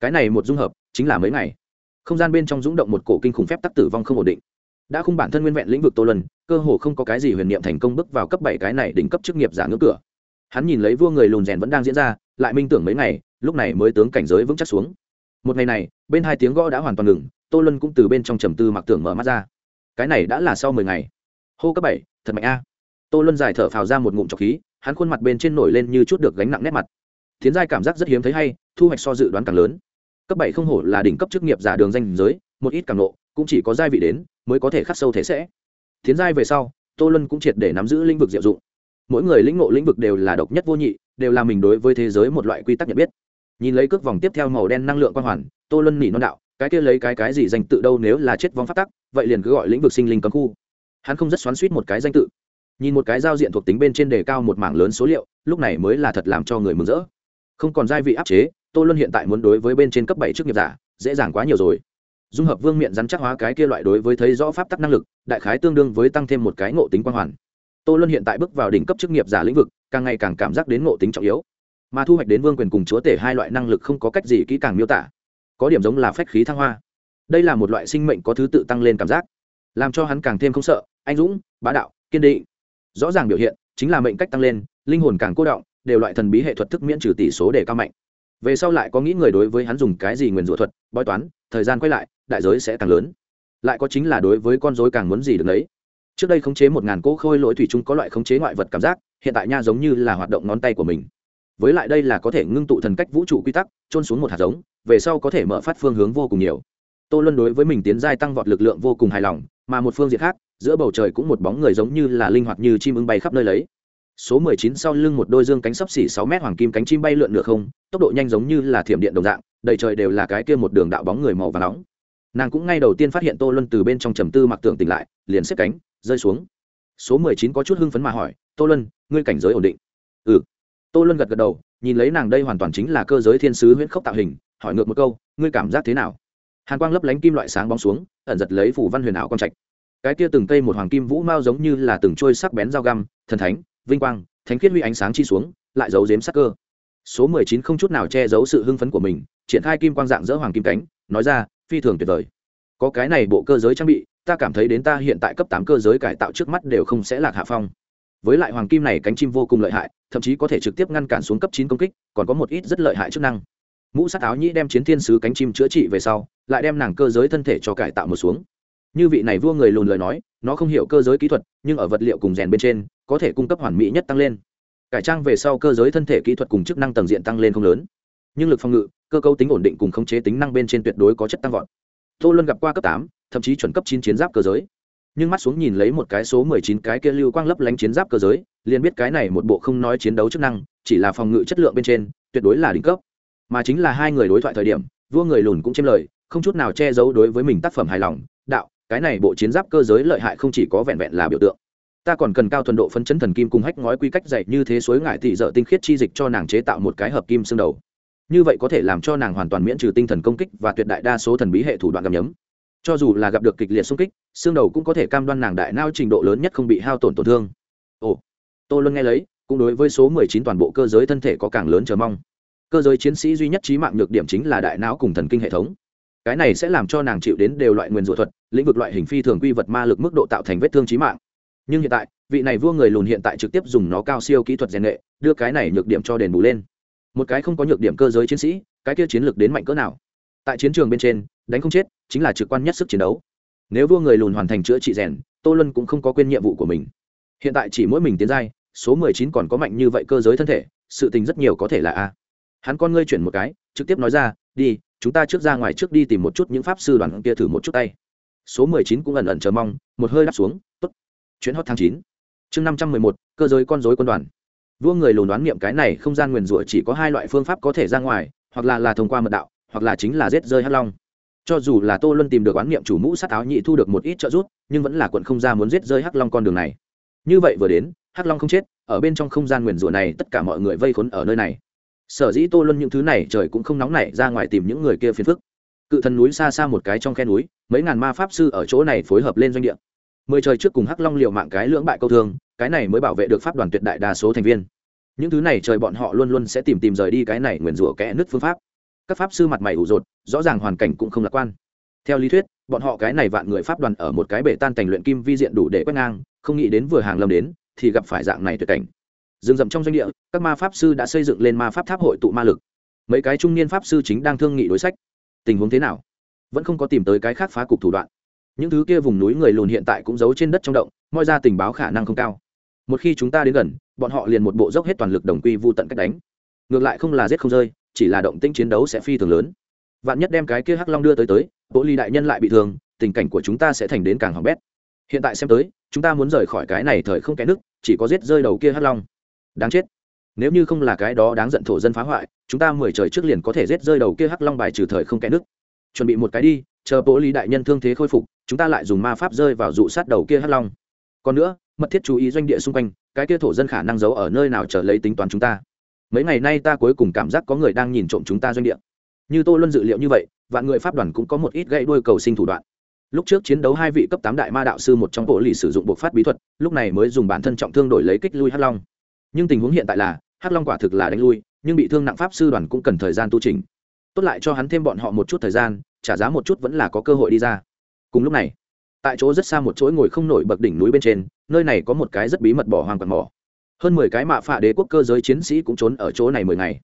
cái này một dung hợp chính là mấy ngày. Không gian bên trong rúng động một cổ kinh khủng phép tắc tử vong không ổn định. Đã không bản thân nguyên vẹn lĩnh vực tô lân cơ hồ không có cái gì huyền niệm thành công bước vào cấp bảy cái này đỉnh cấp chức nghiệp giả ngưỡng cửa. Hắn nhìn lấy vua người lùn rèn vẫn đang diễn ra, lại minh tưởng mấy ngày, lúc này mới tướng cảnh giới vững chắc xuống. Một ngày này, bên hai tiếng gõ đã hoàn toàn ngừng, tô lân cũng từ bên trong trầm tư mặc tưởng mở mắt ra. Cái này đã là sau mười ngày. Hô cấp bảy, thật mạnh a. Tô lân dài thở phào ra một ngụm trọc khí, hắn khuôn mặt bên trên nổi lên như chút được gánh nặng nét mặt. Tiến giai cảm giác rất hiếm thấy hay, thu hoạch so dự đoán càng lớn cấp bảy không hổ là đỉnh cấp chức nghiệp giả đường danh giới, một ít càng nộ cũng chỉ có giai vị đến mới có thể khắc sâu thể sẽ. Tiến giai về sau, tô lân cũng triệt để nắm giữ lĩnh vực diệu dụng. Mỗi người lĩnh ngộ lĩnh vực đều là độc nhất vô nhị, đều là mình đối với thế giới một loại quy tắc nhận biết. Nhìn lấy cước vòng tiếp theo màu đen năng lượng quang hoàn, tô lân nỉ non đạo, cái kia lấy cái cái gì danh tự đâu nếu là chết vong phát tắc, vậy liền cứ gọi lĩnh vực sinh linh cấm khu. Hắn không rất xoắn suýt một cái danh tự. Nhìn một cái giao diện thuộc tính bên trên đề cao một mảng lớn số liệu, lúc này mới là thật làm cho người mừng rỡ. Không còn giai vị áp chế tô luân hiện tại muốn đối với bên trên cấp bảy chức nghiệp giả, dễ dàng quá nhiều rồi. Dung hợp vương miện rắn chắc hóa cái kia loại đối với thấy rõ pháp tắc năng lực, đại khái tương đương với tăng thêm một cái ngộ tính quang hoàn. Tô luân hiện tại bước vào đỉnh cấp chức nghiệp giả lĩnh vực, càng ngày càng cảm giác đến ngộ tính trọng yếu. Mà thu hoạch đến vương quyền cùng chúa tể hai loại năng lực không có cách gì kỹ càng miêu tả. Có điểm giống là phách khí thăng hoa. Đây là một loại sinh mệnh có thứ tự tăng lên cảm giác. Làm cho hắn càng thêm không sợ, anh dũng, bá đạo, kiên định. Rõ ràng biểu hiện, chính là mệnh cách tăng lên, linh hồn càng cô động, đều loại thần bí hệ thuật thức miễn trừ tỷ số để cao mạnh về sau lại có nghĩ người đối với hắn dùng cái gì nguyền rủa thuật, bói toán, thời gian quay lại, đại giới sẽ càng lớn. Lại có chính là đối với con dối càng muốn gì được đấy trước đây khống chế một ngàn cỗ khôi lỗi thủy chung có loại khống chế ngoại vật cảm giác, hiện tại nha giống như là hoạt động ngón tay của mình. Với lại đây là có thể ngưng tụ thần cách vũ trụ quy tắc trôn xuống một hạt giống, về sau có thể mở phát phương hướng vô cùng nhiều. Tô luân đối với mình tiến giai tăng vọt lực lượng vô cùng hài lòng, mà một phương diện khác, giữa bầu trời cũng một bóng người giống như là linh hoạt như chim ưng bay khắp nơi lấy số mười chín sau lưng một đôi dương cánh sấp xỉ sáu mét hoàng kim cánh chim bay lượn nửa không, tốc độ nhanh giống như là thiểm điện đồng dạng, đầy trời đều là cái kia một đường đạo bóng người màu và nóng. Nàng cũng ngay đầu tiên phát hiện tô luân từ bên trong trầm tư mặc tưởng tỉnh lại, liền xếp cánh, rơi xuống. Số mười chín có chút hưng phấn mà hỏi, tô luân, ngươi cảnh giới ổn định? Ừ. Tô luân gật gật đầu, nhìn lấy nàng đây hoàn toàn chính là cơ giới thiên sứ huyễn khốc tạo hình, hỏi ngược một câu, ngươi cảm giác thế nào? Hàn quang lấp lánh kim loại sáng bóng xuống, ẩn giật lấy phủ văn huyền ảo quang trạch. Cái kia từng cây một hoàng kim vũ mao giống như là từng trôi sắc bén dao găm, thần thánh vinh quang, thánh khiết huy ánh sáng chi xuống, lại giấu giếm sắc cơ. Số mười chín không chút nào che giấu sự hưng phấn của mình, triển khai kim quang dạng dỡ hoàng kim cánh, nói ra, phi thường tuyệt vời. Có cái này bộ cơ giới trang bị, ta cảm thấy đến ta hiện tại cấp tám cơ giới cải tạo trước mắt đều không sẽ lạc hạ phong. Với lại hoàng kim này cánh chim vô cùng lợi hại, thậm chí có thể trực tiếp ngăn cản xuống cấp chín công kích, còn có một ít rất lợi hại chức năng. Mũ sắt áo nhĩ đem chiến thiên sứ cánh chim chữa trị về sau, lại đem nàng cơ giới thân thể cho cải tạo một xuống như vị này vua người lùn lời nói, nó không hiểu cơ giới kỹ thuật, nhưng ở vật liệu cùng rèn bên trên, có thể cung cấp hoàn mỹ nhất tăng lên. Cải trang về sau cơ giới thân thể kỹ thuật cùng chức năng tầng diện tăng lên không lớn. Nhưng lực phòng ngự, cơ cấu tính ổn định cùng khống chế tính năng bên trên tuyệt đối có chất tăng vọt. Tô luân gặp qua cấp tám, thậm chí chuẩn cấp chín chiến giáp cơ giới. Nhưng mắt xuống nhìn lấy một cái số mười chín cái kia lưu quang lấp lánh chiến giáp cơ giới, liền biết cái này một bộ không nói chiến đấu chức năng, chỉ là phòng ngự chất lượng bên trên, tuyệt đối là đỉnh cấp. Mà chính là hai người đối thoại thời điểm, vua người lùn cũng chiếm lời, không chút nào che giấu đối với mình tác phẩm hài lòng cái này bộ chiến giáp cơ giới lợi hại không chỉ có vẹn vẹn là biểu tượng. Ta còn cần cao thuần độ phân chấn thần kim cùng hách ngói quy cách dạy như thế suối ngại thị dợ tinh khiết chi dịch cho nàng chế tạo một cái hợp kim xương đầu. Như vậy có thể làm cho nàng hoàn toàn miễn trừ tinh thần công kích và tuyệt đại đa số thần bí hệ thủ đoạn gặm nhấm. Cho dù là gặp được kịch liệt xung kích, xương đầu cũng có thể cam đoan nàng đại nao trình độ lớn nhất không bị hao tổn tổn thương. Ồ, tô luân nghe lấy, cũng đối với số mười chín toàn bộ cơ giới thân thể có càng lớn chờ mong. Cơ giới chiến sĩ duy nhất trí mạng nhược điểm chính là đại não cùng thần kinh hệ thống cái này sẽ làm cho nàng chịu đến đều loại nguyên rủa thuật, lĩnh vực loại hình phi thường quy vật ma lực mức độ tạo thành vết thương trí mạng. Nhưng hiện tại, vị này vua người lùn hiện tại trực tiếp dùng nó cao siêu kỹ thuật rèn nghệ đưa cái này nhược điểm cho đền bù lên. Một cái không có nhược điểm cơ giới chiến sĩ, cái kia chiến lược đến mạnh cỡ nào? Tại chiến trường bên trên, đánh không chết, chính là trực quan nhất sức chiến đấu. Nếu vua người lùn hoàn thành chữa trị rèn, tô luân cũng không có quên nhiệm vụ của mình. Hiện tại chỉ mỗi mình tiến giai, số mười chín còn có mạnh như vậy cơ giới thân thể, sự tình rất nhiều có thể là a. Hắn con ngươi chuyển một cái, trực tiếp nói ra, đi chúng ta trước ra ngoài trước đi tìm một chút những pháp sư đoàn kia thử một chút tay. Số mười chín cũng ẩn ẩn chờ mong, một hơi đáp xuống, tốt. Chuyến hot tháng chín. Chương năm trăm mười một, cơ giới con dối quân đoàn. Vua người lùn đoán niệm cái này không gian nguyền rủa chỉ có hai loại phương pháp có thể ra ngoài, hoặc là là thông qua mật đạo, hoặc là chính là giết rơi hắc long. Cho dù là tô luân tìm được oán niệm chủ mũ sát áo nhị thu được một ít trợ giúp, nhưng vẫn là quận không ra muốn giết rơi hắc long con đường này. Như vậy vừa đến, hắc long không chết, ở bên trong không gian nguyền rủa này tất cả mọi người vây khốn ở nơi này sở dĩ tô luân những thứ này trời cũng không nóng nảy ra ngoài tìm những người kia phiền phức. Cự thần núi xa xa một cái trong khe núi, mấy ngàn ma pháp sư ở chỗ này phối hợp lên doanh địa. Mười trời trước cùng hắc long liều mạng cái lưỡng bại câu thương, cái này mới bảo vệ được pháp đoàn tuyệt đại đa số thành viên. Những thứ này trời bọn họ luôn luôn sẽ tìm tìm rời đi cái này nguyền rủa kẽ nứt phương pháp. Các pháp sư mặt mày ủ rột, rõ ràng hoàn cảnh cũng không lạc quan. Theo lý thuyết, bọn họ cái này vạn người pháp đoàn ở một cái bể tan thành luyện kim vi diện đủ để quét ngang, không nghĩ đến vừa hàng lâm đến, thì gặp phải dạng này tuyệt cảnh rừng rậm trong doanh địa, các ma pháp sư đã xây dựng lên ma pháp tháp hội tụ ma lực. Mấy cái trung niên pháp sư chính đang thương nghị đối sách. Tình huống thế nào? Vẫn không có tìm tới cái khác phá cục thủ đoạn. Những thứ kia vùng núi người lùn hiện tại cũng giấu trên đất trong động moi ra tình báo khả năng không cao. Một khi chúng ta đến gần, bọn họ liền một bộ dốc hết toàn lực đồng quy vô tận cách đánh. Ngược lại không là giết không rơi, chỉ là động tĩnh chiến đấu sẽ phi thường lớn. Vạn nhất đem cái kia hắc long đưa tới tới bộ ly đại nhân lại bị thương, tình cảnh của chúng ta sẽ thành đến càng hỏng bét. Hiện tại xem tới, chúng ta muốn rời khỏi cái này thời không kẽ nước, chỉ có giết rơi đầu kia hắc long đáng chết. Nếu như không là cái đó đáng giận thổ dân phá hoại, chúng ta mười trời trước liền có thể giết rơi đầu kia hắc long bài trừ thời không kẽ nước chuẩn bị một cái đi, chờ bố lý đại nhân thương thế khôi phục, chúng ta lại dùng ma pháp rơi vào dụ sát đầu kia hắc long. Còn nữa, mật thiết chú ý doanh địa xung quanh, cái kia thổ dân khả năng giấu ở nơi nào trở lấy tính toán chúng ta. Mấy ngày nay ta cuối cùng cảm giác có người đang nhìn trộm chúng ta doanh địa. Như tôi luôn dự liệu như vậy, vạn người pháp đoàn cũng có một ít gãy đuôi cầu sinh thủ đoạn. Lúc trước chiến đấu hai vị cấp tám đại ma đạo sư một trong bộ lì sử dụng bộ phát bí thuật, lúc này mới dùng bản thân trọng thương đổi lấy kích lui hắc long nhưng tình huống hiện tại là, hắc long quả thực là đánh lui, nhưng bị thương nặng pháp sư đoàn cũng cần thời gian tu trình tốt lại cho hắn thêm bọn họ một chút thời gian, trả giá một chút vẫn là có cơ hội đi ra. Cùng lúc này, tại chỗ rất xa một chỗ ngồi không nổi bậc đỉnh núi bên trên, nơi này có một cái rất bí mật bỏ hoang quạt mỏ. Hơn mười cái mạ phạ đế quốc cơ giới chiến sĩ cũng trốn ở chỗ này mười ngày.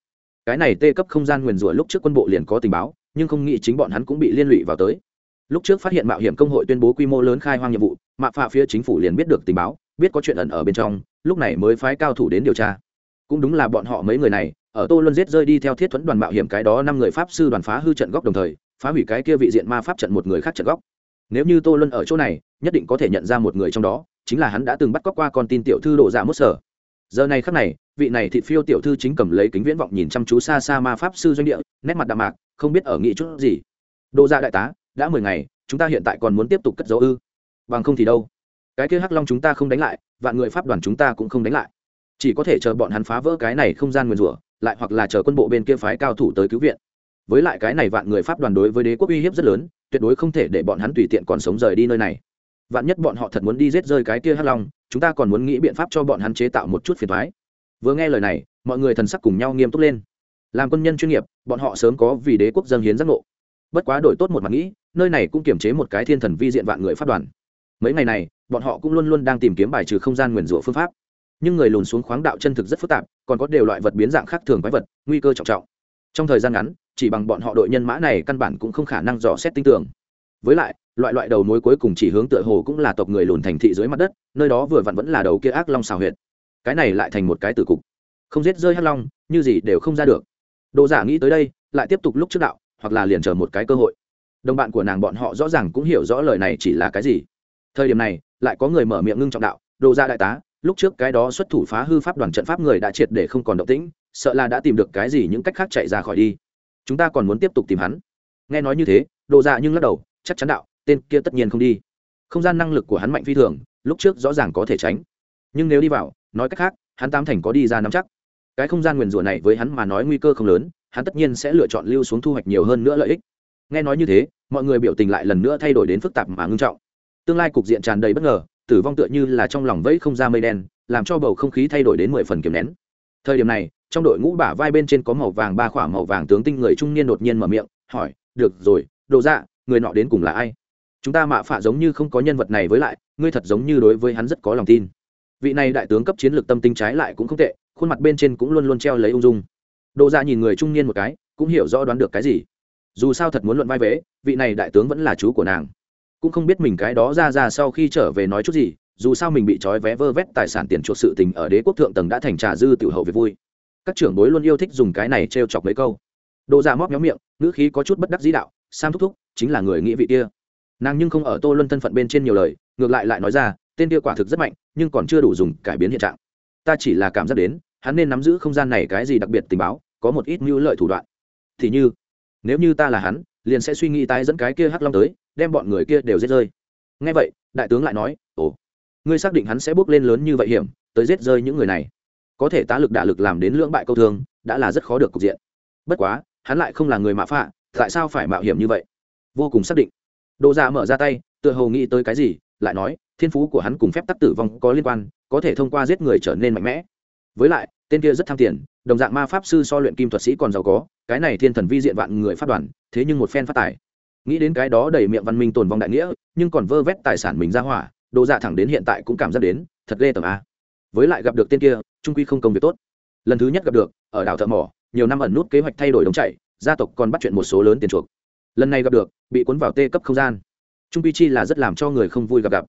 Cái này tê cấp không gian nguyền rủa lúc trước quân bộ liền có tình báo, nhưng không nghĩ chính bọn hắn cũng bị liên lụy vào tới. Lúc trước phát hiện mạo hiểm công hội tuyên bố quy mô lớn khai hoang nhiệm vụ, mạ phạ phía chính phủ liền biết được tình báo biết có chuyện ẩn ở bên trong, lúc này mới phái cao thủ đến điều tra. Cũng đúng là bọn họ mấy người này, ở tô luân giết rơi đi theo thiết thuẫn đoàn mạo hiểm cái đó năm người pháp sư đoàn phá hư trận góc đồng thời, phá hủy cái kia vị diện ma pháp trận một người khác trận góc. Nếu như tô luân ở chỗ này, nhất định có thể nhận ra một người trong đó, chính là hắn đã từng bắt cóc qua con tin tiểu thư đổ dạ mốt sở. Giờ này khắc này, vị này thịt phiêu tiểu thư chính cầm lấy kính viễn vọng nhìn chăm chú xa xa ma pháp sư doanh địa, nét mặt đạm mạc, không biết ở nghĩ chút gì. Đô gia dạ đại tá, đã mười ngày, chúng ta hiện tại còn muốn tiếp tục cất dấu ư? Bằng không thì đâu? Cái kia hắc long chúng ta không đánh lại, vạn người pháp đoàn chúng ta cũng không đánh lại. Chỉ có thể chờ bọn hắn phá vỡ cái này không gian nguyền rủa, lại hoặc là chờ quân bộ bên kia phái cao thủ tới cứu viện. Với lại cái này vạn người pháp đoàn đối với đế quốc uy hiếp rất lớn, tuyệt đối không thể để bọn hắn tùy tiện còn sống rời đi nơi này. Vạn nhất bọn họ thật muốn đi giết rơi cái kia hắc long, chúng ta còn muốn nghĩ biện pháp cho bọn hắn chế tạo một chút phiền thoái vừa nghe lời này, mọi người thần sắc cùng nhau nghiêm túc lên. Làm quân nhân chuyên nghiệp, bọn họ sớm có vì đế quốc dân hiến giác ngộ. Bất quá đổi tốt một mặt nghĩ, nơi này cũng kiểm chế một cái thiên thần vi diện vạn người phát đoàn. Mấy ngày này bọn họ cũng luôn luôn đang tìm kiếm bài trừ không gian nguyền rủa phương pháp. Nhưng người lùn xuống khoáng đạo chân thực rất phức tạp, còn có đều loại vật biến dạng khác thường quái vật, nguy cơ trọng trọng. Trong thời gian ngắn, chỉ bằng bọn họ đội nhân mã này căn bản cũng không khả năng dò xét tin tưởng với lại, loại loại đầu mối cuối cùng chỉ hướng tựa hồ cũng là tộc người lùn thành thị dưới mặt đất, nơi đó vừa vặn vẫn là đầu kia ác long xào huyệt. Cái này lại thành một cái tử cục. Không giết rơi hắc long, như gì đều không ra được. Đồ giả nghĩ tới đây, lại tiếp tục lúc trước đạo, hoặc là liền chờ một cái cơ hội. Đồng bạn của nàng bọn họ rõ ràng cũng hiểu rõ lời này chỉ là cái gì thời điểm này, lại có người mở miệng ngưng trọng đạo, đồ ra đại tá, lúc trước cái đó xuất thủ phá hư pháp đoàn trận pháp người đã triệt để không còn động tĩnh, sợ là đã tìm được cái gì những cách khác chạy ra khỏi đi. Chúng ta còn muốn tiếp tục tìm hắn. Nghe nói như thế, đồ ra nhưng lắc đầu, chắc chắn đạo, tên kia tất nhiên không đi. Không gian năng lực của hắn mạnh phi thường, lúc trước rõ ràng có thể tránh. Nhưng nếu đi vào, nói cách khác, hắn tam thành có đi ra nắm chắc. Cái không gian nguyền rủa này với hắn mà nói nguy cơ không lớn, hắn tất nhiên sẽ lựa chọn lưu xuống thu hoạch nhiều hơn nữa lợi ích. Nghe nói như thế, mọi người biểu tình lại lần nữa thay đổi đến phức tạp mà ngưng trọng tương lai cục diện tràn đầy bất ngờ, tử vong tựa như là trong lòng vẫy không ra mây đen, làm cho bầu không khí thay đổi đến mười phần kiềm nén. Thời điểm này, trong đội ngũ bả vai bên trên có màu vàng ba khỏa màu vàng tướng tinh người trung niên đột nhiên mở miệng, hỏi, được rồi, đồ dạ người nọ đến cùng là ai? Chúng ta mạ phạ giống như không có nhân vật này với lại, ngươi thật giống như đối với hắn rất có lòng tin. Vị này đại tướng cấp chiến lược tâm tinh trái lại cũng không tệ, khuôn mặt bên trên cũng luôn luôn treo lấy ung dung. Đồ dạ nhìn người trung niên một cái, cũng hiểu rõ đoán được cái gì. Dù sao thật muốn luận vai vế, vị này đại tướng vẫn là chú của nàng cũng không biết mình cái đó ra ra sau khi trở về nói chút gì, dù sao mình bị trói vé vơ vét tài sản tiền chuộc sự tình ở đế quốc thượng tầng đã thành trà dư tiểu hậu về vui. Các trưởng bối luôn yêu thích dùng cái này t chọc mấy câu. Đồ ra dạ móc méo miệng, ngữ khí có chút bất đắc dĩ đạo, sam thúc thúc, chính là người nghĩ vị kia. Nàng nhưng không ở tô luân thân phận bên trên nhiều lời, ngược lại lại nói ra, tên kia quả thực rất mạnh, nhưng còn chưa đủ dùng cải biến hiện trạng. Ta chỉ là cảm giác đến, hắn nên nắm giữ không gian này cái gì đặc biệt tình báo, có một ít mưu lợi thủ đoạn. Thì như, nếu như ta là hắn, liền sẽ suy nghĩ tái dẫn cái kia hắc long tới đem bọn người kia đều giết rơi. Ngay vậy, đại tướng lại nói, ồ, ngươi xác định hắn sẽ bước lên lớn như vậy hiểm, tới giết rơi những người này. Có thể tá lực đả lực làm đến lưỡng bại câu thương, đã là rất khó được cục diện. Bất quá, hắn lại không là người mạ phạ, tại sao phải mạo hiểm như vậy? Vô cùng xác định. Đồ giả dạ mở ra tay, tựa hồ nghĩ tới cái gì, lại nói, thiên phú của hắn cùng phép tắc tử vong có liên quan, có thể thông qua giết người trở nên mạnh mẽ. Với lại, tên kia rất tham tiền, đồng dạng ma pháp sư so luyện kim thuật sĩ còn giàu có, cái này thiên thần vi diện vạn người phát đoàn, thế nhưng một phen phát tài nghĩ đến cái đó đầy miệng văn minh tồn vong đại nghĩa, nhưng còn vơ vét tài sản mình ra hỏa, đồ dạ thẳng đến hiện tại cũng cảm giác đến, thật ghê tởm a. Với lại gặp được tên kia, trung quy không công việc tốt. Lần thứ nhất gặp được, ở đảo thợ mỏ, nhiều năm ẩn nút kế hoạch thay đổi đống chạy gia tộc còn bắt chuyện một số lớn tiền chuộc. Lần này gặp được, bị cuốn vào tê cấp không gian. Trung quy chi là rất làm cho người không vui gặp gặp.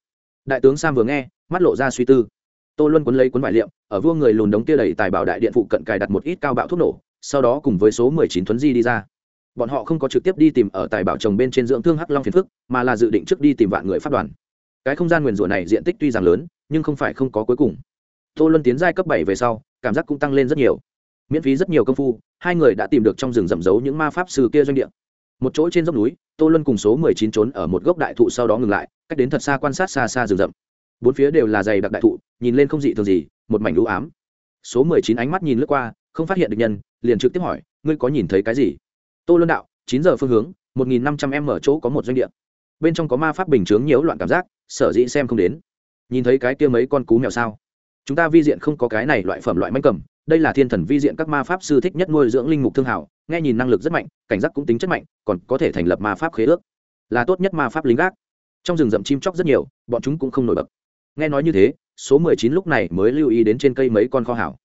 Đại tướng sam vừa nghe, mắt lộ ra suy tư. Tô luân cuốn lấy cuốn vải liệm, ở vua người lùn đống kia đầy tài bảo đại điện phụ cận cài đặt một ít cao bạo thuốc nổ, sau đó cùng với số mười chín thuấn di đi ra bọn họ không có trực tiếp đi tìm ở tài bảo trồng bên trên dưỡng thương hắc long phiền phức, mà là dự định trước đi tìm vạn người phát đoàn. Cái không gian nguyền rủa này diện tích tuy rằng lớn, nhưng không phải không có cuối cùng. Tô luân tiến giai cấp bảy về sau, cảm giác cũng tăng lên rất nhiều. Miễn phí rất nhiều công phu, hai người đã tìm được trong rừng rậm giấu những ma pháp sư kia doanh địa. Một chỗ trên dốc núi, tô luân cùng số mười chín trốn ở một gốc đại thụ sau đó ngừng lại, cách đến thật xa quan sát xa xa rừng rậm. Bốn phía đều là dày đặc đại thụ, nhìn lên không dị thường gì, một mảnh lũ ám. Số mười chín ánh mắt nhìn lướt qua, không phát hiện được nhân, liền trực tiếp hỏi, ngươi có nhìn thấy cái gì? Tô luân đạo, chín giờ phương hướng, một nghìn năm trăm em ở chỗ có một doanh địa. Bên trong có ma pháp bình chướng nhiễu loạn cảm giác, sở dĩ xem không đến. Nhìn thấy cái kia mấy con cú mèo sao? Chúng ta vi diện không có cái này loại phẩm loại manh cầm, đây là thiên thần vi diện các ma pháp sư thích nhất nuôi dưỡng linh mục thương hảo nghe nhìn năng lực rất mạnh, cảnh giác cũng tính chất mạnh, còn có thể thành lập ma pháp khế ước. Là tốt nhất ma pháp lính gác. Trong rừng rậm chim chóc rất nhiều, bọn chúng cũng không nổi bật. Nghe nói như thế, số mười chín lúc này mới lưu ý đến trên cây mấy con kho hảo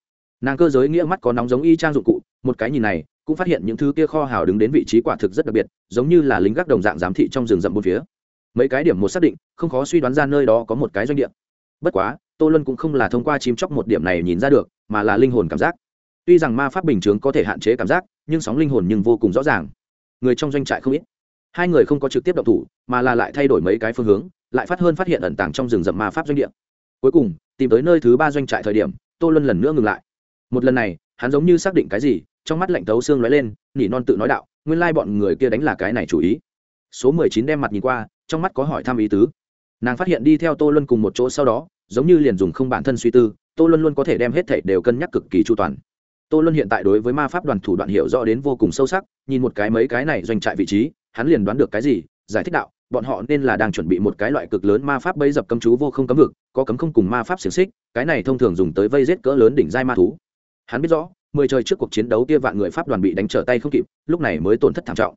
nàng cơ giới nghĩa mắt có nóng giống y trang dụng cụ, một cái nhìn này cũng phát hiện những thứ kia kho hảo đứng đến vị trí quả thực rất đặc biệt, giống như là lính gác đồng dạng giám thị trong rừng rậm bốn phía. Mấy cái điểm một xác định, không khó suy đoán ra nơi đó có một cái doanh địa. Bất quá, tô luân cũng không là thông qua chim chóc một điểm này nhìn ra được, mà là linh hồn cảm giác. Tuy rằng ma pháp bình chướng có thể hạn chế cảm giác, nhưng sóng linh hồn nhưng vô cùng rõ ràng. Người trong doanh trại không ít. Hai người không có trực tiếp động thủ, mà là lại thay đổi mấy cái phương hướng, lại phát hơn phát hiện ẩn tàng trong rừng rậm ma pháp doanh địa. Cuối cùng, tìm tới nơi thứ ba doanh trại thời điểm, tô luân lần nữa ngừng lại. Một lần này, hắn giống như xác định cái gì trong mắt lạnh tấu xương lóe lên, nỉ non tự nói đạo, nguyên lai bọn người kia đánh là cái này chủ ý. Số mười chín đem mặt nhìn qua, trong mắt có hỏi thăm ý tứ. Nàng phát hiện đi theo tô luân cùng một chỗ sau đó, giống như liền dùng không bản thân suy tư, tô luân luôn có thể đem hết thảy đều cân nhắc cực kỳ chu toàn. Tô luân hiện tại đối với ma pháp đoàn thủ đoạn hiểu rõ đến vô cùng sâu sắc, nhìn một cái mấy cái này doanh trại vị trí, hắn liền đoán được cái gì, giải thích đạo, bọn họ nên là đang chuẩn bị một cái loại cực lớn ma pháp bấy dập cấm chú vô không cấm vực, có cấm không cùng ma pháp xiềng xích, cái này thông thường dùng tới vây giết cỡ lớn đỉnh giai ma thú. Hắn biết rõ mười trời trước cuộc chiến đấu kia vạn người pháp đoàn bị đánh trở tay không kịp, lúc này mới tổn thất thảm trọng.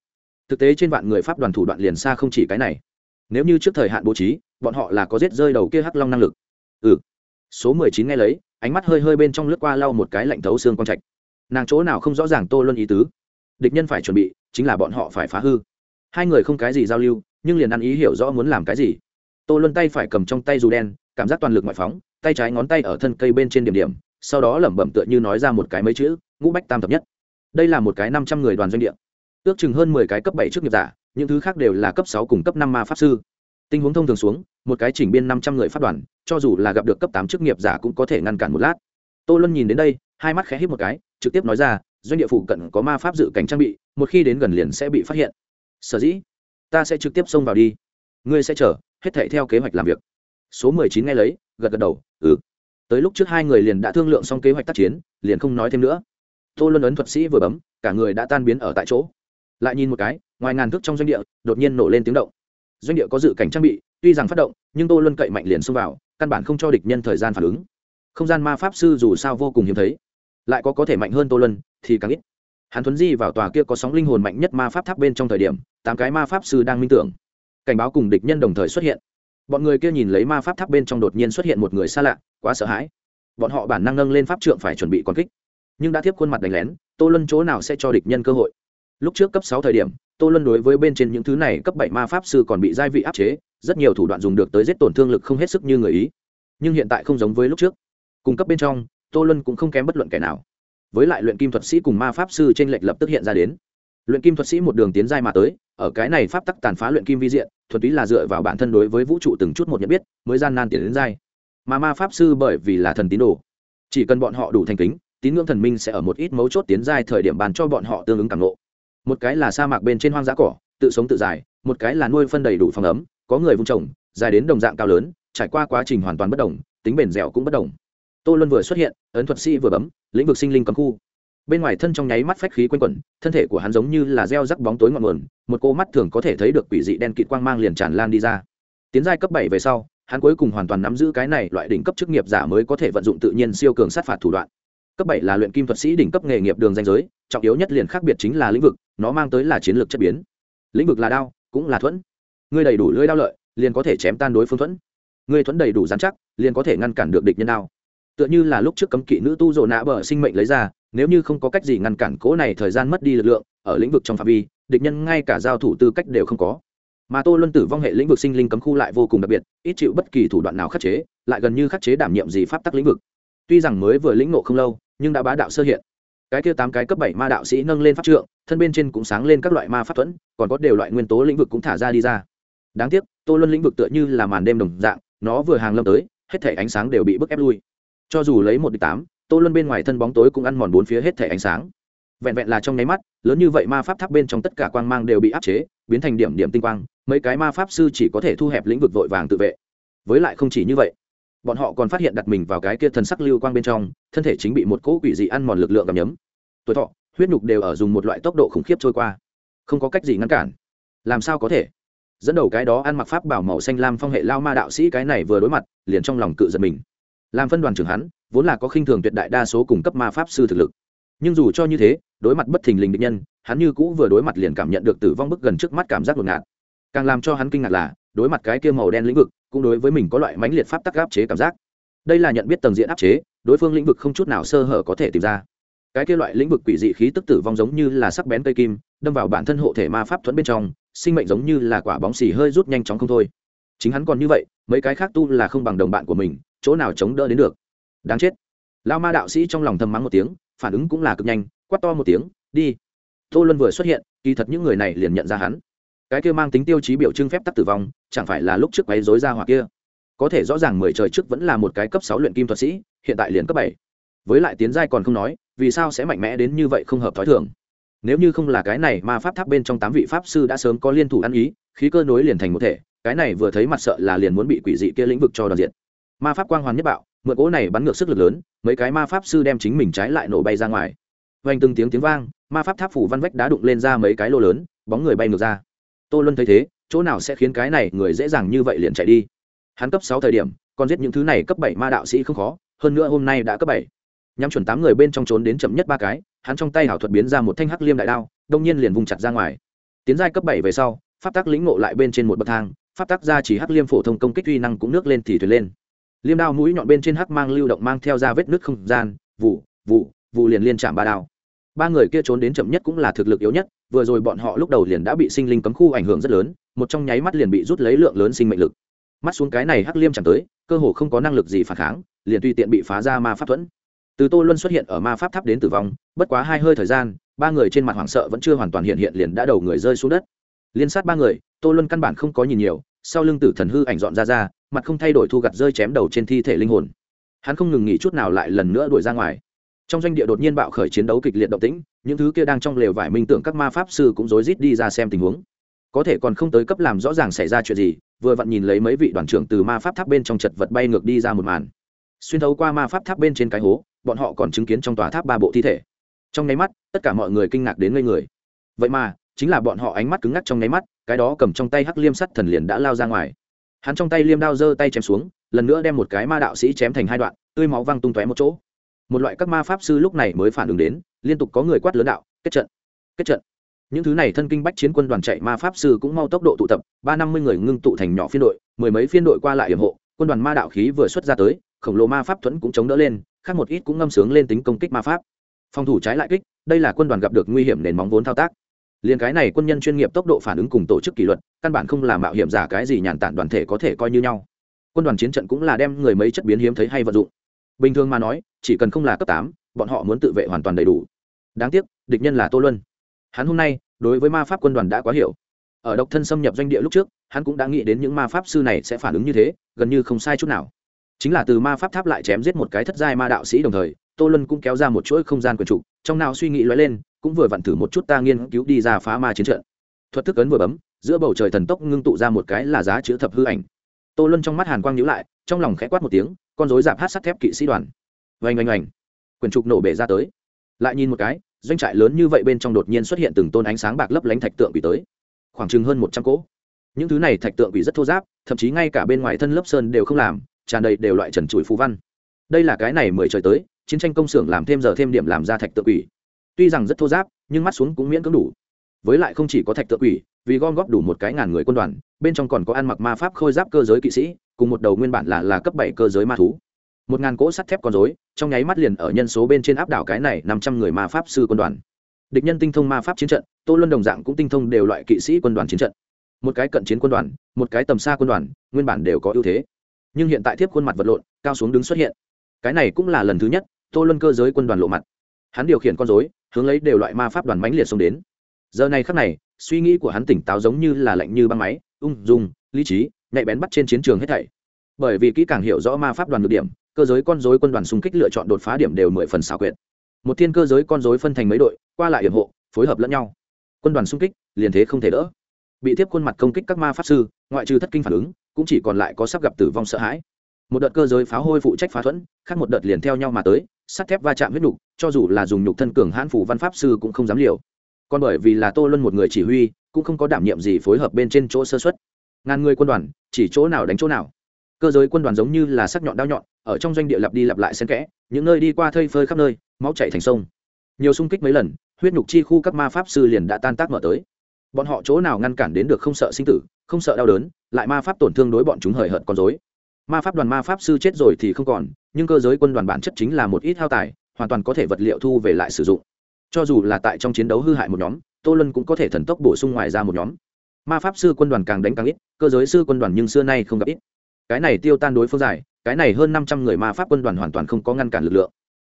Thực tế trên vạn người pháp đoàn thủ đoạn liền xa không chỉ cái này. Nếu như trước thời hạn bố trí, bọn họ là có giết rơi đầu kia hắc long năng lực. Ừ. Số mười chín nghe lấy, ánh mắt hơi hơi bên trong lướt qua lau một cái lạnh thấu xương quang trạch. Nàng chỗ nào không rõ ràng tô luân ý tứ. Địch nhân phải chuẩn bị, chính là bọn họ phải phá hư. Hai người không cái gì giao lưu, nhưng liền ăn ý hiểu rõ muốn làm cái gì. Tô luân tay phải cầm trong tay dù đen, cảm giác toàn lực ngoại phóng, tay trái ngón tay ở thân cây bên trên điểm điểm sau đó lẩm bẩm tựa như nói ra một cái mấy chữ, ngũ bách tam thập nhất. Đây là một cái năm trăm người đoàn doanh địa. Ước chừng hơn mười cái cấp bảy trước nghiệp giả, những thứ khác đều là cấp sáu cùng cấp năm ma pháp sư. Tình huống thông thường xuống, một cái chỉnh biên năm trăm người phát đoàn, cho dù là gặp được cấp tám chức nghiệp giả cũng có thể ngăn cản một lát. Tô luân nhìn đến đây, hai mắt khẽ hít một cái, trực tiếp nói ra, doanh địa phụ cận có ma pháp dự cảnh trang bị, một khi đến gần liền sẽ bị phát hiện. Sở dĩ, ta sẽ trực tiếp xông vào đi. Ngươi sẽ chờ, hết thảy theo kế hoạch làm việc. Số mười chín nghe lấy, gật gật đầu ừ tới lúc trước hai người liền đã thương lượng xong kế hoạch tác chiến, liền không nói thêm nữa. Tô luân ấn thuật sĩ vừa bấm, cả người đã tan biến ở tại chỗ. Lại nhìn một cái, ngoài ngàn thước trong doanh địa, đột nhiên nổ lên tiếng động. Doanh địa có dự cảnh trang bị, tuy rằng phát động, nhưng tô luân cậy mạnh liền xông vào, căn bản không cho địch nhân thời gian phản ứng. Không gian ma pháp sư dù sao vô cùng hiếm thấy, lại có có thể mạnh hơn tô luân thì càng ít. Hắn thuấn di vào tòa kia có sóng linh hồn mạnh nhất ma pháp tháp bên trong thời điểm, tám cái ma pháp sư đang minh tưởng. Cảnh báo cùng địch nhân đồng thời xuất hiện bọn người kia nhìn lấy ma pháp tháp bên trong đột nhiên xuất hiện một người xa lạ, quá sợ hãi. Bọn họ bản năng nâng lên pháp trượng phải chuẩn bị còn kích. Nhưng đã tiếp khuôn mặt đánh lén, tô luân chỗ nào sẽ cho địch nhân cơ hội? Lúc trước cấp sáu thời điểm, tô luân đối với bên trên những thứ này cấp bảy ma pháp sư còn bị giai vị áp chế, rất nhiều thủ đoạn dùng được tới giết tổn thương lực không hết sức như người ý. Nhưng hiện tại không giống với lúc trước. Cung cấp bên trong, tô luân cũng không kém bất luận kẻ nào. Với lại luyện kim thuật sĩ cùng ma pháp sư t r ê n lệch lập tức hiện ra đến. Luyện kim thuật sĩ một đường tiến giai mà tới, ở cái này pháp tắc tàn phá luyện kim vi diện thuật túy là dựa vào bản thân đối với vũ trụ từng chút một nhận biết, mới gian nan tiến đến giai mà ma pháp sư bởi vì là thần tín đồ, chỉ cần bọn họ đủ thành kính, tín ngưỡng thần minh sẽ ở một ít mấu chốt tiến giai thời điểm bàn cho bọn họ tương ứng càng lộ một cái là sa mạc bên trên hoang dã cỏ, tự sống tự dài một cái là nuôi phân đầy đủ phòng ấm, có người vung trồng, dài đến đồng dạng cao lớn, trải qua quá trình hoàn toàn bất đồng, tính bền dẻo cũng bất đồng. Tô luân vừa xuất hiện, ấn thuật sĩ vừa bấm, lĩnh vực sinh linh cấm khu bên ngoài thân trong nháy mắt phách khí quanh quẩn, thân thể của hắn giống như là gieo rắc bóng tối ngọn nguồn, một cô mắt thường có thể thấy được quỷ dị đen kịt quang mang liền tràn lan đi ra. Tiến giai cấp bảy về sau, hắn cuối cùng hoàn toàn nắm giữ cái này loại đỉnh cấp chức nghiệp giả mới có thể vận dụng tự nhiên siêu cường sát phạt thủ đoạn. Cấp bảy là luyện kim thuật sĩ đỉnh cấp nghề nghiệp đường danh giới, trọng yếu nhất liền khác biệt chính là lĩnh vực, nó mang tới là chiến lược chất biến. Lĩnh vực là đao, cũng là thuẫn. Ngươi đầy đủ lưỡi đao lợi, liền có thể chém tan đối phương thuẫn. Ngươi thuẫn đầy đủ dán chắc, liền có thể ngăn cản được địch nhân đao. Tựa như là lúc trước cấm kỵ nữ tu rộ nã bờ sinh mệnh lấy ra nếu như không có cách gì ngăn cản cố này thời gian mất đi lực lượng ở lĩnh vực trong phạm vi, địch nhân ngay cả giao thủ tư cách đều không có. Mà tô luân tử vong hệ lĩnh vực sinh linh cấm khu lại vô cùng đặc biệt, ít chịu bất kỳ thủ đoạn nào khắc chế, lại gần như khắc chế đảm nhiệm gì pháp tắc lĩnh vực. Tuy rằng mới vừa lĩnh nộ không lâu, nhưng đã bá đạo sơ hiện. Cái kia tám cái cấp bảy ma đạo sĩ nâng lên pháp trượng, thân bên trên cũng sáng lên các loại ma pháp thuẫn, còn có đều loại nguyên tố lĩnh vực cũng thả ra đi ra. Đáng tiếc, tô luân lĩnh vực tựa như là màn đêm đồng dạng, nó vừa hàng lâm tới, hết thể ánh sáng đều bị bức ép lui. Cho dù lấy một đ tám tô luân bên ngoài thân bóng tối cũng ăn mòn bốn phía hết thể ánh sáng. Vẹn vẹn là trong nháy mắt, lớn như vậy ma pháp tháp bên trong tất cả quang mang đều bị áp chế, biến thành điểm điểm tinh quang, mấy cái ma pháp sư chỉ có thể thu hẹp lĩnh vực vội vàng tự vệ. Với lại không chỉ như vậy, bọn họ còn phát hiện đặt mình vào cái kia thần sắc lưu quang bên trong, thân thể chính bị một cỗ quỷ dị ăn mòn lực lượng gặm nhấm tuổi thọ, huyết nhục đều ở dùng một loại tốc độ khủng khiếp trôi qua. Không có cách gì ngăn cản. Làm sao có thể? Dẫn đầu cái đó ăn mặc pháp bảo màu xanh lam phong hệ lao ma đạo sĩ cái này vừa đối mặt, liền trong lòng cự giật mình. Làm phân đoàn trưởng hắn vốn là có khinh thường tuyệt đại đa số cung cấp ma pháp sư thực lực. Nhưng dù cho như thế, đối mặt bất thình lình địch nhân, hắn như cũ vừa đối mặt liền cảm nhận được tử vong bức gần trước mắt cảm giác ngột ngạt. Càng làm cho hắn kinh ngạc là, đối mặt cái kia màu đen lĩnh vực, cũng đối với mình có loại mãnh liệt pháp tắc áp chế cảm giác. Đây là nhận biết tầng diện áp chế, đối phương lĩnh vực không chút nào sơ hở có thể tìm ra. Cái kia loại lĩnh vực quỷ dị khí tức tử vong giống như là sắc bén cây kim, đâm vào bản thân hộ thể ma pháp thuẫn bên trong, sinh mệnh giống như là quả bóng xì hơi rút nhanh chóng không thôi. Chính hắn còn như vậy, mấy cái khác tu là không bằng đồng bạn của mình, chỗ nào chống đỡ đến được? Đáng chết. Lao ma đạo sĩ trong lòng thầm mắng một tiếng, phản ứng cũng là cực nhanh, quát to một tiếng, đi. Tô luân vừa xuất hiện, kỳ thật những người này liền nhận ra hắn. Cái kia mang tính tiêu chí biểu trưng phép tắc tử vong, chẳng phải là lúc trước quấy dối ra hoặc kia? Có thể rõ ràng mười trời trước vẫn là một cái cấp sáu luyện kim thuật sĩ, hiện tại liền cấp bảy. Với lại tiến giai còn không nói, vì sao sẽ mạnh mẽ đến như vậy không hợp t h ó i thường? Nếu như không là cái này mà pháp tháp bên trong tám vị pháp sư đã sớm có liên thủ ăn ý, khí cơ nối liền thành một thể, cái này vừa thấy mặt sợ là liền muốn bị quỷ dị kia lĩnh vực cho đoàn diện ma pháp quang hoàn nhất bạo, mượn cỗ này bắn ngược sức lực lớn, mấy cái ma pháp sư đem chính mình trái lại nổ bay ra ngoài. Vành từng tiếng tiếng vang, ma pháp tháp phủ văn vách đá đụng lên ra mấy cái lô lớn, bóng người bay ngược ra. Tô luân thấy thế, chỗ nào sẽ khiến cái này người dễ dàng như vậy liền chạy đi? Hắn cấp sáu thời điểm, còn giết những thứ này cấp bảy ma đạo sĩ không khó, hơn nữa hôm nay đã cấp bảy. Nhắm chuẩn tám người bên trong trốn đến chậm nhất ba cái, hắn trong tay hảo thuật biến ra một thanh hắc liêm đại đao, đông nhiên liền vùng chặt ra ngoài. Tiến giai cấp bảy về sau, pháp tắc lĩnh ngộ lại bên trên một bậc thang, pháp tắc ra chỉ hắc liêm phổ thông công kích uy năng cũng nước lên thì thuyền lên liêm đao mũi nhọn bên trên hắc mang lưu động mang theo ra vết nước không gian, vụ vụ vụ liền liên chạm ba đao. Ba người kia trốn đến chậm nhất cũng là thực lực yếu nhất, vừa rồi bọn họ lúc đầu liền đã bị sinh linh cấm khu ảnh hưởng rất lớn, một trong nháy mắt liền bị rút lấy lượng lớn sinh mệnh lực. Mắt xuống cái này hắc liêm chẳng tới, cơ hồ không có năng lực gì phản kháng, liền tùy tiện bị phá ra ma pháp thuẫn. Từ tô luân xuất hiện ở ma pháp tháp đến tử vong, bất quá hai hơi thời gian, ba người trên mặt hoảng sợ vẫn chưa hoàn toàn hiện hiện liền đã đầu người rơi xuống đất. Liên sát ba người, tô luân căn bản không có nhìn nhiều sau lưng tử thần hư ảnh dọn ra ra, mặt không thay đổi thu gặt rơi chém đầu trên thi thể linh hồn. Hắn không ngừng nghỉ chút nào lại lần nữa đuổi ra ngoài. Trong doanh địa đột nhiên bạo khởi chiến đấu kịch liệt động tĩnh, những thứ kia đang trong lều vải minh tưởng các ma pháp sư cũng rối rít đi ra xem tình huống. Có thể còn không tới cấp làm rõ ràng xảy ra chuyện gì, vừa vặn nhìn lấy mấy vị đoàn trưởng từ ma pháp tháp bên trong chật vật bay ngược đi ra một màn. Xuyên thấu qua ma pháp tháp bên trên cái hố, bọn họ còn chứng kiến trong tòa tháp ba bộ thi thể. Trong nháy mắt, tất cả mọi người kinh ngạc đến ngây người. Vậy mà, chính là bọn họ ánh mắt cứng ngắc trong nháy mắt cái đó cầm trong tay hắc liêm sắt thần liền đã lao ra ngoài. Hắn trong tay liêm đao giơ tay chém xuống, lần nữa đem một cái ma đạo sĩ chém thành hai đoạn, tươi máu văng tung tóe một chỗ. Một loại các ma pháp sư lúc này mới phản ứng đến, liên tục có người quát lớn đạo, kết trận kết trận. Những thứ này thân kinh bách chiến quân đoàn chạy ma pháp sư cũng mau tốc độ tụ tập, ba năm mươi người ngưng tụ thành nhỏ phiên đội, mười mấy phiên đội qua lại hiểm hộ, quân đoàn ma đạo khí vừa xuất ra tới, khổng lồ ma pháp thuẫn cũng chống đỡ lên, khác một ít cũng ngâm sướng lên tính công kích ma pháp. Phòng thủ trái lại kích, đây là quân đoàn gặp được nguy hiểm nền móng vốn thao tác liền cái này quân nhân chuyên nghiệp tốc độ phản ứng cùng tổ chức kỷ luật, căn bản không là mạo hiểm giả cái gì nhàn tản đoàn thể có thể coi như nhau. Quân đoàn chiến trận cũng là đem người mấy chất biến hiếm thấy hay vận dụng. Bình thường mà nói, chỉ cần không là cấp tám, bọn họ muốn tự vệ hoàn toàn đầy đủ. Đáng tiếc, địch nhân là tô luân. Hắn hôm nay, đối với ma pháp quân đoàn đã quá hiểu. Ở độc thân xâm nhập doanh địa lúc trước, hắn cũng đã nghĩ đến những ma pháp sư này sẽ phản ứng như thế, gần như không sai chút nào. Chính là từ ma pháp tháp lại chém giết một cái thất giai ma đạo sĩ đồng thời, tô luân cũng kéo ra một chuỗi không gian quyền trục trong nào suy nghĩ lóe lên cũng vừa vặn thử một chút ta nghiên cứu đi ra phá ma chiến trận. Thuật thức ấn vừa bấm, giữa bầu trời thần tốc ngưng tụ ra một cái là giá chữ thập hư ảnh. Tô luân trong mắt hàn quang nhíu lại, trong lòng khẽ quát một tiếng, con rối dạp hát sắt thép kỵ sĩ đoàn. Oanh oanh oanh. Quyển trục nổ bể ra tới. Lại nhìn một cái, doanh trại lớn như vậy bên trong đột nhiên xuất hiện từng tôn ánh sáng bạc lấp lánh thạch tượng quỷ tới. Khoảng chừng hơn một trăm cỗ. Những thứ này thạch tượng quỷ rất thô giáp, thậm chí ngay cả bên ngoài thân lớp sơn đều không làm, tràn đầy đều loại trần trụi phú văn. Đây là cái này mười trời tới, chiến tranh công xưởng làm thêm giờ thêm điểm làm ra thạch tượng quỷ tuy rằng rất thô giáp, nhưng mắt xuống cũng miễn cưỡng đủ. Với lại không chỉ có thạch tự quỷ, vì gom góp đủ một cái ngàn người quân đoàn, bên trong còn có ăn mặc ma pháp khôi giáp cơ giới kỵ sĩ, cùng một đầu nguyên bản là là cấp bảy cơ giới ma thú. Một ngàn cỗ sắt thép con dối trong nháy mắt liền ở nhân số bên trên áp đảo cái này năm trăm người ma pháp sư quân đoàn. Địch nhân tinh thông ma pháp chiến trận, tô luân đồng dạng cũng tinh thông đều loại kỵ sĩ quân đoàn chiến trận. Một cái cận chiến quân đoàn, một cái tầm xa quân đoàn, nguyên bản đều có ưu thế. Nhưng hiện tại thiếp khuôn mặt vật lộn, cao xuống đứng xuất hiện. Cái này cũng là lần thứ nhất, tô luân cơ giới quân đoàn lộ mặt. Hắn điều khiển con dối hướng lấy đều loại ma pháp đoàn mãnh liệt xông đến. Giờ này khắc này, suy nghĩ của hắn tỉnh táo giống như là lạnh như băng máy, ung dung, lý trí, nhạy bén bắt trên chiến trường hết thảy. Bởi vì kỹ càng hiểu rõ ma pháp đoàn được điểm, cơ giới con dối quân đoàn xung kích lựa chọn đột phá điểm đều mười phần xảo quyệt. Một thiên cơ giới con dối phân thành mấy đội, qua lại hiểm hộ, phối hợp lẫn nhau. Quân đoàn xung kích, liền thế không thể đỡ. Bị tiếp khuôn mặt công kích các ma pháp sư, ngoại trừ thất kinh phản ứng, cũng chỉ còn lại có sắp gặp tử vong sợ hãi. Một đợt cơ giới pháo hôi phụ trách phá thuẫn, khác một đợt liền theo nhau mà tới sắt thép va chạm huyết nhục, cho dù là dùng nhục thân cường hãn phủ văn pháp sư cũng không dám liều. Còn bởi vì là tô luân một người chỉ huy, cũng không có đảm nhiệm gì phối hợp bên trên chỗ sơ xuất ngàn người quân đoàn, chỉ chỗ nào đánh chỗ nào. Cơ giới quân đoàn giống như là sắc nhọn đao nhọn, ở trong doanh địa lặp đi lặp lại xen kẽ, những nơi đi qua thây phơi khắp nơi, máu chảy thành sông. Nhiều xung kích mấy lần, huyết nhục chi khu các ma pháp sư liền đã tan tác mở tới. Bọn họ chỗ nào ngăn cản đến được không sợ sinh tử, không sợ đau đớn, lại ma pháp tổn thương đối bọn chúng hời hợt con dối ma pháp đoàn ma pháp sư chết rồi thì không còn, nhưng cơ giới quân đoàn bản chất chính là một ít hao tài, hoàn toàn có thể vật liệu thu về lại sử dụng. Cho dù là tại trong chiến đấu hư hại một nhóm, tô lân cũng có thể thần tốc bổ sung ngoài ra một nhóm. Ma pháp sư quân đoàn càng đánh càng ít, cơ giới sư quân đoàn nhưng xưa nay không gặp ít. Cái này tiêu tan đối phương giải, cái này hơn năm trăm người ma pháp quân đoàn hoàn toàn không có ngăn cản lực lượng.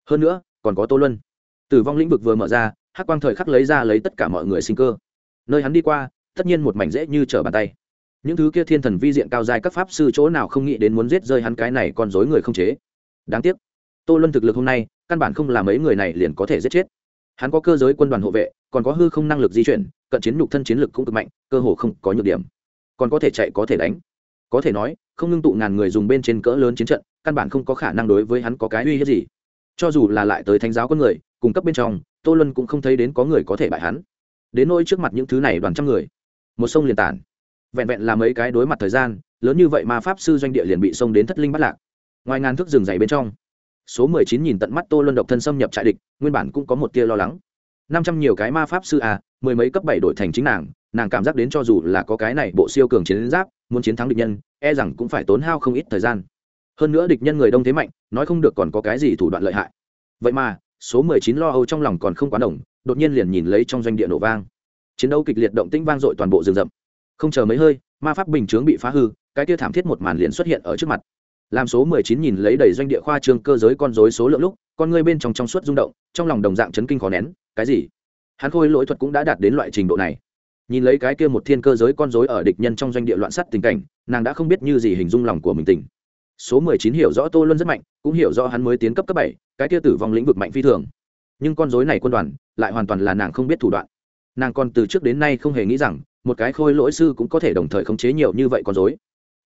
Hơn nữa, còn có tô luân. Tử vong lĩnh vực vừa mở ra, hắc quang thời khắc lấy ra lấy tất cả mọi người sinh cơ. Nơi hắn đi qua, tất nhiên một mảnh dễ như trở bàn tay những thứ kia thiên thần vi diện cao dài các pháp sư chỗ nào không nghĩ đến muốn giết rơi hắn cái này còn dối người không chế. Đáng tiếc, tô luân thực lực hôm nay, căn bản không làm mấy người này liền có thể giết chết. Hắn có cơ giới quân đoàn hộ vệ, còn có hư không năng lực di chuyển, cận chiến nhục thân chiến lực cũng cực mạnh, cơ hồ không có nhược điểm. Còn có thể chạy, có thể đánh. Có thể nói, không ngưng tụ ngàn người dùng bên trên cỡ lớn chiến trận, căn bản không có khả năng đối với hắn có cái uy hiếp gì. Cho dù là lại tới thánh giáo con người cung cấp bên trong, tô luân cũng không thấy đến có người có thể bại hắn. Đến nỗi trước mặt những thứ này đoàn trăm người, một sông liền tản vẹn vẹn là mấy cái đối mặt thời gian, lớn như vậy mà pháp sư doanh địa liền bị xông đến thất linh bắt lạc. Ngoài ngàn thước rừng dày bên trong, số mười chín nhìn tận mắt tô luân độc thân xâm nhập trại địch, nguyên bản cũng có một tia lo lắng. Năm trăm nhiều cái ma pháp sư à mười mấy cấp bảy đổi thành chính nàng nàng cảm giác đến cho dù là có cái này bộ siêu cường chiến giáp, muốn chiến thắng địch nhân e rằng cũng phải tốn hao không ít thời gian. Hơn nữa địch nhân người đông thế mạnh, nói không được còn có cái gì thủ đoạn lợi hại. Vậy mà, số mười chín lo âu trong lòng còn không quá đồng, đột nhiên liền nhìn lấy trong doanh địa nổ vang. Chiến đấu kịch liệt động tĩnh vang dội toàn bộ rừng rậm không chờ mấy hơi, ma pháp bình chướng bị phá hư, cái kia thảm thiết một màn liền xuất hiện ở trước mặt. Làm số mười chín nhìn lấy đầy doanh địa khoa trương cơ giới con rối số lượng lúc, con ngươi bên trong trong suốt rung động, trong lòng đồng dạng chấn kinh khó nén, cái gì? Hắn khôi lỗi thuật cũng đã đạt đến loại trình độ này. Nhìn lấy cái kia một thiên cơ giới con rối ở địch nhân trong doanh địa loạn sắt tình cảnh, nàng đã không biết như gì hình dung lòng của mình tình. Số mười chín hiểu rõ tô luân rất mạnh, cũng hiểu rõ hắn mới tiến cấp cấp bảy, cái kia tử vong lĩnh vực mạnh phi thường. Nhưng con rối này quân đoàn, lại hoàn toàn là nàng không biết thủ đoạn. Nàng còn từ trước đến nay không hề nghĩ rằng một cái khôi lỗi sư cũng có thể đồng thời khống chế nhiều như vậy con rối.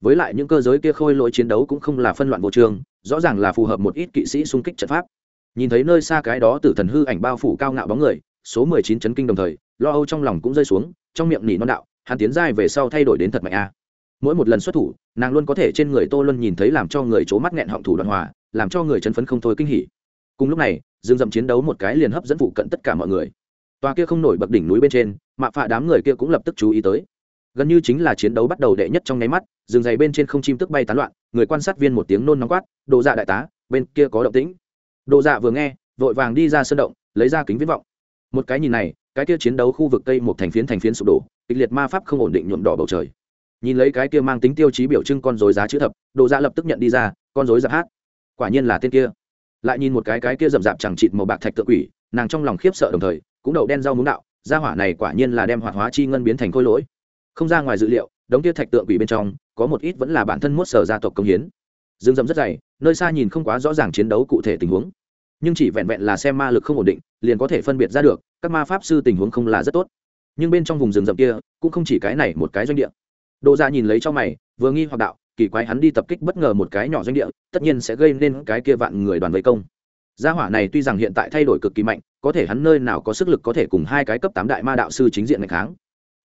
Với lại những cơ giới kia khôi lỗi chiến đấu cũng không là phân loạn vô trường, rõ ràng là phù hợp một ít kỵ sĩ xung kích trận pháp. Nhìn thấy nơi xa cái đó tử thần hư ảnh bao phủ cao ngạo bóng người, số mười chín chấn kinh đồng thời, lo âu trong lòng cũng rơi xuống, trong miệng nỉ non đạo hắn tiến giai về sau thay đổi đến thật mạnh a. Mỗi một lần xuất thủ, nàng luôn có thể trên người tô luân nhìn thấy làm cho người c mắt nghẹn họng thủ đoạn hòa, làm cho người chấn phấn không thôi kinh hỉ. Cùng lúc này, dương dậm chiến đấu một cái liền hấp dẫn phụ cận tất cả mọi người tòa kia không nổi bậc đỉnh núi bên trên, mạ phạ đám người kia cũng lập tức chú ý tới. Gần như chính là chiến đấu bắt đầu đệ nhất trong nháy mắt, rừng dày bên trên không chim tức bay tán loạn, người quan sát viên một tiếng nôn nóng quát độ dạ đại tá, bên kia có động tĩnh. Độ dạ vừa nghe, vội vàng đi ra sân động, lấy ra kính viễn vọng. Một cái nhìn này, cái kia chiến đấu khu vực tây một thành phiến thành phiến sụp đổ, kịch liệt ma pháp không ổn định nhuộm đỏ bầu trời. Nhìn lấy cái kia mang tính tiêu chí biểu trưng con dối giá chữ thập độ dạ lập tức nhận đi ra, con dối giáp hát. Quả nhiên là tên kia. Lại nhìn một cái cái kia rậm rạp chẳng chịt màu bạc thạch tự quỷ, nàng trong lòng khiếp sợ đồng thời cũng đậu đen rau muống đạo gia hỏa này quả nhiên là đem hoạt hóa chi ngân biến thành khôi lỗi. Không ra ngoài dự liệu đống kia thạch tượng quỷ bên trong có một ít vẫn là bản thân muốt sở gia tộc công hiến. Dương dầm rất dày nơi xa nhìn không quá rõ ràng chiến đấu cụ thể tình huống. Nhưng chỉ vẹn vẹn là xem ma lực không ổn định liền có thể phân biệt ra được các ma pháp sư tình huống không là rất tốt. Nhưng bên trong vùng rừng rậm kia cũng không chỉ cái này một cái doanh địa. Đồ Gia dạ nhìn lấy cho mày, vừa nghi hoặc đạo, kỳ quái hắn đi tập kích bất ngờ một cái nhỏ doanh địa, tất nhiên sẽ gây nên cái kia vạn người đoàn vây công. Gia hỏa này tuy rằng hiện tại thay đổi cực kỳ mạnh, có thể hắn nơi nào có sức lực có thể cùng hai cái cấp tám đại ma đạo sư chính diện ngày kháng.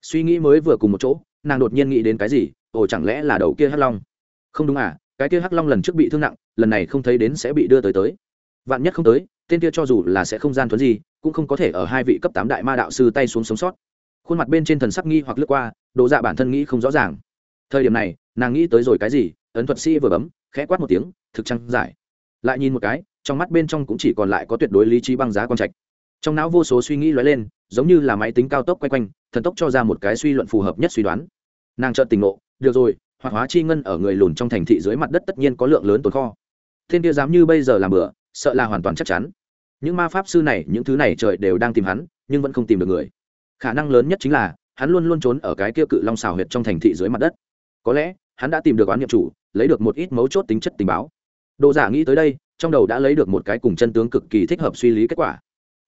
Suy nghĩ mới vừa cùng một chỗ, nàng đột nhiên nghĩ đến cái gì, ồ chẳng lẽ là đầu kia Hắc Long? Không đúng à, cái kia Hắc Long lần trước bị thương nặng, lần này không thấy đến sẽ bị đưa tới tới. vạn nhất không tới tên kia cho dù là sẽ không gian thuấn gì cũng không có thể ở hai vị cấp tám đại ma đạo sư tay xuống sống sót khuôn mặt bên trên thần sắc nghi hoặc lướt qua độ dạ bản thân nghĩ không rõ ràng thời điểm này nàng nghĩ tới rồi cái gì ấn thuật sĩ vừa bấm khẽ quát một tiếng thực trăng giải lại nhìn một cái trong mắt bên trong cũng chỉ còn lại có tuyệt đối lý trí băng giá quan trạch. Trong não vô số suy nghĩ lóe lên, giống như là máy tính cao tốc quay quanh, thần tốc cho ra một cái suy luận phù hợp nhất suy đoán. Nàng chợt tỉnh ngộ, được rồi, hoạt hóa chi ngân ở người lùn trong thành thị dưới mặt đất tất nhiên có lượng lớn tồn kho. Thiên kia dám như bây giờ làm bữa sợ là hoàn toàn chắc chắn. Những ma pháp sư này, những thứ này trời đều đang tìm hắn, nhưng vẫn không tìm được người. Khả năng lớn nhất chính là, hắn luôn luôn trốn ở cái kia cự long xào huyệt trong thành thị dưới mặt đất. Có lẽ, hắn đã tìm được oán nhiệm chủ, lấy được một ít mấu chốt tính chất tình báo. Đồ giả nghĩ tới đây trong đầu đã lấy được một cái cùng chân tướng cực kỳ thích hợp suy lý kết quả.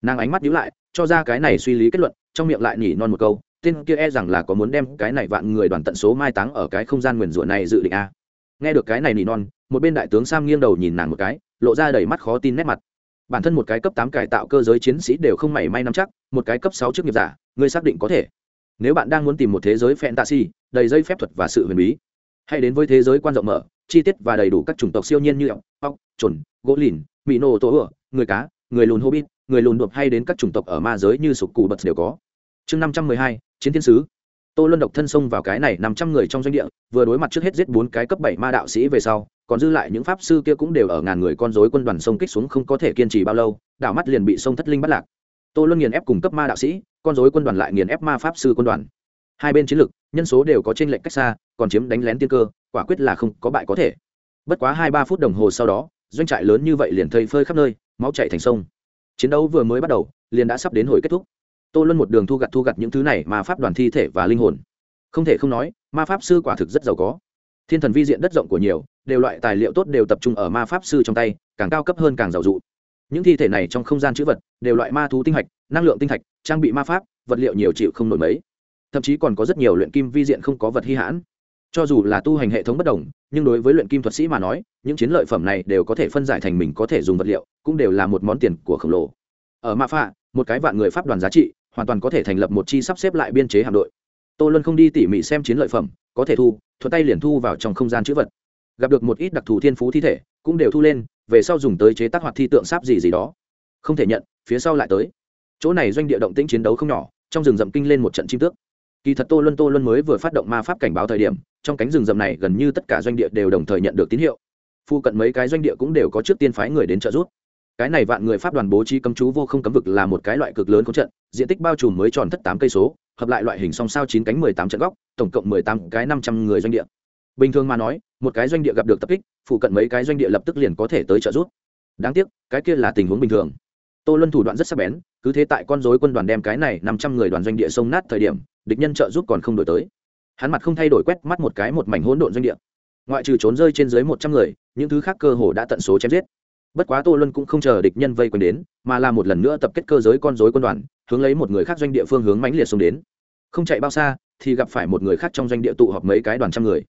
Nàng ánh mắt nhíu lại, cho ra cái này suy lý kết luận, trong miệng lại nhỉ non một câu, tên kia e rằng là có muốn đem cái này vạn người đoàn tận số mai táng ở cái không gian nguyền rủa này dự định a. Nghe được cái này nỉ non, một bên đại tướng sam nghiêng đầu nhìn nàng một cái, lộ ra đầy mắt khó tin nét mặt. Bản thân một cái cấp tám cải tạo cơ giới chiến sĩ đều không mảy may nắm chắc, một cái cấp sáu chức nghiệp giả, ngươi xác định có thể. Nếu bạn đang muốn tìm một thế giới fantasy, đầy dây phép thuật và sự huyền bí, hãy đến với thế giới quan rộng mở chi tiết và đầy đủ các chủng tộc siêu nhiên như ốc ốc trồn gỗ lìn mỹ nổ tổ ửa người cá, người lùn hobbit, người lùn đột hay đến các chủng tộc ở ma giới như sục cụ bật đều có. Chương năm trăm mười hai, chiến thiên sứ. Tô luân độc thân xông vào cái này năm trăm người trong doanh địa, vừa đối mặt trước hết giết bốn cái cấp bảy ma đạo sĩ về sau, còn dư lại những pháp sư kia cũng đều ở ngàn người con rối quân đoàn sông kích xuống không có thể kiên trì bao lâu, đảo mắt liền bị sông thất linh bắt lạc. Tô luân nghiền ép cùng cấp ma đạo sĩ, con rối quân đoàn lại nghiền ép ma pháp sư quân đoàn hai bên chiến lược, nhân số đều có trên lệnh cách xa, còn chiếm đánh lén tiên cơ, quả quyết là không có bại có thể. Bất quá hai ba phút đồng hồ sau đó, doanh trại lớn như vậy liền thây phơi khắp nơi, máu chạy thành sông. Chiến đấu vừa mới bắt đầu, liền đã sắp đến hồi kết thúc. Tô luân một đường thu gặt thu gặt những thứ này mà pháp đoàn thi thể và linh hồn. Không thể không nói, ma pháp sư quả thực rất giàu có. Thiên thần vi diện đất rộng của nhiều, đều loại tài liệu tốt đều tập trung ở ma pháp sư trong tay, càng cao cấp hơn càng giàu dụ. Những thi thể này trong không gian chữ vật, đều loại ma thú tinh hạch, năng lượng tinh thạch trang bị ma pháp, vật liệu nhiều chịu không nổi mấy thậm chí còn có rất nhiều luyện kim vi diện không có vật hy hãn. Cho dù là tu hành hệ thống bất đồng, nhưng đối với luyện kim thuật sĩ mà nói, những chiến lợi phẩm này đều có thể phân giải thành mình có thể dùng vật liệu, cũng đều là một món tiền của khổng lồ. Ở ma phạ một cái vạn người pháp đoàn giá trị, hoàn toàn có thể thành lập một chi sắp xếp lại biên chế hạm đội. Tô luân không đi tỉ mỉ xem chiến lợi phẩm, có thể thu thuật tay liền thu vào trong không gian chữ vật. Gặp được một ít đặc thù thiên phú thi thể, cũng đều thu lên, về sau dùng tới chế tác hoạt thi tượng sáp gì gì đó. Không thể nhận, phía sau lại tới. Chỗ này doanh địa động tĩnh chiến đấu không nhỏ, trong rừng rậm kinh lên một trận chim tước kỳ thật tô luân tô luân mới vừa phát động ma pháp cảnh báo thời điểm, trong cánh rừng rậm này gần như tất cả doanh địa đều đồng thời nhận được tín hiệu. Phu cận mấy cái doanh địa cũng đều có trước tiên phái người đến trợ giúp. Cái này vạn người pháp đoàn bố trí cấm chú vô không cấm vực là một cái loại cực lớn có trận, diện tích bao trùm mới tròn thất tám cây số, hợp lại loại hình song sao chín cánh mười tám trận góc, tổng cộng mười tám cái năm trăm người doanh địa. Bình thường mà nói, một cái doanh địa gặp được tập kích phụ cận mấy cái doanh địa lập tức liền có thể tới trợ giúp. Đáng tiếc, cái kia là tình huống bình thường tô luân thủ đoạn rất sắc bén, cứ thế tại con dối quân đoàn đem cái này năm trăm người đoàn doanh địa sông nát thời điểm, địch nhân trợ giúp còn không đổi tới. Hắn mặt không thay đổi quét mắt một cái một mảnh hỗn độn doanh địa. Ngoại trừ trốn rơi trên dưới một trăm người, những thứ khác cơ hồ đã tận số chém giết. Bất quá tô luân cũng không chờ địch nhân vây quanh đến, mà là một lần nữa tập kết cơ giới con dối quân đoàn, hướng lấy một người khác doanh địa phương hướng mãnh liệt xông đến. Không chạy bao xa, thì gặp phải một người khác trong doanh địa tụ họp mấy cái đoàn trăm người.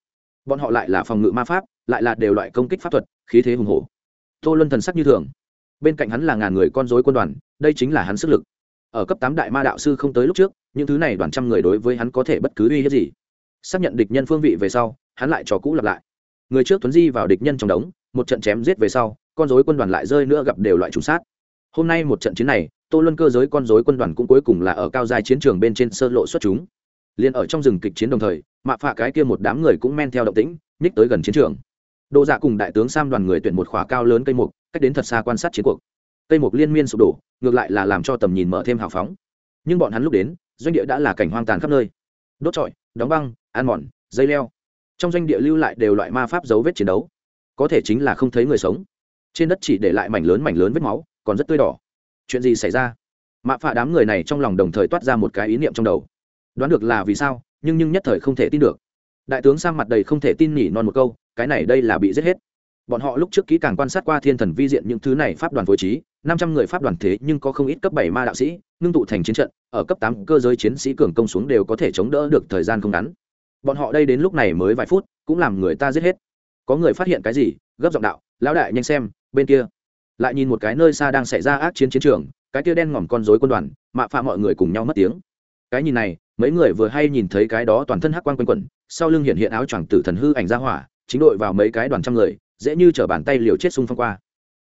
Bọn họ lại là phòng ngự ma pháp, lại là đều loại công kích pháp thuật, khí thế hùng hổ. Tô luân thần sắc như thường bên cạnh hắn là ngàn người con dối quân đoàn, đây chính là hắn sức lực. Ở cấp tám đại ma đạo sư không tới lúc trước, những thứ này đoàn trăm người đối với hắn có thể bất cứ uy hiếp gì. Xác nhận địch nhân phương vị về sau, hắn lại trò cũ lặp lại. Người trước tuấn di vào địch nhân trong đống, một trận chém giết về sau, con dối quân đoàn lại rơi nữa gặp đều loại trùng sát. Hôm nay một trận chiến này, tô luân cơ giới con dối quân đoàn cũng cuối cùng là ở cao giai chiến trường bên trên sơ lộ xuất chúng. Liền ở trong rừng kịch chiến đồng thời mạ phạ cái kia một đám người cũng men theo động tĩnh, nhích tới gần chiến trường đô dạ cùng đại tướng sam đoàn người tuyển một khóa cao lớn cây mục cách đến thật xa quan sát chiến cuộc. Cây mục liên miên sụp đổ, ngược lại là làm cho tầm nhìn mở thêm hào phóng. Nhưng bọn hắn lúc đến, doanh địa đã là cảnh hoang tàn khắp nơi. Đốt trọi, đóng băng, ăn mòn, dây leo. Trong doanh địa lưu lại đều loại ma pháp dấu vết chiến đấu. Có thể chính là không thấy người sống. Trên đất chỉ để lại mảnh lớn mảnh lớn vết máu, còn rất tươi đỏ. Chuyện gì xảy ra? Mạ phạ đám người này trong lòng đồng thời toát ra một cái ý niệm trong đầu. Đoán được là vì sao, nhưng nhưng nhất thời không thể tin được. Đại tướng sang mặt đầy không thể tin nhỉ non một câu cái này đây là bị giết hết. Bọn họ lúc trước kỹ càng quan sát qua thiên thần vi diện những thứ này pháp đoàn phối trí, năm trăm người pháp đoàn thế nhưng có không ít cấp bảy ma đạo sĩ, ngưng tụ thành chiến trận, ở cấp tám cơ giới chiến sĩ cường công xuống đều có thể chống đỡ được thời gian không ngắn. Bọn họ đây đến lúc này mới vài phút, cũng làm người ta giết hết. Có người phát hiện cái gì? Gấp giọng đạo, lão đại, nhanh xem, bên kia. Lại nhìn một cái nơi xa đang xảy ra ác chiến chiến trường, cái kia đen ngòm con rối quân đoàn, mạ phạ mọi người cùng nhau mất tiếng. Cái nhìn này, mấy người vừa hay nhìn thấy cái đó toàn thân hắc quan quanh quẩn, sau lưng hiện hiện áo choàng tử thần hư ảnh ra hỏa chính đội vào mấy cái đoàn trăm người, dễ như chở bàn tay liều chết xung phong qua.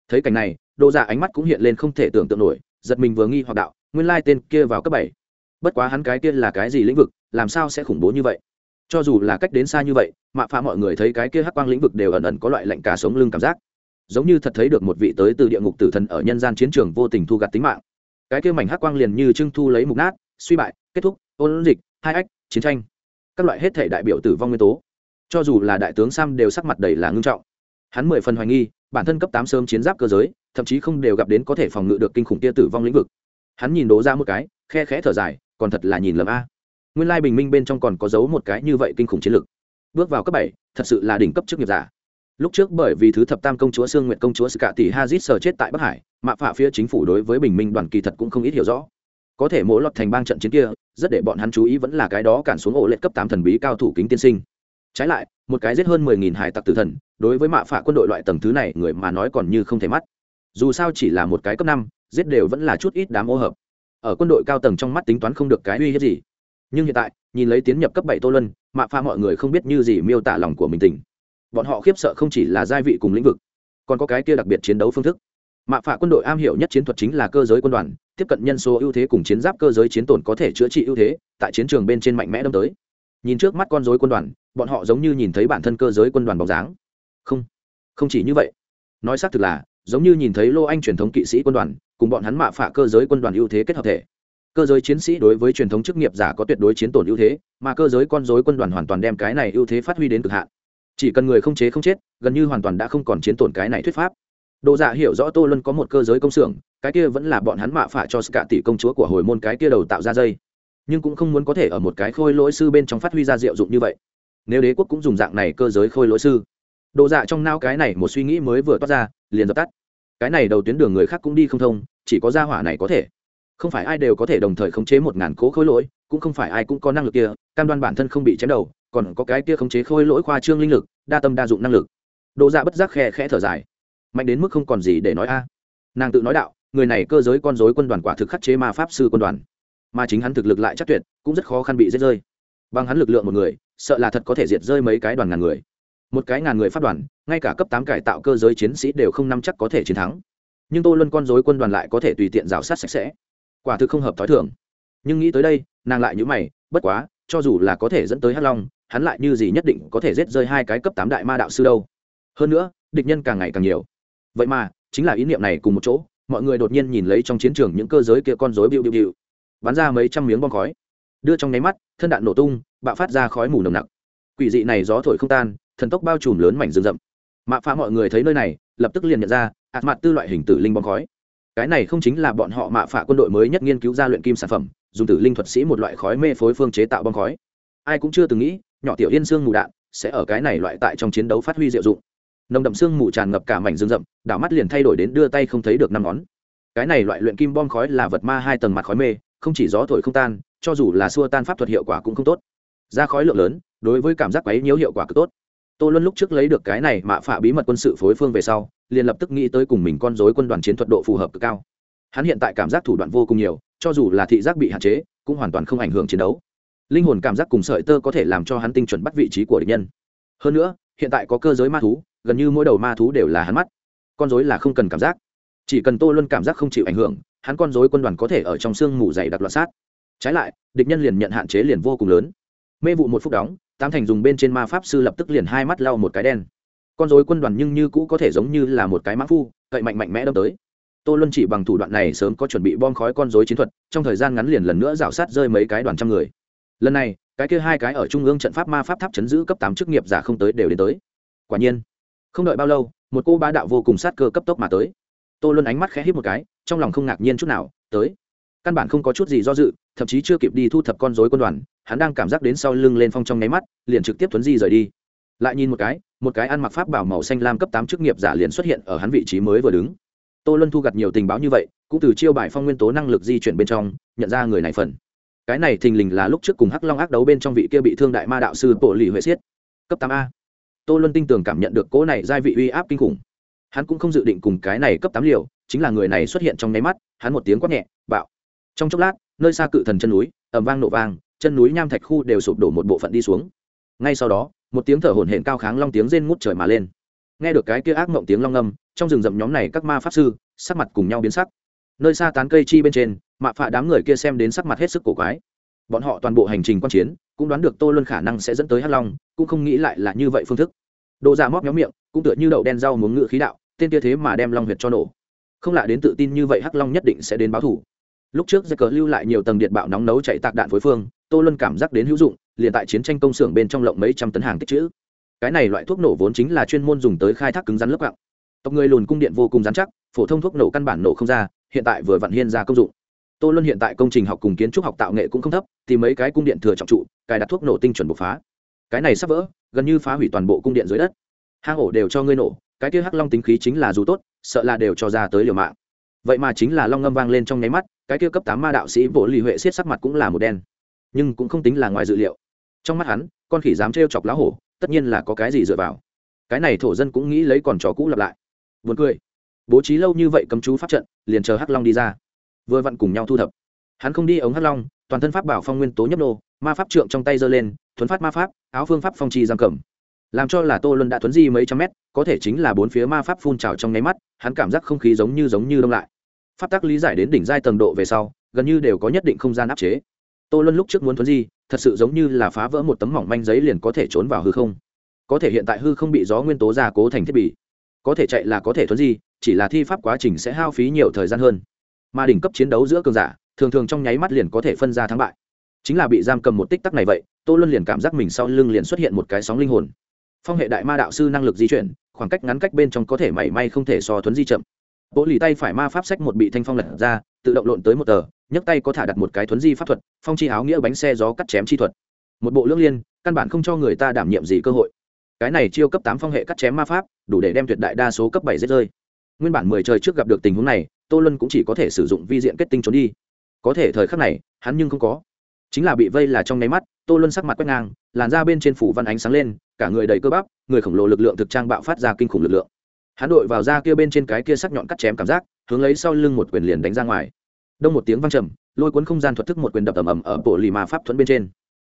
Thấy cảnh này đồ dạ ánh mắt cũng hiện lên không thể tưởng tượng nổi, giật mình vừa nghi hoặc đạo, nguyên lai tên kia vào cấp bảy. Bất quá hắn cái kia là cái gì lĩnh vực, làm sao sẽ khủng bố như vậy? Cho dù là cách đến xa như vậy mạ phá mọi người thấy cái kia hắc quang lĩnh vực đều ẩn ẩn có loại lạnh cả sống lưng cảm giác. Giống như thật thấy được một vị tới từ địa ngục tử thần ở nhân gian chiến trường vô tình thu gặt tính mạng. Cái kia mảnh hắc quang liền như trưng thu lấy mục nát, suy bại, kết thúc, ôn dịch, hai ách, chiến tranh. Các loại hết thể đại biểu tử vong nguyên tố cho dù là đại tướng sam đều sắc mặt đầy là ngưng trọng. Hắn mười phần hoài nghi, bản thân cấp tám sớm chiến giáp cơ giới, thậm chí không đều gặp đến có thể phòng ngự được kinh khủng tia tử vong lĩnh vực. Hắn nhìn đố ra một cái, khe khẽ thở dài, còn thật là nhìn lầm a. Nguyên lai bình minh bên trong còn có giấu một cái như vậy kinh khủng chiến lực. Bước vào cấp bảy, thật sự là đỉnh cấp chức nghiệp giả. Lúc trước bởi vì thứ thập tam công chúa sương nguyện công chúa sự cạ tỷ hazit sờ chết tại bắc hải mạ phạ phía chính phủ đối với bình minh đoàn kỳ thật cũng không ít hiểu rõ. Có thể mỗi lọt thành bang trận chiến kia, rất để bọn hắn chú ý vẫn là cái đó cản xuống ổ lệ cấp tám thần bí cao thủ kính tiên sinh trái lại, một cái giết hơn mười nghìn hải tặc tử thần, đối với mạ phạ quân đội loại tầng thứ này người mà nói còn như không thể mắt. Dù sao chỉ là một cái cấp năm, giết đều vẫn là chút ít đám ô hợp. Ở quân đội cao tầng trong mắt tính toán không được cái uy hiếp gì. Nhưng hiện tại, nhìn lấy tiến nhập cấp bảy tô lân mạ pha mọi người không biết như gì miêu tả lòng của mình tình. Bọn họ khiếp sợ không chỉ là giai vị cùng lĩnh vực, còn có cái kia đặc biệt chiến đấu phương thức. Mạ phạ quân đội am hiểu nhất chiến thuật chính là cơ giới quân đoàn, tiếp cận nhân số ưu thế cùng chiến giáp cơ giới chiến tổn có thể chữa trị ưu thế, tại chiến trường bên trên mạnh mẽ đâm tới. Nhìn trước mắt con dối quân đoàn bọn họ giống như nhìn thấy bản thân cơ giới quân đoàn bóng dáng. Không không chỉ như vậy. Nói xác thực là giống như nhìn thấy lô anh truyền thống kỵ sĩ quân đoàn cùng bọn hắn mạ phạ cơ giới quân đoàn ưu thế kết hợp thể. Cơ giới chiến sĩ đối với truyền thống chức nghiệp giả có tuyệt đối chiến tổn ưu thế mà cơ giới con dối quân đoàn hoàn toàn đem cái này ưu thế phát huy đến cực hạn. Chỉ cần người không chế không chết gần như hoàn toàn đã không còn chiến tổn cái này thuyết pháp. Đồ Dạ hiểu rõ Tô Luân có một cơ giới công xưởng, cái kia vẫn là bọn hắn mạ phạ cho cả tỷ công chúa của hồi môn cái kia đầu tạo ra dây, nhưng cũng không muốn có thể ở một cái khôi lỗi sư bên trong phát huy ra diệu dụng như vậy. Nếu đế quốc cũng dùng dạng này cơ giới khôi lỗi sư, Đồ Dạ trong não cái này một suy nghĩ mới vừa toát ra, liền dập tắt. Cái này đầu tuyến đường người khác cũng đi không thông, chỉ có gia hỏa này có thể. Không phải ai đều có thể đồng thời khống chế một ngàn cố khôi lỗi, cũng không phải ai cũng có năng lực kia, cam đoan bản thân không bị chém đầu, còn có cái kia khống chế khôi lỗi khoa trương linh lực, đa tâm đa dụng năng lực. Đồ Dạ bất giác khe khẽ thở dài mạnh đến mức không còn gì để nói a nàng tự nói đạo người này cơ giới con dối quân đoàn quả thực khắc chế ma pháp sư quân đoàn mà chính hắn thực lực lại chắc tuyệt cũng rất khó khăn bị giết rơi bằng hắn lực lượng một người sợ là thật có thể diệt rơi mấy cái đoàn ngàn người. Một cái ngàn người phát đoàn, ngay cả cấp tám cải tạo cơ giới chiến sĩ đều không nắm chắc có thể chiến thắng. Nhưng tô luân con dối quân đoàn lại có thể tùy tiện rào sát sạch sẽ. Quả thực không hợp t h ó i thường. Nhưng nghĩ tới đây, nàng lại nhữ mày, bất quá, cho dù là có thể dẫn tới hắc long, hắn lại như gì nhất định có thể giết rơi hai cái cấp tám đại ma đạo sư đâu. Hơn nữa, địch nhân càng ngày càng nhiều. Vậy mà, chính là ý niệm này cùng một chỗ, mọi người đột nhiên nhìn lấy trong chiến trường những cơ giới kia con rối bịu bịu biu bắn ra mấy trăm miếng bom khói đưa trong nháy mắt, thân đạn nổ tung, bạo phát ra khói mù nồng nặc. Quỷ dị này gió thổi không tan, thần tốc bao trùm lớn mảnh rừng rậm. Mạ phá mọi người thấy nơi này, lập tức liền nhận ra, ạt mặt tư loại hình tử linh bom khói. Cái này không chính là bọn họ mạ phả quân đội mới nhất nghiên cứu ra luyện kim sản phẩm, dùng tử linh thuật sĩ một loại khói mê phối phương chế tạo bom khói. Ai cũng chưa từng nghĩ, nhỏ tiểu yên xương mù đạn sẽ ở cái này loại tại trong chiến đấu phát huy diệu dụng. Nồng đậm xương mù tràn ngập cả mảnh rừng rậm, đảo mắt liền thay đổi đến đưa tay không thấy được năm ngón. Cái này loại luyện kim bom khói là vật ma hai tầng mặt khói mê, không chỉ gió thổi không tan cho dù là xua tan pháp thuật hiệu quả cũng không tốt. Ra khói lượng lớn, đối với cảm giác quấy nhiễu hiệu quả cực tốt. Tô luân lúc trước lấy được cái này mạ phạ bí mật quân sự phối phương về sau, liền lập tức nghĩ tới cùng mình con dối quân đoàn chiến thuật độ phù hợp cực cao. Hắn hiện tại cảm giác thủ đoạn vô cùng nhiều, cho dù là thị giác bị hạn chế, cũng hoàn toàn không ảnh hưởng chiến đấu. Linh hồn cảm giác cùng sợi tơ có thể làm cho hắn tinh chuẩn bắt vị trí của địch nhân. Hơn nữa, hiện tại có cơ giới ma thú, gần như mỗi đầu ma thú đều là hắn mắt. Con dối là không cần cảm giác. Chỉ cần tô luân cảm giác không chịu ảnh hưởng, hắn con dối quân đoàn có thể ở trong sương mù dày đặc loạt sát trái lại, địch nhân liền nhận hạn chế liền vô cùng lớn. Mê vụ một phút đóng, tám thành dùng bên trên ma pháp sư lập tức liền hai mắt lau một cái đen. Con dối quân đoàn nhưng như cũ có thể giống như là một cái mã phu, cậy mạnh mạnh mẽ đâm tới. Tô luân chỉ bằng thủ đoạn này sớm có chuẩn bị bom khói con dối chiến thuật, trong thời gian ngắn liền lần nữa rào sát rơi mấy cái đoàn trăm người. Lần này, cái kia hai cái ở trung ương trận pháp ma pháp tháp chấn giữ cấp tám chức nghiệp giả không tới đều đến tới. Quả nhiên, không đợi bao lâu, một cô bá đạo vô cùng sát cơ cấp tốc mà tới. Tô luân ánh mắt khẽ hít một cái, trong lòng không ngạc nhiên chút nào, tới căn bản không có chút gì do dự, thậm chí chưa kịp đi thu thập con dối quân đoàn, hắn đang cảm giác đến sau lưng lên phong trong nháy mắt, liền trực tiếp tuấn di rời đi. Lại nhìn một cái một cái ăn mặc pháp bảo màu xanh lam cấp tám chức nghiệp giả liền xuất hiện ở hắn vị trí mới vừa đứng. Tô luân thu gặt nhiều tình báo như vậy, cũng từ chiêu bài phong nguyên tố năng lực di chuyển bên trong, nhận ra người này phần. Cái này thình lình là lúc trước cùng hắc long ác đấu bên trong vị kia bị thương đại ma đạo sư bộ lì huệ siết. Cấp tám a. Tô luân tinh tường cảm nhận được cỗ này giai vị uy áp kinh khủng. Hắn cũng không dự định cùng cái này cấp tám liều, chính là người này xuất hiện trong nháy mắt, hắn một tiếng quát nhẹ, bạo trong chốc lát, nơi xa cự thần chân núi ẩm vang nổ vang, chân núi nham thạch khu đều sụp đổ một bộ phận đi xuống. Ngay sau đó, một tiếng thở hổn hển cao kháng long tiếng rên ngút trời mà lên. Nghe được cái kia ác mộng tiếng long ngâm trong rừng rậm nhóm này các ma pháp sư, sắc mặt cùng nhau biến sắc. Nơi xa tán cây chi bên trên, mạ phạ đám người kia xem đến sắc mặt hết sức cổ quái. Bọn họ toàn bộ hành trình quan chiến, cũng đoán được tô luân khả năng sẽ dẫn tới hắc long, cũng không nghĩ lại là như vậy phương thức. Đồ giả dạ móc nhóm miệng, cũng tựa như đậu đen rau muống ngự khí đạo, tên kia thế mà đem long huyệt cho nổ. Không lạ đến tự tin như vậy hắc long nhất định sẽ đến báo thủ lúc trước giặc cờ lưu lại nhiều tầng điện bạo nóng nấu chạy tạc đạn phối phương, tô luân cảm giác đến hữu dụng, liền tại chiến tranh công xưởng bên trong lộng mấy trăm tấn hàng tích chữ. Cái này loại thuốc nổ vốn chính là chuyên môn dùng tới khai thác cứng rắn lớp quặng tộc người lùn cung điện vô cùng rắn chắc, phổ thông thuốc nổ căn bản nổ không ra, hiện tại vừa vặn hiên ra công dụng. Tô luân hiện tại công trình học cùng kiến trúc học tạo nghệ cũng không thấp thì mấy cái cung điện thừa trọng trụ, cài đặt thuốc nổ tinh chuẩn bộc phá. Cái này sắp vỡ, gần như phá hủy toàn bộ cung điện dưới đất. Hang ổ đều cho ngươi nổ, cái kia hắc long tính khí chính là dù tốt, sợ là đều cho ra tới liều mạng vậy mà chính là long ngâm vang lên trong nháy mắt, cái kia cấp tám ma đạo sĩ bộ lì huệ xiết sắc mặt cũng là một đen. Nhưng cũng không tính là ngoài dự liệu. Trong mắt hắn, con khỉ dám trêu chọc lá hổ, tất nhiên là có cái gì dựa vào. Cái này thổ dân cũng nghĩ lấy còn trò cũ lặp lại. Vượt cười. Bố trí lâu như vậy cấm chú pháp trận, liền chờ hắc long đi ra. Vừa vặn cùng nhau thu thập. Hắn không đi ống hắc long, toàn thân pháp bảo phong nguyên tố nhấp nô, ma pháp trượng trong tay giơ lên, thuấn phát ma pháp, áo phương pháp phong trì giam cầm. Làm cho là tô luân đã thuấn di mấy trăm mét, có thể chính là bốn phía ma pháp phun trào trong nháy mắt, hắn cảm giác không khí giống như giống như đông lại pháp tắc lý giải đến đỉnh giai tầng độ về sau, gần như đều có nhất định không gian áp chế. Tô luân lúc trước muốn thuấn di, thật sự giống như là phá vỡ một tấm mỏng manh giấy liền có thể trốn vào hư không. Có thể hiện tại hư không bị gió nguyên tố gia cố thành thiết bị. Có thể chạy là có thể thuấn di, chỉ là thi pháp quá trình sẽ hao phí nhiều thời gian hơn. Mà đỉnh cấp chiến đấu giữa cường giả, thường thường trong nháy mắt liền có thể phân ra thắng bại. Chính là bị giam cầm một tích tắc này vậy, tô luân liền cảm giác mình sau lưng liền xuất hiện một cái sóng linh hồn. Phong hệ đại ma đạo sư năng lực di chuyển, khoảng cách ngắn cách bên trong có thể mảy may không thể so thuấn di chậm bộ lì tay phải ma pháp sách một bị thanh phong lật ra, tự động lộn tới một tờ, nhấc tay có thả đặt một cái thuấn di pháp thuật, phong chi áo nghĩa bánh xe gió cắt chém chi thuật. Một bộ lưỡng liên, căn bản không cho người ta đảm nhiệm gì cơ hội. Cái này chiêu cấp tám phong hệ cắt chém ma pháp, đủ để đem tuyệt đại đa số cấp bảy dễ rơi. Nguyên bản mười trời trước gặp được tình huống này, tô luân cũng chỉ có thể sử dụng vi diện kết tinh trốn đi. Có thể thời khắc này, hắn nhưng không có. Chính là bị vây là trong nháy mắt, tô luân sắc mặt quét ngang, làn ra bên trên phủ văn ánh sáng lên, cả người đầy cơ bắp, người khổng lồ lực lượng thực trang bạo phát ra kinh khủng lực lượng hắn đội vào da kia bên trên cái kia sắc nhọn cắt chém cảm giác, hướng lấy sau lưng một quyền liền đánh ra ngoài. Đông một tiếng văng trầm, lôi cuốn không gian thuật thức một quyền đập ầm ầm ở bộ lì ma pháp thuẫn bên trên.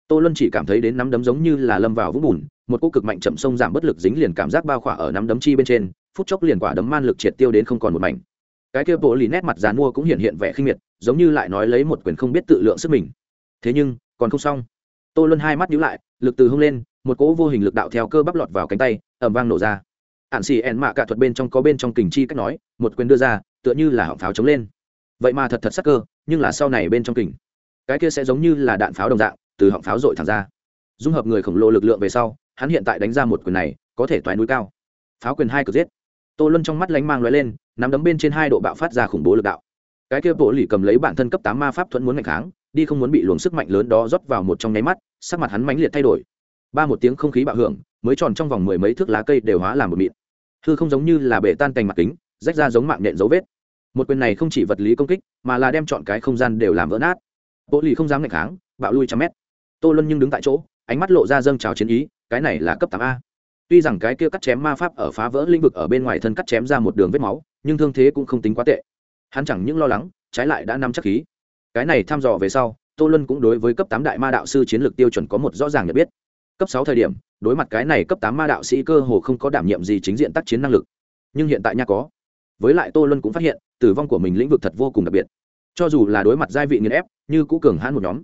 Tô luân chỉ cảm thấy đến nắm đấm giống như là lâm vào vũng bùn, một cú cực mạnh chậm sông giảm bất lực dính liền cảm giác bao khỏa ở nắm đấm chi bên trên, phút chốc liền quả đấm man lực triệt tiêu đến không còn một mảnh. Cái kia bộ lì nét mặt dán mua cũng hiện hiện vẻ khinh miệt, giống như lại nói lấy một quyền không biết tự lượng sức mình. Thế nhưng, còn không xong. Tô luân hai mắt nhíu lại, lực từ hông lên, một cỗ vô hình lực đạo theo cơ bắp lọt vào cánh tay, ầm vang nổ ra ạn xì ẹn mạ cả thuật bên trong có bên trong kình chi cách nói, một quyền đưa ra, tựa như là họng pháo chống lên. Vậy mà thật thật sắc cơ, nhưng là sau này bên trong kình, cái kia sẽ giống như là đạn pháo đồng dạng, từ họng pháo dội thẳng ra. Dung hợp người khổng lồ lực lượng về sau, hắn hiện tại đánh ra một quyền này, có thể toái núi cao. Pháo quyền hai cực giết. Tô luân trong mắt lánh mang l lên, nắm đấm bên trên hai độ bạo phát ra khủng bố lực đạo. Cái kia bộ lì cầm lấy bản thân cấp tám ma pháp thuẫn muốn ngày kháng, đi không muốn bị luồng sức mạnh lớn đó rót vào một trong nháy mắt, sắc mặt hắn mãnh liệt thay đổi. Ba một tiếng không khí bạo hưởng, mới tròn trong vòng mười mấy thước lá cây đều hóa làm một mịn hư không giống như là bể tan cành mặt kính, rách ra giống mạng nhện dấu vết. Một quyền này không chỉ vật lý công kích, mà là đem chọn cái không gian đều làm vỡ nát. Bộ lì không dám ngày kháng, bạo lui trăm mét. Tô luân nhưng đứng tại chỗ, ánh mắt lộ ra dâng trào chiến ý, cái này là cấp tám a. Tuy rằng cái kia cắt chém ma pháp ở phá vỡ lĩnh vực ở bên ngoài thân cắt chém ra một đường vết máu, nhưng thương thế cũng không tính quá tệ. Hắn chẳng những lo lắng, trái lại đã nắm chắc khí. Cái này thăm dò về sau, tô luân cũng đối với cấp tám đại ma đạo sư chiến lược tiêu chuẩn có một rõ ràng nhận biết cấp sáu thời điểm, đối mặt cái này cấp tám ma đạo sĩ cơ hồ không có đảm nhiệm gì chính diện tác chiến năng lực. Nhưng hiện tại nha có. Với lại tô luân cũng phát hiện, tử vong của mình lĩnh vực thật vô cùng đặc biệt. Cho dù là đối mặt giai vị nghiền ép, như cũ cường hãn một nhóm.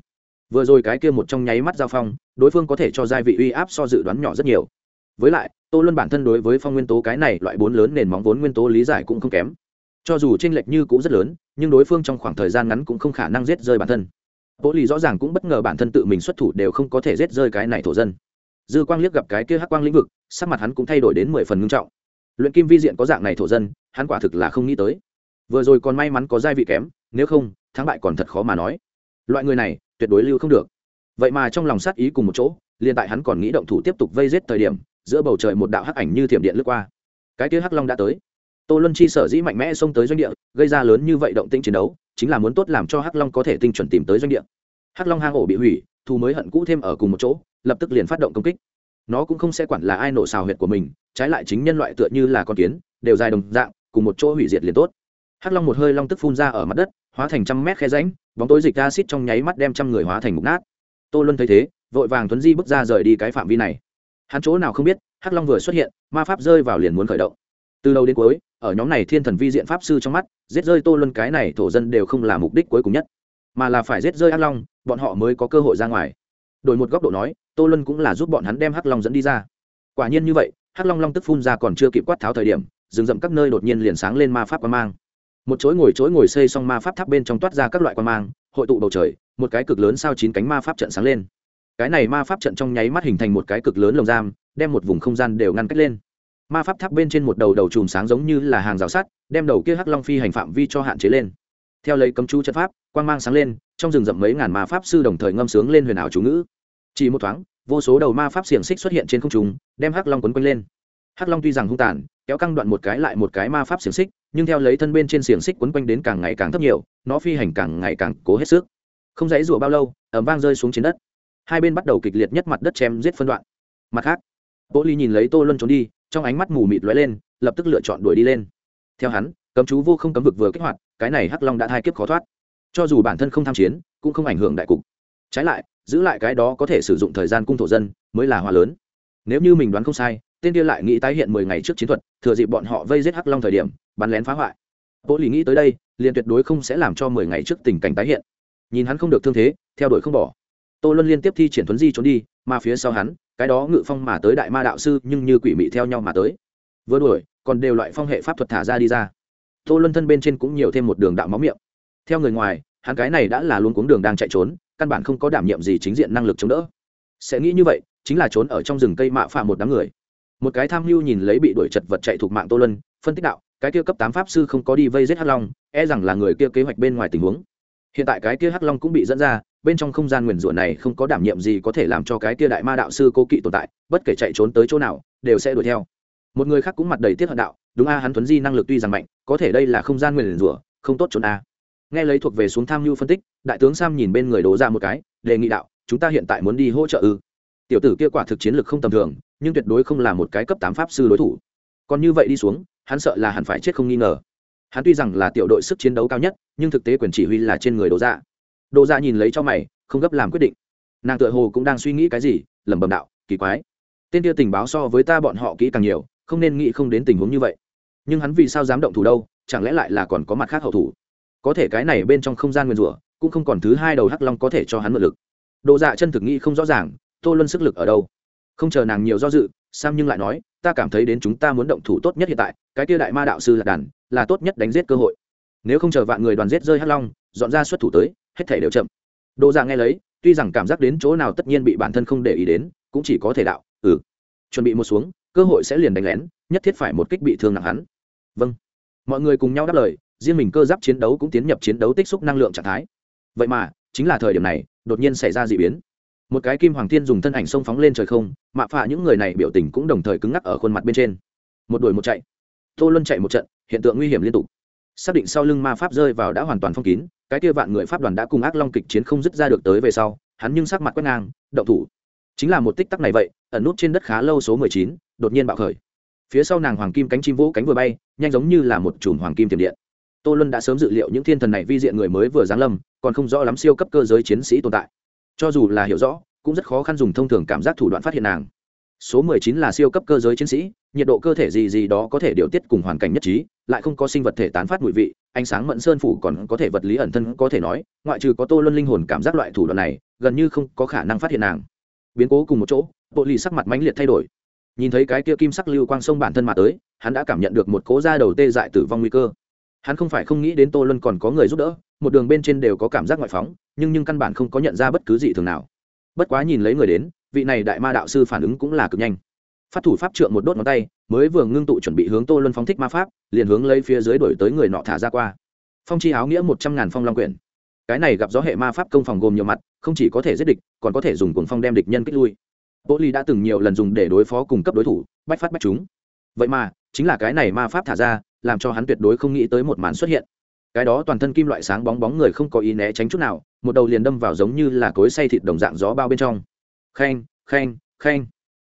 Vừa rồi cái kia một trong nháy mắt giao phong, đối phương có thể cho giai vị uy áp so dự đoán nhỏ rất nhiều. Với lại, tô luân bản thân đối với phong nguyên tố cái này loại bốn lớn nền móng vốn nguyên tố lý giải cũng không kém. Cho dù chênh lệch như cũng rất lớn, nhưng đối phương trong khoảng thời gian ngắn cũng không khả năng giết rơi bản thân. Bố lì rõ ràng cũng bất ngờ bản thân tự mình xuất thủ đều không có thể giết rơi cái này thổ dân dư quang liếc gặp cái kia hắc quang lĩnh vực, sắc mặt hắn cũng thay đổi đến mười phần ngưng trọng. Luyện kim vi diện có dạng này thổ dân, hắn quả thực là không nghĩ tới. Vừa rồi còn may mắn có giai vị kém, nếu không, thắng bại còn thật khó mà nói. Loại người này, tuyệt đối lưu không được. Vậy mà trong lòng sát ý cùng một chỗ, liền tại hắn còn nghĩ động thủ tiếp tục vây giết thời điểm, giữa bầu trời một đạo hắc ảnh như thiểm điện lướt qua. Cái kia hắc long đã tới. Tô luân chi sở dĩ mạnh mẽ xông tới doanh địa, gây ra lớn như vậy động tĩnh chiến đấu, chính là muốn tốt làm cho hắc long có thể tinh chuẩn tìm tới doanh địa. Hắc long hang ổ bị hủy thu mới hận cũ thêm ở cùng một chỗ lập tức liền phát động công kích. Nó cũng không sẽ quản là ai nổ xào huyệt của mình, trái lại chính nhân loại tựa như là con kiến, đều dài đồng dạng, cùng một chỗ hủy diệt liền tốt. Hắc long một hơi long tức phun ra ở mặt đất, hóa thành trăm mét khe ránh bóng tối dịch acid trong nháy mắt đem trăm người hóa thành mục nát. Tô luân thấy thế, vội vàng tuấn di bước ra rời đi cái phạm vi này. Hắn chỗ nào không biết, hắc long vừa xuất hiện, ma pháp rơi vào liền muốn khởi động. Từ đầu đến cuối, ở nhóm này thiên thần vi diện pháp sư trong mắt, giết rơi tô luân cái này thổ dân đều không là mục đích cuối cùng nhất, mà là phải giết rơi Hắc long, bọn họ mới có cơ hội ra ngoài. Đổi một góc độ nói tô luân cũng là giúp bọn hắn đem hắc long dẫn đi ra. Quả nhiên như vậy, hắc long long tức phun ra còn chưa kịp quát tháo thời điểm, rừng rậm các nơi đột nhiên liền sáng lên ma pháp quan mang. Một chối ngồi chối ngồi xây xong ma pháp tháp bên trong toát ra các loại quan mang, hội tụ bầu trời, một cái cực lớn sao chín cánh ma pháp trận sáng lên. Cái này ma pháp trận trong nháy mắt hình thành một cái cực lớn lồng giam, đem một vùng không gian đều ngăn cách lên. Ma pháp tháp bên trên một đầu đầu chùm sáng giống như là hàng rào sắt, đem đầu kia hắc long phi hành phạm vi cho hạn chế lên. Theo lấy cấm chú trận pháp, quang mang sáng lên, trong rừng rậm mấy ngàn ma pháp sư đồng thời ngâm sướng lên huyền ảo chú ngữ chỉ một thoáng, vô số đầu ma pháp xiềng xích xuất hiện trên không trung, đem hắc long quấn quanh lên. Hắc long tuy rằng hung tàn, kéo căng đoạn một cái lại một cái ma pháp xiềng xích, nhưng theo lấy thân bên trên xiềng xích quấn quanh đến càng ngày càng thấp nhiều, nó phi hành càng ngày càng cố hết sức. Không dãy rủa bao lâu ẩm vang rơi xuống trên đất. Hai bên bắt đầu kịch liệt nhất mặt đất chém giết phân đoạn. Mặt khác, bố ly nhìn lấy tô luân trốn đi, trong ánh mắt mù mịt lóe lên, lập tức lựa chọn đuổi đi lên. Theo hắn, cấm chú vô không cấm vực vừa kích hoạt, cái này hắc long đã thai kiếp khó thoát. Cho dù bản thân không tham chiến, cũng không ảnh hưởng đại cục. Trái lại giữ lại cái đó có thể sử dụng thời gian cung thổ dân mới là hòa lớn. Nếu như mình đoán không sai, tên kia lại nghĩ tái hiện mười ngày trước chiến thuật, thừa dịp bọn họ vây giết hắc long thời điểm, bắn lén phá hoại. Bố lì nghĩ tới đây, liền tuyệt đối không sẽ làm cho mười ngày trước tình cảnh tái hiện. Nhìn hắn không được thương thế, theo đuổi không bỏ. Tô luân liên tiếp thi triển thuấn di trốn đi, mà phía sau hắn, cái đó ngự phong mà tới đại ma đạo sư nhưng như quỷ mị theo nhau mà tới. Vừa đuổi, còn đều loại phong hệ pháp thuật thả ra đi ra. Tô luân thân bên trên cũng nhiều thêm một đường đạo máu miệng. Theo người ngoài, hắn cái này đã là luôn cuống đường đang chạy trốn căn bản không có đảm nhiệm gì chính diện năng lực chống đỡ. Sẽ nghĩ như vậy, chính là trốn ở trong rừng cây mạ phạm một đám người. Một cái tham mưu nhìn lấy bị đuổi chật vật chạy thuộc mạng tô luân, phân tích đạo, cái kia cấp tám pháp sư không có đi vây giết hắc long e rằng là người kia kế hoạch bên ngoài tình huống. Hiện tại cái kia hắc long cũng bị dẫn ra, bên trong không gian nguyền rủa này không có đảm nhiệm gì có thể làm cho cái kia đại ma đạo sư cố kỵ tồn tại, bất kể chạy trốn tới chỗ nào, đều sẽ đuổi theo. Một người khác cũng mặt đầy tiết hận đạo, đúng a, hắn thuấn di năng lực tuy rằng mạnh, có thể đây là không gian nguyền rủa, không tốt trốn a nghe lấy thuộc về xuống tham mưu phân tích, đại tướng sam nhìn bên người đố ra một cái, đề nghị đạo, chúng ta hiện tại muốn đi hỗ trợ ư? Tiểu tử kia quả thực chiến lực không tầm thường, nhưng tuyệt đối không là một cái cấp tám pháp sư đối thủ. Còn như vậy đi xuống, hắn sợ là hẳn phải chết không nghi ngờ. Hắn tuy rằng là tiểu đội sức chiến đấu cao nhất, nhưng thực tế quyền chỉ huy là trên người đồ dạ đồ dạ nhìn lấy cho mày, không gấp làm quyết định. Nàng tựa hồ cũng đang suy nghĩ cái gì, lẩm bẩm đạo, kỳ quái. Tên kia tình báo so với ta bọn họ kỹ càng nhiều, không nên nghĩ không đến tình huống như vậy. Nhưng hắn vì sao dám động thủ đâu, chẳng lẽ lại là còn có mặt khác hậu thủ? Có thể cái này bên trong không gian nguyên rủa, cũng không còn thứ hai đầu hắc long có thể cho hắn mượn lực. Đồ dạ chân thực nghĩ không rõ ràng, tô luân sức lực ở đâu? Không chờ nàng nhiều do dự, sam nhưng lại nói, ta cảm thấy đến chúng ta muốn động thủ tốt nhất hiện tại, cái kia đại ma đạo sư là đàn, là tốt nhất đánh giết cơ hội. Nếu không chờ vạn người đoàn giết rơi hắc long, dọn ra xuất thủ tới, hết thể đều chậm. Đồ dạ nghe lấy, tuy rằng cảm giác đến chỗ nào tất nhiên bị bản thân không để ý đến, cũng chỉ có thể đạo ừ chuẩn bị một xuống, cơ hội sẽ liền đánh lén, nhất thiết phải một kích bị thương nặng hắn. Vâng. Mọi người cùng nhau đáp lời riêng mình cơ giáp chiến đấu cũng tiến nhập chiến đấu tích xúc năng lượng trạng thái. Vậy mà, chính là thời điểm này, đột nhiên xảy ra d ị biến. Một cái kim hoàng thiên dùng thân ảnh xông phóng lên trời không, mạ phạ những người này biểu tình cũng đồng thời cứng ngắc ở khuôn mặt bên trên. Một đuổi một chạy. Tô luân chạy một trận, hiện tượng nguy hiểm liên tục. Xác định sau lưng ma pháp rơi vào đã hoàn toàn phong kín, cái kia vạn người pháp đoàn đã cùng ác long kịch chiến không dứt ra được tới về sau, hắn nhưng sắc mặt quét ngang, động thủ. Chính là một tích tắc này vậy, ẩn nút trên đất khá lâu số mười chín, đột nhiên bạo khởi. Phía sau nàng hoàng kim cánh chim vỗ cánh vừa bay, nhanh giống như là một chùm hoàng kim tiềm điện tô luân đã sớm dự liệu những thiên thần này vi diện người mới vừa giáng lâm, còn không rõ lắm siêu cấp cơ giới chiến sĩ tồn tại. Cho dù là hiểu rõ, cũng rất khó khăn dùng thông thường cảm giác thủ đoạn phát hiện nàng. Số mười chín là siêu cấp cơ giới chiến sĩ, nhiệt độ cơ thể gì gì đó có thể điều tiết cùng hoàn cảnh nhất trí, lại không có sinh vật thể tán phát mùi vị, ánh sáng mẫn sơn phủ còn có thể vật lý ẩn thân có thể nói, ngoại trừ có tô luân linh hồn cảm giác loại thủ đoạn này, gần như không có khả năng phát hiện nàng. Biến cố cùng một chỗ, bộ lì sắc mặt mãnh liệt thay đổi. Nhìn thấy cái kia kim sắc lưu quang sông bản thân mà tới, hắn đã cảm nhận được một cố da đầu tê dại tử vong nguy cơ hắn không phải không nghĩ đến tô luân còn có người giúp đỡ, một đường bên trên đều có cảm giác ngoại phóng, nhưng nhưng căn bản không có nhận ra bất cứ gì thường nào. Bất quá nhìn lấy người đến, vị này đại ma đạo sư phản ứng cũng là cực nhanh. Phát thủ pháp trượng một đốt ngón tay, mới vừa ngưng tụ chuẩn bị hướng tô luân phóng thích ma pháp, liền hướng lấy phía dưới đổi tới người nọ thả ra qua. Phong chi áo nghĩa một trăm ngàn phong long quyển. Cái này gặp gió hệ ma pháp công phòng gồm nhiều mặt, không chỉ có thể giết địch, còn có thể dùng cuồng phong đem địch nhân kích lui. Bộ ly đã từng nhiều lần dùng để đối phó cùng cấp đối thủ, bách phát bách chúng. Vậy mà, chính là cái này ma pháp thả ra làm cho hắn tuyệt đối không nghĩ tới một màn xuất hiện. Cái đó toàn thân kim loại sáng bóng bóng người không có ý né tránh chút nào, một đầu liền đâm vào giống như là cối xay thịt đồng dạng gió bao bên trong. Khen khen khen.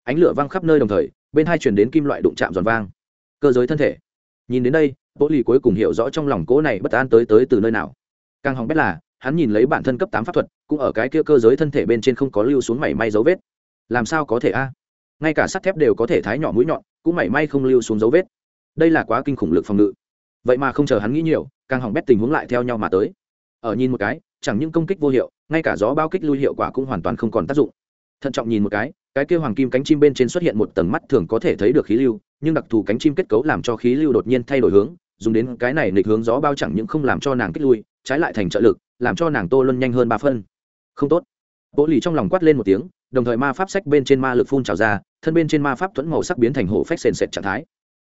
Ánh lửa văng khắp nơi đồng thời, bên hai chuyển đến kim loại đụng chạm giòn vang. Cơ giới thân thể. Nhìn đến đây bộ lì cuối cùng hiểu rõ trong lòng cố này bất an tới tới từ nơi nào. Càng hỏng bét là, hắn nhìn lấy bản thân cấp tám pháp thuật, cũng ở cái kia cơ giới thân thể bên trên không có lưu xuống mảy may dấu vết. Làm sao có thể a? Ngay cả sắt thép đều có thể thái nhỏ mũi nhọn, cũng mảy may không lưu xuống dấu vết đây là quá kinh khủng lực phòng ngự. Vậy mà không chờ hắn nghĩ nhiều, càng hỏng bét tình huống lại theo nhau mà tới. Ở nhìn một cái, chẳng những công kích vô hiệu, ngay cả gió bao kích lui hiệu quả cũng hoàn toàn không còn tác dụng. Thận trọng nhìn một cái cái kia hoàng kim cánh chim bên trên xuất hiện một tầng mắt thường có thể thấy được khí lưu, nhưng đặc thù cánh chim kết cấu làm cho khí lưu đột nhiên thay đổi hướng, dùng đến cái này nghịch hướng gió bao chẳng những không làm cho nàng kích lui, trái lại thành trợ lực, làm cho nàng tô luân nhanh hơn ba phân. Không tốt. Bộ lì trong lòng quát lên một tiếng, đồng thời ma pháp sách bên trên ma lực phun trào ra, thân bên trên ma pháp thuẫn màu sắc biến thành hổ phách sền sệt trạng thái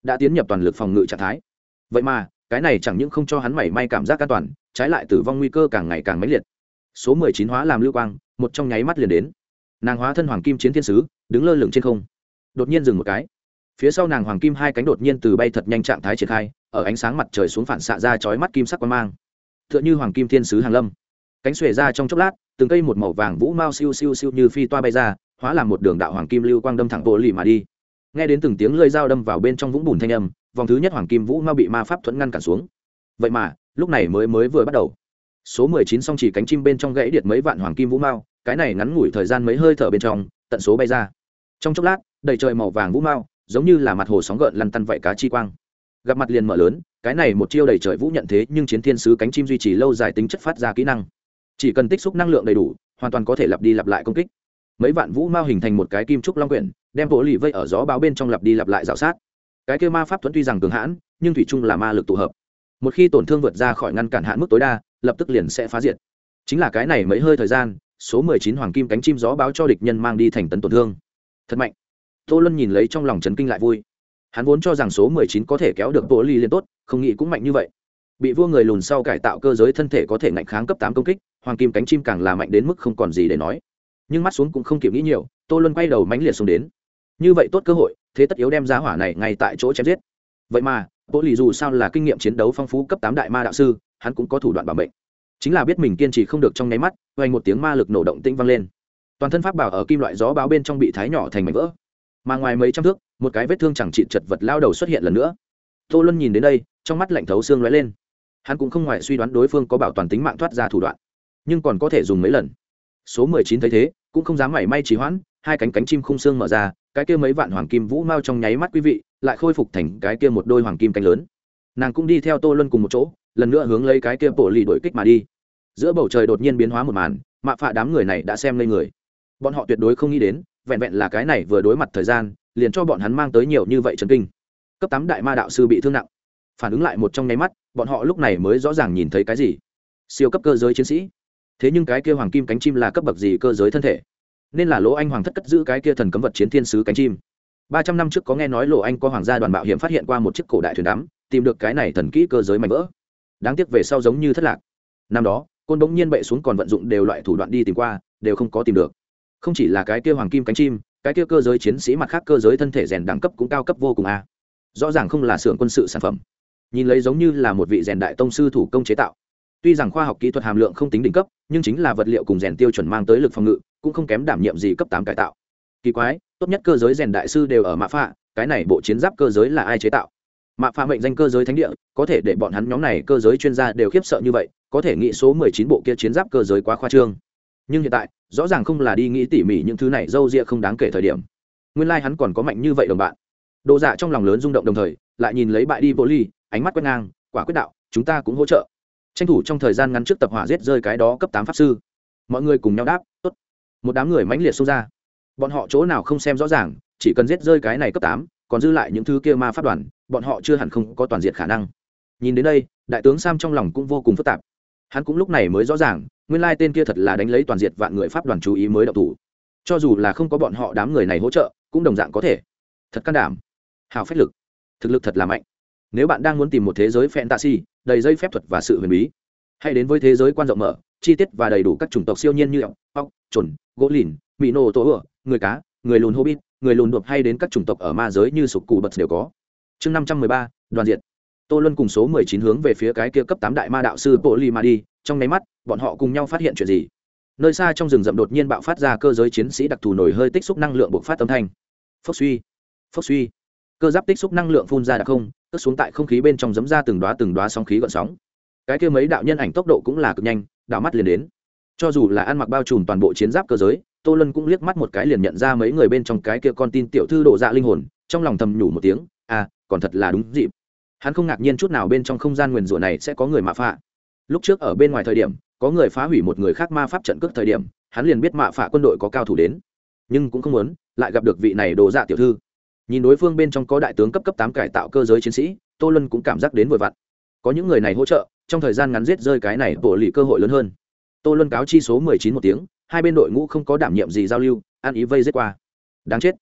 đã tiến nhập toàn lực phòng ngự trạng thái. Vậy mà, cái này chẳng những không cho hắn mảy may cảm giác an toàn, trái lại tử vong nguy cơ càng ngày càng mãnh liệt. Số mười chín hóa làm lưu quang, một trong nháy mắt liền đến. Nàng hóa thân hoàng kim chiến thiên sứ, đứng lơ lửng trên không. Đột nhiên dừng một cái. Phía sau nàng hoàng kim hai cánh đột nhiên từ bay thật nhanh trạng thái triển khai, ở ánh sáng mặt trời xuống phản xạ ra chói mắt kim sắc quang mang. T h ư ợ n h ư hoàng kim thiên sứ hàng lâm. Cánh xuề ra trong chốc lát, từng cây một màu vàng vũ mau siêu siêu siêu như phi toa bay ra, hóa làm một đường đạo hoàng kim lưu quang đâm thẳng bộ lì mà đi nghe đến từng tiếng lưỡi dao đâm vào bên trong vũng bùn thanh âm, vòng thứ nhất hoàng kim vũ mau bị ma pháp thuẫn ngăn cản xuống. Vậy mà, lúc này mới mới vừa bắt đầu. Số mười chín song chỉ cánh chim bên trong gãy điện mấy vạn hoàng kim vũ mau, cái này ngắn ngủi thời gian mấy hơi thở bên trong, tận số bay ra. Trong chốc lát, đầy trời màu vàng vũ mau, giống như là mặt hồ sóng gợn lăn tăn vậy cá chi quang. Gặp mặt liền mở lớn, cái này một chiêu đầy trời vũ nhận thế nhưng chiến thiên sứ cánh chim duy trì lâu dài tính chất phát ra kỹ năng. Chỉ cần tích xúc năng lượng đầy đủ, hoàn toàn có thể lặp đi lặp lại công kích. Mấy vạn vũ mao hình thành một cái kim trúc long quyển đem bộ lì vây ở gió báo bên trong lặp đi lặp lại rào sát. Cái kêu ma pháp thuẫn tuy rằng cường hãn, nhưng thủy chung là ma lực tụ hợp. Một khi tổn thương vượt ra khỏi ngăn cản hạn mức tối đa, lập tức liền sẽ phá diệt. Chính là cái này mấy hơi thời gian, số mười chín hoàng kim cánh chim gió báo cho địch nhân mang đi thành tấn tổn thương. Thật mạnh. Tô luân nhìn lấy trong lòng trấn kinh lại vui. Hắn vốn cho rằng số mười chín có thể kéo được bộ ly lên tốt, không nghĩ cũng mạnh như vậy. Bị vua người lùn sau cải tạo cơ giới thân thể có thể ngạnh kháng cấp tám công kích, hoàng kim cánh chim càng là mạnh đến mức không còn gì để nói. Nhưng mắt xuống cũng không kịp nghĩ nhiều, tô luân quay đầu mánh liệt xuống đến như vậy tốt cơ hội, thế tất yếu đem giá hỏa này ngay tại chỗ chém giết. Vậy mà bộ lì dù sao là kinh nghiệm chiến đấu phong phú cấp tám đại ma đạo sư, hắn cũng có thủ đoạn bảo mệnh. Chính là biết mình kiên trì không được trong nháy mắt vang một tiếng ma lực nổ động tĩnh vang lên. Toàn thân pháp bảo ở kim loại gió báo bên trong bị thái nhỏ thành mảnh vỡ. Mà ngoài mấy trăm thước, một cái vết thương chẳng trị chật vật lao đầu xuất hiện lần nữa. Tô luân nhìn đến đây, trong mắt lạnh thấu xương lóe lên. Hắn cũng không ngoài suy đoán đối phương có bảo toàn tính mạng thoát ra thủ đoạn, nhưng còn có thể dùng mấy lần. Số mười chín thấy thế, cũng không dám mảy may trì hoãn, hai cánh cánh chim khung xương mở ra cái kia mấy vạn hoàng kim vũ mau trong nháy mắt quý vị, lại khôi phục thành cái kia một đôi hoàng kim cánh lớn. Nàng cũng đi theo tô luân cùng một chỗ, lần nữa hướng lấy cái kia bộ lì đổi kích mà đi. Giữa bầu trời đột nhiên biến hóa một màn, mạ phạ đám người này đã xem lên người. Bọn họ tuyệt đối không nghĩ đến, vẹn vẹn là cái này vừa đối mặt thời gian, liền cho bọn hắn mang tới nhiều như vậy trần kinh. Cấp tám đại ma đạo sư bị thương nặng. Phản ứng lại một trong nháy mắt, bọn họ lúc này mới rõ ràng nhìn thấy cái gì. Siêu cấp cơ giới chiến sĩ. Thế nhưng cái kia hoàng kim cánh chim là cấp bậc gì cơ giới thân thể? Nên là lỗ anh hoàng thất cất giữ cái kia thần cấm vật chiến thiên sứ cánh chim. Ba trăm năm trước có nghe nói lỗ anh có hoàng gia đoàn mạo hiểm phát hiện qua một chiếc cổ đại thuyền đắm, tìm được cái này thần kỹ cơ giới mạnh vỡ. Đáng tiếc về sau giống như thất lạc. Năm đó, côn bỗng nhiên bệ xuống còn vận dụng đều loại thủ đoạn đi tìm qua, đều không có tìm được. Không chỉ là cái kia hoàng kim cánh chim, cái kia cơ giới chiến sĩ mặt khác cơ giới thân thể rèn đẳng cấp cũng cao cấp vô cùng a. Rõ ràng không là xưởng quân sự sản phẩm. Nhìn lấy giống như là một vị rèn đại tông sư thủ công chế tạo tuy rằng khoa học kỹ thuật hàm lượng không tính đỉnh cấp, nhưng chính là vật liệu cùng rèn tiêu chuẩn mang tới lực phòng ngự, cũng không kém đảm nhiệm gì cấp tám cải tạo. Kỳ quái, tốt nhất cơ giới rèn đại sư đều ở mạ phạ, cái này bộ chiến giáp cơ giới là ai chế tạo? Mạ phạ mệnh danh cơ giới thánh địa, có thể để bọn hắn nhóm này cơ giới chuyên gia đều khiếp sợ như vậy, có thể nghĩ số mười chín bộ kia chiến giáp cơ giới quá khoa trương. Nhưng hiện tại, rõ ràng không là đi nghĩ tỉ mỉ những thứ này d â u ria không đáng kể thời điểm. Nguyên lai、like、hắn còn có mạnh như vậy đồng bạn. Đồ dạ trong lòng lớn rung động đồng thời, lại nhìn lấy bại đi vô ly, ánh mắt quét ngang, quả quyết đạo, chúng ta cũng hỗ trợ tranh thủ trong thời gian ngắn trước tập hỏa giết rơi cái đó cấp tám pháp sư. Mọi người cùng nhau đáp, tốt. Một đám người mãnh liệt xông ra. Bọn họ chỗ nào không xem rõ ràng, chỉ cần giết rơi cái này cấp tám, còn dư lại những thứ kia ma phát đoàn, bọn họ chưa hẳn không có toàn diện khả năng. Nhìn đến đây, đại tướng sam trong lòng cũng vô cùng phức tạp. Hắn cũng lúc này mới rõ ràng, nguyên lai tên kia thật là đánh lấy toàn diện vạn người pháp đoàn chú ý mới đậu thủ. Cho dù là không có bọn họ đám người này hỗ trợ, cũng đồng dạng có thể. Thật can đảm. Hào phách lực. Thực lực thật là mạnh nếu bạn đang muốn tìm một thế giới fantasy, đầy dây phép thuật và sự huyền bí, hãy đến với thế giới quan rộng mở, chi tiết và đầy đủ các chủng tộc siêu nhiên như ốc ốc chuẩn gỗ lìn mỹ nô tố ửa người cá, người lùn hobbit, người lùn đột hay đến các chủng tộc ở ma giới như sục cù bật đều có. Chương năm trăm mười ba, đoàn diện tô luân cùng số mười chín hướng về phía cái kia cấp tám đại ma đạo sư bộ li ma đi trong nháy mắt, bọn họ cùng nhau phát hiện chuyện gì? Nơi xa trong rừng rậm đột nhiên bạo phát ra cơ giới chiến sĩ đặc thù nổi hơi tích xúc năng lượng bộc phát âm thanh. Phốc suy phốc suy cơ giáp tích xúc năng lượng phun ra đặc không, cất xuống tại không khí bên trong giấm ra từng đoá từng đoá sóng khí gợn sóng. Cái kia mấy đạo nhân ảnh tốc độ cũng là cực nhanh đạo mắt liền đến. Cho dù là ăn mặc bao trùm toàn bộ chiến giáp cơ giới, tô lân cũng liếc mắt một cái liền nhận ra mấy người bên trong cái kia con tin tiểu thư độ dạ linh hồn, trong lòng thầm nhủ một tiếng à còn thật là đúng dịp. Hắn không ngạc nhiên chút nào bên trong không gian nguyền rủa này sẽ có người mạ phạ. Lúc trước ở bên ngoài thời điểm, có người phá hủy một người khác ma pháp trận cước thời điểm, hắn liền biết mạ phạ quân đội có cao thủ đến. Nhưng cũng không muốn lại gặp được vị này đồ dạ tiểu thư nhìn đối phương bên trong có đại tướng cấp cấp tám cải tạo cơ giới chiến sĩ, tô lân cũng cảm giác đến vội vặn. Có những người này hỗ trợ, trong thời gian ngắn giết rơi cái này bổ lì cơ hội lớn hơn. Tô lân cáo chi số mười chín một tiếng, hai bên đội ngũ không có đảm nhiệm gì giao lưu, ăn ý vây giết qua. Đáng chết.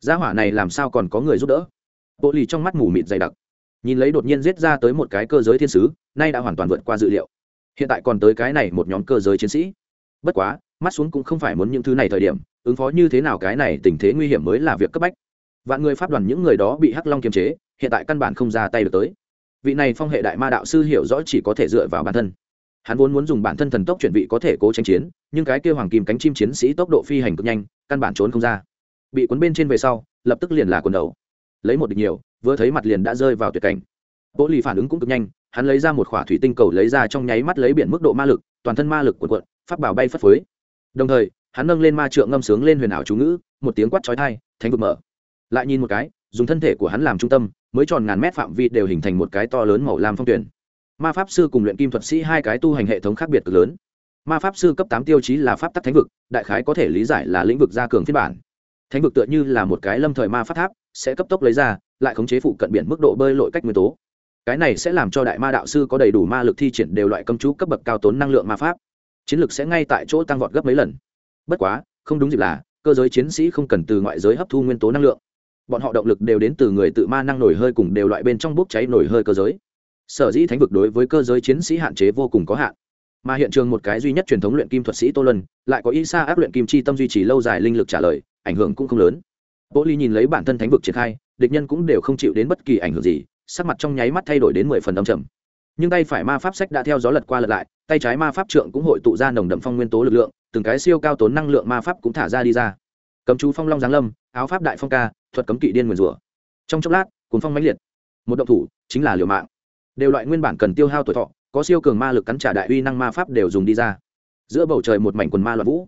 Gia hỏa này làm sao còn có người giúp đỡ? Bộ lì trong mắt mù mịt dày đặc. Nhìn lấy đột nhiên giết ra tới một cái cơ giới thiên sứ, nay đã hoàn toàn vượt qua dự liệu. Hiện tại còn tới cái này một nhóm cơ giới chiến sĩ. Bất quá, mắt xuống cũng không phải muốn những thứ này thời điểm, ứng phó như thế nào cái này tình thế nguy hiểm mới là việc cấp bách vạn người pháp đoàn những người đó bị hắc long kiềm chế, hiện tại căn bản không ra tay được tới. Vị này phong hệ đại ma đạo sư hiểu rõ chỉ có thể dựa vào bản thân. Hắn vốn muốn dùng bản thân thần tốc chuẩn vị có thể cố tranh chiến, nhưng cái kêu hoàng kim cánh chim chiến sĩ tốc độ phi hành cực nhanh, căn bản trốn không ra. Bị cuốn bên trên về sau, lập tức liền là quần đầu. Lấy một địch nhiều, vừa thấy mặt liền đã rơi vào tuyệt cảnh. Bố lì phản ứng cũng cực nhanh, hắn lấy ra một khỏa thủy tinh cầu lấy ra trong nháy mắt lấy biển mức độ ma lực, toàn thân ma lực quần quận phát bảo bay phất phới. Đồng thời, hắn nâng lên ma trượng ngâm sướng lên huyền ảo chú ngữ, một tiếng quát trói thai thánh vực mở lại nhìn một cái, dùng thân thể của hắn làm trung tâm, mới tròn ngàn mét phạm vi đều hình thành một cái to lớn màu lam phong tuyển. Ma pháp sư cùng luyện kim thuật sĩ hai cái tu hành hệ thống khác biệt cực lớn. Ma pháp sư cấp tám tiêu chí là pháp tắc thánh vực, đại khái có thể lý giải là lĩnh vực gia cường phiên bản. Thánh vực tựa như là một cái lâm thời ma pháp tháp, sẽ cấp tốc lấy ra, lại khống chế phụ cận biển mức độ bơi lội cách nguyên tố. Cái này sẽ làm cho đại ma đạo sư có đầy đủ ma lực thi triển đều loại công chú cấp bậc cao tốn năng lượng ma pháp. Chiến lực sẽ ngay tại chỗ tăng vọt gấp mấy lần. Bất quá, không đúng dịp là, cơ giới chiến sĩ không cần từ ngoại giới hấp thu nguyên tố năng lượng bọn họ động lực đều đến từ người tự ma năng nổi hơi cùng đều loại bên trong bốc cháy nổi hơi cơ giới. Sở dĩ thánh vực đối với cơ giới chiến sĩ hạn chế vô cùng có hạn. Mà hiện trường một cái duy nhất truyền thống luyện kim thuật sĩ tô lân lại có ý xa áp luyện kim chi tâm duy trì lâu dài linh lực trả lời, ảnh hưởng cũng không lớn. Bố ly nhìn lấy bản thân thánh vực triển khai, địch nhân cũng đều không chịu đến bất kỳ ảnh hưởng gì, sắc mặt trong nháy mắt thay đổi đến mười phần đông trầm. Nhưng tay phải ma pháp sách đã theo gió lật qua lật lại, tay trái ma pháp trượng cũng hội tụ ra nồng đậm phong nguyên tố lực lượng, từng cái siêu cao tốn năng lượng ma pháp cũng thả ra đi ra. Cấm chú phong long giáng lâm, áo pháp đại phong ca thuật cấm kỵ điên nguyền rủa. Trong chốc lát cuốn phong mãnh liệt. Một động thủ chính là liều mạng. Đều loại nguyên bản cần tiêu hao tuổi thọ, có siêu cường ma lực cắn trả đại uy năng ma pháp đều dùng đi ra. Giữa bầu trời một mảnh quần ma loạn vũ.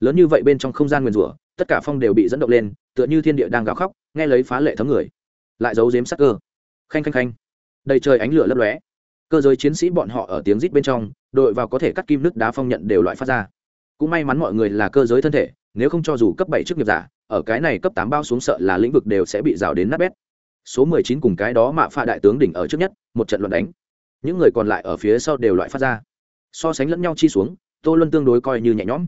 Lớn như vậy bên trong không gian nguyền rủa, tất cả phong đều bị dẫn động lên, tựa như thiên địa đang gào khóc, nghe lấy phá lệ thấm người. Lại giấu giếm sắc cơ. Khanh khanh khanh. Đầy trời ánh lửa lấp lóe. Cơ giới chiến sĩ bọn họ ở tiếng rít bên trong, đội vào có thể cắt kim nước đá phong nhận đều loại phát ra. Cũng may mắn mọi người là cơ giới thân thể, nếu không cho dù cấp bảy chức nghiệp giả ở cái này cấp tám bao xuống sợ là lĩnh vực đều sẽ bị rào đến nát bét. Số mười chín cùng cái đó mạ pha đại tướng đỉnh ở trước nhất, một trận luận đánh. Những người còn lại ở phía sau đều loại phát ra. So sánh lẫn nhau chi xuống, tô luân tương đối coi như nhẹ nhõm.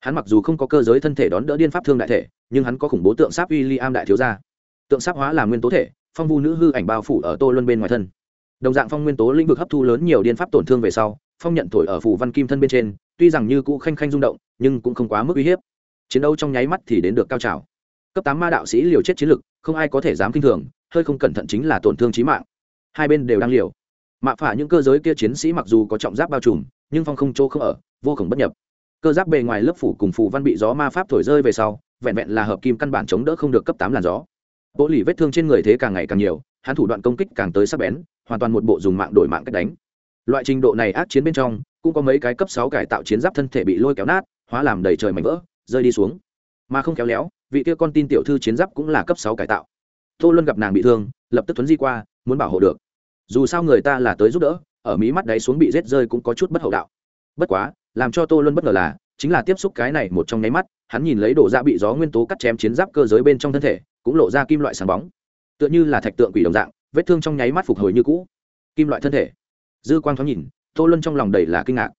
Hắn mặc dù không có cơ giới thân thể đón đỡ điên pháp thương đại thể, nhưng hắn có khủng bố tượng sáp William am đại thiếu gia. Tượng sáp hóa là nguyên tố thể, phong vu nữ hư ảnh bao phủ ở tô luân bên ngoài thân. Đồng dạng phong nguyên tố lĩnh vực hấp thu lớn nhiều điên pháp tổn thương về sau, phong nhận thổi ở phủ văn kim thân bên trên, tuy rằng như cũ khanh khanh rung động, nhưng cũng không quá mức uy hiếp chiến đấu trong nháy mắt thì đến được cao trào. Cấp tám ma đạo sĩ liều chết chiến lực, không ai có thể dám kinh thường, hơi không cẩn thận chính là tổn thương trí mạng. Hai bên đều đang liều. Mạ phả những cơ giới kia chiến sĩ mặc dù có trọng giáp bao trùm, nhưng phong không chỗ không ở, vô khổng bất nhập. Cơ giáp bề ngoài lớp phủ cùng phủ văn bị gió ma pháp thổi rơi về sau, vẹn vẹn là hợp kim căn bản chống đỡ không được cấp tám làn gió. Bộ lì vết thương trên người thế càng ngày càng nhiều, hắn thủ đoạn công kích càng tới sắc bén, hoàn toàn một bộ dùng mạng đổi mạng cách đánh. Loại trình độ này ác chiến bên trong, cũng có mấy cái cấp sáu cải tạo chiến giáp thân thể bị lôi kéo nát, hóa làm đầy trời mảnh vỡ rơi đi xuống. Mà không kéo léo, vị kia con tin tiểu thư chiến giáp cũng là cấp sáu cải tạo. Tô luân gặp nàng bị thương, lập tức tuấn di qua, muốn bảo hộ được. Dù sao người ta là tới giúp đỡ, ở mí mắt đáy xuống bị rết rơi cũng có chút bất hậu đạo. Bất quá, làm cho tô luân bất ngờ là, chính là tiếp xúc cái này một trong nháy mắt, hắn nhìn lấy đổ ra dạ bị gió nguyên tố cắt chém chiến giáp cơ giới bên trong thân thể, cũng lộ ra kim loại sáng bóng. Tựa như là thạch tượng quỷ đồng dạng, vết thương trong nháy mắt phục hồi như cũ. Kim loại thân thể. Dư quang thoáng nhìn, tô luân trong lòng đầy là kinh ngạc.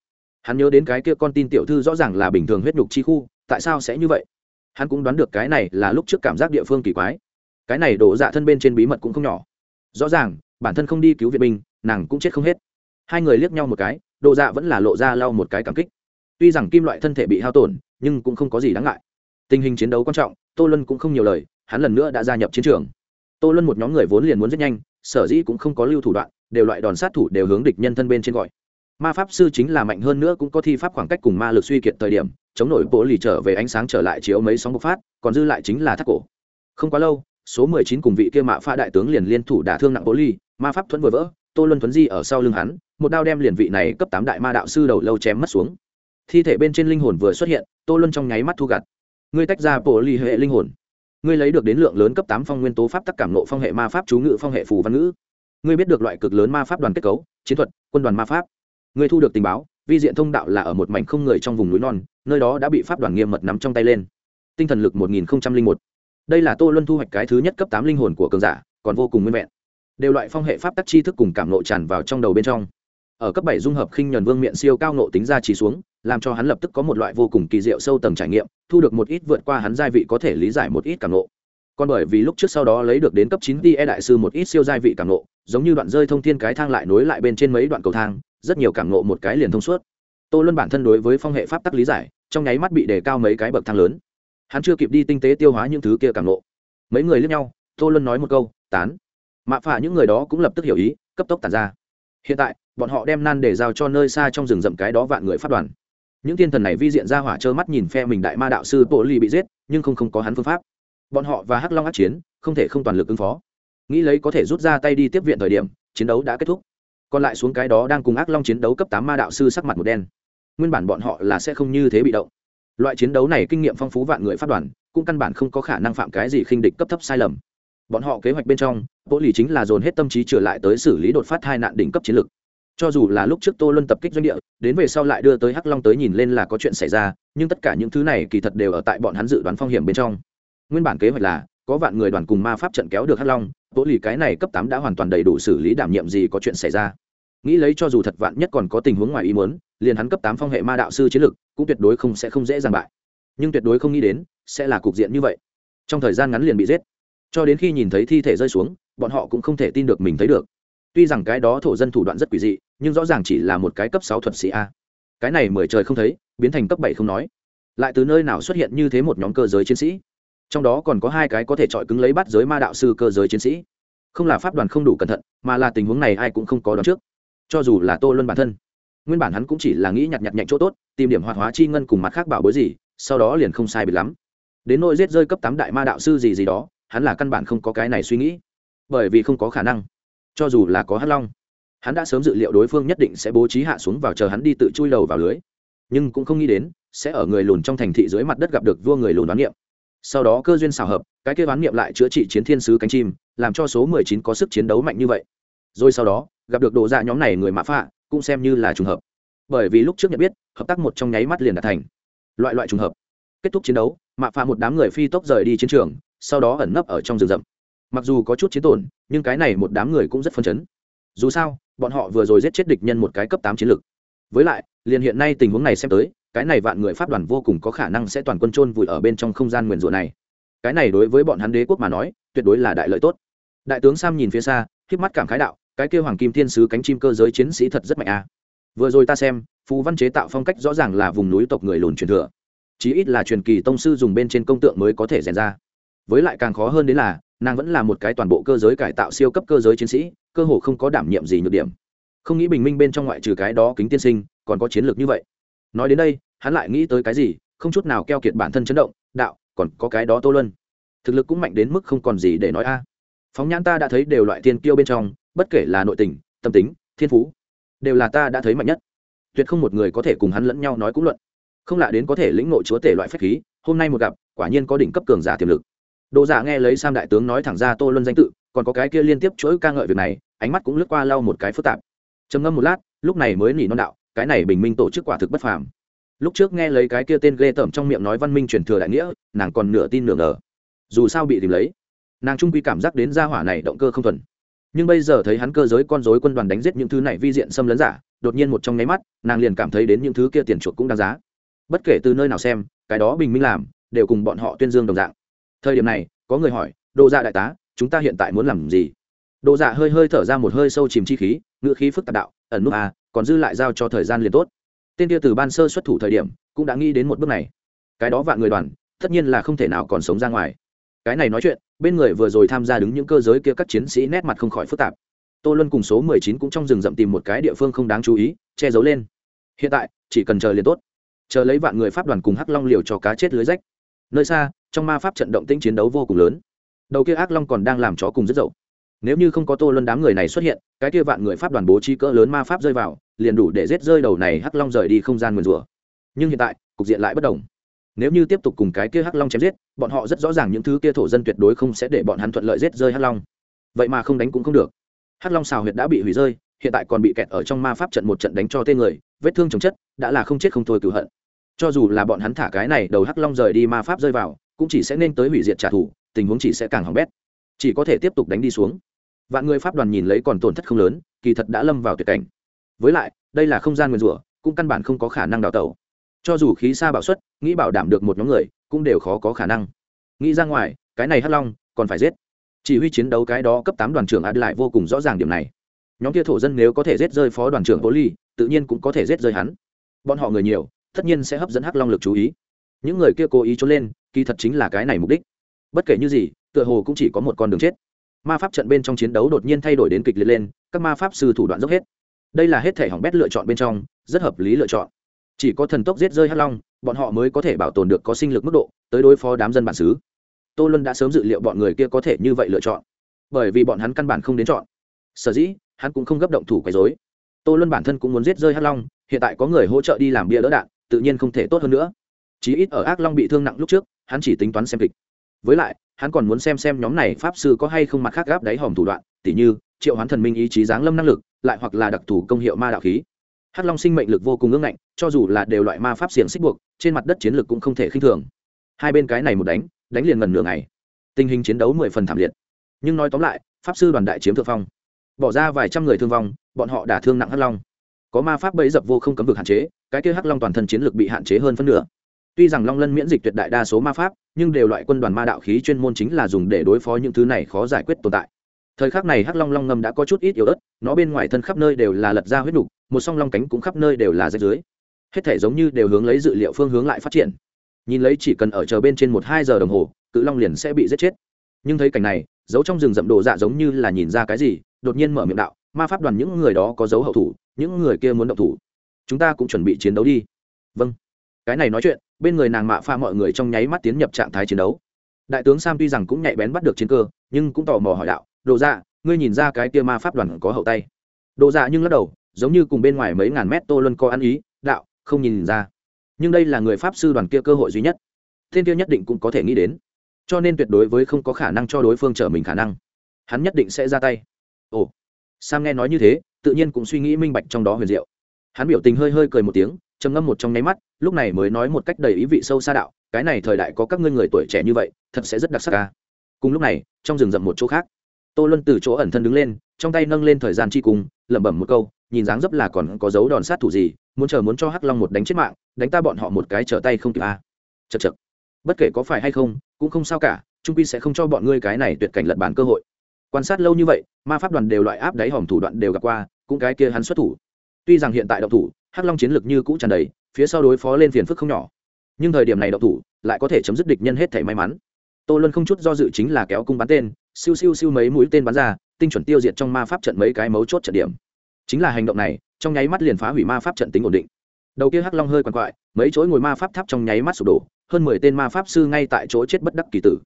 Hắn nhớ đến cái kia con tin tiểu thư rõ ràng là bình thường huyết nhục chi khu tại sao sẽ như vậy? Hắn cũng đoán được cái này là lúc trước cảm giác địa phương kỳ quái. Cái này đổ dạ thân bên trên bí mật cũng không nhỏ. Rõ ràng, bản thân không đi cứu viện binh, nàng cũng chết không hết. Hai người liếc nhau một cái đồ dạ vẫn là lộ ra lau một cái cảm kích. Tuy rằng kim loại thân thể bị hao tổn, nhưng cũng không có gì đáng ngại. Tình hình chiến đấu quan trọng, tô luân cũng không nhiều lời, hắn lần nữa đã gia nhập chiến trường. Tô luân một nhóm người vốn liền muốn rất nhanh, sở dĩ cũng không có lưu thủ đoạn, đều loại đòn sát thủ đều hướng địch nhân thân bên trên gọi. Ma pháp sư chính là mạnh hơn nữa cũng có thi pháp khoảng cách cùng ma lực suy kiệt thời điểm chống nổi bộ lì trở về ánh sáng trở lại chiếu mấy sóng bộc phát, còn dư lại chính là thác cổ. Không quá lâu, số mười chín cùng vị kia mạ pha đại tướng liền liên thủ đả thương nặng bộ lì, ma pháp thuẫn vừa vỡ, tô luân thuấn di ở sau lưng hắn, một đao đem liền vị này cấp tám đại ma đạo sư đầu lâu chém mất xuống. Thi thể bên trên linh hồn vừa xuất hiện, tô luân trong nháy mắt thu gặt. Ngươi tách ra bộ lì hệ linh hồn. Ngươi lấy được đến lượng lớn cấp tám phong nguyên tố pháp tắc cảm nộ phong hệ ma pháp chú ngự phong hệ phù văn ngữ. Ngươi biết được loại cực lớn ma pháp đoàn kết cấu, chiến thuật, quân đoàn ma pháp. Ngươi thu được tình báo, vi diện thông đạo là ở một mảnh không người trong vùng núi non nơi đó đã bị pháp đoàn nghiêm mật nắm trong tay lên. Tinh thần lực một nghìn một. Đây là tô luân thu hoạch cái thứ nhất cấp tám linh hồn của cường giả, còn vô cùng nguyên vẹn. Đều loại phong hệ pháp tắc chi thức cùng cảm nộ tràn vào trong đầu bên trong. Ở cấp bảy dung hợp khinh nhuần vương miện siêu cao nộ tính ra chỉ xuống, làm cho hắn lập tức có một loại vô cùng kỳ diệu sâu tầng trải nghiệm, thu được một ít vượt qua hắn giai vị có thể lý giải một ít cảm nộ. Còn bởi vì lúc trước sau đó lấy được đến cấp chín e đại sư một ít siêu giai vị cảm nộ, giống như đoạn rơi thông thiên cái thang lại nối lại bên trên mấy đoạn cầu thang, rất nhiều cảm nộ một cái liền thông suốt. Tô luân bản thân đối với phong hệ pháp tắc lý giải trong nháy mắt bị đề cao mấy cái bậc thang lớn. Hắn chưa kịp đi tinh tế tiêu hóa những thứ kia càng nộ mấy người lướt nhau, tô luân nói một câu, tán. Mạ phả những người đó cũng lập tức hiểu ý, cấp tốc tàn ra. Hiện tại, bọn họ đem nan để giao cho nơi xa trong rừng rậm cái đó vạn người phát đoàn. Những thiên thần này vi diện ra hỏa trơ mắt nhìn phe mình đại ma đạo sư bộ ly bị giết, nhưng không không có hắn phương pháp. Bọn họ và hắc long ác chiến, không thể không toàn lực ứng phó. Nghĩ lấy có thể rút ra tay đi tiếp viện thời điểm, chiến đấu đã kết thúc. Còn lại xuống cái đó đang cùng ác long chiến đấu cấp tám ma đạo sư sắc mặt một đen nguyên bản bọn họ là sẽ không như thế bị động. Loại chiến đấu này kinh nghiệm phong phú vạn người phát đoàn, cũng căn bản không có khả năng phạm cái gì khinh địch cấp thấp sai lầm. Bọn họ kế hoạch bên trong bộ lì chính là dồn hết tâm trí trở lại tới xử lý đột phát hai nạn đỉnh cấp chiến lược. Cho dù là lúc trước tô luân tập kích doanh địa, đến về sau lại đưa tới hắc long tới nhìn lên là có chuyện xảy ra, nhưng tất cả những thứ này kỳ thật đều ở tại bọn hắn dự đoán phong hiểm bên trong. Nguyên bản kế hoạch là, có vạn người đoàn cùng ma pháp trận kéo được hắc long bộ lì cái này cấp tám đã hoàn toàn đầy đủ xử lý đảm nhiệm gì có chuyện xảy ra. Nghĩ lấy cho dù thật vạn nhất còn có tình huống ngoài ý muốn liền hắn cấp tám phong hệ ma đạo sư chiến lực, cũng tuyệt đối không sẽ không dễ dàng bại. Nhưng tuyệt đối không nghĩ đến, sẽ là cục diện như vậy. Trong thời gian ngắn liền bị giết. Cho đến khi nhìn thấy thi thể rơi xuống, bọn họ cũng không thể tin được mình thấy được. Tuy rằng cái đó thổ dân thủ đoạn rất quỷ dị, nhưng rõ ràng chỉ là một cái cấp sáu thuật sĩ a. Cái này mười trời không thấy, biến thành cấp bảy không nói. Lại từ nơi nào xuất hiện như thế một nhóm cơ giới chiến sĩ? Trong đó còn có hai cái có thể chọi cứng lấy bắt giới ma đạo sư cơ giới chiến sĩ. Không là pháp đoàn không đủ cẩn thận, mà là tình huống này ai cũng không có đoán trước. Cho dù là tô luân bản thân nguyên bản hắn cũng chỉ là nghĩ nhặt nhặt nhạnh chỗ tốt, tìm điểm hoạt hóa chi ngân cùng mặt khác bảo bối gì, sau đó liền không sai bị lắm. Đến nỗi giết rơi cấp tám đại ma đạo sư gì gì đó, hắn là căn bản không có cái này suy nghĩ. Bởi vì không có khả năng. Cho dù là có hắc long, hắn đã sớm dự liệu đối phương nhất định sẽ bố trí hạ xuống vào chờ hắn đi tự chui đầu vào lưới. Nhưng cũng không nghĩ đến, sẽ ở người lùn trong thành thị dưới mặt đất gặp được vua người lùn đoán niệm. Sau đó cơ duyên xào hợp, cái kia đoán niệm lại chữa trị chiến thiên sứ cánh chim, làm cho số mười chín có sức chiến đấu mạnh như vậy. Rồi sau đó, gặp được đồ dạ nhóm này người mã phạ cũng xem như là trùng hợp. Bởi vì lúc trước nhận biết, hợp tác một trong nháy mắt liền đạt thành. Loại loại trùng hợp. Kết thúc chiến đấu, mạ phạ một đám người phi tốc rời đi chiến trường, sau đó ẩn nấp ở trong rừng rậm. Mặc dù có chút chiến tổn, nhưng cái này một đám người cũng rất phân chấn. Dù sao, bọn họ vừa rồi giết chết địch nhân một cái cấp tám chiến lược. Với lại, liền hiện nay tình huống này xem tới, cái này vạn người pháp đoàn vô cùng có khả năng sẽ toàn quân chôn vùi ở bên trong không gian nguyền rủa này. Cái này đối với bọn hắn đế quốc mà nói, tuyệt đối là đại lợi tốt. Đại tướng sam nhìn phía xa khiếp mắt cảm khái đạo cái kêu hoàng kim thiên sứ cánh chim cơ giới chiến sĩ thật rất mạnh a vừa rồi ta xem phù văn chế tạo phong cách rõ ràng là vùng núi tộc người lùn truyền thừa. Chí ít là truyền kỳ tông sư dùng bên trên công tượng mới có thể rèn ra. Với lại càng khó hơn đến là, nàng vẫn là một cái toàn bộ cơ giới cải tạo siêu cấp cơ giới chiến sĩ, cơ hồ không có đảm nhiệm gì nhược điểm. Không nghĩ bình minh bên trong ngoại trừ cái đó kính tiên sinh, còn có chiến lược như vậy. Nói đến đây, hắn lại nghĩ tới cái gì, không chút nào keo kiệt bản thân chấn động, đạo, còn có cái đó tô luân. Thực lực cũng mạnh đến mức không còn gì để nói a. Phóng nhãn ta đã thấy đều loại tiên kiêu bên trong bất kể là nội tình tâm tính thiên phú đều là ta đã thấy mạnh nhất tuyệt không một người có thể cùng hắn lẫn nhau nói cũng luận không lạ đến có thể lĩnh nội chúa tể loại phép khí hôm nay một gặp quả nhiên có đỉnh cấp cường giả tiềm lực Đồ giả nghe lấy Sam đại tướng nói thẳng ra Tô Luân danh tự, còn có cái kia liên tiếp chuỗi ca ngợi việc này, ánh mắt cũng lướt qua lau một cái phức tạp. Trầm ngâm một lát, lúc này mới nỉ non đạo, cái này bình minh tổ chức quả thực bất phàm. Lúc trước nghe lấy cái kia tên ghê tởm trong miệng nói văn minh truyền thừa đại nghĩa, nàng còn nửa tin nửa ngờ. Dù sao bị tìm lấy, nàng trung quy cảm giác đến gia hỏa này động cơ không thuần. Nhưng bây giờ thấy hắn cơ giới con rối quân đoàn đánh giết những thứ này vi diện xâm lấn giả, đột nhiên một trong nháy mắt, nàng liền cảm thấy đến những thứ kia tiền chuột cũng đáng giá. Bất kể từ nơi nào xem, cái đó bình minh làm, đều cùng bọn họ tuyên dương đồng dạng. Thời điểm này có người hỏi đồ dạ đại tá chúng ta hiện tại muốn làm gì? Đồ dạ hơi hơi thở ra một hơi sâu chìm chi khí ngữ khí phức tạp đạo ẩn nút à còn dư lại giao cho thời gian liền tốt. Tên kia từ ban sơ xuất thủ thời điểm cũng đã nghĩ đến một bước này. Cái đó vạn người đoàn tất nhiên là không thể nào còn sống ra ngoài cái này nói chuyện, bên người vừa rồi tham gia đứng những cơ giới kia các chiến sĩ nét mặt không khỏi phức tạp. Tô luân cùng số mười chín cũng trong rừng rậm tìm một cái địa phương không đáng chú ý, che giấu lên. Hiện tại, chỉ cần chờ liền tốt. Chờ lấy vạn người pháp đoàn cùng hắc long liều cho cá chết lưới rách. Nơi xa, trong ma pháp trận động tĩnh chiến đấu vô cùng lớn. Đầu kia ác long còn đang làm chó cùng rất dậu. Nếu như không có tô luân đám người này xuất hiện, cái kia vạn người pháp đoàn bố trí cỡ lớn ma pháp rơi vào, liền đủ để giết rơi đầu này hắc long rời đi không gian nguyền rủa. Nhưng hiện tại, cục diện lại bất đồng nếu như tiếp tục cùng cái kia hắc long chém giết, bọn họ rất rõ ràng những thứ kia thổ dân tuyệt đối không sẽ để bọn hắn thuận lợi giết rơi hắc long. Vậy mà không đánh cũng không được. Hắc long xào huyệt đã bị hủy rơi, hiện tại còn bị kẹt ở trong ma pháp trận một trận đánh cho tên người, vết thương chồng chất, đã là không chết không thôi cửu hận. Cho dù là bọn hắn thả cái này đầu hắc long rời đi ma pháp rơi vào, cũng chỉ sẽ nên tới hủy diệt trả thù, tình huống chỉ sẽ càng hỏng bét. Chỉ có thể tiếp tục đánh đi xuống. Vạn người pháp đoàn nhìn lấy còn tổn thất không lớn, kỳ thật đã lâm vào tuyệt cảnh. Với lại, đây là không gian nguyên rủa, cũng căn bản không có khả năng đào tẩu cho dù khí xa bạo suất nghĩ bảo đảm được một nhóm người, cũng đều khó có khả năng. Nghĩ ra ngoài, cái này hắc long, còn phải giết. Chỉ huy chiến đấu cái đó cấp tám đoàn trưởng ad lại vô cùng rõ ràng điểm này. Nhóm kia thổ dân nếu có thể giết rơi phó đoàn trưởng bố ly tự nhiên cũng có thể giết rơi hắn. Bọn họ người nhiều, tất nhiên sẽ hấp dẫn hắc long lực chú ý. Những người kia cố ý trốn lên, kỳ thật chính là cái này mục đích. Bất kể như gì, tựa hồ cũng chỉ có một con đường chết. Ma pháp trận bên trong chiến đấu đột nhiên thay đổi đến kịch liệt lên, các ma pháp sư thủ đoạn dốc hết. Đây là hết thể hỏng bét lựa chọn bên trong, rất hợp lý lựa chọn chỉ có thần tốc giết rơi hắc long, bọn họ mới có thể bảo tồn được có sinh lực mức độ, tới đối phó đám dân bản xứ. Tô luân đã sớm dự liệu bọn người kia có thể như vậy lựa chọn. Bởi vì bọn hắn căn bản không đến chọn. Sở dĩ, hắn cũng không gấp động thủ quấy dối tô luân bản thân cũng muốn giết rơi hắc long, hiện tại có người hỗ trợ đi làm bia đỡ đạn, tự nhiên không thể tốt hơn nữa. Chí ít ở ác long bị thương nặng lúc trước, hắn chỉ tính toán xem kịch. Với lại, hắn còn muốn xem xem nhóm này pháp sư có hay không mặt khác gáp đáy hòm thủ đoạn, tỉ như, triệu hoán thần minh ý chí giáng lâm năng lực, lại hoặc là đặc thù công hiệu ma đạo khí hắc long sinh mệnh lực vô cùng ngưng ngạnh, cho dù là đều loại ma pháp xiềng xích buộc, trên mặt đất chiến lược cũng không thể khinh thường. Hai bên cái này một đánh đánh liền gần nửa ngày. Tình hình chiến đấu mười phần thảm liệt. Nhưng nói tóm lại, pháp sư đoàn đại chiếm thượng phong. Bỏ ra vài trăm người thương vong, bọn họ đả thương nặng hắc long. Có ma pháp bẫy dập vô không cấm vực hạn chế, cái kia hắc long toàn thân chiến lược bị hạn chế hơn phân nửa. Tuy rằng long lân miễn dịch tuyệt đại đa số ma pháp, nhưng đều loại quân đoàn ma đạo khí chuyên môn chính là dùng để đối phó những thứ này khó giải quyết tồn tại. Thời khắc này hắc long long ngâm đã có chút ít yếu ớt, nó bên ngoài thân khắp nơi đều là lật ra huyết đục một song long cánh cũng khắp nơi đều là rách dưới. Hết thể giống như đều hướng lấy dự liệu phương hướng lại phát triển. Nhìn lấy chỉ cần ở chờ bên trên một hai giờ đồng hồ, cự long liền sẽ bị giết chết. Nhưng thấy cảnh này giấu trong rừng rậm đồ dạ giống như là nhìn ra cái gì, đột nhiên mở miệng đạo, ma pháp đoàn những người đó có dấu hậu thủ, những người kia muốn động thủ. Chúng ta cũng chuẩn bị chiến đấu đi. Vâng. Cái này nói chuyện, bên người nàng mạ pha mọi người trong nháy mắt tiến nhập trạng thái chiến đấu. Đại tướng sam tuy rằng cũng nhạy bén bắt được chiến cơ, nhưng cũng tò mò hỏi đạo, đồ dạ ngươi nhìn ra cái kia ma pháp đoàn có hậu tay? Đồ dạ nhưng lắc đầu giống như cùng bên ngoài mấy ngàn mét tô luân co ăn ý, đạo, không nhìn ra. Nhưng đây là người pháp sư đoàn kia cơ hội duy nhất. Thiên kia nhất định cũng có thể nghĩ đến. Cho nên tuyệt đối với không có khả năng cho đối phương trở mình khả năng. Hắn nhất định sẽ ra tay. Ồ, sam nghe nói như thế, tự nhiên cũng suy nghĩ minh bạch trong đó huyền diệu. Hắn biểu tình hơi hơi cười một tiếng, trầm ngâm một trong nháy mắt, lúc này mới nói một cách đầy ý vị sâu xa đạo, cái này thời đại có các ngươi người tuổi trẻ như vậy, thật sẽ rất đặc sắc ca cùng lúc này, trong rừng rậm một chỗ khác, tô luân từ chỗ ẩn thân đứng lên trong tay nâng lên thời gian chi cùng lẩm bẩm một câu, nhìn dáng dấp là còn có dấu đòn sát thủ gì, muốn chờ muốn cho hắc long một đánh chết mạng, đánh ta bọn họ một cái trở tay không kịp a. À. chật chật bất kể có phải hay không, cũng không sao cả, trung pi sẽ không cho bọn ngươi cái này tuyệt cảnh lật bàn cơ hội. Quan sát lâu như vậy, ma pháp đoàn đều loại áp đáy hòm thủ đoạn đều gặp qua, cũng cái kia hắn xuất thủ. Tuy rằng hiện tại độc thủ, hắc long chiến lược như cũ tràn đầy, phía sau đối phó lên phiền phức không nhỏ. Nhưng thời điểm này độc thủ, lại có thể chấm dứt địch nhân hết thể may mắn. Tô luân không chút do dự chính là kéo cung bắn tên, siêu siêu siêu mấy mũi tên bắn ra tinh chuẩn tiêu diệt trong ma pháp trận mấy cái mấu chốt trận điểm. Chính là hành động này, trong nháy mắt liền phá hủy ma pháp trận tính ổn định. Đầu kia hắc long hơi quằn quại, mấy chỗ ngồi ma pháp tháp trong nháy mắt sụp đổ, hơn mười tên ma pháp sư ngay tại chỗ chết bất đắc kỳ tử.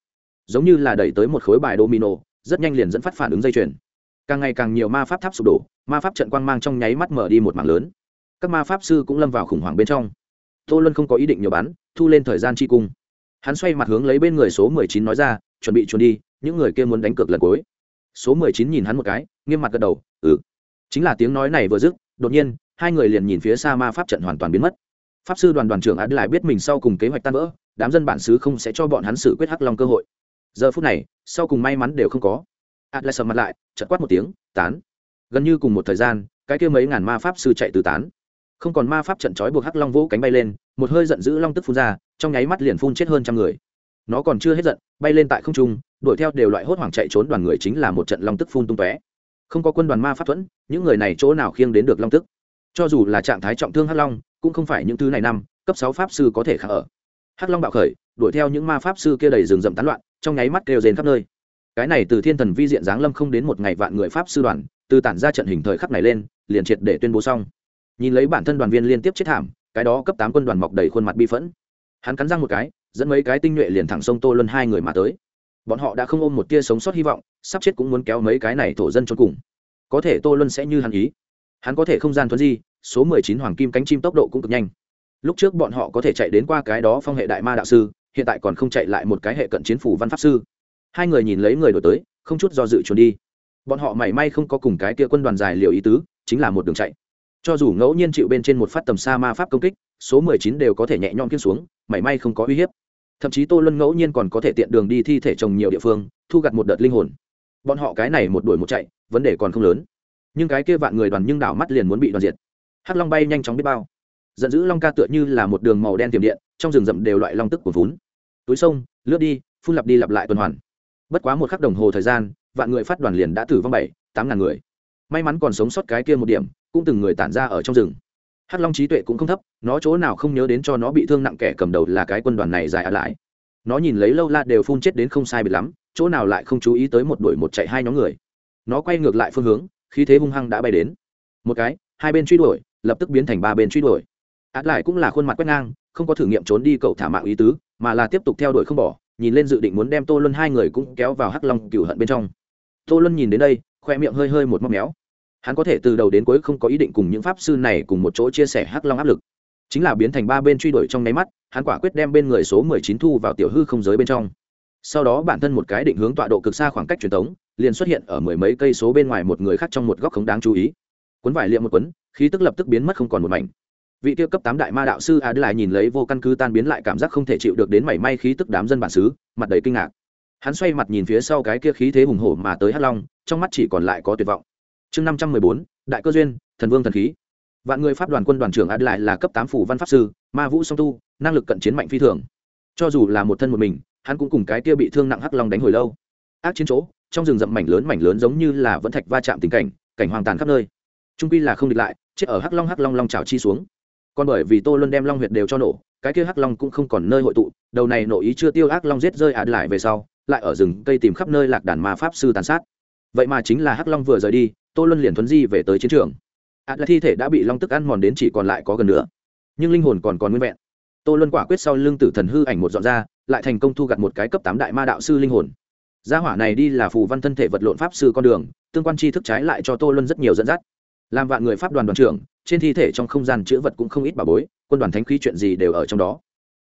Giống như là đẩy tới một khối bài domino, rất nhanh liền dẫn phát phản ứng dây chuyền. Càng ngày càng nhiều ma pháp tháp sụp đổ, ma pháp trận quang mang trong nháy mắt mở đi một mảng lớn. Các ma pháp sư cũng lâm vào khủng hoảng bên trong. Tô luân không có ý định nhiều bắn thu lên thời gian chi cung. Hắn xoay mặt hướng lấy bên người số mười chín nói ra, chuẩn bị, chuẩn đi, những người kia muốn đánh cược lần cuối số mười chín nhìn hắn một cái, nghiêm mặt gật đầu ừ. Chính là tiếng nói này vừa dứt, đột nhiên, hai người liền nhìn phía xa ma pháp trận hoàn toàn biến mất. Pháp sư đoàn đoàn trưởng ад lại biết mình sau cùng kế hoạch tan vỡ, đám dân bản xứ không sẽ cho bọn hắn xử quyết hắc long cơ hội. Giờ phút này, sau cùng may mắn đều không có. Ad lại sầm mặt lại chật quát một tiếng, tán. Gần như cùng một thời gian, cái kia mấy ngàn ma pháp sư chạy từ tán. Không còn ma pháp trận trói buộc hắc long vỗ cánh bay lên, một hơi giận dữ long tức phun ra, trong nháy mắt liền phun chết hơn trăm người nó còn chưa hết giận, bay lên tại không trung, đuổi theo đều loại hốt hoảng chạy trốn đoàn người chính là một trận long tức phun tung tóe. Không có quân đoàn ma pháp thuẫn, những người này chỗ nào khiêng đến được long tức? Cho dù là trạng thái trọng thương hắc long, cũng không phải những thứ này năm, cấp sáu pháp sư có thể khả ở. Hắc long bạo khởi, đuổi theo những ma pháp sư kia đầy rừng rậm tán loạn, trong nháy mắt kêu rền khắp nơi. Cái này từ thiên thần vi diện giáng lâm không đến một ngày vạn người pháp sư đoàn, từ tản ra trận hình thời khắc này lên, liền triệt để tuyên bố xong. Nhìn lấy bản thân đoàn viên liên tiếp chết thảm, cái đó cấp tám quân đoàn mọc đầy khuôn mặt bi phẫn. Hắn cắn răng một cái dẫn mấy cái tinh nhuệ liền thẳng sông tô luân hai người mà tới. Bọn họ đã không ôm một tia sống sót hy vọng, sắp chết cũng muốn kéo mấy cái này thổ dân cho cùng. Có thể tô luân sẽ như hắn ý. Hắn có thể không gian thuấn di, số mười chín hoàng kim cánh chim tốc độ cũng cực nhanh. Lúc trước bọn họ có thể chạy đến qua cái đó phong hệ đại ma đạo sư, hiện tại còn không chạy lại một cái hệ cận chiến phủ văn pháp sư. Hai người nhìn lấy người đổi tới, không chút do dự trốn đi. Bọn họ mảy may không có cùng cái kia quân đoàn dài liều ý tứ, chính là một đường chạy. Cho dù ngẫu nhiên chịu bên trên một phát tầm xa ma pháp công kích, số mười chín đều có thể nhẹ nhõm kiếm xuống, mảy may không có uy hiếp thậm chí tô luân ngẫu nhiên còn có thể tiện đường đi thi thể trồng nhiều địa phương, thu gặt một đợt linh hồn. Bọn họ cái này một đuổi một chạy, vấn đề còn không lớn. Nhưng cái kia vạn người đoàn nhưng đảo mắt liền muốn bị đoàn diệt. Hắc long bay nhanh chóng biết bao. Giận dữ long ca tựa như là một đường màu đen tiềm điện, trong rừng rậm đều loại long tức của vốn. Túi sông, lướt đi, phun lặp đi lặp lại tuần hoàn. Bất quá một khắc đồng hồ thời gian, vạn người phát đoàn liền đã tử vong bảy, tám ngàn người. May mắn còn sống sót cái kia một điểm, cũng từng người tản ra ở trong rừng hắc long trí tuệ cũng không thấp, nó chỗ nào không nhớ đến cho nó bị thương nặng kẻ cầm đầu là cái quân đoàn này dài ạ lại. Nó nhìn lấy lâu la đều phun chết đến không sai biệt lắm, chỗ nào lại không chú ý tới một đuổi một chạy hai nhóm người. Nó quay ngược lại phương hướng, khí thế hung hăng đã bay đến. Một cái, hai bên truy đuổi, lập tức biến thành ba bên truy đuổi. Át lại cũng là khuôn mặt quét ngang, không có thử nghiệm trốn đi cậu thả mạng ý tứ, mà là tiếp tục theo đuổi không bỏ, nhìn lên dự định muốn đem tô luân hai người cũng kéo vào hắc long cửu hận bên trong. Tô luân nhìn đến đây, khoe miệng hơi hơi một móc méo hắn có thể từ đầu đến cuối không có ý định cùng những pháp sư này cùng một chỗ chia sẻ hắc long áp lực. Chính là biến thành ba bên truy đuổi trong nháy mắt, hắn quả quyết đem bên người số mười chín thu vào tiểu hư không giới bên trong. Sau đó bản thân một cái định hướng tọa độ cực xa khoảng cách truyền thống liền xuất hiện ở mười mấy cây số bên ngoài một người khác trong một góc không đáng chú ý. Cuốn vải liệm một quấn khí tức lập tức biến mất không còn một mảnh. Vị tiêu cấp tám đại ma đạo sư a lại nhìn lấy vô căn cứ tan biến lại cảm giác không thể chịu được đến mảy may khí tức đám dân bản xứ, mặt đầy kinh ngạc. Hắn xoay mặt nhìn phía sau cái kia khí thế hùng hổ mà tới hắc long, trong mắt chỉ còn lại có tuyệt vọng chương năm trăm mười bốn, đại cơ duyên, thần vương thần khí. Vạn người pháp đoàn quân đoàn trưởng Ad lại là cấp tám phủ văn pháp sư, ma vũ song tu, năng lực cận chiến mạnh phi thường. Cho dù là một thân một mình, hắn cũng cùng cái kia bị thương nặng hắc long đánh hồi lâu. Ác chiến chỗ, trong rừng rậm mảnh lớn mảnh lớn giống như là vẫn thạch va chạm tình cảnh cảnh hoang tàn khắp nơi. Trung quy là không địch lại, chết ở hắc long hắc long long trào chi xuống. Còn bởi vì tô luân đem long huyệt đều cho nổ, cái kia hắc long cũng không còn nơi hội tụ, đầu này nổ ý chưa tiêu ác long giết rơi ạt lại về sau, lại ở rừng cây tìm khắp nơi lạc đàn ma pháp sư tàn sát vậy mà chính là hắc long vừa rời đi, tô luân liền thuấn di về tới chiến trường. Ạt là thi thể đã bị long tức ăn mòn đến chỉ còn lại có gần nữa. Nhưng linh hồn còn còn nguyên vẹn. Tô luân quả quyết sau lưng tử thần hư ảnh một dọn ra, lại thành công thu gặt một cái cấp tám đại ma đạo sư linh hồn. Gia hỏa này đi là phù văn thân thể vật lộn pháp sư con đường, tương quan tri thức trái lại cho tô luân rất nhiều dẫn dắt. Làm vạn người pháp đoàn đoàn trưởng, trên thi thể trong không gian chữ vật cũng không ít bà bối, quân đoàn thánh khí chuyện gì đều ở trong đó.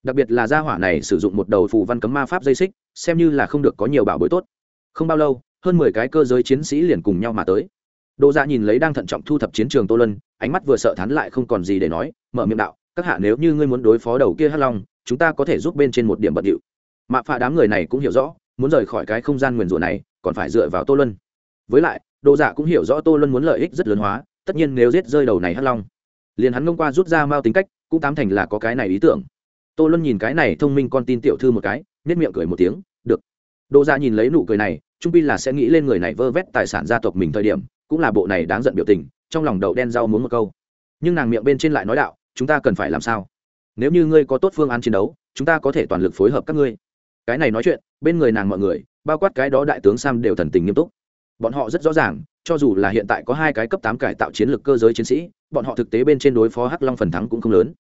Đặc biệt là gia hỏa này sử dụng một đầu phù văn cấm ma pháp dây xích, xem như là không được có nhiều bảo bối tốt. Không bao lâu hơn mười cái cơ giới chiến sĩ liền cùng nhau mà tới. Đỗ dạ nhìn lấy đang thận trọng thu thập chiến trường tô lân ánh mắt vừa sợ thán lại không còn gì để nói, mở miệng đạo, các hạ nếu như ngươi muốn đối phó đầu kia hắc long, chúng ta có thể giúp bên trên một điểm bận điệu. Mạ phạ đám người này cũng hiểu rõ, muốn rời khỏi cái không gian nguyền rủa này, còn phải dựa vào tô lân với lại, đỗ dạ cũng hiểu rõ tô lân muốn lợi ích rất lớn hóa, tất nhiên nếu giết rơi đầu này hắc long, liền hắn ngông qua rút ra mao tính cách, cũng tám thành là có cái này ý tưởng. Tô luân nhìn cái này thông minh con tin tiểu thư một cái, nhếch miệng cười một tiếng, được đỗ Gia dạ nhìn lấy nụ cười này, trung quy là sẽ nghĩ lên người này vơ vét tài sản gia tộc mình thời điểm, cũng là bộ này đáng giận biểu tình, trong lòng đầu đen rau muốn một câu. Nhưng nàng miệng bên trên lại nói đạo, chúng ta cần phải làm sao? Nếu như ngươi có tốt phương án chiến đấu, chúng ta có thể toàn lực phối hợp các ngươi. Cái này nói chuyện, bên người nàng mọi người, bao quát cái đó đại tướng sam đều thần tình nghiêm túc. Bọn họ rất rõ ràng, cho dù là hiện tại có hai cái cấp tám cải tạo chiến lược cơ giới chiến sĩ, bọn họ thực tế bên trên đối phó hắc long phần thắng cũng không lớn.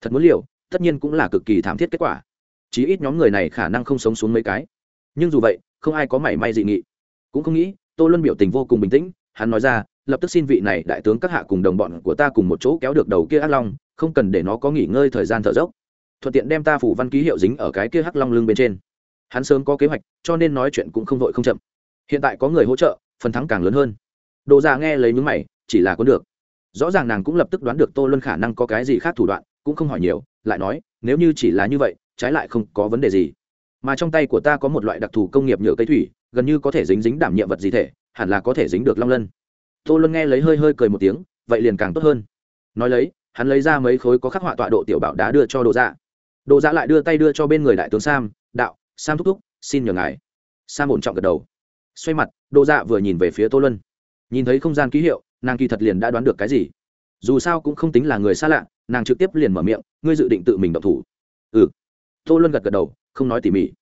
Thật muốn liều, tất nhiên cũng là cực kỳ thảm thiết kết quả. Chí ít nhóm người này khả năng không sống xuống mấy cái nhưng dù vậy, không ai có mảy may dị nghị. Cũng không nghĩ, tô luân biểu tình vô cùng bình tĩnh, hắn nói ra, lập tức xin vị này đại tướng các hạ cùng đồng bọn của ta cùng một chỗ kéo được đầu kia hắc long, không cần để nó có nghỉ ngơi thời gian thở dốc. Thuận tiện đem ta phủ văn ký hiệu dính ở cái kia hắc long lưng bên trên. Hắn sớm có kế hoạch, cho nên nói chuyện cũng không vội không chậm. Hiện tại có người hỗ trợ, phần thắng càng lớn hơn. Đồ già nghe lấy nhúng mày, chỉ là có được. Rõ ràng nàng cũng lập tức đoán được tô luân khả năng có cái gì khác thủ đoạn, cũng không hỏi nhiều, lại nói, nếu như chỉ là như vậy, trái lại không có vấn đề gì mà trong tay của ta có một loại đặc thù công nghiệp nhựa cây thủy, gần như có thể dính dính đảm nhiệm vật gì thể, hẳn là có thể dính được long lân. Tô luân nghe lấy hơi hơi cười một tiếng, vậy liền càng tốt hơn. Nói lấy, hắn lấy ra mấy khối có khắc họa tọa độ tiểu bảo đá đưa cho đồ dạ. Đồ dạ lại đưa tay đưa cho bên người đại tướng sam, đạo, sam thúc thúc, xin nhờ ngài. Sam ổn trọng gật đầu. Xoay mặt đồ dạ vừa nhìn về phía tô luân. Nhìn thấy không gian ký hiệu, nàng kỳ thật liền đã đoán được cái gì. Dù sao cũng không tính là người xa lạ, nàng trực tiếp liền mở miệng, ngươi dự định tự mình độc thủ. Ừ. Tô luân gật gật đầu không nói tỉ mỉ.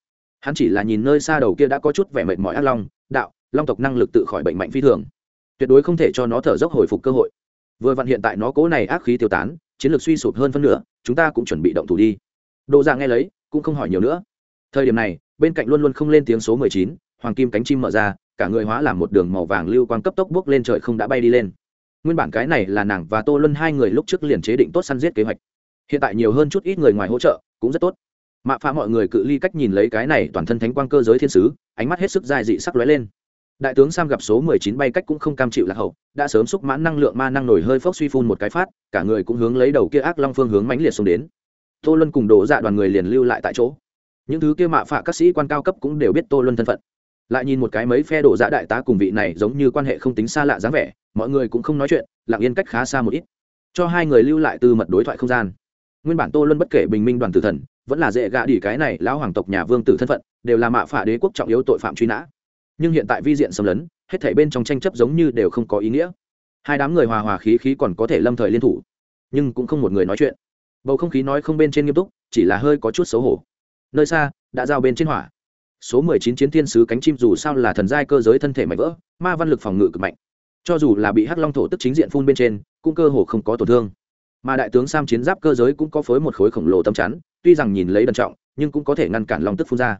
Hắn chỉ là nhìn nơi xa đầu kia đã có chút vẻ mệt mỏi ác long, đạo, long tộc năng lực tự khỏi bệnh mạnh phi thường. Tuyệt đối không thể cho nó thở dốc hồi phục cơ hội. Vừa vặn hiện tại nó cố này ác khí tiêu tán, chiến lược suy sụp hơn phân nửa, chúng ta cũng chuẩn bị động thủ đi. Đồ ra dạ nghe lấy, cũng không hỏi nhiều nữa. Thời điểm này, bên cạnh luôn luôn không lên tiếng số mười chín, hoàng kim cánh chim mở ra, cả người hóa làm một đường màu vàng lưu quang cấp tốc bước lên trời không đã bay đi lên. Nguyên bản cái này là nàng và tô luân hai người lúc trước liền chế định tốt săn giết kế hoạch. Hiện tại nhiều hơn chút ít người ngoài hỗ trợ, cũng rất tốt mạ phạ mọi người cự ly cách nhìn lấy cái này toàn thân thánh quang cơ giới thiên sứ, ánh mắt hết sức dài dị sắc lóe lên. Đại tướng sam gặp số mười chín bay cách cũng không cam chịu lạc hậu, đã sớm xúc mãn năng lượng ma năng nổi hơi phốc suy phun một cái phát, cả người cũng hướng lấy đầu kia ác long phương hướng mãnh liệt xuống đến. Tô luân cùng đổ dạ đoàn người liền lưu lại tại chỗ. Những thứ kia mạ phạ các sĩ quan cao cấp cũng đều biết tô luân thân phận. Lại nhìn một cái mấy phe đổ dạ đại tá cùng vị này giống như quan hệ không tính xa lạ dáng vẻ, mọi người cũng không nói chuyện, lặng yên cách khá xa một ít. Cho hai người lưu lại từ mật đối thoại không gian. Nguyên bản tô luân bất kể bình minh đoàn tử thần vẫn là dễ gạ đỉ cái này, lão hoàng tộc nhà vương tử thân phận, đều là mạ phả đế quốc trọng yếu tội phạm truy nã. Nhưng hiện tại vi diện xâm lấn, hết thảy bên trong tranh chấp giống như đều không có ý nghĩa. Hai đám người hòa hòa khí khí còn có thể lâm thời liên thủ, nhưng cũng không một người nói chuyện. Bầu không khí nói không bên trên nghiêm túc, chỉ là hơi có chút xấu hổ. Nơi xa, đã giao bên trên hỏa. Số mười chín chiến thiên sứ cánh chim dù sao là thần giai cơ giới thân thể mạnh vỡ, ma văn lực phòng ngự cực mạnh. Cho dù là bị hắc long thổ tức chính diện phun bên trên, cũng cơ hồ không có tổn thương. Mà đại tướng sam chiến giáp cơ giới cũng có phối một khối khổng lồ tâm chắn tuy rằng nhìn lấy đần trọng, nhưng cũng có thể ngăn cản long tức phun ra.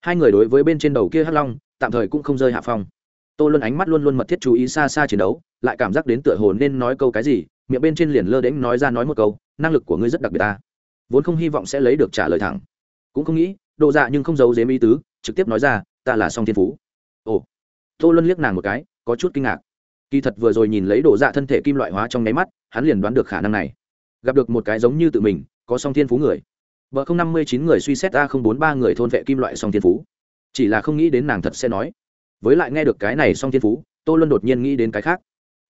Hai người đối với bên trên đầu kia hắc long, tạm thời cũng không rơi hạ phong. Tô luân ánh mắt luôn luôn mật thiết chú ý xa xa chiến đấu, lại cảm giác đến tựa hồ nên nói câu cái gì, miệng bên trên liền lơ đễnh nói ra nói một câu, năng lực của ngươi rất đặc biệt ta, vốn không hy vọng sẽ lấy được trả lời thẳng. Cũng không nghĩ độ dạ nhưng không giấu dếm ý tứ, trực tiếp nói ra, ta là song thiên phú. Ồ. Tô luân liếc nàng một cái, có chút kinh ngạc. Kỳ thật vừa rồi nhìn lấy độ dạ thân thể kim loại hóa trong nháy mắt, hắn liền đoán được khả năng này. Gặp được một cái giống như tự mình, có song thiên phú người. Bờ không năm mươi chín người suy xét a không bốn ba người thôn vệ kim loại song thiên phú. Chỉ là không nghĩ đến nàng thật sẽ nói. Với lại nghe được cái này song thiên phú, tô luân đột nhiên nghĩ đến cái khác.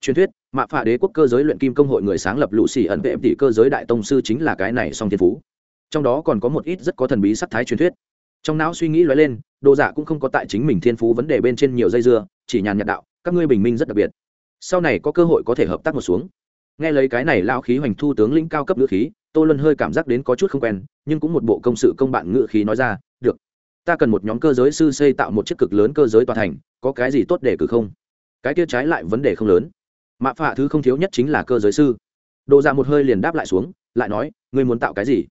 Truyền thuyết, mạ phạ đế quốc cơ giới luyện kim công hội người sáng lập lũ sĩ ẩn vệ tỷ cơ giới đại tông sư chính là cái này song thiên phú. Trong đó còn có một ít rất có thần bí sắc thái truyền thuyết. Trong não suy nghĩ lóe lên, đồ giả cũng không có tại chính mình thiên phú vấn đề bên trên nhiều dây dưa, chỉ nhàn nhạt đạo, các ngươi bình minh rất đặc biệt. Sau này có cơ hội có thể hợp tác một xuống. Nghe lấy cái này lao khí hoành thu tướng lĩnh cao cấp nữ khí tô luân hơi cảm giác đến có chút không quen, nhưng cũng một bộ công sự công bạn ngự khí nói ra, được, ta cần một nhóm cơ giới sư xây tạo một chiếc cực lớn cơ giới toàn thành, có cái gì tốt để cử không? Cái kia trái lại vấn đề không lớn. Mạ phạ thứ không thiếu nhất chính là cơ giới sư. Đồ ra dạ một hơi liền đáp lại xuống, lại nói, ngươi muốn tạo cái gì?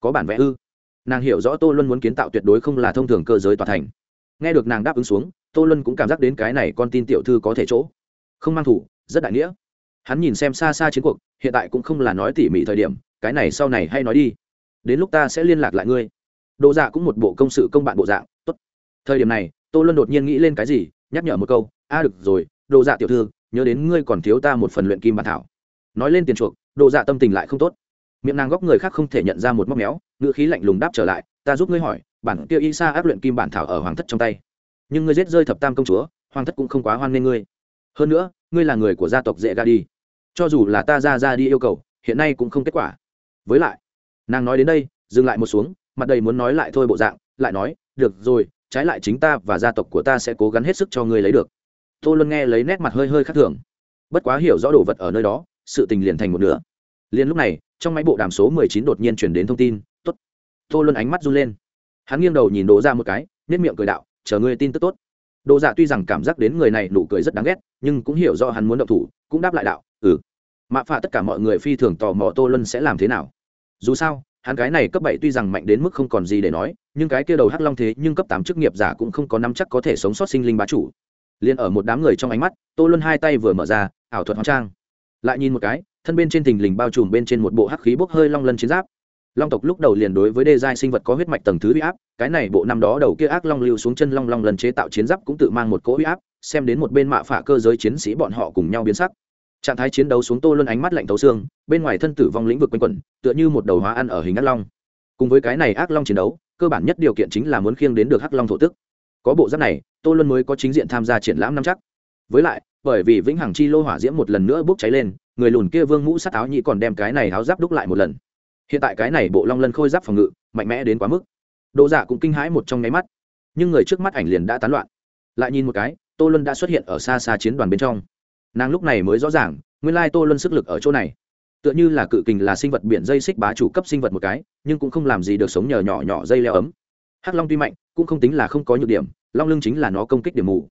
Có bản vẽ ư? Nàng hiểu rõ tô luân muốn kiến tạo tuyệt đối không là thông thường cơ giới toàn thành. Nghe được nàng đáp ứng xuống, tô luân cũng cảm giác đến cái này con tin tiểu thư có thể chỗ. Không mang thủ, rất đại nghĩa. Hắn nhìn xem xa xa chiến cuộc, hiện tại cũng không là nói tỉ mỉ thời điểm cái này sau này hay nói đi. Đến lúc ta sẽ liên lạc lại ngươi. Đồ dạ cũng một bộ công sự công bạn bộ dạng, tốt. Thời điểm này, tô luân đột nhiên nghĩ lên cái gì, nhắc nhở một câu, a, được rồi đồ dạ tiểu thư, nhớ đến ngươi còn thiếu ta một phần luyện kim bản thảo. Nói lên tiền chuộc đồ dạ tâm tình lại không tốt. Miệng nàng góc người khác không thể nhận ra một móc méo, ngữ khí lạnh lùng đáp trở lại, ta giúp ngươi hỏi, bản kia y sa áp luyện kim bản thảo ở hoàng thất trong tay. Nhưng ngươi giết rơi thập tam công chúa, hoàng thất cũng không quá hoan nghê ngươi. Hơn nữa, ngươi là người của gia tộc dễ ga đi. Cho dù là ta ra ra đi yêu cầu, hiện nay cũng không kết quả với lại, nàng nói đến đây, dừng lại một xuống, mặt đầy muốn nói lại thôi bộ dạng, lại nói, được rồi, trái lại chính ta và gia tộc của ta sẽ cố gắng hết sức cho ngươi lấy được. Tô luân nghe lấy nét mặt hơi hơi khác thường. Bất quá hiểu rõ đồ vật ở nơi đó, sự tình liền thành một nửa. Liền lúc này, trong máy bộ đàm số mười chín đột nhiên chuyển đến thông tin t ố t tô luân ánh mắt run lên. Hắn nghiêng đầu nhìn đồ ra dạ một cái nếp miệng cười đạo, chờ ngươi tin tức tốt. Đồ dạ tuy rằng cảm giác đến người này nụ cười rất đáng ghét, nhưng cũng hiểu do hắn muốn động thủ, cũng đáp lại đạo ừ mạ phạ tất cả mọi người phi thường tò mò tô luân sẽ làm thế nào. Dù sao, hắn cái này cấp bảy tuy rằng mạnh đến mức không còn gì để nói, nhưng cái kia đầu hắc long thế nhưng cấp tám chức nghiệp giả cũng không có năm chắc có thể sống sót sinh linh bá chủ. Liền ở một đám người trong ánh mắt, tô luân hai tay vừa mở ra, ảo thuật hóa trang. Lại nhìn một cái, thân bên trên thình lình bao trùm bên trên một bộ hắc khí bốc hơi long lân chiến giáp. Long tộc lúc đầu liền đối với đê giai sinh vật có huyết mạch tầng thứ huy áp, cái này bộ năm đó đầu kia ác long lưu xuống chân long long lần chế tạo chiến giáp cũng tự mang một cỗ huy áp, xem đến một bên mạ phả cơ giới chiến sĩ bọn họ cùng nhau biến sắc trạng thái chiến đấu xuống tô luân ánh mắt lạnh tấu xương, bên ngoài thân tử vong lĩnh vực quanh quẩn, tựa như một đầu hóa ăn ở hình ác long. Cùng với cái này ác long chiến đấu, cơ bản nhất điều kiện chính là muốn khiêng đến được hắc long thổ tức. Có bộ giáp này, tô luân mới có chính diện tham gia triển lãm năm chắc. Với lại, bởi vì vĩnh hằng chi lô hỏa diễm một lần nữa bốc cháy lên, người lùn kia vương mũ sát áo nhị còn đem cái này áo giáp đúc lại một lần. Hiện tại cái này bộ long lân khôi giáp phòng ngự, mạnh mẽ đến quá mức. Độ giả cũng kinh hãi một trong nháy mắt. Nhưng người trước mắt ảnh liền đã tán loạn. Lại nhìn một cái, tô luân đã xuất hiện ở xa xa chiến đoàn bên trong nàng lúc này mới rõ ràng, nguyên lai tô luân sức lực ở chỗ này. Tựa như là cự kình là sinh vật biển dây xích bá chủ cấp sinh vật một cái, nhưng cũng không làm gì được sống nhờ nhỏ nhỏ dây leo ấm. Hắc long tuy mạnh, cũng không tính là không có nhược điểm, long lưng chính là nó công kích điểm mù.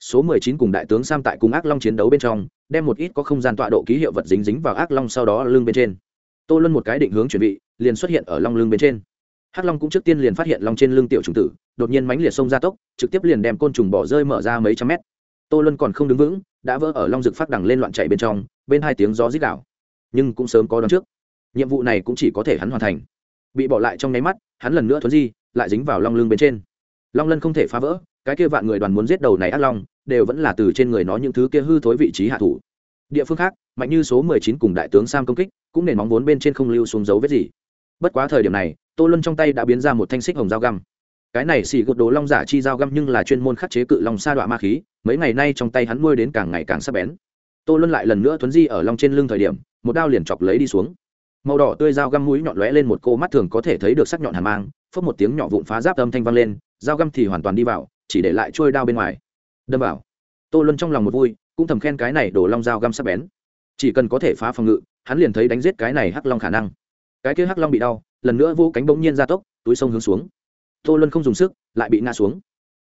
Số mười chín cùng đại tướng sam tại cùng ác long chiến đấu bên trong, đem một ít có không gian tọa độ ký hiệu vật dính dính vào ác long sau đó lưng bên trên. Tô luân một cái định hướng chuẩn bị, liền xuất hiện ở long lưng bên trên. Hắc long cũng trước tiên liền phát hiện long trên lưng tiểu trùng tử, đột nhiên mánh liệt sông ra tốc, trực tiếp liền đem côn trùng bỏ rơi mở ra mấy trăm mét. Tô luân còn không đứng vững đã vỡ ở long rực phát đằng lên loạn chạy bên trong, bên hai tiếng gió rít đảo nhưng cũng sớm có đón trước, nhiệm vụ này cũng chỉ có thể hắn hoàn thành. Bị bỏ lại trong nháy mắt, hắn lần nữa thuấn di, lại dính vào long lưng bên trên. Long lân không thể phá vỡ, cái kia vạn người đoàn muốn giết đầu này ác long, đều vẫn là từ trên người nó những thứ kia hư thối vị trí hạ thủ. Địa phương khác, mạnh như số mười chín cùng đại tướng sam công kích, cũng nền móng vốn bên trên không lưu xuống dấu vết gì. Bất quá thời điểm này, tô luân trong tay đã biến ra một thanh xích hồng dao găm cái này xì gột đồ long giả chi dao găm nhưng là chuyên môn khắc chế cự long sa đọa ma khí, mấy ngày nay trong tay hắn nuôi đến càng ngày càng sắc bén. Tô luân lại lần nữa thuấn di ở long trên lưng thời điểm, một đao liền chọc lấy đi xuống. Màu đỏ tươi dao găm mũi nhọn lóe lên một cô mắt thường có thể thấy được sắc nhọn hàn mang phớt một tiếng nhỏ vụn phá giáp âm thanh vang lên, dao găm thì hoàn toàn đi vào, chỉ để lại trôi đao bên ngoài. Đâm vào. Tô luân trong lòng một vui, cũng thầm khen cái này đổ long dao găm sắc bén. Chỉ cần có thể phá phòng ngự, hắn liền thấy đánh giết cái này hắc long khả năng. Cái kia hắc long bị đau, lần nữa vô cánh bỗng nhiên ra tốc, túi sông hướng xuống tô luân không dùng sức, lại bị ngã xuống.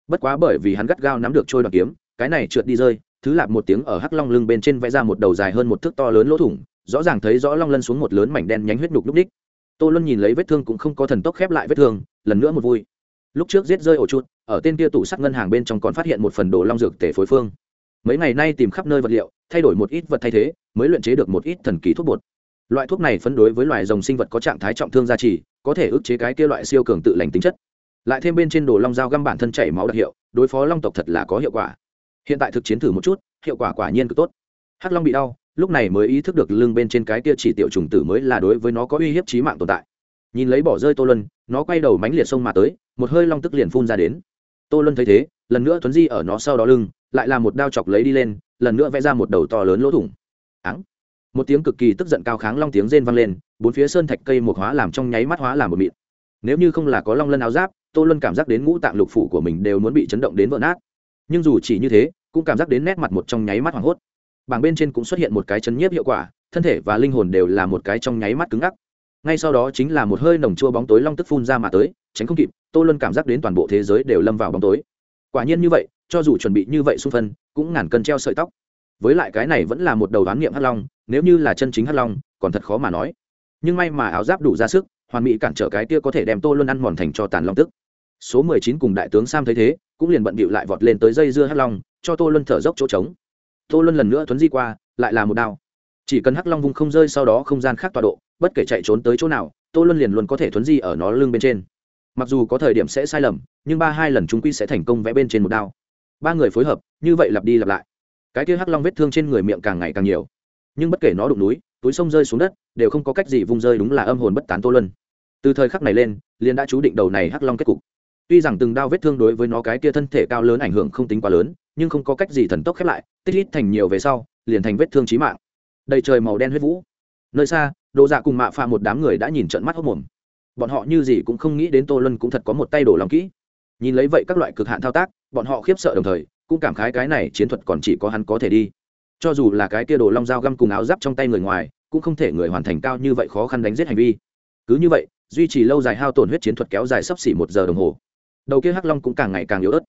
Bất quá bởi vì hắn gắt gao nắm được trôi đoạn kiếm, cái này trượt đi rơi, thứ lạp một tiếng ở hắc long lưng bên trên vẽ ra một đầu dài hơn một thước to lớn lỗ thủng, rõ ràng thấy rõ long lân xuống một lớn mảnh đen nhánh huyết nhục lúc ních tô luân nhìn lấy vết thương cũng không có thần tốc khép lại vết thương, lần nữa một vui. Lúc trước giết rơi ổ chuột, ở tên kia tủ sắt ngân hàng bên trong còn phát hiện một phần đồ long dược tể phối phương. Mấy ngày nay tìm khắp nơi vật liệu, thay đổi một ít vật thay thế, mới luyện chế được một ít thần kỳ thuốc bột. Loại thuốc này phân đối với loài rồng sinh vật có trạng thái trọng thương gia trì, có thể ức chế cái kia loại siêu cường tự lành tính chất lại thêm bên trên đồ long dao găm bản thân chảy máu đặc hiệu, đối phó long tộc thật là có hiệu quả. Hiện tại thực chiến thử một chút, hiệu quả quả nhiên cực tốt. Hắc long bị đau, lúc này mới ý thức được lưng bên trên cái kia chỉ tiểu trùng tử mới là đối với nó có uy hiếp trí mạng tồn tại. Nhìn lấy bỏ rơi tô lân nó quay đầu mánh liệt sông mà tới, một hơi long tức liền phun ra đến. Tô lân thấy thế, lần nữa tuấn di ở nó sau đó lưng, lại là một đao chọc lấy đi lên, lần nữa vẽ ra một đầu to lớn lỗ thủng. Áng! Một tiếng cực kỳ tức giận cao kháng long tiếng rên vang lên, bốn phía sơn thạch cây một hóa làm trong nháy mắt hóa làm một mịn. Nếu như không là có long lân áo giáp tô luân cảm giác đến ngũ tạng lục phủ của mình đều muốn bị chấn động đến vỡ nát. Nhưng dù chỉ như thế, cũng cảm giác đến nét mặt một trong nháy mắt hoảng hốt. Bảng bên trên cũng xuất hiện một cái chấn nhiếp hiệu quả, thân thể và linh hồn đều là một cái trong nháy mắt cứng ngắc. Ngay sau đó chính là một hơi nồng chua bóng tối long tức phun ra mà tới, tránh không kịp, tô luân cảm giác đến toàn bộ thế giới đều lâm vào bóng tối. Quả nhiên như vậy, cho dù chuẩn bị như vậy xung phân, cũng ngàn cân treo sợi tóc. Với lại cái này vẫn là một đầu đoán niệm hắc long, nếu như là chân chính hắc long, còn thật khó mà nói. Nhưng may mà áo giáp đủ ra sức, hoàn mỹ cản trở cái kia có thể đem tô luân ăn mòn thành cho tàn long tức số mười chín cùng đại tướng sam thấy thế, cũng liền bận bịu lại vọt lên tới dây dưa hắc long, cho tô luân thở dốc chỗ trống. Tô luân lần nữa thuấn di qua, lại là một đao. Chỉ cần hắc long vùng không rơi sau đó không gian khác tọa độ, bất kể chạy trốn tới chỗ nào, tô luân liền luôn có thể thuấn di ở nó lưng bên trên. Mặc dù có thời điểm sẽ sai lầm, nhưng ba hai lần chúng quy sẽ thành công vẽ bên trên một đao. Ba người phối hợp, như vậy lặp đi lặp lại. Cái kia hắc long vết thương trên người miệng càng ngày càng nhiều. Nhưng bất kể nó đụng núi, túi sông rơi xuống đất, đều không có cách gì vung rơi đúng là âm hồn bất tán tô luân. Từ thời khắc này lên liên đã chú định đầu này hắc long kết cục tuy rằng từng đao vết thương đối với nó cái kia thân thể cao lớn ảnh hưởng không tính quá lớn, nhưng không có cách gì thần tốc khép lại, tích ít thành nhiều về sau, liền thành vết thương trí mạng. Đầy trời màu đen huyết vũ. Nơi xa đồ dạ cùng mạ phạ một đám người đã nhìn trận mắt hốc mồm. Bọn họ như gì cũng không nghĩ đến tô lân cũng thật có một tay đổ lòng kỹ. Nhìn lấy vậy các loại cực hạn thao tác, bọn họ khiếp sợ đồng thời, cũng cảm khái cái này chiến thuật còn chỉ có hắn có thể đi. Cho dù là cái kia đồ long dao găm cùng áo giáp trong tay người ngoài, cũng không thể người hoàn thành cao như vậy khó khăn đánh giết hành vi. Cứ như vậy, duy trì lâu dài hao tổn huyết chiến thuật kéo dài sấp xỉ một giờ đồng hồ đầu kia hắc long cũng càng ngày càng yếu ớt.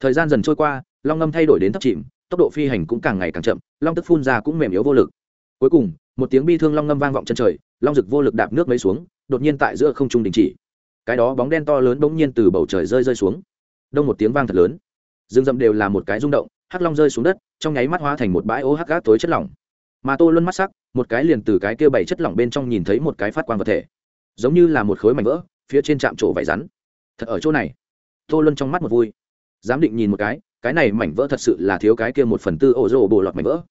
Thời gian dần trôi qua, long ngâm thay đổi đến thấp chìm, tốc độ phi hành cũng càng ngày càng chậm, long tức phun ra cũng mềm yếu vô lực. Cuối cùng, một tiếng bi thương long ngâm vang vọng chân trời, long rực vô lực đạp nước mấy xuống, đột nhiên tại giữa không trung đình chỉ. Cái đó bóng đen to lớn bỗng nhiên từ bầu trời rơi rơi xuống. Đông một tiếng vang thật lớn. Rừng rậm đều là một cái rung động, hắc long rơi xuống đất, trong nháy mắt hóa thành một bãi ô hắc gác tối chất lỏng. Mà tô luân mắt sắc, một cái liền từ cái kia bảy chất lỏng bên trong nhìn thấy một cái phát quang vật thể. Giống như là một khối mảnh vỡ, phía trên trạm trổ vải rắn. Thật ở chỗ này tô luân trong mắt một vui. Giám định nhìn một cái cái này mảnh vỡ thật sự là thiếu cái kia một phần tư ổ rộ bộ lọt mảnh vỡ.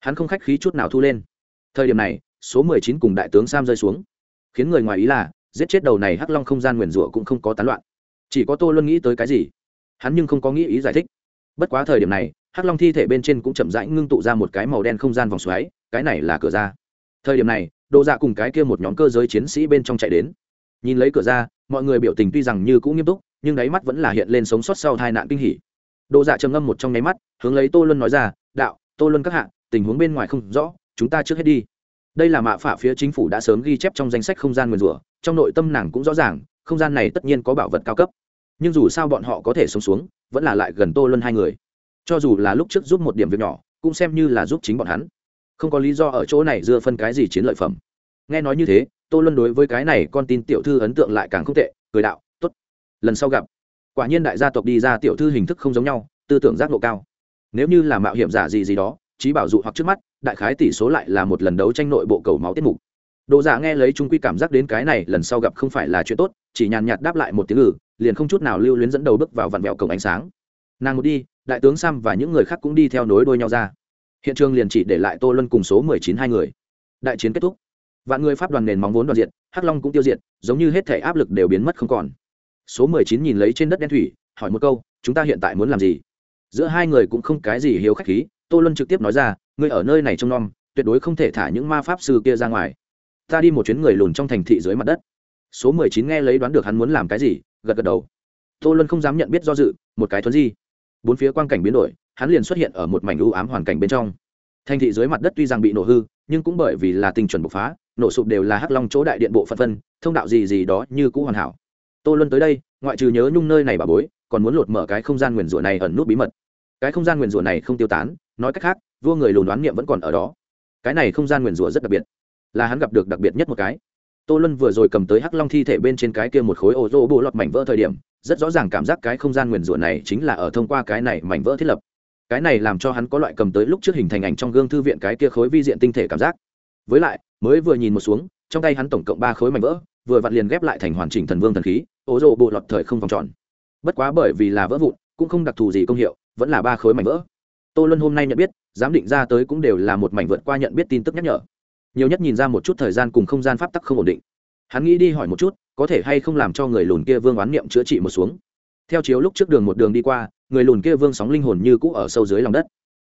Hắn không khách khí chút nào thu lên. Thời điểm này, số mười chín cùng đại tướng sam rơi xuống. Khiến người ngoài ý là, giết chết đầu này hắc long không gian nguyền rủa cũng không có tán loạn. Chỉ có tô luân nghĩ tới cái gì? Hắn nhưng không có nghĩ ý giải thích. Bất quá thời điểm này, hắc long thi thể bên trên cũng chậm rãi ngưng tụ ra một cái màu đen không gian vòng xoáy, cái này là cửa ra. Thời điểm này độ dạ cùng cái kia một nhóm cơ giới chiến sĩ bên trong chạy đến. Nhìn lấy cửa ra, mọi người biểu tình tuy rằng như cũng nghiêm túc nhưng đáy mắt vẫn là hiện lên sống sót sau tai nạn kinh hỉ. Đồ dạ trầm ngâm một trong nháy mắt, hướng lấy tô luân nói ra, đạo, tô luân các hạ, tình huống bên ngoài không rõ, chúng ta trước hết đi. Đây là mạ phả phía chính phủ đã sớm ghi chép trong danh sách không gian nguyền rủa, trong nội tâm nàng cũng rõ ràng, không gian này tất nhiên có bảo vật cao cấp. Nhưng dù sao bọn họ có thể sống xuống, vẫn là lại gần tô luân hai người. Cho dù là lúc trước giúp một điểm việc nhỏ, cũng xem như là giúp chính bọn hắn. Không có lý do ở chỗ này dưa phân cái gì chiến lợi phẩm. Nghe nói như thế, tô luân đối với cái này con tin tiểu thư ấn tượng lại càng không tệ, cười đạo lần sau gặp quả nhiên đại gia tộc đi ra tiểu thư hình thức không giống nhau tư tưởng giác ngộ cao nếu như là mạo hiểm giả gì gì đó trí bảo dụ hoặc trước mắt đại khái tỷ số lại là một lần đấu tranh nội bộ cầu máu tiết mục Đồ giả nghe lấy trung quy cảm giác đến cái này lần sau gặp không phải là chuyện tốt, chỉ nhàn nhạt đáp lại một tiếng ừ, liền không chút nào lưu luyến dẫn đầu bước vào vặn vẹo cổng ánh sáng. Nàng một đi, đại tướng Sam và những người khác cũng đi theo nối đuôi nhau ra. Hiện trường liền chỉ để lại Tô Luân cùng số mười chín hai người. Đại chiến kết thúc. Vạn người pháp đoàn nền móng vốn đoàn diện, Hắc Long cũng tiêu diệt, giống như hết thể áp lực đều biến mất không còn. Số mười chín nhìn lấy trên đất đen thủy, hỏi một câu, chúng ta hiện tại muốn làm gì? Giữa hai người cũng không cái gì hiếu khách khí, Tô Luân trực tiếp nói ra, ngươi ở nơi này trông nom, tuyệt đối không thể thả những ma pháp sư kia ra ngoài. Ta đi một chuyến người lùn trong thành thị dưới mặt đất. Số mười chín nghe lấy đoán được hắn muốn làm cái gì gật gật đầu. Tô luân không dám nhận biết do dự một cái thuấn di. Bốn phía quang cảnh biến đổi hắn liền xuất hiện ở một mảnh u ám hoàn cảnh bên trong. Thành thị dưới mặt đất tuy rằng bị nổ hư nhưng cũng bởi vì là tình chuẩn bộc phá nổ sụp đều là hắc long chỗ đại điện bộ phận phân thông đạo gì gì đó như cũ hoàn hảo tô luân tới đây, ngoại trừ nhớ nhung nơi này bà bối, còn muốn lột mở cái không gian nguyền rủa này ẩn nút bí mật. Cái không gian nguyền rủa này không tiêu tán, nói cách khác, vua người lùn đoán niệm vẫn còn ở đó. Cái này không gian nguyền rủa rất đặc biệt, là hắn gặp được đặc biệt nhất một cái. Tô luân vừa rồi cầm tới hắc long thi thể bên trên cái kia một khối ô rô bộ lọt mảnh vỡ thời điểm, rất rõ ràng cảm giác cái không gian nguyền rủa này chính là ở thông qua cái này mảnh vỡ thiết lập. Cái này làm cho hắn có loại cầm tới lúc trước hình thành ảnh trong gương thư viện cái kia khối vi diện tinh thể cảm giác. Với lại, mới vừa nhìn một xuống, trong tay hắn tổng cộng ba khối mảnh vỡ, vừa vặn liền ghép lại thành hoàn chỉnh thần vương thần khí ô rộ bộ lọt thời không vòng tròn. Bất quá bởi vì là vỡ vụn, cũng không đặc thù gì công hiệu, vẫn là ba khối mảnh vỡ. Tô luân hôm nay nhận biết, giám định ra tới cũng đều là một mảnh vượt qua nhận biết tin tức nhắc nhở. Nhiều nhất nhìn ra một chút thời gian cùng không gian pháp tắc không ổn định. Hắn nghĩ đi hỏi một chút, có thể hay không làm cho người lùn kia vương oán niệm chữa trị một xuống. Theo chiếu lúc trước đường một đường đi qua, người lùn kia vương sóng linh hồn như cũ ở sâu dưới lòng đất.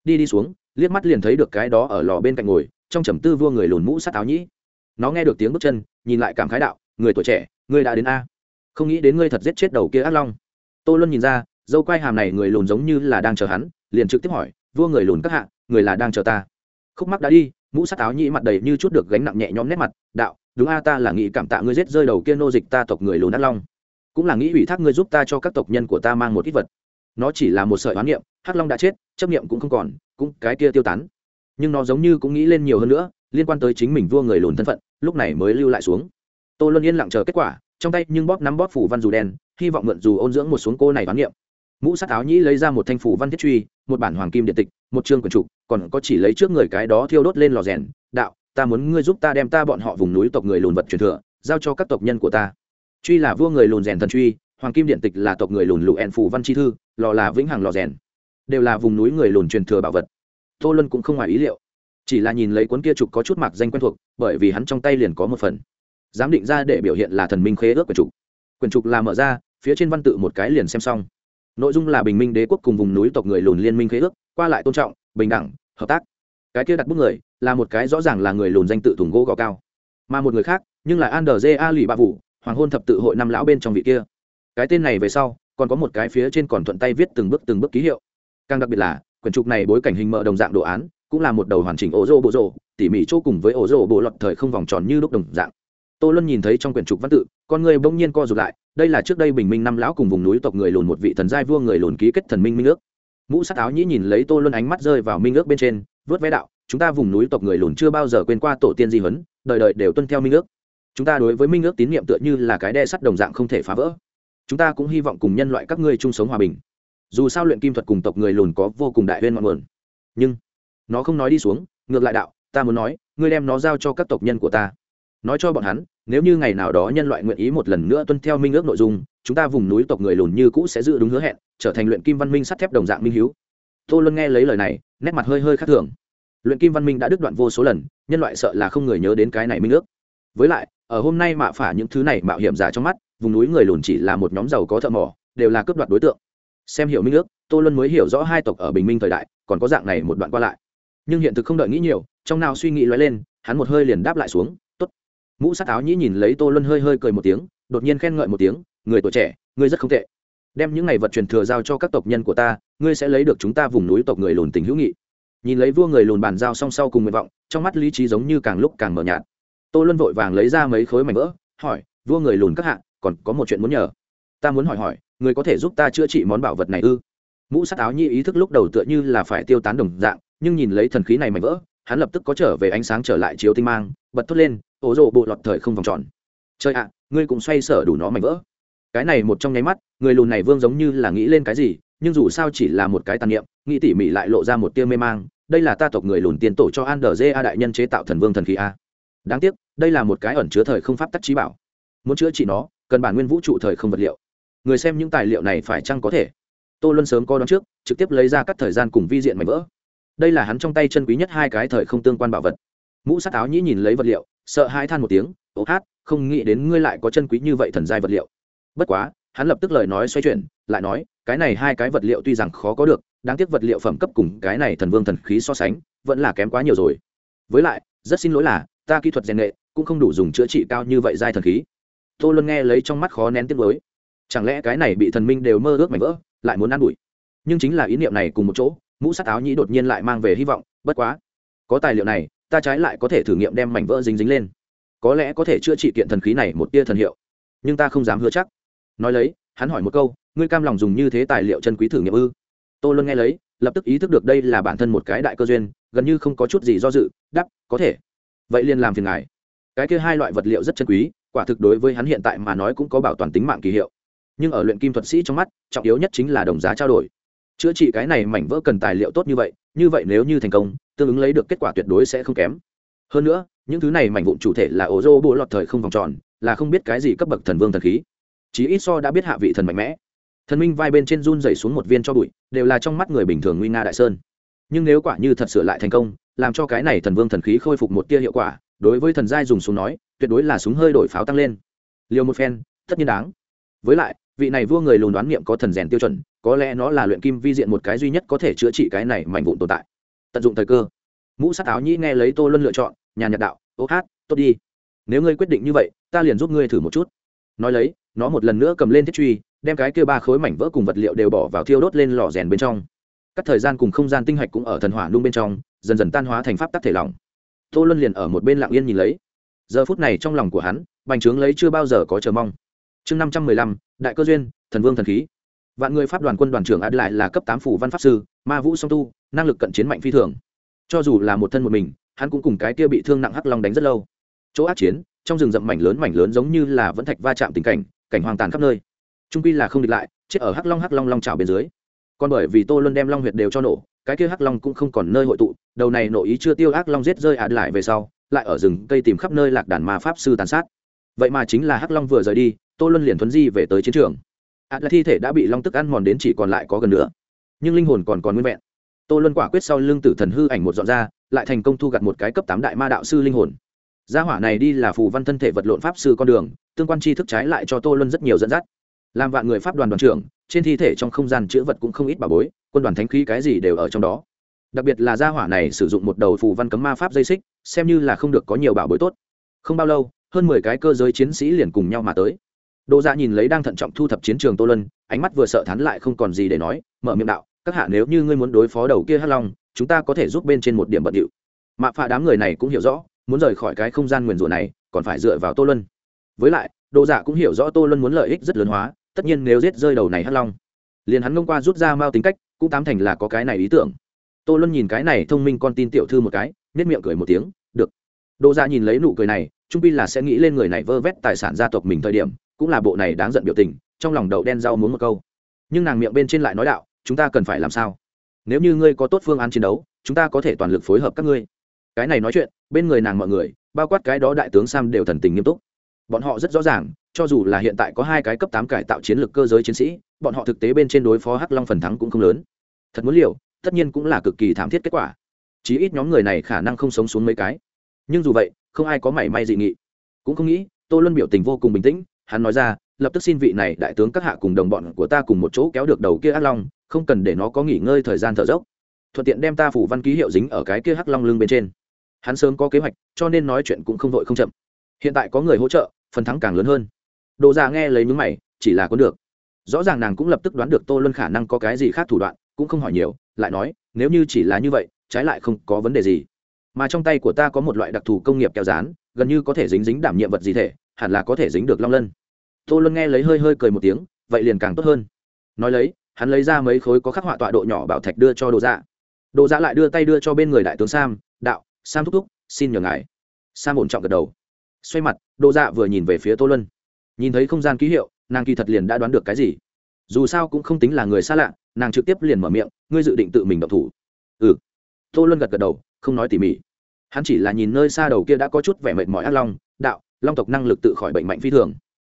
Đi đi xuống, liếc mắt liền thấy được cái đó ở lò bên cạnh ngồi, trong trầm tư vua người lùn mũ sát áo nhĩ. Nó nghe được tiếng bước chân, nhìn lại cảm khái đạo, người tuổi trẻ người đã đến a? Không nghĩ đến ngươi thật giết chết đầu kia ác long. Tô luân nhìn ra, dâu quai hàm này người lùn giống như là đang chờ hắn, liền trực tiếp hỏi, vua người lùn các hạ, người là đang chờ ta? Khúc mắc đã đi, mũ sắt áo nhĩ mặt đầy như chút được gánh nặng nhẹ nhõm nét mặt, đạo, đúng a, ta là nghĩ cảm tạ ngươi giết rơi đầu kia nô dịch ta tộc người lùn Ác long. Cũng là nghĩ ủy thác ngươi giúp ta cho các tộc nhân của ta mang một ít vật. Nó chỉ là một sợi oán niệm hắc long đã chết, chấp niệm cũng không còn, cũng cái kia tiêu tán. Nhưng nó giống như cũng nghĩ lên nhiều hơn nữa, liên quan tới chính mình vua người lùn thân phận, lúc này mới lưu lại xuống. Tô luân yên lặng chờ kết quả trong tay nhưng bóp nắm bóp phủ văn dù đen, hy vọng mượn dù ôn dưỡng một xuống cô này bán niệm. Mũ sắt áo nhĩ lấy ra một thanh phủ văn thiết truy, một bản hoàng kim điện tịch, một chương quần trục, còn có chỉ lấy trước người cái đó thiêu đốt lên lò rèn. Đạo, ta muốn ngươi giúp ta đem ta bọn họ vùng núi tộc người lùn vật truyền thừa, giao cho các tộc nhân của ta. Truy là vua người lùn rèn thần truy, hoàng kim điện tịch là tộc người lùn lụ ẹn phủ văn chi thư, lò là vĩnh hằng lò rèn. Đều là vùng núi người lùn truyền thừa bảo vật. Tô lân cũng không ngoài ý liệu. Chỉ là nhìn lấy cuốn kia trục có chút mạc danh quen thuộc, bởi vì hắn trong tay liền có một phần giám định ra để biểu hiện là thần minh khế ước quyển trục. Quyển trục là mở ra, phía trên văn tự một cái liền xem xong. Nội dung là bình minh đế quốc cùng vùng núi tộc người lùn liên minh khế ước, qua lại tôn trọng, bình đẳng, hợp tác. Cái kia đặt bức người, là một cái rõ ràng là người lùn danh tự thùng gỗ gò cao. Mà một người khác, nhưng là an đờ dê a. Lì ba vụ hoàng hôn thập tự hội năm lão bên trong vị kia. Cái tên này về sau, còn có một cái phía trên còn thuận tay viết từng bước từng bước ký hiệu. Càng đặc biệt là quyển trục này bối cảnh hình mợ đồng dạng đồ án, cũng là một đầu hoàn chỉnh ổ rô bộ rô tỉ mỉ chỗ cùng với ổ rô bộ lọt thời không vòng tròn như lúc đồng dạng tô luân nhìn thấy trong quyển trục văn tự, con người bỗng nhiên co rụt lại, đây là trước đây bình minh năm lão cùng vùng núi tộc người lùn một vị thần giai vua người lùn ký kết thần minh minh ước. Mũ sắt áo nhĩ nhìn lấy tô luân ánh mắt rơi vào minh ước bên trên, vớt vé đạo, chúng ta vùng núi tộc người lùn chưa bao giờ quên qua tổ tiên di huấn, đời đời đều tuân theo minh ước. Chúng ta đối với minh ước tín nhiệm tựa như là cái đe sắt đồng dạng không thể phá vỡ. Chúng ta cũng hy vọng cùng nhân loại các ngươi chung sống hòa bình. Dù sao luyện kim thuật cùng tộc người lùn có vô cùng đại huyên ngọn nguồn. Nhưng, nó không nói đi xuống, ngược lại đạo, ta muốn nói, ngươi đem nó giao cho các tộc nhân của ta nói cho bọn hắn, nếu như ngày nào đó nhân loại nguyện ý một lần nữa tuân theo minh ước nội dung, chúng ta vùng núi tộc người lùn như cũ sẽ giữ đúng hứa hẹn, trở thành luyện kim văn minh sắt thép đồng dạng minh hiếu. Tô luân nghe lấy lời này, nét mặt hơi hơi khác thường. Luyện kim văn minh đã đứt đoạn vô số lần, nhân loại sợ là không người nhớ đến cái này minh ước. Với lại, ở hôm nay mạ phả những thứ này mạo hiểm giả trong mắt, vùng núi người lùn chỉ là một nhóm giàu có thợ mỏ, đều là cướp đoạt đối tượng. Xem hiểu minh ước, tô luân mới hiểu rõ hai tộc ở bình minh thời đại, còn có dạng này một đoạn qua lại. Nhưng hiện thực không đợi nghĩ nhiều, trong nào suy nghĩ lóe lên, hắn một hơi liền đáp lại xuống mũ sát áo nhĩ nhìn lấy tô luân hơi hơi cười một tiếng, đột nhiên khen ngợi một tiếng, người tuổi trẻ, ngươi rất không tệ. Đem những ngày vật truyền thừa giao cho các tộc nhân của ta, ngươi sẽ lấy được chúng ta vùng núi tộc người lùn tình hữu nghị. Nhìn lấy vua người lùn bàn giao song sau cùng nguyện vọng, trong mắt lý trí giống như càng lúc càng mờ nhạt. Tô luân vội vàng lấy ra mấy khối mảnh vỡ, hỏi, vua người lùn các hạ, còn có một chuyện muốn nhờ. Ta muốn hỏi hỏi người có thể giúp ta chữa trị món bảo vật này ư? Mũ sắt áo nhi ý thức lúc đầu tựa như là phải tiêu tán đồng dạng, nhưng nhìn lấy thần khí này mảnh vỡ hắn lập tức có trở về ánh sáng trở lại chiếu tinh mang, bật thốt lên ố rộ bộ lọt thời không vòng tròn. Chơi ạ, ngươi cũng xoay sở đủ nó mảnh vỡ. Cái này một trong nháy mắt, người lùn này vương giống như là nghĩ lên cái gì, nhưng dù sao chỉ là một cái tàn niệm, nghĩ tỉ mỉ lại lộ ra một tia mê mang, đây là ta tộc người lùn tiền tổ cho an đờ a đại nhân chế tạo thần vương thần khí a. Đáng tiếc, đây là một cái ẩn chứa thời không pháp tắc trí bảo. Muốn chữa trị nó, cần bản nguyên vũ trụ thời không vật liệu. Người xem những tài liệu này phải chăng có thể? Tô luân sớm coi đón trước, trực tiếp lấy ra các thời gian cùng vi diện mảnh vỡ đây là hắn trong tay chân quý nhất hai cái thời không tương quan bảo vật. Mũ sát áo nhĩ nhìn lấy vật liệu, sợ hai than một tiếng ố hát, không nghĩ đến ngươi lại có chân quý như vậy thần giai vật liệu. Bất quá, hắn lập tức lời nói xoay chuyển, lại nói, cái này hai cái vật liệu tuy rằng khó có được, đáng tiếc vật liệu phẩm cấp cùng cái này thần vương thần khí so sánh, vẫn là kém quá nhiều rồi. Với lại, rất xin lỗi là, ta kỹ thuật rèn nghệ cũng không đủ dùng chữa trị cao như vậy giai thần khí. Tô luân nghe lấy trong mắt khó nén tiếc mới chẳng lẽ cái này bị thần minh đều mơ ước mảnh vỡ, lại muốn ăn đuổi nhưng chính là ý niệm này cùng một chỗ mũ sắt áo nhĩ đột nhiên lại mang về hy vọng, bất quá, có tài liệu này, ta trái lại có thể thử nghiệm đem mảnh vỡ dính dính lên. Có lẽ có thể chữa trị kiện thần khí này một tia thần hiệu, nhưng ta không dám hứa chắc. Nói lấy, hắn hỏi một câu, ngươi cam lòng dùng như thế tài liệu chân quý thử nghiệm ư? Tô luân nghe lấy, lập tức ý thức được đây là bản thân một cái đại cơ duyên, gần như không có chút gì do dự đắp có thể. Vậy liền làm phiền ngài. Cái kia hai loại vật liệu rất chân quý, quả thực đối với hắn hiện tại mà nói cũng có bảo toàn tính mạng kỳ hiệu. Nhưng ở luyện kim thuật sĩ trong mắt, trọng yếu nhất chính là đồng giá trao đổi chữa trị cái này mảnh vỡ cần tài liệu tốt như vậy như vậy nếu như thành công, tương ứng lấy được kết quả tuyệt đối sẽ không kém. Hơn nữa, những thứ này mảnh vụn chủ thể là ổ rô bộ lọt thời không vòng tròn, là không biết cái gì cấp bậc thần vương thần khí. Chí ít so đã biết hạ vị thần mạnh mẽ. Thần minh vai bên trên run dày xuống một viên cho bụi, đều là trong mắt người bình thường nguy nga đại sơn. Nhưng nếu quả như thật sửa lại thành công, làm cho cái này thần vương thần khí khôi phục một tia hiệu quả, đối với thần giai dùng súng nói, tuyệt đối là súng hơi đổi pháo tăng lên. Liều một phen, tất nhiên đáng. Với lại vị này vua người lùn đoán niệm có thần rèn tiêu chuẩn, có lẽ nó là luyện kim vi diện một cái duy nhất có thể chữa trị cái này mảnh vụn tồn tại. Tận dụng thời cơ. Mũ sát áo nhĩ nghe lấy tô luân lựa chọn nhà nhật đạo, ô hát, tốt đi. Nếu ngươi quyết định như vậy, ta liền giúp ngươi thử một chút. Nói lấy, nó một lần nữa cầm lên thiết truy, đem cái kia ba khối mảnh vỡ cùng vật liệu đều bỏ vào thiêu đốt lên lò rèn bên trong. Các thời gian cùng không gian tinh hạch cũng ở thần hỏa nung bên trong, dần dần tan hóa thành pháp tắc thể lỏng. Tô luân liền ở một bên lặng yên nhìn lấy. Giờ phút này trong lòng của hắn, bành trướng lấy chưa bao giờ có chờ mong. Chương năm trăm mười lăm đại cơ duyên, thần vương thần khí. Vạn người pháp đoàn quân đoàn trưởng ad lại là cấp tám phủ văn pháp sư, ma vũ song tu, năng lực cận chiến mạnh phi thường. Cho dù là một thân một mình, hắn cũng cùng cái kia bị thương nặng hắc long đánh rất lâu. Chỗ ác chiến, trong rừng rậm mảnh lớn mảnh lớn giống như là vẫn thạch va chạm tình cảnh cảnh hoang tàn khắp nơi. Trung quy là không địch lại, chết ở hắc long hắc long long trào bên dưới. Còn bởi vì tô luân đem long huyệt đều cho nổ, cái kia hắc long cũng không còn nơi hội tụ, đầu này nổ ý chưa tiêu ác long giết rơi ạt lại về sau, lại ở rừng cây tìm khắp nơi lạc đàn ma pháp sư tàn sát. Vậy mà chính là hắc long vừa rời đi tô luân liền thuấn di về tới chiến trường. Ạt là thi thể đã bị long tức ăn mòn đến chỉ còn lại có gần nữa. Nhưng linh hồn còn còn nguyên vẹn. Tô luân quả quyết sau lưng tử thần hư ảnh một dọn ra, lại thành công thu gặt một cái cấp tám đại ma đạo sư linh hồn. Gia hỏa này đi là phù văn thân thể vật lộn pháp sư con đường, tương quan tri thức trái lại cho tô luân rất nhiều dẫn dắt. Làm vạn người pháp đoàn đoàn trưởng, trên thi thể trong không gian chữ vật cũng không ít bà bối, quân đoàn thánh khí cái gì đều ở trong đó. Đặc biệt là gia hỏa này sử dụng một đầu phù văn cấm ma pháp dây xích, xem như là không được có nhiều bảo bối tốt. Không bao lâu, hơn mười cái cơ giới chiến sĩ liền cùng nhau mà tới. Đỗ Dạ nhìn lấy đang thận trọng thu thập chiến trường Tô Luân, ánh mắt vừa sợ thán lại không còn gì để nói, mở miệng đạo, các hạ nếu như ngươi muốn đối phó đầu kia Hắc Long, chúng ta có thể giúp bên trên một điểm bận điệu. Mạ phạ đám người này cũng hiểu rõ, muốn rời khỏi cái không gian nguyền rủa này, còn phải dựa vào Tô Luân. Với lại, Đỗ Dạ cũng hiểu rõ Tô Luân muốn lợi ích rất lớn hóa, tất nhiên nếu giết rơi đầu này Hắc Long, liền hắn ngông qua rút ra mao tính cách, cũng tám thành là có cái này ý tưởng. Tô Luân nhìn cái này thông minh con tin tiểu thư một cái, nhếch miệng cười một tiếng, "Được." Đỗ Dạ nhìn lấy nụ cười này, trung quy là sẽ nghĩ lên người này vơ vét tài sản gia tộc mình thời điểm, cũng là bộ này đáng giận biểu tình, trong lòng đậu đen rau muốn một câu. Nhưng nàng miệng bên trên lại nói đạo, chúng ta cần phải làm sao? Nếu như ngươi có tốt phương án chiến đấu, chúng ta có thể toàn lực phối hợp các ngươi. Cái này nói chuyện, bên người nàng mọi người, bao quát cái đó đại tướng sam đều thần tình nghiêm túc. Bọn họ rất rõ ràng, cho dù là hiện tại có hai cái cấp tám cải tạo chiến lược cơ giới chiến sĩ, bọn họ thực tế bên trên đối phó hắc long phần thắng cũng không lớn. Thật muốn liều, tất nhiên cũng là cực kỳ thảm thiết kết quả. Chí ít nhóm người này khả năng không sống xuống mấy cái. Nhưng dù vậy, không ai có mảy may dị nghị. Cũng không nghĩ, tô luân biểu tình vô cùng bình tĩnh hắn nói ra, lập tức xin vị này đại tướng các hạ cùng đồng bọn của ta cùng một chỗ kéo được đầu kia ác long, không cần để nó có nghỉ ngơi thời gian thở dốc. Thuận tiện đem ta phủ văn ký hiệu dính ở cái kia hắc long lưng bên trên. Hắn sớm có kế hoạch, cho nên nói chuyện cũng không vội không chậm. Hiện tại có người hỗ trợ, phần thắng càng lớn hơn. Đồ già nghe lấy mướn mày, chỉ là có được. Rõ ràng nàng cũng lập tức đoán được tô luân khả năng có cái gì khác thủ đoạn, cũng không hỏi nhiều, lại nói, nếu như chỉ là như vậy, trái lại không có vấn đề gì. Mà trong tay của ta có một loại đặc thù công nghiệp keo dán gần như có thể dính dính đảm nhiệm vật gì thể hẳn là có thể dính được long lân. Tô luân nghe lấy hơi hơi cười một tiếng, vậy liền càng tốt hơn. Nói lấy, hắn lấy ra mấy khối có khắc họa tọa độ nhỏ bảo thạch đưa cho đồ dạ. Đồ dạ lại đưa tay đưa cho bên người đại tướng sam, đạo, sam thúc thúc, xin nhờ ngài. Sam ổn trọng gật đầu. Xoay mặt, đồ dạ vừa nhìn về phía tô luân. Nhìn thấy không gian ký hiệu, nàng kỳ thật liền đã đoán được cái gì. Dù sao cũng không tính là người xa lạ, nàng trực tiếp liền mở miệng, ngươi dự định tự mình độc thủ? Ừ. Tô luân gật gật đầu, không nói tỉ mỉ. Hắn chỉ là nhìn nơi xa đầu kia đã có chút vẻ mệt mỏi ác long, đạo long tộc năng lực tự khỏi bệnh mạnh phi thường.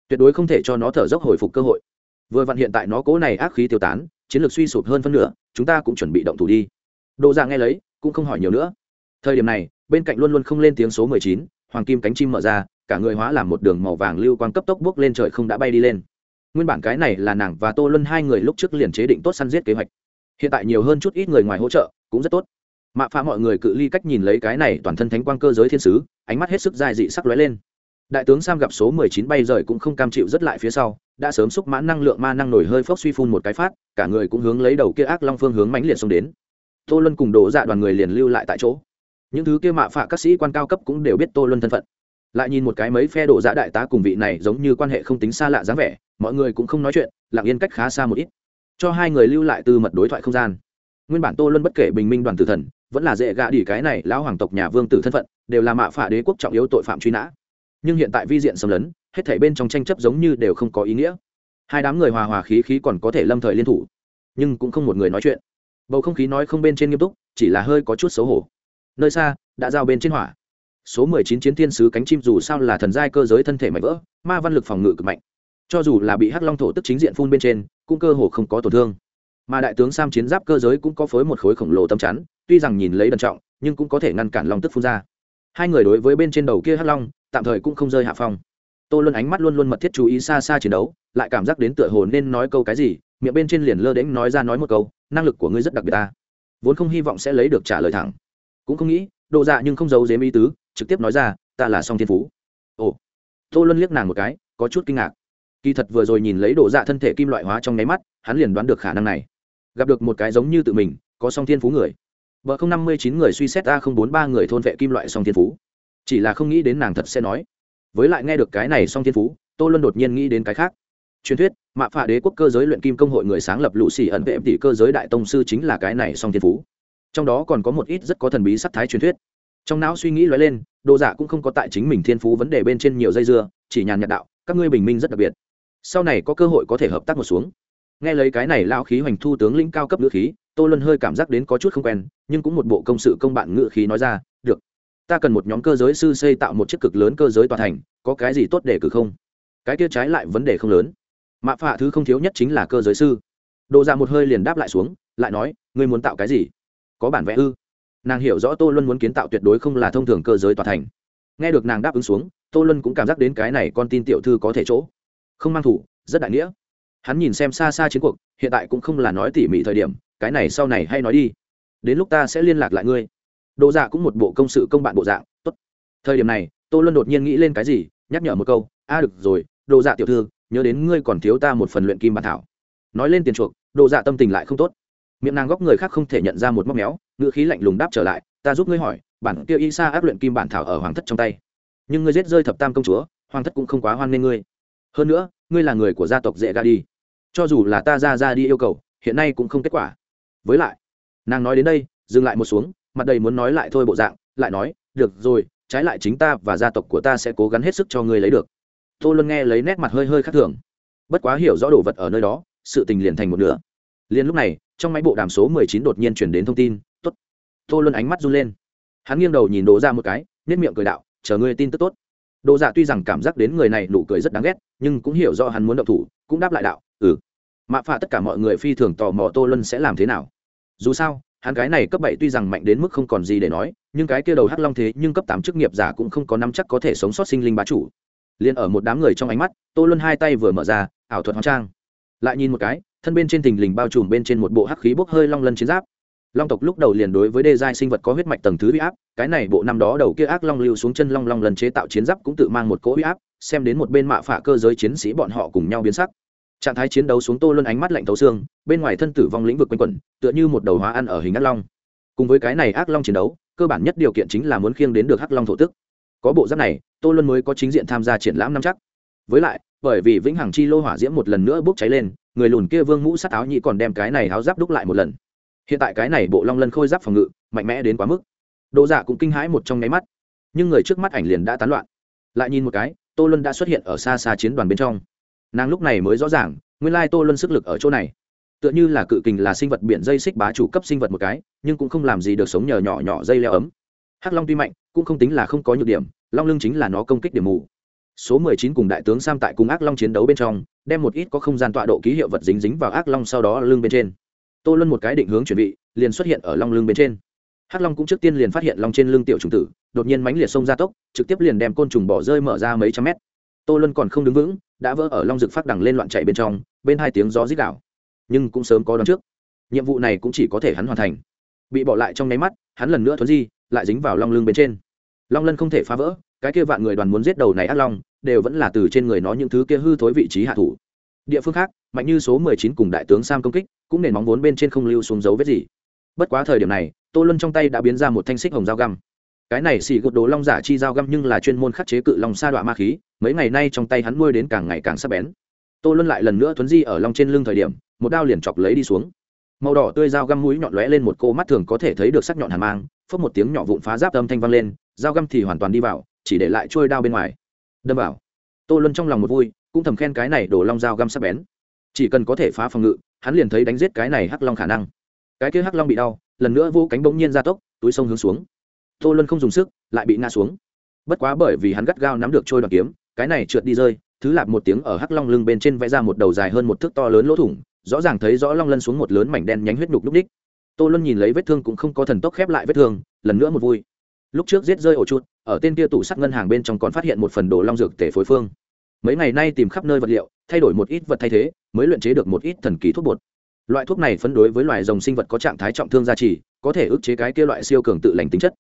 Tuyệt đối không thể cho nó thở dốc hồi phục cơ hội. Vừa vặn hiện tại nó cố này ác khí tiêu tán, chiến lược suy sụp hơn phân nửa, chúng ta cũng chuẩn bị động thủ đi. Độ dạ nghe lấy, cũng không hỏi nhiều nữa. Thời điểm này, bên cạnh luôn luôn không lên tiếng số mười chín, hoàng kim cánh chim mở ra, cả người hóa làm một đường màu vàng lưu quang cấp tốc bước lên trời không đã bay đi lên. Nguyên bản cái này là nàng và tô luân hai người lúc trước liền chế định tốt săn giết kế hoạch. Hiện tại nhiều hơn chút ít người ngoài hỗ trợ, cũng rất tốt. Mạ phá mọi người cự ly cách nhìn lấy cái này toàn thân thánh quang cơ giới thiên sứ, ánh mắt hết sức dài dị sắc lóe lên đại tướng sam gặp số mười chín bay rời cũng không cam chịu rất lại phía sau, đã sớm xúc mãn năng lượng ma năng nổi hơi phốc suy phun một cái phát, cả người cũng hướng lấy đầu kia ác long phương hướng mãnh liệt xông đến. Tô luân cùng đổ dạ đoàn người liền lưu lại tại chỗ. Những thứ kia mạ phạ các sĩ quan cao cấp cũng đều biết tô luân thân phận. Lại nhìn một cái mấy phe đổ dạ đại tá cùng vị này giống như quan hệ không tính xa lạ dáng vẻ, mọi người cũng không nói chuyện, lặng yên cách khá xa một ít. Cho hai người lưu lại từ mật đối thoại không gian. Nguyên bản tô luân bất kể bình minh đoàn tử thần, vẫn là dễ gạ đỉ cái này lão hoàng tộc nhà vương tử thân phận, đều là mạ phả đế quốc trọng yếu tội phạm truy nã nhưng hiện tại vi diện xâm lấn, hết thảy bên trong tranh chấp giống như đều không có ý nghĩa. Hai đám người hòa hòa khí khí còn có thể lâm thời liên thủ, nhưng cũng không một người nói chuyện. Bầu không khí nói không bên trên nghiêm túc, chỉ là hơi có chút xấu hổ. Nơi xa, đã giao bên trên hỏa. Số mười chín chiến thiên sứ cánh chim dù sao là thần giai cơ giới thân thể mạnh vỡ, ma văn lực phòng ngự cực mạnh. Cho dù là bị hắc long thổ tức chính diện phun bên trên, cũng cơ hồ không có tổn thương. Mà đại tướng sam chiến giáp cơ giới cũng có phối một khối khổng lồ tâm chắn, tuy rằng nhìn lấy đần trọng, nhưng cũng có thể ngăn cản long tức phun ra hai người đối với bên trên đầu kia hắc long, tạm thời cũng không rơi hạ phong. Tô luân ánh mắt luôn luôn mật thiết chú ý xa xa chiến đấu, lại cảm giác đến tựa hồ nên nói câu cái gì, miệng bên trên liền lơ đễnh nói ra nói một câu, năng lực của ngươi rất đặc biệt ta, vốn không hy vọng sẽ lấy được trả lời thẳng. Cũng không nghĩ độ dạ nhưng không giấu dếm ý tứ, trực tiếp nói ra, ta là song thiên phú. Ồ. Tô luân liếc nàng một cái, có chút kinh ngạc. Kỳ thật vừa rồi nhìn lấy độ dạ thân thể kim loại hóa trong nháy mắt, hắn liền đoán được khả năng này. Gặp được một cái giống như tự mình, có song thiên phú người vợ không năm mươi chín người suy xét a không bốn ba người thôn vệ kim loại song thiên phú. Chỉ là không nghĩ đến nàng thật sẽ nói. Với lại nghe được cái này song thiên phú, tô luân đột nhiên nghĩ đến cái khác. Truyền thuyết mạ phạ đế quốc cơ giới luyện kim công hội người sáng lập lũ xì ẩn vệ tỷ cơ giới đại tông sư chính là cái này song thiên phú. Trong đó còn có một ít rất có thần bí sắc thái truyền thuyết. Trong não suy nghĩ lóe lên, đồ giả cũng không có tại chính mình thiên phú vấn đề bên trên nhiều dây dưa, chỉ nhàn nhạt đạo, các ngươi bình minh rất đặc biệt. Sau này có cơ hội có thể hợp tác một xuống. Nghe lấy cái này lao khí hoành thu tướng lĩnh cao cấp ngữ khí tô luân hơi cảm giác đến có chút không quen, nhưng cũng một bộ công sự công bạn ngự khí nói ra, được, ta cần một nhóm cơ giới sư xây tạo một chiếc cực lớn cơ giới tòa thành, có cái gì tốt để cử không? Cái kia trái lại vấn đề không lớn. Mạ phạ thứ không thiếu nhất chính là cơ giới sư. Đồ ra dạ một hơi liền đáp lại xuống, lại nói, ngươi muốn tạo cái gì? Có bản vẽ ư. Nàng hiểu rõ tô luân muốn kiến tạo tuyệt đối không là thông thường cơ giới tòa thành. Nghe được nàng đáp ứng xuống, tô luân cũng cảm giác đến cái này con tin tiểu thư có thể chỗ. Không mang thủ, rất đại nghĩa. Hắn nhìn xem xa xa chiến cuộc, hiện tại cũng không là nói tỉ mỉ thời điểm cái này sau này hay nói đi. Đến lúc ta sẽ liên lạc lại ngươi. Đồ dạ cũng một bộ công sự công bạn bộ dạng, tốt. Thời điểm này, tô luân đột nhiên nghĩ lên cái gì, nhắc nhở một câu, a, được rồi đồ dạ tiểu thư, nhớ đến ngươi còn thiếu ta một phần luyện kim bản thảo. Nói lên tiền chuộc đồ dạ tâm tình lại không tốt. Miệng nàng góc người khác không thể nhận ra một móc méo, ngữ khí lạnh lùng đáp trở lại, ta giúp ngươi hỏi, bản kia y sa áp luyện kim bản thảo ở hoàng thất trong tay. Nhưng ngươi giết rơi thập tam công chúa, hoàng thất cũng không quá hoan nghênh ngươi. Hơn nữa, ngươi là người của gia tộc dễ ga đi. Cho dù là ta ra ra đi yêu cầu, hiện nay cũng không kết quả với lại, nàng nói đến đây, dừng lại một xuống, mặt đầy muốn nói lại thôi bộ dạng, lại nói, được rồi, trái lại chính ta và gia tộc của ta sẽ cố gắng hết sức cho ngươi lấy được. Tô luân nghe lấy nét mặt hơi hơi khác thường. Bất quá hiểu rõ đồ vật ở nơi đó, sự tình liền thành một nửa. Liền lúc này, trong máy bộ đàm số mười chín đột nhiên chuyển đến thông tin t ố t tô luân ánh mắt run lên. Hắn nghiêng đầu nhìn đồ ra dạ một cái nếp miệng cười đạo, chờ ngươi tin tức tốt. Đồ dạ tuy rằng cảm giác đến người này nụ cười rất đáng ghét, nhưng cũng hiểu do hắn muốn động thủ, cũng đáp lại đạo ừ. Mạ phạ tất cả mọi người phi thường tò mò tô luân sẽ làm thế nào dù sao, hắn cái này cấp bảy tuy rằng mạnh đến mức không còn gì để nói, nhưng cái kia đầu hắc long thế nhưng cấp tám chức nghiệp giả cũng không có năm chắc có thể sống sót sinh linh bá chủ. Liền ở một đám người trong ánh mắt, tô luân hai tay vừa mở ra, ảo thuật hóa trang. Lại nhìn một cái, thân bên trên thình lình bao trùm bên trên một bộ hắc khí bốc hơi long lân chiến giáp. Long tộc lúc đầu liền đối với đê giai sinh vật có huyết mạch tầng thứ huy áp, cái này bộ năm đó đầu kia ác long lưu xuống chân long long lần chế tạo chiến giáp cũng tự mang một cỗ huy áp, xem đến một bên mạ phả cơ giới chiến sĩ bọn họ cùng nhau biến sắc trạng thái chiến đấu xuống tô luân ánh mắt lạnh thấu xương, bên ngoài thân tử vong lĩnh vực quanh quẩn, tựa như một đầu hóa ăn ở hình ác long. Cùng với cái này ác long chiến đấu, cơ bản nhất điều kiện chính là muốn khiêng đến được hắc long thổ tức. Có bộ giáp này, tô luân mới có chính diện tham gia triển lãm năm chắc. Với lại, bởi vì vĩnh hằng chi lô hỏa diễm một lần nữa bốc cháy lên, người lùn kia vương ngũ sát áo nhị còn đem cái này áo giáp đúc lại một lần. Hiện tại cái này bộ long lân khôi giáp phòng ngự, mạnh mẽ đến quá mức. Đồ giả dạ cũng kinh hãi một trong nháy mắt. Nhưng người trước mắt ảnh liền đã tán loạn. Lại nhìn một cái, tô luân đã xuất hiện ở xa xa chiến đoàn bên trong nàng lúc này mới rõ ràng, nguyên lai tô luân sức lực ở chỗ này. Tựa như là cự kình là sinh vật biển dây xích bá chủ cấp sinh vật một cái, nhưng cũng không làm gì được sống nhờ nhỏ nhỏ dây leo ấm. Hắc long tuy mạnh, cũng không tính là không có nhược điểm, long lưng chính là nó công kích điểm mù. Số mười chín cùng đại tướng sam tại cùng ác long chiến đấu bên trong, đem một ít có không gian tọa độ ký hiệu vật dính dính vào ác long sau đó lưng bên trên. Tô luân một cái định hướng chuẩn bị liền xuất hiện ở long lưng bên trên. Hắc long cũng trước tiên liền phát hiện long trên lưng tiểu trùng tử, đột nhiên mánh liệt sông ra tốc, trực tiếp liền đem côn trùng bỏ rơi mở ra mấy trăm mét. Tô luân còn không đứng vững đã vỡ ở long rực phát đằng lên loạn chạy bên trong, bên hai tiếng gió rít đảo nhưng cũng sớm có đón trước. Nhiệm vụ này cũng chỉ có thể hắn hoàn thành. Bị bỏ lại trong nháy mắt, hắn lần nữa thuấn di, lại dính vào long lưng bên trên. Long lân không thể phá vỡ, cái kia vạn người đoàn muốn giết đầu này ác long, đều vẫn là từ trên người nó những thứ kia hư thối vị trí hạ thủ. Địa phương khác, mạnh như số mười chín cùng đại tướng sam công kích, cũng nền móng vốn bên trên không lưu xuống dấu vết gì. Bất quá thời điểm này, tô luân trong tay đã biến ra một thanh xích hồng dao găm cái này xì gột đồ long giả chi dao găm nhưng là chuyên môn khắc chế cự long sa đọa ma khí, mấy ngày nay trong tay hắn nuôi đến càng ngày càng sắc bén. Tô luân lại lần nữa thuấn di ở long trên lưng thời điểm, một đao liền chọc lấy đi xuống. Màu đỏ tươi dao găm mũi nhọn lóe lên một cô mắt thường có thể thấy được sắc nhọn hàn mang, phốc một tiếng nhỏ vụn phá giáp âm thanh vang lên, dao găm thì hoàn toàn đi vào, chỉ để lại trôi đao bên ngoài. Đâm vào. Tô luân trong lòng một vui, cũng thầm khen cái này đổ long dao găm sắc bén. Chỉ cần có thể phá phòng ngự, hắn liền thấy đánh giết cái này hắc long khả năng. Cái kia hắc long bị đau, lần nữa vô cánh bỗng nhiên ra tốc, túi sông hướng xuống tô luân không dùng sức, lại bị ngã xuống. Bất quá bởi vì hắn gắt gao nắm được trôi đoàn kiếm, cái này trượt đi rơi, thứ lạp một tiếng ở hắc long lưng bên trên vẽ ra một đầu dài hơn một thước to lớn lỗ thủng, rõ ràng thấy rõ long lân xuống một lớn mảnh đen nhánh huyết nhục lúc đích. Tô luân nhìn lấy vết thương cũng không có thần tốc khép lại vết thương, lần nữa một vui. Lúc trước giết rơi ổ chuột, ở tên kia tủ sắt ngân hàng bên trong còn phát hiện một phần đồ long dược tể phối phương. Mấy ngày nay tìm khắp nơi vật liệu, thay đổi một ít vật thay thế, mới luyện chế được một ít thần kỳ thuốc bột. Loại thuốc này phấn đối với loài rồng sinh vật có trạng thái trọng thương gia trì, có thể ức chế cái kia loại siêu cường tự lành tính chất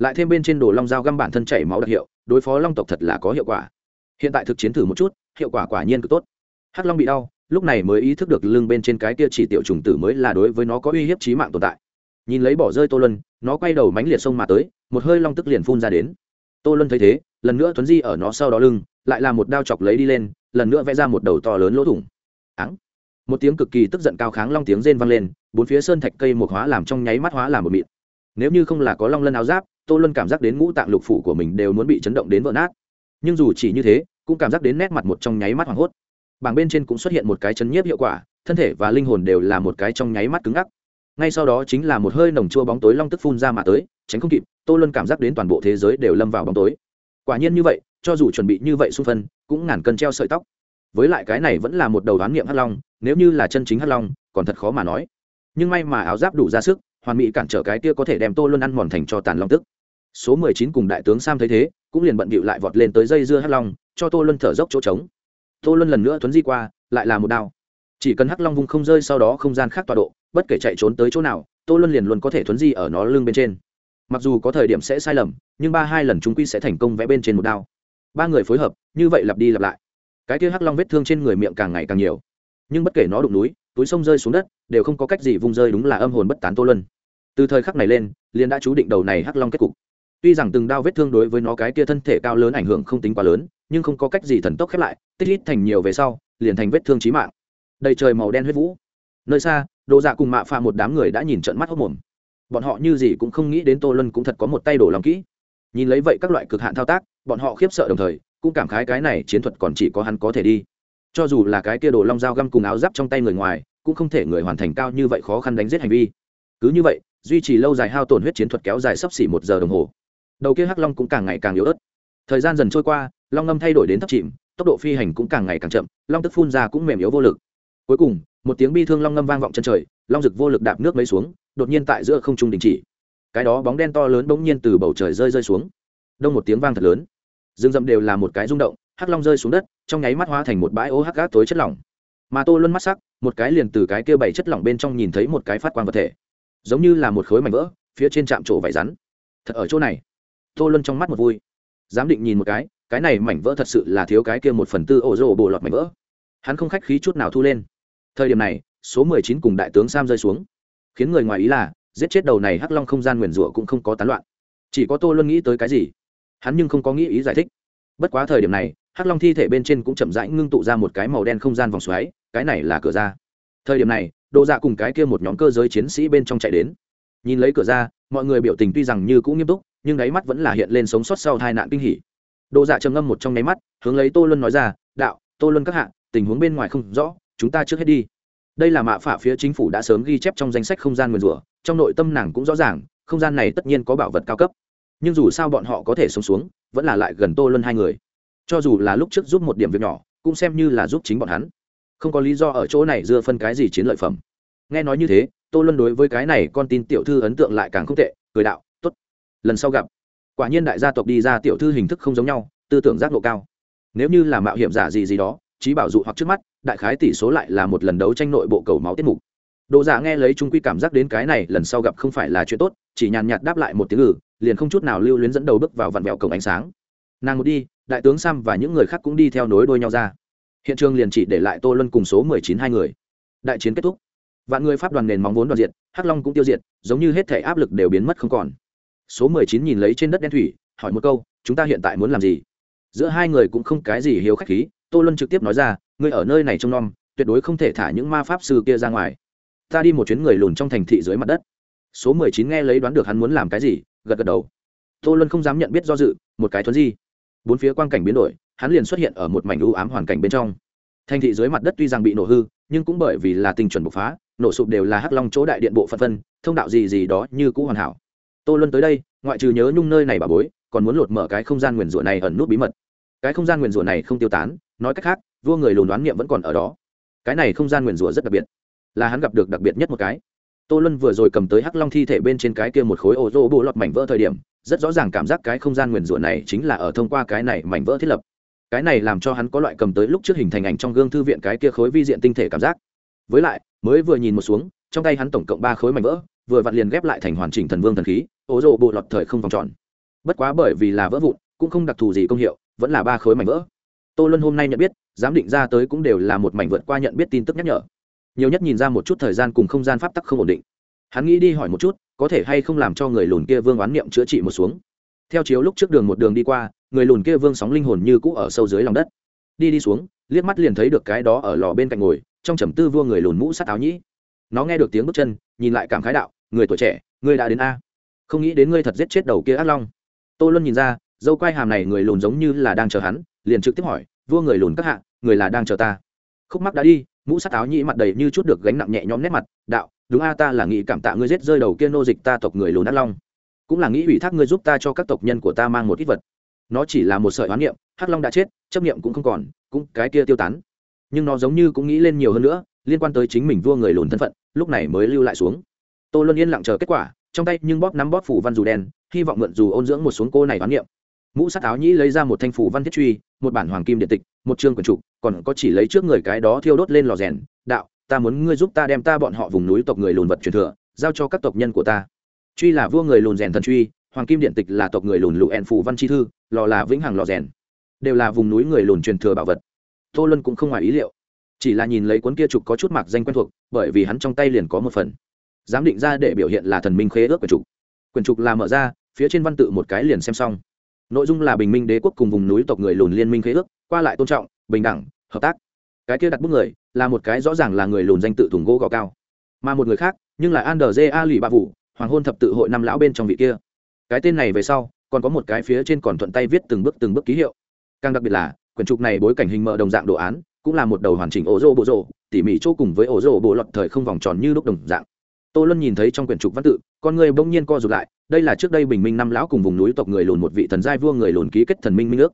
lại thêm bên trên đồ long dao găm bản thân chảy máu đặc hiệu, đối phó long tộc thật là có hiệu quả. Hiện tại thực chiến thử một chút, hiệu quả quả nhiên cực tốt. Hắc long bị đau, lúc này mới ý thức được lưng bên trên cái kia chỉ tiểu trùng tử mới là đối với nó có uy hiếp trí mạng tồn tại. Nhìn lấy bỏ rơi tô lân nó quay đầu mánh liệt sông mà tới, một hơi long tức liền phun ra đến. Tô lân thấy thế, lần nữa thuấn di ở nó sau đó lưng, lại là một đao chọc lấy đi lên, lần nữa vẽ ra một đầu to lớn lỗ thủng. Áng! Một tiếng cực kỳ tức giận cao kháng long tiếng rên vang lên, bốn phía sơn thạch cây một hóa làm trong nháy mắt hóa làm một mịn. Nếu như không là có long lân áo giáp tô luân cảm giác đến ngũ tạng lục phủ của mình đều muốn bị chấn động đến vỡ nát. Nhưng dù chỉ như thế, cũng cảm giác đến nét mặt một trong nháy mắt hoảng hốt. Bảng bên trên cũng xuất hiện một cái chấn nhiếp hiệu quả, thân thể và linh hồn đều là một cái trong nháy mắt cứng ngắc. Ngay sau đó chính là một hơi nồng chua bóng tối long tức phun ra mà tới, tránh không kịp, tô luân cảm giác đến toàn bộ thế giới đều lâm vào bóng tối. Quả nhiên như vậy, cho dù chuẩn bị như vậy xung phân, cũng ngàn cân treo sợi tóc. Với lại cái này vẫn là một đầu đoán niệm hắc long, nếu như là chân chính hắc long, còn thật khó mà nói. Nhưng may mà áo giáp đủ ra sức, hoàn mỹ cản trở cái kia có thể đem tô luân ăn mòn thành cho tàn long tức số mười chín cùng đại tướng sam thấy thế, cũng liền bận bịu lại vọt lên tới dây dưa hắc long, cho tô luân thở dốc chỗ trống. Tô luân lần nữa thuấn di qua, lại là một đao. Chỉ cần hắc long vùng không rơi sau đó không gian khác tọa độ, bất kể chạy trốn tới chỗ nào, tô luân liền luôn có thể thuấn di ở nó lưng bên trên. Mặc dù có thời điểm sẽ sai lầm, nhưng ba hai lần chúng quy sẽ thành công vẽ bên trên một đao. Ba người phối hợp, như vậy lặp đi lặp lại. Cái kia hắc long vết thương trên người miệng càng ngày càng nhiều. Nhưng bất kể nó đụng núi, túi sông rơi xuống đất, đều không có cách gì vung rơi đúng là âm hồn bất tán tô luân. Từ thời khắc này lên, liền đã chú định đầu này hắc long kết cục tuy rằng từng đao vết thương đối với nó cái kia thân thể cao lớn ảnh hưởng không tính quá lớn, nhưng không có cách gì thần tốc khép lại, tích ít thành nhiều về sau, liền thành vết thương trí mạng. Đầy trời màu đen huyết vũ. Nơi xa đồ dạ cùng mạ phạ một đám người đã nhìn trận mắt hốc mồm. Bọn họ như gì cũng không nghĩ đến tô lân cũng thật có một tay đổ lòng kỹ. Nhìn lấy vậy các loại cực hạn thao tác, bọn họ khiếp sợ đồng thời, cũng cảm khái cái này chiến thuật còn chỉ có hắn có thể đi. Cho dù là cái kia đồ long dao găm cùng áo giáp trong tay người ngoài, cũng không thể người hoàn thành cao như vậy khó khăn đánh giết hành vi. Cứ như vậy, duy trì lâu dài hao tổn huyết chiến thuật kéo dài sấp xỉ một giờ đồng hồ đầu kia hắc long cũng càng ngày càng yếu ớt. Thời gian dần trôi qua, long ngâm thay đổi đến thấp chìm, tốc độ phi hành cũng càng ngày càng chậm, long tức phun ra cũng mềm yếu vô lực. Cuối cùng, một tiếng bi thương long ngâm vang vọng chân trời, long rực vô lực đạp nước mấy xuống, đột nhiên tại giữa không trung đình chỉ. Cái đó bóng đen to lớn bỗng nhiên từ bầu trời rơi rơi xuống. Đông một tiếng vang thật lớn. Rừng rậm đều là một cái rung động, hắc long rơi xuống đất, trong nháy mắt hóa thành một bãi ô hắc gác tối chất lỏng. Mà tô luân mắt sắc, một cái liền từ cái kia bảy chất lỏng bên trong nhìn thấy một cái phát quang vật thể. Giống như là một khối mảnh vỡ, phía trên trạm trổ vải rắn. Thật ở chỗ này tô luân trong mắt một vui. Giám định nhìn một cái cái này mảnh vỡ thật sự là thiếu cái kia một phần tư ổ rổ bổ lọt mảnh vỡ. Hắn không khách khí chút nào thu lên. Thời điểm này, số mười chín cùng đại tướng sam rơi xuống. Khiến người ngoài ý là, giết chết đầu này hắc long không gian nguyền rủa cũng không có tán loạn. Chỉ có tô luân nghĩ tới cái gì? Hắn nhưng không có nghĩ ý giải thích. Bất quá thời điểm này, hắc long thi thể bên trên cũng chậm rãi ngưng tụ ra một cái màu đen không gian vòng xoáy, cái này là cửa ra. Thời điểm này độ dạ cùng cái kia một nhóm cơ giới chiến sĩ bên trong chạy đến. Nhìn lấy cửa ra, mọi người biểu tình tuy rằng như cũng nghiêm túc nhưng đáy mắt vẫn là hiện lên sống sót sau tai nạn kinh hỉ. Đồ dạ trầm ngâm một trong nháy mắt, hướng lấy tô luân nói ra, đạo, tô luân các hạ, tình huống bên ngoài không rõ, chúng ta trước hết đi. Đây là mạ phả phía chính phủ đã sớm ghi chép trong danh sách không gian nguyền rủa, trong nội tâm nàng cũng rõ ràng, không gian này tất nhiên có bảo vật cao cấp. Nhưng dù sao bọn họ có thể sống xuống, vẫn là lại gần tô luân hai người. Cho dù là lúc trước giúp một điểm việc nhỏ, cũng xem như là giúp chính bọn hắn. Không có lý do ở chỗ này dưa phân cái gì chiến lợi phẩm. Nghe nói như thế, tô luân đối với cái này con tin tiểu thư ấn tượng lại càng không tệ, cười đạo lần sau gặp. Quả nhiên đại gia tộc đi ra tiểu thư hình thức không giống nhau, tư tưởng giác độ cao. Nếu như là mạo hiểm giả gì gì đó, trí bảo dụ hoặc trước mắt, đại khái tỷ số lại là một lần đấu tranh nội bộ cầu máu tiết mục. Đồ giả nghe lấy trung quy cảm giác đến cái này lần sau gặp không phải là chuyện tốt, chỉ nhàn nhạt đáp lại một tiếng ngữ liền không chút nào lưu luyến dẫn đầu bước vào vặn vẹo cổng ánh sáng. Nàng một đi, đại tướng sam và những người khác cũng đi theo nối đôi nhau ra. Hiện trường liền chỉ để lại tô luân cùng số mười chín hai người. Đại chiến kết thúc. Vạn người pháp đoàn nền móng vốn đoàn diệt, hắc long cũng tiêu diệt, giống như hết thể áp lực đều biến mất không còn số mười chín nhìn lấy trên đất đen thủy, hỏi một câu, chúng ta hiện tại muốn làm gì? Giữa hai người cũng không cái gì hiếu khách khí, tô luân trực tiếp nói ra, ngươi ở nơi này trông nom, tuyệt đối không thể thả những ma pháp sư kia ra ngoài. Ta đi một chuyến người lùn trong thành thị dưới mặt đất. Số mười chín nghe lấy đoán được hắn muốn làm cái gì, gật gật đầu. Tô luân không dám nhận biết do dự, một cái thuấn di. Bốn phía quang cảnh biến đổi, hắn liền xuất hiện ở một mảnh u ám hoàn cảnh bên trong. Thành thị dưới mặt đất tuy rằng bị nổ hư, nhưng cũng bởi vì là tình chuẩn bộc phá, nổ sụp đều là hắc long chỗ đại điện bộ phận phân, thông đạo gì gì đó như cũ hoàn hảo tô luân tới đây, ngoại trừ nhớ nhung nơi này bà bối, còn muốn lột mở cái không gian nguyền rủa này ẩn nút bí mật. Cái không gian nguyền rủa này không tiêu tán, nói cách khác, vua người lùn đoán niệm vẫn còn ở đó. Cái này không gian nguyền rủa rất đặc biệt, là hắn gặp được đặc biệt nhất một cái. Tô luân vừa rồi cầm tới hắc long thi thể bên trên cái kia một khối ô rô bộ lọt mảnh vỡ thời điểm, rất rõ ràng cảm giác cái không gian nguyền rủa này chính là ở thông qua cái này mảnh vỡ thiết lập. Cái này làm cho hắn có loại cầm tới lúc trước hình thành ảnh trong gương thư viện cái kia khối vi diện tinh thể cảm giác. Với lại, mới vừa nhìn một xuống, trong tay hắn tổng cộng ba khối mảnh vỡ vừa vặn liền ghép lại thành hoàn chỉnh thần vương thần khí, ố rộ bộ lọt thời không vòng tròn. Bất quá bởi vì là vỡ vụn, cũng không đặc thù gì công hiệu, vẫn là ba khối mảnh vỡ. Tô luân hôm nay nhận biết, giám định ra tới cũng đều là một mảnh vượt qua nhận biết tin tức nhắc nhở. Nhiều nhất nhìn ra một chút thời gian cùng không gian pháp tắc không ổn định. Hắn nghĩ đi hỏi một chút, có thể hay không làm cho người lùn kia vương oán niệm chữa trị một xuống. Theo chiếu lúc trước đường một đường đi qua, người lùn kia vương sóng linh hồn như cũ ở sâu dưới lòng đất. Đi đi xuống, liếc mắt liền thấy được cái đó ở lò bên cạnh ngồi, trong trầm tư vua người lùn mũ sát áo nhĩ. Nó nghe được tiếng bước chân, nhìn lại cảm khái đạo người tuổi trẻ, ngươi đã đến a. Không nghĩ đến ngươi thật giết chết đầu kia ác long. Tô luân nhìn ra, dâu quai hàm này người lùn giống như là đang chờ hắn, liền trực tiếp hỏi, vua người lùn các hạ, người là đang chờ ta? Khúc mắc đã đi, mũ sắt áo nhĩ mặt đầy như chút được gánh nặng nhẹ nhõm nét mặt, đạo, đúng a, ta là nghĩ cảm tạ ngươi giết rơi đầu kia nô dịch ta tộc người lùn ác long. Cũng là nghĩ ủy thác ngươi giúp ta cho các tộc nhân của ta mang một ít vật. Nó chỉ là một sợi oán niệm, hắc long đã chết, chấp niệm cũng không còn, cũng cái kia tiêu tán. Nhưng nó giống như cũng nghĩ lên nhiều hơn nữa, liên quan tới chính mình vua người lùn thân phận, lúc này mới lưu lại xuống tô luân yên lặng chờ kết quả, trong tay nhưng bóp nắm bóp phủ văn dù đen, hy vọng mượn dù ôn dưỡng một xuống cô này quán niệm. Mũ sắt áo nhĩ lấy ra một thanh phủ văn thiết truy, một bản hoàng kim điện tịch, một chương quần trục, còn có chỉ lấy trước người cái đó thiêu đốt lên lò rèn. Đạo, ta muốn ngươi giúp ta đem ta bọn họ vùng núi tộc người lùn vật truyền thừa, giao cho các tộc nhân của ta. Truy là vua người lùn rèn thần truy, hoàng kim điện tịch là tộc người lùn lụ ẹn phủ văn chi thư, lò là vĩnh hằng lò rèn. Đều là vùng núi người lùn truyền thừa bảo vật. Tô luân cũng không ngoài ý liệu. Chỉ là nhìn lấy cuốn kia trục có chút mạc danh quen thuộc, bởi vì hắn trong tay liền có một phần giám định ra để biểu hiện là thần minh khế ước quyển trục. Quyển trục là mở ra, phía trên văn tự một cái liền xem xong. Nội dung là bình minh đế quốc cùng vùng núi tộc người lùn liên minh khế ước, qua lại tôn trọng, bình đẳng, hợp tác. Cái kia đặt bức người, là một cái rõ ràng là người lùn danh tự thùng gỗ gò cao. Mà một người khác, nhưng là Ander J A. Lì ba vụ hoàng hôn thập tự hội năm lão bên trong vị kia. Cái tên này về sau, còn có một cái phía trên còn thuận tay viết từng bước từng bước ký hiệu. Càng đặc biệt là quyển trục này bối cảnh hình mở đồng dạng đồ án, cũng là một đầu hoàn chỉnh ổ rô bộ rô, tỉ mỉ chỗ cùng với ổ rô bộ lọt thời không vòng tròn như lúc đồng dạng tô luân nhìn thấy trong quyển trục văn tự, con người bỗng nhiên co rụt lại, đây là trước đây bình minh năm lão cùng vùng núi tộc người lùn một vị thần giai vua người lùn ký kết thần minh minh ước.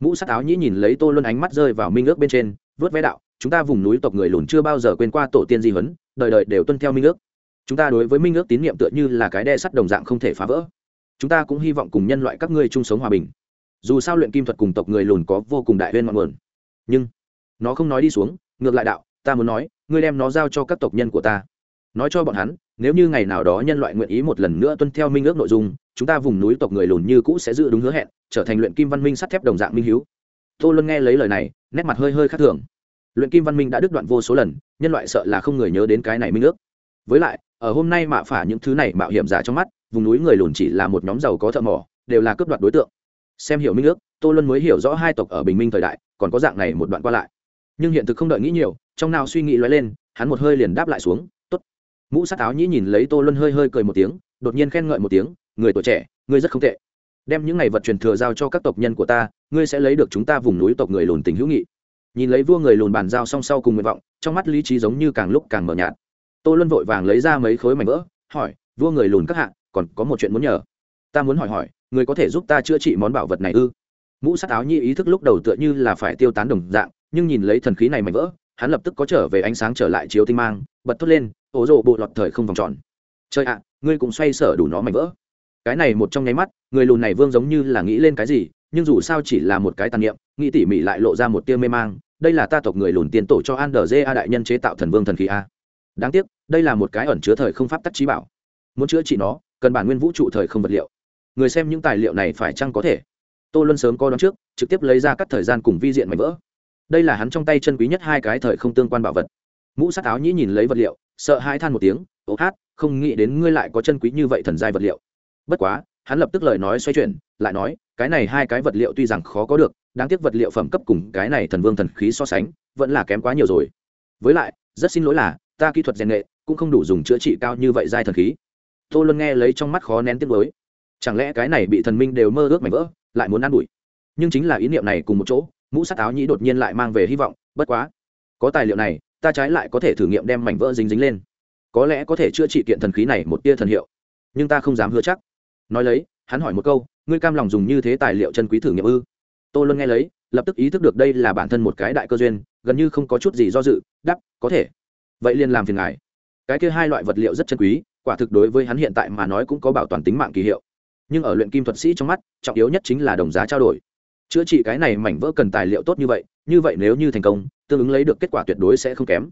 Mũ sắt áo nhĩ nhìn lấy tô luân ánh mắt rơi vào minh ước bên trên, vớt vé đạo, chúng ta vùng núi tộc người lùn chưa bao giờ quên qua tổ tiên di huấn, đời đời đều tuân theo minh ước. Chúng ta đối với minh ước tín nhiệm tựa như là cái đe sắt đồng dạng không thể phá vỡ. Chúng ta cũng hy vọng cùng nhân loại các ngươi chung sống hòa bình. Dù sao luyện kim thuật cùng tộc người lùn có vô cùng đại huyên ngọn nguồn. Nhưng, nó không nói đi xuống, ngược lại đạo, ta muốn nói, ngươi đem nó giao cho các tộc nhân của ta nói cho bọn hắn, nếu như ngày nào đó nhân loại nguyện ý một lần nữa tuân theo minh ước nội dung, chúng ta vùng núi tộc người lùn như cũ sẽ giữ đúng hứa hẹn, trở thành luyện kim văn minh sắt thép đồng dạng minh hiếu. Tô luân nghe lấy lời này, nét mặt hơi hơi khác thường. Luyện kim văn minh đã đứt đoạn vô số lần, nhân loại sợ là không người nhớ đến cái này minh ước. Với lại, ở hôm nay mạ phả những thứ này mạo hiểm giả trong mắt, vùng núi người lùn chỉ là một nhóm giàu có thợ mỏ, đều là cướp đoạt đối tượng. Xem hiểu minh ước, tô luân mới hiểu rõ hai tộc ở bình minh thời đại, còn có dạng này một đoạn qua lại. Nhưng hiện thực không đợi nghĩ nhiều, trong nào suy nghĩ lóe lên, hắn một hơi liền đáp lại xuống mũ sát áo nhĩ nhìn lấy tô luân hơi hơi cười một tiếng, đột nhiên khen ngợi một tiếng, người tuổi trẻ ngươi rất không tệ. Đem những ngày vật truyền thừa giao cho các tộc nhân của ta, ngươi sẽ lấy được chúng ta vùng núi tộc người lùn tình hữu nghị. Nhìn lấy vua người lùn bàn giao song sau cùng nguyện vọng, trong mắt lý trí giống như càng lúc càng mờ nhạt. Tô luân vội vàng lấy ra mấy khối mảnh vỡ, hỏi, vua người lùn các hạ, còn có một chuyện muốn nhờ? Ta muốn hỏi hỏi, người có thể giúp ta chữa trị món bảo vật này ư? Mũ sát áo nhi ý thức lúc đầu tựa như là phải tiêu tán đồng dạng, nhưng nhìn lấy thần khí này mảnh vỡ, hắn lập tức có trở về ánh sáng trở lại chiếu tinh mang, bật thốt lên ổ rộ bộ lọt thời không vòng tròn. Chơi ạ, ngươi cũng xoay sở đủ nó mạnh vỡ. Cái này một trong nháy mắt, người lùn này vương giống như là nghĩ lên cái gì, nhưng dù sao chỉ là một cái tàn niệm, nghĩ tỉ mỉ lại lộ ra một tia mê mang, đây là ta tộc người lùn tiền tổ cho an đờ a đại nhân chế tạo thần vương thần khí a. Đáng tiếc, đây là một cái ẩn chứa thời không pháp tắc trí bảo. Muốn chữa trị nó, cần bản nguyên vũ trụ thời không vật liệu. Người xem những tài liệu này phải chăng có thể? Tô luân sớm có đón trước, trực tiếp lấy ra các thời gian cùng vi diện mạnh vỡ. Đây là hắn trong tay chân quý nhất hai cái thời không tương quan bảo vật mũ sát áo nhĩ nhìn lấy vật liệu, sợ hai than một tiếng ố hát, không nghĩ đến ngươi lại có chân quý như vậy thần giai vật liệu. Bất quá, hắn lập tức lời nói xoay chuyển, lại nói, cái này hai cái vật liệu tuy rằng khó có được, đáng tiếc vật liệu phẩm cấp cùng cái này thần vương thần khí so sánh, vẫn là kém quá nhiều rồi. Với lại, rất xin lỗi là, ta kỹ thuật rèn nghệ cũng không đủ dùng chữa trị cao như vậy giai thần khí. Tô luân nghe lấy trong mắt khó nén tiếc mới chẳng lẽ cái này bị thần minh đều mơ ước mảnh vỡ, lại muốn ăn đuổi nhưng chính là ý niệm này cùng một chỗ, mũ sắt áo nhĩ đột nhiên lại mang về hy vọng, bất quá, có tài liệu này ta trái lại có thể thử nghiệm đem mảnh vỡ dính dính lên. Có lẽ có thể chữa trị kiện thần khí này một tia thần hiệu. Nhưng ta không dám hứa chắc. Nói lấy, hắn hỏi một câu, ngươi cam lòng dùng như thế tài liệu chân quý thử nghiệm ư? Tô luân nghe lấy, lập tức ý thức được đây là bản thân một cái đại cơ duyên, gần như không có chút gì do dự đắp có thể. Vậy liền làm phiền ngài. Cái kia hai loại vật liệu rất chân quý, quả thực đối với hắn hiện tại mà nói cũng có bảo toàn tính mạng kỳ hiệu. Nhưng ở luyện kim thuật sĩ trong mắt, trọng yếu nhất chính là đồng giá trao đổi. Chữa trị cái này mảnh vỡ cần tài liệu tốt như vậy như vậy nếu như thành công, tương ứng lấy được kết quả tuyệt đối sẽ không kém.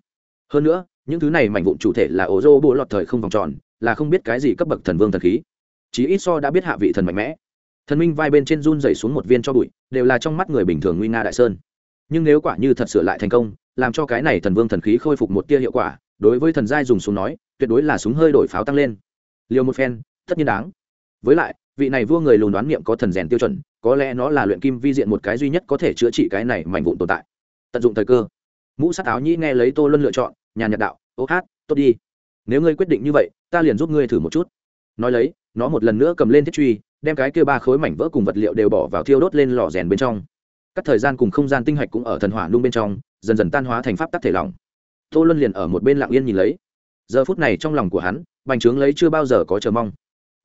Hơn nữa, những thứ này mảnh vụn chủ thể là ổ rô bộ lọt thời không vòng tròn, là không biết cái gì cấp bậc thần vương thần khí. Chí ít so đã biết hạ vị thần mạnh mẽ. Thần minh vai bên trên run dày xuống một viên cho bụi, đều là trong mắt người bình thường nguy nga đại sơn. Nhưng nếu quả như thật sửa lại thành công, làm cho cái này thần vương thần khí khôi phục một tia hiệu quả, đối với thần giai dùng súng nói, tuyệt đối là súng hơi đổi pháo tăng lên. Liều một phen, tất nhiên đáng. Với lại, vị này vua người lùn đoán niệm có thần rèn tiêu chuẩn có lẽ nó là luyện kim vi diện một cái duy nhất có thể chữa trị cái này mảnh vụn tồn tại. Tận dụng thời cơ. Mũ sát áo nhĩ nghe lấy tô luân lựa chọn nhà nhật đạo, ô hát, tốt đi. Nếu ngươi quyết định như vậy, ta liền giúp ngươi thử một chút. Nói lấy, nó một lần nữa cầm lên thiết truy, đem cái kia ba khối mảnh vỡ cùng vật liệu đều bỏ vào thiêu đốt lên lò rèn bên trong. Các thời gian cùng không gian tinh hạch cũng ở thần hỏa nung bên trong, dần dần tan hóa thành pháp tắc thể lỏng. Tô luân liền ở một bên lặng yên nhìn lấy. Giờ phút này trong lòng của hắn, bành trướng lấy chưa bao giờ có chờ mong.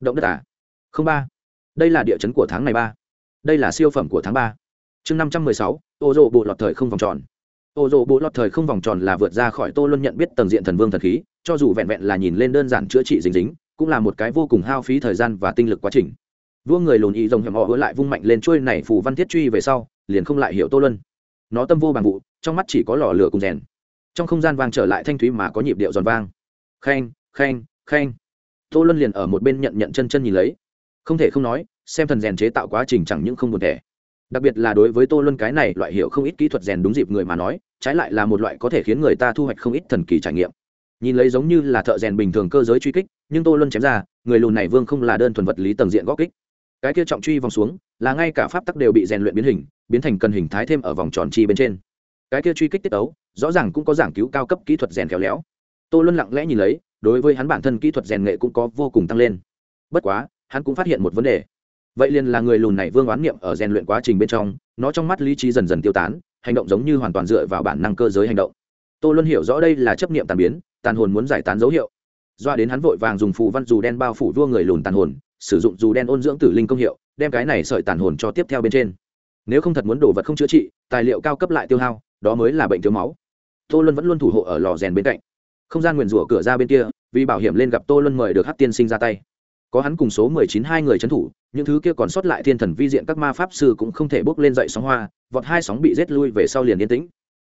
Động đất à? Không ba. Đây là địa chấn của tháng này ba đây là siêu phẩm của tháng ba. Chương năm trăm mười sáu, ô rộ bộ lọt thời không vòng tròn. Ô rộ bộ lọt thời không vòng tròn là vượt ra khỏi tô luân nhận biết tầng diện thần vương thần khí, cho dù vẹn vẹn là nhìn lên đơn giản chữa trị dính dính, cũng là một cái vô cùng hao phí thời gian và tinh lực quá trình. Vua người lùn ý rồng hiểm họ hứa lại vung mạnh lên trôi này phù văn thiết truy về sau, liền không lại hiểu tô luân. Nó tâm vô bằng vụ, trong mắt chỉ có lò lửa cùng rèn. Trong không gian vang trở lại thanh thúy mà có nhịp điệu giòn vang. Khen khen khen. Tô luân liền ở một bên nhận nhận chân chân nhìn lấy. Không thể không nói xem thần rèn chế tạo quá trình chẳng những không buồn thẻ. Đặc biệt là đối với tô luân cái này loại hiểu không ít kỹ thuật rèn đúng dịp người mà nói, trái lại là một loại có thể khiến người ta thu hoạch không ít thần kỳ trải nghiệm. Nhìn lấy giống như là thợ rèn bình thường cơ giới truy kích, nhưng tô luân chém ra, người lùn này vương không là đơn thuần vật lý tầng diện góp kích. Cái kia trọng truy vòng xuống, là ngay cả pháp tắc đều bị rèn luyện biến hình, biến thành cần hình thái thêm ở vòng tròn chi bên trên. Cái kia truy kích tiết ấu, rõ ràng cũng có giảng cứu cao cấp kỹ thuật rèn khéo léo. Tô luân lặng lẽ nhìn lấy, đối với hắn bản thân kỹ thuật rèn nghệ cũng có vô cùng tăng lên. Bất quá, hắn cũng phát hiện một vấn đề vậy liền là người lùn này vương oán niệm ở rèn luyện quá trình bên trong, nó trong mắt lý trí dần dần tiêu tán, hành động giống như hoàn toàn dựa vào bản năng cơ giới hành động. Tô luân hiểu rõ đây là chấp niệm tàn biến, tàn hồn muốn giải tán dấu hiệu. Doa đến hắn vội vàng dùng phù văn dù đen bao phủ vua người lùn tàn hồn, sử dụng dù đen ôn dưỡng tử linh công hiệu, đem cái này sợi tàn hồn cho tiếp theo bên trên. Nếu không thật muốn đổ vật không chữa trị, tài liệu cao cấp lại tiêu hao, đó mới là bệnh thiếu máu. Tô luân vẫn luôn thủ hộ ở lò rèn bên cạnh. Không gian nguyền rủa cửa ra bên kia, vì bảo hiểm lên gặp tô luân mời được hát tiên sinh ra tay có hắn cùng số mười chín hai người trấn thủ, những thứ kia còn sót lại thiên thần vi diện các ma pháp sư cũng không thể bước lên dậy sóng hoa, vọt hai sóng bị rết lui về sau liền yên tĩnh.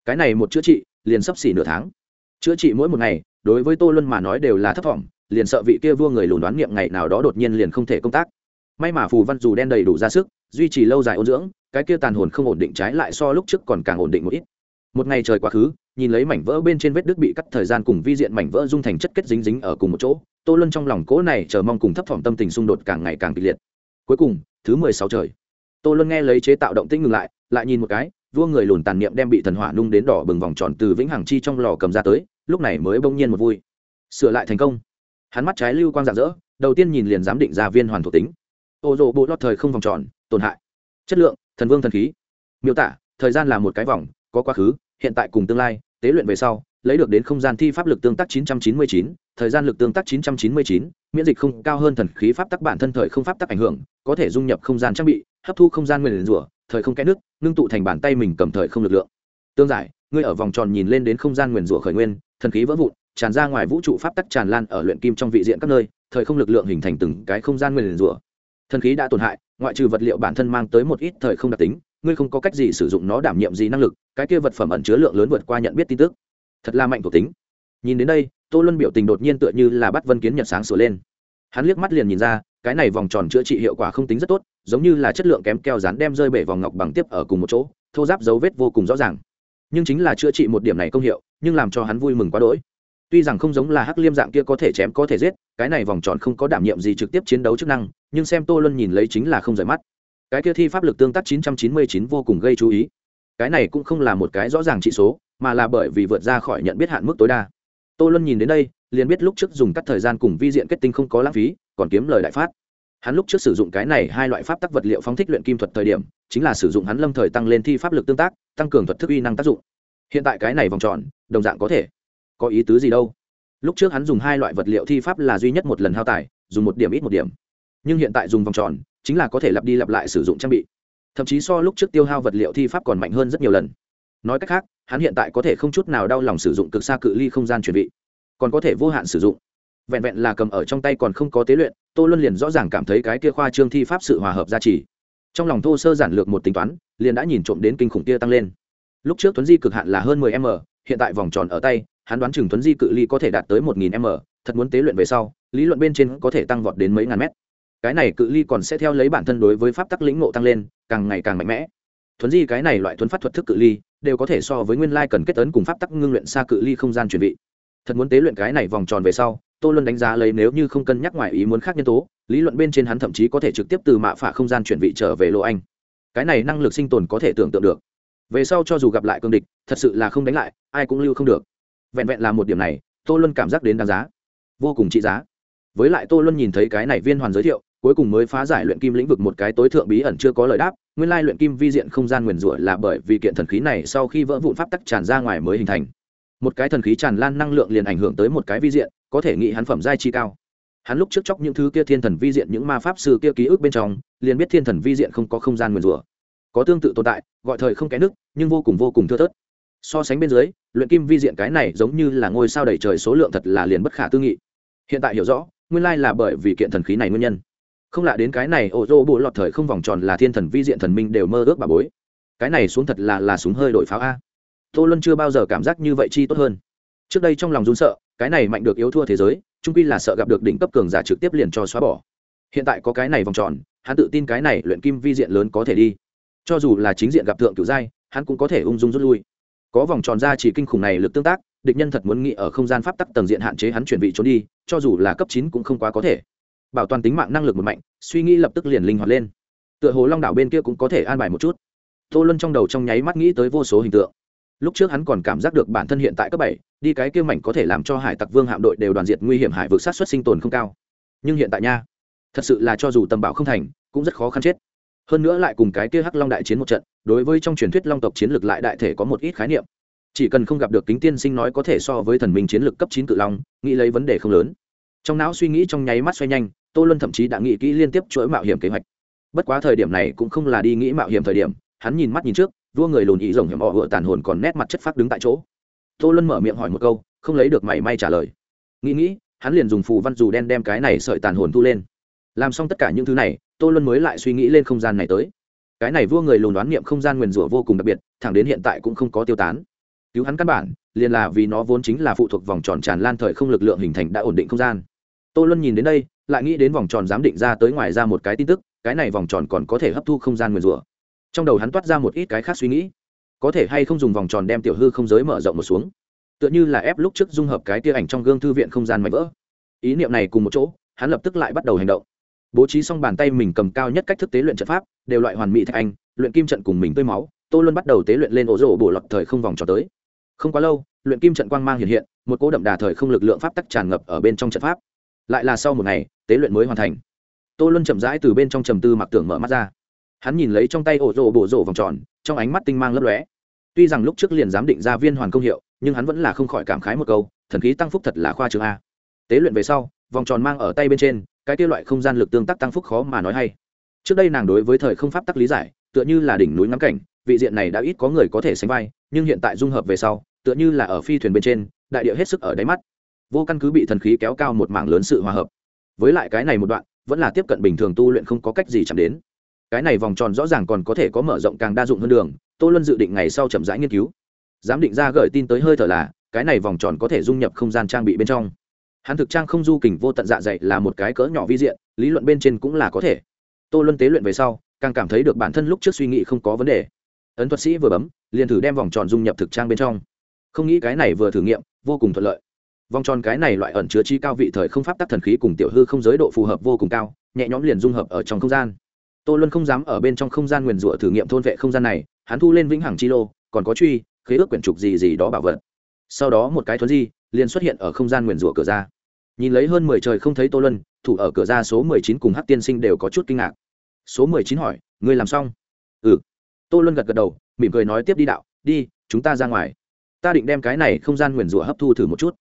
Cái này một chữa trị, liền sắp xỉ nửa tháng. Chữa trị mỗi một ngày, đối với tô luân mà nói đều là thấp thỏm liền sợ vị kia vua người lùn đoán niệm ngày nào đó đột nhiên liền không thể công tác. May mà phù văn dù đen đầy đủ ra sức, duy trì lâu dài ôn dưỡng, cái kia tàn hồn không ổn định trái lại so lúc trước còn càng ổn định một ít. Một ngày trời quá khứ, nhìn lấy mảnh vỡ bên trên vết đứt bị cắt thời gian cùng vi diện mảnh vỡ dung thành chất kết dính dính ở cùng một chỗ tô luân trong lòng cố này chờ mong cùng thấp thỏm tâm tình xung đột càng ngày càng kịch liệt. Cuối cùng, thứ mười sáu trời. Tô luân nghe lấy chế tạo động tĩnh ngừng lại lại nhìn một cái, vua người lùn tàn niệm đem bị thần hỏa nung đến đỏ bừng vòng tròn từ vĩnh hằng chi trong lò cầm ra tới, lúc này mới bỗng nhiên một vui. Sửa lại thành công. Hắn mắt trái lưu quang rạng rỡ, đầu tiên nhìn liền giám định ra viên hoàn thuộc tính. Ô rộ bộ lót thời không vòng tròn, tổn hại. Chất lượng, thần vương thần khí. Miêu tả, thời gian là một cái vòng, có quá khứ, hiện tại cùng tương lai tế luyện về sau lấy được đến không gian thi pháp lực tương tác 999, thời gian lực tương tác 999, miễn dịch không cao hơn thần khí pháp tắc bản thân thời không pháp tắc ảnh hưởng có thể dung nhập không gian trang bị hấp thu không gian nguyên rủa thời không kẽ nước ngưng tụ thành bàn tay mình cầm thời không lực lượng. Tương giải ngươi ở vòng tròn nhìn lên đến không gian nguyên rủa khởi nguyên thần khí vỡ vụn tràn ra ngoài vũ trụ pháp tắc tràn lan ở luyện kim trong vị diện các nơi thời không lực lượng hình thành từng cái không gian nguyên rủa thần khí đã tổn hại, ngoại trừ vật liệu bản thân mang tới một ít thời không đặc tính, ngươi không có cách gì sử dụng nó đảm nhiệm gì năng lực, cái kia vật phẩm ẩn chứa lượng lớn vượt qua nhận biết tin tức. Thật là mạnh thuộc tính. Nhìn đến đây, tô luân biểu tình đột nhiên tựa như là bắt vân kiến nhật sáng sửa lên. Hắn liếc mắt liền nhìn ra, cái này vòng tròn chữa trị hiệu quả không tính rất tốt, giống như là chất lượng kém keo rán đem rơi bể vòng ngọc bằng tiếp ở cùng một chỗ, thô giáp dấu vết vô cùng rõ ràng. Nhưng chính là chữa trị một điểm này công hiệu, nhưng làm cho hắn vui mừng quá đỗi. Tuy rằng không giống là hắc liêm dạng kia có thể chém có thể giết, cái này vòng tròn không có đảm nhiệm gì trực tiếp chiến đấu chức năng nhưng xem tô luân nhìn lấy chính là không rời mắt. Cái kia thi pháp lực tương tác 999 vô cùng gây chú ý. Cái này cũng không là một cái rõ ràng trị số, mà là bởi vì vượt ra khỏi nhận biết hạn mức tối đa. Tô luân nhìn đến đây, liền biết lúc trước dùng cắt thời gian cùng vi diện kết tinh không có lãng phí, còn kiếm lời đại phát. Hắn lúc trước sử dụng cái này hai loại pháp tắc vật liệu phóng thích luyện kim thuật thời điểm, chính là sử dụng hắn lâm thời tăng lên thi pháp lực tương tác, tăng cường thuật thức uy năng tác dụng. Hiện tại cái này vòng tròn, đồng dạng có thể. Có ý tứ gì đâu? Lúc trước hắn dùng hai loại vật liệu thi pháp là duy nhất một lần hao tài, dùng một điểm ít một điểm nhưng hiện tại dùng vòng tròn, chính là có thể lặp đi lặp lại sử dụng trang bị. Thậm chí so lúc trước tiêu hao vật liệu thi pháp còn mạnh hơn rất nhiều lần. Nói cách khác, hắn hiện tại có thể không chút nào đau lòng sử dụng cực xa cự ly không gian chuẩn bị còn có thể vô hạn sử dụng. Vẹn vẹn là cầm ở trong tay còn không có tế luyện, tô luân liền rõ ràng cảm thấy cái kia khoa trương thi pháp sự hòa hợp gia trì. Trong lòng thô sơ giản lược một tính toán, liền đã nhìn trộm đến kinh khủng kia tăng lên. Lúc trước tuấn di cực hạn là hơn 10 m, hiện tại vòng tròn ở tay, hắn đoán chừng tuấn di cự ly có thể đạt tới 1000 m, thật muốn tế luyện về sau, lý luận bên trên có thể tăng vọt đến mấy ngàn mét cái này cự ly còn sẽ theo lấy bản thân đối với pháp tắc lĩnh ngộ tăng lên, càng ngày càng mạnh mẽ. Thuấn di cái này loại thuấn phát thuật thức cự ly, đều có thể so với nguyên lai cần kết tấn cùng pháp tắc ngưng luyện xa cự ly không gian chuẩn bị. Thật muốn tế luyện cái này vòng tròn về sau, tô luân đánh giá lấy nếu như không cân nhắc ngoài ý muốn khác nhân tố, lý luận bên trên hắn thậm chí có thể trực tiếp từ mạ phả không gian chuyển vị trở về lô anh. Cái này năng lực sinh tồn có thể tưởng tượng được. Về sau cho dù gặp lại cương địch, thật sự là không đánh lại, ai cũng lưu không được. Vẹn vẹn là một điểm này, tô luân cảm giác đến đáng giá. Vô cùng trị giá. Với lại tô luân nhìn thấy cái này viên hoàn giới thiệu cuối cùng mới phá giải luyện kim lĩnh vực một cái tối thượng bí ẩn chưa có lời đáp. Nguyên lai luyện kim vi diện không gian nguyền rủa là bởi vì kiện thần khí này sau khi vỡ vụn pháp tắc tràn ra ngoài mới hình thành. Một cái thần khí tràn lan năng lượng liền ảnh hưởng tới một cái vi diện, có thể nghĩ hắn phẩm giai chi cao. Hắn lúc trước chóc những thứ kia thiên thần vi diện những ma pháp sư kia ký ức bên trong, liền biết thiên thần vi diện không có không gian nguyền rủa. Có tương tự tồn tại, gọi thời không kẽ nước, nhưng vô cùng vô cùng thưa thớt. So sánh bên dưới, luyện kim vi diện cái này giống như là ngôi sao đầy trời số lượng thật là liền bất khả tư nghị. Hiện tại hiểu rõ, nguyên lai là bởi vì kiện thần khí này nguyên nhân không lạ đến cái này, ô, dô, bộ lọt thời không vòng tròn là thiên thần, vi diện thần minh đều mơ ước bà bối. Cái này xuống thật là là súng hơi đổi pháo a. Tô luân chưa bao giờ cảm giác như vậy chi tốt hơn. Trước đây trong lòng run sợ, cái này mạnh được yếu thua thế giới trung quy là sợ gặp được đỉnh cấp cường giả trực tiếp liền cho xóa bỏ. Hiện tại có cái này vòng tròn, hắn tự tin cái này luyện kim vi diện lớn có thể đi. Cho dù là chính diện gặp thượng cửu giai, hắn cũng có thể ung dung rút lui. Có vòng tròn ra chỉ kinh khủng này lực tương tác, địch nhân thật muốn nghĩ ở không gian pháp tắc tầng diện hạn chế hắn chuyển vị trốn đi, cho dù là cấp chín cũng không quá có thể bảo toàn tính mạng năng lực một mạnh, suy nghĩ lập tức liền linh hoạt lên. Tựa hồ long đảo bên kia cũng có thể an bài một chút. Tô luân trong đầu trong nháy mắt nghĩ tới vô số hình tượng. Lúc trước hắn còn cảm giác được bản thân hiện tại cấp bảy, đi cái kia mảnh có thể làm cho hải tặc vương hạm đội đều đoàn diệt nguy hiểm hải vực sát xuất sinh tồn không cao. Nhưng hiện tại nha, thật sự là cho dù tầm bảo không thành, cũng rất khó khăn chết. Hơn nữa lại cùng cái kia hắc long đại chiến một trận, đối với trong truyền thuyết long tộc chiến lược lại đại thể có một ít khái niệm. Chỉ cần không gặp được kính tiên sinh nói có thể so với thần minh chiến lược cấp chín cự long, nghĩ lấy vấn đề không lớn trong não suy nghĩ trong nháy mắt xoay nhanh, tô luân thậm chí đã nghĩ kỹ liên tiếp chuỗi mạo hiểm kế hoạch. Bất quá thời điểm này cũng không là đi nghĩ mạo hiểm thời điểm, hắn nhìn mắt nhìn trước, vua người lùn ý rồng hiểm họ vựa tàn hồn còn nét mặt chất phát đứng tại chỗ. Tô luân mở miệng hỏi một câu, không lấy được mảy may trả lời. Nghĩ nghĩ, hắn liền dùng phù văn dù đen đem cái này sợi tàn hồn thu lên. Làm xong tất cả những thứ này, tô luân mới lại suy nghĩ lên không gian này tới. Cái này vua người lùn đoán niệm không gian nguyền rủa vô cùng đặc biệt, thẳng đến hiện tại cũng không có tiêu tán. Cứu hắn căn bản, liền là vì nó vốn chính là phụ thuộc vòng tròn tràn lan thời không lực lượng hình thành đã ổn định không gian tô luân nhìn đến đây, lại nghĩ đến vòng tròn giám định ra tới ngoài ra một cái tin tức, cái này vòng tròn còn có thể hấp thu không gian nguyền rủa. Trong đầu hắn toát ra một ít cái khác suy nghĩ. Có thể hay không dùng vòng tròn đem tiểu hư không giới mở rộng một xuống? Tựa như là ép lúc trước dung hợp cái tia ảnh trong gương thư viện không gian mạnh vỡ. Ý niệm này cùng một chỗ, hắn lập tức lại bắt đầu hành động. Bố trí xong bàn tay mình cầm cao nhất cách thức tế luyện trận pháp, đều loại hoàn mỹ thạch anh, luyện kim trận cùng mình tươi máu, tô luân bắt đầu tế luyện lên ổ rổ bổ lọt thời không vòng tròn tới. Không quá lâu, luyện kim trận quang mang hiện hiện, một cỗ đậm đà thời không lực lượng pháp tắc tràn ngập ở bên trong trận pháp lại là sau một ngày, tế luyện mới hoàn thành. Tô luân chậm rãi từ bên trong trầm tư mặc tưởng mở mắt ra. Hắn nhìn lấy trong tay ổ rổ bổ rổ vòng tròn, trong ánh mắt tinh mang lấp lóe. Tuy rằng lúc trước liền giám định ra viên hoàn công hiệu, nhưng hắn vẫn là không khỏi cảm khái một câu, thần khí tăng phúc thật là khoa trường a. Tế luyện về sau, vòng tròn mang ở tay bên trên, cái kia loại không gian lực tương tác tăng phúc khó mà nói hay. Trước đây nàng đối với thời không pháp tắc lý giải, tựa như là đỉnh núi ngắm cảnh, vị diện này đã ít có người có thể sánh vai, nhưng hiện tại dung hợp về sau, tựa như là ở phi thuyền bên trên, đại địa hết sức ở đáy mắt vô căn cứ bị thần khí kéo cao một mảng lớn sự hòa hợp. Với lại cái này một đoạn, vẫn là tiếp cận bình thường tu luyện không có cách gì chạm đến. Cái này vòng tròn rõ ràng còn có thể có mở rộng càng đa dụng hơn đường, tô luân dự định ngày sau chậm rãi nghiên cứu. Giám định ra gửi tin tới hơi thở là, cái này vòng tròn có thể dung nhập không gian trang bị bên trong. Hắn thực trang không du kình vô tận dạ dày là một cái cỡ nhỏ vi diện, lý luận bên trên cũng là có thể. Tô luân tế luyện về sau, càng cảm thấy được bản thân lúc trước suy nghĩ không có vấn đề. Ấn thuật sĩ vừa bấm, liền thử đem vòng tròn dung nhập thực trang bên trong. Không nghĩ cái này vừa thử nghiệm, vô cùng thuận lợi vòng tròn cái này loại ẩn chứa chi cao vị thời không pháp tắc thần khí cùng tiểu hư không giới độ phù hợp vô cùng cao, nhẹ nhõm liền dung hợp ở trong không gian. Tô luân không dám ở bên trong không gian nguyền rủa thử nghiệm thôn vệ không gian này, hắn thu lên vĩnh hằng chi lô, còn có truy, khế ước quyển trục gì gì đó bảo vật. Sau đó một cái thuấn di, liền xuất hiện ở không gian nguyền rủa cửa ra. Nhìn lấy hơn mười trời không thấy tô luân, thủ ở cửa ra số mười chín cùng hát tiên sinh đều có chút kinh ngạc. Số mười chín hỏi người làm xong? Ừ. Tô luân gật gật đầu, mỉm cười nói tiếp đi đạo, đi, chúng ta ra ngoài. Ta định đem cái này không gian nguyền rủa hấp thu thử một chút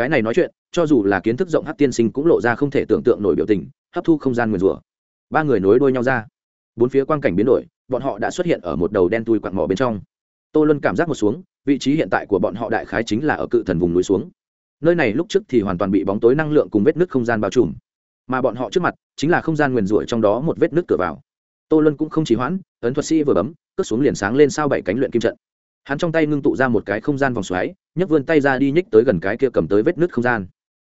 cái này nói chuyện, cho dù là kiến thức rộng hát tiên sinh cũng lộ ra không thể tưởng tượng nổi biểu tình, hấp thu không gian nguyền rủa. Ba người nối đuôi nhau ra. Bốn phía quang cảnh biến đổi, bọn họ đã xuất hiện ở một đầu đen tui quặn mỏ bên trong. Tô luân cảm giác một xuống, vị trí hiện tại của bọn họ đại khái chính là ở cự thần vùng núi xuống. Nơi này lúc trước thì hoàn toàn bị bóng tối năng lượng cùng vết nứt không gian bao trùm. Mà bọn họ trước mặt, chính là không gian nguyền rủa trong đó một vết nứt cửa vào. Tô luân cũng không chỉ hoãn, ấn thuật sĩ vừa bấm, cất xuống liền sáng lên sao bảy cánh luyện kim trận hắn trong tay ngưng tụ ra một cái không gian vòng xoáy, nhấc vươn tay ra đi nhích tới gần cái kia cầm tới vết nứt không gian.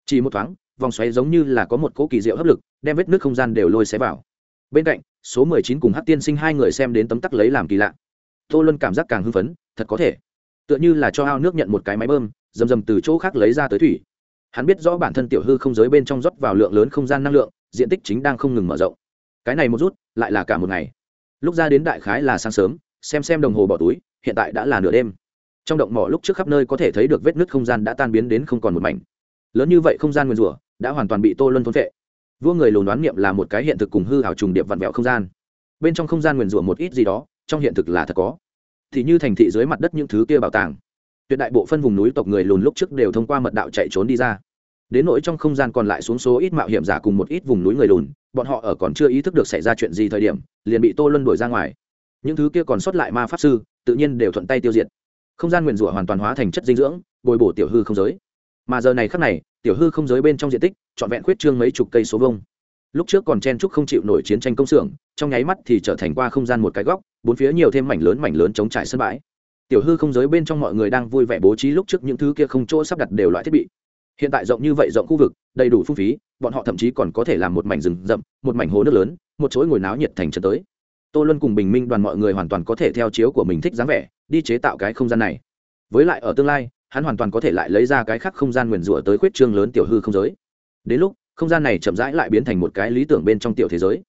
Chỉ một thoáng, vòng xoáy giống như là có một cỗ kỳ diệu hấp lực, đem vết nứt không gian đều lôi xé vào. Bên cạnh, số mười chín cùng hát tiên sinh hai người xem đến tấm tắc lấy làm kỳ lạ. Tô luân cảm giác càng hưng phấn, thật có thể. Tựa như là cho ao nước nhận một cái máy bơm dầm dầm từ chỗ khác lấy ra tới thủy. Hắn biết rõ bản thân tiểu hư không giới bên trong rót vào lượng lớn không gian năng lượng, diện tích chính đang không ngừng mở rộng. Cái này một rút, lại là cả một ngày. Lúc ra đến đại khái là sáng sớm, xem xem đồng hồ bỏ túi hiện tại đã là nửa đêm. Trong động mỏ lúc trước khắp nơi có thể thấy được vết nứt không gian đã tan biến đến không còn một mảnh. Lớn như vậy không gian nguyên rủa đã hoàn toàn bị tô luân thôn vệ vua người lùn đoán niệm là một cái hiện thực cùng hư hào trùng điệp vặn vẹo không gian. Bên trong không gian nguyên rủa một ít gì đó, trong hiện thực là thật có. Thì như thành thị dưới mặt đất những thứ kia bảo tàng. Tuyệt đại bộ phân vùng núi tộc người lùn lúc trước đều thông qua mật đạo chạy trốn đi ra. Đến nỗi trong không gian còn lại xuống số ít mạo hiểm giả cùng một ít vùng núi người lùn, bọn họ ở còn chưa ý thức được xảy ra chuyện gì thời điểm, liền bị tô luân đuổi ra ngoài. Những thứ kia còn sót lại ma pháp sư tự nhiên đều thuận tay tiêu diệt. Không gian nguyền rủa hoàn toàn hóa thành chất dinh dưỡng, bồi bổ tiểu hư không giới. Mà giờ này khắc này, tiểu hư không giới bên trong diện tích, trọn vẹn khuyết trương mấy chục cây số vông lúc trước còn chen trúc không chịu nổi chiến tranh công xưởng, trong nháy mắt thì trở thành qua không gian một cái góc, bốn phía nhiều thêm mảnh lớn mảnh lớn chống trải sân bãi. Tiểu hư không giới bên trong mọi người đang vui vẻ bố trí lúc trước những thứ kia không chỗ sắp đặt đều loại thiết bị. Hiện tại rộng như vậy rộng khu vực, đầy đủ phung phí, bọn họ thậm chí còn có thể làm một mảnh rừng rậm, một mảnh hồ nước lớn, một chuỗi ngồi náo nhiệt thành trần tới tô luân cùng bình minh đoàn mọi người hoàn toàn có thể theo chiếu của mình thích dáng vẻ, đi chế tạo cái không gian này. Với lại ở tương lai, hắn hoàn toàn có thể lại lấy ra cái khác không gian nguyền rủa tới khuyết trương lớn tiểu hư không giới. Đến lúc, không gian này chậm rãi lại biến thành một cái lý tưởng bên trong tiểu thế giới.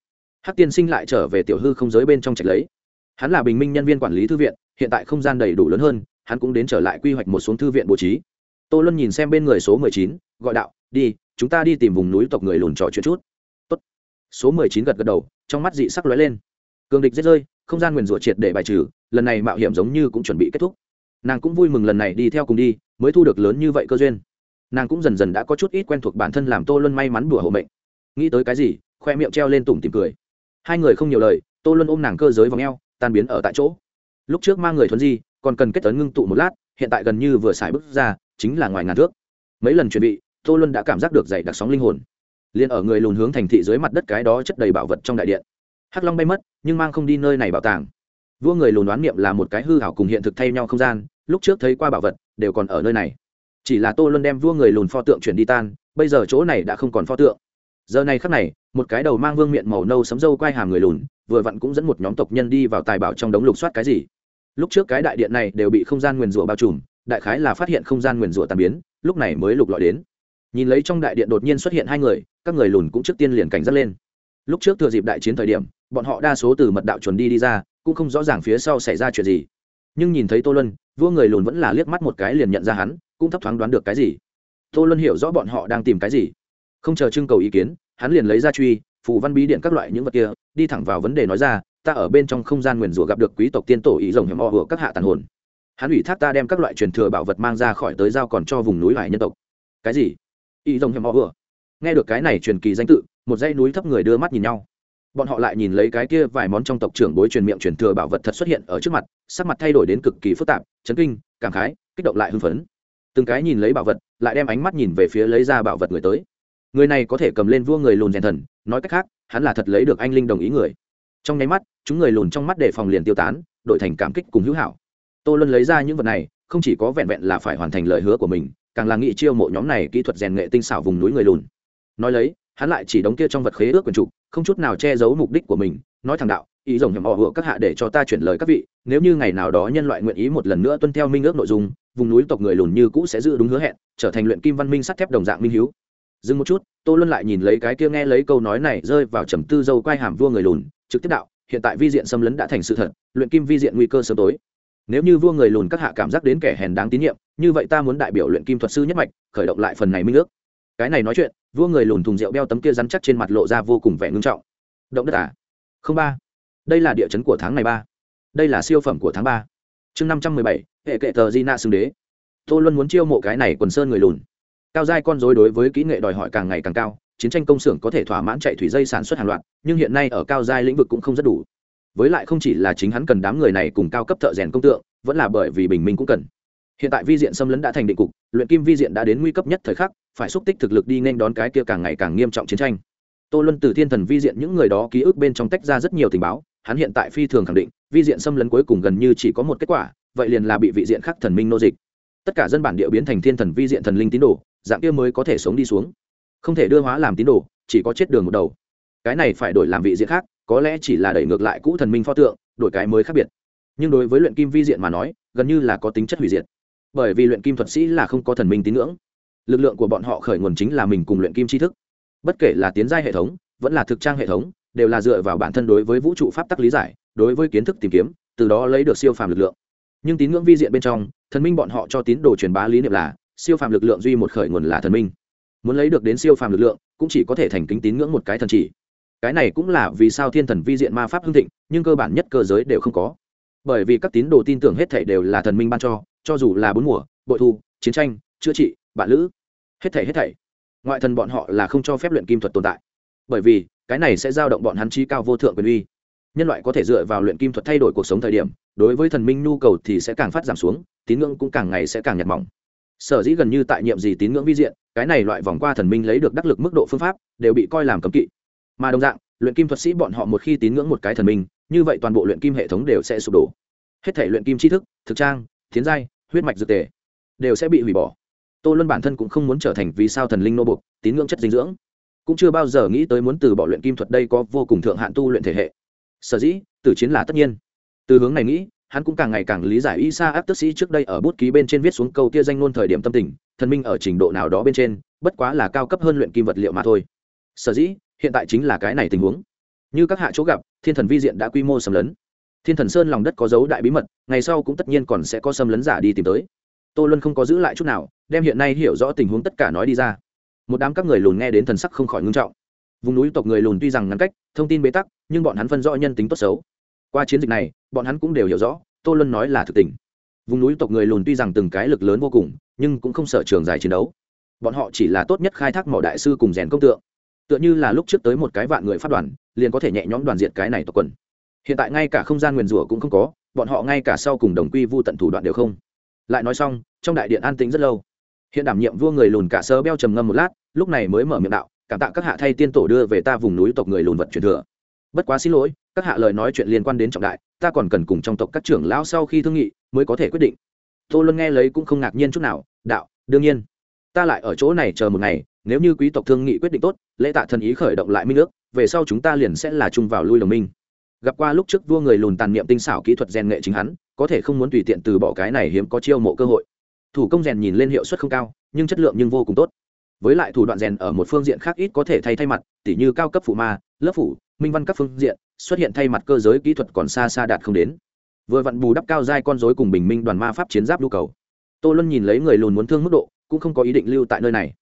Hắc tiên sinh lại trở về tiểu hư không giới bên trong trạch lấy. Hắn là bình minh nhân viên quản lý thư viện, hiện tại không gian đầy đủ lớn hơn, hắn cũng đến trở lại quy hoạch một xuống thư viện bố trí. Tô luân nhìn xem bên người số mười chín, gọi đạo, đi, chúng ta đi tìm vùng núi tộc người lùn trò chuyện chút. Tốt. số mười chín gật gật đầu, trong mắt dị sắc lóe lên cường địch giết rơi, không gian nguyền rủa triệt để bài trừ, lần này mạo hiểm giống như cũng chuẩn bị kết thúc. Nàng cũng vui mừng lần này đi theo cùng đi, mới thu được lớn như vậy cơ duyên. Nàng cũng dần dần đã có chút ít quen thuộc bản thân làm tô luân may mắn đùa hộ mệnh. Nghĩ tới cái gì, khoe miệng treo lên tủm tìm cười. Hai người không nhiều lời, tô luân ôm nàng cơ giới v ò tan biến ở tại chỗ. Lúc trước mang người thuấn di, còn cần kết tấn ngưng tụ một lát, hiện tại gần như vừa xài bước ra, chính là ngoài ngàn thước. Mấy lần chuẩn bị, tô luân đã cảm giác được dày đặc sóng linh hồn. Liền ở người lùn hướng thành thị dưới mặt đất cái đó chất đầy bảo vật trong đại điện hắc long bay mất, nhưng mang không đi nơi này bảo tàng. Vua người lùn đoán niệm là một cái hư hảo cùng hiện thực thay nhau không gian, lúc trước thấy qua bảo vật, đều còn ở nơi này. Chỉ là tô luân đem vua người lùn pho tượng chuyển đi tan, bây giờ chỗ này đã không còn pho tượng. Giờ này khắc này, một cái đầu mang vương miệng màu nâu sấm dâu quai hàm người lùn, vừa vặn cũng dẫn một nhóm tộc nhân đi vào tài bảo trong đống lục soát cái gì. Lúc trước cái đại điện này đều bị không gian nguyền rủa bao trùm, đại khái là phát hiện không gian nguyền rủa tàn biến, lúc này mới lục lọi đến. Nhìn lấy trong đại điện đột nhiên xuất hiện hai người, các người lùn cũng trước tiên liền cảnh giác lên lúc trước thừa dịp đại chiến thời điểm, bọn họ đa số từ mật đạo chuẩn đi đi ra, cũng không rõ ràng phía sau xảy ra chuyện gì. Nhưng nhìn thấy tô luân, vua người lùn vẫn là liếc mắt một cái liền nhận ra hắn, cũng thấp thoáng đoán được cái gì. Tô luân hiểu rõ bọn họ đang tìm cái gì. Không chờ trưng cầu ý kiến, hắn liền lấy ra truy, phù văn bí điện các loại những vật kia, đi thẳng vào vấn đề nói ra, ta ở bên trong không gian nguyền rủa gặp được quý tộc tiên tổ ý rồng hiểm o hựa các hạ tàn hồn. Hắn ủy thác ta đem các loại truyền thừa bảo vật mang ra khỏi tới giao còn cho vùng núi hải nhân tộc. Cái gì? Y rồng hiểm o hựa nghe được cái này truyền kỳ danh tự một dãy núi thấp người đưa mắt nhìn nhau. Bọn họ lại nhìn lấy cái kia vài món trong tộc trưởng bối truyền miệng truyền thừa bảo vật thật xuất hiện ở trước mặt, sắc mặt thay đổi đến cực kỳ phức tạp, chấn kinh, cảm khái, kích động lại hưng phấn. Từng cái nhìn lấy bảo vật, lại đem ánh mắt nhìn về phía lấy ra bảo vật người tới. Người này có thể cầm lên vua người lùn rèn thần, nói cách khác, hắn là thật lấy được anh linh đồng ý người. Trong nháy mắt, chúng người lùn trong mắt để phòng liền tiêu tán, đổi thành cảm kích cùng hữu hảo. Tô luân lấy ra những vật này, không chỉ có vẹn vẹn là phải hoàn thành lời hứa của mình, càng là nghị chiêu mộ nhóm này kỹ thuật rèn nghệ tinh xảo vùng núi người lùn. Nói lấy hắn lại chỉ đóng kia trong vật khế ước quyền trục, không chút nào che giấu mục đích của mình, nói thẳng đạo, ý rồng nhầm họ hựa các hạ để cho ta chuyển lời các vị, nếu như ngày nào đó nhân loại nguyện ý một lần nữa tuân theo minh ước nội dung, vùng núi tộc người lùn như cũ sẽ giữ đúng hứa hẹn, trở thành luyện kim văn minh sắt thép đồng dạng minh hiếu. Dừng một chút, tô luân lại nhìn lấy cái kia nghe lấy câu nói này rơi vào trầm tư dâu quai hàm vua người lùn, trực tiếp đạo, hiện tại vi diện xâm lấn đã thành sự thật, luyện kim vi diện nguy cơ sớm tối. Nếu như vua người lùn các hạ cảm giác đến kẻ hèn đáng tín nhiệm, như vậy ta muốn đại biểu luyện kim thuật sư nhất mạch, khởi động lại phần này minh ước cái này nói chuyện, vua người lùn thùng rượu beo tấm kia rắn chắc trên mặt lộ ra vô cùng vẻ ngưng trọng. Động đất à? Không ba. Đây là địa chấn của tháng này ba. Đây là siêu phẩm của tháng ba. Chương năm trăm mười bảy, hệ kệ tờ di na xưng đế. Tô luân muốn chiêu mộ cái này quần sơn người lùn. Cao giai con dối đối với kỹ nghệ đòi hỏi càng ngày càng cao, chiến tranh công xưởng có thể thỏa mãn chạy thủy dây sản xuất hàng loạt, nhưng hiện nay ở cao giai lĩnh vực cũng không rất đủ. Với lại không chỉ là chính hắn cần đám người này cùng cao cấp thợ rèn công tượng, vẫn là bởi vì bình minh cũng cần. Hiện tại vi diện xâm lấn đã thành định cục, luyện kim vi diện đã đến nguy cấp nhất thời khắc phải xúc tích thực lực đi nên đón cái kia càng ngày càng nghiêm trọng chiến tranh. Tô luân từ thiên thần vi diện những người đó ký ức bên trong tách ra rất nhiều tình báo, hắn hiện tại phi thường khẳng định, vi diện xâm lấn cuối cùng gần như chỉ có một kết quả, vậy liền là bị vị diện khác thần minh nô dịch. Tất cả dân bản địa biến thành thiên thần vi diện thần linh tín đồ, dạng kia mới có thể sống đi xuống. Không thể đưa hóa làm tín đồ, chỉ có chết đường một đầu. Cái này phải đổi làm vị diện khác, có lẽ chỉ là đẩy ngược lại cũ thần minh pho tượng, đổi cái mới khác biệt. Nhưng đối với luyện kim vi diện mà nói, gần như là có tính chất hủy diệt. Bởi vì luyện kim thuật sĩ là không có thần minh tín ngưỡng lực lượng của bọn họ khởi nguồn chính là mình cùng luyện kim tri thức. Bất kể là tiến giai hệ thống, vẫn là thực trang hệ thống, đều là dựa vào bản thân đối với vũ trụ pháp tắc lý giải, đối với kiến thức tìm kiếm, từ đó lấy được siêu phàm lực lượng. Nhưng tín ngưỡng vi diện bên trong, thần minh bọn họ cho tín đồ truyền bá lý niệm là, siêu phàm lực lượng duy một khởi nguồn là thần minh. Muốn lấy được đến siêu phàm lực lượng, cũng chỉ có thể thành kính tín ngưỡng một cái thần chỉ. Cái này cũng là vì sao thiên thần vi diện ma pháp hưng thịnh, nhưng cơ bản nhất cơ giới đều không có. Bởi vì các tín đồ tin tưởng hết thảy đều là thần minh ban cho cho dù là bốn mùa, bội thu, chiến tranh, chữa trị, bạn lữ hết thảy hết thảy. Ngoại thần bọn họ là không cho phép luyện kim thuật tồn tại. Bởi vì, cái này sẽ giao động bọn hắn trí cao vô thượng quyền uy. Nhân loại có thể dựa vào luyện kim thuật thay đổi cuộc sống thời điểm, đối với thần minh nhu cầu thì sẽ càng phát giảm xuống, tín ngưỡng cũng càng ngày sẽ càng nhạt mỏng. Sở dĩ gần như tại nhiệm gì tín ngưỡng vi diện, cái này loại vòng qua thần minh lấy được đắc lực mức độ phương pháp, đều bị coi làm cấm kỵ. Mà đồng dạng, luyện kim thuật sĩ bọn họ một khi tín ngưỡng một cái thần minh, như vậy toàn bộ luyện kim hệ thống đều sẽ sụp đổ. Hết thể luyện kim tri thức, thực trang, thiến giai, huyết mạch dược tề, đều sẽ bị hủy bỏ tô luân bản thân cũng không muốn trở thành vì sao thần linh nô bục tín ngưỡng chất dinh dưỡng. Cũng chưa bao giờ nghĩ tới muốn từ bỏ luyện kim thuật đây có vô cùng thượng hạn tu luyện thể hệ. Sở dĩ, tử chiến là tất nhiên. Từ hướng này nghĩ, hắn cũng càng ngày càng lý giải y sa áp tức sĩ trước đây ở bút ký bên trên viết xuống câu tia danh ngôn thời điểm tâm tình, thần minh ở trình độ nào đó bên trên, bất quá là cao cấp hơn luyện kim vật liệu mà thôi. Sở dĩ, hiện tại chính là cái này tình huống. Như các hạ chỗ gặp, thiên thần vi diện đã quy mô xâm lấn. Thiên thần sơn lòng đất có dấu đại bí mật, ngày sau cũng tất nhiên còn sẽ có xâm lấn giả đi tìm tới tô luân không có giữ lại chút nào, đem hiện nay hiểu rõ tình huống tất cả nói đi ra. Một đám các người lùn nghe đến thần sắc không khỏi ngưng trọng. Vùng núi tộc người lùn tuy rằng ngắn cách, thông tin bế tắc, nhưng bọn hắn phân rõ nhân tính tốt xấu. Qua chiến dịch này, bọn hắn cũng đều hiểu rõ, tô luân nói là thực tình. Vùng núi tộc người lùn tuy rằng từng cái lực lớn vô cùng, nhưng cũng không sợ trường dài chiến đấu. Bọn họ chỉ là tốt nhất khai thác mỏ đại sư cùng rèn công tượng. Tựa như là lúc trước tới một cái vạn người phát đoàn, liền có thể nhẹ nhõm đoàn diện cái này tộc quần. Hiện tại ngay cả không gian nguyền rủa cũng không có, bọn họ ngay cả sau cùng đồng quy vu tận thủ đoạn đều không lại nói xong, trong đại điện an tĩnh rất lâu. Hiện đảm nhiệm vua người lùn cả sơ beo trầm ngâm một lát, lúc này mới mở miệng đạo, cảm tạ các hạ thay tiên tổ đưa về ta vùng núi tộc người lùn vật truyền thừa. Bất quá xin lỗi, các hạ lời nói chuyện liên quan đến trọng đại, ta còn cần cùng trong tộc các trưởng lão sau khi thương nghị mới có thể quyết định. Tô luân nghe lấy cũng không ngạc nhiên chút nào, đạo, đương nhiên. Ta lại ở chỗ này chờ một ngày, nếu như quý tộc thương nghị quyết định tốt, lễ tạ thần ý khởi động lại minh ước, về sau chúng ta liền sẽ là chung vào lui đồng minh. Gặp qua lúc trước vua người lùn tàn niệm tinh xảo kỹ thuật rèn nghệ chính hắn có thể không muốn tùy tiện từ bỏ cái này hiếm có chiêu mộ cơ hội. Thủ công rèn nhìn lên hiệu suất không cao, nhưng chất lượng nhưng vô cùng tốt. Với lại thủ đoạn rèn ở một phương diện khác ít có thể thay thay mặt, tỉ như cao cấp phụ ma, lớp phủ, minh văn các phương diện, xuất hiện thay mặt cơ giới kỹ thuật còn xa xa đạt không đến. Vừa vặn bù đắp cao giai con dối cùng bình minh đoàn ma pháp chiến giáp nhu cầu. Tô luân nhìn lấy người lùn muốn thương mức độ, cũng không có ý định lưu tại nơi này.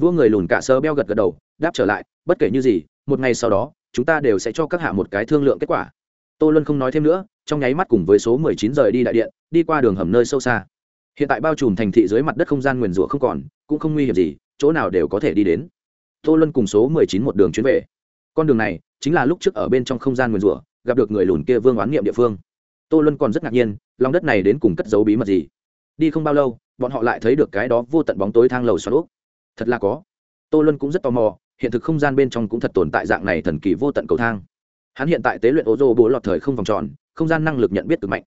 Vua người lùn cả sơ beo gật gật đầu, đáp trở lại, bất kể như gì, một ngày sau đó, chúng ta đều sẽ cho các hạ một cái thương lượng kết quả. Tô luân không nói thêm nữa trong nháy mắt cùng với số mười chín rời đi đại điện, đi qua đường hầm nơi sâu xa. Hiện tại bao trùm thành thị dưới mặt đất không gian nguyền rủa không còn, cũng không nguy hiểm gì, chỗ nào đều có thể đi đến. Tô luân cùng số mười chín một đường chuyến về. Con đường này chính là lúc trước ở bên trong không gian nguyền rủa, gặp được người lùn kia vương oán niệm địa phương. Tô luân còn rất ngạc nhiên, lòng đất này đến cùng cất giấu bí mật gì? Đi không bao lâu, bọn họ lại thấy được cái đó vô tận bóng tối thang lầu xoắn ốc. thật là có. Tô luân cũng rất tò mò, hiện thực không gian bên trong cũng thật tồn tại dạng này thần kỳ vô tận cầu thang. Hắn hiện tại tế luyện ô tô bố lọt thời không vòng tròn không gian năng lực nhận biết cực mạnh.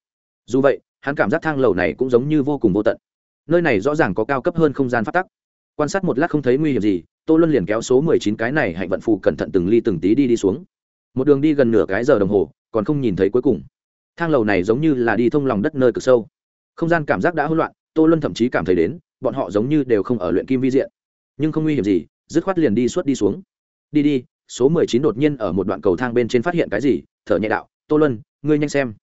Dù vậy, hắn cảm giác thang lầu này cũng giống như vô cùng vô tận. Nơi này rõ ràng có cao cấp hơn không gian phát tắc. Quan sát một lát không thấy nguy hiểm gì, tô luân liền kéo số mười chín cái này hạnh vận phù cẩn thận từng ly từng tí đi đi xuống. Một đường đi gần nửa cái giờ đồng hồ, còn không nhìn thấy cuối cùng. Thang lầu này giống như là đi thông lòng đất nơi cực sâu. Không gian cảm giác đã hỗn loạn, tô luân thậm chí cảm thấy đến, bọn họ giống như đều không ở luyện kim vi diện. Nhưng không nguy hiểm gì, dứt khoát liền đi suốt đi xuống. Đi đi, số mười chín đột nhiên ở một đoạn cầu thang bên trên phát hiện cái gì, thở nhẹ đạo, tô luân ngươi nhanh xem.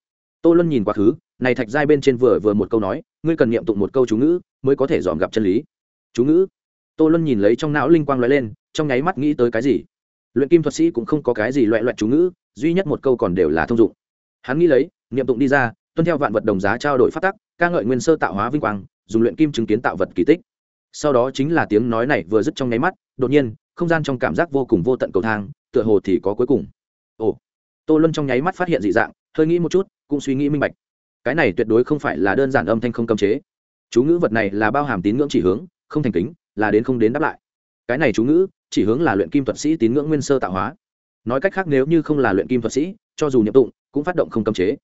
Tô luân nhìn quá khứ, này thạch giai bên trên vừa vừa một câu nói, ngươi cần niệm tụng một câu chú ngữ, mới có thể dòm gặp chân lý. Chú ngữ? Tô luân nhìn lấy trong não linh quang l lên, trong nháy mắt nghĩ tới cái gì? Luyện kim thuật sĩ cũng không có cái gì loại loại chú ngữ, duy nhất một câu còn đều là thông dụng. Hắn nghĩ lấy, niệm tụng đi ra, tuân theo vạn vật đồng giá trao đổi phát tắc, ca ngợi nguyên sơ tạo hóa vinh quang, dùng luyện kim chứng kiến tạo vật kỳ tích. Sau đó chính là tiếng nói này vừa dứt trong nháy mắt, đột nhiên, không gian trong cảm giác vô cùng vô tận cầu thang, tựa hồ thì có cuối cùng. Ồ. Tô luân trong nháy mắt phát hiện dị dạng hơi nghĩ một chút, cũng suy nghĩ minh bạch. Cái này tuyệt đối không phải là đơn giản âm thanh không cấm chế. Chú ngữ vật này là bao hàm tín ngưỡng chỉ hướng, không thành kính, là đến không đến đáp lại. Cái này chú ngữ, chỉ hướng là luyện kim thuật sĩ tín ngưỡng nguyên sơ tạo hóa. Nói cách khác nếu như không là luyện kim thuật sĩ, cho dù nhiệm tụng, cũng phát động không cấm chế.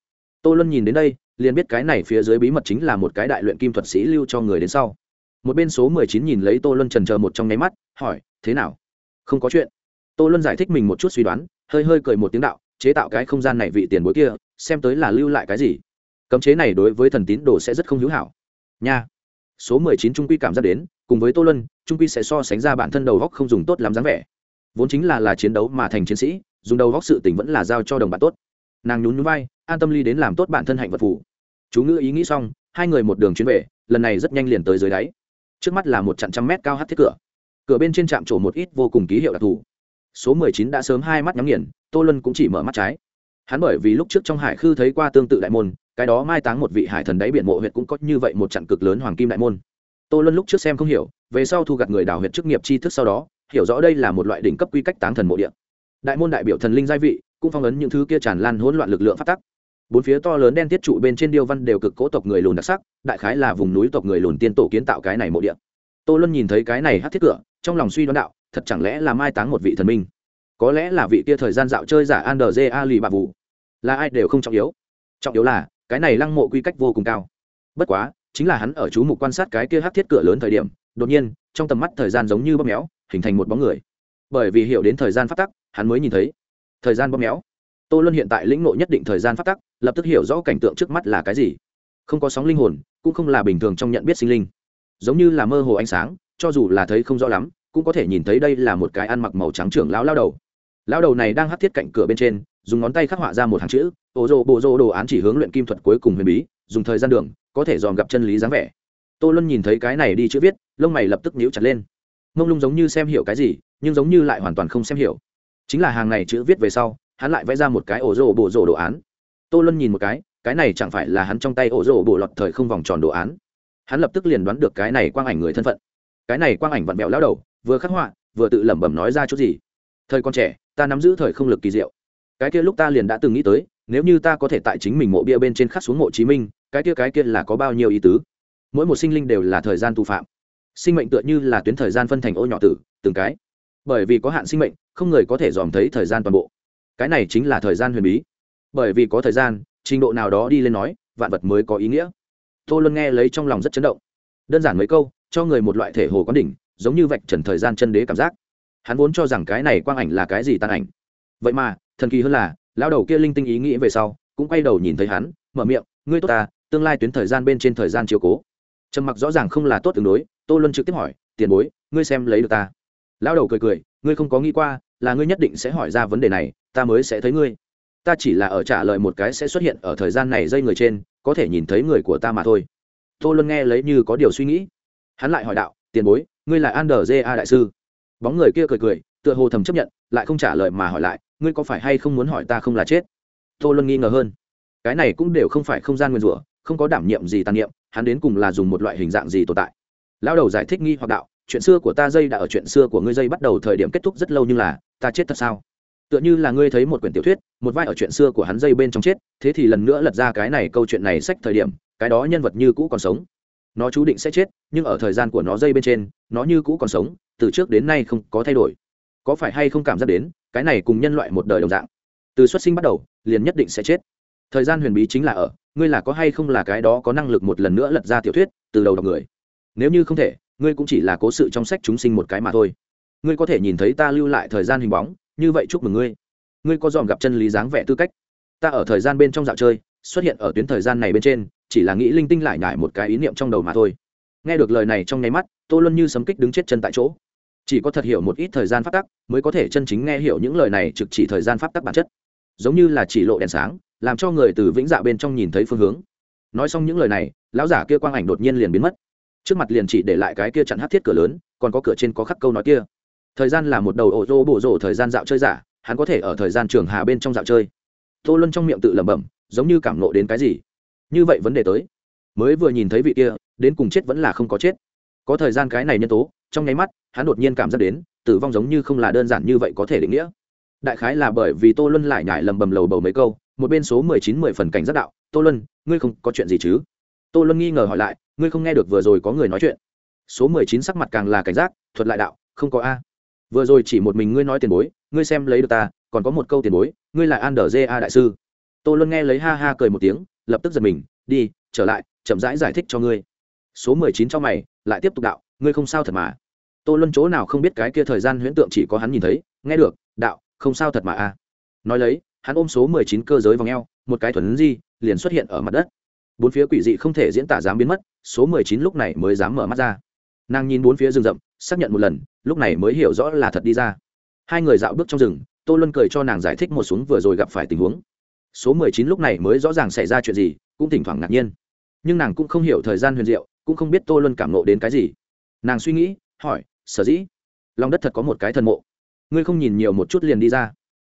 Tô luân nhìn đến đây, liền biết cái này phía dưới bí mật chính là một cái đại luyện kim thuật sĩ lưu cho người đến sau. Một bên số mười chín nhìn lấy tô luân trần chờ một trong nháy mắt, hỏi, thế nào? Không có chuyện? Tô luân giải thích mình một chút suy đoán, hơi hơi cười một tiếng đạo chế tạo cái không gian này vị tiền bối kia xem tới là lưu lại cái gì. Cấm chế này đối với thần tín đồ sẽ rất không hữu hảo. Nha. Số mười chín trung quy cảm giác đến cùng với tô lân, trung quy sẽ so sánh ra bản thân đầu góc không dùng tốt lắm dáng vẻ. Vốn chính là là chiến đấu mà thành chiến sĩ dùng đầu góc sự tình vẫn là giao cho đồng bạn tốt. Nàng nhún nhún vai an tâm ly đến làm tốt bản thân hạnh vật phủ chú ngữ ý nghĩ xong hai người một đường chuyến về lần này rất nhanh liền tới dưới đáy. Trước mắt là một chặn trăm mét cao hát thiết cửa. Cửa bên trên trạm trổ một ít vô cùng ký hiệu đặc thù. Số mười chín đã sớm hai mắt nhắm nghiền tô luân cũng chỉ mở mắt trái. Hắn bởi vì lúc trước trong hải khư thấy qua tương tự đại môn, cái đó mai táng một vị hải thần đáy biển mộ huyện cũng có như vậy một trận cực lớn hoàng kim đại môn. Tô luân lúc trước xem không hiểu, về sau thu gặt người đào huyện chức nghiệp tri thức sau đó, hiểu rõ đây là một loại đỉnh cấp quy cách táng thần mộ điện đại môn đại biểu thần linh gia vị, cũng phong ấn những thứ kia tràn lan hỗn loạn lực lượng phát tắc. Bốn phía to lớn đen tiết trụ bên trên điêu văn đều cực cố tộc người lùn đặc sắc, đại khái là vùng núi tộc người lùn tiên tổ kiến tạo cái này mộ điện tô luân nhìn thấy cái này hát thiết cửa, trong lòng suy đoán đạo, thật chẳng lẽ là mai táng một vị thần minh? Có lẽ là vị kia thời gian dạo chơi giả Ander Ali bà lì vụ là ai đều không trọng yếu. Trọng yếu là, cái này lăng mộ quy cách vô cùng cao. Bất quá, chính là hắn ở chú mục quan sát cái kia hát thiết cửa lớn thời điểm, đột nhiên, trong tầm mắt thời gian giống như bóp méo, hình thành một bóng người. Bởi vì hiểu đến thời gian phát tắc, hắn mới nhìn thấy. Thời gian bóp méo. Tô luân hiện tại lĩnh ngộ nhất định thời gian phát tắc, lập tức hiểu rõ cảnh tượng trước mắt là cái gì. Không có sóng linh hồn, cũng không là bình thường trong nhận biết sinh linh. Giống như là mơ hồ ánh sáng, cho dù là thấy không rõ lắm, cũng có thể nhìn thấy đây là một cái ăn mặc màu trắng trưởng lão lao đầu lao đầu này đang hắt thiết cạnh cửa bên trên, dùng ngón tay khắc họa ra một hàng chữ, ô rô bộ rô đồ án chỉ hướng luyện kim thuật cuối cùng huyền bí, dùng thời gian đường, có thể dòm gặp chân lý dáng vẻ. Tô luân nhìn thấy cái này đi chữ viết, lông mày lập tức nhíu chặt lên. Mông lung giống như xem hiểu cái gì, nhưng giống như lại hoàn toàn không xem hiểu. Chính là hàng này chữ viết về sau, hắn lại vẽ ra một cái ổ rô bộ rô đồ án. Tô luân nhìn một cái cái này chẳng phải là hắn trong tay ổ rô bộ lọt thời không vòng tròn đồ án. Hắn lập tức liền đoán được cái này quang ảnh người thân phận. Cái này quang ảnh vặn vẹo lao đầu, vừa khắc họa, vừa tự lẩm bẩm nói ra chút gì thời con trẻ, ta nắm giữ thời không lực kỳ diệu. Cái kia lúc ta liền đã từng nghĩ tới, nếu như ta có thể tại chính mình mộ bia bên trên khắc xuống mộ chí minh, cái kia cái kia là có bao nhiêu ý tứ? Mỗi một sinh linh đều là thời gian tù phạm. Sinh mệnh tựa như là tuyến thời gian phân thành ô nhỏ tử, từng cái. Bởi vì có hạn sinh mệnh, không người có thể dòm thấy thời gian toàn bộ. Cái này chính là thời gian huyền bí. Bởi vì có thời gian, trình độ nào đó đi lên nói, vạn vật mới có ý nghĩa. Tô luân nghe lấy trong lòng rất chấn động. Đơn giản mấy câu, cho người một loại thể hồ quán đỉnh, giống như vạch trần thời gian chân đế cảm giác hắn vốn cho rằng cái này quang ảnh là cái gì tan ảnh. Vậy mà, thần kỳ hơn là lao đầu kia linh tinh ý nghĩ về sau, cũng quay đầu nhìn thấy hắn, mở miệng, ngươi tốt ta, tương lai tuyến thời gian bên trên thời gian chiếu cố. Trầm mặc rõ ràng không là tốt tương đối, tô luân trực tiếp hỏi, tiền bối, ngươi xem lấy được ta? Lao đầu cười cười, ngươi không có nghĩ qua, là ngươi nhất định sẽ hỏi ra vấn đề này, ta mới sẽ thấy ngươi. Ta chỉ là ở trả lời một cái sẽ xuất hiện ở thời gian này dây người trên, có thể nhìn thấy người của ta mà thôi. Tô luân nghe lấy như có điều suy nghĩ. Hắn lại hỏi đạo, tiền bối, ngươi là an a đại sư? Bóng người kia cười cười, tựa hồ thầm chấp nhận, lại không trả lời mà hỏi lại, ngươi có phải hay không muốn hỏi ta không là chết? Tô luân nghi ngờ hơn. Cái này cũng đều không phải không gian nguyên rủa, không có đảm nhiệm gì tàn niệm, hắn đến cùng là dùng một loại hình dạng gì tồn tại? Lão đầu giải thích nghi hoặc đạo, chuyện xưa của ta dây đã ở chuyện xưa của ngươi dây bắt đầu thời điểm kết thúc rất lâu nhưng là, ta chết thật sao? Tựa như là ngươi thấy một quyển tiểu thuyết, một vai ở chuyện xưa của hắn dây bên trong chết, thế thì lần nữa lật ra cái này câu chuyện này sách thời điểm, cái đó nhân vật như cũ còn sống. Nó chú định sẽ chết, nhưng ở thời gian của nó dây bên trên, nó như cũ còn sống từ trước đến nay không có thay đổi. Có phải hay không cảm giác đến, cái này cùng nhân loại một đời đồng dạng. Từ xuất sinh bắt đầu, liền nhất định sẽ chết. Thời gian huyền bí chính là ở, ngươi là có hay không là cái đó có năng lực một lần nữa lật ra tiểu thuyết, từ đầu đọc người. Nếu như không thể, ngươi cũng chỉ là cố sự trong sách chúng sinh một cái mà thôi. Ngươi có thể nhìn thấy ta lưu lại thời gian hình bóng, như vậy chúc mừng ngươi. Ngươi có dòm gặp chân lý dáng vẻ tư cách. Ta ở thời gian bên trong dạo chơi, xuất hiện ở tuyến thời gian này bên trên, chỉ là nghĩ linh tinh lại nhải một cái ý niệm trong đầu mà thôi. Nghe được lời này trong nháy mắt, tô luân như sấm kích đứng chết chân tại chỗ chỉ có thật hiểu một ít thời gian pháp tắc mới có thể chân chính nghe hiểu những lời này trực chỉ thời gian pháp tắc bản chất. Giống như là chỉ lộ đèn sáng, làm cho người từ vĩnh dạ bên trong nhìn thấy phương hướng. Nói xong những lời này, lão giả kia quang ảnh đột nhiên liền biến mất. Trước mặt liền chỉ để lại cái kia chặn hát thiết cửa lớn, còn có cửa trên có khắc câu nói kia. Thời gian là một đầu ổ rô bổ rổ thời gian dạo chơi giả, hắn có thể ở thời gian trường hà bên trong dạo chơi. Tô luân trong miệng tự lẩm bẩm, giống như cảm nộ đến cái gì. Như vậy vấn đề tới. Mới vừa nhìn thấy vị kia, đến cùng chết vẫn là không có chết. Có thời gian cái này nhân tố, trong nháy mắt hắn đột nhiên cảm giác đến tử vong giống như không là đơn giản như vậy có thể định nghĩa. Đại khái là bởi vì tô luân lại nhải lầm bầm lầu bầu mấy câu một bên số mười chín mười phần cảnh giác đạo tô luân ngươi không có chuyện gì chứ? Tô luân nghi ngờ hỏi lại ngươi không nghe được vừa rồi có người nói chuyện? Số mười chín sắc mặt càng là cảnh giác thuật lại đạo không có a. Vừa rồi chỉ một mình ngươi nói tiền bối ngươi xem lấy được ta còn có một câu tiền bối ngươi là an đờ a đại sư. Tô luân nghe lấy ha ha cười một tiếng lập tức giật mình đi trở lại chậm rãi giải, giải thích cho ngươi. Số mười chín trong mày lại tiếp tục đạo ngươi không sao thật mà tô luân chỗ nào không biết cái kia thời gian huyễn tượng chỉ có hắn nhìn thấy, nghe được, đạo, không sao thật mà a. Nói lấy, hắn ôm số mười chín cơ giới v ò một cái thuần di, liền xuất hiện ở mặt đất. Bốn phía quỷ dị không thể diễn tả dám biến mất, số mười chín lúc này mới dám mở mắt ra. Nàng nhìn bốn phía rừng rậm, xác nhận một lần, lúc này mới hiểu rõ là thật đi ra. Hai người dạo bước trong rừng, tô luân cười cho nàng giải thích một xuống vừa rồi gặp phải tình huống. Số mười chín lúc này mới rõ ràng xảy ra chuyện gì, cũng thỉnh thoảng ngạc nhiên. Nhưng nàng cũng không hiểu thời gian huyền diệu, cũng không biết tô luân cảm nộ đến cái gì. Nàng suy nghĩ hỏi, sở dĩ? Lòng đất thật có một cái thần mộ. Ngươi không nhìn nhiều một chút liền đi ra.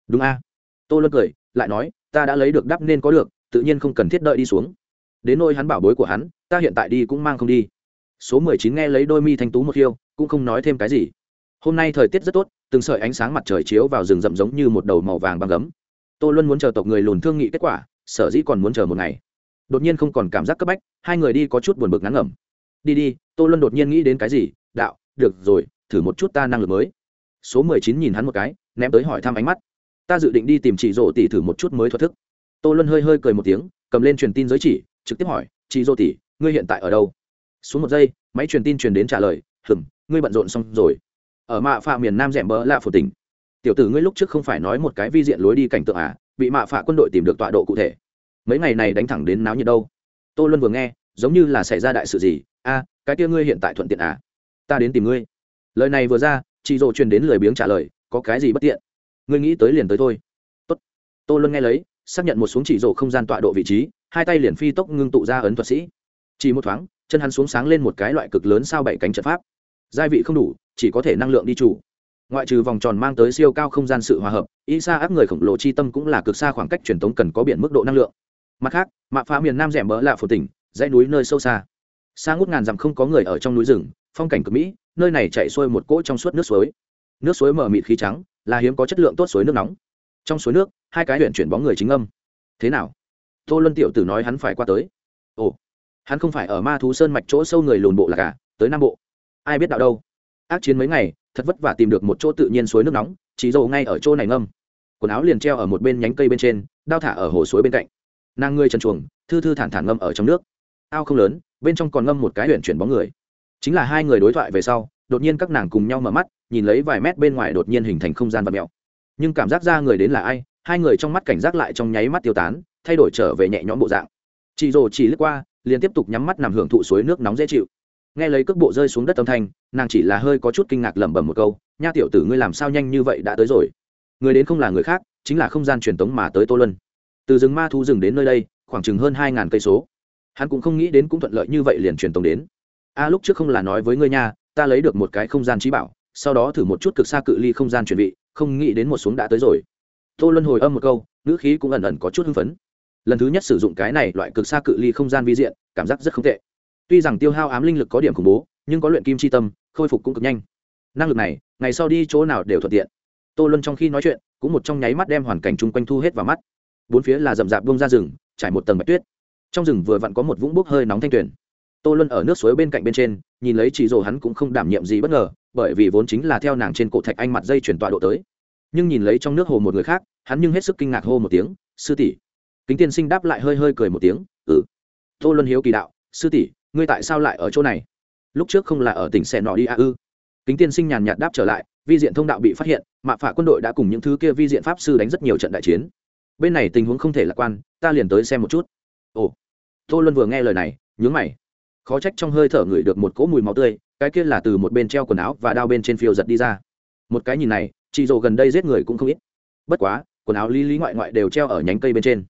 Đúng a. Tô luân cười, lại nói, ta đã lấy được đắp nên có được, tự nhiên không cần thiết đợi đi xuống. Đến nôi hắn bảo bối của hắn, ta hiện tại đi cũng mang không đi. Số mười chín nghe lấy đôi mi thanh tú một khiêu, cũng không nói thêm cái gì. Hôm nay thời tiết rất tốt, từng sợi ánh sáng mặt trời chiếu vào rừng rậm giống như một đầu màu vàng băng gấm. Tô luân muốn chờ tộc người lùn thương nghị kết quả, sở dĩ còn muốn chờ một ngày. Đột nhiên không còn cảm giác cấp bách, hai người đi có chút buồn bực ngắn ngẩm. Đi đi, tô luân đột nhiên nghĩ đến cái gì? Đạo được rồi, thử một chút ta năng lực mới. Số mười chín nhìn hắn một cái, ném tới hỏi thăm ánh mắt. Ta dự định đi tìm chị rổ tỷ thử một chút mới thoát thức. Tô luân hơi hơi cười một tiếng, cầm lên truyền tin giới chỉ, trực tiếp hỏi, chị rổ tỷ, ngươi hiện tại ở đâu? Xuống một giây, máy truyền tin truyền đến trả lời, hừm, ngươi bận rộn xong rồi. Ở mạ phạ miền nam rẻm bỡ lạ phổ tỉnh. Tiểu tử ngươi lúc trước không phải nói một cái vi diện lối đi cảnh tượng à bị mạ phạ quân đội tìm được tọa độ cụ thể. Mấy ngày này đánh thẳng đến náo nhiệt đâu. Tô luân vừa nghe, giống như là xảy ra đại sự gì, a, cái kia ngươi hiện tại thuận tiện à? Ta đến tìm ngươi. Lời này vừa ra, chị dỗ truyền đến lời biếng trả lời, có cái gì bất tiện? Ngươi nghĩ tới liền tới thôi. Tốt. Tô luân nghe lấy, xác nhận một xuống chỉ rổ không gian tọa độ vị trí, hai tay liền phi tốc ngưng tụ ra ấn thuật sĩ. Chỉ một thoáng, chân hắn xuống sáng lên một cái loại cực lớn sao bảy cánh trận pháp. Gia vị không đủ, chỉ có thể năng lượng đi chủ. Ngoại trừ vòng tròn mang tới siêu cao không gian sự hòa hợp y sa áp người khổng lồ chi tâm cũng là cực xa khoảng cách truyền thống cần có biển mức độ năng lượng. Mặt khác, mạ phá miền nam rẻ mỡ lạ phổ tỉnh, dãy núi nơi sâu xa. Xa ngút ngàn dặm không có người ở trong núi rừng phong cảnh cực mỹ, nơi này chạy xuôi một cỗ trong suốt nước suối. Nước suối mở mịt khí trắng, là hiếm có chất lượng tốt suối nước nóng. Trong suối nước, hai cái huyện chuyển bóng người chính âm. Thế nào? Tô luân tiểu tử nói hắn phải qua tới. Ồ, hắn không phải ở ma thú sơn mạch chỗ sâu người lùn bộ là cả, tới nam bộ. Ai biết đạo đâu? Ác chiến mấy ngày, thật vất vả tìm được một chỗ tự nhiên suối nước nóng, chỉ dầu ngay ở chỗ này ngâm. Quần áo liền treo ở một bên nhánh cây bên trên, đao thả ở hồ suối bên cạnh. Nàng ngươi trần chuồng, thư thư thản thản ngâm ở trong nước. Ao không lớn, bên trong còn ngâm một cái huyện chuyển bóng người chính là hai người đối thoại về sau, đột nhiên các nàng cùng nhau mở mắt, nhìn lấy vài mét bên ngoài đột nhiên hình thành không gian vật mèo. Nhưng cảm giác ra người đến là ai, hai người trong mắt cảnh giác lại trong nháy mắt tiêu tán, thay đổi trở về nhẹ nhõm bộ dạng. Chị rồ chỉ lướt qua, liền tiếp tục nhắm mắt nằm hưởng thụ suối nước nóng dễ chịu. Nghe lấy cước bộ rơi xuống đất âm thanh, nàng chỉ là hơi có chút kinh ngạc lẩm bẩm một câu, nha tiểu tử ngươi làm sao nhanh như vậy đã tới rồi? Người đến không là người khác, chính là không gian truyền tống mà tới tô lân từ rừng ma thu rừng đến nơi đây, khoảng chừng hơn hai ngàn cây số. Hắn cũng không nghĩ đến cũng thuận lợi như vậy liền truyền tống đến a lúc trước không là nói với ngươi nha, ta lấy được một cái không gian trí bảo, sau đó thử một chút cực xa cự ly không gian chuẩn bị, không nghĩ đến một xuống đã tới rồi. Tô luân hồi âm một câu, ngữ khí cũng ẩn ẩn có chút hưng phấn. Lần thứ nhất sử dụng cái này loại cực xa cự ly không gian vi diện, cảm giác rất không tệ. Tuy rằng tiêu hao ám linh lực có điểm khủng bố, nhưng có luyện kim chi tâm, khôi phục cũng cực nhanh. Năng lực này, ngày sau đi chỗ nào đều thuận tiện. Tô luân trong khi nói chuyện, cũng một trong nháy mắt đem hoàn cảnh chung quanh thu hết vào mắt. Bốn phía là rậm rạp bông ra rừng, trải một tầng bạch tuyết. Trong rừng vừa vặn có một vũng bốc hơi nóng thanh tuyển tô luân ở nước suối bên cạnh bên trên, nhìn lấy chị rồ hắn cũng không đảm nhiệm gì bất ngờ, bởi vì vốn chính là theo nàng trên cổ thạch anh mặt dây chuyển tọa độ tới. Nhưng nhìn lấy trong nước hồ một người khác, hắn nhưng hết sức kinh ngạc hô một tiếng, sư tỷ. Kính tiên sinh đáp lại hơi hơi cười một tiếng ừ. Tô luân hiếu kỳ đạo, sư tỷ, ngươi tại sao lại ở chỗ này? Lúc trước không là ở tỉnh xẻ nọ đi à ư? Kính tiên sinh nhàn nhạt đáp trở lại, vi diện thông đạo bị phát hiện, mạ phả quân đội đã cùng những thứ kia vi diện pháp sư đánh rất nhiều trận đại chiến. Bên này tình huống không thể lạc quan, ta liền tới xem một chút. Ồ. Tô luân vừa nghe lời này, nhướng mày khó trách trong hơi thở ngửi được một cỗ mùi máu tươi, cái kia là từ một bên treo quần áo và đao bên trên phiêu giật đi ra. Một cái nhìn này, chị dồ gần đây giết người cũng không ít. Bất quá, quần áo lý lý ngoại ngoại đều treo ở nhánh cây bên trên.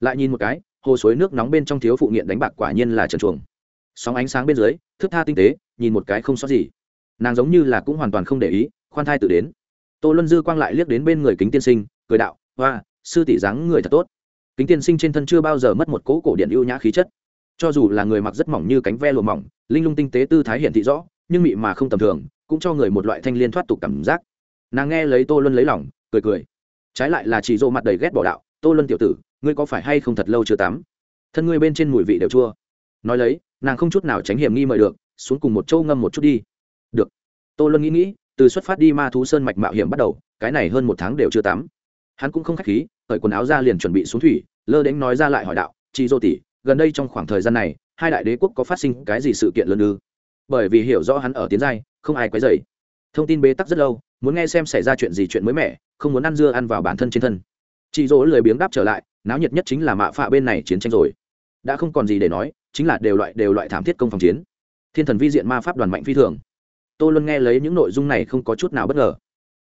Lại nhìn một cái, hồ suối nước nóng bên trong thiếu phụ nghiện đánh bạc quả nhiên là trần chuồng. Sóng ánh sáng bên dưới, thức tha tinh tế, nhìn một cái không sót gì. Nàng giống như là cũng hoàn toàn không để ý, khoan thai tự đến. Tô luân dư quang lại liếc đến bên người kính tiên sinh, cười đạo hoa sư tỷ dáng người thật tốt. Kính tiên sinh trên thân chưa bao giờ mất một cỗ cổ điện ưu nhã khí chất cho dù là người mặc rất mỏng như cánh ve lùa mỏng linh lung tinh tế tư thái hiển thị rõ nhưng mị mà không tầm thường cũng cho người một loại thanh liên thoát tục cảm giác. Nàng nghe lấy tô luân lấy lòng, cười cười. Trái lại là chị dô mặt đầy ghét bỏ đạo tô luân tiểu tử ngươi có phải hay không thật lâu chưa tắm? Thân ngươi bên trên mùi vị đều chua. Nói lấy nàng không chút nào tránh hiểm nghi mời được xuống cùng một châu ngâm một chút đi. Được. Tô luân nghĩ nghĩ từ xuất phát đi ma thú sơn mạch mạo hiểm bắt đầu cái này hơn một tháng đều chưa tắm. Hắn cũng không k h á c h khí cởi quần áo ra liền chuẩn bị xuống thủy lơ đễnh nói ra lại hỏi đạo chị dô tỷ gần đây trong khoảng thời gian này, hai đại đế quốc có phát sinh cái gì sự kiện lớn ư? Bởi vì hiểu rõ hắn ở tiến giai, không ai quấy dày thông tin bế tắc rất lâu, muốn nghe xem xảy ra chuyện gì chuyện mới mẻ, không muốn ăn dưa ăn vào bản thân trên thân. Chị dỗ lười biếng đáp trở lại, náo nhiệt nhất chính là mạ phạ bên này chiến tranh rồi. Đã không còn gì để nói, chính là đều loại đều loại thảm thiết công phòng chiến. Thiên thần vi diện ma pháp đoàn mạnh phi thường. Tô luân nghe lấy những nội dung này không có chút nào bất ngờ.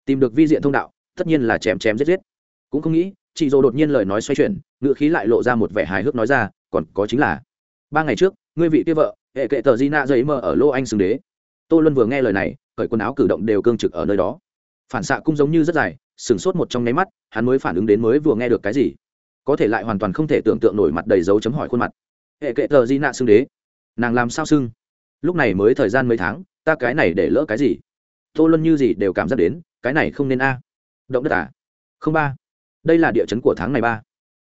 Tìm được vi diện thông đạo, tất nhiên là chém chém giết giết. Cũng không nghĩ chị dỗ đột nhiên lời nói xoay chuyển, ngựa khí lại lộ ra một vẻ hài hước nói ra còn có chính là, ba ngày trước, ngươi vị kia vợ, hệ kệ tờ di nạ dây mơ ở lô anh xưng đế. Tô luân vừa nghe lời này, cởi quần áo cử động đều cương trực ở nơi đó. Phản xạ cũng giống như rất dài sửng sốt một trong nháy mắt, hắn mới phản ứng đến mới vừa nghe được cái gì. Có thể lại hoàn toàn không thể tưởng tượng nổi mặt đầy dấu chấm hỏi khuôn mặt. Hệ kệ tờ di nạ xưng đế. Nàng làm sao xưng? Lúc này mới thời gian mấy tháng, ta cái này để lỡ cái gì? Tô luân như gì đều cảm giác đến, cái này không nên a. Động đất à? Không ba. Đây là địa chấn của tháng này ba.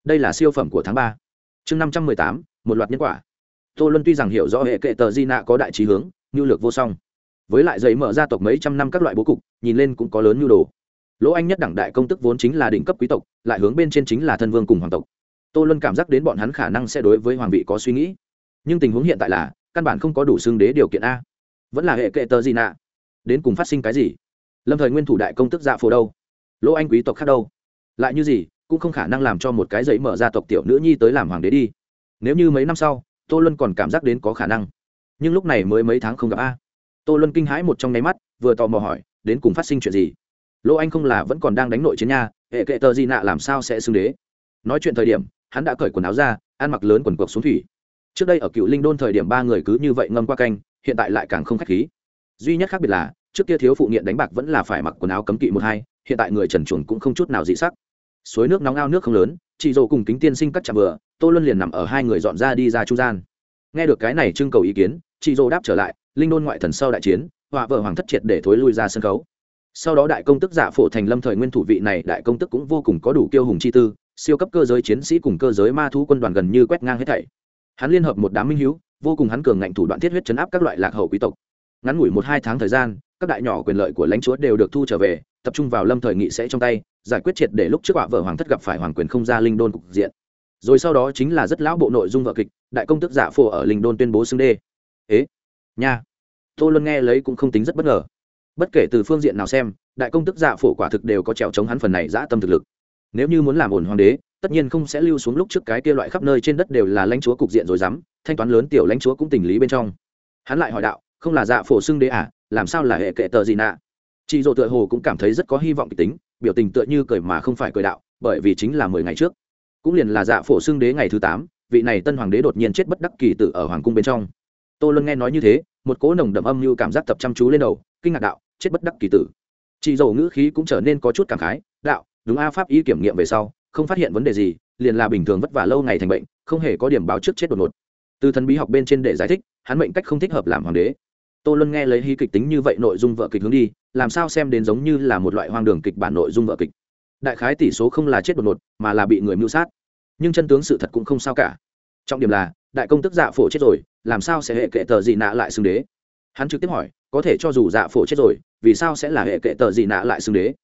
Đây là siêu phẩm của tháng ba chương năm trăm mười tám, một loạt nhân quả. Tô luân tuy rằng hiểu rõ hệ kệ tờ di nạ có đại trí hướng nhu lược vô song. Với lại giấy mở gia tộc mấy trăm năm các loại bố cục, nhìn lên cũng có lớn nhu đồ. Lỗ anh nhất đẳng đại công tức vốn chính là đỉnh cấp quý tộc, lại hướng bên trên chính là thân vương cùng hoàng tộc. Tô luân cảm giác đến bọn hắn khả năng sẽ đối với hoàng vị có suy nghĩ. Nhưng tình huống hiện tại là, căn bản không có đủ xương đế điều kiện a. Vẫn là hệ kệ tờ gì nạ. Đến cùng phát sinh cái gì? Lâm thời nguyên thủ đại công tức dạ phổ đâu? Lỗ anh quý tộc khác đâu? Lại như gì? Cũng không khả năng làm cho một cái giấy mở ra tộc tiểu nữ nhi tới làm hoàng đế đi. Nếu như mấy năm sau, tô luân còn cảm giác đến có khả năng. Nhưng lúc này mới mấy tháng không gặp a. Tô luân kinh hãi một trong nháy mắt, vừa tò mò hỏi, đến cùng phát sinh chuyện gì? Lỗ anh không là vẫn còn đang đánh nội chiến nha, hệ kệ tờ gì nạ làm sao sẽ xưng đế? Nói chuyện thời điểm, hắn đã cởi quần áo ra, ăn mặc lớn quần cuộc xuống thủy. Trước đây ở cựu linh đôn thời điểm ba người cứ như vậy ngâm qua canh, hiện tại lại càng không k h á c h khí. Duy nhất khác biệt là, trước kia thiếu phụ nghiện đánh bạc vẫn là phải mặc quần áo cấm kỵ một hai, hiện tại người trần chuồng cũng không chút nào dị sắc suối nước nóng ao nước không lớn, chị dỗ cùng kính tiên sinh cắt chạm vừa tô luân liền nằm ở hai người dọn ra đi ra trung gian. Nghe được cái này trưng cầu ý kiến, chị dỗ đáp trở lại, linh đôn ngoại thần sau đại chiến, họa vợ hoàng thất triệt để thối lui ra sân khấu. Sau đó đại công tức giả phổ thành lâm thời nguyên thủ vị này, đại công tức cũng vô cùng có đủ kiêu hùng chi tư, siêu cấp cơ giới chiến sĩ cùng cơ giới ma thú quân đoàn gần như quét ngang hết thảy. Hắn liên hợp một đám minh hữu vô cùng hắn cường ngạnh thủ đoạn thiết huyết chấn áp các loại lạc hậu quý tộc. Ngắn ngủi một hai tháng thời gian, các đại nhỏ quyền lợi của lãnh chúa đều được thu trở về tập trung vào lâm thời nghị sẽ trong tay, giải quyết triệt để lúc trước họa vợ hoàng thất gặp phải hoàng quyền không ra linh đôn cục diện. Rồi sau đó chính là rất lão bộ nội dung vợ kịch, đại công tức giả phổ ở linh đôn tuyên bố xưng đê. Ế, nha. Tô luân nghe lấy cũng không tính rất bất ngờ. Bất kể từ phương diện nào xem, đại công tức giả phổ quả thực đều có trèo chống hắn phần này dã tâm thực lực. Nếu như muốn làm ổn hoàng đế, tất nhiên không sẽ lưu xuống lúc trước cái kia loại khắp nơi trên đất đều là lãnh chúa cục diện rồi dám, thanh toán lớn tiểu lãnh chúa cũng tình lý bên trong. Hắn lại hỏi đạo, không là dạ phổ xưng đế à? Làm sao là hệ kệ tờ gì nạ? Chị dỗ tựa hồ cũng cảm thấy rất có hy vọng kịch tính, biểu tình tựa như cười mà không phải cười đạo, bởi vì chính là mười ngày trước. Cũng liền là dạ phổ xưng đế ngày thứ tám, vị này tân hoàng đế đột nhiên chết bất đắc kỳ tử ở hoàng cung bên trong. Tô luân nghe nói như thế, một cỗ nồng đậm âm như cảm giác tập chăm chú lên đầu, kinh ngạc đạo, chết bất đắc kỳ tử. Chị dầu ngữ khí cũng trở nên có chút cảm khái, đạo, đúng a, pháp y kiểm nghiệm về sau, không phát hiện vấn đề gì, liền là bình thường vất vả lâu ngày thành bệnh, không hề có điểm báo trước chết đột ngột. Từ thần bí học bên trên để giải thích, hắn mệnh cách không thích hợp làm hoàng đế. Tô luân nghe lấy hy kịch tính như vậy nội dung vợ kịch hướng đi làm sao xem đến giống như là một loại hoang đường kịch bản nội dung vợ kịch. Đại khái tỷ số không là chết đột ngột, mà là bị người mưu sát. Nhưng chân tướng sự thật cũng không sao cả. Trọng điểm là, đại công tức dạ phổ chết rồi, làm sao sẽ hệ kệ tờ gì nạ lại xưng đế? Hắn trực tiếp hỏi, có thể cho dù dạ phổ chết rồi, vì sao sẽ là hệ kệ tờ gì nạ lại xưng đế?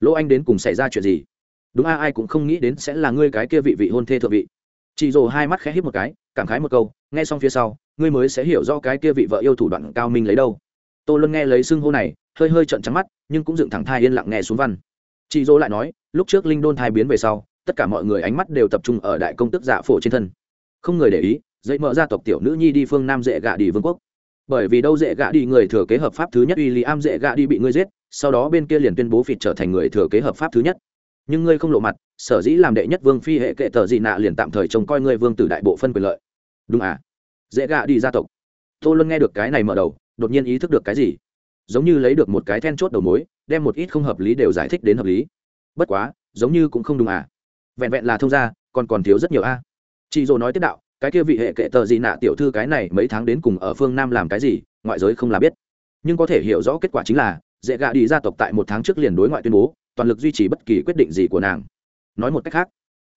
Lỗ anh đến cùng xảy ra chuyện gì? Đúng a, ai cũng không nghĩ đến sẽ là ngươi cái kia vị vị hôn thê thượng vị. Chị dồ hai mắt khẽ hít một cái, cảm khái một câu, nghe xong phía sau, ngươi mới sẽ hiểu do cái kia vị vợ yêu thủ đoạn cao minh lấy đâu. Tô luân nghe lấy xưng hô này hơi hơi trận trắng mắt, nhưng cũng dựng thẳng thai yên lặng nghe xuống văn. Chị dỗ lại nói, lúc trước linh đôn thai biến về sau, tất cả mọi người ánh mắt đều tập trung ở đại công tức dạ phổ trên thân. Không người để ý, dậy mở ra tộc tiểu nữ nhi đi phương nam dễ gạ đi vương quốc. Bởi vì đâu dễ gạ đi người thừa kế hợp pháp thứ nhất uy lý am dễ gạ đi bị ngươi giết, sau đó bên kia liền tuyên bố phịt trở thành người thừa kế hợp pháp thứ nhất. Nhưng ngươi không lộ mặt, sở dĩ làm đệ nhất vương phi hệ kệ tờ dị nạ liền tạm thời trông coi ngươi vương tử đại bộ phân quyền lợi. Đúng à? Dễ gạ đi gia tộc. Tô luân nghe được cái này mở đầu, đột nhiên ý thức được cái gì? Giống như lấy được một cái then chốt đầu mối, đem một ít không hợp lý đều giải thích đến hợp lý. Bất quá, giống như cũng không đúng à. Vẹn vẹn là thông gia, còn còn thiếu rất nhiều a. Chị dồ nói tiếp đạo, cái kia vị hệ kệ tờ gì nạ tiểu thư cái này mấy tháng đến cùng ở phương nam làm cái gì, ngoại giới không là biết. Nhưng có thể hiểu rõ kết quả chính là, dễ gạ đi gia tộc tại một tháng trước liền đối ngoại tuyên bố, toàn lực duy trì bất kỳ quyết định gì của nàng. Nói một cách khác,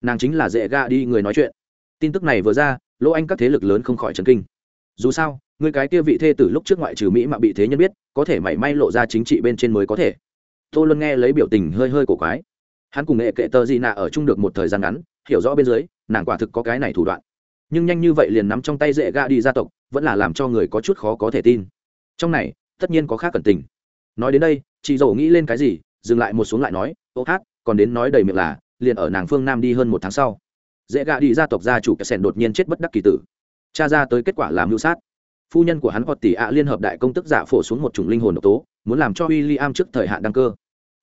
nàng chính là dễ gạ đi người nói chuyện. Tin tức này vừa ra, lỗ anh các thế lực lớn không khỏi trấn kinh dù sao người cái kia vị thê tử lúc trước ngoại trừ mỹ mà bị thế nhân biết, có thể mảy may lộ ra chính trị bên trên mới có thể. Tô luân nghe lấy biểu tình hơi hơi cổ quái. Hắn cùng nghệ kệ tờ gì nạ ở chung được một thời gian ngắn, hiểu rõ bên dưới, nàng quả thực có cái này thủ đoạn. Nhưng nhanh như vậy liền nắm trong tay dễ ga đi gia tộc, vẫn là làm cho người có chút khó có thể tin. Trong này, tất nhiên có khác cẩn tình. Nói đến đây, chị dầu nghĩ lên cái gì, dừng lại một xuống lại nói, ô hát, còn đến nói đầy miệng là, liền ở nàng phương nam đi hơn một tháng sau. Dễ gạ đi gia tộc gia chủ kẻ sèn đột nhiên chết bất đắc kỳ tử cha ra tới kết quả làm mưu sát. Phu nhân của hắn hoặc tỷ ạ liên hợp đại công tức giả phổ xuống một chủng linh hồn độc tố, muốn làm cho w i l l i am trước thời hạn đăng cơ.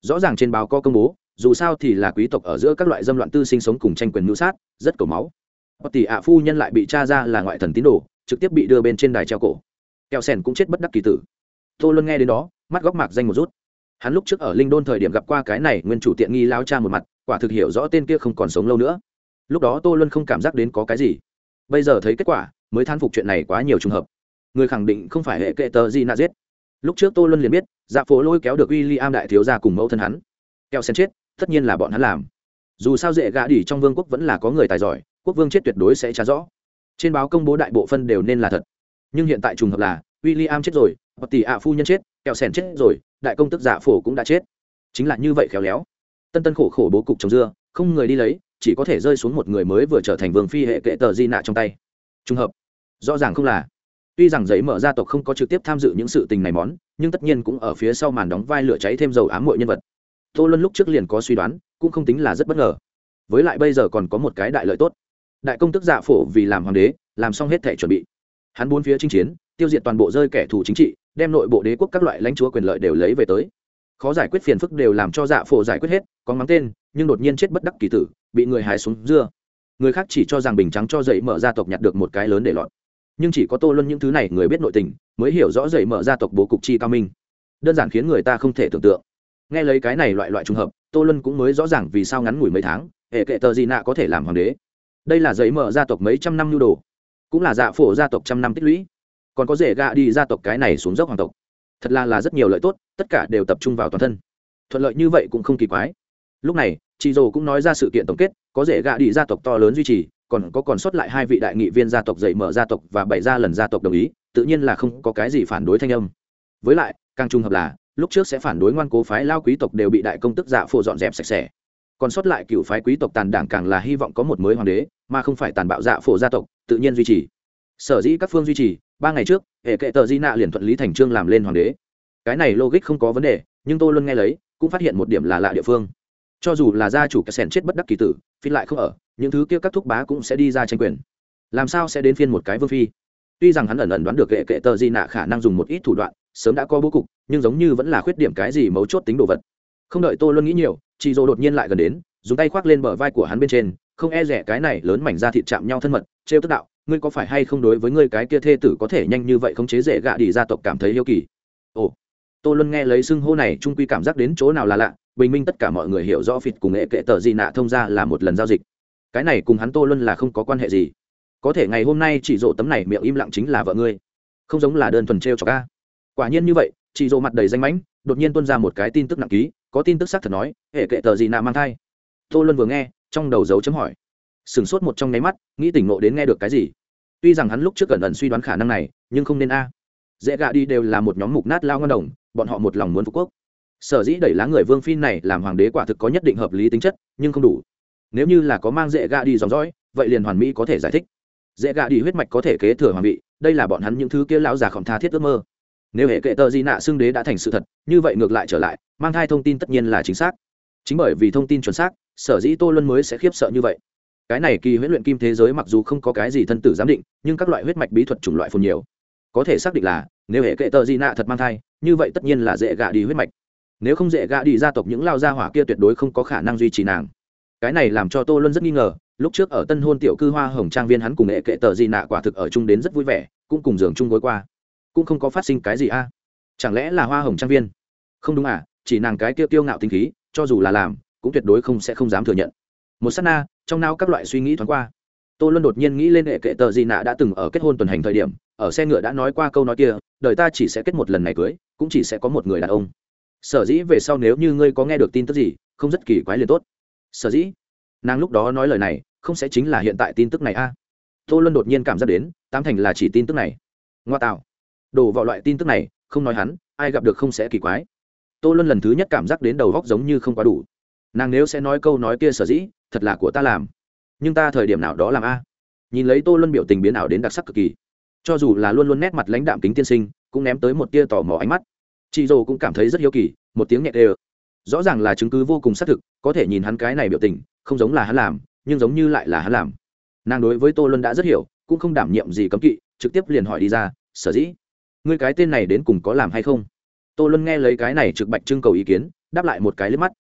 Rõ ràng trên báo có công bố, dù sao thì là quý tộc ở giữa các loại dâm loạn tư sinh sống cùng tranh quyền mưu sát, rất cầu máu. Hoặc tỷ ạ phu nhân lại bị cha ra là ngoại thần tín đồ, trực tiếp bị đưa bên trên đài treo cổ. Kẹo sèn cũng chết bất đắc kỳ tử. Tô luân nghe đến đó, mắt góc mạc danh một rút. Hắn lúc trước ở linh đôn thời điểm gặp qua cái này nguyên chủ tiện nghi lao cha một mặt, quả thực hiểu rõ tên kia không còn sống lâu nữa. Lúc đó tô luân không cảm giác đến có cái gì. Bây giờ thấy kết quả mới than phục chuyện này quá nhiều trường hợp. Người khẳng định không phải hệ kệ tờ gì nạ giết. Lúc trước tô luân liền biết dạ phố lôi kéo được w i l l i am đại thiếu ra cùng mẫu thân hắn. Keo sen chết, tất nhiên là bọn hắn làm. Dù sao dễ gã đỉ trong vương quốc vẫn là có người tài giỏi, quốc vương chết tuyệt đối sẽ trả rõ. Trên báo công bố đại bộ phân đều nên là thật. Nhưng hiện tại trùng hợp là w i l l i am chết rồi, hoặc tỷ ạ phu nhân chết, kẹo sèn chết rồi, đại công tức giả phổ cũng đã chết. Chính là như vậy khéo léo. Tân tân khổ khổ bố cục trồng dưa, không người đi lấy, chỉ có thể rơi xuống một người mới vừa trở thành vương phi hệ kệ tờ di nạ trong tay. Trùng hợp rõ ràng không là. Tuy rằng giấy mở gia tộc không có trực tiếp tham dự những sự tình này món, nhưng tất nhiên cũng ở phía sau màn đóng vai lửa cháy thêm dầu ám mọi nhân vật. Tô luân lúc trước liền có suy đoán, cũng không tính là rất bất ngờ. Với lại bây giờ còn có một cái đại lợi tốt. Đại công tức dạ phổ vì làm hoàng đế, làm xong hết thể chuẩn bị. Hắn bốn phía chinh chiến, tiêu diệt toàn bộ rơi kẻ thù chính trị, đem nội bộ đế quốc các loại lãnh chúa quyền lợi đều lấy về tới. Khó giải quyết phiền phức đều làm cho dạ phổ giải quyết hết, có mắng tên, nhưng đột nhiên chết bất đắc kỳ tử, bị người hái xuống dưa. Người khác chỉ cho rằng bình trắng cho dậy mở gia tộc nhặt được một cái lớn để lọt nhưng chỉ có tô luân những thứ này người biết nội tình, mới hiểu rõ dậy mở gia tộc bố cục chi cao minh. Đơn giản khiến người ta không thể tưởng tượng. Nghe lấy cái này loại loại trùng hợp, tô luân cũng mới rõ ràng vì sao ngắn ngủi mấy tháng, hệ kệ tờ gì nạ có thể làm hoàng đế. Đây là giấy mở gia tộc mấy trăm năm nhu đồ, cũng là dạ phổ gia tộc trăm năm tích lũy. Còn có rể gạ đi gia tộc cái này xuống dốc hoàng tộc. Thật là là rất nhiều lợi tốt, tất cả đều tập trung vào toàn thân. Thuận lợi như vậy cũng không kỳ quái. Lúc này chị dồ cũng nói ra sự kiện tổng kết, có rể gạ đi gia tộc to lớn duy trì còn có còn sót lại hai vị đại nghị viên gia tộc dạy mở gia tộc và bảy gia lần gia tộc đồng ý, tự nhiên là không có cái gì phản đối thanh âm. Với lại, càng trùng hợp là, lúc trước sẽ phản đối ngoan cố phái lao quý tộc đều bị đại công tức dạ phổ dọn dẹp sạch sẽ. Còn sót lại cựu phái quý tộc tàn đảng càng là hy vọng có một mới hoàng đế, mà không phải tàn bạo dạ phổ gia tộc, tự nhiên duy trì. Sở dĩ các phương duy trì, ba ngày trước, hệ kệ tờ di nạ liền thuận lý thành trương làm lên hoàng đế. Cái này logic không có vấn đề, nhưng tôi luôn nghe lấy, cũng phát hiện một điểm là lạ địa phương. Cho dù là gia chủ cái sen chết bất đắc kỳ tử phi lại không ở những thứ kia các thúc bá cũng sẽ đi ra tranh quyền. Làm sao sẽ đến phiên một cái vương phi? Tuy rằng hắn ẩn ẩn đoán được kệ kệ tờ di nạ khả năng dùng một ít thủ đoạn, sớm đã có bố cục, nhưng giống như vẫn là khuyết điểm cái gì mấu chốt tính đồ vật. Không đợi tô luôn nghĩ nhiều chị dô đột nhiên lại gần đến, dùng tay khoác lên bờ vai của hắn bên trên, không e rẻ cái này lớn mảnh ra thịt chạm nhau thân mật, trêu tức đạo, ngươi có phải hay không đối với ngươi cái kia thê tử có thể nhanh như vậy không chế dễ gạ đi gia tộc cảm thấy yêu kỳ? Ồ. Tô luân nghe lấy xưng hô này, trung quy cảm giác đến chỗ nào là lạ, bình minh tất cả mọi người hiểu rõ phịt cùng nghệ kệ tờ gì nạ thông ra là một lần giao dịch cái này cùng hắn tô luân là không có quan hệ gì. Có thể ngày hôm nay chị dỗ tấm này miệng im lặng chính là vợ ngươi. Không giống là đơn thuần t r e o cho ca quả nhiên như vậy chị dỗ mặt đầy danh mãnh, đột nhiên tuân ra một cái tin tức nặng ký, có tin tức xác thật nói, hệ kệ tờ gì nạ mang thai. Tô luân vừa nghe, trong đầu dấu chấm hỏi. Sửng sốt một trong nháy mắt, nghĩ tỉnh nộ đến nghe được cái gì. Tuy rằng hắn lúc trước cẩn ẩn suy đoán khả năng này, nhưng không nên a. Dễ gạ đi đều là một nhóm mục nát lao ngân đồng, bọn họ một lòng muốn phục quốc. Sở dĩ đẩy lá người vương phi này làm hoàng đế quả thực có nhất định hợp lý tính chất, nhưng không đủ nếu như là có mang dễ gạ đi dòng dõi, vậy liền hoàn mỹ có thể giải thích. Dễ gạ đi huyết mạch có thể kế thừa hoàng vị đây là bọn hắn những thứ kia lão già khổng tha thiết ước mơ. Nếu hệ kệ tờ di nạ xưng đế đã thành sự thật, như vậy ngược lại trở lại, mang thai thông tin tất nhiên là chính xác. Chính bởi vì thông tin chuẩn xác, sở dĩ tô luân mới sẽ khiếp sợ như vậy. Cái này kỳ huyết luyện kim thế giới mặc dù không có cái gì thân tử giám định, nhưng các loại huyết mạch bí thuật chủng loại phồn nhiều. Có thể xác định là, nếu hệ kệ tờ di nạ thật mang thai, như vậy tất nhiên là dễ gạ đi huyết mạch. Nếu không dễ gạ đi gia tộc những lao gia hỏa kia tuyệt đối không có khả năng duy trì nàng cái này làm cho tô luân rất nghi ngờ, lúc trước ở tân hôn tiểu cư hoa hồng trang viên hắn cùng nghệ kệ tờ gì nạ quả thực ở chung đến rất vui vẻ, cũng cùng giường chung gối qua. Cũng không có phát sinh cái gì a. Chẳng lẽ là hoa hồng trang viên? Không đúng à chỉ nàng cái kia tiêu ngạo tinh khí, cho dù là làm, cũng tuyệt đối không sẽ không dám thừa nhận. Một s á t na, trong não các loại suy nghĩ thoáng qua. Tô luân đột nhiên nghĩ lên hệ kệ tờ gì nạ đã từng ở kết hôn tuần hành thời điểm, ở xe ngựa đã nói qua câu nói kia, đời ta chỉ sẽ kết một lần này cưới, cũng chỉ sẽ có một người đàn ông. Sở dĩ về sau nếu như ngươi có nghe được tin tức gì, không rất kỳ quái liền tốt sở dĩ? Nàng lúc đó nói lời này, không sẽ chính là hiện tại tin tức này a. À. tô luân đột nhiên cảm giác đến tam thành là chỉ tin tức này. Ngoa tạo. Đổ vào loại tin tức này, không nói hắn, ai gặp được không sẽ kỳ quái. Tô luân lần thứ nhất cảm giác đến đầu góc giống như không quá đủ. Nàng nếu sẽ nói câu nói kia sở dĩ, thật là của ta làm. Nhưng ta thời điểm nào đó làm a? Nhìn lấy tô luân biểu tình biến ảo đến đặc sắc cực kỳ. Cho dù là luôn luôn nét mặt lãnh đạm kính tiên sinh, cũng ném tới một tia tò mò ánh mắt. Chị dồ cũng cảm thấy rất hiếu kỳ, một tiếng nhẹ đều rõ ràng là chứng cứ vô cùng xác thực, có thể nhìn hắn cái này biểu tình, không giống là hắn làm, nhưng giống như lại là hắn làm. Nàng đối với tô luân đã rất hiểu, cũng không đảm nhiệm gì cấm kỵ, trực tiếp liền hỏi đi ra, sở dĩ? Ngươi cái tên này đến cùng có làm hay không? Tô luân nghe lấy cái này trực bạch trưng cầu ý kiến, đáp lại một cái liếp mắt.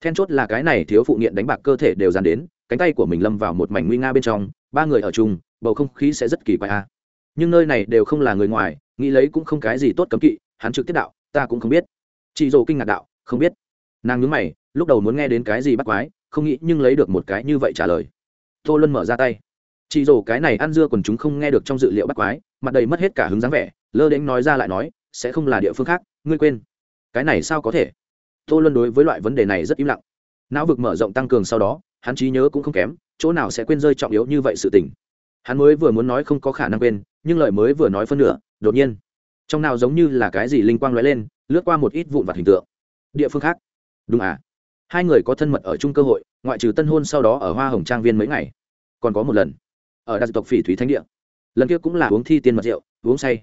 Then chốt là cái này thiếu phụ nghiện đánh bạc cơ thể đều dàn đến, cánh tay của mình lâm vào một mảnh nguy nga bên trong, ba người ở chung, bầu không khí sẽ rất kỳ quái a. Nhưng nơi này đều không là người ngoài, nghĩ lấy cũng không cái gì tốt cấm kỵ, hắn trực tiếp đạo, ta cũng không biết. Chị dồ kinh ngạc đạo, không biết nàng nhớ mày, lúc đầu muốn nghe đến cái gì bắt quái, không nghĩ nhưng lấy được một cái như vậy trả lời. Tô luân mở ra tay. Chị rổ cái này ăn dưa còn chúng không nghe được trong dự liệu bắt quái, mặt đầy mất hết cả hứng dáng vẻ, lơ đến nói ra lại nói, sẽ không là địa phương khác, ngươi quên. Cái này sao có thể? Tô luân đối với loại vấn đề này rất im lặng. Não vực mở rộng tăng cường sau đó, hắn trí nhớ cũng không kém, chỗ nào sẽ quên rơi trọng yếu như vậy sự tình. Hắn mới vừa muốn nói không có khả năng quên, nhưng lời mới vừa nói phân nửa, đột nhiên, trong nào giống như là cái gì linh quang lóe lên, lướt qua một ít vụn vặt hình tượng. Địa phương khác đúng à? Hai người có thân mật ở chung cơ hội, ngoại trừ tân hôn sau đó ở hoa hồng trang viên mấy ngày. Còn có một lần, ở đặc tộc phỉ thúy thánh địa. Lần kia cũng là uống thi tiên mật rượu, uống say.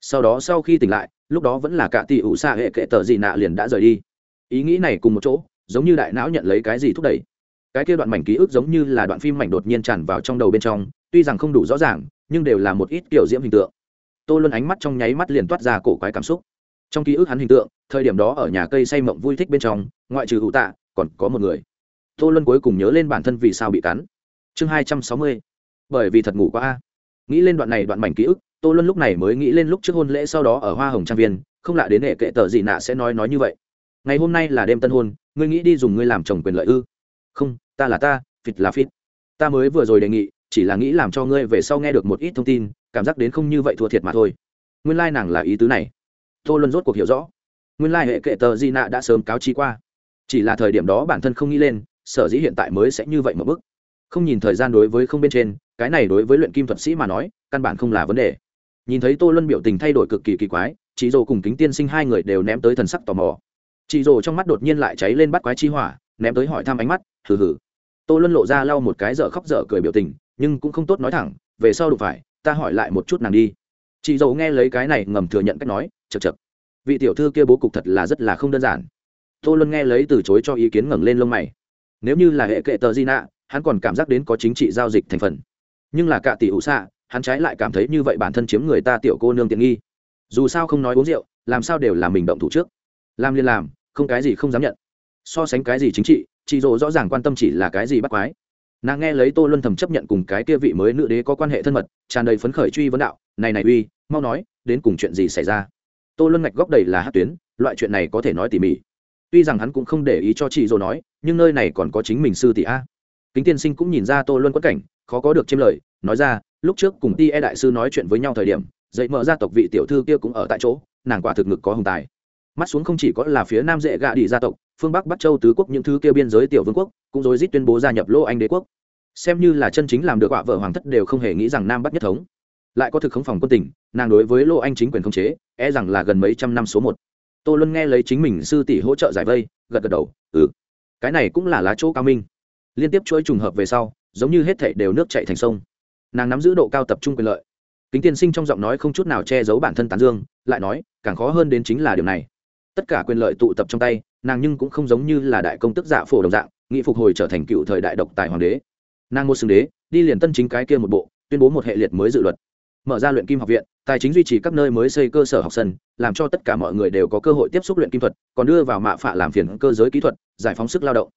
Sau đó sau khi tỉnh lại, lúc đó vẫn là cả tỷ ủ xa hệ kệ tờ gì nạ liền đã rời đi. Ý nghĩ này cùng một chỗ, giống như đại não nhận lấy cái gì thúc đẩy. Cái kia đoạn mảnh ký ức giống như là đoạn phim mảnh đột nhiên tràn vào trong đầu bên trong, tuy rằng không đủ rõ ràng, nhưng đều là một ít kiểu diễm hình tượng. Tôi luôn ánh mắt trong nháy mắt liền toát ra cổ quái cảm xúc trong ký ức hắn hình tượng, thời điểm đó ở nhà cây say mộng vui thích bên trong, ngoại trừ hụ tạ, còn có một người. Tô luân cuối cùng nhớ lên bản thân vì sao bị cắn. Chương hai trăm sáu mươi. Bởi vì thật ngủ quá a. Nghĩ lên đoạn này đoạn mảnh ký ức, tô luân lúc này mới nghĩ lên lúc trước hôn lễ sau đó ở hoa hồng trang viên, không lạ đến hệ kệ tờ gì nạ sẽ nói nói như vậy. Ngày hôm nay là đêm tân hôn, ngươi nghĩ đi dùng ngươi làm chồng quyền lợi ư? Không, ta là ta, phịt là phịt. Ta mới vừa rồi đề nghị, chỉ là nghĩ làm cho ngươi về sau nghe được một ít thông tin, cảm giác đến không như vậy thua thiệt mà thôi. Nguyên lai、like、nàng là ý tứ này tô luân rốt cuộc hiểu rõ. Nguyên lai、like、hệ kệ tờ di nạ đã sớm cáo chi qua. Chỉ là thời điểm đó bản thân không nghĩ lên, sở dĩ hiện tại mới sẽ như vậy một bức không nhìn thời gian đối với không bên trên, cái này đối với luyện kim thuật sĩ mà nói, căn bản không là vấn đề. Nhìn thấy tô luân biểu tình thay đổi cực kỳ kỳ quái chị dồ cùng kính tiên sinh hai người đều ném tới thần sắc tò mò. Chị dồ trong mắt đột nhiên lại cháy lên bắt quái chi hỏa, ném tới hỏi thăm ánh mắt, hừ hừ. Tô luân lộ ra lau một cái dở khóc dở cười biểu tình, nhưng cũng không tốt nói thẳng, về sau đụng phải, ta hỏi lại một chút nàng đi chị dầu nghe lấy cái này ngầm thừa nhận cách nói chật chật vị tiểu thư kia bố cục thật là rất là không đơn giản. Tô luân nghe lấy từ chối cho ý kiến ngẩng lên lông mày. Nếu như là hệ kệ tờ di nạ hắn còn cảm giác đến có chính trị giao dịch thành phần. Nhưng là cả tỷ ủ xạ hắn trái lại cảm thấy như vậy bản thân chiếm người ta tiểu cô nương tiện nghi. Dù sao không nói uống rượu, làm sao đều là mình động thủ trước. Làm liền làm, không cái gì không dám nhận. So sánh cái gì chính trị, chị dỗ rõ ràng quan tâm chỉ là cái gì bắt quái nàng nghe lấy tô luân thầm chấp nhận cùng cái kia vị mới nữ đế có quan hệ thân mật, tràn đầy phấn khởi truy vấn đạo, này này uy, mau nói, đến cùng chuyện gì xảy ra? Tô luân ngạch góc đầy là hát tuyến, loại chuyện này có thể nói tỉ mỉ. Tuy rằng hắn cũng không để ý cho chị dỗ nói, nhưng nơi này còn có chính mình sư tỷ a. Kính tiên sinh cũng nhìn ra tô luân quất cảnh, khó có được chiêm lời, nói ra, lúc trước cùng ti e đại sư nói chuyện với nhau thời điểm, dậy mở gia tộc vị tiểu thư kia cũng ở tại chỗ, nàng quả thực ngực có hồng tài. Mắt xuống không chỉ có là phía nam dễ gạ đi gia tộc phương bắc bắc châu tứ quốc những thứ kia biên giới tiểu vương quốc cũng rối rít tuyên bố gia nhập lô anh đế quốc xem như là chân chính làm được quả vợ hoàng thất đều không hề nghĩ rằng nam bắc nhất thống lại có thực khống phòng quân tỉnh nàng đối với lô anh chính quyền khống chế e rằng là gần mấy trăm năm số một tô luân nghe lấy chính mình sư tỷ hỗ trợ giải vây gật gật đầu ừ cái này cũng là lá chỗ cao minh liên tiếp chuỗi trùng hợp về sau giống như hết thảy đều nước chạy thành sông nàng nắm giữ độ cao tập trung quyền lợi kính tiên sinh trong giọng nói không chút nào che giấu bản thân tán dương lại nói càng khó hơn đến chính là điều này tất cả quyền lợi tụ tập trong tay nàng nhưng cũng không giống như là đại công tức giả phổ đồng dạng, nghị phục hồi trở thành cựu thời đại độc tài hoàng đế. Nàng một xưng đế, đi liền tân chính cái kia một bộ, tuyên bố một hệ liệt mới dự luật. Mở ra luyện kim học viện, tài chính duy trì các nơi mới xây cơ sở học sân, làm cho tất cả mọi người đều có cơ hội tiếp xúc luyện kim thuật, còn đưa vào mạ phạ làm phiền cơ giới kỹ thuật, giải phóng sức lao động.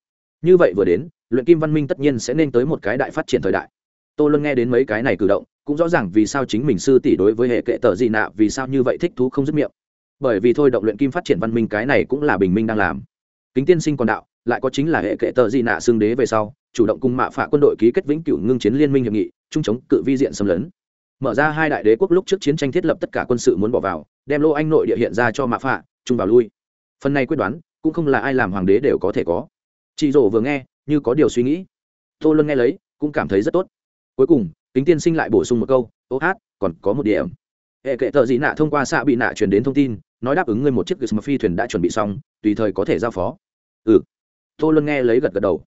Như vậy vừa đến, luyện kim văn minh tất nhiên sẽ nên tới một cái đại phát triển thời đại. Tôi luôn nghe đến mấy cái này cử động, cũng rõ ràng vì sao chính mình sư tỷ đối với hệ kệ tờ gì nạ vì sao như vậy thích thú không dứt miệng bởi vì thôi động luyện kim phát triển văn minh cái này cũng là bình minh đang làm. Kính tiên sinh còn đạo, lại có chính là hệ kệ tờ di nạ xương đế về sau, chủ động cùng mạ phạ quân đội ký kết vĩnh cửu ngưng chiến liên minh hiệp nghị, chung chống cự vi diện xâm lấn. Mở ra hai đại đế quốc lúc trước chiến tranh thiết lập tất cả quân sự muốn bỏ vào, đem lô anh nội địa hiện ra cho mạ phạ, chung vào lui. Phần này quyết đoán, cũng không là ai làm hoàng đế đều có thể có. Chị rổ vừa nghe, như có điều suy nghĩ. Tô luân nghe lấy, cũng cảm thấy rất tốt. Cuối cùng, kính tiên sinh lại bổ sung một câu, ô hát, còn có một điểm hệ kệ tờ dị nạ thông qua xạ bị nạ chuyển đến thông tin, nói đáp ứng ngươi một chiếc gisma phi thuyền đã chuẩn bị xong, tùy thời có thể giao phó. Ừ. Tô luân nghe lấy gật gật đầu.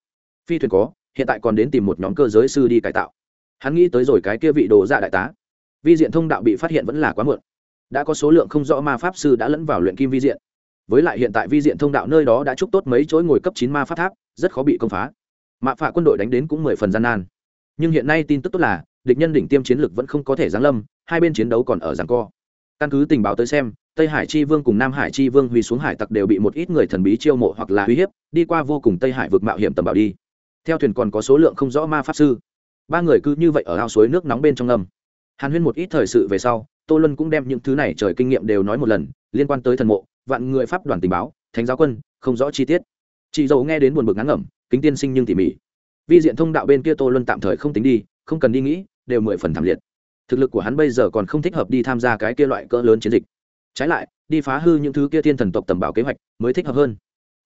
Phi thuyền có, hiện tại còn đến tìm một nhóm cơ giới sư đi cải tạo. Hắn nghĩ tới rồi cái kia vị đồ dạ đại tá. Vi diện thông đạo bị phát hiện vẫn là quá muộn. Đã có số lượng không rõ ma pháp sư đã lẫn vào luyện kim vi diện. Với lại hiện tại vi diện thông đạo nơi đó đã trúc tốt mấy chỗ ngồi cấp chín ma pháp tháp, rất khó bị công phá. Mạ phạ quân đội đánh đến cũng mười phần gian nan. Nhưng hiện nay tin tức tốt là, địch nhân đỉnh tiêm chiến lực vẫn không có thể giáng lâm hai bên chiến đấu còn ở giằng co. Căn cứ tình báo tới xem, tây hải chi vương cùng nam hải chi vương huy xuống hải tặc đều bị một ít người thần bí chiêu mộ hoặc là uy hiếp, đi qua vô cùng tây hải vực mạo hiểm tầm bảo đi. Theo thuyền còn có số lượng không rõ ma pháp sư. Ba người cứ như vậy ở ao suối nước nóng bên trong ngâm hàn huyên một ít thời sự về sau, tô luân cũng đem những thứ này trời kinh nghiệm đều nói một lần, liên quan tới thần mộ, vạn người pháp đoàn tình báo, thánh giáo quân, không rõ chi tiết. Chị dầu nghe đến buồn bực ngắn ngẩm, kính tiên sinh nhưng tỉ mỉ. Vi diện thông đạo bên kia tô luân tạm thời không tính đi, không cần đi nghĩ, đều mười phần thảm liệt thực lực của hắn bây giờ còn không thích hợp đi tham gia cái kia loại cỡ lớn chiến dịch. Trái lại, đi phá hư những thứ kia thiên thần tộc tầm bảo kế hoạch mới thích hợp hơn.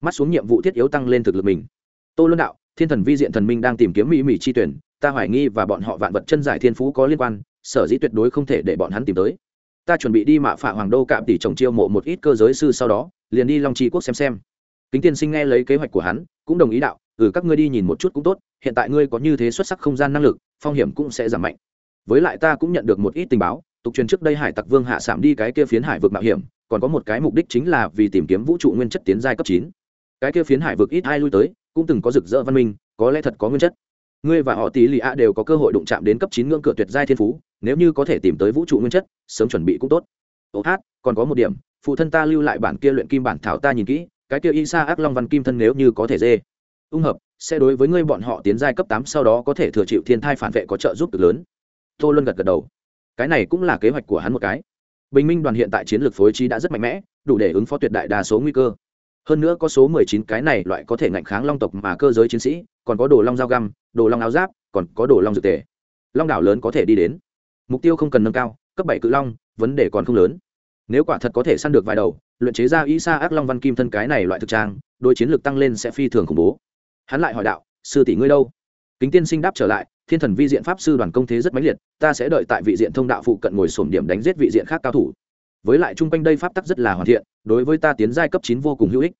Mắt xuống nhiệm vụ thiết yếu tăng lên thực lực mình. Tô luân đạo, thiên thần vi diện thần minh đang tìm kiếm mỹ mỹ chi tuyển, ta hoài nghi và bọn họ vạn vật chân giải thiên phú có liên quan, sở dĩ tuyệt đối không thể để bọn hắn tìm tới. Ta chuẩn bị đi mạ phạ hoàng đô cạm tỷ trồng chiêu mộ một ít cơ giới sư sau đó, liền đi long tri quốc xem xem. Kính tiên sinh nghe lấy kế hoạch của hắn, cũng đồng ý đạo ừ các ngươi đi nhìn một chút cũng tốt, hiện tại ngươi có như thế xuất sắc không gian năng lực, phong hiểm cũng sẽ giảm mạnh với lại ta cũng nhận được một ít tình báo, tục truyền trước đây hải tặc vương hạ sảm đi cái kia phiến hải vực mạo hiểm, còn có một cái mục đích chính là vì tìm kiếm vũ trụ nguyên chất tiến giai cấp chín. Cái kia phiến hải vực ít ai lui tới, cũng từng có rực rỡ văn minh, có lẽ thật có nguyên chất. Ngươi và họ tỷ lì ạ đều có cơ hội đụng chạm đến cấp chín ngưỡng cửa tuyệt giai thiên phú, nếu như có thể tìm tới vũ trụ nguyên chất, sớm chuẩn bị cũng tốt. Ô hát, còn có một điểm, phụ thân ta lưu lại bản kia luyện kim bản thảo ta nhìn kỹ, cái kia y sa ác long văn kim thân nếu như có thể dê. Ung hợp, sẽ đối với ngươi bọn họ tiến giai cấp tám sau đó có thể thừa chịu thiên thai phản vệ có trợ giúp cực lớn tô luân gật gật đầu. Cái này cũng là kế hoạch của hắn một cái. Bình minh đoàn hiện tại chiến lược phối trí đã rất mạnh mẽ, đủ để ứng phó tuyệt đại đa số nguy cơ. Hơn nữa có số mười chín cái này loại có thể ngạnh kháng long tộc mà cơ giới chiến sĩ, còn có đồ long dao găm, đồ long áo giáp, còn có đồ long dược tề. Long đảo lớn có thể đi đến. Mục tiêu không cần nâng cao, cấp bảy cự long, vấn đề còn không lớn. Nếu quả thật có thể săn được vài đầu, luyện chế ra y sa ác long văn kim thân cái này loại thực trang đôi chiến lược tăng lên sẽ phi thường khủng bố. Hắn lại hỏi đạo, sư tỷ ngươi đâu? Kính tiên sinh đáp trở lại, thiên thần vi diện pháp sư đoàn công thế rất mãnh liệt, ta sẽ đợi tại vị diện thông đạo phụ cận ngồi sổm điểm đánh giết vị diện khác cao thủ. Với lại chung quanh đây pháp tắc rất là hoàn thiện, đối với ta tiến giai cấp chín vô cùng hữu ích.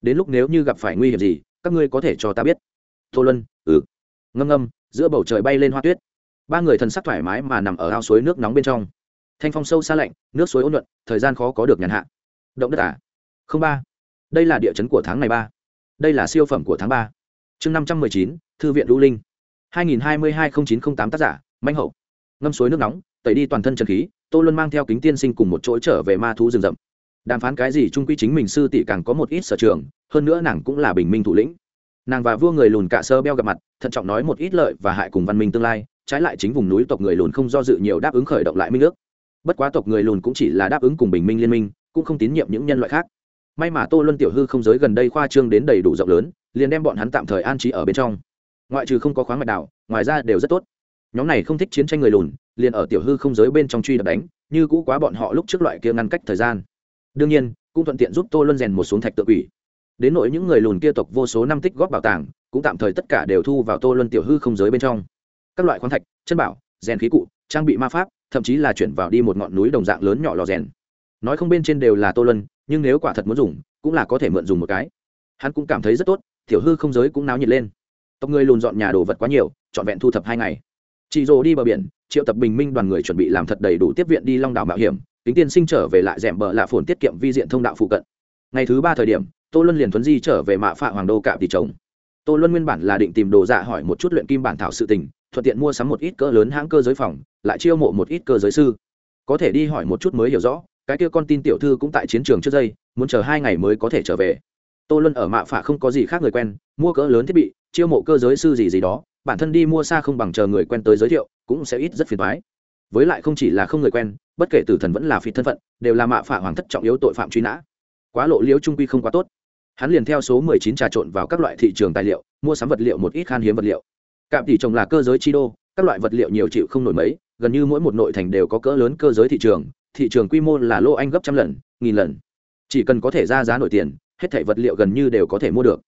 Đến lúc nếu như gặp phải nguy hiểm gì, các ngươi có thể cho ta biết. Tô luân ừ. Ngâm ngâm, giữa bầu trời bay lên hoa tuyết. Ba người thần sắc thoải mái mà nằm ở ao suối nước nóng bên trong. Thanh phong sâu xa lạnh, nước suối ôn nhuận, thời gian khó có được nhàn hạ. Động đất à? Không ba. Đây là địa chấn của tháng này ba. Đây là siêu phẩm của tháng ba. Chương năm trăm mười chín, thư viện đu linh hai nghìn hai mươi hai nghìn chín trăm tám tác giả manh hậu. Ngâm suối nước nóng, tẩy đi toàn thân trần khí, tô luân mang theo kính tiên sinh cùng một chỗ trở về ma thú rừng rậm. Đàm phán cái gì trung quy chính mình sư tỷ càng có một ít sở trường, hơn nữa nàng cũng là bình minh thủ lĩnh. Nàng và vua người lùn cả sơ beo gặp mặt, thận trọng nói một ít lợi và hại cùng văn minh tương lai, trái lại chính vùng núi tộc người lùn không do dự nhiều đáp ứng khởi động lại minh ước. Bất quá tộc người lùn cũng chỉ là đáp ứng cùng bình minh liên minh, cũng không tín nhiệm những nhân loại khác. May mà tô luân tiểu hư không giới gần đây khoa trương đến đầy đủ rộng lớn, liền đem bọn hắn tạm thời an trí ở bên trong ngoại trừ không có khoáng mạch đảo, ngoài ra đều rất tốt. Nhóm này không thích chiến tranh người lùn, liền ở tiểu hư không giới bên trong truy đập đánh, như cũ quá bọn họ lúc trước loại kia ngăn cách thời gian. Đương nhiên, cũng thuận tiện giúp tô luân rèn một xuống thạch tự quỷ. Đến nỗi những người lùn kia tộc vô số năm tích góp bảo tàng, cũng tạm thời tất cả đều thu vào tô luân tiểu hư không giới bên trong. Các loại khoáng thạch, chân bảo, rèn khí cụ, trang bị ma pháp, thậm chí là chuyển vào đi một ngọn núi đồng dạng lớn nhỏ lò rèn. Nói không bên trên đều là tô luân, nhưng nếu quả thật muốn dùng, cũng là có thể mượn dùng một cái. Hắn cũng cảm thấy rất tốt, tiểu hư không giới cũng náo nhiệt lên tộc người lùn dọn nhà đồ vật quá nhiều, trọn vẹn thu thập hai ngày. Chị dồ đi bờ biển, triệu tập bình minh đoàn người chuẩn bị làm thật đầy đủ tiếp viện đi long đảo mạo hiểm, tính tiên sinh trở về lại rèm bờ lạ phồn tiết kiệm vi diện thông đạo phụ cận. Ngày thứ ba thời điểm, tô luân liền thuấn di trở về mạ phạ hoàng đô cạm tỷ trống tô luân nguyên bản là định tìm đồ dạ hỏi một chút luyện kim bản thảo sự tình, thuận tiện mua sắm một ít cỡ lớn hãng cơ giới phòng, lại chiêu mộ một ít cơ giới sư. Có thể đi hỏi một chút mới hiểu rõ, cái kia con tin tiểu thư cũng tại chiến trường trước đây, muốn chờ hai ngày mới có thể trở về. Tô luân ở mạ phạ không có gì khác người quen, mua cỡ lớn thiết bị chiêu mộ cơ giới sư gì gì đó, bản thân đi mua xa không bằng chờ người quen tới giới thiệu, cũng sẽ ít rất phiền thoái với lại không chỉ là không người quen, bất kể tử thần vẫn là phi thân phận, đều là mạ phả hoàng thất trọng yếu tội phạm truy nã. Quá lộ liễu trung quy không quá tốt. Hắn liền theo số mười chín trà trộn vào các loại thị trường tài liệu, mua sắm vật liệu một ít khan hiếm vật liệu. Cạm tỷ trồng là cơ giới chi đô, các loại vật liệu nhiều chịu không nổi mấy, gần như mỗi một nội thành đều có cỡ lớn cơ giới thị trường thị trường quy mô là lô anh gấp trăm lần, nghìn lần. Chỉ cần có thể ra giá nổi tiền, hết thảy vật liệu gần như đều có thể mua được.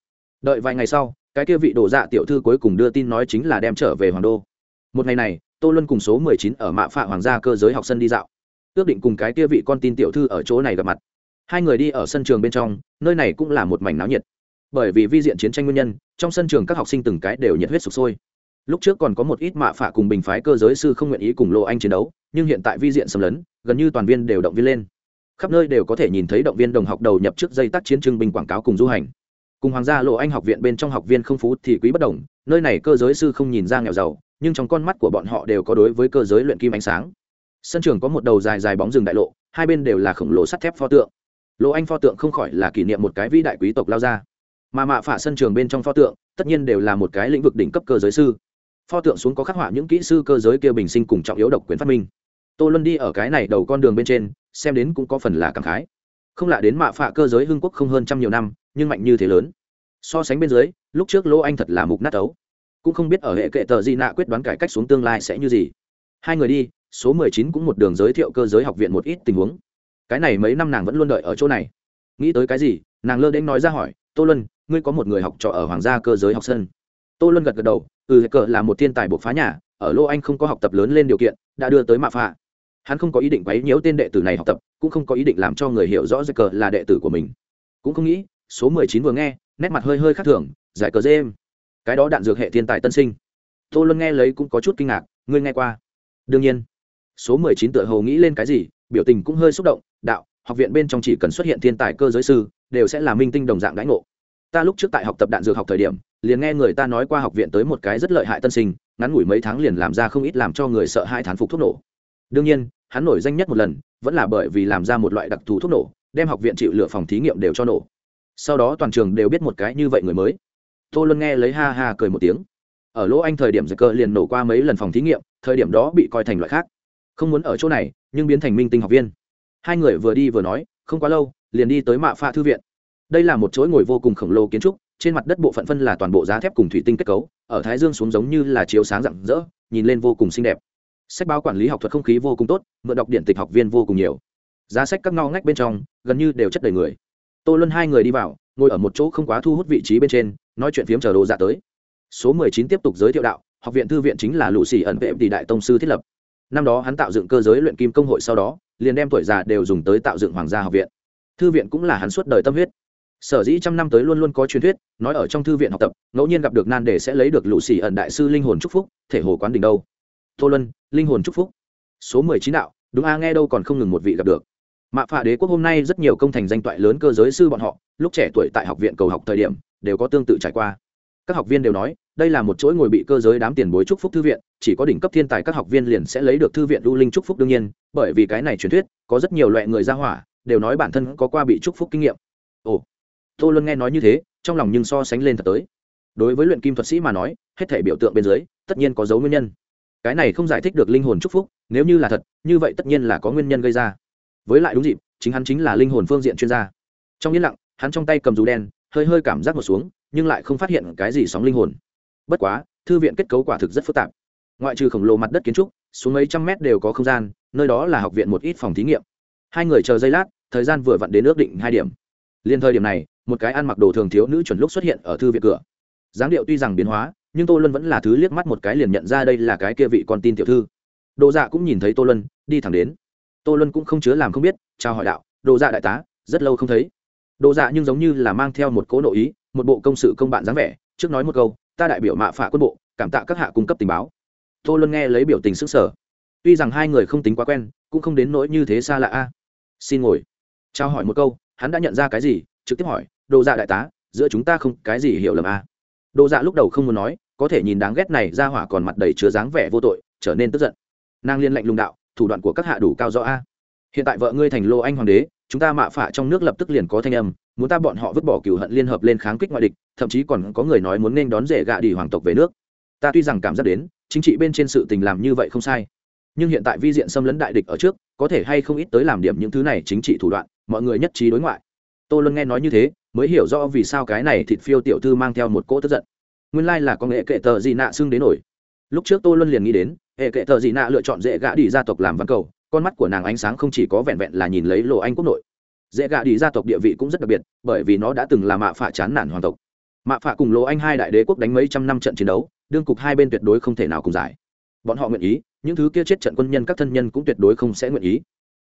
Đợi vài ngày sau cái kia vị đồ dạ tiểu thư cuối cùng đưa tin nói chính là đem trở về hoàng đô. Một ngày này, tô luân cùng số mười chín ở mạ phạ hoàng gia cơ giới học sân đi dạo. Ước định cùng cái kia vị con tin tiểu thư ở chỗ này gặp mặt. Hai người đi ở sân trường bên trong, nơi này cũng là một mảnh náo nhiệt. Bởi vì vi diện chiến tranh nguyên nhân, trong sân trường các học sinh từng cái đều nhiệt huyết sụp sôi. Lúc trước còn có một ít mạ phạ cùng bình phái cơ giới sư không nguyện ý cùng lộ anh chiến đấu, nhưng hiện tại vi diện xâm lấn, gần như toàn viên đều động viên lên. Khắp nơi đều có thể nhìn thấy động viên đồng học đầu nhập trước dây tắt chiến trưng binh quảng cáo cùng du hành cùng hoàng gia lộ anh học viện bên trong học viên không phú thì quý bất đồng, nơi này cơ giới sư không nhìn ra nghèo giàu, nhưng trong con mắt của bọn họ đều có đối với cơ giới luyện kim ánh sáng. Sân trường có một đầu dài dài bóng rừng đại lộ, hai bên đều là khổng lồ sắt thép pho tượng. Lộ anh pho tượng không khỏi là kỷ niệm một cái vĩ đại quý tộc lao ra mà mạ phả sân trường bên trong pho tượng, tất nhiên đều là một cái lĩnh vực đỉnh cấp cơ giới sư. Pho tượng xuống có khắc họa những kỹ sư cơ giới kia bình sinh cùng trọng yếu độc quyền phát minh. Tô luân đi ở cái này đầu con đường bên trên, xem đến cũng có phần là cảm khái. Không lạ đến mạ phạ cơ giới hưng quốc không hơn trăm nhiều năm nhưng mạnh như thế lớn. So sánh bên dưới, lúc trước lỗ anh thật là mục nát ấu. Cũng không biết ở hệ kệ tờ di nạ quyết đoán cải cách xuống tương lai sẽ như gì. Hai người đi, số mười chín cũng một đường giới thiệu cơ giới học viện một ít tình huống. Cái này mấy năm nàng vẫn luôn đợi ở chỗ này. Nghĩ tới cái gì, nàng lơ đến nói ra hỏi, tô luân, ngươi có một người học trò ở hoàng gia cơ giới học sân? Tô luân gật gật đầu ừ cờ là một thiên tài buộc phá nhà, ở lô anh không có học tập lớn lên điều kiện, đã đưa tới mạ phạ. Hắn không có ý định quấy nhiễu tên đệ tử này học tập, cũng không có ý định làm cho người hiểu rõ giải cờ là đệ tử của mình. Cũng không nghĩ số mười chín vừa nghe, nét mặt hơi hơi khác thường, giải cờ dê em cái đó đạn dược hệ thiên tài tân sinh. Tô luân nghe lấy cũng có chút kinh ngạc, ngươi nghe qua. Đương nhiên. Số mười chín tựa hồ nghĩ lên cái gì, biểu tình cũng hơi xúc động, đạo, học viện bên trong chỉ cần xuất hiện thiên tài cơ giới sư, đều sẽ là minh tinh đồng dạng đãi ngộ. Ta lúc trước tại học tập đạn dược học thời điểm, liền nghe người ta nói qua học viện tới một cái rất lợi hại tân sinh, ngắn ngủi mấy tháng liền làm ra không ít làm cho người sợ hai thán phục thuốc nổ. Đương nhiên, hắn nổi danh nhất một lần, vẫn là bởi vì làm ra một loại đặc thù thuốc nổ, đem học viện chịu lựa phòng thí nghiệm đều cho nổ sau đó toàn trường đều biết một cái như vậy người mới. Tô luân nghe lấy ha ha cười một tiếng. Ở lỗ anh thời điểm giật cơ liền nổ qua mấy lần phòng thí nghiệm, thời điểm đó bị coi thành loại khác. Không muốn ở chỗ này, nhưng biến thành minh tinh học viên. Hai người vừa đi vừa nói, không quá lâu, liền đi tới mạ pha thư viện. Đây là một chuỗi ngồi vô cùng khổng lồ kiến trúc, trên mặt đất bộ phận phân là toàn bộ giá thép cùng thủy tinh kết cấu, ở thái dương xuống giống như là chiếu sáng rạng rỡ, nhìn lên vô cùng xinh đẹp. Sách báo quản lý học thuật không khí vô cùng tốt, mượn đọc điện tịch học viên vô cùng nhiều. Giá sách các ngao ngách bên trong, gần như đều chất đầy người tô luân hai người đi vào, ngồi ở một chỗ không quá thu hút vị trí bên trên, nói chuyện phiếm chờ đồ dạ tới. Số mười chín tiếp tục giới thiệu đạo, học viện thư viện chính là lũ xì ẩn vệ tỷ đại tông sư thiết lập. Năm đó hắn tạo dựng cơ giới luyện kim công hội sau đó, liền đem tuổi già đều dùng tới tạo dựng hoàng gia học viện. Thư viện cũng là hắn suốt đời tâm huyết. Sở dĩ trăm năm tới luôn luôn có truyền thuyết, nói ở trong thư viện học tập, ngẫu nhiên gặp được nan đề sẽ lấy được lũ xì ẩn đại sư linh hồn c phúc, thể hồ quán đỉnh đâu. Tô luân, linh hồn c phúc. Số mười chín đạo, đúng a, nghe đâu còn không ngừng một vị gặp được mạ phạ đế quốc hôm nay rất nhiều công thành danh toại lớn cơ giới sư bọn họ, lúc trẻ tuổi tại học viện cầu học thời điểm, đều có tương tự trải qua. Các học viên đều nói, đây là một chuỗi ngồi bị cơ giới đám tiền bối chúc phúc thư viện, chỉ có đỉnh cấp thiên tài các học viên liền sẽ lấy được thư viện lưu linh chúc phúc đương nhiên, bởi vì cái này truyền thuyết, có rất nhiều loại người ra hỏa, đều nói bản thân có qua bị chúc phúc kinh nghiệm. Ồ, tô luân nghe nói như thế, trong lòng nhưng so sánh lên thật tới. Đối với luyện kim thuật sĩ mà nói, hết thể biểu tượng bên dưới, tất nhiên có dấu nguyên nhân. Cái này không giải thích được linh hồn chúc phúc, nếu như là thật, như vậy tất nhiên là có nguyên nhân gây ra với lại đúng dịp, chính hắn chính là linh hồn phương diện chuyên gia. Trong yên lặng, hắn trong tay cầm dù đen, hơi hơi cảm giác một xuống, nhưng lại không phát hiện cái gì sóng linh hồn. Bất quá, thư viện kết cấu quả thực rất phức tạp. Ngoại trừ khổng lồ mặt đất kiến trúc, xuống mấy trăm mét đều có không gian, nơi đó là học viện một ít phòng thí nghiệm. Hai người chờ giây lát, thời gian vừa vặn đến ước định hai điểm. Liên thời điểm này, một cái ăn mặc đồ thường thiếu nữ chuẩn lúc xuất hiện ở thư viện cửa. Dáng điệu tuy rằng biến hóa, nhưng tô luân vẫn là thứ liếc mắt một cái liền nhận ra đây là cái kia vị con tin tiểu thư. Đồ dạ cũng nhìn thấy tô luân, đi thẳng đến tô luân cũng không chứa làm không biết, chào hỏi đạo, đồ dạ đại tá, rất lâu không thấy. Đồ dạ nhưng giống như là mang theo một cố nội ý, một bộ công sự công bạn dáng vẻ, trước nói một câu, ta đại biểu mạ phả quân bộ, cảm tạ các hạ cung cấp tình báo. Tô luân nghe lấy biểu tình sức sở tuy rằng hai người không tính quá quen, cũng không đến nỗi như thế xa lạ a. Xin ngồi. Trao hỏi một câu, hắn đã nhận ra cái gì, trực tiếp hỏi, đồ dạ đại tá, giữa chúng ta không cái gì hiểu lầm a? Đồ dạ lúc đầu không muốn nói, có thể nhìn đáng ghét này ra hỏa còn mặt đầy chứa dáng vẻ vô tội, trở nên tức giận. Nàng liên lệnh lùng đạo thủ đoạn của các hạ đủ cao rõ a. Hiện tại vợ ngươi thành lô anh hoàng đế, chúng ta mạ phả trong nước lập tức liền có thanh âm, muốn ta bọn họ vứt bỏ cửu hận liên hợp lên kháng kích ngoại địch, thậm chí còn có người nói muốn nên đón rể gạ đi hoàng tộc về nước. Ta tuy rằng cảm giác đến, chính trị bên trên sự tình làm như vậy không sai. Nhưng hiện tại vi diện xâm lấn đại địch ở trước, có thể hay không ít tới làm điểm những thứ này chính trị thủ đoạn, mọi người nhất trí đối ngoại. Tô luân nghe nói như thế, mới hiểu rõ vì sao cái này thịt phiêu tiểu thư mang theo một cỗ tức giận. Nguyên lai là có nghệ kệ tờ gì nạ xưng đến nổi. Lúc trước tô luân liền nghĩ đến hệ kệ thợ gì nạ lựa chọn dễ gã đi gia tộc làm văn cầu, con mắt của nàng ánh sáng không chỉ có vẹn vẹn là nhìn lấy lộ anh quốc nội. Dễ gã đi gia tộc địa vị cũng rất đặc biệt, bởi vì nó đã từng là mạ phạ chán nản hoàng tộc. Mạ phạ cùng lộ anh hai đại đế quốc đánh mấy trăm năm trận chiến đấu, đương cục hai bên tuyệt đối không thể nào cùng giải. Bọn họ nguyện ý, những thứ kia chết trận quân nhân các thân nhân cũng tuyệt đối không sẽ nguyện ý.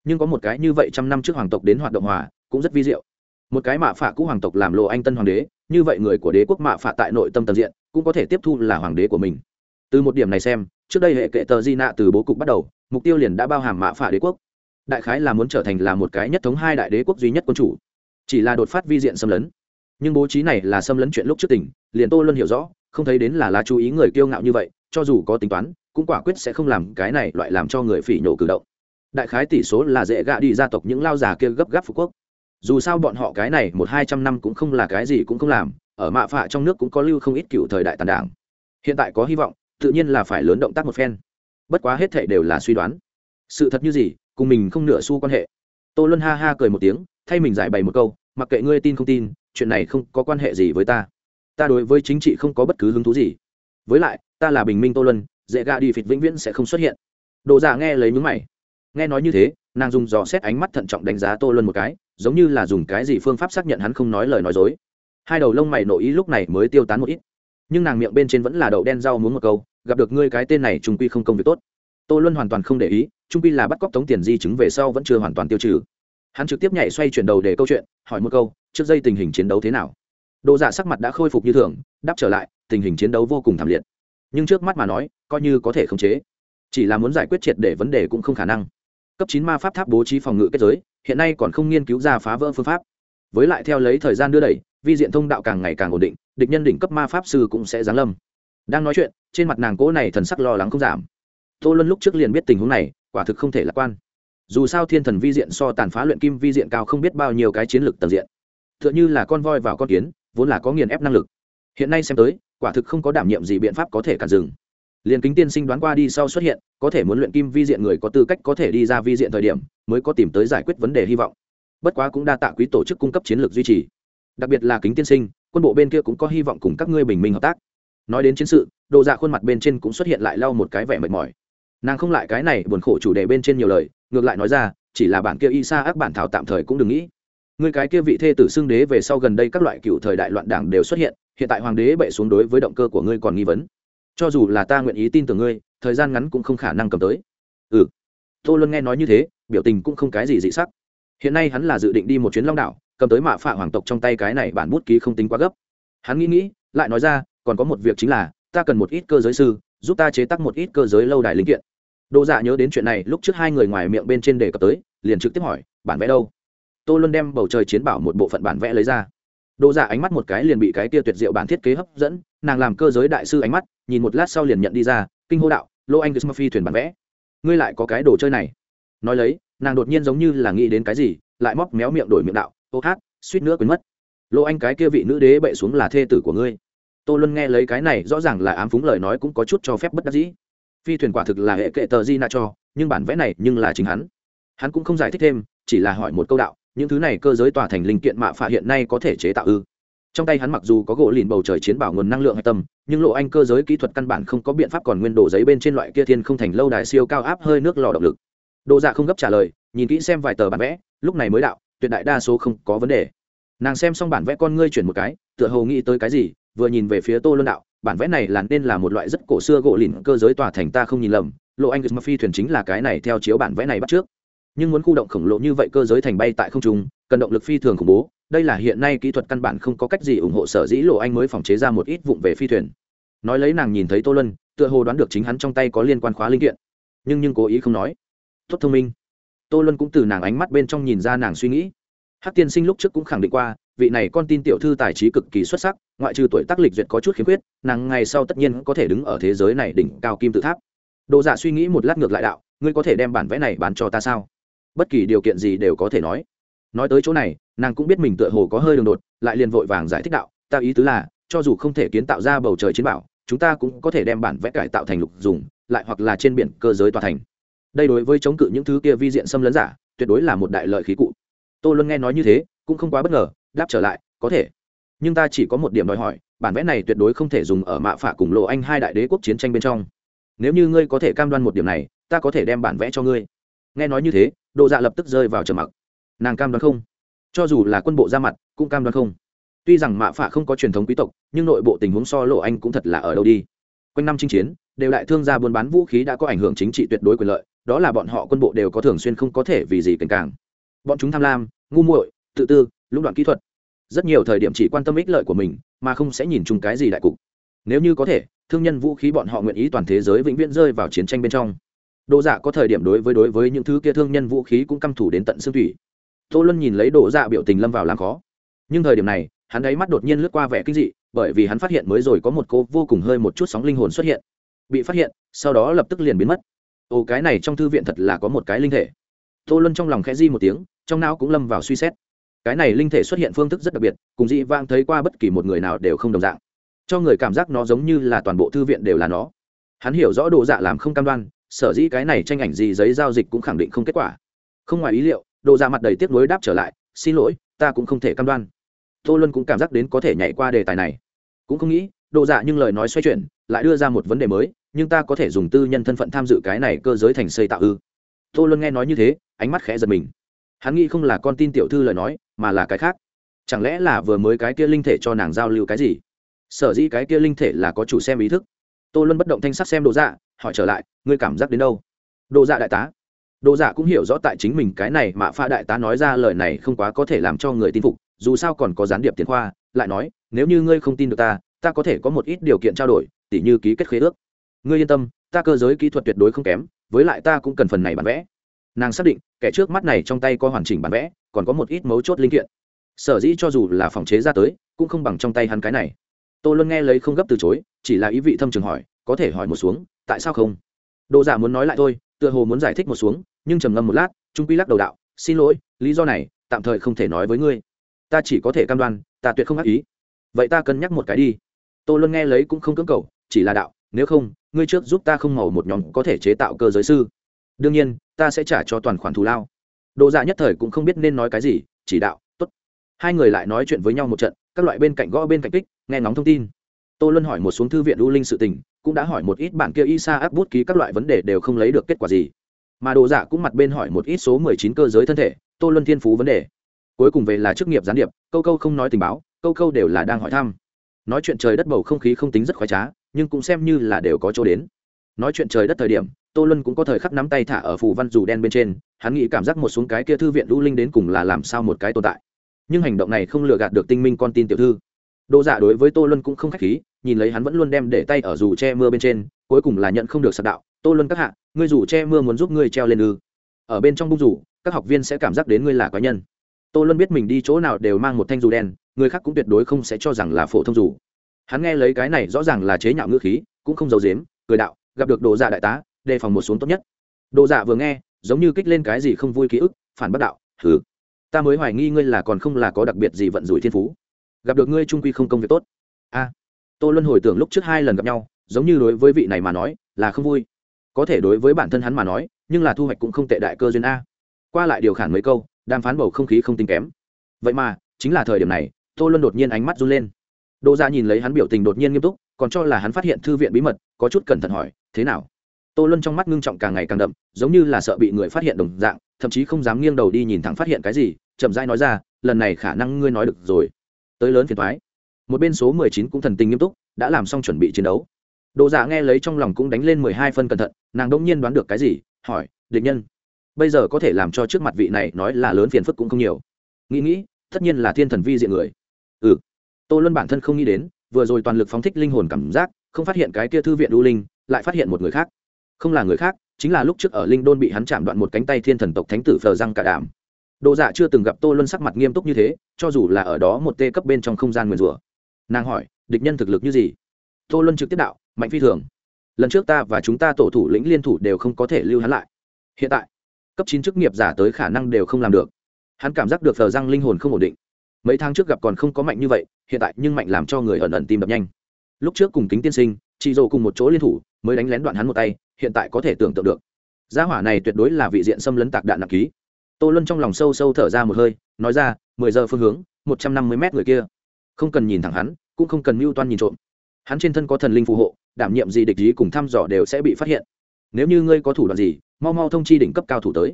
Nhưng có một cái như vậy trăm năm trước hoàng tộc đến hoạt động hòa, cũng rất vi diệu. Một cái mạ phạ cũ hoàng tộc làm lộ anh tân hoàng đế, như vậy người của đế quốc mạ phạ tại nội tâm tầm diện, cũng có thể tiếp thu là hoàng đế của mình. Từ một điểm này xem trước đây hệ kệ tờ di nạ từ bố cục bắt đầu, mục tiêu liền đã bao hàm mạ phả đế quốc. Đại khái là muốn trở thành là một cái nhất thống hai đại đế quốc duy nhất quân chủ. Chỉ là đột phát vi diện xâm lấn. Nhưng bố trí này là xâm lấn chuyện lúc trước tỉnh liền tô luôn hiểu rõ, không thấy đến là lá chú ý người kiêu ngạo như vậy, cho dù có tính toán, cũng quả quyết sẽ không làm cái này loại làm cho người phỉ nhổ cử động. Đại khái tỷ số là dễ gạ đi gia tộc những lao già kia gấp gáp phú quốc. Dù sao bọn họ cái này một hai trăm năm cũng không là cái gì cũng không làm, ở mạ phạ trong nước cũng có lưu không ít cựu thời đại tàn đảng. Hiện tại có hy vọng tự nhiên là phải lớn động tác một phen. Bất quá hết thệ đều là suy đoán. Sự thật như gì, cùng mình không nửa xu quan hệ. Tô luân ha ha cười một tiếng, thay mình giải bày một câu, mặc kệ ngươi tin không tin, chuyện này không có quan hệ gì với ta. Ta đối với chính trị không có bất cứ hứng thú gì. Với lại, ta là bình minh tô luân, dễ gạ đi phịt vĩnh viễn sẽ không xuất hiện. Đồ giả nghe lấy nhúng mày. Nghe nói như thế, nàng dùng dò xét ánh mắt thận trọng đánh giá tô luân một cái, giống như là dùng cái gì phương pháp xác nhận hắn không nói lời nói dối. Hai đầu lông mày nội ý lúc này mới tiêu tán một ít nhưng nàng miệng bên trên vẫn là đậu đen rau muốn một câu, gặp được ngươi cái tên này, trung quy không công việc tốt. Tô luân hoàn toàn không để ý, trung quy là bắt cóc tống tiền di chứng về sau vẫn chưa hoàn toàn tiêu trừ. Hắn trực tiếp nhảy xoay chuyển đầu để câu chuyện, hỏi một câu, trước dây tình hình chiến đấu thế nào? Đồ giả dạ sắc mặt đã khôi phục như thường, đáp trở lại, tình hình chiến đấu vô cùng thảm liệt. Nhưng trước mắt mà nói, coi như có thể khống chế, chỉ là muốn giải quyết triệt để vấn đề cũng không khả năng. Cấp chín ma pháp tháp bố trí phòng ngự kết giới, hiện nay còn không nghiên cứu ra phá vỡ phương pháp. Với lại theo lấy thời gian đưa đẩy vi diện thông đạo càng ngày càng ổn định, địch nhân đỉnh cấp ma pháp sư cũng sẽ giáng lâm. Đang nói chuyện, trên mặt nàng cỗ này thần sắc lo lắng không giảm. Tô luân lúc trước liền biết tình huống này, quả thực không thể lạc quan. Dù sao thiên thần vi diện so tàn phá luyện kim vi diện cao không biết bao nhiêu cái chiến lược tầng diện. T h ư ợ n h ư là con voi vào con kiến, vốn là có nghiền ép năng lực. Hiện nay xem tới, quả thực không có đảm nhiệm gì biện pháp có thể cản dừng. Liền kính tiên sinh đoán qua đi sau xuất hiện, có thể muốn luyện kim vi diện người có tư cách có thể đi ra vi diện thời điểm, mới có tìm tới giải quyết vấn đề hy vọng. Bất quá cũng đa tạ quý tổ chức cung cấp chiến lược duy trì đặc biệt là kính tiên sinh, quân bộ bên kia cũng có hy vọng cùng các ngươi bình minh hợp tác. Nói đến chiến sự đồ dạ khuôn mặt bên trên cũng xuất hiện lại lau một cái vẻ mệt mỏi. Nàng không lại cái này buồn khổ chủ đề bên trên nhiều lời, ngược lại nói ra, chỉ là bản kia y sa ác bản thảo tạm thời cũng đừng nghĩ. Người cái kia vị thê tử xưng đế về sau gần đây các loại cựu thời đại loạn đảng đều xuất hiện hiện tại hoàng đế bệ xuống đối với động cơ của ngươi còn nghi vấn. Cho dù là ta nguyện ý tin tưởng ngươi, thời gian ngắn cũng không khả năng cầm tới. Ừ. Tô luân nghe nói như thế, biểu tình cũng không cái gì dị sắc. Hiện nay hắn là dự định đi một chuyến long đảo cầm tới mạ phạ hoàng tộc trong tay cái này bản bút ký không tính quá gấp hắn nghĩ nghĩ lại nói ra còn có một việc chính là ta cần một ít cơ giới sư giúp ta chế tác một ít cơ giới lâu đài linh kiện Đỗ Dạ nhớ đến chuyện này, lúc trước hai người ngoài miệng bên trên đề cập tới, liền trực tiếp hỏi, bản vẽ đâu? Tô Luân đem bầu trời chiến bảo một bộ phận bản vẽ lấy ra. Đỗ Dạ ánh mắt một cái liền bị cái kia tuyệt diệu bản thiết kế hấp dẫn, nàng làm cơ giới đại sư ánh mắt, nhìn một lát sau liền nhận đi ra, kinh hô đạo, Lô Anh Smurfy thuyền bản vẽ. Ngươi lại có cái đồ chơi này? Nói lấy, nàng đột nhiên giống như là nghĩ đến cái gì, lại móc méo miệng đổi miệng đạo, ô hát, suýt nữa quên mất. Lô anh cái kia vị nữ đế bệ xuống là thê tử của ngươi. Tô luân nghe lấy cái này, rõ ràng là ám phúng lời nói cũng có chút cho phép bất đắc dĩ. Phi thuyền quả thực là hệ kệ tờ di nạ cho, nhưng bản vẽ này nhưng là chính hắn. Hắn cũng không giải thích thêm, chỉ là hỏi một câu đạo, những thứ này cơ giới tòa thành linh kiện mạ phạ hiện nay có thể chế tạo ư? Trong tay hắn mặc dù có gỗ lìn bầu trời chiến bảo nguồn năng lượng hạch tâm, nhưng lộ anh cơ giới kỹ thuật căn bản không có biện pháp còn nguyên đồ giấy bên trên loại kia thiên không thành lâu đài siêu cao áp hơi nước lò động lực. Đồ dạ không gấp trả lời, nhìn kỹ xem vài tờ bản vẽ, lúc này mới đạo tuyệt đại đa số không có vấn đề. Nàng xem xong bản vẽ con ngươi chuyển một cái, tựa hồ nghĩ tới cái gì, vừa nhìn về phía tô luân đạo, bản vẽ này là nên là một loại rất cổ xưa gỗ lìn cơ giới tòa thành ta không nhìn lầm lộ anh mà phi thuyền chính là cái này theo chiếu bản vẽ này bắt trước. Nhưng muốn khu động khổng lồ như vậy cơ giới thành bay tại không trung, cần động lực phi thường khủng bố, đây là hiện nay kỹ thuật căn bản không có cách gì ủng hộ sở dĩ lộ anh mới phòng chế ra một ít vụng về phi thuyền. Nói lấy nàng nhìn thấy tô lân tựa hồ đoán được chính hắn trong tay có liên quan khóa linh kiện. Nhưng nhưng cố ý không nói. Tốt thông minh tô lân cũng từ nàng ánh mắt bên trong nhìn ra nàng suy nghĩ. Hát tiên sinh lúc trước cũng khẳng định qua, vị này con tin tiểu thư tài trí cực kỳ xuất sắc, ngoại trừ tuổi tác lịch duyệt có chút khiếm khuyết, nàng ngày sau tất nhiên có thể đứng ở thế giới này đỉnh cao kim tự tháp. Đồ dạ suy nghĩ một lát ngược lại đạo, ngươi có thể đem bản vẽ này bán cho ta sao? Bất kỳ điều kiện gì đều có thể nói. Nói tới chỗ này, nàng cũng biết mình tựa hồ có hơi đường đột, lại liền vội vàng giải thích đạo, ta ý tứ là, cho dù không thể kiến tạo ra bầu trời chiến bảo, chúng ta cũng có thể đem bản vẽ cải tạo thành lục dùng, lại hoặc là trên biển cơ giới tòa thành đây đối với chống cự những thứ kia vi diện xâm lấn giả, tuyệt đối là một đại lợi khí cụ. Tô luân nghe nói như thế, cũng không quá bất ngờ, đáp trở lại, có thể. Nhưng ta chỉ có một điểm đòi hỏi, bản vẽ này tuyệt đối không thể dùng ở mạ phả cùng lộ anh hai đại đế quốc chiến tranh bên trong. Nếu như ngươi có thể cam đoan một điểm này, ta có thể đem bản vẽ cho ngươi. Nghe nói như thế độ dạ lập tức rơi vào trầm mặc. Nàng cam đoan không? Cho dù là quân bộ ra mặt, cũng cam đoan không? Tuy rằng mạ phả không có truyền thống quý tộc, nhưng nội bộ tình huống so lộ anh cũng thật là ở đâu đi. Quanh năm chinh chiến đều đại thương gia buôn bán vũ khí đã có ảnh hưởng chính trị tuyệt đối quyền lợi, đó là bọn họ quân bộ đều có thường xuyên không có thể vì gì cảnh càng. Bọn chúng tham lam, ngu muội, tự tư, lũng đoạn kỹ thuật. Rất nhiều thời điểm chỉ quan tâm ích lợi của mình, mà không sẽ nhìn chung cái gì đại cục. Nếu như có thể, thương nhân vũ khí bọn họ nguyện ý toàn thế giới vĩnh viễn rơi vào chiến tranh bên trong. Đồ dạ có thời điểm đối với đối với những thứ kia thương nhân vũ khí cũng căm thủ đến tận xương thủy. Tô luân nhìn lấy đồ dạ biểu tình lâm vào làm khó. Nhưng thời điểm này, hắn ấy mắt đột nhiên lướt qua vẻ kinh dị, bởi vì hắn phát hiện mới rồi có một cô vô cùng hơi một chút sóng linh hồn xuất hiện bị phát hiện, sau đó lập tức liền biến mất. Ồ, cái này trong thư viện thật là có một cái linh thể. Tô luân trong lòng khẽ di một tiếng, trong não cũng lâm vào suy xét. Cái này linh thể xuất hiện phương thức rất đặc biệt, cùng dị vang thấy qua bất kỳ một người nào đều không đồng dạng. Cho người cảm giác nó giống như là toàn bộ thư viện đều là nó. Hắn hiểu rõ đồ dạ làm không cam đoan, sở dĩ cái này tranh ảnh gì giấy giao dịch cũng khẳng định không kết quả. Không ngoài ý liệu, đồ dạ mặt đầy tiếc nuối đáp trở lại, xin lỗi, ta cũng không thể cam đoan. Tô luân cũng cảm giác đến có thể nhảy qua đề tài này. Cũng không nghĩ, đồ dạ nhưng lời nói xoay chuyển lại đưa ra một vấn đề mới, nhưng ta có thể dùng tư nhân thân phận tham dự cái này cơ giới thành xây tạo ư? Tô luân nghe nói như thế, ánh mắt khẽ giật mình. Hắn nghĩ không là con tin tiểu thư lời nói, mà là cái khác. Chẳng lẽ là vừa mới cái kia linh thể cho nàng giao lưu cái gì? Sở dĩ cái kia linh thể là có chủ xem ý thức. Tô luân bất động thanh sắc xem đồ dạ hỏi trở lại, ngươi cảm giác đến đâu? Đồ dạ đại tá. Đồ dạ cũng hiểu rõ tại chính mình cái này mà pha đại tá nói ra lời này không quá có thể làm cho người tin phục, dù sao còn có gián điệp tiền khoa, lại nói, nếu như ngươi không tin được ta ta có thể có một ít điều kiện trao đổi tỉ như ký kết khế ước. Ngươi yên tâm, ta cơ giới kỹ thuật tuyệt đối không kém, với lại ta cũng cần phần này bản vẽ. Nàng xác định, kẻ trước mắt này trong tay có hoàn chỉnh bản vẽ, còn có một ít mấu chốt linh kiện. Sở dĩ cho dù là phòng chế ra tới, cũng không bằng trong tay hắn cái này. Tô luân nghe lấy không gấp từ chối, chỉ là ý vị thâm trường hỏi, có thể hỏi một xuống, tại sao không? Đồ giả dạ muốn nói lại thôi, tựa hồ muốn giải thích một xuống, nhưng trầm ngâm một lát, trung quy lắc đầu đạo, xin lỗi, lý do này, tạm thời không thể nói với ngươi. Ta chỉ có thể cam đoan, ta tuyệt không ác ý. Vậy ta cân nhắc một cái đi. Tô luân nghe lấy cũng không cưỡng cầu chỉ là đạo, nếu không, ngươi trước giúp ta không màu một nhóm có thể chế tạo cơ giới sư. Đương nhiên, ta sẽ trả cho toàn khoản thù lao. Đồ dạ nhất thời cũng không biết nên nói cái gì, chỉ đạo t ố t hai người lại nói chuyện với nhau một trận, các loại bên cạnh gõ bên cạnh kích, nghe ngóng thông tin. Tô luân hỏi một xuống thư viện u linh sự tình, cũng đã hỏi một ít bản kia y sa áp bút ký các loại vấn đề đều không lấy được kết quả gì. Mà đồ dạ cũng mặt bên hỏi một ít số mười chín cơ giới thân thể, tô luân thiên phú vấn đề. Cuối cùng về là chức nghiệp gián điệp, câu câu không nói tình báo, câu câu đều là đang hỏi thăm. Nói chuyện trời đất bầu không khí không tính rất khoái trá nhưng cũng xem như là đều có chỗ đến. Nói chuyện trời đất thời điểm tô luân cũng có thời khắc nắm tay thả ở phù văn dù đen bên trên hắn nghĩ cảm giác một xuống cái kia thư viện lũ linh đến cùng là làm sao một cái tồn tại. Nhưng hành động này không lừa gạt được tinh minh con tin tiểu thư. Đồ giả dạ đối với tô luân cũng không khách khí nhìn lấy hắn vẫn luôn đem để tay ở dù che mưa bên trên cuối cùng là nhận không được sạc đạo tô luân các hạ ngươi dù che mưa muốn giúp ngươi treo lên ư. Ở bên trong bung dù, các học viên sẽ cảm giác đến ngươi là quái nhân. Tô luân biết mình đi chỗ nào đều mang một thanh dù đen người khác cũng tuyệt đối không sẽ cho rằng là phổ thông dù hắn nghe lấy cái này rõ ràng là chế nhạo ngữ khí, cũng không giấu dếm cười đạo, gặp được đồ giả đại tá, đề phòng một xuống tốt nhất. Đồ giả vừa nghe, giống như kích lên cái gì không vui ký ức, phản bất đạo thử ta mới hoài nghi ngươi là còn không là có đặc biệt gì vận rủi thiên phú. Gặp được ngươi trung quy không công việc tốt. A, tô luân hồi tưởng lúc trước hai lần gặp nhau, giống như đối với vị này mà nói, là không vui. Có thể đối với bản thân hắn mà nói, nhưng là thu hoạch cũng không tệ đại cơ duyên a. Qua lại điều khản mấy câu, đàm phán bầu không khí không tính kém. Vậy mà, chính là thời điểm này, tô luân đột nhiên ánh mắt run lên đỗ dạ nhìn lấy hắn biểu tình đột nhiên nghiêm túc, còn cho là hắn phát hiện thư viện bí mật, có chút cẩn thận hỏi, thế nào? Tô luân trong mắt ngưng trọng càng ngày càng đậm, giống như là sợ bị người phát hiện đồng dạng, thậm chí không dám nghiêng đầu đi nhìn thẳng phát hiện cái gì, chậm rãi nói ra, lần này khả năng ngươi nói được rồi. Tới lớn phiền toái. một bên số mười chín cũng thần tình nghiêm túc, đã làm xong chuẩn bị chiến đấu. Đỗ Dạ nghe lấy trong lòng cũng đánh lên mười hai phân cẩn thận, nàng đông nhiên đoán được cái gì, hỏi, địch nhân, bây giờ có thể làm cho trước mặt vị này nói là lớn phiền phức cũng không nhiều. Nghĩ nghĩ, tất nhiên là thiên thần vi diện người tô luân bản thân không nghĩ đến, vừa rồi toàn lực phóng thích linh hồn cảm giác, không phát hiện cái kia thư viện đu linh, lại phát hiện một người khác. Không là người khác, chính là lúc trước ở linh đôn bị hắn chạm đoạn một cánh tay thiên thần tộc thánh tử phờ răng cả đảm đồ dạ chưa từng gặp tô luân sắc mặt nghiêm túc như thế, cho dù là ở đó một tê cấp bên trong không gian nguyền rủa. Nàng hỏi, địch nhân thực lực như gì? Tô luân trực tiếp đạo, mạnh phi thường. Lần trước ta và chúng ta tổ thủ lĩnh liên thủ đều không có thể lưu hắn lại. Hiện tại, cấp chín chức nghiệp giả tới khả năng đều không làm được. Hắn cảm giác được phở răng linh hồn không ổn định. Mấy tháng trước gặp còn không có mạnh như vậy hiện tại nhưng mạnh làm cho người ẩn ẩn tim đập nhanh. Lúc trước cùng kính tiên sinh, chị dỗ cùng một chỗ liên thủ, mới đánh lén đoạn hắn một tay, hiện tại có thể tưởng tượng được. Gia hỏa này tuyệt đối là vị diện xâm lấn tạc đạn nặng ký. Tô luân trong lòng sâu sâu thở ra một hơi, nói ra, mười giờ phương hướng, một trăm năm mươi mét người kia. Không cần nhìn thẳng hắn, cũng không cần mưu toan nhìn trộm. Hắn trên thân có thần linh phù hộ, đảm nhiệm gì địch ý cùng thăm dò đều sẽ bị phát hiện. Nếu như ngươi có thủ đoạn gì, mau mau thông chi đỉnh cấp cao thủ tới.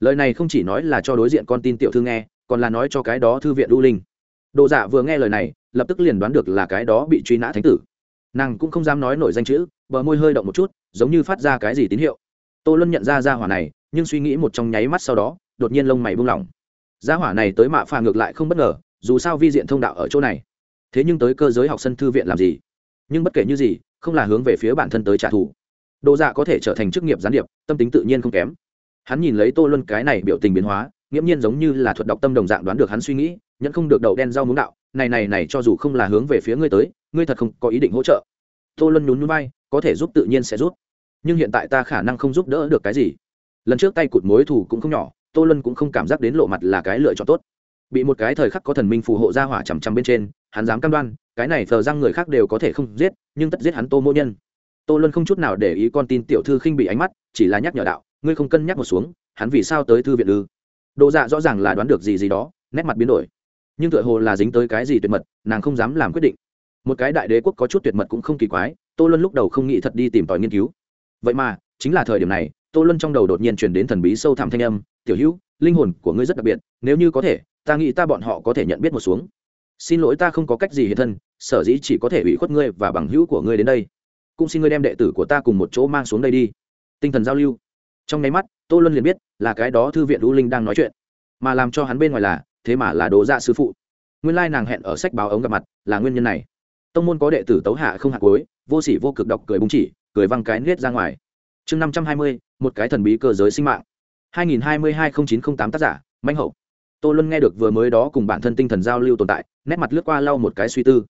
Lời này không chỉ nói là cho đối diện con tin tiểu thư nghe, còn là nói cho cái đó thư viện lưu linh đồ dạ vừa nghe lời này, lập tức liền đoán được là cái đó bị truy nã thánh tử. Nàng cũng không dám nói nổi danh chữ, bờ môi hơi động một chút, giống như phát ra cái gì tín hiệu. Tô luân nhận ra ra hỏa này, nhưng suy nghĩ một trong nháy mắt sau đó, đột nhiên lông mày buông lỏng. Gia hỏa này tới mạ phà ngược lại không bất ngờ, dù sao vi diện thông đạo ở chỗ này. Thế nhưng tới cơ giới học sân thư viện làm gì? Nhưng bất kể như gì, không là hướng về phía bản thân tới trả thù. Đồ dạ có thể trở thành chức nghiệp gián điệp, tâm tính tự nhiên không kém. Hắn nhìn lấy tô luân cái này biểu tình biến hóa nghiêm nhiên giống như là thuật đọc tâm đồng dạng đoán được hắn suy nghĩ nhẫn không được đậu đen rau muống đạo, này này này cho dù không là hướng về phía ngươi tới, ngươi thật không có ý định hỗ trợ. Tô luân nhún núi bay có thể giúp tự nhiên sẽ giúp. Nhưng hiện tại ta khả năng không giúp đỡ được cái gì. Lần trước tay cụt mối thủ cũng không nhỏ, tô luân cũng không cảm giác đến lộ mặt là cái lựa chọn tốt. Bị một cái thời khắc có thần minh phù hộ ra hỏa chằm chằm bên trên, hắn dám cam đoan, cái này thờ răng người khác đều có thể không giết, nhưng tất giết hắn tô mỗ nhân. Tô luân không chút nào để ý con tin tiểu thư khinh bị ánh mắt, chỉ là nhắc nhở đạo, ngươi không cân nhắc một xuống, hắn vì sao tới thư viện ư? Đồ dạ rõ ràng là đoán được gì gì đó, nét mặt biến đổi nhưng tựa hồ là dính tới cái gì tuyệt mật, nàng không dám làm quyết định. Một cái đại đế quốc có chút tuyệt mật cũng không kỳ quái, tô luân lúc đầu không nghĩ thật đi tìm tòi nghiên cứu. Vậy mà, chính là thời điểm này, tô luân trong đầu đột nhiên chuyển đến thần bí sâu thẳm thanh âm, tiểu hữu, linh hồn của ngươi rất đặc biệt, nếu như có thể, ta nghĩ ta bọn họ có thể nhận biết một xuống. Xin lỗi ta không có cách gì hiện thân, sở dĩ chỉ có thể ủy khuất ngươi và bằng hữu của ngươi đến đây. Cũng xin ngươi đem đệ tử của ta cùng một chỗ mang xuống đây đi. Tinh thần giao lưu. Trong nháy mắt, tô luân liền biết là cái đó thư viện lũ linh đang nói chuyện, mà làm cho hắn bên ngoài là thế mà là đồ dạ sư phụ. Nguyên lai nàng hẹn ở sách báo ống gặp mặt là nguyên nhân này. Tông môn có đệ tử tấu hạ không hạt cối vô sỉ vô cực đọc cười búng chỉ, cười văng cái nết ra ngoài. Chương năm trăm hai mươi, một cái thần bí cơ giới sinh mạng. hai nghìn hai mươi hai n chín trăm tám tác giả manh hậu. Tô luân nghe được vừa mới đó cùng bản thân tinh thần giao lưu tồn tại, nét mặt lướt qua lau một cái suy tư.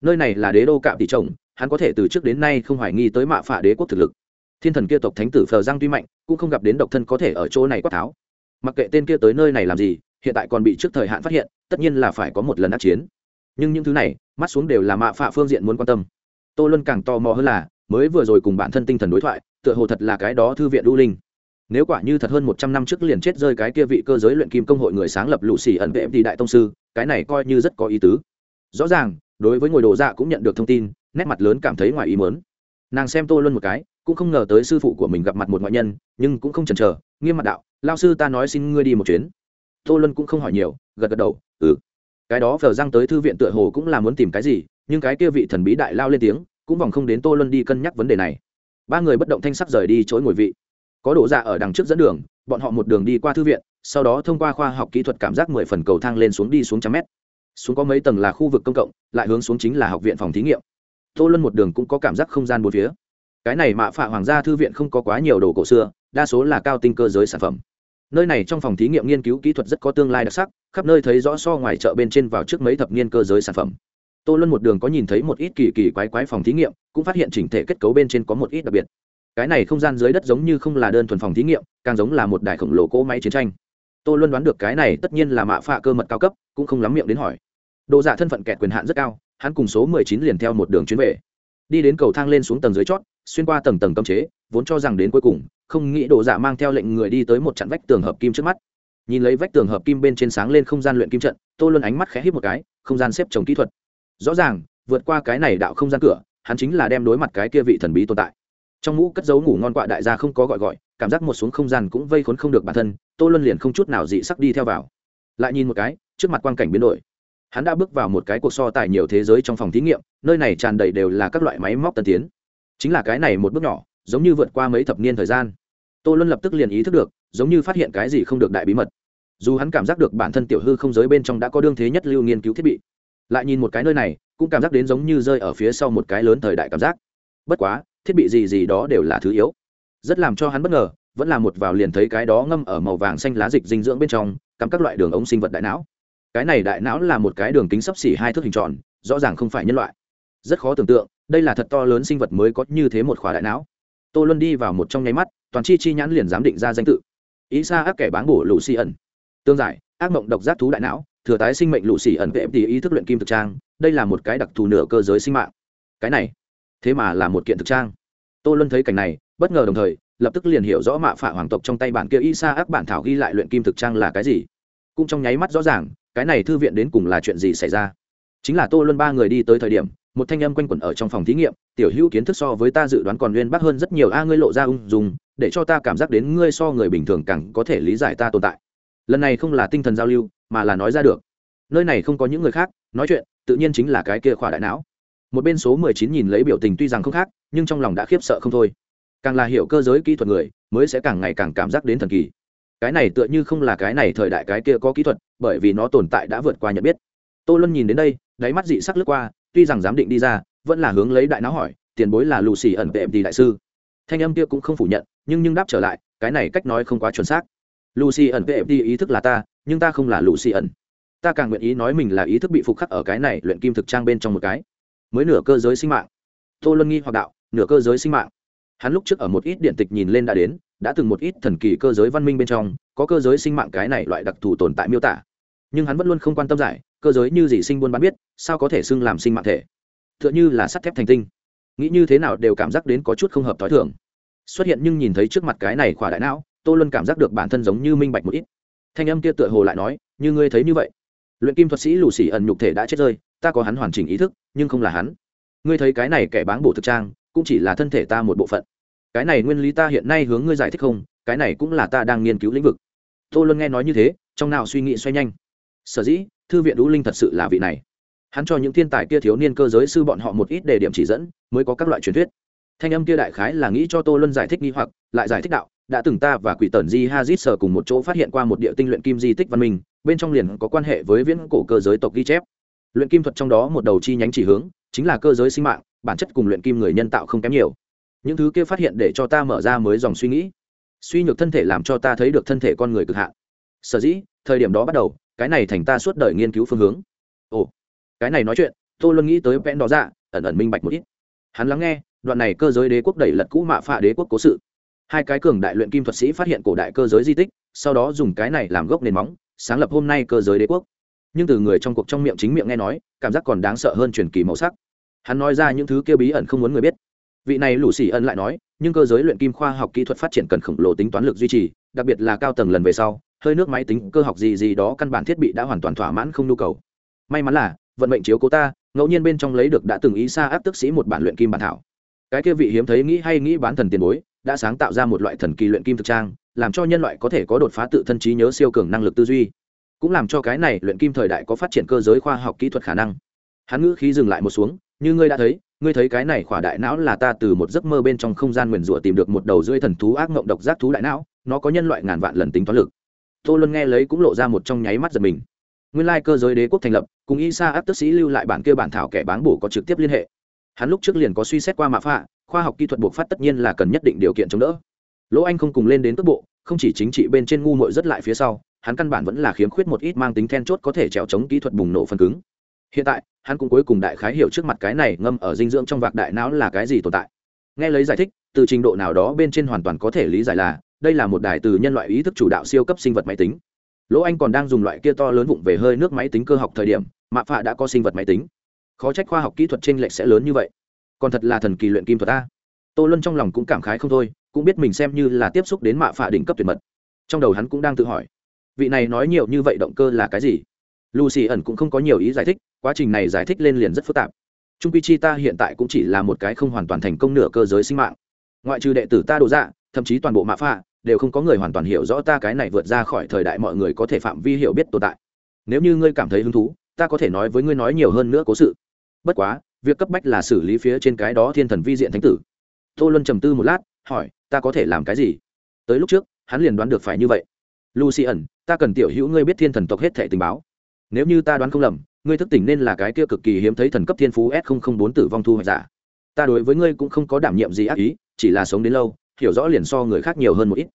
Nơi này là đế đô cạm tỷ chồng hắn có thể từ trước đến nay không hoài nghi tới mạ phả đế quốc thực lực. Thiên thần kia tộc thánh tử phờ giang tuy mạnh, cũng không gặp đến độc thân có thể ở chỗ này quát tháo. Mặc kệ tên kia tới nơi này làm gì hiện tại còn bị trước thời hạn phát hiện, tất nhiên là phải có một lần ác chiến. Nhưng những thứ này, mắt xuống đều là mạ phạ phương diện muốn quan tâm. Tô luân càng tò mò hơn là, mới vừa rồi cùng bản thân tinh thần đối thoại, tựa hồ thật là cái đó thư viện đu linh. Nếu quả như thật hơn một trăm năm trước liền chết rơi cái kia vị cơ giới luyện kim công hội người sáng lập lũ xỉ ẩn vệ thì đại tông sư, cái này coi như rất có ý tứ. Rõ ràng, đối với ngồi đồ dạ cũng nhận được thông tin, nét mặt lớn cảm thấy ngoài ý mớn nàng xem tô luân một cái, cũng không ngờ tới sư phụ của mình gặp mặt một ngoại nhân, nhưng cũng không chần chờ, nghiêm mặt đạo lao sư ta nói xin ngươi đi một chuyến tô luân cũng không hỏi nhiều, gật gật đầu ừ. Cái đó phờ răng tới thư viện tựa hồ cũng là muốn tìm cái gì, nhưng cái kia vị thần bí đại lao lên tiếng, cũng vòng không đến tô luân đi cân nhắc vấn đề này. Ba người bất động thanh sắc rời đi chỗ ngồi vị. Có đổ dạ ở đằng trước dẫn đường, bọn họ một đường đi qua thư viện, sau đó thông qua khoa học kỹ thuật cảm giác mười phần cầu thang lên xuống đi xuống trăm mét. Xuống có mấy tầng là khu vực công cộng, lại hướng xuống chính là học viện phòng thí nghiệm. Tô luân một đường cũng có cảm giác không gian bốn phía. Cái này mạ phạ hoàng gia thư viện không có quá nhiều đồ cổ xưa, đa số là cao tinh cơ giới sản phẩm nơi này trong phòng thí nghiệm nghiên cứu kỹ thuật rất có tương lai đặc sắc, khắp nơi thấy rõ so ngoài chợ bên trên vào trước mấy thập niên cơ giới sản phẩm. Tô luân một đường có nhìn thấy một ít kỳ kỳ quái quái phòng thí nghiệm, cũng phát hiện chỉnh thể kết cấu bên trên có một ít đặc biệt. Cái này không gian dưới đất giống như không là đơn thuần phòng thí nghiệm, càng giống là một đài khổng lồ cỗ máy chiến tranh. Tô luân đoán được cái này tất nhiên là mạ phạ cơ mật cao cấp, cũng không lắm miệng đến hỏi. Độ giả dạ thân phận kẹt quyền hạn rất cao, hắn cùng số mười chín liền theo một đường chuyến về đi đến cầu thang lên xuống tầng dưới chót, xuyên qua tầng tầng cấm chế, vốn cho rằng đến cuối cùng, không nghĩ đồ dạ mang theo lệnh người đi tới một chặn vách tường hợp kim trước mắt. Nhìn lấy vách tường hợp kim bên trên sáng lên không gian luyện kim trận, tô luân ánh mắt khẽ hít một cái, không gian xếp trồng kỹ thuật. Rõ ràng, vượt qua cái này đạo không gian cửa, hắn chính là đem đối mặt cái kia vị thần bí tồn tại. Trong mũ cất dấu ngủ ngon quạ đại gia không có gọi gọi, cảm giác một xuống không gian cũng vây khốn không được bản thân, tô luân liền không chút nào dị sắc đi theo vào. Lại nhìn một cái, trước mặt quang cảnh biến đổi hắn đã bước vào một cái cuộc so tài nhiều thế giới trong phòng thí nghiệm, nơi này tràn đầy đều là các loại máy móc tân tiến. Chính là cái này một bước nhỏ, giống như vượt qua mấy thập niên thời gian. Tô luân lập tức liền ý thức được, giống như phát hiện cái gì không được đại bí mật. Dù hắn cảm giác được bản thân tiểu hư không giới bên trong đã có đương thế nhất lưu nghiên cứu thiết bị, lại nhìn một cái nơi này, cũng cảm giác đến giống như rơi ở phía sau một cái lớn thời đại cảm giác. Bất quá, thiết bị gì gì đó đều là thứ yếu. Rất làm cho hắn bất ngờ, vẫn là một vào liền thấy cái đó ngâm ở màu vàng xanh lá dịch dinh dưỡng bên trong, cắm các loại đường ống sinh vật đại não cái này đại não là một cái đường kính sấp xỉ hai thước hình tròn, rõ ràng không phải nhân loại. Rất khó tưởng tượng, đây là thật to lớn sinh vật mới có như thế một khóa đại não. Tô luân đi vào một trong nháy mắt, toàn chi chi nhãn liền giám định ra danh tự. Ý xa ác kẻ bán bổ lũ xì ẩn. Tương giải, ác mộng độc giác thú đại não, thừa tái sinh mệnh lũ xì ẩn vệ thì ý thức luyện kim thực trang, đây là một cái đặc thù nửa cơ giới sinh mạng. Cái này, thế mà là một kiện thực trang. Tô luân thấy cảnh này, bất ngờ đồng thời, lập tức liền hiểu rõ mạ phả hoàng tộc trong tay bản kia y sa ác bản thảo ghi lại luyện kim thực trang là cái gì. Cũng trong nháy mắt rõ ràng cái này thư viện đến cùng là chuyện gì xảy ra? Chính là tô luân ba người đi tới thời điểm, một thanh âm quanh quẩn ở trong phòng thí nghiệm, tiểu hữu kiến thức so với ta dự đoán còn nguyên bác hơn rất nhiều, a, ngươi lộ ra ung dùng để cho ta cảm giác đến ngươi so người bình thường càng có thể lý giải ta tồn tại. Lần này không là tinh thần giao lưu, mà là nói ra được. Nơi này không có những người khác, nói chuyện, tự nhiên chính là cái kia khỏa đại não. Một bên số mười chín nhìn lấy biểu tình tuy rằng không khác, nhưng trong lòng đã khiếp sợ không thôi. Càng là hiểu cơ giới kỹ thuật người, mới sẽ càng ngày càng cảm giác đến thần kỳ cái này tựa như không là cái này thời đại cái kia có kỹ thuật, bởi vì nó tồn tại đã vượt qua nhận biết. Tô luân nhìn đến đây, đáy mắt dị sắc lướt qua, tuy rằng giám định đi ra, vẫn là hướng lấy đại não hỏi, tiền bối là lù xì ẩn vệ thì đại sư? Thanh âm kia cũng không phủ nhận, nhưng nhưng đáp trở lại, cái này cách nói không quá chuẩn xác. Lù xì ẩn vệ thì ý thức là ta, nhưng ta không là lù xì ẩn. Ta càng nguyện ý nói mình là ý thức bị phục khắc ở cái này luyện kim thực trang bên trong một cái. Mới nửa cơ giới sinh mạng. Tô luân nghi hoặc đạo, nửa cơ giới sinh mạng? Hắn lúc trước ở một ít điện tịch nhìn lên đã đến, đã từng một ít thần kỳ cơ giới văn minh bên trong, có cơ giới sinh mạng cái này loại đặc thù tồn tại miêu tả. Nhưng hắn vẫn luôn không quan tâm giải, cơ giới như gì sinh buôn bán biết, sao có thể xưng làm sinh mạng thể? T h ư ợ n h ư là sắt thép thành tinh. Nghĩ như thế nào đều cảm giác đến có chút không hợp t h ó i thường. Xuất hiện nhưng nhìn thấy trước mặt cái này khỏa đại não, tô luân cảm giác được bản thân giống như minh bạch một ít. Thanh âm kia tựa hồ lại nói, như ngươi thấy như vậy. Luyện kim thuật sĩ lù xỉ ẩn nhục thể đã chết rơi, ta có hắn hoàn chỉnh ý thức, nhưng không là hắn. Ngươi thấy cái này kẻ bán bổ thực trang cũng chỉ là thân thể ta một bộ phận. Cái này nguyên lý ta hiện nay hướng ngươi giải thích không, cái này cũng là ta đang nghiên cứu lĩnh vực. Tô luân nghe nói như thế, trong nào suy nghĩ xoay nhanh. Sở dĩ, thư viện đũ linh thật sự là vị này. Hắn cho những thiên tài kia thiếu niên cơ giới sư bọn họ một ít đề điểm chỉ dẫn, mới có các loại truyền thuyết. Thanh âm kia đại khái là nghĩ cho tô luân giải thích nghi hoặc, lại giải thích đạo, đã từng ta và quỷ tần di hazit sở cùng một chỗ phát hiện qua một địa tinh luyện kim di tích văn minh, bên trong liền có quan hệ với viễn cổ cơ giới tộc ghi chép. Luyện kim thuật trong đó một đầu chi nhánh chỉ hướng chính là cơ giới sinh mạng, bản chất cùng luyện kim người nhân tạo không kém nhiều. Những thứ kia phát hiện để cho ta mở ra mới dòng suy nghĩ. Suy nhược thân thể làm cho ta thấy được thân thể con người cực hạn. Sở dĩ, thời điểm đó bắt đầu, cái này thành ta suốt đời nghiên cứu phương hướng. Ồ, cái này nói chuyện tôi luôn nghĩ tới vẽn đó ra dạ, ẩn ẩn minh bạch một ít. Hắn lắng nghe, đoạn này cơ giới đế quốc đẩy lật cũ mạ phạ đế quốc cố sự. Hai cái cường đại luyện kim thuật sĩ phát hiện cổ đại cơ giới di tích, sau đó dùng cái này làm gốc nền móng, sáng lập hôm nay cơ giới đế quốc. Nhưng từ người trong cuộc trong miệng chính miệng nghe nói, cảm giác còn đáng sợ hơn truyền kỳ màu sắc hắn nói ra những thứ kia bí ẩn không muốn người biết. Vị này lũ xì ẩn lại nói, nhưng cơ giới luyện kim khoa học kỹ thuật phát triển cần khổng lồ tính toán lực duy trì, đặc biệt là cao tầng lần về sau, hơi nước máy tính cơ học gì gì đó căn bản thiết bị đã hoàn toàn thỏa mãn không nhu cầu. May mắn là, vận mệnh chiếu cố ta, ngẫu nhiên bên trong lấy được đã từng ý xa áp tức sĩ một bản luyện kim bản thảo. Cái kia vị hiếm thấy nghĩ hay nghĩ bán thần tiền bối, đã sáng tạo ra một loại thần kỳ luyện kim thực trang, làm cho nhân loại có thể có đột phá tự thân trí nhớ siêu cường năng lực tư duy. Cũng làm cho cái này luyện kim thời đại có phát triển cơ giới khoa học kỹ thuật khả năng. Hắn ngữ khí dừng lại một xuống như ngươi đã thấy, ngươi thấy cái này khỏa đại não là ta từ một giấc mơ bên trong không gian nguyền rủa tìm được một đầu rưỡi thần thú ác mộng độc giác thú đại não, nó có nhân loại ngàn vạn lần tính toán lực. Tô luân nghe lấy cũng lộ ra một trong nháy mắt giật mình. Nguyên lai cơ giới đế quốc thành lập, cùng y sa áp tức sĩ lưu lại bản kia bản thảo kẻ bán bổ có trực tiếp liên hệ. Hắn lúc trước liền có suy xét qua mạ phạ, khoa học kỹ thuật buộc phát tất nhiên là cần nhất định điều kiện chống đỡ. Lỗ anh không cùng lên đến tốc bộ không chỉ chính trị bên trên ngu mội rất lại phía sau, hắn căn bản vẫn là khiếm khuyết một ít mang tính then chốt có thể trèo chống kỹ thuật bùng nổ phần cứng hiện tại, hắn cũng cuối cùng đại khái hiểu trước mặt cái này ngâm ở dinh dưỡng trong vạc đại não là cái gì tồn tại. Nghe lấy giải thích, từ trình độ nào đó bên trên hoàn toàn có thể lý giải là, đây là một đài từ nhân loại ý thức chủ đạo siêu cấp sinh vật máy tính. Lỗ anh còn đang dùng loại kia to lớn vụng về hơi nước máy tính cơ học thời điểm, mạ phạ đã có sinh vật máy tính. Khó trách khoa học kỹ thuật t r ê n lệch sẽ lớn như vậy. Còn thật là thần kỳ luyện kim thuật ta. Tô luân trong lòng cũng cảm khái không thôi, cũng biết mình xem như là tiếp xúc đến mạ phạ đỉnh cấp tuyệt mật. Trong đầu hắn cũng đang tự hỏi, vị này nói nhiều như vậy động cơ là cái gì? Lucy ẩn cũng không có nhiều ý giải thích, quá trình này giải thích lên liền rất phức tạp. Trung quy chi ta hiện tại cũng chỉ là một cái không hoàn toàn thành công nửa cơ giới sinh mạng. Ngoại trừ đệ tử ta đồ dạ thậm chí toàn bộ mạ phạ, đều không có người hoàn toàn hiểu rõ ta cái này vượt ra khỏi thời đại mọi người có thể phạm vi hiểu biết tồn tại. Nếu như ngươi cảm thấy hứng thú, ta có thể nói với ngươi nói nhiều hơn nữa cố sự. Bất quá, việc cấp bách là xử lý phía trên cái đó thiên thần vi diện thánh tử. Tô luân trầm tư một lát, hỏi, ta có thể làm cái gì? Tới lúc trước, hắn liền đoán được phải như vậy. Lucy ẩn, ta cần tiểu hữu ngươi biết thiên thần tộc hết thẻ tình báo nếu như ta đoán không lầm, ngươi thức tỉnh nên là cái kia cực kỳ hiếm thấy thần cấp thiên phú s bốn tử vong thu hoạch giả. Ta đối với ngươi cũng không có đảm nhiệm gì ác ý, chỉ là sống đến lâu, hiểu rõ liền so người khác nhiều hơn một ít.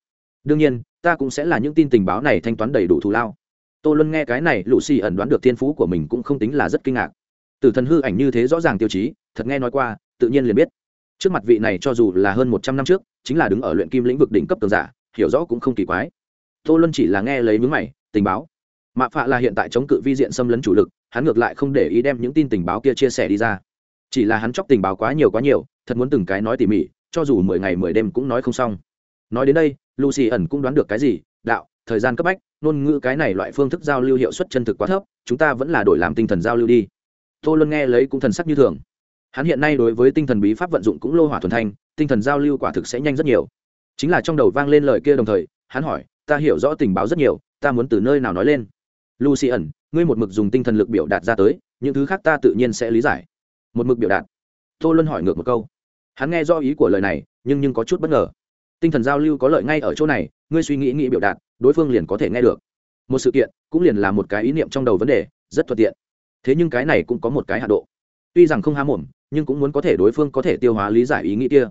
Đương nhiên, ta cũng sẽ là những tin tình báo này thanh toán đầy đủ thù lao. Tô luân nghe cái này lũ xì ẩn đoán được thiên phú của mình cũng không tính là rất kinh ngạc. Từ thần hư ảnh như thế rõ ràng tiêu chí, thật nghe nói qua, tự nhiên liền biết. Trước mặt vị này cho dù là hơn một trăm năm trước, chính là đứng ở luyện kim lĩnh vực đỉnh cấp tường giả, hiểu rõ cũng không kỳ quái. Tô luân chỉ là nghe lấy mướn mày, tình báo mạ phạ là hiện tại chống cự vi diện xâm lấn chủ lực, hắn ngược lại không để ý đem những tin tình báo kia chia sẻ đi ra. Chỉ là hắn chóc tình báo quá nhiều quá nhiều, thật muốn từng cái nói tỉ mỉ, cho dù mười ngày mười đêm cũng nói không xong. Nói đến đây, lucy ẩn cũng đoán được cái gì, đạo, thời gian cấp bách, ngôn ngữ cái này loại phương thức giao lưu hiệu suất chân thực quá thấp, chúng ta vẫn là đổi làm tinh thần giao lưu đi. Tô luân nghe lấy cũng thần sắc như thường. Hắn hiện nay đối với tinh thần bí pháp vận dụng cũng lô hỏa thuần thanh, tinh thần giao lưu quả thực sẽ nhanh rất nhiều. Chính là trong đầu vang lên lời kia đồng thời, hắn hỏi, ta hiểu rõ tình báo rất nhiều, ta muốn từ nơi nào nói lên? Lucy ẩn, ngươi một mực dùng tinh thần lực biểu đạt ra tới, những thứ khác ta tự nhiên sẽ lý giải. Một mực biểu đạt. Tô luân hỏi ngược một câu. Hắn nghe do ý của lời này, nhưng nhưng có chút bất ngờ. Tinh thần giao lưu có lợi ngay ở chỗ này, ngươi suy nghĩ nghĩ biểu đạt, đối phương liền có thể nghe được. Một sự kiện, cũng liền là một cái ý niệm trong đầu vấn đề, rất thuận tiện. Thế nhưng cái này cũng có một cái hạ độ. Tuy rằng không há mồm, nhưng cũng muốn có thể đối phương có thể tiêu hóa lý giải ý nghĩ kia.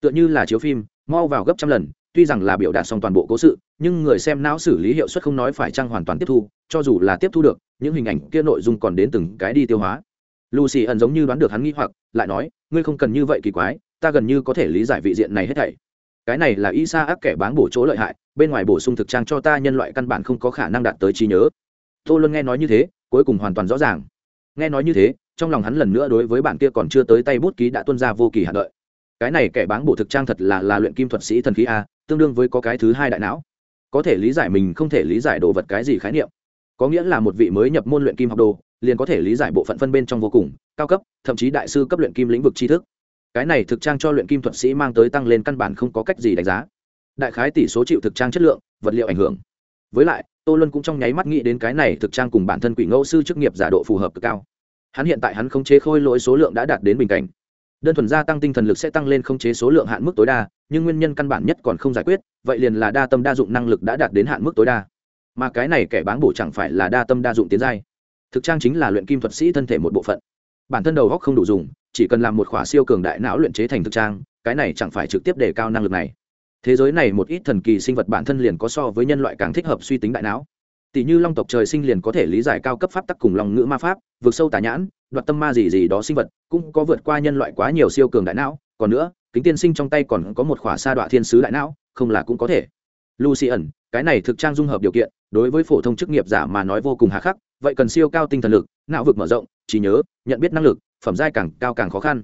Tựa như là chiếu phim, mau vào gấp trăm lần, tuy rằng là biểu đạt xong toàn bộ cố sự, nhưng người xem não xử lý hiệu suất không nói phải chăng hoàn toàn tiếp thu cho dù là tiếp thu được, những hình ảnh kia nội dung còn đến từng cái đi tiêu hóa. Lucy ẩn giống như đoán được hắn nghĩ hoặc, lại nói, ngươi không cần như vậy kỳ quái, ta gần như có thể lý giải vị diện này hết thảy. Cái này là y sa ác kẻ báng bổ chỗ lợi hại, bên ngoài bổ sung thực trang cho ta nhân loại căn bản không có khả năng đạt tới trí nhớ. Tô luân nghe nói như thế, cuối cùng hoàn toàn rõ ràng. Nghe nói như thế, trong lòng hắn lần nữa đối với bản kia còn chưa tới tay bút ký đã tuân ra vô kỳ hạn đợi. Cái này kẻ báng bổ thực trang thật là là luyện kim thuật sĩ thần khí a, tương đương với có cái thứ hai đại não. Có thể lý giải mình, không thể lý giải đồ vật cái gì khái niệm có nghĩa là một vị mới nhập môn luyện kim học đồ, liền có thể lý giải bộ phận phân bên trong vô cùng, cao cấp, thậm chí đại sư cấp luyện kim lĩnh vực tri thức. Cái này thực trang cho luyện kim thuật sĩ mang tới tăng lên căn bản không có cách gì đánh giá. Đại khái tỷ số chịu thực trang chất lượng, vật liệu ảnh hưởng. Với lại, tô luân cũng trong nháy mắt nghĩ đến cái này thực trang cùng bản thân quỷ ngẫu sư chức nghiệp giả độ phù hợp cực cao. Hắn hiện tại hắn khống chế khôi lỗi số lượng đã đạt đến bình cảnh. Đơn thuần gia tăng tinh thần lực sẽ tăng lên khống chế số lượng hạn mức tối đa, nhưng nguyên nhân căn bản nhất còn không giải quyết, vậy liền là đa tâm đa dụng năng lực đã đạt đến hạn mức tối đa mà cái này kẻ báng bổ chẳng phải là đa tâm đa dụng tiến giai. Thực trang chính là luyện kim thuật sĩ thân thể một bộ phận. Bản thân đầu góc không đủ dùng, chỉ cần làm một khỏa siêu cường đại não luyện chế thành thực trang, cái này chẳng phải trực tiếp đề cao năng lực này. Thế giới này một ít thần kỳ sinh vật bản thân liền có so với nhân loại càng thích hợp suy tính đại não. Tỷ như long tộc trời sinh liền có thể lý giải cao cấp pháp tắc cùng lòng ngữ ma pháp, vượt sâu tà nhãn, đoạt tâm ma gì gì đó sinh vật, cũng có vượt qua nhân loại quá nhiều siêu cường đại não. Còn nữa, kính tiên sinh trong tay còn có một khỏa sa đọa thiên sứ đại não, không là cũng có thể. Lucy ẩn cái này thực trang dung hợp điều kiện, đối với phổ thông chức nghiệp giả mà nói vô cùng hà khắc, vậy cần siêu cao tinh thần lực, não vực mở rộng, trí nhớ, nhận biết năng lực, phẩm giai càng cao càng khó khăn.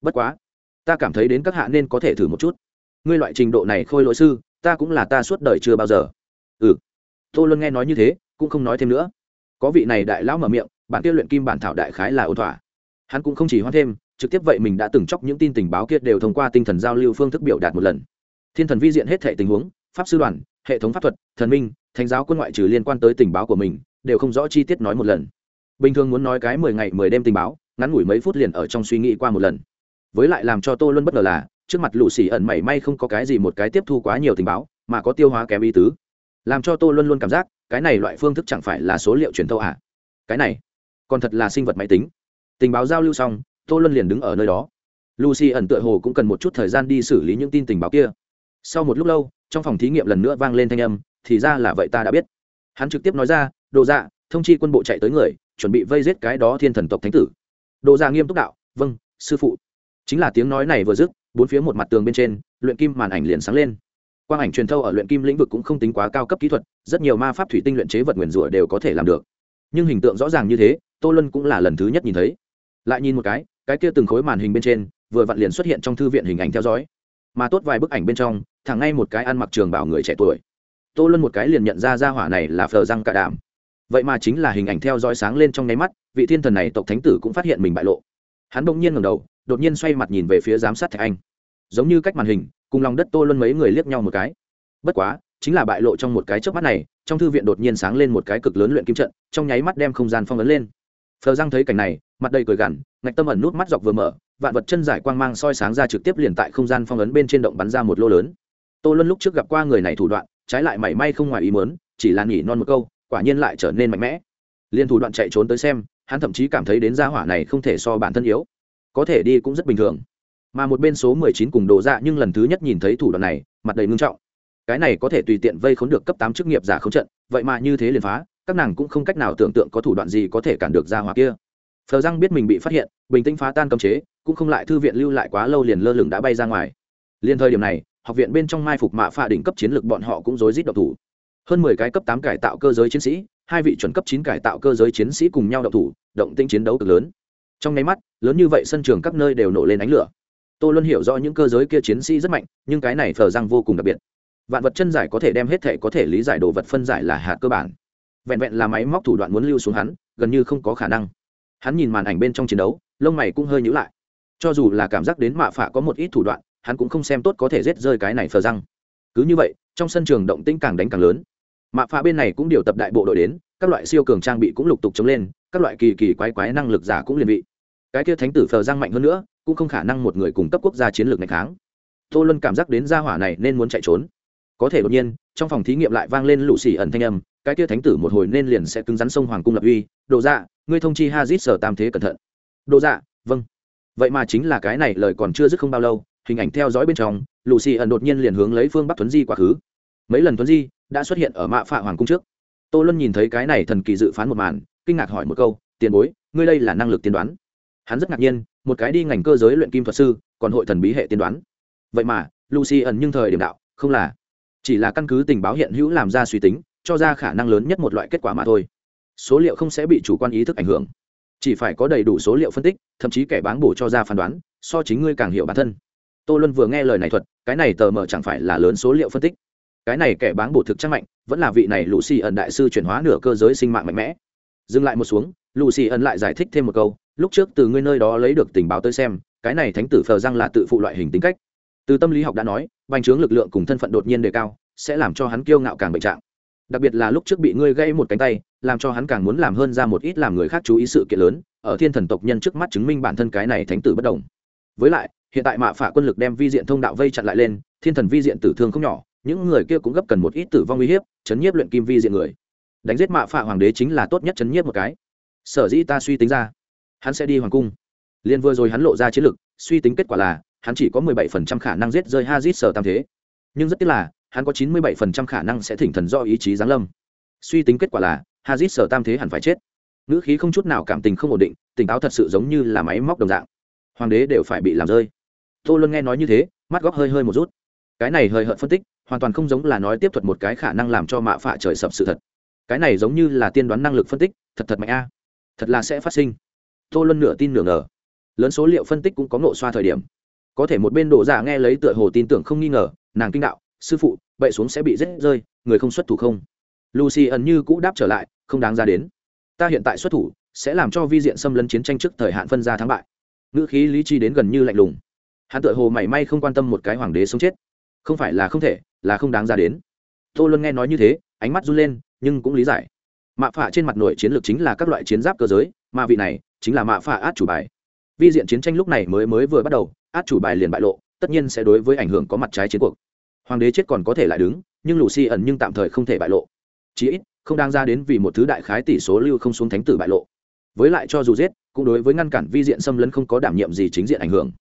Bất quá, ta cảm thấy đến các hạ nên có thể thử một chút. Ngươi loại trình độ này khôi lỗi sư, ta cũng là ta suốt đời chưa bao giờ. Ừ. Tô luân nghe nói như thế, cũng không nói thêm nữa. Có vị này đại lão mở miệng, bản kia luyện kim bản thảo đại khái là ổn thỏa. Hắn cũng không chỉ hoan thêm, trực tiếp vậy mình đã từng chóc những tin tình báo kia đều thông qua tinh thần giao lưu phương thức biểu đạt một lần. Thiên thần vi diện hết thể tình huống, pháp sư đoàn hệ thống pháp thuật, thần minh, thánh giáo quân ngoại trừ liên quan tới tình báo của mình, đều không rõ chi tiết nói một lần. Bình thường muốn nói cái mười ngày, mười đêm tình báo, ngắn ngủi mấy phút liền ở trong suy nghĩ qua một lần. Với lại làm cho tô luân bất ngờ là, trước mặt lũ xỉ ẩn mảy may không có cái gì một cái tiếp thu quá nhiều tình báo, mà có tiêu hóa kém ý tứ. Làm cho tô luân luôn cảm giác, cái này loại phương thức chẳng phải là số liệu truyền thâu ạ à. cái này, còn thật là sinh vật máy tính. Tình báo giao lưu xong, tô luân liền đứng ở nơi đó. Lucy ẩn tựa hồ cũng cần một chút thời gian đi xử lý những tin tình báo kia. Sau một lúc lâu trong phòng thí nghiệm lần nữa vang lên thanh âm, thì ra là vậy ta đã biết. Hắn trực tiếp nói ra, đồ dạ thông chi quân bộ chạy tới người, chuẩn bị vây giết cái đó thiên thần tộc thánh tử. Đồ dạ nghiêm túc đạo vâng sư phụ. Chính là tiếng nói này vừa dứt, bốn phía một mặt tường bên trên, luyện kim màn ảnh liền sáng lên. Quang ảnh truyền thâu ở luyện kim lĩnh vực cũng không tính quá cao cấp kỹ thuật, rất nhiều ma pháp thủy tinh luyện chế vật nguyền rủa đều có thể làm được. Nhưng hình tượng rõ ràng như thế, tô Lân cũng là lần thứ nhất nhìn thấy. Lại nhìn một cái cái kia từng khối màn hình bên trên, vừa vặn liền xuất hiện trong thư viện hình ảnh theo dõi. Mà tốt vài bức ảnh bên trong thẳng ngay một cái ăn mặc trường bảo người trẻ tuổi. Tô luân một cái liền nhận ra ra hỏa này là phờ răng cả đảm vậy mà chính là hình ảnh theo dõi sáng lên trong nháy mắt, vị thiên thần này tộc thánh tử cũng phát hiện mình bại lộ. Hắn bỗng nhiên ngầm đầu, đột nhiên xoay mặt nhìn về phía giám sát thạch anh. Giống như cách màn hình, cùng lòng đất tô luân mấy người liếc nhau một cái. Bất quá, chính là bại lộ trong một cái trước mắt này, trong thư viện đột nhiên sáng lên một cái cực lớn luyện kim trận, trong nháy mắt đem không gian phong ấn lên. Phờ răng thấy cảnh này, mặt đầy cười gằn, ngạch tâm ẩn nút mắt dọc vừa mở, vạn vật chân giải quang mang soi sáng ra trực tiếp liền tại không gian phong ấn bên trên động bắn ra một lô lớn tô luân lúc trước gặp qua người này thủ đoạn, trái lại mảy may không ngoài ý mớn chỉ là nghỉ non một câu, quả nhiên lại trở nên mạnh mẽ. Liên thủ đoạn chạy trốn tới xem, hắn thậm chí cảm thấy đến gia hỏa này không thể so bản thân yếu. Có thể đi cũng rất bình thường. Mà một bên số mười chín cùng đồ dạ nhưng lần thứ nhất nhìn thấy thủ đoạn này, mặt đầy ngưng trọng. Cái này có thể tùy tiện vây khốn được cấp tám chức nghiệp giả không trận, vậy mà như thế liền phá, các nàng cũng không cách nào tưởng tượng có thủ đoạn gì có thể cản được gia hỏa kia. Phờ răng biết mình bị phát hiện, bình tĩnh phá tan cấm chế, cũng không lại thư viện lưu lại quá lâu liền lơ lửng đã bay ra ngoài. Liên thời điểm này học viện bên trong mai phục mạ pha đỉnh cấp chiến lược bọn họ cũng rối rít độc thủ. Hơn mười cái cấp tám cải tạo cơ giới chiến sĩ, hai vị chuẩn cấp chín cải tạo cơ giới chiến sĩ cùng nhau độc thủ, động tĩnh chiến đấu cực lớn. Trong nháy mắt, lớn như vậy sân trường các nơi đều nổ lên ánh lửa. Tô luân hiểu rõ những cơ giới kia chiến sĩ rất mạnh, nhưng cái này phờ răng vô cùng đặc biệt. Vạn vật chân giải có thể đem hết thể có thể lý giải đồ vật phân giải là hạt cơ bản. Vẹn vẹn là máy móc thủ đoạn muốn lưu xuống hắn, gần như không có khả năng. Hắn nhìn màn ảnh bên trong chiến đấu, lông mày cũng hơi nhữ lại. Cho dù là cảm giác đến mạ phạ có một ít thủ đoạn hắn cũng không xem tốt có thể rết rơi cái này phờ răng. Cứ như vậy, trong sân trường động tĩnh càng đánh càng lớn. Mạ phạ bên này cũng điều tập đại bộ đội đến, các loại siêu cường trang bị cũng lục tục chống lên, các loại kỳ kỳ quái quái năng lực giả cũng liền bị. Cái kia thánh tử phờ răng mạnh hơn nữa, cũng không khả năng một người cùng cấp quốc gia chiến lược ngày kháng. Tô luân cảm giác đến gia hỏa này nên muốn chạy trốn. Có thể đột nhiên, trong phòng thí nghiệm lại vang lên lũ xì ẩn thanh âm, cái kia thánh tử một hồi nên liền sẽ cứng rắn sông hoàng cung lập uy. Đồ dạ ngươi thông chi hazit sở tam thế cẩn thận. Đồ dạ vâng. Vậy mà chính là cái này lời còn chưa dứt không bao lâu hình ảnh theo dõi bên trong lù xì ẩn đột nhiên liền hướng lấy phương bắc tuấn di quá khứ. Mấy lần tuấn di đã xuất hiện ở mạ phạ hoàng cung trước. Tô luân nhìn thấy cái này thần kỳ dự phán một màn, kinh ngạc hỏi một câu, tiền bối, ngươi đây là năng lực tiên đoán? Hắn rất ngạc nhiên, một cái đi ngành cơ giới luyện kim thuật sư, còn hội thần bí hệ tiên đoán. Vậy mà, lucy ẩn nhưng thời điểm đạo, không là. Chỉ là căn cứ tình báo hiện hữu làm ra suy tính, cho ra khả năng lớn nhất một loại kết quả mà thôi. Số liệu không sẽ bị chủ quan ý thức ảnh hưởng. Chỉ phải có đầy đủ số liệu phân tích, thậm chí kẻ bán bổ cho ra phán đoán, so chính ngươi càng hiểu bản thân tô luân vừa nghe lời này thuật, cái này tờ mờ chẳng phải là lớn số liệu phân tích. Cái này kẻ bán bổ thực chắc mạnh, vẫn là vị này lũ xì ẩn đại sư chuyển hóa nửa cơ giới sinh mạng mạnh mẽ. Dừng lại một xuống lũ xì ẩn lại giải thích thêm một câu, lúc trước từ ngươi nơi đó lấy được tình báo tới xem, cái này thánh tử phờ răng là tự phụ loại hình tính cách. Từ tâm lý học đã nói, bành trướng lực lượng cùng thân phận đột nhiên đề cao, sẽ làm cho hắn kiêu ngạo càng bệnh trạng. Đặc biệt là lúc trước bị ngươi gãy một cánh tay, làm cho hắn càng muốn làm hơn ra một ít làm người khác chú ý sự kiện lớn, ở thiên thần tộc nhân trước mắt chứng minh bản thân cái này thánh tử bất đồng. Với lại hiện tại mạ phả quân lực đem vi diện thông đạo vây chặn lại lên, thiên thần vi diện tử thương không nhỏ, những người kia cũng gấp cần một ít tử vong uy hiếp, chấn nhiếp luyện kim vi diện người. Đánh giết mạ phả hoàng đế chính là tốt nhất chấn nhiếp một cái. Sở dĩ ta suy tính ra, hắn sẽ đi hoàng cung. Liên vừa rồi hắn lộ ra chiến lực, suy tính kết quả là, hắn chỉ có mười bảy phần trăm khả năng giết rơi hazit sở tam thế. Nhưng rất tiếc là, hắn có chín mươi bảy phần trăm khả năng sẽ thỉnh thần do ý chí giáng lâm. Suy tính kết quả là, hazit sở tam thế hẳn phải chết. Ngữ khí không chút nào cảm tình không ổn định, tỉnh táo thật sự giống như là máy móc đồng dạng. Hoàng đế đều phải bị làm rơi tô luân nghe nói như thế, mắt góc hơi hơi một rút. Cái này hơi hợt phân tích, hoàn toàn không giống là nói tiếp thuật một cái khả năng làm cho mạ phạ trời sập sự thật. Cái này giống như là tiên đoán năng lực phân tích, thật thật mạnh a. Thật là sẽ phát sinh. Tô luân nửa tin nửa ngờ. Lớn số liệu phân tích cũng có ngộ xoa thời điểm. Có thể một bên đổ giả nghe lấy tựa hồ tin tưởng không nghi ngờ, nàng kinh đạo, sư phụ, bậy xuống sẽ bị rết rơi, người không xuất thủ không? Lucy ẩn như cũ đáp trở lại, không đáng ra đến. Ta hiện tại xuất thủ, sẽ làm cho vi diện xâm lấn chiến tranh trước thời hạn phân ra thắng bại. Ngữ khí lý trí đến gần như lạnh lùng hắn tự hồ mảy may không quan tâm một cái hoàng đế sống chết. Không phải là không thể, là không đáng ra đến. Tô luân nghe nói như thế, ánh mắt run lên, nhưng cũng lý giải. Mạ phạ trên mặt nội chiến lược chính là các loại chiến giáp cơ giới, mà vị này chính là mạ phạ át chủ bài. Vi diện chiến tranh lúc này mới mới vừa bắt đầu, át chủ bài liền bại lộ, tất nhiên sẽ đối với ảnh hưởng có mặt trái chiến cuộc. Hoàng đế chết còn có thể lại đứng, nhưng lù xi ẩn nhưng tạm thời không thể bại lộ. Chí ít, không đang ra đến vì một thứ đại khái tỷ số lưu không xuống thánh tử bại lộ. Với lại cho dù giết, cũng đối với ngăn cản vi diện xâm lấn không có đảm nhiệm gì chính diện ảnh hưởng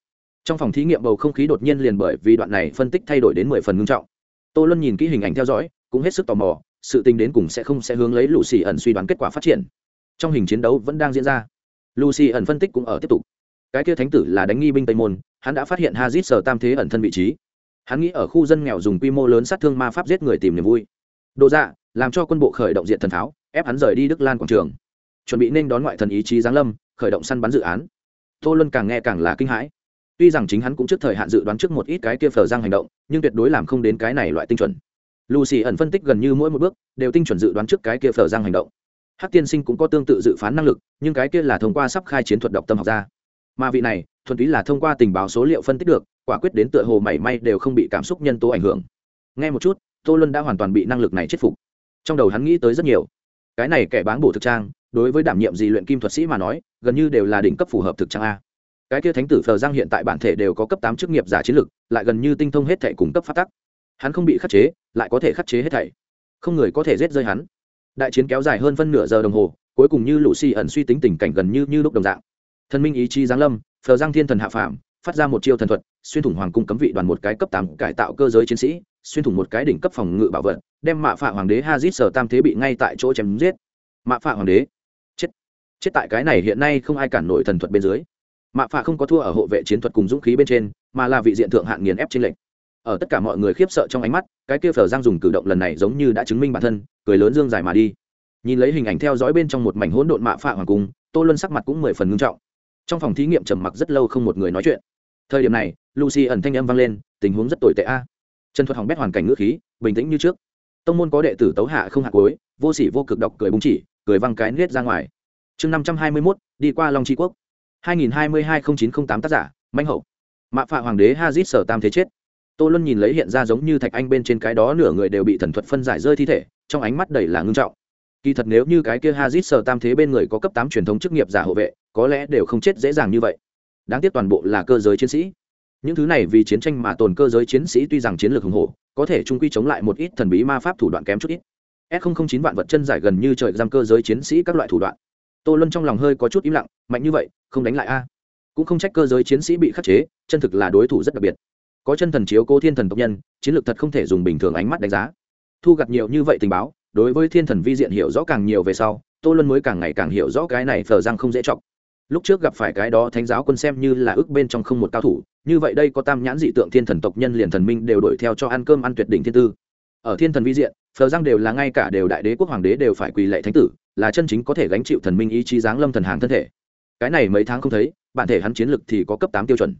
trong phòng thí nghiệm bầu không khí đột nhiên liền bởi vì đoạn này phân tích thay đổi đến mười phần ngưng trọng. Tô luân nhìn kỹ hình ảnh theo dõi, cũng hết sức tò mò, sự tình đến cùng sẽ không sẽ hướng lấy lù xì ẩn suy đoán kết quả phát triển. Trong hình chiến đấu vẫn đang diễn ra. Lù xì ẩn phân tích cũng ở tiếp tục. Cái kia thánh tử là đánh nghi binh tây môn, hắn đã phát hiện hazit sở tam thế ẩn thân vị trí. Hắn nghĩ ở khu dân nghèo dùng quy mô lớn sát thương ma pháp giết người tìm niềm vui. Độ dạ làm cho quân bộ khởi động diện thần pháo ép hắn rời đi đức lan quảng trường. Chuẩn bị nên đón ngoại thần ý chí giáng lâm, khởi động săn bắn dự án. Tô luân càng nghe càng là kinh hãi tuy rằng chính hắn cũng trước thời hạn dự đoán trước một ít cái kia phờ giang hành động, nhưng tuyệt đối làm không đến cái này loại tinh chuẩn. Lucy ẩn phân tích gần như mỗi một bước, đều tinh chuẩn dự đoán trước cái kia phở răng hành động. Hắc tiên sinh cũng có tương tự dự phán năng lực, nhưng cái kia là thông qua sắp khai chiến thuật độc tâm học ra. Mà vị này, thuần túy là thông qua tình báo số liệu phân tích được, quả quyết đến tựa hồ mảy may đều không bị cảm xúc nhân tố ảnh hưởng. Ngay một chút, tô luân đã hoàn toàn bị năng lực này chết phục. Trong đầu hắn nghĩ tới rất nhiều. Cái này kẻ bán bổ thực trang, đối với đảm nhiệm gì luyện kim thuật sĩ mà nói, gần như đều là đỉnh cấp phù hợp thực trang a cái kia thánh tử phờ giang hiện tại bản thể đều có cấp tám chức nghiệp giả chiến lực, lại gần như tinh thông hết thể cùng cấp phát tắc. Hắn không bị khắc chế, lại có thể khắc chế hết thảy. Không người có thể giết rơi hắn. Đại chiến kéo dài hơn phân nửa giờ đồng hồ, cuối cùng như lũ xì ẩn suy tính tình cảnh gần như như lúc đồng dạng. Thần minh ý chí giáng lâm, phờ giang thiên thần hạ phàm, phát ra một chiêu thần thuật, xuyên thủng hoàng cung cấm vị đoàn một cái cấp tám cải tạo cơ giới chiến sĩ, xuyên thủng một cái đỉnh cấp phòng ngự bảo vật, đem mạ phạ hoàng đế hazit sở tam thế bị ngay tại chỗ chém giết. Mạ phạ hoàng đế. Chết. Chết tại cái này hiện nay không ai cản nổi thần thuật bên dưới mạ phạ không có thua ở hộ vệ chiến thuật cùng dũng khí bên trên, mà là vị diện thượng hạng nghiền ép trên lệnh ở tất cả mọi người khiếp sợ trong ánh mắt, cái kia phở giang dùng cử động lần này giống như đã chứng minh bản thân, cười lớn dương dài mà đi. Nhìn lấy hình ảnh theo dõi bên trong một mảnh hỗn độn mạ phạ hoàng cung, tô luân sắc mặt cũng mười phần ngưng trọng. Trong phòng thí nghiệm trầm mặc rất lâu không một người nói chuyện. Thời điểm này, lucy ẩn thanh âm vang lên, tình huống rất tồi tệ a. Trần thuật hỏng bét hoàn cảnh ngữ khí, bình tĩnh như trước. Tông môn có đệ tử tấu hạ không hạ cối vô sỉ vô cực độc cười búng chỉ, cười văng cái nết ra ngoài. Chương năm trăm hai mươi mốt, đi qua long tri quốc hai nghìn hai mươi hai chín t r ă n h tám tác giả, manh hậu. Mạ phạ hoàng đế hazit sở tam thế chết. Tô luân nhìn lấy hiện ra giống như thạch anh bên trên cái đó nửa người đều bị thần thuật phân giải rơi thi thể, trong ánh mắt đầy là ngưng trọng. Kỳ thật nếu như cái kia hazit sở tam thế bên người có cấp tám truyền thống chức nghiệp giả hộ vệ, có lẽ đều không chết dễ dàng như vậy. Đáng tiếc toàn bộ là cơ giới chiến sĩ. Những thứ này vì chiến tranh mà tồn cơ giới chiến sĩ tuy rằng chiến lược hùng hổ, có thể trung quy chống lại một ít thần bí ma pháp thủ đoạn kém chút ít. S009 vạn vật chân giải gần như trời giam cơ giới chiến sĩ các loại thủ đoạn tô luân trong lòng hơi có chút im lặng, mạnh như vậy, không đánh lại a. Cũng không trách cơ giới chiến sĩ bị khắc chế, chân thực là đối thủ rất đặc biệt. Có chân thần chiếu cố thiên thần tộc nhân, chiến lược thật không thể dùng bình thường ánh mắt đánh giá. Thu gặt nhiều như vậy tình báo, đối với thiên thần vi diện hiểu rõ càng nhiều về sau, tô luân mới càng ngày càng hiểu rõ cái này phờ rằng không dễ chọc. Lúc trước gặp phải cái đó thánh giáo quân xem như là ước bên trong không một cao thủ, như vậy đây có tam nhãn dị tượng thiên thần tộc nhân liền thần minh đều đuổi theo cho ăn cơm ăn tuyệt đỉnh thiên tư. Ở thiên thần vi diện phờ răng đều là ngay cả đều đại đế quốc hoàng đế đều phải quỳ lệ thánh tử, là chân chính có thể gánh chịu thần minh ý chí giáng lâm thần hàng thân thể. Cái này mấy tháng không thấy, bản thể hắn chiến lực thì có cấp tám tiêu chuẩn.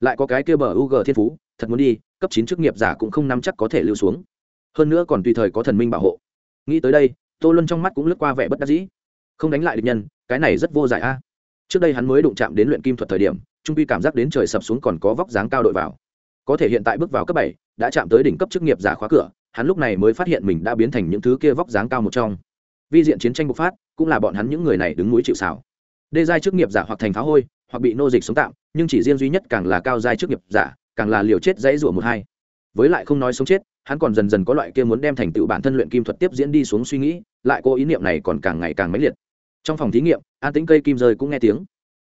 Lại có cái kia bờ u g thiên phú, thật muốn đi, cấp chín chức nghiệp giả cũng không nắm chắc có thể lưu xuống. Hơn nữa còn tùy thời có thần minh bảo hộ. Nghĩ tới đây, tô luân trong mắt cũng lướt qua vẻ bất đắc dĩ. Không đánh lại địch nhân, cái này rất vô giải a. Trước đây hắn mới đụng chạm đến luyện kim thuật thời điểm, trung quy cảm giác đến trời sập xuống còn có vóc dáng cao đội vào. Có thể hiện tại bước vào cấp bảy, đã chạm tới đỉnh cấp chức nghiệp giả khóa cửa hắn lúc này mới phát hiện mình đã biến thành những thứ kia vóc dáng cao một trong. Vi diện chiến tranh bộc phát, cũng là bọn hắn những người này đứng núi chịu xảo đê giai chức nghiệp giả hoặc thành phá hôi, hoặc bị nô dịch sống tạm, nhưng chỉ riêng duy nhất càng là cao giai chức nghiệp giả, càng là liều chết dãy rủa một hai. Với lại không nói sống chết, hắn còn dần dần có loại kia muốn đem thành tựu bản thân luyện kim thuật tiếp diễn đi xuống suy nghĩ, lại cô ý niệm này còn càng ngày càng mãnh liệt. Trong phòng thí nghiệm, an tĩnh cây kim rơi cũng nghe tiếng.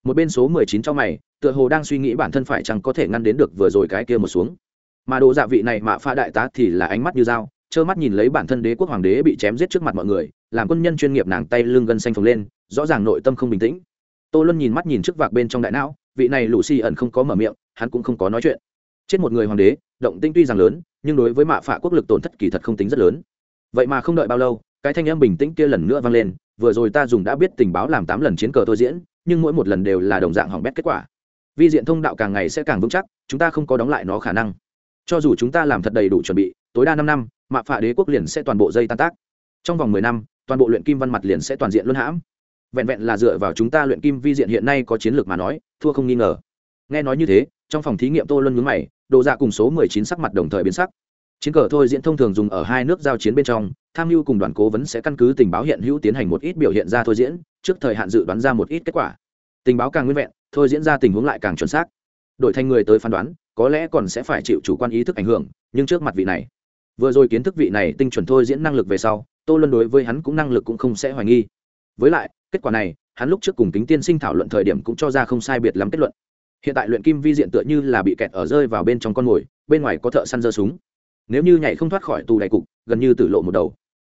Một bên số mười chín trong mày, tựa hồ đang suy nghĩ bản thân phải chăng có thể ngăn đến được vừa rồi cái kia một xuống mà đồ dạ vị này mạ pha đại tá thì là ánh mắt như dao, trơ mắt nhìn lấy bản thân đế quốc hoàng đế bị chém giết trước mặt mọi người, làm quân nhân chuyên nghiệp nàng tay lưng gân xanh phồng lên, rõ ràng nội tâm không bình tĩnh. Tô luân nhìn mắt nhìn trước vạc bên trong đại não, vị này lũ xì ẩn không có mở miệng, hắn cũng không có nói chuyện. Chết một người hoàng đế, động tinh tuy rằng lớn, nhưng đối với mạ phạ quốc lực tổn thất kỳ thật không tính rất lớn. Vậy mà không đợi bao lâu, cái thanh âm bình tĩnh kia lần nữa vang lên, vừa rồi ta dùng đã biết tình báo làm tám lần chiến cờ tôi diễn, nhưng mỗi một lần đều là đồng dạng hỏng bét kết quả. Vi diện thông đạo càng ngày sẽ càng vững chắc, chúng ta không có đóng lại nó khả năng cho dù chúng ta làm thật đầy đủ chuẩn bị, tối đa năm năm, mạ phạ đế quốc liền sẽ toàn bộ dây tan tác. Trong vòng mười năm, toàn bộ luyện kim văn mặt liền sẽ toàn diện luân hãm. Vẹn vẹn là dựa vào chúng ta luyện kim vi diện hiện nay có chiến lược mà nói, thua không nghi ngờ. Nghe nói như thế, trong phòng thí nghiệm tô luân nhướng mày, đồ dạ cùng số mười chín sắc mặt đồng thời biến sắc. Chiến cờ thôi diễn thông thường dùng ở hai nước giao chiến bên trong, tham mưu cùng đoàn cố vấn sẽ căn cứ tình báo hiện hữu tiến hành một ít biểu hiện ra thôi diễn, trước thời hạn dự đoán ra một ít kết quả. Tình báo càng nguyên vẹn, thôi diễn ra tình huống lại càng chuẩn xác. Đổi thành người tới phán đoán có lẽ còn sẽ phải chịu chủ quan ý thức ảnh hưởng, nhưng trước mặt vị này, vừa rồi kiến thức vị này tinh chuẩn thôi diễn năng lực về sau, tô luân đối với hắn cũng năng lực cũng không sẽ hoài nghi. Với lại, kết quả này, hắn lúc trước cùng kính tiên sinh thảo luận thời điểm cũng cho ra không sai biệt lắm kết luận. Hiện tại luyện kim vi diện tựa như là bị kẹt ở rơi vào bên trong con mồi, bên ngoài có thợ săn dơ súng. Nếu như nhảy không thoát khỏi tù đại cục, gần như tử lộ một đầu.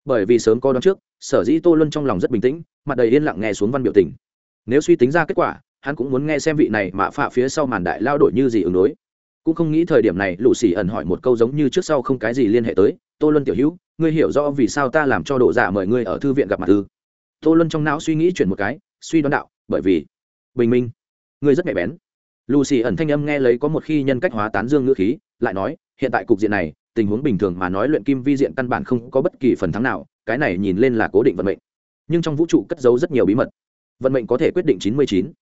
Bởi vì sớm có đón trước, sở dĩ tô luân trong lòng rất bình tĩnh, mặt đầy yên lặng nghe xuống văn biểu tình. Nếu suy tính ra kết quả, hắn cũng muốn nghe xem vị này mạ phạ phía sau màn đại lao đổi như gì ứng đối cũng không nghĩ thời điểm này lũ xì ẩn hỏi một câu giống như trước sau không cái gì liên hệ tới. Tô luân tiểu hữu, ngươi hiểu rõ vì sao ta làm cho độ giả mời ngươi ở thư viện gặp mặt ư? Tô luân trong não suy nghĩ chuyển một cái, suy đoán đạo, bởi vì, bình minh, ngươi rất nhạy bén. Lù xì ẩn thanh âm nghe lấy có một khi nhân cách hóa tán dương ngữ khí, lại nói, hiện tại cục diện này, tình huống bình thường mà nói luyện kim vi diện căn bản không có bất kỳ phần thắng nào, cái này nhìn lên là cố định vận mệnh. Nhưng trong vũ trụ cất giấu rất nhiều bí mật. Vận mệnh có thể quyết định chín mươi chín.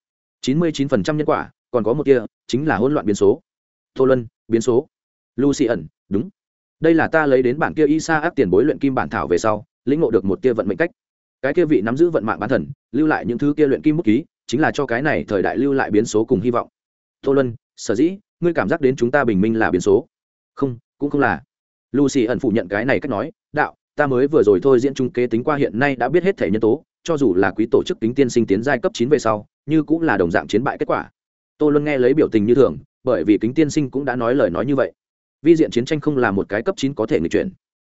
Chín mươi chín phần trăm nhân quả, còn có một kia, chính là hỗn loạn biến số tô lân biến số. Lucy ẩn, đúng. Đây là ta lấy đến bản kia y sa áp tiền bối luyện kim bản thảo về sau, lĩnh ngộ được một kia vận mệnh cách. Cái kia vị nắm giữ vận mạng bán thần, lưu lại những thứ kia luyện kim bút ký, chính là cho cái này thời đại lưu lại biến số cùng hy vọng. Tô lân sở dĩ, ngươi cảm giác đến chúng ta bình minh là biến số? Không, cũng không là. Lucy ẩn phủ nhận cái này cách nói, đạo, ta mới vừa rồi thôi diễn trung kế tính qua hiện nay đã biết hết thể nhân tố, cho dù là quý tổ chức tính tiên sinh tiến giai cấp chín về sau, như cũng là đồng dạng chiến bại kết quả. Tô luân nghe lấy biểu tình như thường bởi vì kính tiên sinh cũng đã nói lời nói như vậy. Vi diện chiến tranh không là một cái cấp chín có thể người chuyển.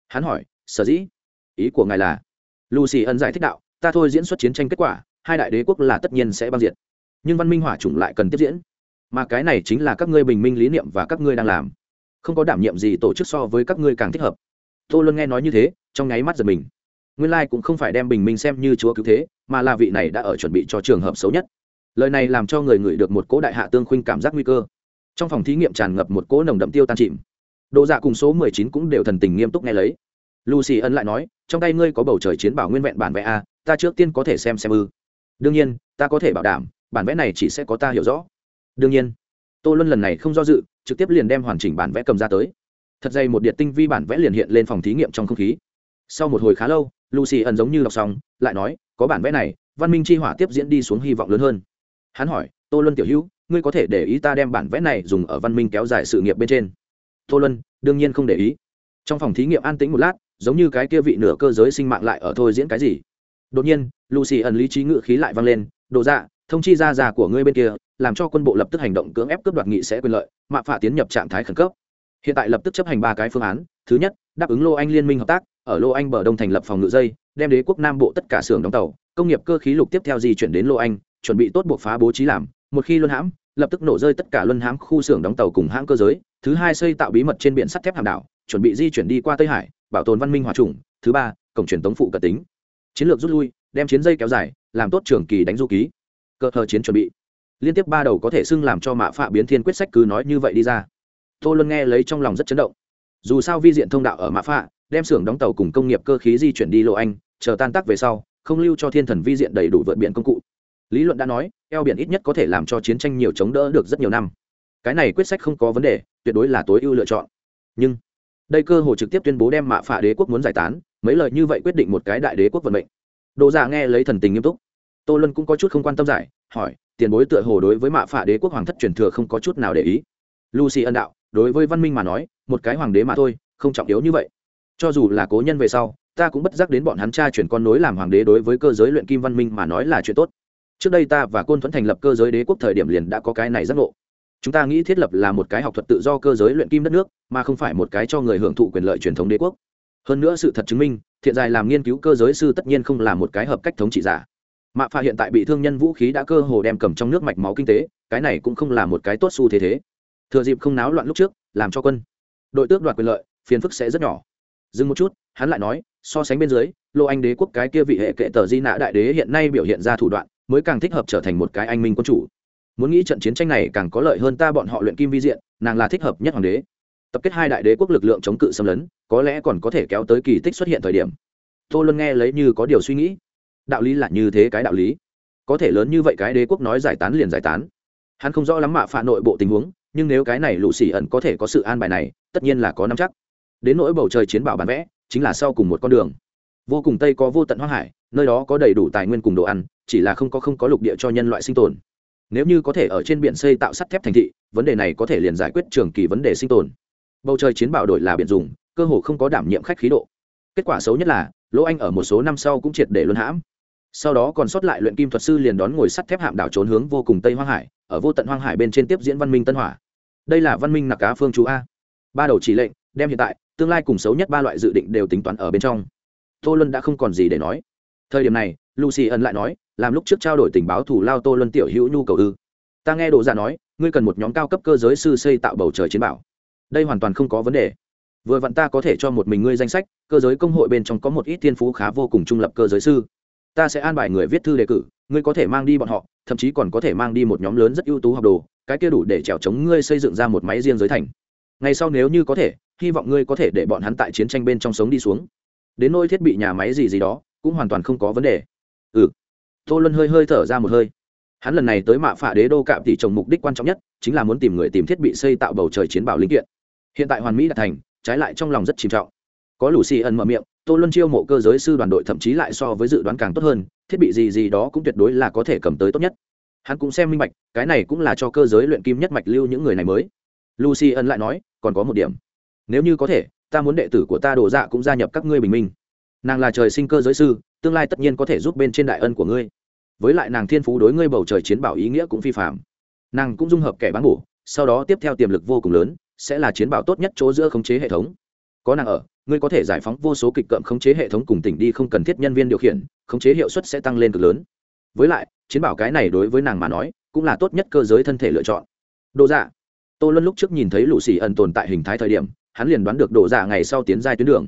Hắn hỏi, sở dĩ? Ý của ngài là, lucy ân giải thích đạo, ta thôi diễn xuất chiến tranh kết quả, hai đại đế quốc là tất nhiên sẽ băng diệt. Nhưng văn minh hỏa chủng lại cần tiếp diễn. Mà cái này chính là các ngươi bình minh lý niệm và các ngươi đang làm. Không có đảm nhiệm gì tổ chức so với các ngươi càng thích hợp. Tô luân nghe nói như thế, trong nháy mắt giật mình. Nguyên lai cũng không phải đem bình minh xem như chúa cứu thế, mà là vị này đã ở chuẩn bị cho trường hợp xấu nhất. Lời này làm cho người ngửi được một cỗ đại hạ tương khuynh cảm giác nguy cơ trong phòng thí nghiệm tràn ngập một cỗ nồng đậm tiêu tan chìm. Độ dạ cùng số mười chín cũng đều thần tình nghiêm túc nghe lấy. Lucy ân lại nói, trong tay ngươi có bầu trời chiến bảo nguyên vẹn bản vẽ a, ta trước tiên có thể xem xem ư. Đương nhiên, ta có thể bảo đảm, bản vẽ này chỉ sẽ có ta hiểu rõ. Đương nhiên. Tô luân lần này không do dự, trực tiếp liền đem hoàn chỉnh bản vẽ cầm ra tới. Thật dày một điện tinh vi bản vẽ liền hiện lên phòng thí nghiệm trong không khí. Sau một hồi khá lâu, lucy ẩn giống như đọc xong, lại nói, có bản vẽ này, văn minh chi hỏa tiếp diễn đi xuống hy vọng lớn hơn. Hắn hỏi, tô luân tiểu hữu ngươi có thể để ý ta đem bản vẽ này dùng ở văn minh kéo dài sự nghiệp bên trên. Tô luân, đương nhiên không để ý. Trong phòng thí nghiệm an tĩnh một lát, giống như cái kia vị nửa cơ giới sinh mạng lại ở thôi diễn cái gì. Đột nhiên, lucy ẩn lý trí ngự khí lại vang lên, đồ dạ thông chi ra già của ngươi bên kia, làm cho quân bộ lập tức hành động cưỡng ép cướp đoạt nghị sẽ quyền lợi, mạ phạ tiến nhập trạng thái khẩn cấp. Hiện tại lập tức chấp hành ba cái phương án. Thứ nhất, đáp ứng lô anh liên minh hợp tác, ở lô anh bờ đông thành lập phòng ngự dây, đem đế quốc nam bộ tất cả xưởng đóng tàu, công nghiệp cơ khí lục tiếp theo di chuyển đến lô anh, chuẩn bị tốt buộc phá bố trí làm một khi luân hãm, lập tức nổ rơi tất cả luân hãm khu xưởng đóng tàu cùng hãng cơ giới. Thứ hai xây tạo bí mật trên biển sắt thép hàm đảo, chuẩn bị di chuyển đi qua tây hải, bảo tồn văn minh hòa trùng. Thứ ba, cổng truyền tống phụ cận tính. Chiến lược rút lui, đem chiến dây kéo dài, làm tốt trường kỳ đánh du ký. Cơ hờ chiến chuẩn bị. Liên tiếp ba đầu có thể xưng làm cho mạ phạ biến thiên quyết sách cứ nói như vậy đi ra. Tô luân nghe lấy trong lòng rất chấn động. Dù sao vi diện thông đạo ở mạ phạ, đem xưởng đóng tàu cùng công nghiệp cơ khí di chuyển đi lộ anh, chờ tan tác về sau, không lưu cho thiên thần vi diện đầy đủ vượt biển công cụ lý luận đã nói, eo biển ít nhất có thể làm cho chiến tranh nhiều chống đỡ được rất nhiều năm. Cái này quyết sách không có vấn đề, tuyệt đối là tối ưu lựa chọn. Nhưng, đây cơ hồ trực tiếp tuyên bố đem mạ phạ đế quốc muốn giải tán, mấy lời như vậy quyết định một cái đại đế quốc vận mệnh. Đồ giả nghe lấy thần tình nghiêm túc. Tô luân cũng có chút không quan tâm giải, hỏi, tiền bối tựa hồ đối với mạ phạ đế quốc hoàng thất truyền thừa không có chút nào để ý. Lucy ân đạo, đối với văn minh mà nói, một cái hoàng đế mà thôi, không trọng yếu như vậy. Cho dù là cố nhân về sau, ta cũng bất giác đến bọn hắn cha chuyển con nối làm hoàng đế đối với cơ giới luyện kim văn minh mà nói là chuyện tốt trước đây ta và côn thuẫn thành lập cơ giới đế quốc thời điểm liền đã có cái này giác ngộ. Chúng ta nghĩ thiết lập là một cái học thuật tự do cơ giới luyện kim đất nước, mà không phải một cái cho người hưởng thụ quyền lợi truyền thống đế quốc. Hơn nữa sự thật chứng minh, thiện dài làm nghiên cứu cơ giới sư tất nhiên không là một cái hợp cách thống trị giả. Mạ pha hiện tại bị thương nhân vũ khí đã cơ hồ đem cầm trong nước mạch máu kinh tế, cái này cũng không là một cái tốt xu thế thế. Thừa dịp không náo loạn lúc trước, làm cho quân, đội tước đoạt quyền lợi, phiền phức sẽ rất nhỏ. Dừng một chút, hắn lại nói, so sánh bên dưới, lô anh đế quốc cái kia vị hệ kệ tờ di nạ đại đế hiện nay biểu hiện ra thủ đoạn mới càng thích hợp trở thành một cái anh minh quân chủ. Muốn nghĩ trận chiến tranh này càng có lợi hơn ta bọn họ luyện kim vi diện, nàng là thích hợp nhất hoàng đế. Tập kết hai đại đế quốc lực lượng chống cự xâm lấn, có lẽ còn có thể kéo tới kỳ tích xuất hiện thời điểm. Tô luân nghe lấy như có điều suy nghĩ. Đạo lý là như thế cái đạo lý. Có thể lớn như vậy cái đế quốc nói giải tán liền giải tán. Hắn không rõ lắm mạ phạ nội bộ tình huống, nhưng nếu cái này lũ xỉ ẩn có thể có sự an bài này, tất nhiên là có năm chắc. Đến nỗi bầu trời chiến bảo bán vẽ, chính là sau cùng một con đường vô cùng tây có vô tận hoang hải, nơi đó có đầy đủ tài nguyên cùng đồ ăn, chỉ là không có không có lục địa cho nhân loại sinh tồn. Nếu như có thể ở trên biển xây tạo sắt thép thành thị, vấn đề này có thể liền giải quyết trường kỳ vấn đề sinh tồn. Bầu trời chiến bảo đổi là biển dùng, cơ hồ không có đảm nhiệm khách khí độ. Kết quả xấu nhất là, lỗ anh ở một số năm sau cũng triệt để luân hãm. Sau đó còn sót lại luyện kim thuật sư liền đón ngồi sắt thép hạm đảo trốn hướng vô cùng tây hoang hải, ở vô tận hoang hải bên trên tiếp diễn văn minh tân hỏa. Đây là văn minh nặc cá phương chú a. Ba đầu chỉ lệnh, đem hiện tại, tương lai cùng xấu nhất ba loại dự định đều tính toán ở bên trong tô luân đã không còn gì để nói. Thời điểm này, lucy ẩn lại nói, làm lúc trước trao đổi tình báo thủ lao tô luân tiểu hữu nhu cầu ư. Ta nghe đồ giả dạ nói, ngươi cần một nhóm cao cấp cơ giới sư xây tạo bầu trời chiến bảo. Đây hoàn toàn không có vấn đề. Vừa vặn ta có thể cho một mình ngươi danh sách, cơ giới công hội bên trong có một ít thiên phú khá vô cùng trung lập cơ giới sư. Ta sẽ an bài người viết thư đề cử, ngươi có thể mang đi bọn họ, thậm chí còn có thể mang đi một nhóm lớn rất ưu tú học đồ, cái kia đủ để trèo chống ngươi xây dựng ra một máy riêng giới thành. Ngay sau nếu như có thể, hy vọng ngươi có thể để bọn hắn tại chiến tranh bên trong sống đi xuống đến nôi thiết bị nhà máy gì gì đó, cũng hoàn toàn không có vấn đề. Ừ. Tô luân hơi hơi thở ra một hơi. Hắn lần này tới mạ phạ đế đô cạm tỷ trồng mục đích quan trọng nhất chính là muốn tìm người tìm thiết bị xây tạo bầu trời chiến bảo linh kiện. Hiện tại hoàn mỹ đã thành, trái lại trong lòng rất chìm trọng. Có lù xì ẩn mở miệng, tô luân chiêu mộ cơ giới sư đoàn đội thậm chí lại so với dự đoán càng tốt hơn, thiết bị gì gì đó cũng tuyệt đối là có thể cầm tới tốt nhất. Hắn cũng xem minh bạch, cái này cũng là cho cơ giới luyện kim nhất mạch lưu những người này mới. Lucy ân lại nói, còn có một điểm. Nếu như có thể ta muốn đệ tử của ta đổ dạ cũng gia nhập các ngươi bình minh. Nàng là trời sinh cơ giới sư, tương lai tất nhiên có thể giúp bên trên đại ân của ngươi. Với lại nàng thiên phú đối ngươi bầu trời chiến bảo ý nghĩa cũng phi phạm nàng cũng dung hợp kẻ bán bổ, sau đó tiếp theo tiềm lực vô cùng lớn, sẽ là chiến bảo tốt nhất chỗ giữa khống chế hệ thống. Có nàng ở, ngươi có thể giải phóng vô số kịch cậm khống chế hệ thống cùng tỉnh đi không cần thiết nhân viên điều khiển, khống chế hiệu suất sẽ tăng lên cực lớn. Với lại, chiến bảo cái này đối với nàng mà nói, cũng là tốt nhất cơ giới thân thể lựa chọn. Đồ dạ tô luân lúc trước nhìn thấy lũ xì ẩn tồn tại hình thái thời điểm hắn liền đoán được đổ dạ ngày sau tiến giai tuyến đường.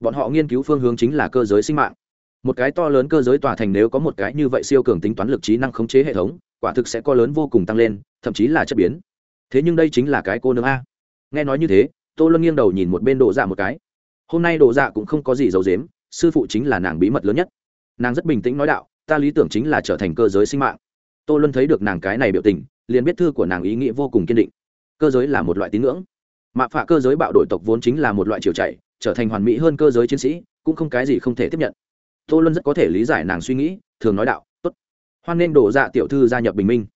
Bọn họ nghiên cứu phương hướng chính là cơ giới sinh mạng. Một cái to lớn cơ giới tòa thành nếu có một cái như vậy siêu cường tính toán lực trí năng khống chế hệ thống, quả thực sẽ có lớn vô cùng tăng lên, thậm chí là chất biến. Thế nhưng đây chính là cái cô nương a. Nghe nói như thế, tô luân nghiêng đầu nhìn một bên đồ dạ một cái. Hôm nay đồ dạ cũng không có gì giấu dếm sư phụ chính là nàng bí mật lớn nhất. Nàng rất bình tĩnh nói đạo, ta lý tưởng chính là trở thành cơ giới sinh mạng. Tô luân thấy được nàng cái này biểu tình, liền biết thư của nàng ý nghĩa vô cùng kiên định. Cơ giới là một loại tín ngưỡng mạ phạ cơ giới bạo đổi tộc vốn chính là một loại chiều chạy, trở thành hoàn mỹ hơn cơ giới chiến sĩ, cũng không cái gì không thể tiếp nhận. Tô luân rất có thể lý giải nàng suy nghĩ, thường nói đạo, tốt, hoan nên đồ dạ tiểu thư gia nhập bình minh.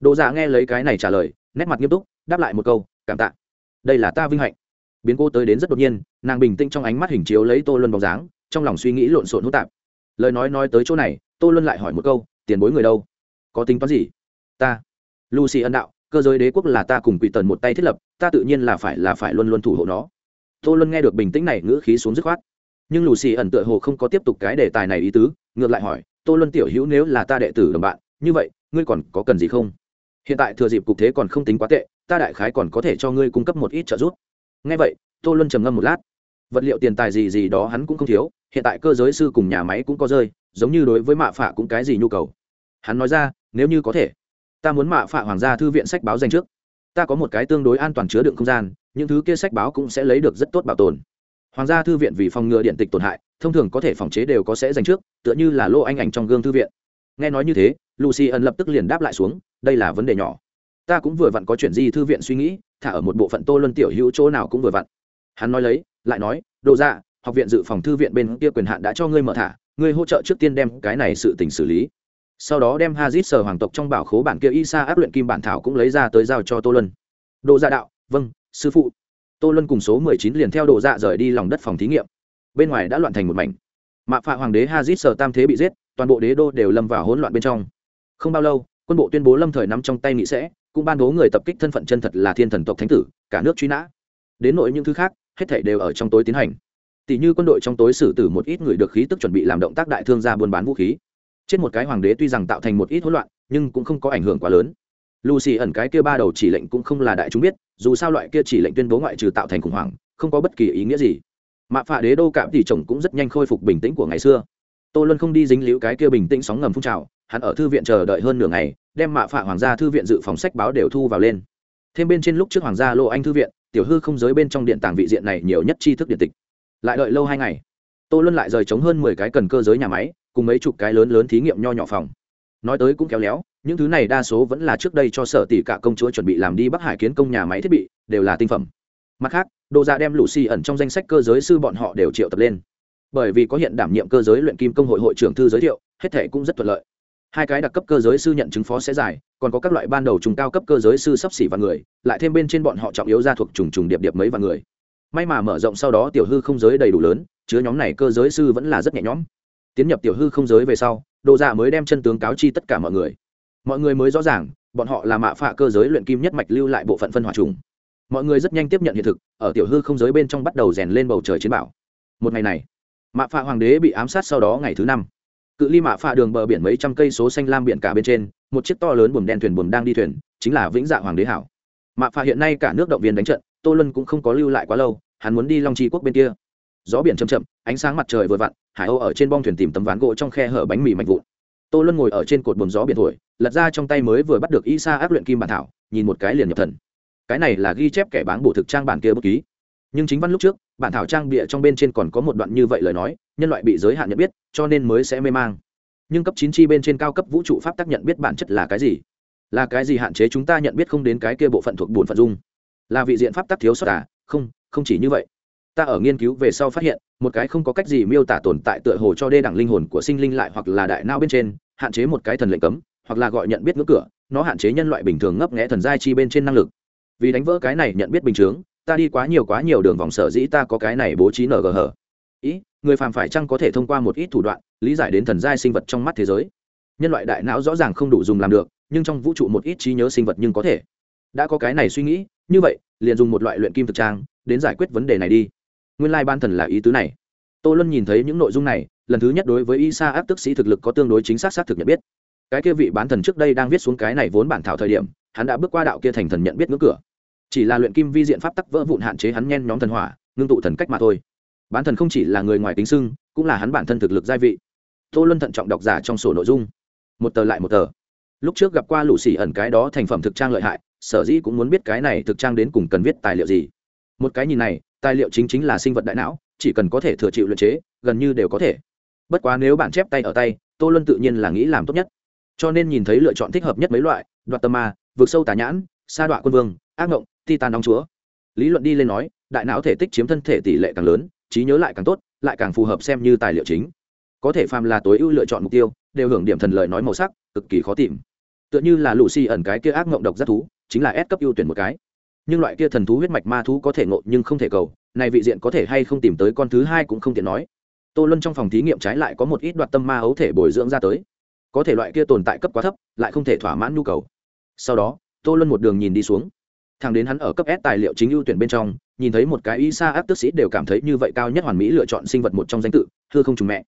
Đồ dạ nghe lấy cái này trả lời, nét mặt nghiêm túc, đáp lại một câu, cảm tạ. Đây là ta vinh hạnh. Biến cô tới đến rất đột nhiên, nàng bình tĩnh trong ánh mắt hình chiếu lấy tô luân bóng dáng, trong lòng suy nghĩ lộn xộn hỗn tạp. Lời nói nói tới chỗ này, tô luân lại hỏi một câu, tiền bối người đâu? Có tính toán gì? Ta, lucy ân đạo cơ giới đế quốc là ta cùng quỷ tần một tay thiết lập, ta tự nhiên là phải là phải luôn luôn thủ hộ nó. Tô luân nghe được bình tĩnh này, ngữ khí xuống dứt khoát. Nhưng lucy ẩn tựa hồ không có tiếp tục cái đề tài này ý tứ, ngược lại hỏi, tô luân tiểu hữu nếu là ta đệ tử đồng bạn, như vậy, ngươi còn có cần gì không? Hiện tại thừa dịp cục thế còn không tính quá tệ, ta đại khái còn có thể cho ngươi cung cấp một ít trợ giúp. Ngay vậy, tô luân trầm ngâm một lát. Vật liệu tiền tài gì gì đó hắn cũng không thiếu, hiện tại cơ giới sư cùng nhà máy cũng có rơi, giống như đối với mạ phạ cũng cái gì nhu cầu. Hắn nói ra, nếu như có thể ta muốn mạ phạ hoàng gia thư viện sách báo dành trước. Ta có một cái tương đối an toàn chứa đựng không gian, những thứ kia sách báo cũng sẽ lấy được rất tốt bảo tồn. Hoàng gia thư viện vì phòng ngừa điện tịch tổn hại, thông thường có thể phòng chế đều có sẽ dành trước, tựa như là lô anh ảnh trong gương thư viện. Nghe nói như thế, lucy ẩn lập tức liền đáp lại xuống, đây là vấn đề nhỏ. Ta cũng vừa vặn có chuyện gì thư viện suy nghĩ, thả ở một bộ phận tô luân tiểu hữu chỗ nào cũng vừa vặn. Hắn nói lấy, lại nói, đồ ra học viện dự phòng thư viện bên kia quyền hạn đã cho ngươi mở thả, ngươi hỗ trợ trước tiên đem cái này sự tình xử lý sau đó đem hazit sở hoàng tộc trong bảo khố bản kia y sa áp luyện kim bản thảo cũng lấy ra tới giao cho tô luân. Đồ Dạ đạo vâng sư phụ. Tô luân cùng số mười chín liền theo đồ dạ rời đi lòng đất phòng thí nghiệm. Bên ngoài đã loạn thành một mảnh. Mạ phạ hoàng đế hazit sở tam thế bị giết, toàn bộ đế đô đều lâm vào hỗn loạn bên trong. Không bao lâu, quân bộ tuyên bố lâm thời nắm trong tay nghị sẽ, cũng ban bố người tập kích thân phận chân thật là thiên thần tộc thánh tử, cả nước truy nã. Đến nội những thứ khác, hết thảy đều ở trong tối tiến hành. Tỷ như quân đội trong tối xử tử một ít người được khí tức chuẩn bị làm động tác đại thương gia buôn bán vũ khí trên một cái hoàng đế tuy rằng tạo thành một ít hỗn loạn, nhưng cũng không có ảnh hưởng quá lớn. Lucy ẩn cái kia ba đầu chỉ lệnh cũng không là đại chúng biết, dù sao loại kia chỉ lệnh tuyên bố ngoại trừ tạo thành khủng hoảng, không có bất kỳ ý nghĩa gì. Mạ phạ đế đô cạm tỷ chồng cũng rất nhanh khôi phục bình tĩnh của ngày xưa. Tô luân không đi dính líu cái kia bình tĩnh sóng ngầm phun trào, hắn ở thư viện chờ đợi hơn nửa ngày, đem mạ phạ hoàng gia thư viện dự phòng sách báo đều thu vào lên. Thêm bên trên lúc trước hoàng gia lô anh thư viện, tiểu hư không giới bên trong điện tàng vị diện này nhiều nhất tri thức điện tịch. Lại đợi lâu hai ngày, tô luân lại rời chống hơn mười cái cần cơ giới nhà máy cùng mấy chục cái lớn lớn thí nghiệm nho nhỏ phòng. Nói tới cũng kéo léo, những thứ này đa số vẫn là trước đây cho sở tỷ cả công chúa chuẩn bị làm đi bắc hải kiến công nhà máy thiết bị, đều là tinh phẩm. Mặt khác đồ gia dạ đem lũ xì ẩn trong danh sách cơ giới sư bọn họ đều triệu tập lên. Bởi vì có hiện đảm nhiệm cơ giới luyện kim công hội hội trưởng thư giới thiệu, hết thể cũng rất thuận lợi. Hai cái đặc cấp cơ giới sư nhận chứng phó sẽ giải, còn có các loại ban đầu trùng cao cấp cơ giới sư sắp xỉ và người, lại thêm bên trên bọn họ trọng yếu ra thuộc trùng trùng điệp điệp mấy và người. May mà mở rộng sau đó tiểu hư không giới đầy đủ lớn, chứa nhóm này cơ giới sư vẫn là rất nhẹ nhõm tiến nhập tiểu hư không giới về sau đồ dạ mới đem chân tướng cáo chi tất cả mọi người. Mọi người mới rõ ràng, bọn họ là mạ phạ cơ giới luyện kim nhất mạch lưu lại bộ phận phân hòa trùng. Mọi người rất nhanh tiếp nhận hiện thực, ở tiểu hư không giới bên trong bắt đầu rèn lên bầu trời chiến bảo. Một ngày này, mạ phạ hoàng đế bị ám sát sau đó ngày thứ năm. Cự ly mạ phạ đường bờ biển mấy trăm cây số xanh lam biển cả bên trên, một chiếc to lớn buồm đen thuyền buồm đang đi thuyền, chính là vĩnh dạ hoàng đế hảo. Mạ phạ hiện nay cả nước động viên đánh trận, tô lân cũng không có lưu lại quá lâu, hắn muốn đi long tri quốc bên kia. Gió biển chầm chậm, ánh sáng mặt trời vừa vặn hải âu ở trên bong thuyền tìm tấm ván gỗ trong khe hở bánh mì mạnh vụn. Tô lân ngồi ở trên cột buồn gió biển thổi, lật ra trong tay mới vừa bắt được y sa áp luyện kim bản thảo, nhìn một cái liền nhập thần. Cái này là ghi chép kẻ bán bổ thực trang bản kia bất ký. Nhưng chính văn lúc trước, bản thảo trang bịa trong bên trên còn có một đoạn như vậy lời nói, nhân loại bị giới hạn nhận biết, cho nên mới sẽ mê mang. Nhưng cấp chín chi bên trên cao cấp vũ trụ pháp tác nhận biết bản chất là cái gì? Là cái gì hạn chế chúng ta nhận biết không đến cái kia bộ phận thuộc bổn phận dung? Là vị diện pháp tác thiếu sót à? Không không chỉ như vậy ta ở nghiên cứu về sau phát hiện, một cái không có cách gì miêu tả tồn tại tựa hồ cho đê đẳng linh hồn của sinh linh lại hoặc là đại nao bên trên, hạn chế một cái thần lệnh cấm, hoặc là gọi nhận biết ngưỡng cửa, nó hạn chế nhân loại bình thường ngấp nghẽ thần giai chi bên trên năng lực. Vì đánh vỡ cái này nhận biết bình chướng, ta đi quá nhiều quá nhiều đường vòng sở dĩ ta có cái này bố trí ngờ hở. Ý, người phàm phải chăng có thể thông qua một ít thủ đoạn, lý giải đến thần giai sinh vật trong mắt thế giới? Nhân loại đại não rõ ràng không đủ dùng làm được, nhưng trong vũ trụ một ít trí nhớ sinh vật nhưng có thể. Đã có cái này suy nghĩ, như vậy, liền dùng một loại luyện kim thực trang, đến giải quyết vấn đề này đi nguyên lai ban thần là ý tứ này. Tô luân nhìn thấy những nội dung này, lần thứ nhất đối với y sa áp tức sĩ thực lực có tương đối chính xác xác thực nhận biết. Cái kia vị bán thần trước đây đang viết xuống cái này vốn bản thảo thời điểm, hắn đã bước qua đạo kia thành thần nhận biết ngưỡng cửa. Chỉ là luyện kim vi diện pháp tắc vỡ vụn hạn chế hắn nhen nhóm thần hỏa, ngưng tụ thần cách mà thôi. Bán thần không chỉ là người ngoài tính xưng, cũng là hắn bản thân thực lực gia vị. Tô luân thận trọng đọc giả trong sổ nội dung. Một tờ lại một tờ. Lúc trước gặp qua lũ xỉ ẩn cái đó thành phẩm thực trang lợi hại, sở dĩ cũng muốn biết cái này thực trang đến cùng cần viết tài liệu gì. Một cái nhìn này tài liệu chính chính là sinh vật đại não, chỉ cần có thể thừa chịu luyện chế, gần như đều có thể. Bất quá nếu bạn chép tay ở tay, tô luân tự nhiên là nghĩ làm tốt nhất. Cho nên nhìn thấy lựa chọn thích hợp nhất mấy loại, đoạt tâm ma vượt sâu tà nhãn, sa đoạn quân vương, ác ngộng, titan đóng chúa. Lý luận đi lên nói, đại não thể tích chiếm thân thể tỷ lệ càng lớn, trí nhớ lại càng tốt, lại càng phù hợp xem như tài liệu chính. Có thể phàm là tối ưu lựa chọn mục tiêu, đều hưởng điểm thần lợi nói màu sắc, cực kỳ khó tìm. Tựa như là lù xì ẩn cái kia ác ngộng độc rất thú, chính là ép cấp ưu tuyển một cái nhưng loại kia thần thú huyết mạch ma thú có thể ngộ nhưng không thể cầu, này vị diện có thể hay không tìm tới con thứ hai cũng không tiện nói. Tô luân trong phòng thí nghiệm trái lại có một ít đoạt tâm ma ấu thể bồi dưỡng ra tới. Có thể loại kia tồn tại cấp quá thấp, lại không thể thỏa mãn nhu cầu. Sau đó, tô luân một đường nhìn đi xuống. Thằng đến hắn ở cấp s tài liệu chính ưu tuyển bên trong, nhìn thấy một cái y sa áp tức sĩ đều cảm thấy như vậy cao nhất hoàn mỹ lựa chọn sinh vật một trong danh tự, hư không trùng mẹ.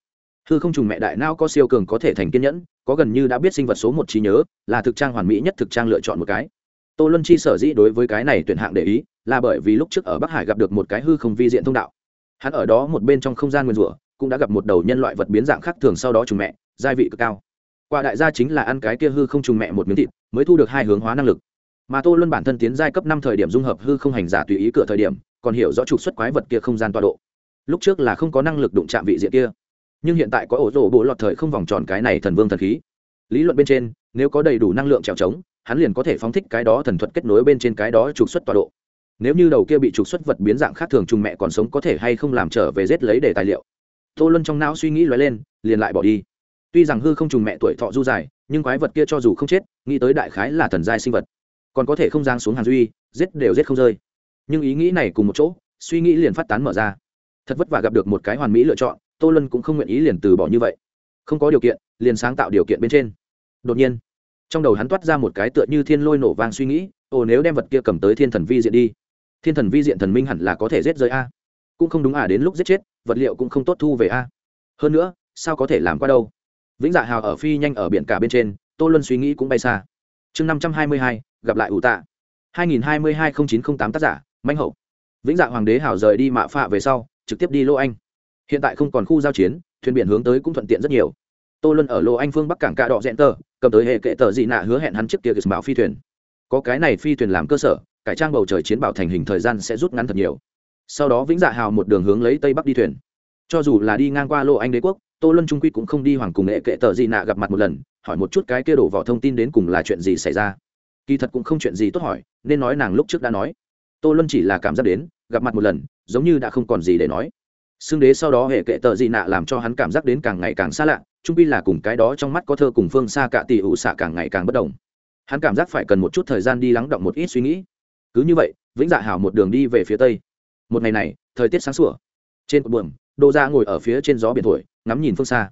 Hư không trùng mẹ đại não có siêu cường có thể thành kiên nhẫn, có gần như đã biết sinh vật số một trí nhớ, là thực trang hoàn mỹ nhất thực trang lựa chọn một cái tô luân chi sở dĩ đối với cái này tuyển hạng để ý, là bởi vì lúc trước ở bắc hải gặp được một cái hư không vi diện thông đạo. Hắn ở đó một bên trong không gian nguyên rủa, cũng đã gặp một đầu nhân loại vật biến dạng khác thường sau đó trùng mẹ gia vị cực cao. Qua đại gia chính là ăn cái kia hư không trùng mẹ một miếng thịt, mới thu được hai hướng hóa năng lực. Mà tô luân bản thân tiến giai cấp năm thời điểm dung hợp hư không hành giả tùy ý cửa thời điểm, còn hiểu rõ trục xuất quái vật kia không gian tọa độ. Lúc trước là không có năng lực đụng chạm vị diện kia. Nhưng hiện tại có ổ rổ bộ lọt thời không vòng tròn cái này thần vương thần khí. Lý luận bên trên, nếu có đầy đủ năng lượng trèo trống hắn liền có thể phóng thích cái đó thần thuật kết nối bên trên cái đó trục xuất tọa độ. Nếu như đầu kia bị trục xuất vật biến dạng khác thường trùng mẹ còn sống có thể hay không làm trở về rết lấy để tài liệu. Tô luân trong não suy nghĩ lóe lên, liền lại bỏ đi. Tuy rằng hư không trùng mẹ tuổi thọ du dài, nhưng quái vật kia cho dù không chết, nghĩ tới đại khái là thần giai sinh vật. Còn có thể không giang xuống hàn duy, giết đều giết không rơi. Nhưng ý nghĩ này cùng một chỗ, suy nghĩ liền phát tán mở ra. Thật vất vả gặp được một cái hoàn mỹ lựa chọn, tô luân cũng không nguyện ý liền từ bỏ như vậy. Không có điều kiện, liền sáng tạo điều kiện bên trên. Đột nhiên trong đầu hắn toát ra một cái tựa như thiên lôi nổ vang suy nghĩ, ồ, nếu đem vật kia cầm tới thiên thần vi diện đi, thiên thần vi diện thần minh hẳn là có thể giết rơi a. Cũng không đúng à đến lúc giết chết, vật liệu cũng không tốt thu về a. Hơn nữa, sao có thể làm qua đâu? Vĩnh dạ hào ở phi nhanh ở biển cả bên trên, tô luân suy nghĩ cũng bay xa. Chương năm trăm hai mươi hai, gặp lại ủ tạ. hai nghìn hai mươi hai nghìn chín trăm tám tác giả manh hậu. Vĩnh dạ hoàng đế hào rời đi mạ phạ về sau, trực tiếp đi lô anh. Hiện tại không còn khu giao chiến, thuyền biển hướng tới cũng thuận tiện rất nhiều tô luân ở lô anh phương bắc cảng cạ đỏ dẹn tờ, cầm tới hệ kệ tờ dị nạ hứa hẹn hắn trước kia bảo phi thuyền. Có cái này phi thuyền làm cơ sở, cải trang bầu trời chiến bảo thành hình thời gian sẽ rút ngắn thật nhiều. Sau đó vĩnh dạ hào một đường hướng lấy tây bắc đi thuyền. Cho dù là đi ngang qua lô anh đế quốc, tô luân trung quy cũng không đi hoàng cùng hệ kệ tờ dị nạ gặp mặt một lần, hỏi một chút cái kia đổ vỏ thông tin đến cùng là chuyện gì xảy ra. Kỳ thật cũng không chuyện gì tốt hỏi, nên nói nàng lúc trước đã nói. Tô luân chỉ là cảm giác đến, gặp mặt một lần, giống như đã không còn gì để nói xương đế sau đó hệ kệ tờ dị nạ làm cho hắn cảm giác đến càng ngày càng xa lạ trung pi là cùng cái đó trong mắt có thơ cùng phương xa cạ tỷ ủ xạ càng ngày càng bất đồng. Hắn cảm giác phải cần một chút thời gian đi lắng động một ít suy nghĩ. Cứ như vậy vĩnh dạ hảo một đường đi về phía tây. Một ngày này thời tiết sáng sủa. Trên cột buồm đô ra ngồi ở phía trên gió biển thổi ngắm nhìn phương xa.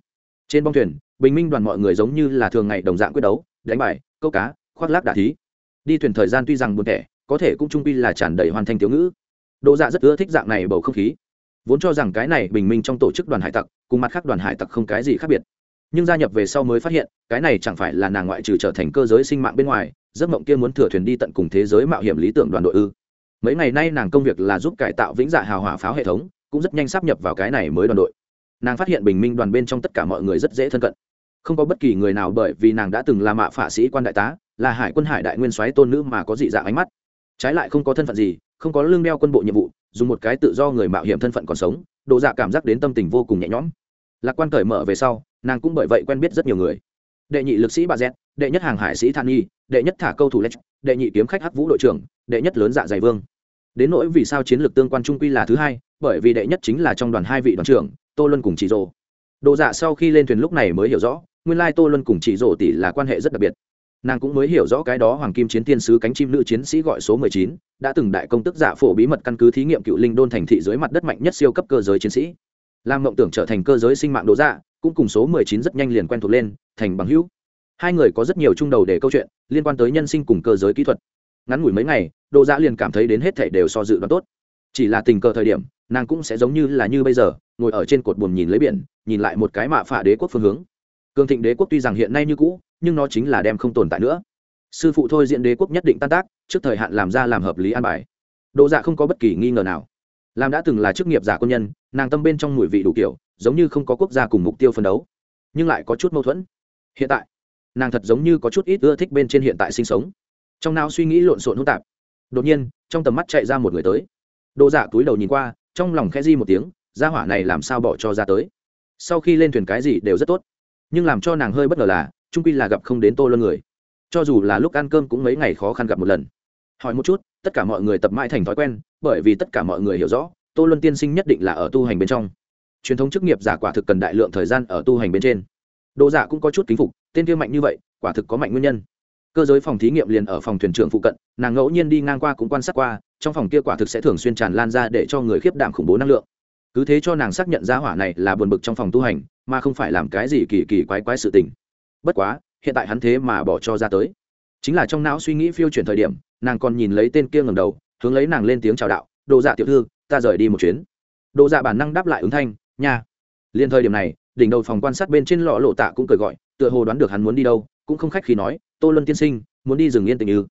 Trên bong thuyền bình minh đoàn mọi người giống như là thường ngày đồng dạng quyết đấu đánh bài câu cá khoác lác đả thí. Đi thuyền thời gian tuy rằng buồn tẻ, có thể cũng trung pi là tràn đầy hoàn thành tiểu ngữ. Đỗ dạ rất ưa thích dạng này bầu không khí vốn cho rằng cái này bình minh trong tổ chức đoàn hải tặc cùng mặt khác đoàn hải tặc không cái gì khác biệt. Nhưng gia nhập về sau mới phát hiện, cái này chẳng phải là nàng ngoại trừ trở thành cơ giới sinh mạng bên ngoài, giấc mộng kia muốn thừa thuyền đi tận cùng thế giới mạo hiểm lý tưởng đoàn đội ư. Mấy ngày nay nàng công việc là giúp cải tạo vĩnh dạ hào hỏa pháo hệ thống, cũng rất nhanh sắp nhập vào cái này mới đoàn đội. Nàng phát hiện bình minh đoàn bên trong tất cả mọi người rất dễ thân cận. Không có bất kỳ người nào bởi vì nàng đã từng là mạ phả sĩ quan đại tá, là hải quân hải đại nguyên soái tôn nữ mà có dị dạng ánh mắt. Trái lại không có thân phận gì, không có lương đeo quân bộ nhiệm vụ dùng một cái tự do người mạo hiểm thân phận còn sống độ dạ cảm giác đến tâm tình vô cùng nhẹ nhõm. Lạc quan cởi mở về sau, nàng cũng bởi vậy quen biết rất nhiều người. Đệ nhị lực sĩ bà z đệ nhất hàng hải sĩ than nhi, đệ nhất thả câu thủ lech, đệ nhị kiếm khách hắc vũ đội trưởng, đệ nhất lớn dạ dày vương. Đến nỗi vì sao chiến lược tương quan trung quy là thứ hai, bởi vì đệ nhất chính là trong đoàn hai vị đoàn trưởng, tô luân cùng chị rồ đồ dạ sau khi lên thuyền lúc này mới hiểu rõ, nguyên lai tô luân cùng chị rồ tỷ là quan hệ rất đặc biệt nàng cũng mới hiểu rõ cái đó hoàng kim chiến tiên sứ cánh chim nữ chiến sĩ gọi số mười chín, đã từng đại công tức giả phổ bí mật căn cứ thí nghiệm cựu linh đôn thành thị dưới mặt đất mạnh nhất siêu cấp cơ giới chiến sĩ. Làm mộng tưởng trở thành cơ giới sinh mạng đồ dạ cũng cùng số mười chín rất nhanh liền quen thuộc lên, thành bằng hữu. Hai người có rất nhiều chung đầu để câu chuyện, liên quan tới nhân sinh cùng cơ giới kỹ thuật. Ngắn ngủi mấy ngày đồ dạ liền cảm thấy đến hết thảy đều so dự đoán tốt. Chỉ là tình cờ thời điểm, nàng cũng sẽ giống như là như bây giờ, ngồi ở trên cột buồm nhìn lấy biển, nhìn lại một cái mạ phả đế quốc phương hướng. Cường thịnh đế quốc tuy rằng hiện nay như cũ nhưng nó chính là đem không tồn tại nữa. Sư phụ thôi diện đế quốc nhất định tan tác, trước thời hạn làm ra làm hợp lý an bài. Độ dạ không có bất kỳ nghi ngờ nào. Làm đã từng là chức nghiệp giả quân nhân, nàng tâm bên trong mùi vị đủ kiểu, giống như không có quốc gia cùng mục tiêu phân đấu, nhưng lại có chút mâu thuẫn. Hiện tại, nàng thật giống như có chút ít ưa thích bên trên hiện tại sinh sống. Trong não suy nghĩ lộn xộn hỗn tạp, đột nhiên, trong tầm mắt chạy ra một người tới. Độ dạ túi đầu nhìn qua, trong lòng khẽ di một tiếng, gia hỏa này làm sao bỏ cho ra tới? Sau khi lên thuyền cái gì đều rất tốt, nhưng làm cho nàng hơi bất ngờ là trung quy là gặp không đến tô luân người. Cho dù là lúc ăn cơm cũng mấy ngày khó khăn gặp một lần. Hỏi một chút, tất cả mọi người tập mãi thành thói quen, bởi vì tất cả mọi người hiểu rõ, tô luân tiên sinh nhất định là ở tu hành bên trong. Truyền thống chức nghiệp giả quả thực cần đại lượng thời gian ở tu hành bên trên. Độ giả cũng có chút kính phục tên kia mạnh như vậy, quả thực có mạnh nguyên nhân. Cơ giới phòng thí nghiệm liền ở phòng thuyền trưởng phụ cận, nàng ngẫu nhiên đi ngang qua cũng quan sát qua, trong phòng kia quả thực sẽ thường xuyên tràn lan ra để cho người khiếp đảm khủng bố năng lượng. Cứ thế cho nàng xác nhận ra hỏa này là buồn bực trong phòng tu hành, mà không phải làm cái gì kỳ kỳ quái quái sự tình bất quá, hiện tại hắn thế mà bỏ cho ra tới. Chính là trong não suy nghĩ phiêu chuyển thời điểm, nàng còn nhìn lấy tên kia ngầm đầu, hướng lấy nàng lên tiếng chào đạo, đồ dạ tiểu thư, ta rời đi một chuyến. Đồ dạ bản năng đáp lại ứng thanh, nha. Liền thời điểm này, đỉnh đầu phòng quan sát bên trên lọ lộ tạ cũng cười gọi, tựa hồ đoán được hắn muốn đi đâu, cũng không khách khi nói, tô luân tiên sinh, muốn đi rừng yên tình ư?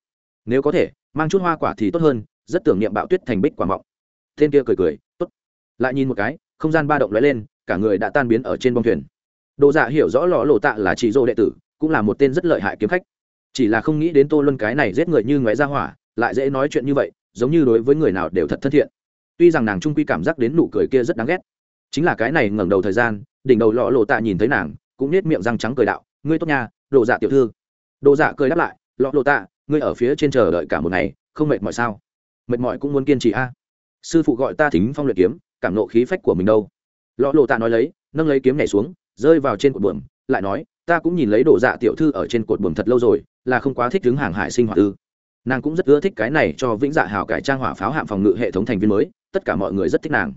Nếu có thể, mang chút hoa quả thì tốt hơn, rất tưởng niệm bạo tuyết thành bích quả mọng. Tên kia cười cười, tốt. Lại nhìn một cái, không gian ba động lóe lên, cả người đã tan biến ở trên bông thuyền đồ dạ hiểu rõ lọ lộ tạ là chỉ dô đệ tử, cũng là một tên rất lợi hại kiếm khách. Chỉ là không nghĩ đến tô luân cái này giết người như ngoé ra hỏa, lại dễ nói chuyện như vậy, giống như đối với người nào đều thật thân thiện. Tuy rằng nàng trung quy cảm giác đến nụ cười kia rất đáng ghét, chính là cái này ngẩng đầu thời gian, đỉnh đầu lọ lộ tạ nhìn thấy nàng, cũng nết miệng răng trắng cười đạo, ngươi tốt nha đồ dạ tiểu thư. Đồ dạ cười đáp lại, lọ lộ tạ, ngươi ở phía trên chờ đợi cả một ngày, không mệt mỏi sao? Mệt mỏi cũng muốn kiên trì a. Sư phụ gọi ta thính phong luyện kiếm, cảm nộ khí phách của mình đâu. Lọ lộ tạ nói lấy, nâng lấy kiếm nhảy xuống rơi vào trên cột buồm, lại nói, ta cũng nhìn lấy đồ dạ tiểu thư ở trên cột buồm thật lâu rồi, là không quá thích đứng hàng hải sinh hoạt ư. Nàng cũng rất ưa thích cái này cho vĩnh dạ hào cải trang hỏa pháo hạm phòng ngự hệ thống thành viên mới, tất cả mọi người rất thích nàng.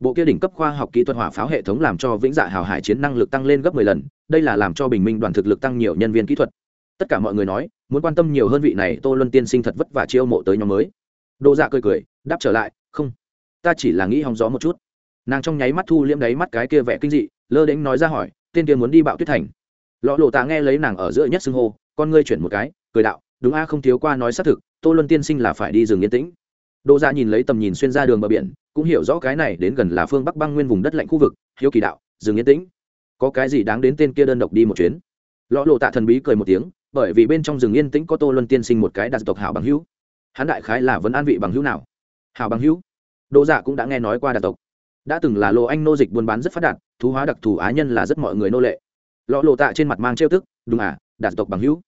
Bộ kia đỉnh cấp khoa học kỹ thuật hỏa pháo hệ thống làm cho vĩnh dạ hào hải chiến năng lực tăng lên gấp mười lần, đây là làm cho bình minh đoàn thực lực tăng nhiều nhân viên kỹ thuật. Tất cả mọi người nói, muốn quan tâm nhiều hơn vị này, tô luân tiên sinh thật vất vả chiêu mộ tới nhóm mới. Đồ dạ cười cười, đáp trở lại, không, ta chỉ là nghĩ hóng gió một chút. Nàng trong nháy mắt thu liễm đáy mắt cái kia vẻ kinh dị lơ đễnh nói ra hỏi, tên kia muốn đi bạo tuyết thành. Lọ lộ tạ nghe lấy nàng ở giữa nhất xưng hô, con ngươi chuyển một cái, cười đạo, đúng a, không thiếu qua nói xác thực, tô luân tiên sinh là phải đi rừng yên tĩnh. Đỗ dạ nhìn lấy tầm nhìn xuyên ra đường bờ biển, cũng hiểu rõ cái này đến gần là phương bắc băng nguyên vùng đất lạnh khu vực, hiếu kỳ đạo, rừng yên tĩnh. Có cái gì đáng đến tên kia đơn độc đi một chuyến? Lọ lộ tạ thần bí cười một tiếng, bởi vì bên trong rừng yên tĩnh có tô luân tiên sinh một cái đặc tộc hảo bằng hữu. Hắn đại khái là vấn an vị bằng hữu nào? Hảo bằng hữu? Đỗ dạ cũng đã nghe nói qua đặc tộc đã từng là lô anh nô dịch buôn bán rất phát đạt thú hóa đặc thù á nhân là rất mọi người nô lệ. Lọ lộ tạ trên mặt mang trêu tức đúng à đạt tộc bằng hữu.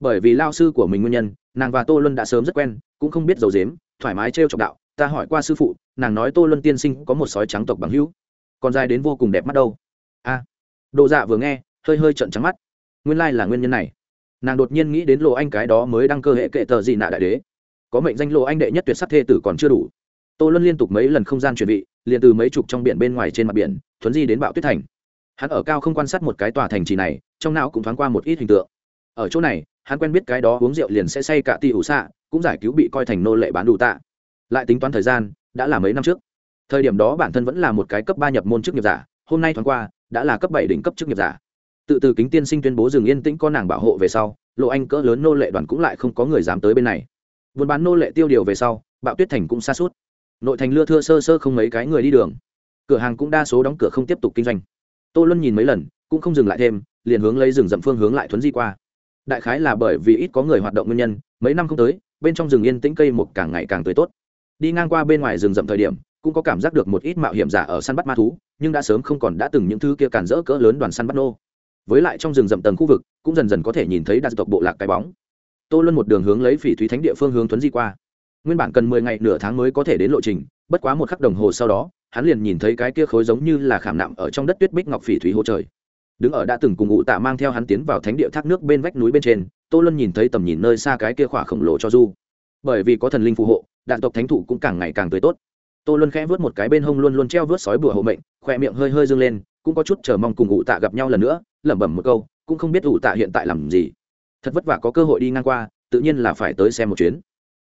Bởi vì lao sư của mình nguyên nhân nàng và tô luân đã sớm rất quen cũng không biết dầu dếm thoải mái trêu chọc đạo ta hỏi qua sư phụ nàng nói tô luân tiên sinh có một sói trắng tộc bằng hữu. Còn dài đến vô cùng đẹp mắt đâu. A. À, độ dạ vừa nghe hơi hơi trận trắng mắt. Nguyên lai là nguyên nhân này. Nàng đột nhiên nghĩ đến lộ anh cái đó mới đăng cơ hệ kệ tờ gì nạ đại đế. Có mệnh danh lộ anh đệ nhất tuyệt sắc thê tử còn chưa đủ tô luân liên tục mấy lần không gian chuyển vị, liền từ mấy chục trong biển bên ngoài trên mặt biển thuấn di đến bạo tuyết thành. Hắn ở cao không quan sát một cái tòa thành trì này trong não cũng thoáng qua một ít hình tượng. Ở chỗ này hắn quen biết cái đó uống rượu liền sẽ say cả ti ủ xạ cũng giải cứu bị coi thành nô lệ bán đủ tạ. Lại tính toán thời gian đã là mấy năm trước. Thời điểm đó bản thân vẫn là một cái cấp ba nhập môn chức nghiệp giả hôm nay thoáng qua đã là cấp bảy đỉnh cấp chức nghiệp giả. Tự từ kính tiên sinh tuyên bố dừng yên tĩnh có nàng bảo hộ về sau lộ anh cỡ lớn nô lệ đoàn cũng lại không có người dám tới bên này. Buôn bán nô lệ tiêu điều về sau bạo tuyết thành cũng xa suốt nội thành lưa thưa sơ sơ không mấy cái người đi đường. Cửa hàng cũng đa số đóng cửa không tiếp tục kinh doanh. Tô luân nhìn mấy lần, cũng không dừng lại thêm, liền hướng lấy rừng rậm phương hướng lại thuấn di qua. Đại khái là bởi vì ít có người hoạt động nguyên nhân, mấy năm không tới, bên trong rừng yên tĩnh cây một càng ngày càng tươi tốt. Đi ngang qua bên ngoài rừng rậm thời điểm, cũng có cảm giác được một ít mạo hiểm giả ở săn bắt ma thú, nhưng đã sớm không còn đã từng những thứ kia cản rỡ cỡ lớn đoàn săn bắt nô. Với lại trong rừng rậm tầng khu vực, cũng dần dần có thể nhìn thấy đặc tộc bộ lạc cái bóng. Tô luân một đường hướng lấy phỉ thúy thánh địa phương hướng thuấn di qua nguyên bản cần mười ngày nửa tháng mới có thể đến lộ trình, bất quá một khắc đồng hồ sau đó, hắn liền nhìn thấy cái kia khối giống như là khảm nạm ở trong đất tuyết bích ngọc phỉ thúy hô trời. Đứng ở đã từng cùng ngụ tạ mang theo hắn tiến vào thánh địa thác nước bên vách núi bên trên, tô luân nhìn thấy tầm nhìn nơi xa cái kia khỏa khổng lồ cho du. Bởi vì có thần linh phù hộ, đạn tộc thánh thủ cũng càng ngày càng tươi tốt. Tô luân khẽ vớt một cái bên hông luôn luôn treo vớt sói bùa hộ mệnh khoe miệng hơi hơi dâng lên, cũng có chút chờ mong cùng ngụ tạ gặp nhau lần nữa, lẩm bẩm một câu, cũng không biết ngụ tạ hiện tại làm gì. Thật vất vả có cơ hội đi ngang qua, tự nhiên là phải tới xem một chuyến.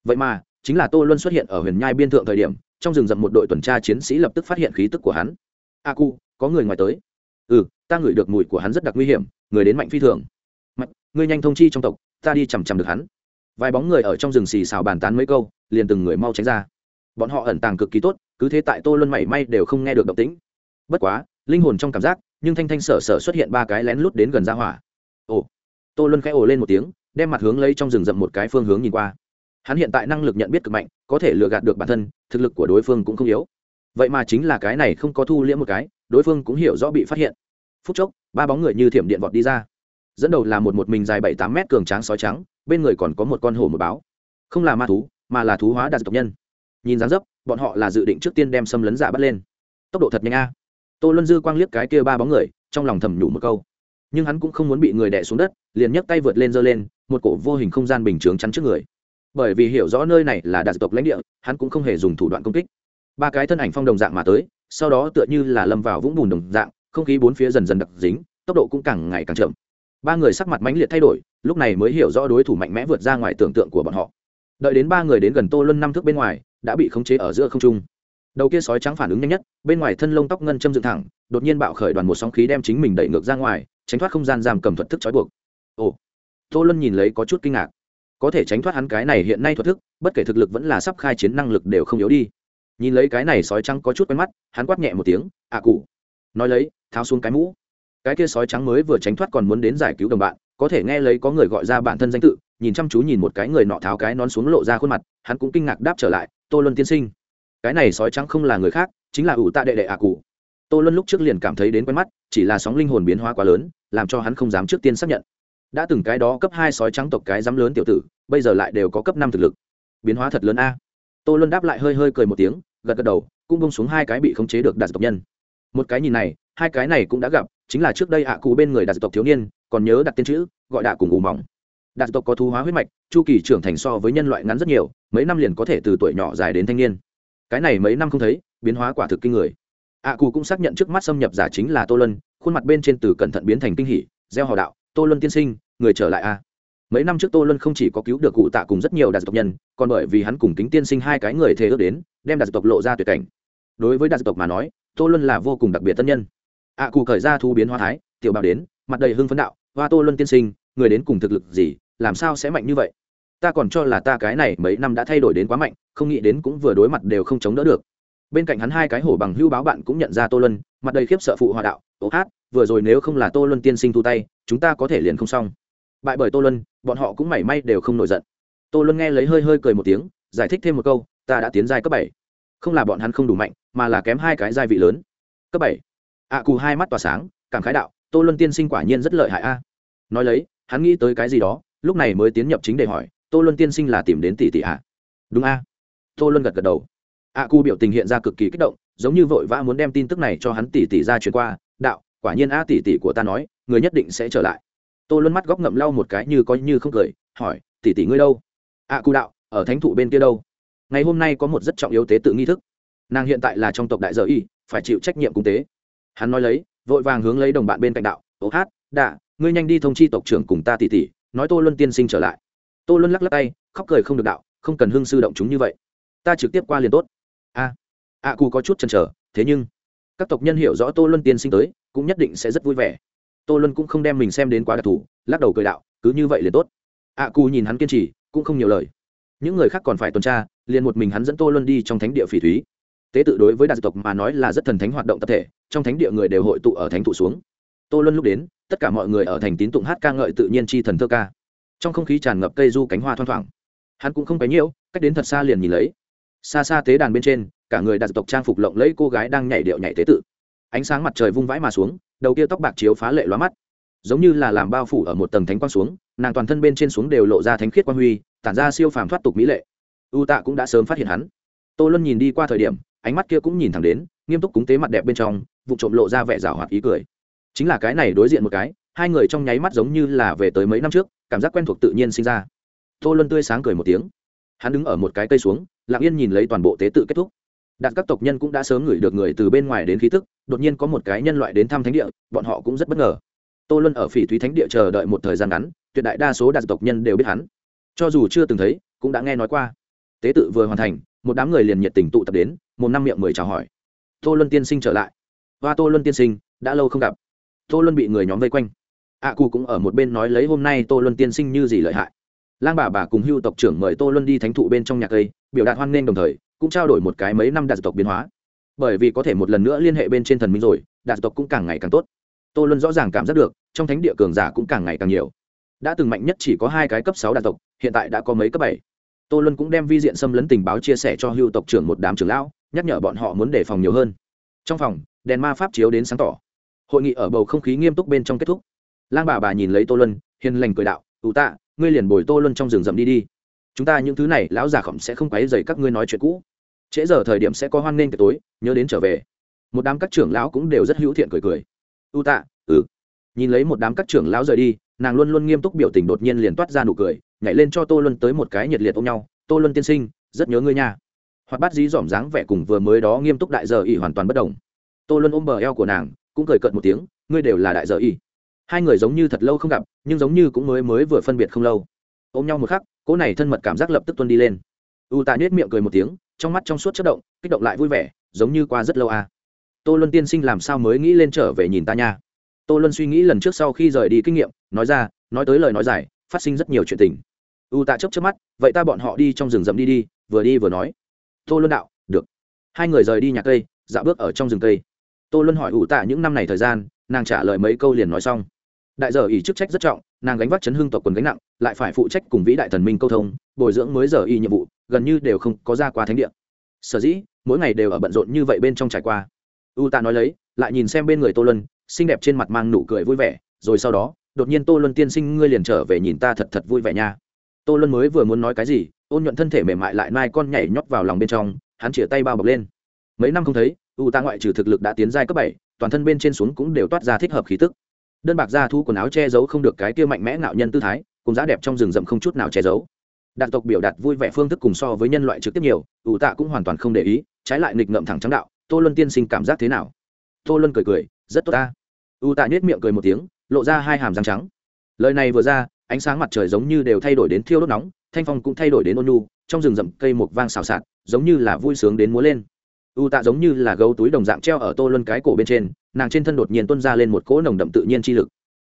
Vậy mà chính là tô luân xuất hiện ở huyền nhai biên thượng thời điểm, trong rừng rậm một đội tuần tra chiến sĩ lập tức phát hiện khí tức của hắn. A cu, có người ngoài tới. Ừ ta ngửi được mùi của hắn rất đặc nguy hiểm, người đến mạnh phi thường. Mạnh, ngươi nhanh thông chi trong tộc, ta đi chằm chằm được hắn. Vài bóng người ở trong rừng xì xào bàn tán mấy câu, liền từng người mau tránh ra. Bọn họ ẩn tàng cực kỳ tốt, cứ thế tại tô luân mảy may đều không nghe được động tĩnh. Bất quá, linh hồn trong cảm giác, nhưng thanh thanh sở sở xuất hiện ba cái lén lút đến gần ra hỏa. Ồ. Tô luân khẽ ồ lên một tiếng, đem mặt hướng lấy trong rừng rậm một cái phương hướng nhìn qua hắn hiện tại năng lực nhận biết cực mạnh, có thể lừa gạt được bản thân, thực lực của đối phương cũng không yếu. Vậy mà chính là cái này không có thu liễm một cái, đối phương cũng hiểu rõ bị phát hiện. Phút chốc, ba bóng người như thiểm điện vọt đi ra. Dẫn đầu là một một mình dài bảy tám mét cường tráng sói trắng, bên người còn có một con hổ một báo. Không là ma thú, mà là thú hóa đạt tộc nhân. Nhìn dáng dấp, bọn họ là dự định trước tiên đem xâm lấn giả bắt lên. Tốc độ thật nhanh a. Tô luân dư quang liếc cái kia ba bóng người, trong lòng thầm nhủ một câu. Nhưng hắn cũng không muốn bị người đẻ xuống đất, liền nhấc tay vượt lên giơ lên, một cổ vô hình không gian bình chướng chắn trước người bởi vì hiểu rõ nơi này là đạt tộc lãnh địa, hắn cũng không hề dùng thủ đoạn công kích. Ba cái thân ảnh phong đồng dạng mà tới, sau đó tựa như là lâm vào vũng bùn đồng dạng, không khí bốn phía dần dần đặc dính, tốc độ cũng càng ngày càng chậm. Ba người sắc mặt mãnh liệt thay đổi, lúc này mới hiểu rõ đối thủ mạnh mẽ vượt ra ngoài tưởng tượng của bọn họ. Đợi đến ba người đến gần tô luân năm thước bên ngoài, đã bị khống chế ở giữa không trung. Đầu kia sói trắng phản ứng nhanh nhất, bên ngoài thân lông tóc ngân châm dựng thẳng, đột nhiên bạo khởi đoàn một sóng khí đem chính mình đẩy ngược ra ngoài, tránh thoát không gian giam cầm thuật thức trói buộc. Ồ. Tô luân nhìn lấy có chút kinh ngạc có thể tránh thoát hắn cái này hiện nay thuật thức, bất kể thực lực vẫn là sắp khai chiến năng lực đều không yếu đi. Nhìn lấy cái này sói trắng có chút quen mắt, hắn quát nhẹ một tiếng ạ à cụ. Nói lấy, tháo xuống cái mũ. Cái kia sói trắng mới vừa tránh thoát còn muốn đến giải cứu đồng bạn, có thể nghe lấy có người gọi ra bản thân danh tự, nhìn chăm chú nhìn một cái người nọ tháo cái nón xuống lộ ra khuôn mặt, hắn cũng kinh ngạc đáp trở lại, tô luân tiên sinh. Cái này sói trắng không là người khác, chính là ủ tạ đệ đệ ạ cụ. Tô luân lúc trước liền cảm thấy đến quen mắt, chỉ là sóng linh hồn biến hóa quá lớn, làm cho hắn không dám trước tiên xác nhận đã từng cái đó cấp hai sói trắng tộc cái dám lớn tiểu tử, bây giờ lại đều có cấp năm thực lực. Biến hóa thật lớn a. Tô luân đáp lại hơi hơi cười một tiếng, gật gật đầu, cũng bông xuống hai cái bị khống chế được đạt tộc nhân. Một cái nhìn này, hai cái này cũng đã gặp, chính là trước đây ạ cụ bên người đạt tộc thiếu niên, còn nhớ đặt tên chữ, gọi đạ cùng ủ mỏng. Đạt tộc có thu hóa huyết mạch, chu kỳ trưởng thành so với nhân loại ngắn rất nhiều, mấy năm liền có thể từ tuổi nhỏ dài đến thanh niên. Cái này mấy năm không thấy, biến hóa quả thực kinh người. Ạ cụ cũng xác nhận trước mắt xâm nhập giả chính là tô lân khuôn mặt bên trên từ cẩn thận biến thành kinh hỉ, gieo hò đạo tô luân tiên sinh, người trở lại a mấy năm trước tô luân không chỉ có cứu được cụ tạ cùng rất nhiều đạt tộc nhân, còn bởi vì hắn cùng kính tiên sinh hai cái người thề ước đến, đem đạt tộc lộ ra tuyệt cảnh. Đối với đạt tộc mà nói, tô luân là vô cùng đặc biệt tân nhân. Ạ cụ khởi ra thu biến hoa thái, tiểu bảo đến, mặt đầy hưng phấn đạo, hoa tô luân tiên sinh, người đến cùng thực lực gì, làm sao sẽ mạnh như vậy? Ta còn cho là ta cái này mấy năm đã thay đổi đến quá mạnh, không nghĩ đến cũng vừa đối mặt đều không chống đỡ được bên cạnh hắn hai cái hổ bằng hưu báo bạn cũng nhận ra tô luân mặt đầy khiếp sợ phụ hòa đạo ố hát vừa rồi nếu không là tô luân tiên sinh thu tay chúng ta có thể liền không xong. Bại bởi tô luân bọn họ cũng mảy may đều không nổi giận. Tô luân nghe lấy hơi hơi cười một tiếng giải thích thêm một câu ta đã tiến giai cấp bảy. Không là bọn hắn không đủ mạnh mà là kém hai cái giai vị lớn. Cấp bảy. Ạ à, cù hai mắt tỏa sáng cảm khái đạo tô luân tiên sinh quả nhiên rất lợi hại a. Nói lấy hắn nghĩ tới cái gì đó lúc này mới tiến nhập chính để hỏi tô luân tiên sinh là tìm đến tỷ tỷ ạ đúng a. Tô luân gật gật đầu. A à, cu biểu tình hiện ra cực kỳ kích động giống như vội vã muốn đem tin tức này cho hắn tỷ tỷ ra truyền qua đạo quả nhiên a tỷ tỷ của ta nói người nhất định sẽ trở lại. Tô luân mắt góc ngậm lau một cái như có như không cười hỏi tỷ tỷ ngươi đâu? A à, đạo ở thánh thụ bên kia đâu? Ngày hôm nay có một rất trọng yếu tế tự nghi thức. Nàng hiện tại là trong tộc đại giờ y phải chịu trách nhiệm cung tế. Hắn nói lấy vội vàng hướng lấy đồng bạn bên cạnh đạo ố hát đạ ngươi nhanh đi thông chi tộc trưởng cùng ta tỷ tỷ nói tô luân tiên sinh trở lại. Tô luân lắc lắc tay khóc cười không được đạo không cần hưng sư động chúng như vậy. Ta trực tiếp qua liền tốt a à, a cụ có chút chần chờ thế nhưng các tộc nhân hiểu rõ tô luân tiên sinh tới cũng nhất định sẽ rất vui vẻ. Tô luân cũng không đem mình xem đến quá đặc thù lắc đầu cười đạo cứ như vậy liền tốt. A cụ nhìn hắn kiên trì cũng không nhiều lời. Những người khác còn phải tuần tra liền một mình hắn dẫn tô luân đi trong thánh địa phỉ thúy. Tế tự đối với đại tộc mà nói là rất thần thánh hoạt động tập thể trong thánh địa người đều hội tụ ở thánh thụ xuống. Tô luân lúc đến tất cả mọi người ở thành tín tụng hát ca ngợi tự nhiên chi thần thơ ca. Trong không khí tràn ngập cây du cánh hoa thoang thoảng. Hắn cũng không cánh nhiễu cách đến thật xa liền nhìn lấy xa xa tế đàn bên trên, cả người đặt tộc trang phục lộng lẫy cô gái đang nhảy điệu nhảy tế tự. Ánh sáng mặt trời vung vãi mà xuống, đầu kia tóc bạc chiếu phá lệ lóa mắt. Giống như là làm bao phủ ở một tầng thánh quang xuống, nàng toàn thân bên trên xuống đều lộ ra thánh khiết quang huy, tản ra siêu phàm thoát tục mỹ lệ. U tạ cũng đã sớm phát hiện hắn. Tô luân nhìn đi qua thời điểm, ánh mắt kia cũng nhìn thẳng đến, nghiêm túc cúng tế mặt đẹp bên trong, vụ trộm lộ ra vẻ rào hoạt ý cười. Chính là cái này đối diện một cái, hai người trong nháy mắt giống như là về tới mấy năm trước, cảm giác quen thuộc tự nhiên sinh ra. Tô luân tươi sáng cười một tiếng hắn đứng ở một cái cây xuống lặng yên nhìn lấy toàn bộ tế tự kết thúc. Đạt các tộc nhân cũng đã sớm ngửi được người từ bên ngoài đến khí tức đột nhiên có một cái nhân loại đến thăm thánh địa bọn họ cũng rất bất ngờ. Tô luân ở phỉ thúy thánh địa chờ đợi một thời gian ngắn tuyệt đại đa số đạt tộc nhân đều biết hắn. Cho dù chưa từng thấy cũng đã nghe nói qua. Tế tự vừa hoàn thành một đám người liền nhiệt tình tụ tập đến một năm miệng mười chào hỏi. Tô luân tiên sinh trở lại. Và tô luân tiên sinh đã lâu không gặp. Tô luân bị người nhóm vây quanh. Ạ à, cụ cũng ở một bên nói lấy hôm nay tô luân tiên sinh như gì lợi hại lang bà bà cùng hưu tộc trưởng mời tô luân đi thánh thụ bên trong nhà cây, biểu đạt hoan nghênh đồng thời, cũng trao đổi một cái mấy năm đạt tộc biến hóa. Bởi vì có thể một lần nữa liên hệ bên trên thần minh rồi, đạt tộc cũng càng ngày càng tốt. Tô luân rõ ràng cảm giác được, trong thánh địa cường giả cũng càng ngày càng nhiều. Đã từng mạnh nhất chỉ có hai cái cấp sáu đạt tộc, hiện tại đã có mấy cấp bảy. Tô luân cũng đem vi diện xâm lấn tình báo chia sẻ cho hưu tộc trưởng một đám trưởng lão, nhắc nhở bọn họ muốn đề phòng nhiều hơn. Trong phòng, đèn ma pháp chiếu đến sáng tỏ. Hội nghị ở bầu không khí nghiêm túc bên trong kết thúc. Lang bà bà nhìn lấy tô luân, hiền lành cười đạo ưu tạ ngươi liền bồi tô luân trong rừng rậm đi đi. Chúng ta những thứ này, lão già khổng sẽ không quấy dày các ngươi nói chuyện cũ. Trễ giờ thời điểm sẽ có hoan nghênh tối, nhớ đến trở về. Một đám các trưởng lão cũng đều rất hữu thiện cười cười. U tạ ừ. Nhìn lấy một đám các trưởng lão rời đi, nàng luôn luôn nghiêm túc biểu tình đột nhiên liền toát ra nụ cười, nhảy lên cho tô luân tới một cái nhiệt liệt ôm nhau. Tô luân tiên sinh, rất nhớ ngươi nha. Hoặc bắt dí dỏm dáng vẻ cùng vừa mới đó nghiêm túc đại giờ ỉ hoàn toàn bất đồng. Tô luân ôm bờ eo của nàng, cũng cười cợt một tiếng, ngươi đều là đại giờ ỉ hai người giống như thật lâu không gặp, nhưng giống như cũng mới mới vừa phân biệt không lâu. Ôm nhau một khắc, cỗ này thân mật cảm giác lập tức tuân đi lên. U tạ nhuyết miệng cười một tiếng, trong mắt trong suốt chất động, kích động lại vui vẻ, giống như qua rất lâu à. tô luân tiên sinh làm sao mới nghĩ lên trở về nhìn ta nha. Tô luân suy nghĩ lần trước sau khi rời đi kinh nghiệm, nói ra, nói tới lời nói dài, phát sinh rất nhiều chuyện tình. U tạ chấp chấp mắt, vậy ta bọn họ đi trong rừng rậm đi đi, vừa đi vừa nói. Tô luân đạo, được. Hai người rời đi nhà cây, dạo bước ở trong rừng cây. Tô luân hỏi u tạ những năm này thời gian, nàng trả lời mấy câu liền nói xong đại giờ ý chức trách rất trọng, nàng gánh vác chấn hưng tộc quần gánh nặng, lại phải phụ trách cùng vĩ đại thần minh câu thông, bồi dưỡng mới giờ y nhiệm vụ, gần như đều không có ra qua thánh địa. Sở dĩ, mỗi ngày đều ở bận rộn như vậy bên trong trải qua. U tạ nói lấy, lại nhìn xem bên người tô luân, xinh đẹp trên mặt mang nụ cười vui vẻ, rồi sau đó, đột nhiên tô luân tiên sinh ngươi liền trở về nhìn ta thật thật vui vẻ nha. Tô luân mới vừa muốn nói cái gì, ôn nhuận thân thể mềm mại lại mai con nhảy nhót vào lòng bên trong, hắn chĩa tay bao bọc lên. Mấy năm không thấy, u tạ ngoại trừ thực lực đã tiến giai cấp bảy, toàn thân bên trên xuống cũng đều toát ra thích hợp khí tức đơn bạc da thu quần áo che giấu không được cái kia mạnh mẽ ngạo nhân tư thái, cùng giá đẹp trong rừng rậm không chút nào che giấu. Đạt tộc biểu đạt vui vẻ phương thức cùng so với nhân loại trực tiếp nhiều, ủ tạ cũng hoàn toàn không để ý, trái lại nghịch ngậm thẳng trắng đạo, tô luân tiên sinh cảm giác thế nào? Tô luân cười cười, rất tốt ta. Ủ tạ nhếch miệng cười một tiếng, lộ ra hai hàm răng trắng. Lời này vừa ra, ánh sáng mặt trời giống như đều thay đổi đến thiêu đốt nóng, thanh phong cũng thay đổi đến ôn nhu, trong rừng rậm cây mục vang xào xạc, giống như là vui sướng đến múa lên u tạ giống như là gấu túi đồng dạng treo ở tô luân cái cổ bên trên, nàng trên thân đột nhiên tuân ra lên một cỗ nồng đậm tự nhiên chi lực.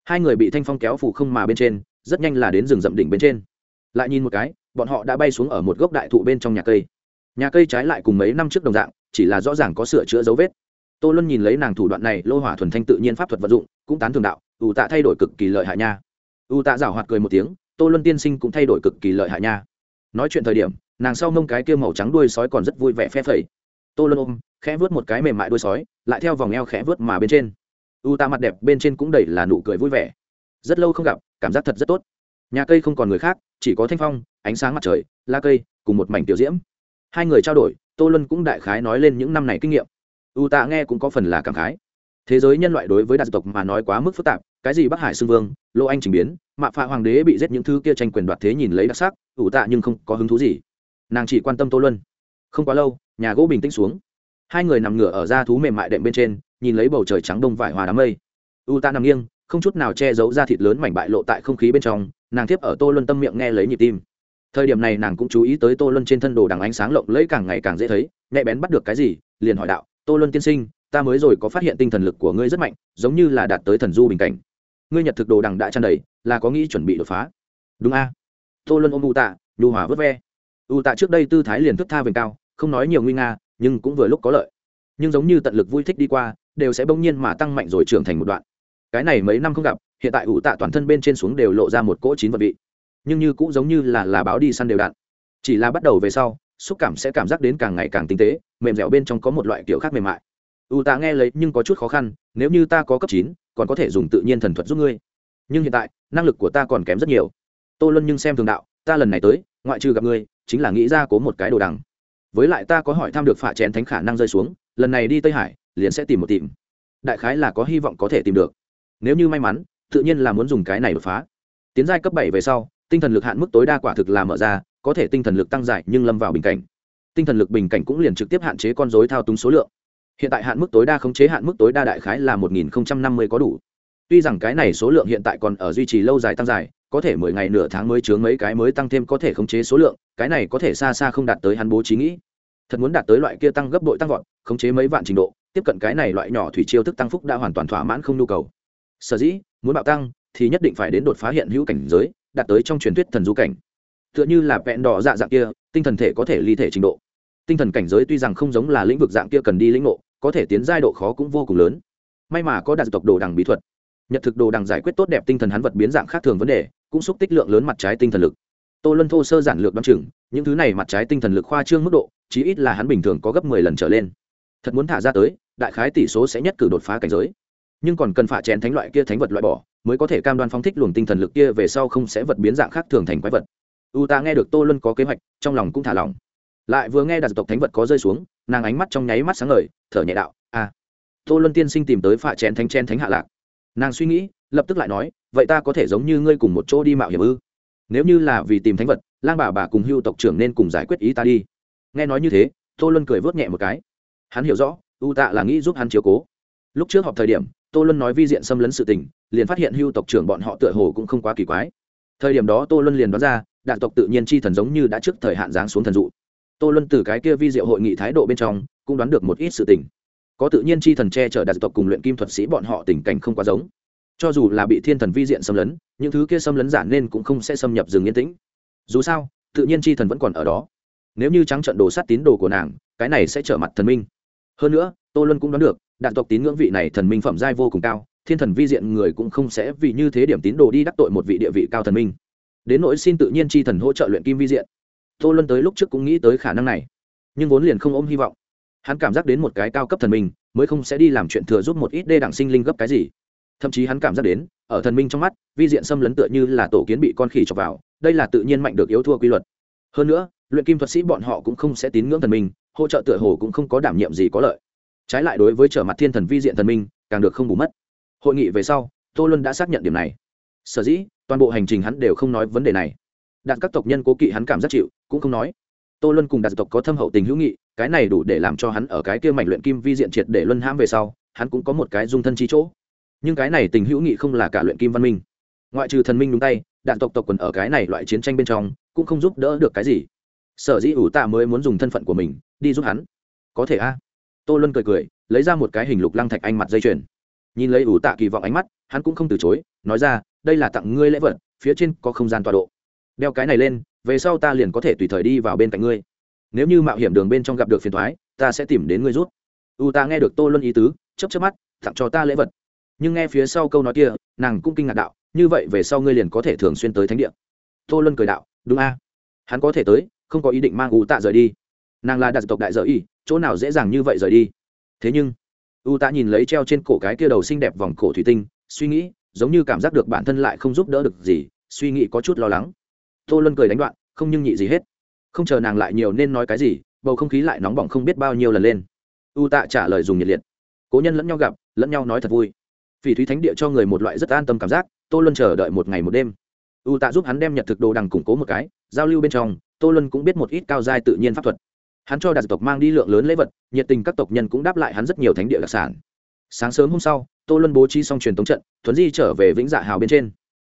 Hai người bị thanh phong kéo phủ không mà bên trên, rất nhanh là đến rừng rậm đỉnh bên trên. Lại nhìn một cái, bọn họ đã bay xuống ở một gốc đại thụ bên trong nhà cây. Nhà cây trái lại cùng mấy năm trước đồng dạng, chỉ là rõ ràng có sửa chữa dấu vết. Tô luân nhìn lấy nàng thủ đoạn này, lô hỏa thuần thanh tự nhiên pháp thuật vật dụng, cũng tán thường đạo, U tạ thay đổi cực kỳ lợi hại nha. U tạ giảo hoạt cười một tiếng, tô luân tiên sinh cũng thay đổi cực kỳ lợi hại nha. Nói chuyện thời điểm, nàng sau mông cái kia màu trắng đuôi sói còn rất vui vẻ phe phẩy tô Lân ôm, khẽ vớt một cái mềm mại đuôi sói, lại theo vòng eo khẽ vớt mà bên trên. U tạ mặt đẹp bên trên cũng đầy là nụ cười vui vẻ. Rất lâu không gặp, cảm giác thật rất tốt. Nhà cây không còn người khác, chỉ có thanh phong, ánh sáng mặt trời la cây, cùng một mảnh tiểu diễm. Hai người trao đổi, tô Lân cũng đại khái nói lên những năm này kinh nghiệm. U tạ nghe cũng có phần là cảm khái. Thế giới nhân loại đối với đặc tộc mà nói quá mức phức tạp, cái gì bắc hải xưng vương, lô anh trình biến, mạ phạ hoàng đế bị giết những thứ kia tranh quyền đoạt thế nhìn lấy đặc sắc, u tạ nhưng không có hứng thú gì. Nàng chỉ quan tâm tô luân không quá lâu, nhà gỗ bình tĩnh xuống. Hai người nằm ngửa ở da thú mềm mại đệm bên trên, nhìn lấy bầu trời trắng đông vải hòa đám mây. U ta nằm nghiêng, không chút nào che giấu da thịt lớn mảnh bại lộ tại không khí bên trong, nàng tiếp ở tô luân tâm miệng nghe lấy nhịp tim. Thời điểm này nàng cũng chú ý tới tô luân trên thân đồ đằng ánh sáng lộng lẫy càng ngày càng dễ thấy nhạy bén bắt được cái gì, liền hỏi đạo, tô luân tiên sinh, ta mới rồi có phát hiện tinh thần lực của ngươi rất mạnh, giống như là đạt tới thần du bình cảnh. Ngươi nhật thực đồ đằng đã tràn đầy, là có nghĩ chuẩn bị đột phá? Đúng a. Tô luân ôm u tạ, nhu hòa vớt ve. U tạ trước đây tư thái liền thức tha về cao không nói nhiều nguy nga, nhưng cũng vừa lúc có lợi. Nhưng giống như tận lực vui thích đi qua, đều sẽ bỗng nhiên mà tăng mạnh rồi trưởng thành một đoạn. Cái này mấy năm không gặp, hiện tại ủ tạ toàn thân bên trên xuống đều lộ ra một cỗ chín vật vị. Nhưng như cũng giống như là là báo đi săn đều đạn. chỉ là bắt đầu về sau, xúc cảm sẽ cảm giác đến càng ngày càng tinh tế, mềm dẻo bên trong có một loại kiểu khác mềm mại. U Tạ nghe lấy nhưng có chút khó khăn, nếu như ta có cấp chín, còn có thể dùng tự nhiên thần thuật giúp ngươi. Nhưng hiện tại, năng lực của ta còn kém rất nhiều. Tô luân nhưng xem thường đạo, ta lần này tới, ngoại trừ gặp ngươi, chính là nghĩ ra cố một cái đồ đằng với lại ta có hỏi thăm được phả chén thánh khả năng rơi xuống, lần này đi tây hải, liền sẽ tìm một tìm. Đại khái là có hy vọng có thể tìm được. Nếu như may mắn, tự nhiên là muốn dùng cái này đột phá. Tiến giai cấp bảy về sau, tinh thần lực hạn mức tối đa quả thực là mở ra, có thể tinh thần lực tăng dài nhưng lâm vào bình cảnh. Tinh thần lực bình cảnh cũng liền trực tiếp hạn chế con dối thao túng số lượng. Hiện tại hạn mức tối đa khống chế hạn mức tối đa đại khái là một nghìn năm mươi có đủ. Tuy rằng cái này số lượng hiện tại còn ở duy trì lâu dài tăng dài, có thể mười ngày nửa tháng mới chướng mấy cái mới tăng thêm có thể khống chế số lượng, cái này có thể xa xa không đạt tới hắn bố trí nghĩ thật muốn đạt tới loại kia tăng gấp đội tăng vọt, khống chế mấy vạn trình độ, tiếp cận cái này loại nhỏ thủy chiêu thức tăng phúc đã hoàn toàn thỏa mãn không nhu cầu. Sở dĩ, muốn bạo tăng, thì nhất định phải đến đột phá hiện hữu cảnh giới, đạt tới trong truyền thuyết thần du cảnh. Tựa như là vẹn đỏ dạ dạng kia, tinh thần thể có thể ly thể trình độ. Tinh thần cảnh giới tuy rằng không giống là lĩnh vực dạng kia cần đi lĩnh ngộ, có thể tiến giai độ khó cũng vô cùng lớn. May mà có đạt tộc đồ đằng bí thuật. Nhật thực đồ đằng giải quyết tốt đẹp tinh thần hắn vật biến dạng khác thường vấn đề, cũng xúc tích lượng lớn mặt trái tinh thần lực tô luân thô sơ giản lược đ o n chừng, những thứ này mặt trái tinh thần lực khoa trương mức độ, chí ít là hắn bình thường có gấp mười lần trở lên. Thật muốn thả ra tới, đại khái tỷ số sẽ nhất cử đột phá cảnh giới. Nhưng còn cần phạ chén thánh loại kia thánh vật loại bỏ, mới có thể cam đoan phóng thích luồng tinh thần lực kia về sau không sẽ vật biến dạng khác thường thành quái vật. U ta nghe được tô luân có kế hoạch, trong lòng cũng thả lỏng. Lại vừa nghe đạt tộc thánh vật có rơi xuống, nàng ánh mắt trong nháy mắt sáng ngời, thở nhẹ đạo a à. tô luân tiên sinh tìm tới phạ chén thánh chen thánh hạ lạc. Nàng suy nghĩ, lập tức lại nói, vậy ta có thể giống như ngươi cùng một chỗ đi mạo hiểm ư? Nếu như là vì tìm thánh vật, lang bà bà cùng hưu tộc trưởng nên cùng giải quyết ý ta đi. Nghe nói như thế, tô luân cười vớt nhẹ một cái. Hắn hiểu rõ, u tạ là nghĩ giúp hắn chiếu cố. Lúc trước họp thời điểm, tô luân nói vi diện xâm lấn sự tình, liền phát hiện hưu tộc trưởng bọn họ tựa hồ cũng không quá kỳ quái. Thời điểm đó tô luân liền đoán ra, đạn tộc tự nhiên chi thần giống như đã trước thời hạn giáng xuống thần dụ. Tô luân từ cái kia vi diệu hội nghị thái độ bên trong, cũng đoán được một ít sự tình. Có tự nhiên chi thần che chở đạt tộc cùng luyện kim thuật sĩ bọn họ tình cảnh không quá giống cho dù là bị thiên thần vi diện xâm lấn, những thứ kia xâm lấn giả nên cũng không sẽ xâm nhập rừng yên tĩnh. Dù sao, tự nhiên chi thần vẫn còn ở đó. Nếu như trắng trận đồ sát tín đồ của nàng, cái này sẽ trở mặt thần minh. Hơn nữa, tô luân cũng đoán được, đạn tộc tín ngưỡng vị này thần minh phẩm giai vô cùng cao, thiên thần vi diện người cũng không sẽ vì như thế điểm tín đồ đi đắc tội một vị địa vị cao thần minh. Đến nỗi xin tự nhiên chi thần hỗ trợ luyện kim vi diện. Tô luân tới lúc trước cũng nghĩ tới khả năng này, nhưng vốn liền không ôm hy vọng. Hắn cảm giác đến một cái cao cấp thần minh, mới không sẽ đi làm chuyện thừa giúp một ít đê đẳng sinh linh gấp cái gì thậm chí hắn cảm giác đến, ở thần minh trong mắt, vi diện xâm lấn tựa như là tổ kiến bị con khỉ chọc vào, đây là tự nhiên mạnh được yếu thua quy luật. Hơn nữa, luyện kim thuật sĩ bọn họ cũng không sẽ tín ngưỡng thần minh, hỗ trợ tựa hồ cũng không có đảm nhiệm gì có lợi. Trái lại đối với trở mặt thiên thần vi diện thần minh, càng được không bù mất. Hội nghị về sau, tô luân đã xác nhận điểm này. Sở dĩ, toàn bộ hành trình hắn đều không nói vấn đề này. Đạn các tộc nhân cố kỵ hắn cảm giác chịu, cũng không nói. Tô luân cùng đạt tộc có thâm hậu tình hữu nghị, cái này đủ để làm cho hắn ở cái kia mảnh luyện kim vi diện triệt để luân hãm về sau, hắn cũng có một cái dung thân chi chỗ nhưng cái này tình hữu nghị không là cả luyện kim văn minh. Ngoại trừ thần minh đúng tay, đạn tộc tộc quần ở cái này loại chiến tranh bên trong, cũng không giúp đỡ được cái gì. Sở dĩ ủ tạ mới muốn dùng thân phận của mình, đi giúp hắn. Có thể a. Tô luân cười cười, lấy ra một cái hình lục lăng thạch anh mặt dây chuyền. Nhìn lấy ủ tạ kỳ vọng ánh mắt, hắn cũng không từ chối, nói ra, đây là tặng ngươi lễ vật, phía trên có không gian tọa độ. Đeo cái này lên, về sau ta liền có thể tùy thời đi vào bên cạnh ngươi. Nếu như mạo hiểm đường bên trong gặp được phiền thoái ta sẽ tìm đến ngươi rút u ta nghe được tô luân ý tứ chấp chấp mắt, tặng cho ta lễ vật nhưng nghe phía sau câu nói kia, nàng cũng kinh ngạc đạo, như vậy về sau ngươi liền có thể thường xuyên tới thánh địa. Tô luân cười đạo, đúng a. Hắn có thể tới, không có ý định mang u tạ rời đi. Nàng là đặc tộc đại dợ y, chỗ nào dễ dàng như vậy rời đi? Thế nhưng, u tạ nhìn lấy treo trên cổ cái kia đầu xinh đẹp vòng cổ thủy tinh, suy nghĩ, giống như cảm giác được bản thân lại không giúp đỡ được gì, suy nghĩ có chút lo lắng. Tô luân cười đánh đoạn, không nhưng nhị gì hết. Không chờ nàng lại nhiều nên nói cái gì, bầu không khí lại nóng bỏng không biết bao nhiêu lần lên. U tạ trả lời dùng nhiệt liệt. Cố nhân lẫn nhau gặp, lẫn nhau nói thật vui phỉ thúy thánh địa cho người một loại rất an tâm cảm giác, tô luân chờ đợi một ngày một đêm. U tạ giúp hắn đem nhật thực đồ đằng củng cố một cái, giao lưu bên trong, tô luân cũng biết một ít cao giai tự nhiên pháp thuật. Hắn cho đạt tộc mang đi lượng lớn lễ vật, nhiệt tình các tộc nhân cũng đáp lại hắn rất nhiều thánh địa đặc sản. Sáng sớm hôm sau, tô luân bố trí xong truyền tống trận, thuấn di trở về vĩnh dạ hào bên trên.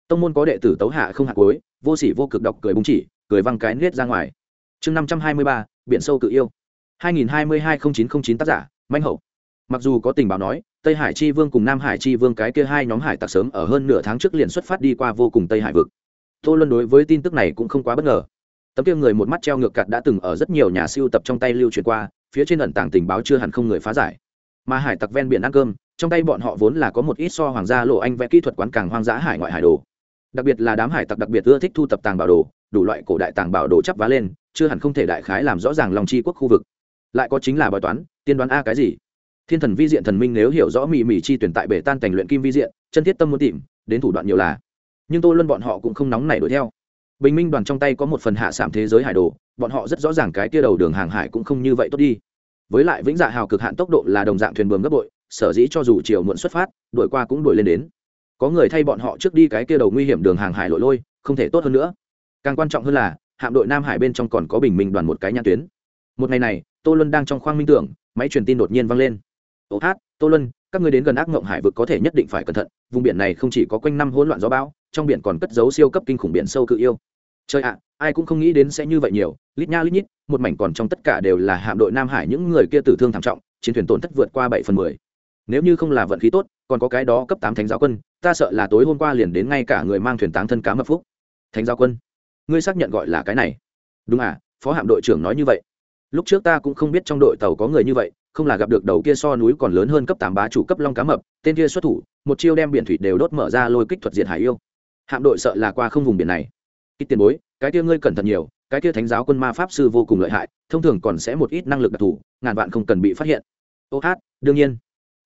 Tông môn có đệ tử tấu hạ không hạt cối vô sỉ vô cực độc cười búng chỉ, cười văng cái nết ra ngoài. Chương năm trăm hai mươi ba, biển sâu cự yêu. hai nghìn hai mươi hai nghìn chín trăm chín tác giả, manh hậu. Mặc dù có tình báo nói tây hải chi vương cùng nam hải chi vương, cái kia hai nhóm hải tặc sớm ở hơn nửa tháng trước liền xuất phát đi qua vô cùng tây hải vực. Tô luân đối với tin tức này cũng không quá bất ngờ. Tấm kia người một mắt treo ngược cặt đã từng ở rất nhiều nhà siêu tập trong tay lưu truyền qua, phía trên ẩn tàng tình báo chưa hẳn không người phá giải. Mà hải tặc ven biển ăn cơm, trong tay bọn họ vốn là có một ít so hoàng gia lộ anh vẽ kỹ thuật quán càng hoang dã hải ngoại hải đồ. Đặc biệt là đám hải tặc đặc biệt ưa thích thu tập tàng bảo đồ, đủ loại cổ đại tàng bảo đồ chắp vá lên, chưa hẳn không thể đại khái làm rõ ràng lòng chi quốc khu vực. Lại có chính là bài toán, tiên đoán a cái gì? Thiên thần vi diện thần minh nếu hiểu rõ mị mì chi tuyển tại bể tan thành luyện kim vi diện, chân thiết tâm muốn tìm, đến thủ đoạn nhiều là. Nhưng tô luân bọn họ cũng không nóng nảy đuổi theo. Bình minh đoàn trong tay có một phần hạ sảm thế giới hải đồ, bọn họ rất rõ ràng cái kia đầu đường hàng hải cũng không như vậy tốt đi. Với lại vĩnh dạ hào cực hạn tốc độ là đồng dạng thuyền bướm gấp bội, sở dĩ cho dù chiều muộn xuất phát, đuổi qua cũng đuổi lên đến. Có người thay bọn họ trước đi cái kia đầu nguy hiểm đường hàng hải lội lôi, không thể tốt hơn nữa. Càng quan trọng hơn là, hạm đội nam hải bên trong còn có bình minh đoàn một cái nhãn tuyến. Một ngày này, tô luân đang trong khoang minh tưởng, máy truyền tin đột nhiên vang lên ô hát, tô luân, các người đến gần ác mộng hải vực có thể nhất định phải cẩn thận, vùng biển này không chỉ có quanh năm hỗn loạn gió bão, trong biển còn cất giấu siêu cấp kinh khủng biển sâu cự yêu. Trời ạ, ai cũng không nghĩ đến sẽ như vậy nhiều, lít nha lít nhít, một mảnh còn trong tất cả đều là hạm đội nam hải, những người kia tử thương thảm trọng, chiến thuyền tổn thất vượt qua bảy phần mười. Nếu như không là vận khí tốt, còn có cái đó cấp tám thánh giáo quân, ta sợ là tối hôm qua liền đến ngay cả người mang thuyền táng thân cá mập phúc. Thánh giáo quân, ngươi xác nhận gọi là cái này. Đúng à phó hạm đội trưởng nói như vậy. Lúc trước ta cũng không biết trong đội tàu có người như vậy không là gặp được đầu kia so núi còn lớn hơn cấp tám bá chủ cấp long cá mập, tên kia xuất thủ, một chiêu đem biển thủy đều đốt mở ra lôi kích thuật diệt hải yêu. Hạm đội sợ là qua không vùng biển này. Ít tiền bối, cái kia ngươi cẩn thận nhiều, cái kia thánh giáo quân ma pháp sư vô cùng lợi hại, thông thường còn sẽ một ít năng lực đặc thù, ngàn vạn không cần bị phát hiện. Ô hát, đương nhiên,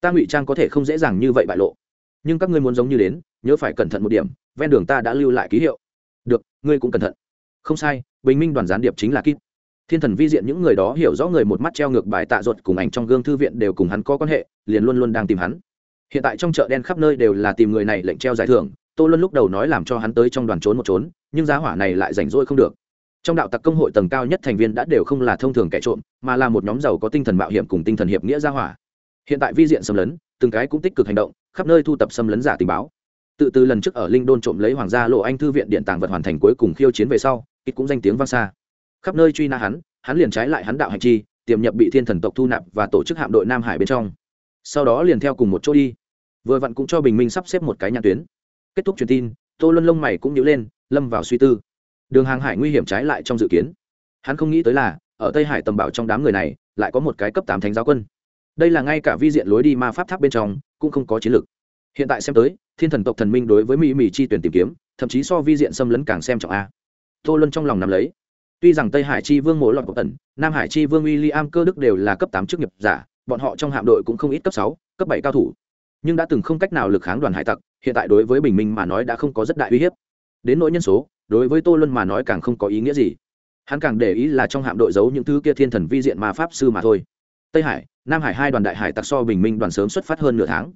ta ngụy trang có thể không dễ dàng như vậy bại lộ. Nhưng các ngươi muốn giống như đến, nhớ phải cẩn thận một điểm, ven đường ta đã lưu lại ký hiệu. Được, ngươi cũng cẩn thận. Không sai, bình minh đoàn gián điệp chính là kít thiên thần vi diện những người đó hiểu rõ người một mắt treo ngược bài tạ ruột cùng ảnh trong gương thư viện đều cùng hắn có quan hệ, liền luôn luôn đang tìm hắn. Hiện tại trong chợ đen khắp nơi đều là tìm người này lệnh treo giải thưởng, tô luân lúc đầu nói làm cho hắn tới trong đoàn trốn một trốn, nhưng giá hỏa này lại rảnh rỗi không được. Trong đạo tặc công hội tầng cao nhất thành viên đã đều không là thông thường kẻ trộm, mà là một nhóm giàu có tinh thần mạo hiểm cùng tinh thần hiệp nghĩa gia hỏa. Hiện tại vi diện xâm lấn, từng cái cũng tích cực hành động, khắp nơi thu tập xâm lấn giả tình báo. Tự từ lần trước ở linh đôn trộm lấy hoàng gia lộ anh thư viện điện tàng vật hoàn thành cuối cùng khiêu chiến về sau ít cũng danh tiếng vang xa khắp nơi truy na hắn hắn liền trái lại hắn đạo hành chi, tiềm nhập bị thiên thần tộc thu nạp và tổ chức hạm đội nam hải bên trong. Sau đó liền theo cùng một chỗ đi. Vừa vặn cũng cho bình minh sắp xếp một cái nhãn tuyến. Kết thúc truyền tin, tô luân lông mày cũng nhíu lên, lâm vào suy tư. Đường hàng hải nguy hiểm trái lại trong dự kiến. Hắn không nghĩ tới là, ở tây hải tầm bảo trong đám người này, lại có một cái cấp tám thánh giáo quân. Đây là ngay cả vi diện lối đi ma pháp tháp bên trong, cũng không có chiến lược. Hiện tại xem tới, thiên thần tộc thần minh đối với mỹ mỹ chi tuyển tìm kiếm, thậm chí so vi diện xâm lấn càng xem trọng a. Tô luân trong lòng nắm lấy tuy rằng tây hải chi vương mộ lọt của tần, nam hải chi vương William cơ đức đều là cấp tám chức nghiệp giả, bọn họ trong hạm đội cũng không ít cấp sáu, cấp bảy cao thủ. Nhưng đã từng không cách nào lực kháng đoàn hải tặc, hiện tại đối với bình minh mà nói đã không có rất đại uy hiếp. Đến nỗi nhân số, đối với tô luân mà nói càng không có ý nghĩa gì. Hắn càng để ý là trong hạm đội giấu những thứ kia thiên thần vi diện ma pháp sư mà thôi. Tây hải, nam hải hai đoàn đại hải tặc so bình minh đoàn sớm xuất phát hơn nửa tháng.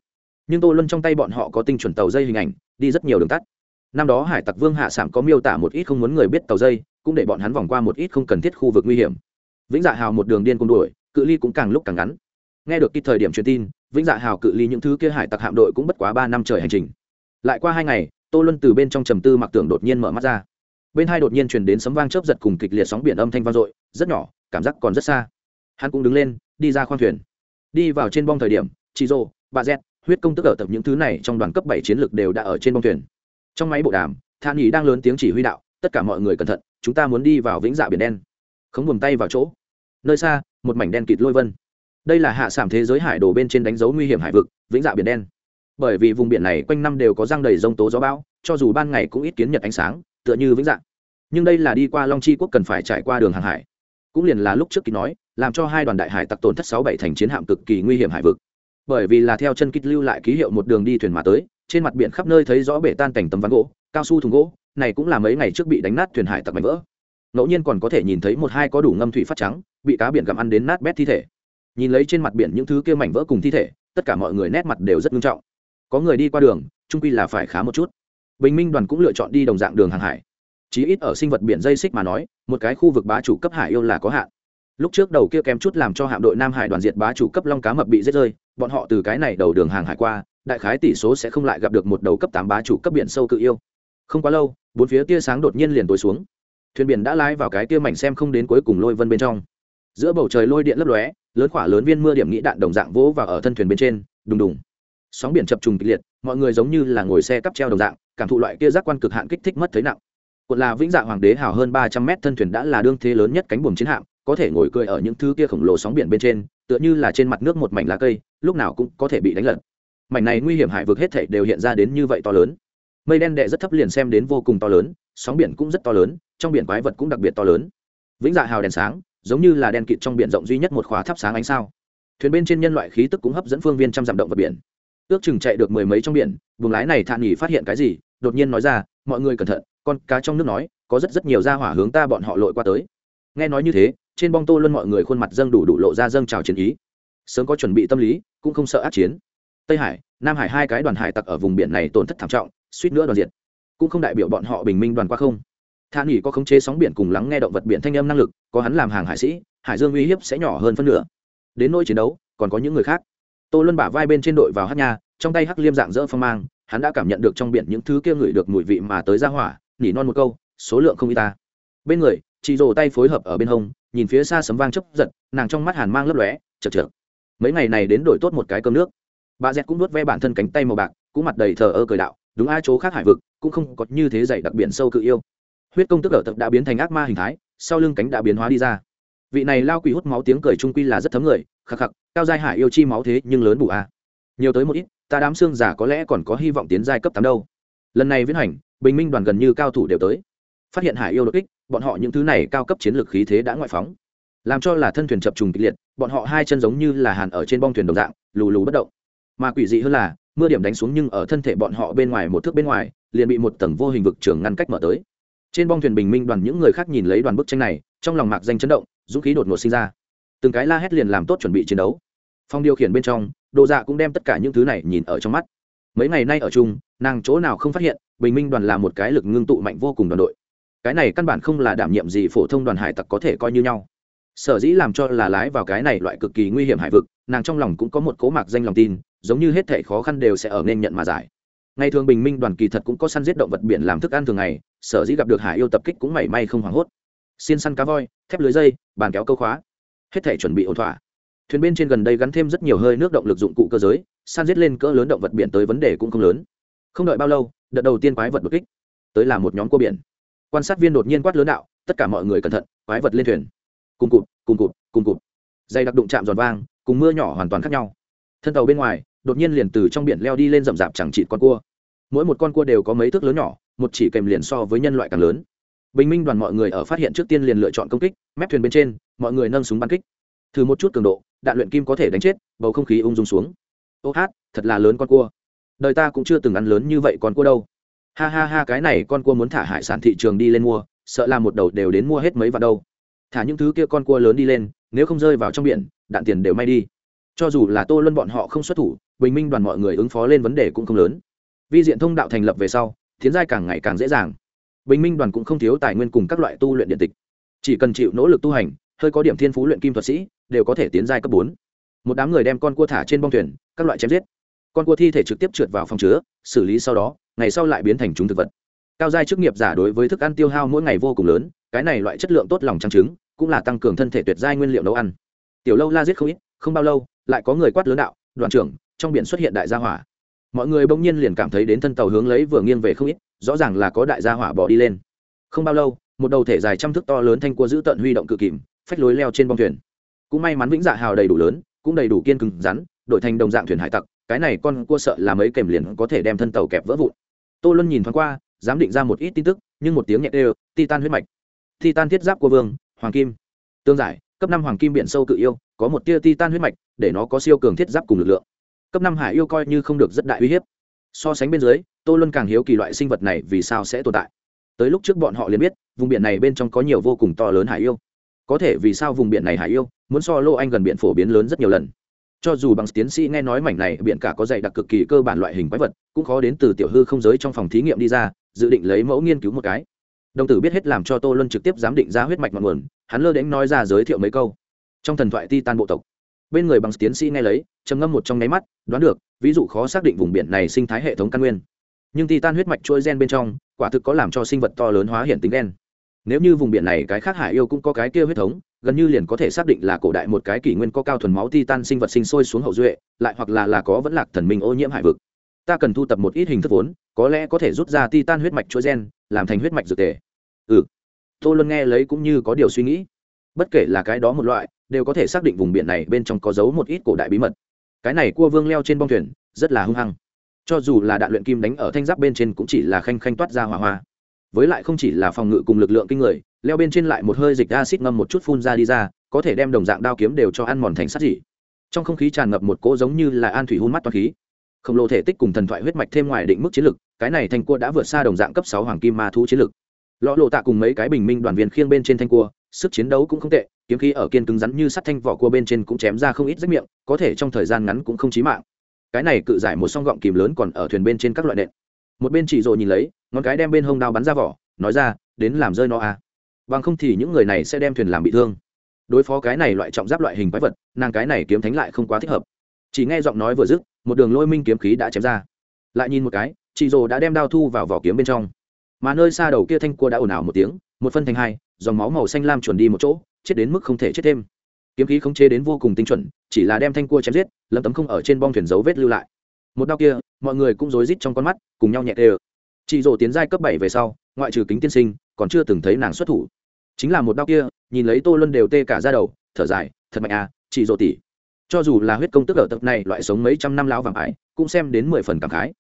Nhưng tô luân trong tay bọn họ có tinh chuẩn tàu dây hình ảnh, đi rất nhiều đường tắt năm đó hải tặc vương hạ sảm có miêu tả một ít không muốn người biết tàu dây, cũng để bọn hắn vòng qua một ít không cần thiết khu vực nguy hiểm. Vĩnh dạ hào một đường điên cùng đuổi, cự ly cũng càng lúc càng ngắn. Nghe được cái thời điểm truyền tin, vĩnh dạ hào cự ly những thứ kia hải tặc hạm đội cũng bất quá ba năm trời hành trình. Lại qua hai ngày, tô luân từ bên trong trầm tư mặc tưởng đột nhiên mở mắt ra. Bên hai đột nhiên truyền đến sấm vang chớp giật cùng kịch liệt sóng biển âm thanh vang dội, rất nhỏ, cảm giác còn rất xa. Hắn cũng đứng lên, đi ra khoang thuyền. Đi vào trên bong thời điểm chị rô bà z huyết công tức ở tập những thứ này trong đoàn cấp bảy chiến lược đều đã ở trên bong thuyền trong máy bộ đàm, than nhì đang lớn tiếng chỉ huy đạo, tất cả mọi người cẩn thận, chúng ta muốn đi vào vĩnh dạ biển đen. Khống buồm tay vào chỗ. Nơi xa, một mảnh đen kịt lôi vân. Đây là hạ sảm thế giới hải đồ bên trên đánh dấu nguy hiểm hải vực, vĩnh dạ biển đen. Bởi vì vùng biển này quanh năm đều có răng đầy rông tố gió bão, cho dù ban ngày cũng ít kiến nhật ánh sáng, tựa như vĩnh dạ. Nhưng đây là đi qua long chi quốc cần phải trải qua đường hàng hải. Cũng liền là lúc trước kịch nói, làm cho hai đoàn đại hải tặc tổn thất sáu bảy thành chiến hạm cực kỳ nguy hiểm hải vực. Bởi vì là theo chân kích lưu lại ký hiệu một đường đi thuyền mà tới trên mặt biển khắp nơi thấy rõ bể tan cảnh tấm ván gỗ, cao su thùng gỗ, này cũng là mấy ngày trước bị đánh nát thuyền hải tặc mảnh vỡ. Ngẫu nhiên còn có thể nhìn thấy một hai có đủ ngâm thủy phát trắng, bị cá biển gặm ăn đến nát bét thi thể. Nhìn lấy trên mặt biển những thứ kia mảnh vỡ cùng thi thể, tất cả mọi người nét mặt đều rất nghiêm trọng. Có người đi qua đường trung quy là phải khá một chút. Bình minh đoàn cũng lựa chọn đi đồng dạng đường hàng hải. Chí ít ở sinh vật biển dây xích mà nói, một cái khu vực bá chủ cấp hải yêu là có hạn. Lúc trước đầu kia kém chút làm cho hạm đội nam hải đoàn diệt bá chủ cấp long cá mập bị giết rơi, bọn họ từ cái này đầu đường hàng hải qua đại khái tỷ số sẽ không lại gặp được một đầu cấp tám bá chủ cấp biển sâu cự yêu. Không quá lâu, bốn phía tia sáng đột nhiên liền tối xuống. Thuyền biển đã lái vào cái tia mảnh xem không đến cuối cùng lôi vân bên trong. Giữa bầu trời lôi điện lấp lóe, lớn khỏa lớn viên mưa điểm nghĩ đạn đồng dạng vỗ vào ở thân thuyền bên trên, đùng đùng. Sóng biển chập trùng kịch liệt, mọi người giống như là ngồi xe cắp treo đồng dạng, cảm thụ loại kia giác quan cực hạn kích thích mất thấy nặng. Cuộn là vĩnh dạ hoàng đế hào hơn ba trăm mét thân thuyền đã là đương thế lớn nhất cánh buồm chiến hạm, có thể ngồi cười ở những thứ kia khổng lồ sóng biển bên trên, tựa như là trên mặt nước một mảnh lá cây, lúc nào cũng có thể bị đánh lật mảnh này nguy hiểm hải vực hết thảy đều hiện ra đến như vậy to lớn. Mây đen đệ rất thấp liền xem đến vô cùng to lớn, sóng biển cũng rất to lớn, trong biển quái vật cũng đặc biệt to lớn. Vĩnh dạ hào đèn sáng, giống như là đen kịt trong biển rộng duy nhất một khóa thắp sáng ánh sao. Thuyền bên trên nhân loại khí tức cũng hấp dẫn phương viên trăm dặm động vật biển. Ước chừng chạy được mười mấy trong biển buồng lái này thản nghỉ phát hiện cái gì, đột nhiên nói ra, mọi người cẩn thận, con cá trong nước nói, có rất rất nhiều gia hỏa hướng ta bọn họ lội qua tới. Nghe nói như thế, trên bong tô luôn mọi người khuôn mặt dâng đủ đủ lộ ra dâng trào chiến ý. Sớm có chuẩn bị tâm lý, cũng không sợ át chiến tây hải nam hải hai cái đoàn hải tặc ở vùng biển này tổn thất thảm trọng suýt nữa đoàn diệt cũng không đại biểu bọn họ bình minh đoàn qua không than nghỉ có khống chế sóng biển cùng lắng nghe động vật biển thanh âm năng lực có hắn làm hàng hải sĩ hải dương uy hiếp sẽ nhỏ hơn phân nửa đến nỗi chiến đấu còn có những người khác tô luân bả vai bên trên đội vào hát nha trong tay hắc liêm dạng dỡ phong mang hắn đã cảm nhận được trong biển những thứ kia ngửi được mùi vị mà tới ra hỏa nỉ non một câu số lượng không y ta bên người chị rồ tay phối hợp ở bên hông nhìn phía xa sấm vang chấp giật nàng trong mắt hàn mang lấp lóe chật chật mấy ngày này đến đổi tốt một cái cơm nước bà dẹt cũng nuốt ve bản thân cánh tay màu bạc, cũng mặt đầy thờ ơ cười đạo, đúng ai chỗ khác hải vực, cũng không có như thế dày đặc biển sâu cự yêu. Huyết công tức ở tập đã biến thành ác ma hình thái, sau lưng cánh đã biến hóa đi ra. Vị này lao quỷ hút máu tiếng cười trung quy là rất thấm người, khắc khắc, cao giai hải yêu chi máu thế nhưng lớn bù a. À. nhiều tới một ít, ta đám xương giả có lẽ còn có hy vọng tiến giai cấp tám đâu. Lần này viễn hành, bình minh đoàn gần như cao thủ đều tới. Phát hiện hải yêu đột kích, bọn họ những thứ này cao cấp chiến lược khí thế đã ngoại phóng. Làm cho là thân thuyền chập trùng kịch liệt, bọn họ hai chân giống như là hàn ở trên bong thuyền đồng dạng, lù lù bất động mà quỷ dị hơn là, mưa điểm đánh xuống nhưng ở thân thể bọn họ bên ngoài một thước bên ngoài, liền bị một tầng vô hình vực trường ngăn cách mở tới. Trên bong thuyền bình minh đoàn những người khác nhìn lấy đoàn bức tranh này, trong lòng mạc danh chấn động, dũng khí đột ngột sinh ra. Từng cái la hét liền làm tốt chuẩn bị chiến đấu. Phong điều khiển bên trong, đồ dạ cũng đem tất cả những thứ này nhìn ở trong mắt. Mấy ngày nay ở chung, nàng chỗ nào không phát hiện, bình minh đoàn là một cái lực ngưng tụ mạnh vô cùng đoàn đội. Cái này căn bản không là đảm nhiệm gì phổ thông đoàn hải tặc có thể coi như nhau sở dĩ làm cho là lái vào cái này loại cực kỳ nguy hiểm hải vực, nàng trong lòng cũng có một cố mạc danh lòng tin, giống như hết thể khó khăn đều sẽ ở nên nhận mà giải. Ngày thường bình minh đoàn kỳ thật cũng có săn giết động vật biển làm thức ăn thường ngày, sở dĩ gặp được hải yêu tập kích cũng mảy may không hoảng hốt. Xin săn cá voi, thép lưới dây, bàn kéo câu khóa, hết thể chuẩn bị ổn thỏa. Thuyền bên trên gần đây gắn thêm rất nhiều hơi nước động lực dụng cụ cơ giới, săn giết lên cỡ lớn động vật biển tới vấn đề cũng không lớn. Không đợi bao lâu, đợt đầu tiên quái vật đột kích. Tới là một nhóm cua biển. Quan sát viên đột nhiên quát lớn đạo, tất cả mọi người cẩn thận, quái vật lên thuyền cùng cụt cùng cụt cùng cụt. Dây đặc đụng chạm giòn vang, cùng mưa nhỏ hoàn toàn khác nhau. Thân tàu bên ngoài, đột nhiên liền từ trong biển leo đi lên rậm rạp chẳng trị con cua. Mỗi một con cua đều có mấy thước lớn nhỏ, một chỉ kèm liền so với nhân loại càng lớn. Bình minh đoàn mọi người ở phát hiện trước tiên liền lựa chọn công kích, mép thuyền bên trên, mọi người nâng súng bắn kích. Thử một chút cường độ, đạn luyện kim có thể đánh chết, bầu không khí ung dung xuống. Ô hát, thật là lớn con cua. Đời ta cũng chưa từng ăn lớn như vậy con cua đâu. Ha ha ha, cái này con cua muốn thả hải sản thị trường đi lên mua, sợ là một đầu đều đến mua hết mấy vạn đâu thả những thứ kia con cua lớn đi lên, nếu không rơi vào trong biển, đạn tiền đều may đi. Cho dù là tô luân bọn họ không xuất thủ, bình minh đoàn mọi người ứng phó lên vấn đề cũng không lớn. Vi diện thông đạo thành lập về sau, tiến giai càng ngày càng dễ dàng. Bình minh đoàn cũng không thiếu tài nguyên cùng các loại tu luyện điện tịch. Chỉ cần chịu nỗ lực tu hành, hơi có điểm thiên phú luyện kim thuật sĩ, đều có thể tiến giai cấp bốn. Một đám người đem con cua thả trên bong thuyền, các loại chém giết. Con cua thi thể trực tiếp trượt vào phòng chứa, xử lý sau đó, ngày sau lại biến thành chúng thực vật cao giai chức nghiệp giả đối với thức ăn tiêu hao mỗi ngày vô cùng lớn, cái này loại chất lượng tốt lòng trang trứng, cũng là tăng cường thân thể tuyệt giai nguyên liệu nấu ăn. Tiểu lâu la giết không ít, không bao lâu, lại có người quát lớn đạo, đoàn trưởng, trong biển xuất hiện đại gia hỏa. Mọi người bỗng nhiên liền cảm thấy đến thân tàu hướng lấy vừa nghiêng về không ít, rõ ràng là có đại gia hỏa bỏ đi lên. Không bao lâu, một đầu thể dài trăm thước to lớn thanh cua giữ tận huy động cự kìm, phách lối leo trên bong thuyền. Cũng may mắn vĩnh dạ hào đầy đủ lớn, cũng đầy đủ kiên cứng rắn, đổi thành đồng dạng thuyền hải tặc, cái này con cua sợ là mấy kèm liền có thể đem thân tàu kẹp vỡ vụn. Tô luân nhìn thoáng qua dám định ra một ít tin tức, nhưng một tiếng nhẹ đều titan huyết mạch. Titan thiết giáp của vương, hoàng kim. Tương giải, cấp năm hoàng kim biển sâu cự yêu, có một tia titan huyết mạch, để nó có siêu cường thiết giáp cùng lực lượng. Cấp năm hải yêu coi như không được rất đại uy hiếp. So sánh bên dưới, tô luân càng hiếu kỳ loại sinh vật này vì sao sẽ tồn tại. Tới lúc trước bọn họ liền biết, vùng biển này bên trong có nhiều vô cùng to lớn hải yêu. Có thể vì sao vùng biển này hải yêu, muốn so lô anh gần biển phổ biến lớn rất nhiều lần. Cho dù bằng tiến sĩ nghe nói mảnh này biển cả có dày đặc cực kỳ cơ bản loại hình quái vật, cũng khó đến từ tiểu hư không giới trong phòng thí nghiệm đi ra dự định lấy mẫu nghiên cứu một cái. Đồng tử biết hết làm cho tô luân trực tiếp giám định ra huyết mạch ngọn nguồn, hắn lơ đến nói ra giới thiệu mấy câu. Trong thần thoại titan bộ tộc, bên người bằng tiến sĩ nghe lấy, trầm ngâm một trong nháy mắt, đoán được, ví dụ khó xác định vùng biển này sinh thái hệ thống căn nguyên. Nhưng titan huyết mạch chuỗi gen bên trong, quả thực có làm cho sinh vật to lớn hóa hiện tính đen nếu như vùng biển này cái khác hải yêu cũng có cái kia huyết thống, gần như liền có thể xác định là cổ đại một cái kỷ nguyên có cao thuần máu titan sinh vật sinh sôi xuống hậu duệ, lại hoặc là là có vẫn lạc thần minh ô nhiễm hải vực ta cần thu tập một ít hình thức vốn, có lẽ có thể rút ra titan huyết mạch chuỗi gen, làm thành huyết mạch dược tề. Ừ. Tô luân nghe lấy cũng như có điều suy nghĩ. Bất kể là cái đó một loại, đều có thể xác định vùng biển này bên trong có giấu một ít cổ đại bí mật. Cái này cua vương leo trên bong thuyền, rất là hung hăng. Cho dù là đạn luyện kim đánh ở thanh giáp bên trên cũng chỉ là khanh khanh toát ra hỏa hoa. Với lại không chỉ là phòng ngự cùng lực lượng kinh người, leo bên trên lại một hơi dịch acid ngâm một chút phun ra đi ra, có thể đem đồng dạng đao kiếm đều cho ăn mòn thành sắt dị trong không khí tràn ngập một cỗ giống như là an thủy hun mắt toa khí khổng lồ thể tích cùng thần thoại huyết mạch thêm ngoài định mức chiến lực, cái này thanh cua đã vượt xa đồng dạng cấp sáu hoàng kim ma thú chiến lực. Lọ lộ tạ cùng mấy cái bình minh đoàn viên khiêng bên trên thanh cua, sức chiến đấu cũng không tệ, kiếm khí ở kiên cứng rắn như sắt thanh vỏ cua bên trên cũng chém ra không ít rách miệng, có thể trong thời gian ngắn cũng không chí mạng. Cái này cự giải một song gọng kìm lớn còn ở thuyền bên trên các loại nện. Một bên chỉ rồi nhìn lấy, ngón cái đem bên hông đao bắn ra vỏ, nói ra, đến làm rơi nó à. Bằng không thì những người này sẽ đem thuyền làm bị thương. Đối phó cái này loại trọng giáp loại hình quái vật, nàng cái này kiếm thánh lại không quá thích hợp. Chỉ nghe giọng nói vừa dứt một đường lôi minh kiếm khí đã chém ra. Lại nhìn một cái chị rồ đã đem đao thu vào vỏ kiếm bên trong. Mà nơi xa đầu kia thanh cua đã ồn ào một tiếng, một phân thành hai, dòng máu màu xanh lam chuẩn đi một chỗ, chết đến mức không thể chết thêm. Kiếm khí khống chế đến vô cùng tinh chuẩn, chỉ là đem thanh cua chém giết lâm tấm không ở trên bong thuyền dấu vết lưu lại. Một đau kia, mọi người cũng rối rít trong con mắt, cùng nhau nhẹ tê ờ chị rồ tiến giai cấp bảy về sau, ngoại trừ kính tiên sinh, còn chưa từng thấy nàng xuất thủ. Chính là một đau kia, nhìn lấy tô luân đều tê cả ra đầu, thở dài, thật mạnh à chị rồ tỉ cho dù là huyết công tức ở tập này loại sống mấy trăm năm lão vàng ái, cũng xem đến mười phần cảm khái.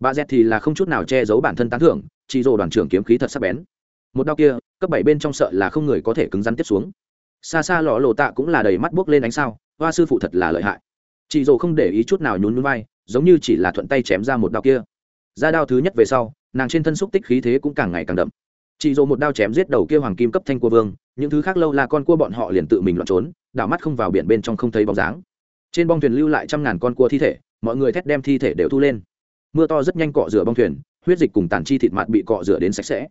Bà z thì là không chút nào che giấu bản thân tán thưởng chị dồ đoàn trưởng kiếm khí thật sắc bén. Một đau kia cấp bảy bên trong sợ là không người có thể cứng rắn tiếp xuống. Xa xa lọ lộ tạ cũng là đầy mắt buốc lên ánh sao hoa sư phụ thật là lợi hại. Chị dồ không để ý chút nào nhún núi vai giống như chỉ là thuận tay chém ra một đao kia. Ra đao thứ nhất về sau nàng trên thân xúc tích khí thế cũng càng ngày càng đậm. Chị dồ một đao chém giết đầu kia hoàng kim cấp thanh cua vương những thứ khác lâu là con cua bọn họ liền tự mình loạn trốn đảo mắt không vào biển bên trong không thấy bóng dáng trên bong thuyền lưu lại trăm ngàn con cua thi thể, mọi người thét đem thi thể đều thu lên. Mưa to rất nhanh cọ rửa bong thuyền, huyết dịch cùng tàn chi thịt mạt bị cọ rửa đến sạch sẽ.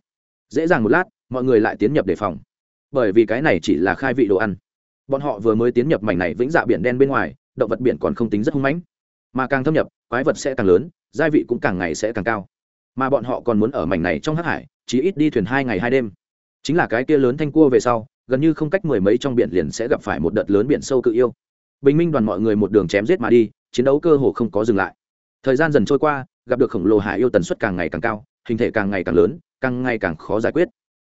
Dễ dàng một lát, mọi người lại tiến nhập đề phòng. Bởi vì cái này chỉ là khai vị đồ ăn. Bọn họ vừa mới tiến nhập mảnh này vĩnh dạ biển đen bên ngoài, động vật biển còn không tính rất hung mãnh. Mà càng thâm nhập, quái vật sẽ càng lớn gia vị cũng càng ngày sẽ càng cao. Mà bọn họ còn muốn ở mảnh này trong hắc hải, chỉ ít đi thuyền hai ngày hai đêm. Chính là cái kia lớn thanh cua về sau, gần như không cách mười mấy trong biển liền sẽ gặp phải một đợt lớn biển sâu cự yêu bình minh đoàn mọi người một đường chém giết mà đi, chiến đấu cơ hồ không có dừng lại. Thời gian dần trôi qua, gặp được khổng lồ hải yêu tần suất càng ngày càng cao, hình thể càng ngày càng lớn, càng ngày càng khó giải quyết.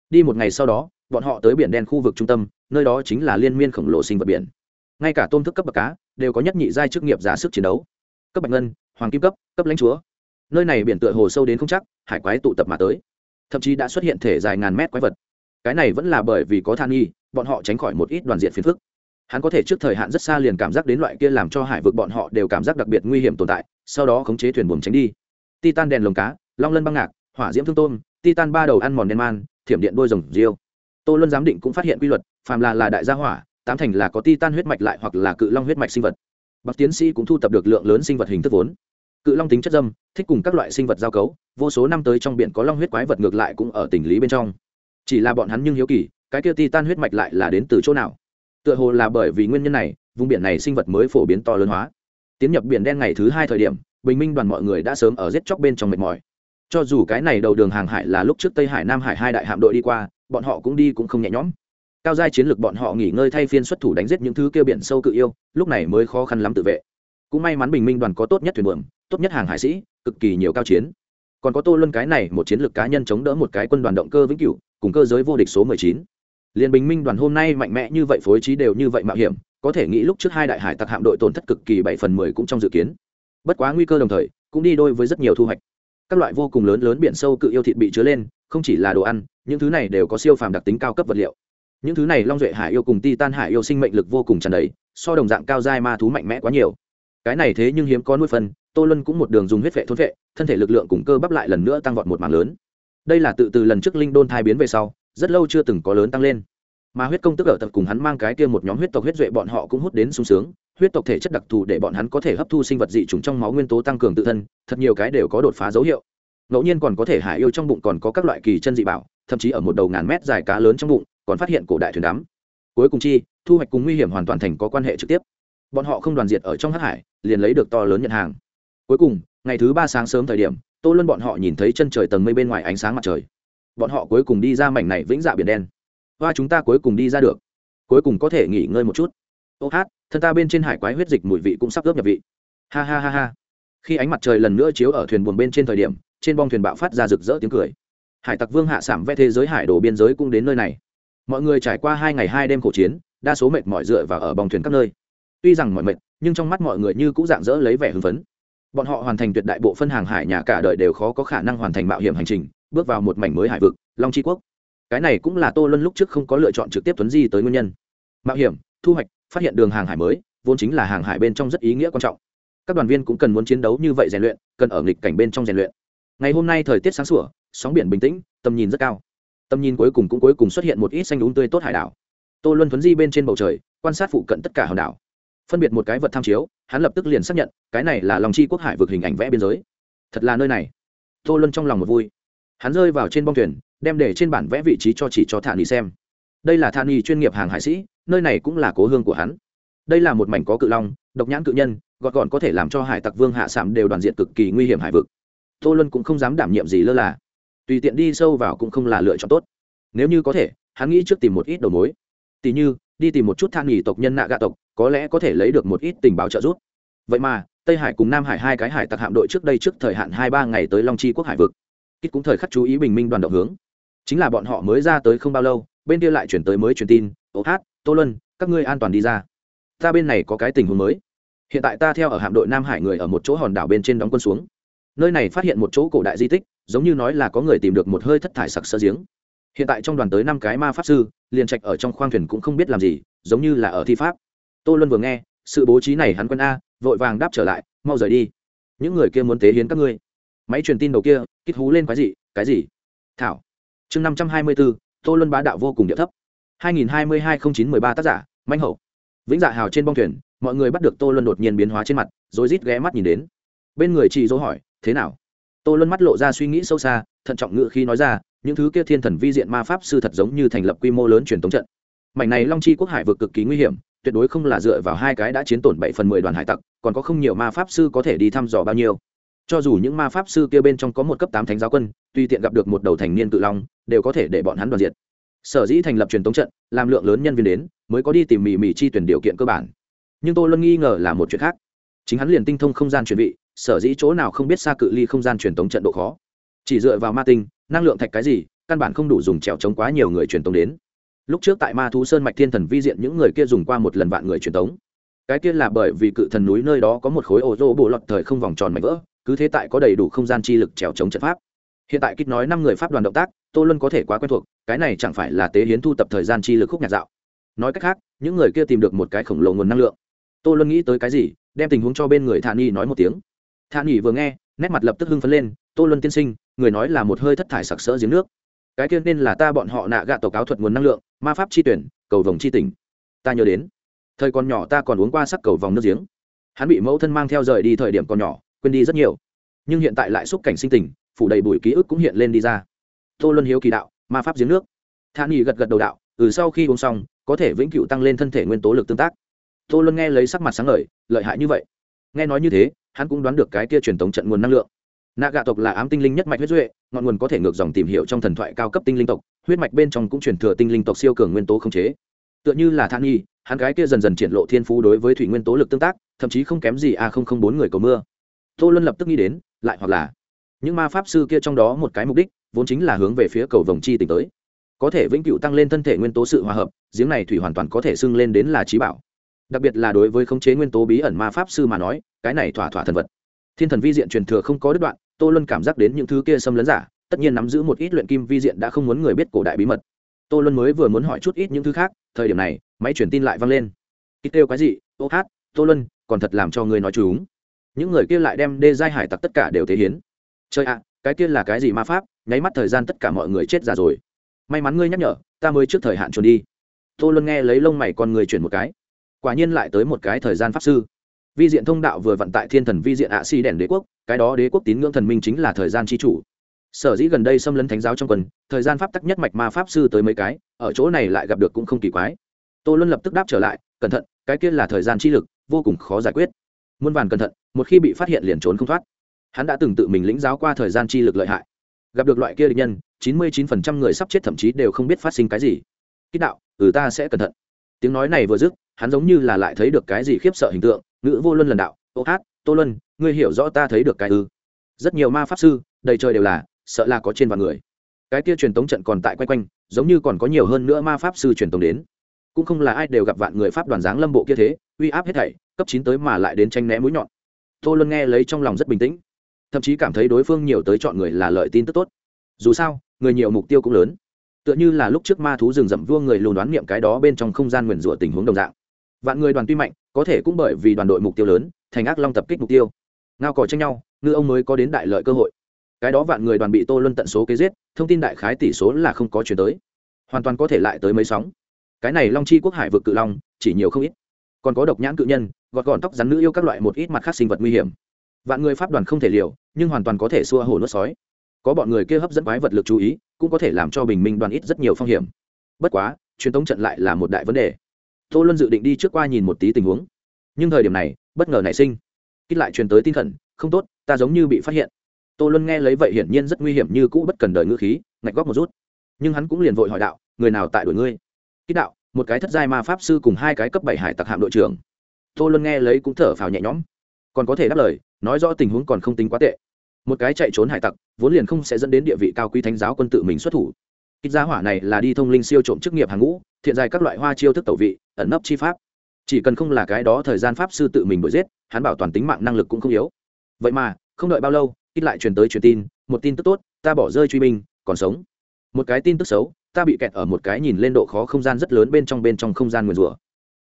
Đi một ngày sau đó, bọn họ tới biển đen khu vực trung tâm, nơi đó chính là liên miên khổng lồ sinh vật biển. Ngay cả tôm thức cấp bậc cá, đều có nhất nhị giai chức nghiệp giả sức chiến đấu. Cấp bạch ngân, hoàng kim cấp cấp lãnh chúa. Nơi này biển tựa hồ sâu đến không chắc, hải quái tụ tập mà tới. Thậm chí đã xuất hiện thể dài ngàn mét quái vật. Cái này vẫn là bởi vì có than nghi, bọn họ tránh khỏi một ít đoàn diện phiền phức hắn có thể trước thời hạn rất xa liền cảm giác đến loại kia làm cho hải vực bọn họ đều cảm giác đặc biệt nguy hiểm tồn tại, sau đó khống chế thuyền buồm tránh đi. Titan đèn lồng cá, long lân băng ngạc, hỏa diễm thương tôm, titan ba đầu ăn mòn đen man, thiểm điện đôi rồng riêu tô luân giám định cũng phát hiện quy luật, phàm là là đại gia hỏa, tám thành là có titan huyết mạch lại hoặc là cự long huyết mạch sinh vật. Bậc tiến sĩ cũng thu tập được lượng lớn sinh vật hình thức vốn. Cự long tính chất dâm, thích cùng các loại sinh vật giao cấu, vô số năm tới trong biển có long huyết quái vật ngược lại cũng ở tình lý bên trong. Chỉ là bọn hắn nhưng hiếu kỳ, cái kia titan huyết mạch lại là đến từ chỗ nào? Tựa hồ là bởi vì nguyên nhân này, vùng biển này sinh vật mới phổ biến to lớn hóa. Tiến nhập biển đen ngày thứ hai thời điểm, bình minh đoàn mọi người đã sớm ở giết chóc bên trong mệt mỏi. Cho dù cái này đầu đường hàng hải là lúc trước tây hải, nam hải hai đại hạm đội đi qua, bọn họ cũng đi cũng không nhẹ nhõm. Cao giai chiến lược bọn họ nghỉ ngơi thay phiên xuất thủ đánh giết những thứ kêu biển sâu cự yêu, lúc này mới khó khăn lắm tự vệ. Cũng may mắn bình minh đoàn có tốt nhất thuyền buồm, tốt nhất hàng hải sĩ, cực kỳ nhiều cao chiến. Còn có tô luân cái này, một chiến lược cá nhân chống đỡ một cái quân đoàn động cơ vĩnh cửu, cùng cơ giới vô địch số mười chín liên bình minh đoàn hôm nay mạnh mẽ như vậy, phối trí đều như vậy mạo hiểm, có thể nghĩ lúc trước hai đại hải tặc hạm đội tổn thất cực kỳ bảy phần mười cũng trong dự kiến. Bất quá nguy cơ đồng thời, cũng đi đôi với rất nhiều thu hoạch. Các loại vô cùng lớn lớn biển sâu cự yêu thịt bị chứa lên, không chỉ là đồ ăn, những thứ này đều có siêu phàm đặc tính cao cấp vật liệu. Những thứ này long duệ hải yêu cùng ti tan hải yêu sinh mệnh lực vô cùng tràn đầy, so đồng dạng cao dai ma thú mạnh mẽ quá nhiều. Cái này thế nhưng hiếm có nuôi phân, tô luân cũng một đường dùng huyết vệ thôn vệ, thân thể lực lượng cùng cơ bắp lại lần nữa tăng vọt một mảng lớn. Đây là tự từ lần trước linh đôn thai biến về sau rất lâu chưa từng có lớn tăng lên. Mà huyết công tức ở tập cùng hắn mang cái kia một nhóm huyết tộc huyết duệ bọn họ cũng hút đến sung sướng, huyết tộc thể chất đặc thù để bọn hắn có thể hấp thu sinh vật dị chủng trong máu nguyên tố tăng cường tự thân, thật nhiều cái đều có đột phá dấu hiệu. Ngẫu nhiên còn có thể hải yêu trong bụng còn có các loại kỳ chân dị bảo, thậm chí ở một đầu ngàn mét dài cá lớn trong bụng, còn phát hiện cổ đại thuyền đắm. Cuối cùng chi, thu hoạch cùng nguy hiểm hoàn toàn thành có quan hệ trực tiếp. Bọn họ không đoàn diệt ở trong hắc hải, liền lấy được to lớn nhận hàng. Cuối cùng, ngày thứ ba sáng sớm thời điểm, tô luân bọn họ nhìn thấy chân trời tầng mây bên ngoài ánh sáng mặt trời bọn họ cuối cùng đi ra mảnh này vĩnh dạ biển đen. Và chúng ta cuối cùng đi ra được. Cuối cùng có thể nghỉ ngơi một chút. Ô hát, thân ta bên trên hải quái huyết dịch mùi vị cũng sắp ướp nhập vị. Ha ha ha ha. Khi ánh mặt trời lần nữa chiếu ở thuyền buồn bên trên thời điểm, trên bong thuyền bạo phát ra rực rỡ tiếng cười. Hải tặc vương hạ sảm vẽ thế giới hải đồ biên giới cũng đến nơi này. Mọi người trải qua hai ngày hai đêm khổ chiến, đa số mệt mỏi dựa vào ở bong thuyền các nơi. Tuy rằng mọi mệt, nhưng trong mắt mọi người như cũng dạng dỡ lấy vẻ hưng phấn. Bọn họ hoàn thành tuyệt đại bộ phân hàng hải nhà cả đời đều khó có khả năng hoàn thành mạo hiểm hành trình bước vào một mảnh mới hải vực, long tri quốc. Cái này cũng là tô luân lúc trước không có lựa chọn trực tiếp tuấn di tới nguyên nhân. Mạo hiểm, thu hoạch, phát hiện đường hàng hải mới, vốn chính là hàng hải bên trong rất ý nghĩa quan trọng. Các đoàn viên cũng cần muốn chiến đấu như vậy rèn luyện, cần ở nghịch cảnh bên trong rèn luyện. Ngày hôm nay thời tiết sáng sủa, sóng biển bình tĩnh, tầm nhìn rất cao. Tầm nhìn cuối cùng cũng cuối cùng xuất hiện một ít xanh đúng tươi tốt hải đảo. Tô luân thuấn di bên trên bầu trời, quan sát phụ cận tất cả hòn đảo. Phân biệt một cái vật tham chiếu, hắn lập tức liền xác nhận, cái này là lòng chi quốc hải vực hình ảnh vẽ biên giới. Thật là nơi này. Tô luân trong lòng một vui hắn rơi vào trên bong thuyền, đem để trên bản vẽ vị trí cho chỉ cho thạ nghỉ xem. Đây là thạ nghỉ chuyên nghiệp hàng hải sĩ, nơi này cũng là cố hương của hắn. Đây là một mảnh có cự long, độc nhãn cự nhân, gọt gọn có thể làm cho hải tặc vương hạ sảm đều đoàn diện cực kỳ nguy hiểm hải vực. Tô luân cũng không dám đảm nhiệm gì lơ là. Tùy tiện đi sâu vào cũng không là lựa chọn tốt. Nếu như có thể, hắn nghĩ trước tìm một ít đầu mối. Tỉ như, đi tìm một chút than nghỉ tộc nhân nạ gạ tộc, có lẽ có thể lấy được một ít tình báo trợ giúp. Vậy mà, tây hải cùng nam hải hai cái hải tặc hạm đội trước đây trước thời hạn hai ba ngày tới long chi quốc hải vực kít cũng thời khắc chú ý bình minh đoàn động hướng. Chính là bọn họ mới ra tới không bao lâu, bên kia lại chuyển tới mới truyền tin, ô hát, tô luân, các ngươi an toàn đi ra. Ta bên này có cái tình huống mới. Hiện tại ta theo ở hạm đội nam hải người ở một chỗ hòn đảo bên trên đóng quân xuống. Nơi này phát hiện một chỗ cổ đại di tích, giống như nói là có người tìm được một hơi thất thải sặc sơ giếng. Hiện tại trong đoàn tới năm cái ma pháp sư, liền trạch ở trong khoang thuyền cũng không biết làm gì, giống như là ở thi pháp. Tô luân vừa nghe, sự bố trí này hắn quân a, vội vàng đáp trở lại, mau rời đi. Những người kia muốn tế hiến các ngươi máy truyền tin đầu kia, kích hú lên cái gì cái gì? Thảo. Chương năm trăm hai mươi bốn tô luân bá đạo vô cùng địa thấp. hai nghìn hai mươi hai không chín mười ba tác giả, manh hậu. Vĩnh dạ hào trên bong thuyền, mọi người bắt được tô luân đột nhiên biến hóa trên mặt, rồi rít ghé mắt nhìn đến. Bên người chị dỗ hỏi, thế nào? Tô luân mắt lộ ra suy nghĩ sâu xa, thận trọng ngự khi nói ra, những thứ kia thiên thần vi diện ma pháp sư thật giống như thành lập quy mô lớn truyền thống trận. Mảnh này long chi quốc hải vượt cực kỳ nguy hiểm, tuyệt đối không là dựa vào hai cái đã chiến tổn bảy phần mười đoàn hải tặc, còn có không nhiều ma pháp sư có thể đi thăm dò bao nhiêu cho dù những ma pháp sư kia bên trong có một cấp tám thánh giáo quân tuy tiện gặp được một đầu thành niên tự long đều có thể để bọn hắn đoàn diệt. Sở dĩ thành lập truyền thống trận làm lượng lớn nhân viên đến mới có đi tìm mì mì chi tuyển điều kiện cơ bản. Nhưng tôi luôn nghi ngờ là một chuyện khác. Chính hắn liền tinh thông không gian chuyển vị, sở dĩ chỗ nào không biết xa cự ly không gian truyền tống trận độ khó. Chỉ dựa vào ma tinh năng lượng thạch cái gì căn bản không đủ dùng trèo chống quá nhiều người truyền tống đến. Lúc trước tại ma thú sơn mạch thiên thần vi diện những người kia dùng qua một lần vạn người truyền tống. Cái kia là bởi vì cự thần núi nơi đó có một khối ổ rô bộ lọt thời không vòng tròn mảnh vỡ cứ thế tại có đầy đủ không gian chi lực trèo chống trận pháp. Hiện tại kích nói năm người pháp đoàn động tác, tô luân có thể quá quen thuộc, cái này chẳng phải là tế hiến thu tập thời gian chi lực khúc nhạc dạo. Nói cách khác, những người kia tìm được một cái khổng lồ nguồn năng lượng. Tô luân nghĩ tới cái gì, đem tình huống cho bên người thạ nghi nói một tiếng. Thạ nghi vừa nghe, nét mặt lập tức hưng phấn lên, tô luân tiên sinh, người nói là một hơi thất thải sặc sỡ giếng nước. Cái kia nên là ta bọn họ nạ gạ tổ cáo thuật nguồn năng lượng, ma pháp chi tuyển, cầu vồng chi tỉnh. Ta nhớ đến, thời còn nhỏ ta còn uống qua sắc cầu vòng nước giếng. Hắn bị mẫu thân mang theo rời đi thời điểm còn nhỏ quên đi rất nhiều. Nhưng hiện tại lại xúc cảnh sinh tình, phủ đầy bụi ký ức cũng hiện lên đi ra. Tô luân hiếu kỳ đạo, ma pháp giếng nước. Than nghi gật gật đầu đạo ừ sau khi uống xong, có thể vĩnh cửu tăng lên thân thể nguyên tố lực tương tác. Tô luân nghe lấy sắc mặt sáng ngời, lợi hại như vậy. Nghe nói như thế, hắn cũng đoán được cái kia truyền thống trận nguồn năng lượng. Nạ gạ tộc là ám tinh linh nhất mạch huyết duệ, ngọn nguồn có thể ngược dòng tìm hiểu trong thần thoại cao cấp tinh linh tộc, huyết mạch bên trong cũng truyền thừa tinh linh tộc siêu cường nguyên tố không chế. Tựa như là than nghi hắn gái kia dần dần triển lộ thiên phú đối với thủy nguyên tố lực tương tác, thậm chí không kém gì a không không bốn người cầu mưa tô luân lập tức nghĩ đến, lại hoặc là, những ma pháp sư kia trong đó một cái mục đích, vốn chính là hướng về phía cầu vồng chi tỉnh tới. Có thể vĩnh cửu tăng lên thân thể nguyên tố sự hòa hợp, giếng này thủy hoàn toàn có thể xưng lên đến là trí bảo. Đặc biệt là đối với khống chế nguyên tố bí ẩn ma pháp sư mà nói, cái này thỏa thỏa thần vật. Thiên thần vi diện truyền thừa không có đứt đoạn, tô luân cảm giác đến những thứ kia xâm lấn giả, tất nhiên nắm giữ một ít luyện kim vi diện đã không muốn người biết cổ đại bí mật. Tô luân mới vừa muốn hỏi chút ít những thứ khác, thời điểm này, máy truyền tin lại vang lên. Ít kêu cái gì ô hát, tô luân, còn thật làm cho người nói chúng những người kia lại đem đê giai hải tặc tất cả đều thế hiến. Chơi ạ, cái kia là cái gì ma pháp? Nháy mắt thời gian tất cả mọi người chết già rồi. May mắn ngươi nhắc nhở, ta mới trước thời hạn trốn đi. Tô luân nghe lấy lông mày con người chuyển một cái. Quả nhiên lại tới một cái thời gian pháp sư. Vi diện thông đạo vừa vận tại thiên thần vi diện ạ si đèn đế quốc, cái đó đế quốc tín ngưỡng thần minh chính là thời gian tri chủ. Sở dĩ gần đây xâm lấn thánh giáo trong quần, thời gian pháp tắc nhất mạch ma pháp sư tới mấy cái, ở chỗ này lại gặp được cũng không kỳ quái. Tô luân lập tức đáp trở lại, cẩn thận, cái kia là thời gian chi lực, vô cùng khó giải quyết. Muôn vàn cẩn thận một khi bị phát hiện liền trốn không thoát. Hắn đã từng tự mình lĩnh giáo qua thời gian chi lực lợi hại. Gặp được loại kia địch nhân, chín mươi chín phần trăm người sắp chết thậm chí đều không biết phát sinh cái gì. Kích đạo ừ ta sẽ cẩn thận. Tiếng nói này vừa dứt, hắn giống như là lại thấy được cái gì khiếp sợ hình tượng, ngữ vô luân lần đạo, ô hát, tô luân, ngươi hiểu rõ ta thấy được cái ư? Rất nhiều ma pháp sư, đầy trời đều là, sợ là có trên vạn người. Cái kia truyền tống trận còn tại quay quanh, giống như còn có nhiều hơn nữa ma pháp sư truyền tống đến. Cũng không là ai đều gặp vạn người pháp đoàn dáng lâm bộ kia thế, uy áp hết thảy, cấp chín tới mà lại đến tranh né mũi nhọn tô luân nghe lấy trong lòng rất bình tĩnh, thậm chí cảm thấy đối phương nhiều tới chọn người là lợi tin tức tốt. Dù sao, người nhiều mục tiêu cũng lớn. Tựa như là lúc trước ma thú rừng rậm vua người lùn đoán niệm cái đó bên trong không gian nguyền rủa tình huống đồng dạng. Vạn người đoàn tuy mạnh, có thể cũng bởi vì đoàn đội mục tiêu lớn, thành ác long tập kích mục tiêu. Ngao cò tranh nhau, ngư ông mới có đến đại lợi cơ hội. Cái đó vạn người đoàn bị tô luân tận số kế giết, thông tin đại khái tỷ số là không có chuyển tới. Hoàn toàn có thể lại tới mấy sóng. Cái này long chi quốc hải vực cự long, chỉ nhiều không ít. Còn có độc nhãn cự nhân gọt gọn tóc rắn nữ yêu các loại một ít mặt khác sinh vật nguy hiểm. Vạn người pháp đoàn không thể liều, nhưng hoàn toàn có thể xua hổ nuốt sói. Có bọn người kia hấp dẫn quái vật lực chú ý, cũng có thể làm cho bình minh đoàn ít rất nhiều phong hiểm. Bất quá, truyền thống trận lại là một đại vấn đề. Tô luân dự định đi trước qua nhìn một tí tình huống. Nhưng thời điểm này, bất ngờ nảy sinh. Kích lại truyền tới tin khẩn, không tốt, ta giống như bị phát hiện. Tô luân nghe lấy vậy hiển nhiên rất nguy hiểm như cũ bất cần đời ngữ khí, ngạch góc một rút. Nhưng hắn cũng liền vội hỏi đạo, người nào tại đuổi ngươi? Kích đạo, một cái thất giai ma pháp sư cùng hai cái cấp bảy hải tặc hạm đội trưởng tô luân nghe lấy cũng thở phào nhẹ nhõm. Còn có thể đáp lời, nói rõ tình huống còn không tính quá tệ. Một cái chạy trốn hải tặc, vốn liền không sẽ dẫn đến địa vị cao quý thánh giáo quân tự mình xuất thủ. Ít giá hỏa này là đi thông linh siêu trộm chức nghiệp hàng ngũ, thiện dài các loại hoa chiêu thức tẩu vị, ẩn nấp chi pháp. Chỉ cần không là cái đó thời gian pháp sư tự mình đuổi giết, hắn bảo toàn tính mạng năng lực cũng không yếu. Vậy mà, không đợi bao lâu, ít lại truyền tới truyền tin, một tin tức tốt, ta bỏ rơi truy binh, còn sống. Một cái tin tức xấu, ta bị kẹt ở một cái nhìn lên độ khó không gian rất lớn bên trong bên trong không gian nguyền rủa.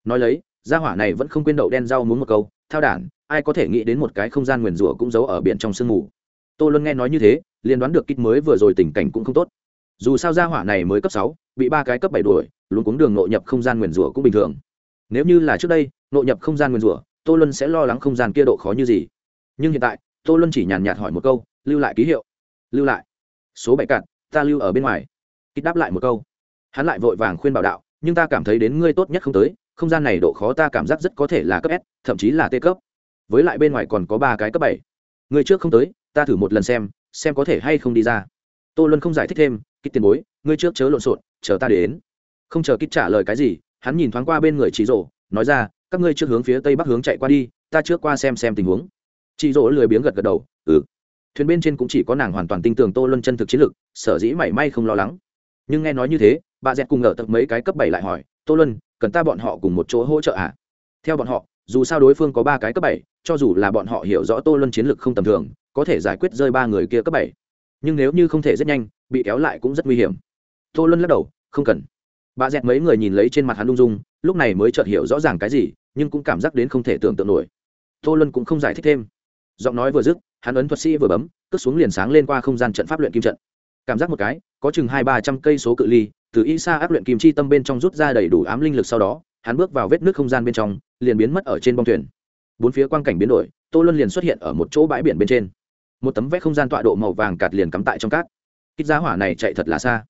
Nói lấy gia hỏa này vẫn không quên đậu đen rau muốn một câu, thao đản, ai có thể nghĩ đến một cái không gian nguyền rủa cũng giấu ở biển trong sương mù. Tô luân nghe nói như thế, liền đoán được kích mới vừa rồi tình cảnh cũng không tốt. Dù sao gia hỏa này mới cấp sáu, bị ba cái cấp bảy đuổi, luôn cuống đường nội nhập không gian nguyền rủa cũng bình thường. Nếu như là trước đây, nội nhập không gian nguyền rủa, tô luân sẽ lo lắng không gian kia độ khó như gì. Nhưng hiện tại, tô luân chỉ nhàn nhạt hỏi một câu, lưu lại ký hiệu. Lưu lại? Số bảy cạn, ta lưu ở bên ngoài. Kích đáp lại một câu. Hắn lại vội vàng khuyên bảo đạo, nhưng ta cảm thấy đến ngươi tốt nhất không tới không gian này độ khó ta cảm giác rất có thể là cấp s, thậm chí là t cấp. Với lại bên ngoài còn có ba cái cấp bảy. Người trước không tới, ta thử một lần xem xem có thể hay không đi ra. Tô luân không giải thích thêm kích tiền bối ngươi trước chớ lộn xộn, chờ ta đến. Không chờ kích trả lời cái gì, hắn nhìn thoáng qua bên người chị rổ nói ra, các ngươi trước hướng phía tây bắc hướng chạy qua đi, ta trước qua xem xem tình huống. Chị rỗ lười biếng gật gật đầu ừ. Thuyền bên trên cũng chỉ có nàng hoàn toàn tin tưởng tô luân chân thực chiến lực sở dĩ mảy may không lo lắng. Nhưng nghe nói như thế, bà dẹt cùng ở tập mấy cái cấp bảy lại hỏi, tô luân cần ta bọn họ cùng một chỗ hỗ trợ à? Theo bọn họ, dù sao đối phương có ba cái cấp bảy, cho dù là bọn họ hiểu rõ tô luân chiến lược không tầm thường, có thể giải quyết rơi ba người kia cấp bảy. Nhưng nếu như không thể rất nhanh, bị kéo lại cũng rất nguy hiểm. Tô luân lắc đầu, không cần. Bà dẹt mấy người nhìn lấy trên mặt hắn lung dung, lúc này mới chợt hiểu rõ ràng cái gì, nhưng cũng cảm giác đến không thể tưởng tượng nổi. Tô luân cũng không giải thích thêm. Giọng nói vừa dứt, hắn ấn thuật sĩ vừa bấm, cất xuống liền sáng lên qua không gian trận pháp luyện kim trận. Cảm giác một cái, có chừng hai ba trăm cây số cự ly từ y sa áp luyện kim chi tâm bên trong rút ra đầy đủ ám linh lực sau đó, hắn bước vào vết nước không gian bên trong, liền biến mất ở trên bong thuyền. Bốn phía quang cảnh biến đổi, tô luân liền xuất hiện ở một chỗ bãi biển bên trên. Một tấm vét không gian tọa độ màu vàng cạt liền cắm tại trong cát. Kích giá hỏa này chạy thật là xa.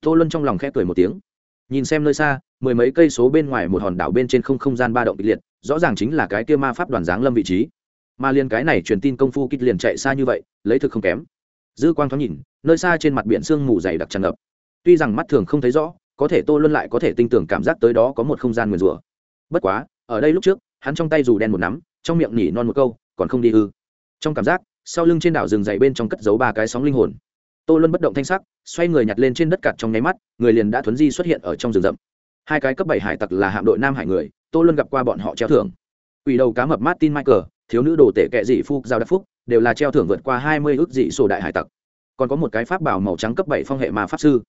Tô luân trong lòng khẽ cười một tiếng. Nhìn xem nơi xa, mười mấy cây số bên ngoài một hòn đảo bên trên không không gian ba động kịch liệt, rõ ràng chính là cái kia ma pháp đoàn giáng lâm vị trí. Mà liền cái này truyền tin công phu kích liền chạy xa như vậy, lấy thực không kém. Dư quang thoáng nhìn, nơi xa trên mặt biển sương mù dày đặc tràn ngập tuy rằng mắt thường không thấy rõ, có thể tô luân lại có thể tinh tưởng cảm giác tới đó có một không gian nguyền rủa. Bất quá, ở đây lúc trước, hắn trong tay dù đen một nắm, trong miệng nhỉ non một câu, còn không đi ư. Trong cảm giác, sau lưng trên đảo rừng dày bên trong cất giấu ba cái sóng linh hồn. Tô luân bất động thanh sắc, xoay người nhặt lên trên đất cạt trong nháy mắt, người liền đã thuấn di xuất hiện ở trong rừng rậm. Hai cái cấp bảy hải tặc là hạm đội nam hải người, tô luân gặp qua bọn họ treo thưởng. Ủy đầu cá mập martin michael, thiếu nữ đồ tể kệ dị phu giao đắc phúc, đều là treo thưởng vượt qua hai mươi ước dị sổ đại hải tặc. Còn có một cái pháp bảo màu trắng cấp bảy phong hệ mà pháp sư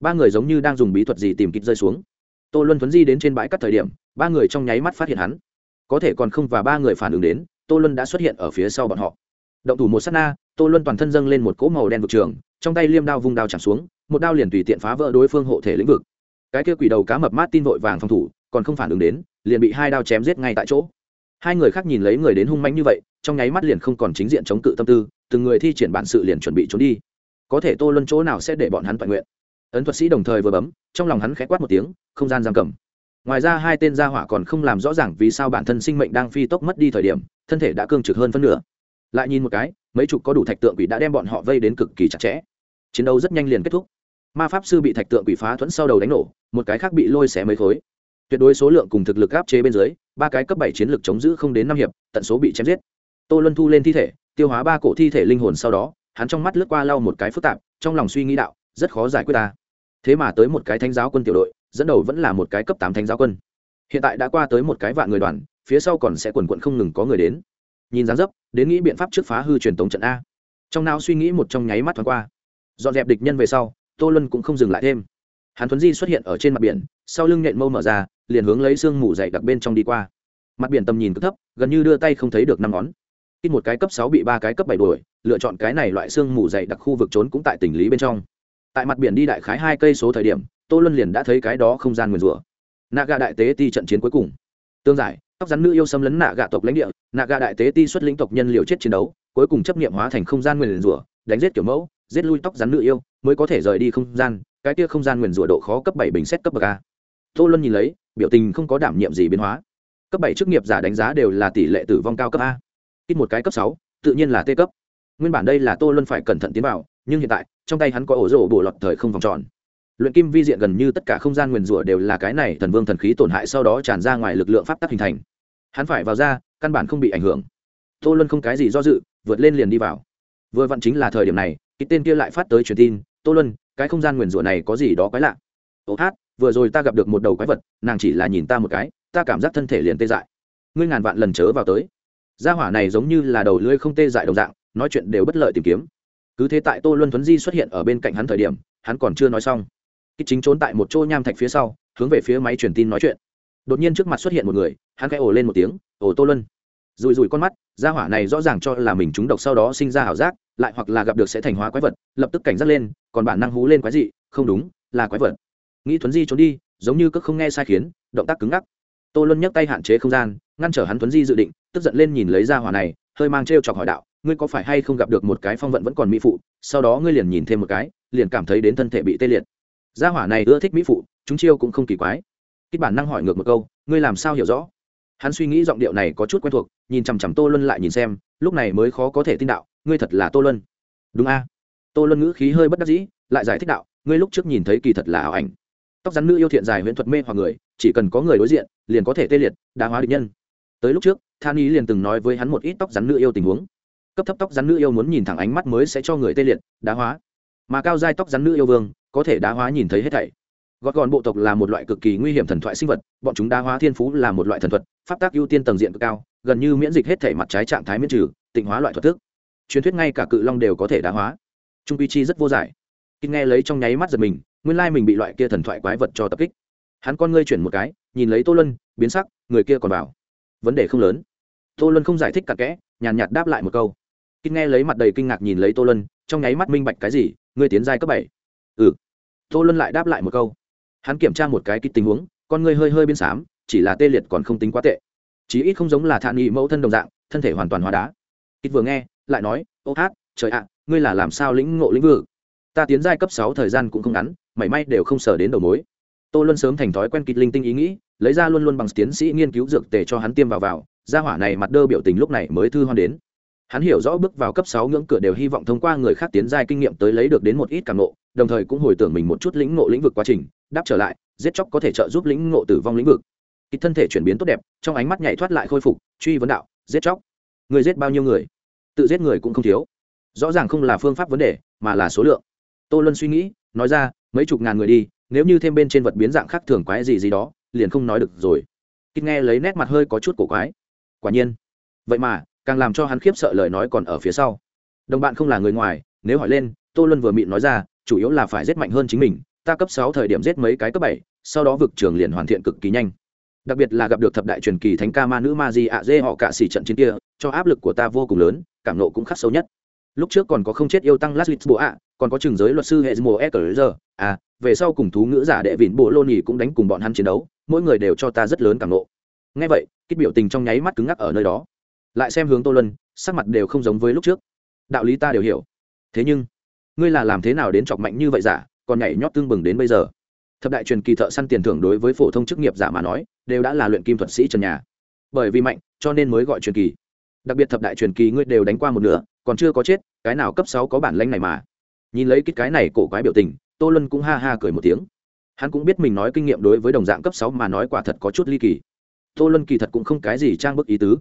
ba người giống như đang dùng bí thuật gì tìm kịp rơi xuống. Tô luân thuấn di đến trên bãi cắt thời điểm, ba người trong nháy mắt phát hiện hắn. Có thể còn không và ba người phản ứng đến, tô luân đã xuất hiện ở phía sau bọn họ. Động thủ một s á t na, tô luân toàn thân dâng lên một cỗ màu đen vực trường, trong tay liêm đao vung đao chạm xuống, một đao liền tùy tiện phá vỡ đối phương hộ thể lĩnh vực. Cái kia quỷ đầu cá mập mát tin vội vàng phòng thủ, còn không phản ứng đến, liền bị hai đao chém giết ngay tại chỗ. Hai người khác nhìn lấy người đến hung manh như vậy, trong nháy mắt liền không còn chính diện chống cự tâm tư, từng người thi triển bản sự liền chuẩn bị trốn đi. Có thể tô luân chỗ nào sẽ để bọn hắn toàn nguyện? Ấn thuật sĩ đồng thời vừa bấm, trong lòng hắn khẽ quát một tiếng, không gian giam cầm. Ngoài ra hai tên gia hỏa còn không làm rõ ràng vì sao bản thân sinh mệnh đang phi tốc mất đi thời điểm, thân thể đã cương trực hơn phân nửa. Lại nhìn một cái, mấy chục có đủ thạch tượng quỷ đã đem bọn họ vây đến cực kỳ chặt chẽ. Chiến đấu rất nhanh liền kết thúc. Ma pháp sư bị thạch tượng quỷ phá thuẫn sau đầu đánh nổ, một cái khác bị lôi xé mấy khối. Tuyệt đối số lượng cùng thực lực áp chế bên dưới, ba cái cấp bảy chiến lược chống giữ không đến năm hiệp, tận số bị chém giết. Tô luân thu lên thi thể, tiêu hóa ba cổ thi thể linh hồn sau đó, hắn trong mắt lướt qua lau một cái phức tạp, trong lòng suy nghĩ đạo rất khó giải quyết ta. Thế mà tới một cái thánh giáo quân tiểu đội, dẫn đầu vẫn là một cái cấp tám thánh giáo quân. Hiện tại đã qua tới một cái vạn người đoàn, phía sau còn sẽ quần quận không ngừng có người đến. Nhìn dáng dấp, đến nghĩ biện pháp trước phá hư truyền tống trận a. Trong não suy nghĩ một trong nháy mắt thoáng qua. Dọn dẹp địch nhân về sau, tô luân cũng không dừng lại thêm. Hắn thuấn di xuất hiện ở trên mặt biển, sau lưng nhện mâu mở ra, liền hướng lấy sương mù dày đặc bên trong đi qua. Mặt biển tầm nhìn cực thấp, gần như đưa tay không thấy được năm ngón. Khi một cái cấp sáu bị ba cái cấp bảy đuổi, lựa chọn cái này loại sương mù dày đặc khu vực trốn cũng tại tỉnh lý bên trong tại mặt biển đi đại khái hai cây số thời điểm, tô luân liền đã thấy cái đó không gian nguyền rủa. Nạ gà đại tế ti trận chiến cuối cùng. Tương giải, tóc rắn nữ yêu xâm lấn nạ gà tộc lãnh địa nạ gà đại tế ti xuất lĩnh tộc nhân liều chết chiến đấu, cuối cùng chấp nghiệm hóa thành không gian nguyền rủa, đánh giết kiểu mẫu, giết lui tóc rắn nữ yêu, mới có thể rời đi không gian, cái kia không gian nguyền rủa độ khó cấp bảy bình xét cấp bậc a. Tô luân nhìn lấy, biểu tình không có đảm nhiệm gì biến hóa. Cấp bảy chức nghiệp giả đánh giá đều là tỷ lệ tử vong cao cấp a. Ít một cái cấp sáu, tự nhiên là t cấp. Nguyên bản đây là tô luân phải cẩn thận tiến vào nhưng hiện tại, trong tay hắn có ổ rổ bổ lọt thời không vòng tròn. Luyện kim vi diện gần như tất cả không gian nguyền rủa đều là cái này thần vương thần khí tổn hại sau đó tràn ra ngoài lực lượng pháp tắc hình thành. Hắn phải vào ra, căn bản không bị ảnh hưởng. Tô luân không cái gì do dự, vượt lên liền đi vào. Vừa vặn chính là thời điểm này, cái tên kia lại phát tới truyền tin, tô luân, cái không gian nguyền rủa này có gì đó quái lạ? Ô hát, vừa rồi ta gặp được một đầu quái vật, nàng chỉ là nhìn ta một cái, ta cảm giác thân thể liền tê dại. Ngươi ngàn vạn lần chớ vào tới. Gia hỏa này giống như là đầu lưỡi không tê dại đồng dạng, nói chuyện đều bất lợi tìm kiếm cứ thế tại tô luân thuấn di xuất hiện ở bên cạnh hắn thời điểm, hắn còn chưa nói xong. Kích chính trốn tại một chỗ nham thạch phía sau, hướng về phía máy truyền tin nói chuyện. Đột nhiên trước mặt xuất hiện một người, hắn khẽ ồ lên một tiếng, ồ tô luân. Rùi rùi con mắt, gia hỏa này rõ ràng cho là mình trúng độc sau đó sinh ra ảo giác, lại hoặc là gặp được sẽ thành hóa quái vật, lập tức cảnh giác lên, còn bản năng hú lên quái dị, không đúng, là quái vật. Nghĩ thuấn di trốn đi, giống như cất không nghe sai khiến, động tác cứng ngắc. Tô luân nhấc tay hạn chế không gian, ngăn trở hắn thuấn di dự định, tức giận lên nhìn lấy gia hỏa này, hơi mang t chọc hỏi đạo ngươi có phải hay không gặp được một cái phong vận vẫn còn mỹ phụ, sau đó ngươi liền nhìn thêm một cái, liền cảm thấy đến thân thể bị tê liệt. Gia hỏa này ưa thích mỹ phụ, chúng chiêu cũng không kỳ quái. Kích bản năng hỏi ngược một câu, ngươi làm sao hiểu rõ? Hắn suy nghĩ giọng điệu này có chút quen thuộc, nhìn chằm chằm tô luân lại nhìn xem, lúc này mới khó có thể tin đạo, ngươi thật là tô luân. Đúng a. Tô luân ngữ khí hơi bất đắc dĩ, lại giải thích đạo, ngươi lúc trước nhìn thấy kỳ thật là ảo ảnh. Tóc rắn nữ yêu thiện dài huyễn thuật mê hoặc người, chỉ cần có người đối diện, liền có thể tê liệt đa hóa định nhân. Tới lúc trước, than ý liền từng nói với hắn một ít tóc rắn nữ yêu tình huống cấp thấp tóc rắn nữ yêu muốn nhìn thẳng ánh mắt mới sẽ cho người tê liệt, đá hóa. Mà cao giai tóc rắn nữ yêu vương, có thể đá hóa nhìn thấy hết thảy. Gọt gọn bộ tộc là một loại cực kỳ nguy hiểm thần thoại sinh vật, bọn chúng đá hóa thiên phú là một loại thần thuật, pháp tác ưu tiên tầng diện cực cao, gần như miễn dịch hết thể mặt trái trạng thái miễn trừ, tịnh hóa loại thuật thức. Truyền thuyết ngay cả cự long đều có thể đá hóa. Trung quy chi rất vô giải. Khi nghe lấy trong nháy mắt giật mình, nguyên lai mình bị loại kia thần thoại quái vật cho tập kích. Hắn con ngươi chuyển một cái, nhìn lấy tô luân, biến sắc, người kia còn bảo vấn đề không lớn. Tô luân không giải thích cả kẽ, nhàn nhạt đáp lại một câu kinh nghe lấy mặt đầy kinh ngạc nhìn lấy tô lân trong nháy mắt minh bạch cái gì, ngươi tiến giai cấp bảy. Ừ. Tô lân lại đáp lại một câu. Hắn kiểm tra một cái kích tình huống, con ngươi hơi hơi biến xám, chỉ là tê liệt còn không tính quá tệ. Chí ít không giống là thản nghị mẫu thân đồng dạng, thân thể hoàn toàn hóa đá. Ít vừa nghe, lại nói, ô hát, trời ạ, ngươi là làm sao lĩnh ngộ lĩnh vực? Ta tiến giai cấp sáu thời gian cũng không ngắn, mảy may đều không sợ đến đầu mối. Tô luân sớm thành thói quen kịch linh tinh ý nghĩ, lấy ra luôn luôn bằng tiến sĩ nghiên cứu dược tề cho hắn tiêm vào vào, gia hỏa này mặt đơ biểu tình lúc này mới thư hoan đến hắn hiểu rõ bước vào cấp sáu ngưỡng cửa đều hy vọng thông qua người khác tiến giai kinh nghiệm tới lấy được đến một ít cảm ngộ, đồng thời cũng hồi tưởng mình một chút lĩnh ngộ lĩnh vực quá trình, đáp trở lại, giết chóc có thể trợ giúp lĩnh ngộ tử vong lĩnh vực. Kịch thân thể chuyển biến tốt đẹp, trong ánh mắt nhảy thoát lại khôi phục, truy vấn đạo, giết chóc. Người giết bao nhiêu người? Tự giết người cũng không thiếu. Rõ ràng không là phương pháp vấn đề, mà là số lượng. Tô luân suy nghĩ, nói ra, mấy chục ngàn người đi, nếu như thêm bên trên vật biến dạng khác thường quái gì gì đó, liền không nói được rồi. Kịch nghe lấy nét mặt hơi có chút cổ quái. Quả nhiên. Vậy mà càng làm cho hắn khiếp sợ lời nói còn ở phía sau. Đồng bạn không là người ngoài, nếu hỏi lên, tô luân vừa mịn nói ra, chủ yếu là phải giết mạnh hơn chính mình, ta cấp sáu thời điểm giết mấy cái cấp bảy, sau đó vực trường liền hoàn thiện cực kỳ nhanh. Đặc biệt là gặp được thập đại truyền kỳ thánh ca ma nữ ma di ạ dê họ cả xỉ trận chiến kia, cho áp lực của ta vô cùng lớn, cảm nộ cũng khắc sâu nhất. Lúc trước còn có không chết yêu tăng lát bộ ạ, còn có trường giới luật sư hệ mùa e cờ giờ à về sau cùng thú ngữ giả đệ vịn bộ lô nhì cũng đánh cùng bọn hắn chiến đấu, mỗi người đều cho ta rất lớn cảm nộ. Ngay vậy kích biểu tình trong nháy mắt cứng ngắc ở nơi đó lại xem hướng tô luân, sắc mặt đều không giống với lúc trước. Đạo lý ta đều hiểu. Thế nhưng, ngươi là làm thế nào đến chọc mạnh như vậy giả, còn nhảy nhót tương bừng đến bây giờ? Thập đại truyền kỳ thợ săn tiền thưởng đối với phổ thông chức nghiệp giả mà nói, đều đã là luyện kim thuật sĩ trần nhà. Bởi vì mạnh, cho nên mới gọi truyền kỳ. Đặc biệt thập đại truyền kỳ ngươi đều đánh qua một nửa, còn chưa có chết, cái nào cấp sáu có bản lanh này mà? Nhìn lấy cái cái này cổ quái biểu tình, tô lân cũng ha ha cười một tiếng. Hắn cũng biết mình nói kinh nghiệm đối với đồng dạng cấp sáu mà nói quả thật có chút ly kỳ. Tô lân kỳ thật cũng không cái gì trang bức ý tứ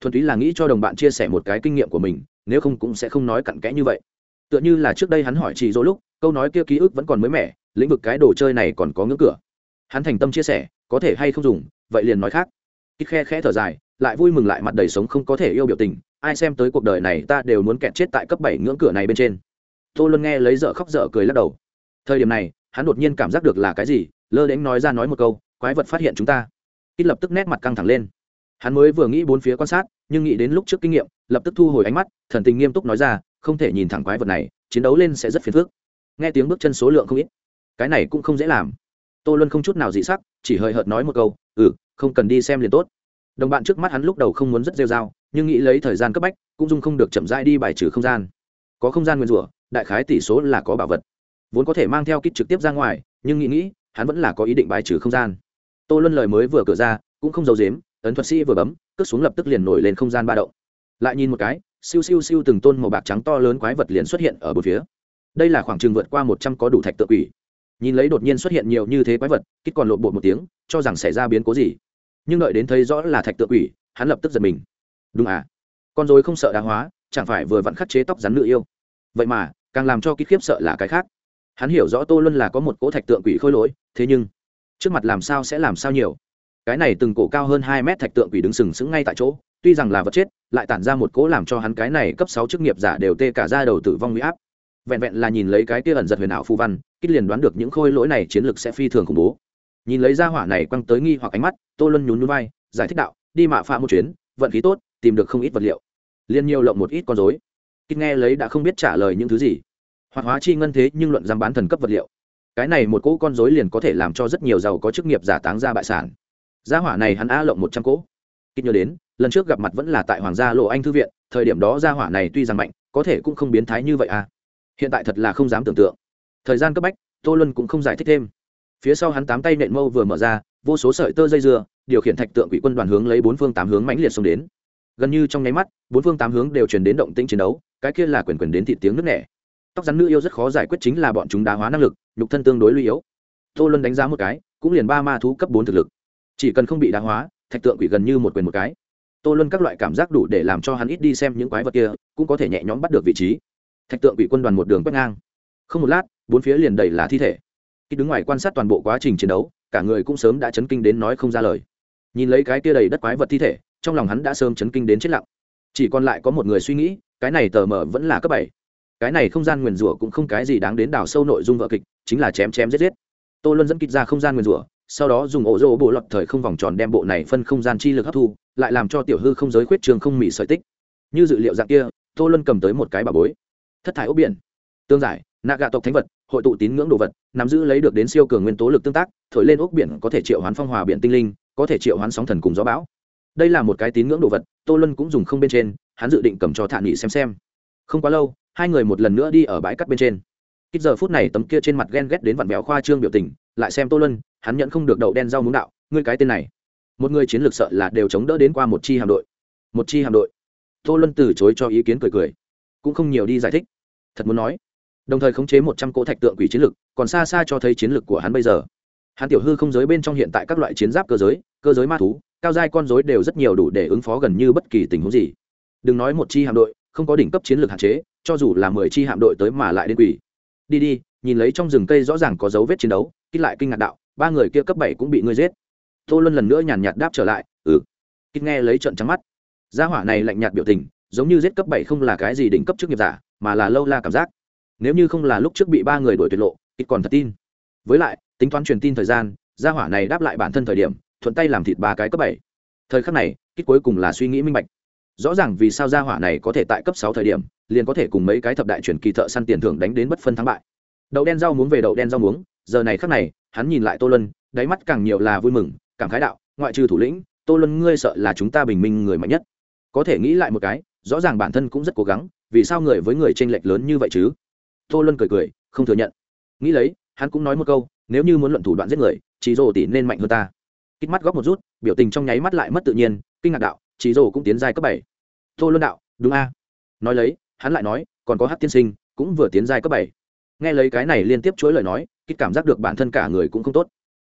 thuần túy là nghĩ cho đồng bạn chia sẻ một cái kinh nghiệm của mình, nếu không cũng sẽ không nói cặn kẽ như vậy. Tựa như là trước đây hắn hỏi chị dỗ lúc, câu nói kia ký ức vẫn còn mới mẻ, lĩnh vực cái đồ chơi này còn có ngưỡng cửa. Hắn thành tâm chia sẻ, có thể hay không dùng, vậy liền nói khác. Ít khe khẽ thở dài, lại vui mừng lại mặt đầy sống không có thể yêu biểu tình, ai xem tới cuộc đời này ta đều muốn kẹt chết tại cấp bảy ngưỡng cửa này bên trên. Tô luân nghe lấy dở khóc dở cười lắc đầu. Thời điểm này, hắn đột nhiên cảm giác được là cái gì, lơ đễnh nói ra nói một câu, quái vật phát hiện chúng ta. Ít lập tức nét mặt căng thẳng lên hắn mới vừa nghĩ bốn phía quan sát, nhưng nghĩ đến lúc trước kinh nghiệm, lập tức thu hồi ánh mắt, thần tình nghiêm túc nói ra, không thể nhìn thẳng quái vật này, chiến đấu lên sẽ rất phiền phức. Nghe tiếng bước chân số lượng không ít. Cái này cũng không dễ làm. Tô luân không chút nào dị sắc, chỉ hơi hợt nói một câu ừ không cần đi xem liền tốt. Đồng bạn trước mắt hắn lúc đầu không muốn rất rêu r a o nhưng nghĩ lấy thời gian cấp bách, cũng dung không được chậm rãi đi bài trừ không gian. Có không gian nguyên rủa, đại khái tỷ số là có bảo vật. Vốn có thể mang theo kích trực tiếp ra ngoài, nhưng nghĩ nghĩ, hắn vẫn là có ý định bài trừ không gian. Tô luân lời mới vừa cửa ra, cũng không giấu dếm ấn thuật sĩ vừa bấm cất xuống lập tức liền nổi lên không gian ba động. Lại nhìn một cái, siêu siêu siêu từng tôn màu bạc trắng to lớn quái vật liền xuất hiện ở bốn phía. Đây là khoảng chừng vượt qua một trăm có đủ thạch tự quỷ. Nhìn lấy đột nhiên xuất hiện nhiều như thế quái vật kích còn lộn bột một tiếng, cho rằng xảy ra biến cố gì. Nhưng đợi đến thấy rõ là thạch tự quỷ, hắn lập tức giật mình. Đúng à? Con dối không sợ đá hóa, chẳng phải vừa vặn khắc chế tóc rắn nữ yêu. Vậy mà, càng làm cho kít khiếp sợ là cái khác. Hắn hiểu rõ tô luân là có một cỗ thạch tượng quỷ khôi lỗi, thế nhưng, trước mặt làm sao sẽ làm sao nhiều? Cái này từng cổ cao hơn hai mét thạch tượng quỷ đứng sừng sững ngay tại chỗ, tuy rằng là vật chết, lại tản ra một cỗ làm cho hắn cái này cấp sáu chức nghiệp giả đều tê cả ra đầu tử vong huy áp. Vẹn vẹn là nhìn lấy cái kia ẩn giật huyền ảo phù văn kích liền đoán được những khôi lỗi này chiến lược sẽ phi thường khủng bố. Nhìn lấy ra hỏa này quăng tới nghi hoặc ánh mắt, tô luân nhún núi vai, giải thích đạo, đi mạ phạm một chuyến, vận khí tốt, tìm được không ít vật liệu. Liên nhiều lộng một ít con dối kích nghe lấy đã không biết trả lời những thứ gì. Hoạt hóa chi ngân thế nhưng luận rằng bán thần cấp vật liệu. Cái này một cỗ con dối liền có thể làm cho rất nhiều giàu có chức nghiệp giả táng ra bại sản gia hỏa này hắn a lộng một trăm cỗ. Kịp nhớ đến, lần trước gặp mặt vẫn là tại hoàng gia lộ anh thư viện, thời điểm đó gia hỏa này tuy rằng mạnh, có thể cũng không biến thái như vậy à. Hiện tại thật là không dám tưởng tượng. Thời gian cấp bách, tô luân cũng không giải thích thêm. Phía sau hắn tám tay nện mâu vừa mở ra, vô số sợi tơ dây dưa điều khiển thạch tượng quỷ quân đoàn hướng lấy bốn phương tám hướng mãnh liệt xông đến. Gần như trong nháy mắt, bốn phương tám hướng đều chuyển đến động tĩnh chiến đấu, cái kia là quyền quyền đến thị tiếng nước nẻ. Tóc rắn nữ yêu rất khó giải quyết chính là bọn chúng đá hóa năng lực, nhục thân tương đối lưu yếu. Tô luân đánh giá một cái, cũng liền ba ma thú cấp bốn thực lực chỉ cần không bị đá hóa, thạch tượng quỷ gần như một quyền một cái. Tô luân các loại cảm giác đủ để làm cho hắn ít đi xem những quái vật kia, cũng có thể nhẹ nhõm bắt được vị trí. Thạch tượng quỷ quân đoàn một đường quét ngang. Không một lát, bốn phía liền đầy là thi thể. Khi đứng ngoài quan sát toàn bộ quá trình chiến đấu, cả người cũng sớm đã chấn kinh đến nói không ra lời. Nhìn lấy cái kia đầy đất quái vật thi thể, trong lòng hắn đã sớm chấn kinh đến chết lặng. Chỉ còn lại có một người suy nghĩ, cái này tờ mờ vẫn là cấp bảy. Cái này không gian nguyền rủa cũng không cái gì đáng đến đào sâu nội dung vợ kịch, chính là chém chém giết giết. Tô luân dẫn kịch ra không gian nguyền rủa sau đó dùng ổ rô bộ lọt thời không vòng tròn đem bộ này phân không gian chi lực hấp thu, lại làm cho tiểu hư không giới khuyết trường không mỉ sợi tích. Như dự liệu dạng kia, tô luân cầm tới một cái bà bối. Thất thải ốc biển. Tương giải, nạ gạ tộc thánh vật, hội tụ tín ngưỡng đồ vật, nắm giữ lấy được đến siêu cường nguyên tố lực tương tác, thổi lên ốc biển có thể triệu hoán phong hòa biển tinh linh, có thể triệu hoán sóng thần cùng gió bão. Đây là một cái tín ngưỡng đồ vật, tô luân cũng dùng không bên trên, hắn dự định cầm cho thạ nghị xem xem. Không quá lâu, hai người một lần nữa đi ở bãi cắt bên trên. Ít giờ phút này tấm kia trên mặt ghen ghét đến vặn béo khoa trương biểu tình, lại xem tô luân hắn nhận không được đậu đen rau muống đạo, ngươi cái tên này. Một người chiến lược sợ là đều chống đỡ đến qua một chi hạm đội. Một chi hạm đội. Tô luân từ chối cho ý kiến cười cười, cũng không nhiều đi giải thích. Thật muốn nói, đồng thời khống chế một trăm cỗ thạch tượng quỷ chiến lược, còn xa xa cho thấy chiến lược của hắn bây giờ. Hắn tiểu hư không giới bên trong hiện tại các loại chiến giáp cơ giới cơ giới ma thú, cao giai con dối đều rất nhiều đủ để ứng phó gần như bất kỳ tình huống gì. Đừng nói một chi hạm đội, không có đỉnh cấp chiến lược hạn chế, cho dù là mười chi hạm đội tới mà lại đến quỷ. Đi đi, nhìn lấy trong rừng cây rõ ràng có dấu vết chiến đấu, kích lại kinh ngạc đạo ba người kia cấp bảy cũng bị ngươi giết. Tô luân lần nữa nhàn nhạt đáp trở lại ừ. Kích nghe lấy trận trắng mắt. Gia hỏa này lạnh nhạt biểu tình, giống như giết cấp bảy không là cái gì đỉnh cấp trước nghiệp giả, mà là lâu la cảm giác. Nếu như không là lúc trước bị ba người đuổi tuyệt lộ kích còn thật tin. Với lại, tính toán truyền tin thời gian, gia hỏa này đáp lại bản thân thời điểm, thuận tay làm thịt ba cái cấp bảy. Thời khắc này kích cuối cùng là suy nghĩ minh bạch. Rõ ràng vì sao gia hỏa này có thể tại cấp sáu thời điểm, liền có thể cùng mấy cái thập đại truyền kỳ thợ săn tiền thưởng đánh đến bất phân thắng bại. Đậu đen rau muốn về đậu đen rau muống, giờ này khắc này hắn nhìn lại tô lân đáy mắt càng nhiều là vui mừng, cảm khái đạo, ngoại trừ thủ lĩnh, tô lân ngươi sợ là chúng ta bình minh người mạnh nhất. Có thể nghĩ lại một cái, rõ ràng bản thân cũng rất cố gắng, vì sao người với người tranh lệch lớn như vậy chứ? Tô lân cười cười, không thừa nhận. Nghĩ lấy, hắn cũng nói một câu, nếu như muốn luận thủ đoạn giết người chị rồ tỷ nên mạnh hơn ta. Kích mắt góp một rút, biểu tình trong nháy mắt lại mất tự nhiên, kinh ngạc đạo chị rồ cũng tiến giai cấp bảy. Tô luân đạo, đúng a. Nói lấy, hắn lại nói, còn có hát tiên sinh, cũng vừa tiến giai cấp bảy. Nghe lấy cái này liên tiếp chối lời nói kích cảm giác được bản thân cả người cũng không tốt.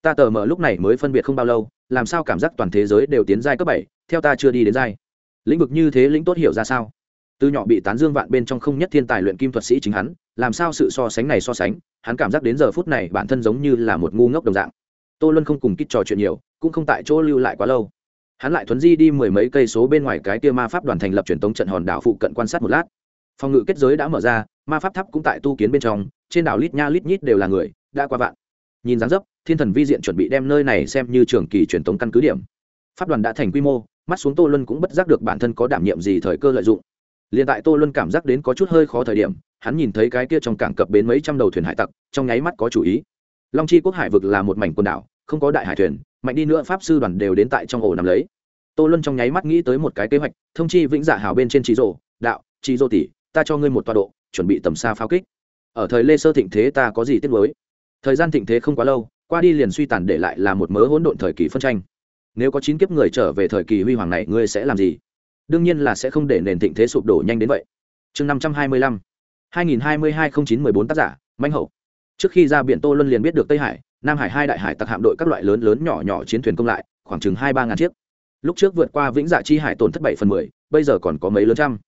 Ta tờ mờ lúc này mới phân biệt không bao lâu, làm sao cảm giác toàn thế giới đều tiến giai cấp bảy, theo ta chưa đi đến giai. Lĩnh vực như thế lĩnh tốt hiểu ra sao? Từ nhỏ bị tán dương vạn bên trong không nhất thiên tài luyện kim thuật sĩ chính hắn, làm sao sự so sánh này so sánh, hắn cảm giác đến giờ phút này bản thân giống như là một ngu ngốc đồng dạng. Tô luân không cùng kích trò chuyện nhiều, cũng không tại chỗ lưu lại quá lâu. Hắn lại thuấn di đi mười mấy cây số bên ngoài cái kia ma pháp đoàn thành lập truyền tống trận hòn đảo phụ cận quan sát một lát phòng ngự kết giới đã mở ra, ma pháp tháp cũng tại tu kiến bên trong, trên đảo lít nha lít nhít đều là người, đã qua vạn. Nhìn dáng dấp, thiên thần vi diện chuẩn bị đem nơi này xem như trường kỳ truyền thống căn cứ điểm. Pháp đoàn đã thành quy mô, mắt xuống tô luân cũng bất giác được bản thân có đảm nhiệm gì thời cơ lợi dụng. Liền tại tô luân cảm giác đến có chút hơi khó thời điểm, hắn nhìn thấy cái kia trong cảng cập bến mấy trăm đầu thuyền hải tặc, trong nháy mắt có chủ ý. Long chi quốc hải vực là một mảnh quần đảo, không có đại hải thuyền, mạnh đi nữa pháp sư đoàn đều đến tại trong ổ nằm lấy. Tô luân trong nháy mắt nghĩ tới một cái kế hoạch, thông chi vĩnh dạ hào bên trên trí rộ đạo trí rộ tỷ ta cho ngươi một tọa độ, chuẩn bị tầm xa pháo kích. Ở thời lê sơ thịnh thế ta có gì tiếc nuối? Thời gian thịnh thế không quá lâu, qua đi liền suy tàn để lại là một mớ hỗn độn thời kỳ phân tranh. Nếu có chín kiếp người trở về thời kỳ huy hoàng này, ngươi sẽ làm gì? Đương nhiên là sẽ không để nền thịnh thế sụp đổ nhanh đến vậy. Chương năm trăm hai mươi lăm. hai nghìn hai mươi hai không chín mười bốn tác giả manh hậu. Trước khi ra biển tô luân liền biết được tây hải, nam hải hai đại hải tặc hạm đội các loại lớn lớn nhỏ nhỏ chiến thuyền công lại, khoảng chừng hai ba ngàn chiếc. Lúc trước vượt qua vĩnh dạ chi hải tổn thất bảy phần mười, bây giờ còn có mấy lớn trăm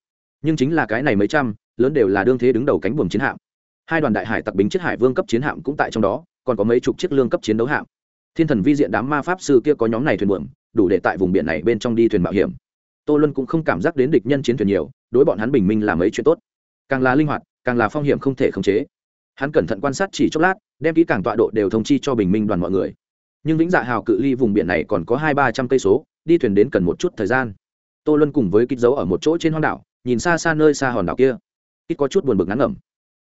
nhưng chính là cái này mấy trăm, lớn đều là đương thế đứng đầu cánh buồm chiến hạm. Hai đoàn đại hải tặc bính chiết hải vương cấp chiến hạm cũng tại trong đó, còn có mấy chục chiếc lương cấp chiến đấu hạm. Thiên thần vi diện đám ma pháp sư kia có nhóm này thuyền buồm, đủ để tại vùng biển này bên trong đi thuyền mạo hiểm. Tô luân cũng không cảm giác đến địch nhân chiến thuyền nhiều, đối bọn hắn bình minh làm mấy chuyện tốt. Càng là linh hoạt, càng là phong hiểm không thể khống chế. Hắn cẩn thận quan sát chỉ chốc lát, đem kỹ càng tọa độ đều thông chi cho bình minh đoàn mọi người. Nhưng vĩnh dạ hào cự ly vùng biển này còn có hai ba trăm cây số, đi thuyền đến cần một chút thời gian. Tô luân cùng với kích dấu ở một chỗ trên hoang đảo nhìn xa xa nơi xa hòn đảo kia. Ít có chút buồn bực ngắn ngẩm.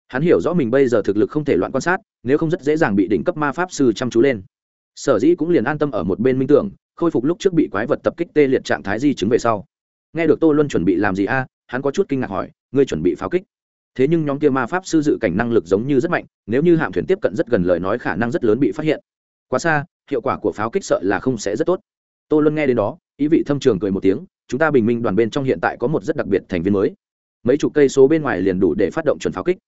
Hắn hiểu rõ mình bây giờ thực lực không thể loạn quan sát, nếu không rất dễ dàng bị đỉnh cấp ma pháp sư chăm chú lên. Sở dĩ cũng liền an tâm ở một bên minh tưởng, khôi phục lúc trước bị quái vật tập kích tê liệt trạng thái di chứng về sau. Nghe được tô luân chuẩn bị làm gì a, hắn có chút kinh ngạc hỏi, ngươi chuẩn bị pháo kích? Thế nhưng nhóm kia ma pháp sư dự cảnh năng lực giống như rất mạnh, nếu như hạm thuyền tiếp cận rất gần lời nói khả năng rất lớn bị phát hiện. Quá xa, hiệu quả của pháo kích sợ là không sẽ rất tốt. Tô luân nghe đến đó, ý vị thâm trường cười một tiếng chúng ta bình minh đoàn bên trong hiện tại có một rất đặc biệt thành viên mới. Mấy chục cây số bên ngoài liền đủ để phát động chuẩn pháo kích.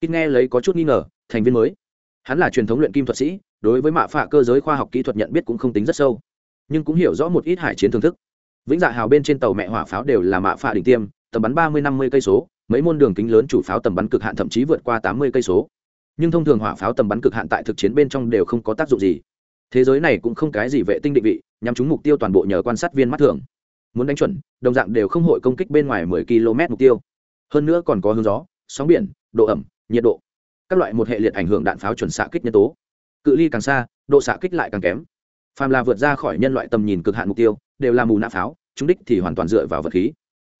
Ít nghe lấy có chút nghi ngờ, thành viên mới. Hắn là truyền thống luyện kim thuật sĩ, đối với mạ phạ cơ giới khoa học kỹ thuật nhận biết cũng không tính rất sâu, nhưng cũng hiểu rõ một ít hải chiến thưởng thức. Vĩnh dạ hào bên trên tàu mẹ hỏa pháo đều là mạ phạ đỉnh tiêm, tầm bắn ba mươi năm mươi cây số, mấy môn đường kính lớn chủ pháo tầm bắn cực hạn thậm chí vượt qua tám mươi cây số. Nhưng thông thường hỏa pháo tầm bắn cực hạn tại thực chiến bên trong đều không có tác dụng gì. Thế giới này cũng không cái gì vệ tinh định vị nhằm trúng mục tiêu toàn bộ nhờ quan sát viên mắt thường muốn đánh chuẩn, đồng dạng đều không hội công kích bên ngoài mười km mục tiêu. Hơn nữa còn có hướng gió, sóng biển, độ ẩm, nhiệt độ. Các loại một hệ liệt ảnh hưởng đạn pháo chuẩn xạ kích nhân tố. Cự ly càng xa, độ xạ kích lại càng kém. Phàm là vượt ra khỏi nhân loại tầm nhìn cực hạn mục tiêu, đều là mù nạ pháo, chúng đích thì hoàn toàn dựa vào vật khí.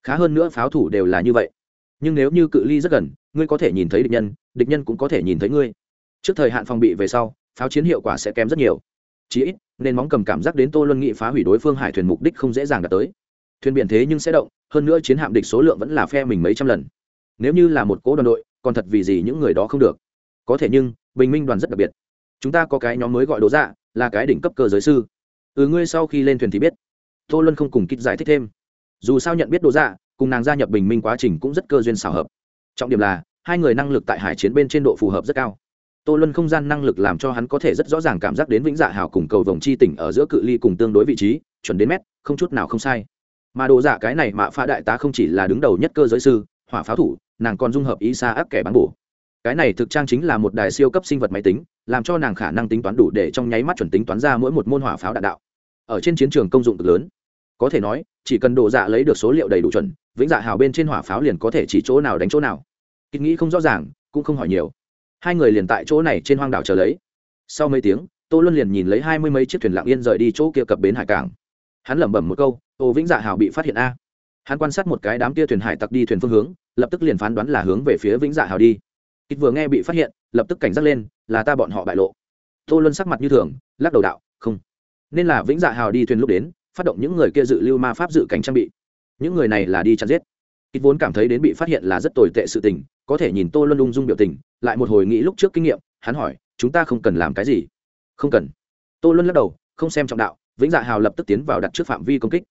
Khá hơn nữa pháo thủ đều là như vậy. Nhưng nếu như cự ly rất gần, ngươi có thể nhìn thấy địch nhân địch nhân cũng có thể nhìn thấy ngươi. Trước thời hạn phòng bị về sau, pháo chiến hiệu quả sẽ kém rất nhiều chí ít nên móng cầm cảm giác đến tô luân nghị phá hủy đối phương hải thuyền mục đích không dễ dàng đạt tới. Thuyền biển thế nhưng sẽ động, hơn nữa chiến hạm địch số lượng vẫn là phe mình mấy trăm lần. Nếu như là một cố đoàn đội, còn thật vì gì những người đó không được? Có thể nhưng, bình minh đoàn rất đặc biệt. Chúng ta có cái nhóm mới gọi đố dạ là cái đỉnh cấp cơ giới sư. Ừ ngươi sau khi lên thuyền thì biết. Tô luân không cùng kích giải thích thêm. Dù sao nhận biết đố dạ cùng nàng gia nhập bình minh quá trình cũng rất cơ duyên xảo hợp. Trọng điểm là, hai người năng lực tại hải chiến bên trên độ phù hợp rất cao tô luân không gian năng lực làm cho hắn có thể rất rõ ràng cảm giác đến vĩnh dạ hào cùng cầu vòng chi tỉnh ở giữa cự ly cùng tương đối vị trí, chuẩn đến mét, không chút nào không sai. Mà đồ giả dạ cái này mạ pha đại tá không chỉ là đứng đầu nhất cơ giới sư, hỏa pháo thủ, nàng còn dung hợp ý xa áp kẻ bán bổ. Cái này thực trang chính là một đài siêu cấp sinh vật máy tính, làm cho nàng khả năng tính toán đủ để trong nháy mắt chuẩn tính toán ra mỗi một môn hỏa pháo đạn đạo. Ở trên chiến trường công dụng cực lớn. Có thể nói, chỉ cần đồ dạ lấy được số liệu đầy đủ chuẩn, vĩnh dạ hào bên trên hỏa pháo liền có thể chỉ chỗ nào đánh chỗ nào. Kịch nghĩ không rõ ràng, cũng không hỏi nhiều hai người liền tại chỗ này trên hoang đảo chờ lấy. Sau mấy tiếng, tô luân liền nhìn lấy hai mươi mấy chiếc thuyền lặng yên rời đi chỗ kia cập bến hải cảng. Hắn lẩm bẩm một câu ô vĩnh dạ hào bị phát hiện a. Hắn quan sát một cái đám kia thuyền hải tặc đi thuyền phương hướng, lập tức liền phán đoán là hướng về phía vĩnh dạ hào đi. Kịch vừa nghe bị phát hiện, lập tức cảnh giác lên, là ta bọn họ bại lộ. Tô luân sắc mặt như thường, lắc đầu đạo, không. Nên là vĩnh dạ hào đi thuyền lúc đến, phát động những người kia dự lưu ma pháp dự cảnh trang bị. Những người này là đi chặn giết. Ít vốn cảm thấy đến bị phát hiện là rất tồi tệ sự tình có thể nhìn tô luân ung dung biểu tình, lại một hồi nghĩ lúc trước kinh nghiệm, hắn hỏi, chúng ta không cần làm cái gì? Không cần. Tô luân lắc đầu, không xem trọng đạo, vĩnh dạ hào lập tức tiến vào đặt trước phạm vi công kích.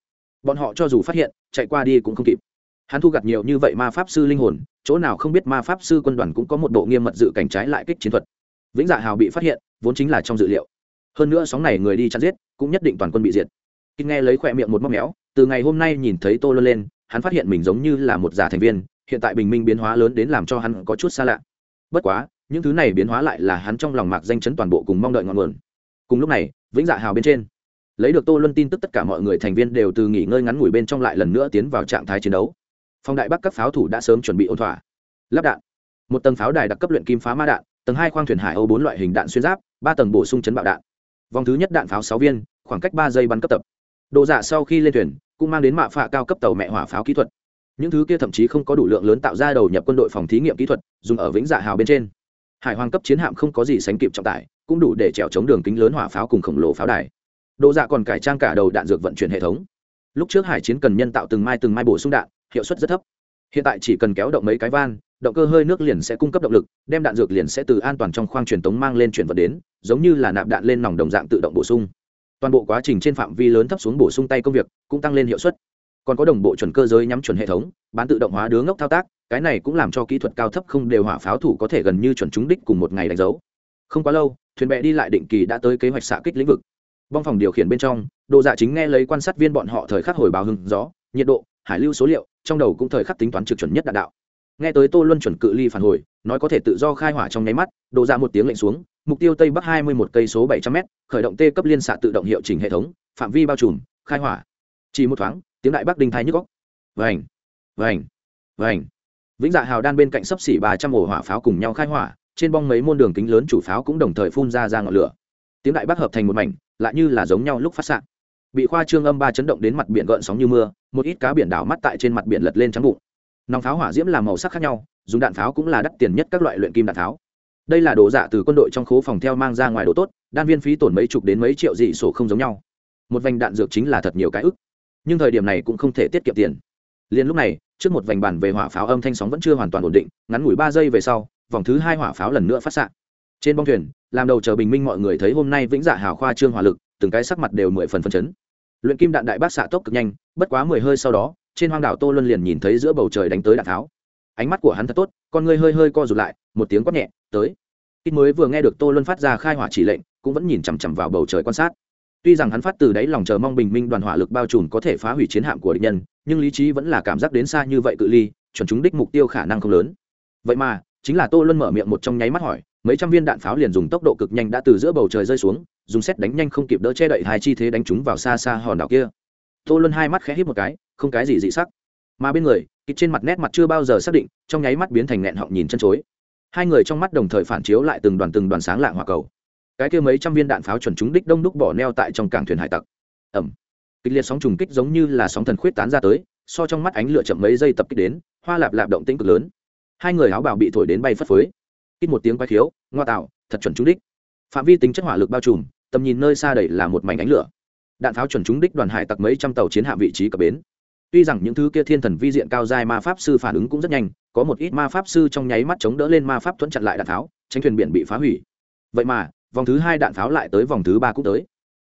Bọn họ cho dù phát hiện, chạy qua đi cũng không kịp. Hắn thu gặt nhiều như vậy ma pháp sư linh hồn, chỗ nào không biết ma pháp sư quân đoàn cũng có một bộ nghiêm mật dự cảnh trái lại kích chiến thuật. Vĩnh dạ hào bị phát hiện, vốn chính là trong dự liệu. Hơn nữa sóng này người đi chặn giết, cũng nhất định toàn quân bị diệt. Khi nghe lấy khỏe miệng một móc méo, từ ngày hôm nay nhìn thấy tô luân lên, hắn phát hiện mình giống như là một giả thành viên hiện tại bình minh biến hóa lớn đến làm cho hắn có chút xa lạ. Bất quá, những thứ này biến hóa lại là hắn trong lòng mạc danh chấn toàn bộ cùng mong đợi ngọn nguồn. Cùng lúc này, vĩnh dạ hào bên trên, lấy được tô luân tin tức tất cả mọi người thành viên đều từ nghỉ ngơi ngắn ngủi bên trong lại lần nữa tiến vào trạng thái chiến đấu. Phong đại bắc các pháo thủ đã sớm chuẩn bị ổn thỏa. Lắp đạn, một tầng pháo đài đặc cấp luyện kim phá ma đạn, tầng hai khoang thuyền hải âu bốn loại hình đạn xuyên giáp, ba tầng bổ sung chấn bạo đạn. Vòng thứ nhất đạn pháo sáu viên, khoảng cách ba giây bắn cấp tập. Độ dạ sau khi lên thuyền, cũng mang đến mạ phạ cao cấp tàu mẹ hỏa pháo kỹ thuật những thứ kia thậm chí không có đủ lượng lớn tạo ra đầu nhập quân đội phòng thí nghiệm kỹ thuật, dùng ở vĩnh dạ hào bên trên. Hải hoàng cấp chiến hạm không có gì sánh kịp trọng tải, cũng đủ để trèo chống đường kính lớn hỏa pháo cùng khổng lồ pháo đài. Độ dạ còn cải trang cả đầu đạn dược vận chuyển hệ thống. Lúc trước hải chiến cần nhân tạo từng mai từng mai bổ sung đạn, hiệu suất rất thấp. Hiện tại chỉ cần kéo động mấy cái van, động cơ hơi nước liền sẽ cung cấp động lực, đem đạn dược liền sẽ từ an toàn trong khoang truyền tống mang lên chuyển vật đến, giống như là nạp đạn lên nòng đồng dạng tự động bổ sung. Toàn bộ quá trình trên phạm vi lớn thấp xuống bổ sung tay công việc, cũng tăng lên hiệu suất còn có đồng bộ chuẩn cơ giới nhắm chuẩn hệ thống, bán tự động hóa đứa ngốc thao tác, cái này cũng làm cho kỹ thuật cao thấp không đều hỏa pháo thủ có thể gần như chuẩn trúng đích cùng một ngày đánh dấu. Không quá lâu, thuyền bè đi lại định kỳ đã tới kế hoạch xạ kích lĩnh vực. Bong phòng điều khiển bên trong độ dạ chính nghe lấy quan sát viên bọn họ thời khắc hồi báo hưng gió, nhiệt độ, hải lưu số liệu, trong đầu cũng thời khắc tính toán trực chuẩn nhất đạn đạo. Nghe tới tô luân chuẩn cự ly phản hồi, nói có thể tự do khai hỏa trong nháy mắt độ ra dạ một tiếng lệnh xuống, mục tiêu tây bắc hai mươi một cây số bảy trăm m khởi động t cấp liên xạ tự động hiệu chỉnh hệ thống, phạm vi bao trùm, khai hỏa. Chỉ một thoáng tiếng đại bắc đinh thái nhức góc. Vành vành vành. Vĩnh dạ hào đan bên cạnh sấp xỉ ba trăm ổ hỏa pháo cùng nhau khai hỏa, trên bong mấy môn đường kính lớn chủ pháo cũng đồng thời phun ra ra ngọn lửa. Tiếng đại bắc hợp thành một mảnh, lại như là giống nhau lúc phát s bị khoa trương âm ba chấn động đến mặt biển gợn sóng như mưa, một ít cá biển đảo mắt tại trên mặt biển lật lên trắng bụng. Nòng pháo hỏa diễm là màu sắc khác nhau, dùng đạn pháo cũng là đắt tiền nhất các loại luyện kim đạn pháo. Đây là đồ giả từ quân đội trong khố phòng theo mang ra ngoài đồ tốt, đan viên phí tổn mấy chục đến mấy triệu dị sổ không giống nhau. Một vành đạn dược chính là thật nhiều cái ức nhưng thời điểm này cũng không thể tiết kiệm tiền. Liền lúc này, trước một vành bản về hỏa pháo âm thanh sóng vẫn chưa hoàn toàn ổn định, ngắn ngủi ba giây về sau, vòng thứ hai hỏa pháo lần nữa phát s trên bong thuyền, làm đầu chờ bình minh mọi người thấy hôm nay vĩnh dạ hào khoa trương hỏa lực, từng cái sắc mặt đều mười phần phần chấn. Luyện kim đạn đại bác xạ tốc cực nhanh, bất quá mười hơi sau đó, trên hoang đảo tô luân liền nhìn thấy giữa bầu trời đánh tới đạn tháo. Ánh mắt của hắn thật tốt, con ngươi hơi hơi co rụt lại, một tiếng quát nhẹ, tới. Ít mới vừa nghe được tô luân phát ra khai hỏa chỉ lệnh, cũng vẫn nhìn chằm chằm vào bầu trời quan sát tuy rằng hắn phát từ đáy lòng chờ mong bình minh đoàn hỏa lực bao trùm có thể phá hủy chiến hạm của địch nhân, nhưng lý trí vẫn là cảm giác đến xa như vậy cự ly, chuẩn chúng đích mục tiêu khả năng không lớn. Vậy mà, chính là tô luân mở miệng một trong nháy mắt hỏi, mấy trăm viên đạn pháo liền dùng tốc độ cực nhanh đã từ giữa bầu trời rơi xuống, dùng xét đánh nhanh không kịp đỡ che đậy hai chi thế đánh chúng vào xa xa hòn đảo kia. Tô luân hai mắt khẽ hít một cái, không cái gì dị sắc. Mà bên người kịp trên mặt nét mặt chưa bao giờ xác định, trong nháy mắt biến thành nẹn họng nhìn chân chối. Hai người trong mắt đồng thời phản chiếu lại từng đoàn từng đoàn sáng lạng hỏa cầu cái kia mấy trăm viên đạn pháo chuẩn chúng đích đông đúc bỏ neo tại trong cảng thuyền hải tặc. Ẩm. Kịch liệt sóng trùng kích giống như là sóng thần khuyết tán ra tới, so trong mắt ánh lửa chậm mấy giây tập kích đến, hoa lạp lạp động tĩnh cực lớn. Hai người áo bào bị thổi đến bay phất phới. Ít một tiếng quay khiếu, ngoa tạo, thật chuẩn trúng đích. Phạm vi tính chất hỏa lực bao trùm, tầm nhìn nơi xa đầy là một mảnh ánh lửa. Đạn pháo chuẩn trúng đích đoàn hải tặc mấy trăm tàu chiến hạm vị trí cập bến. Tuy rằng những thứ kia thiên thần vi diện cao dài ma pháp sư phản ứng cũng rất nhanh, có một ít ma pháp sư trong nháy mắt chống đỡ lên ma pháp thuẫn chặn lại đạn pháo, tránh thuyền biển bị phá hủy. Vậy mà vòng thứ hai đạn pháo lại tới vòng thứ ba cũng tới.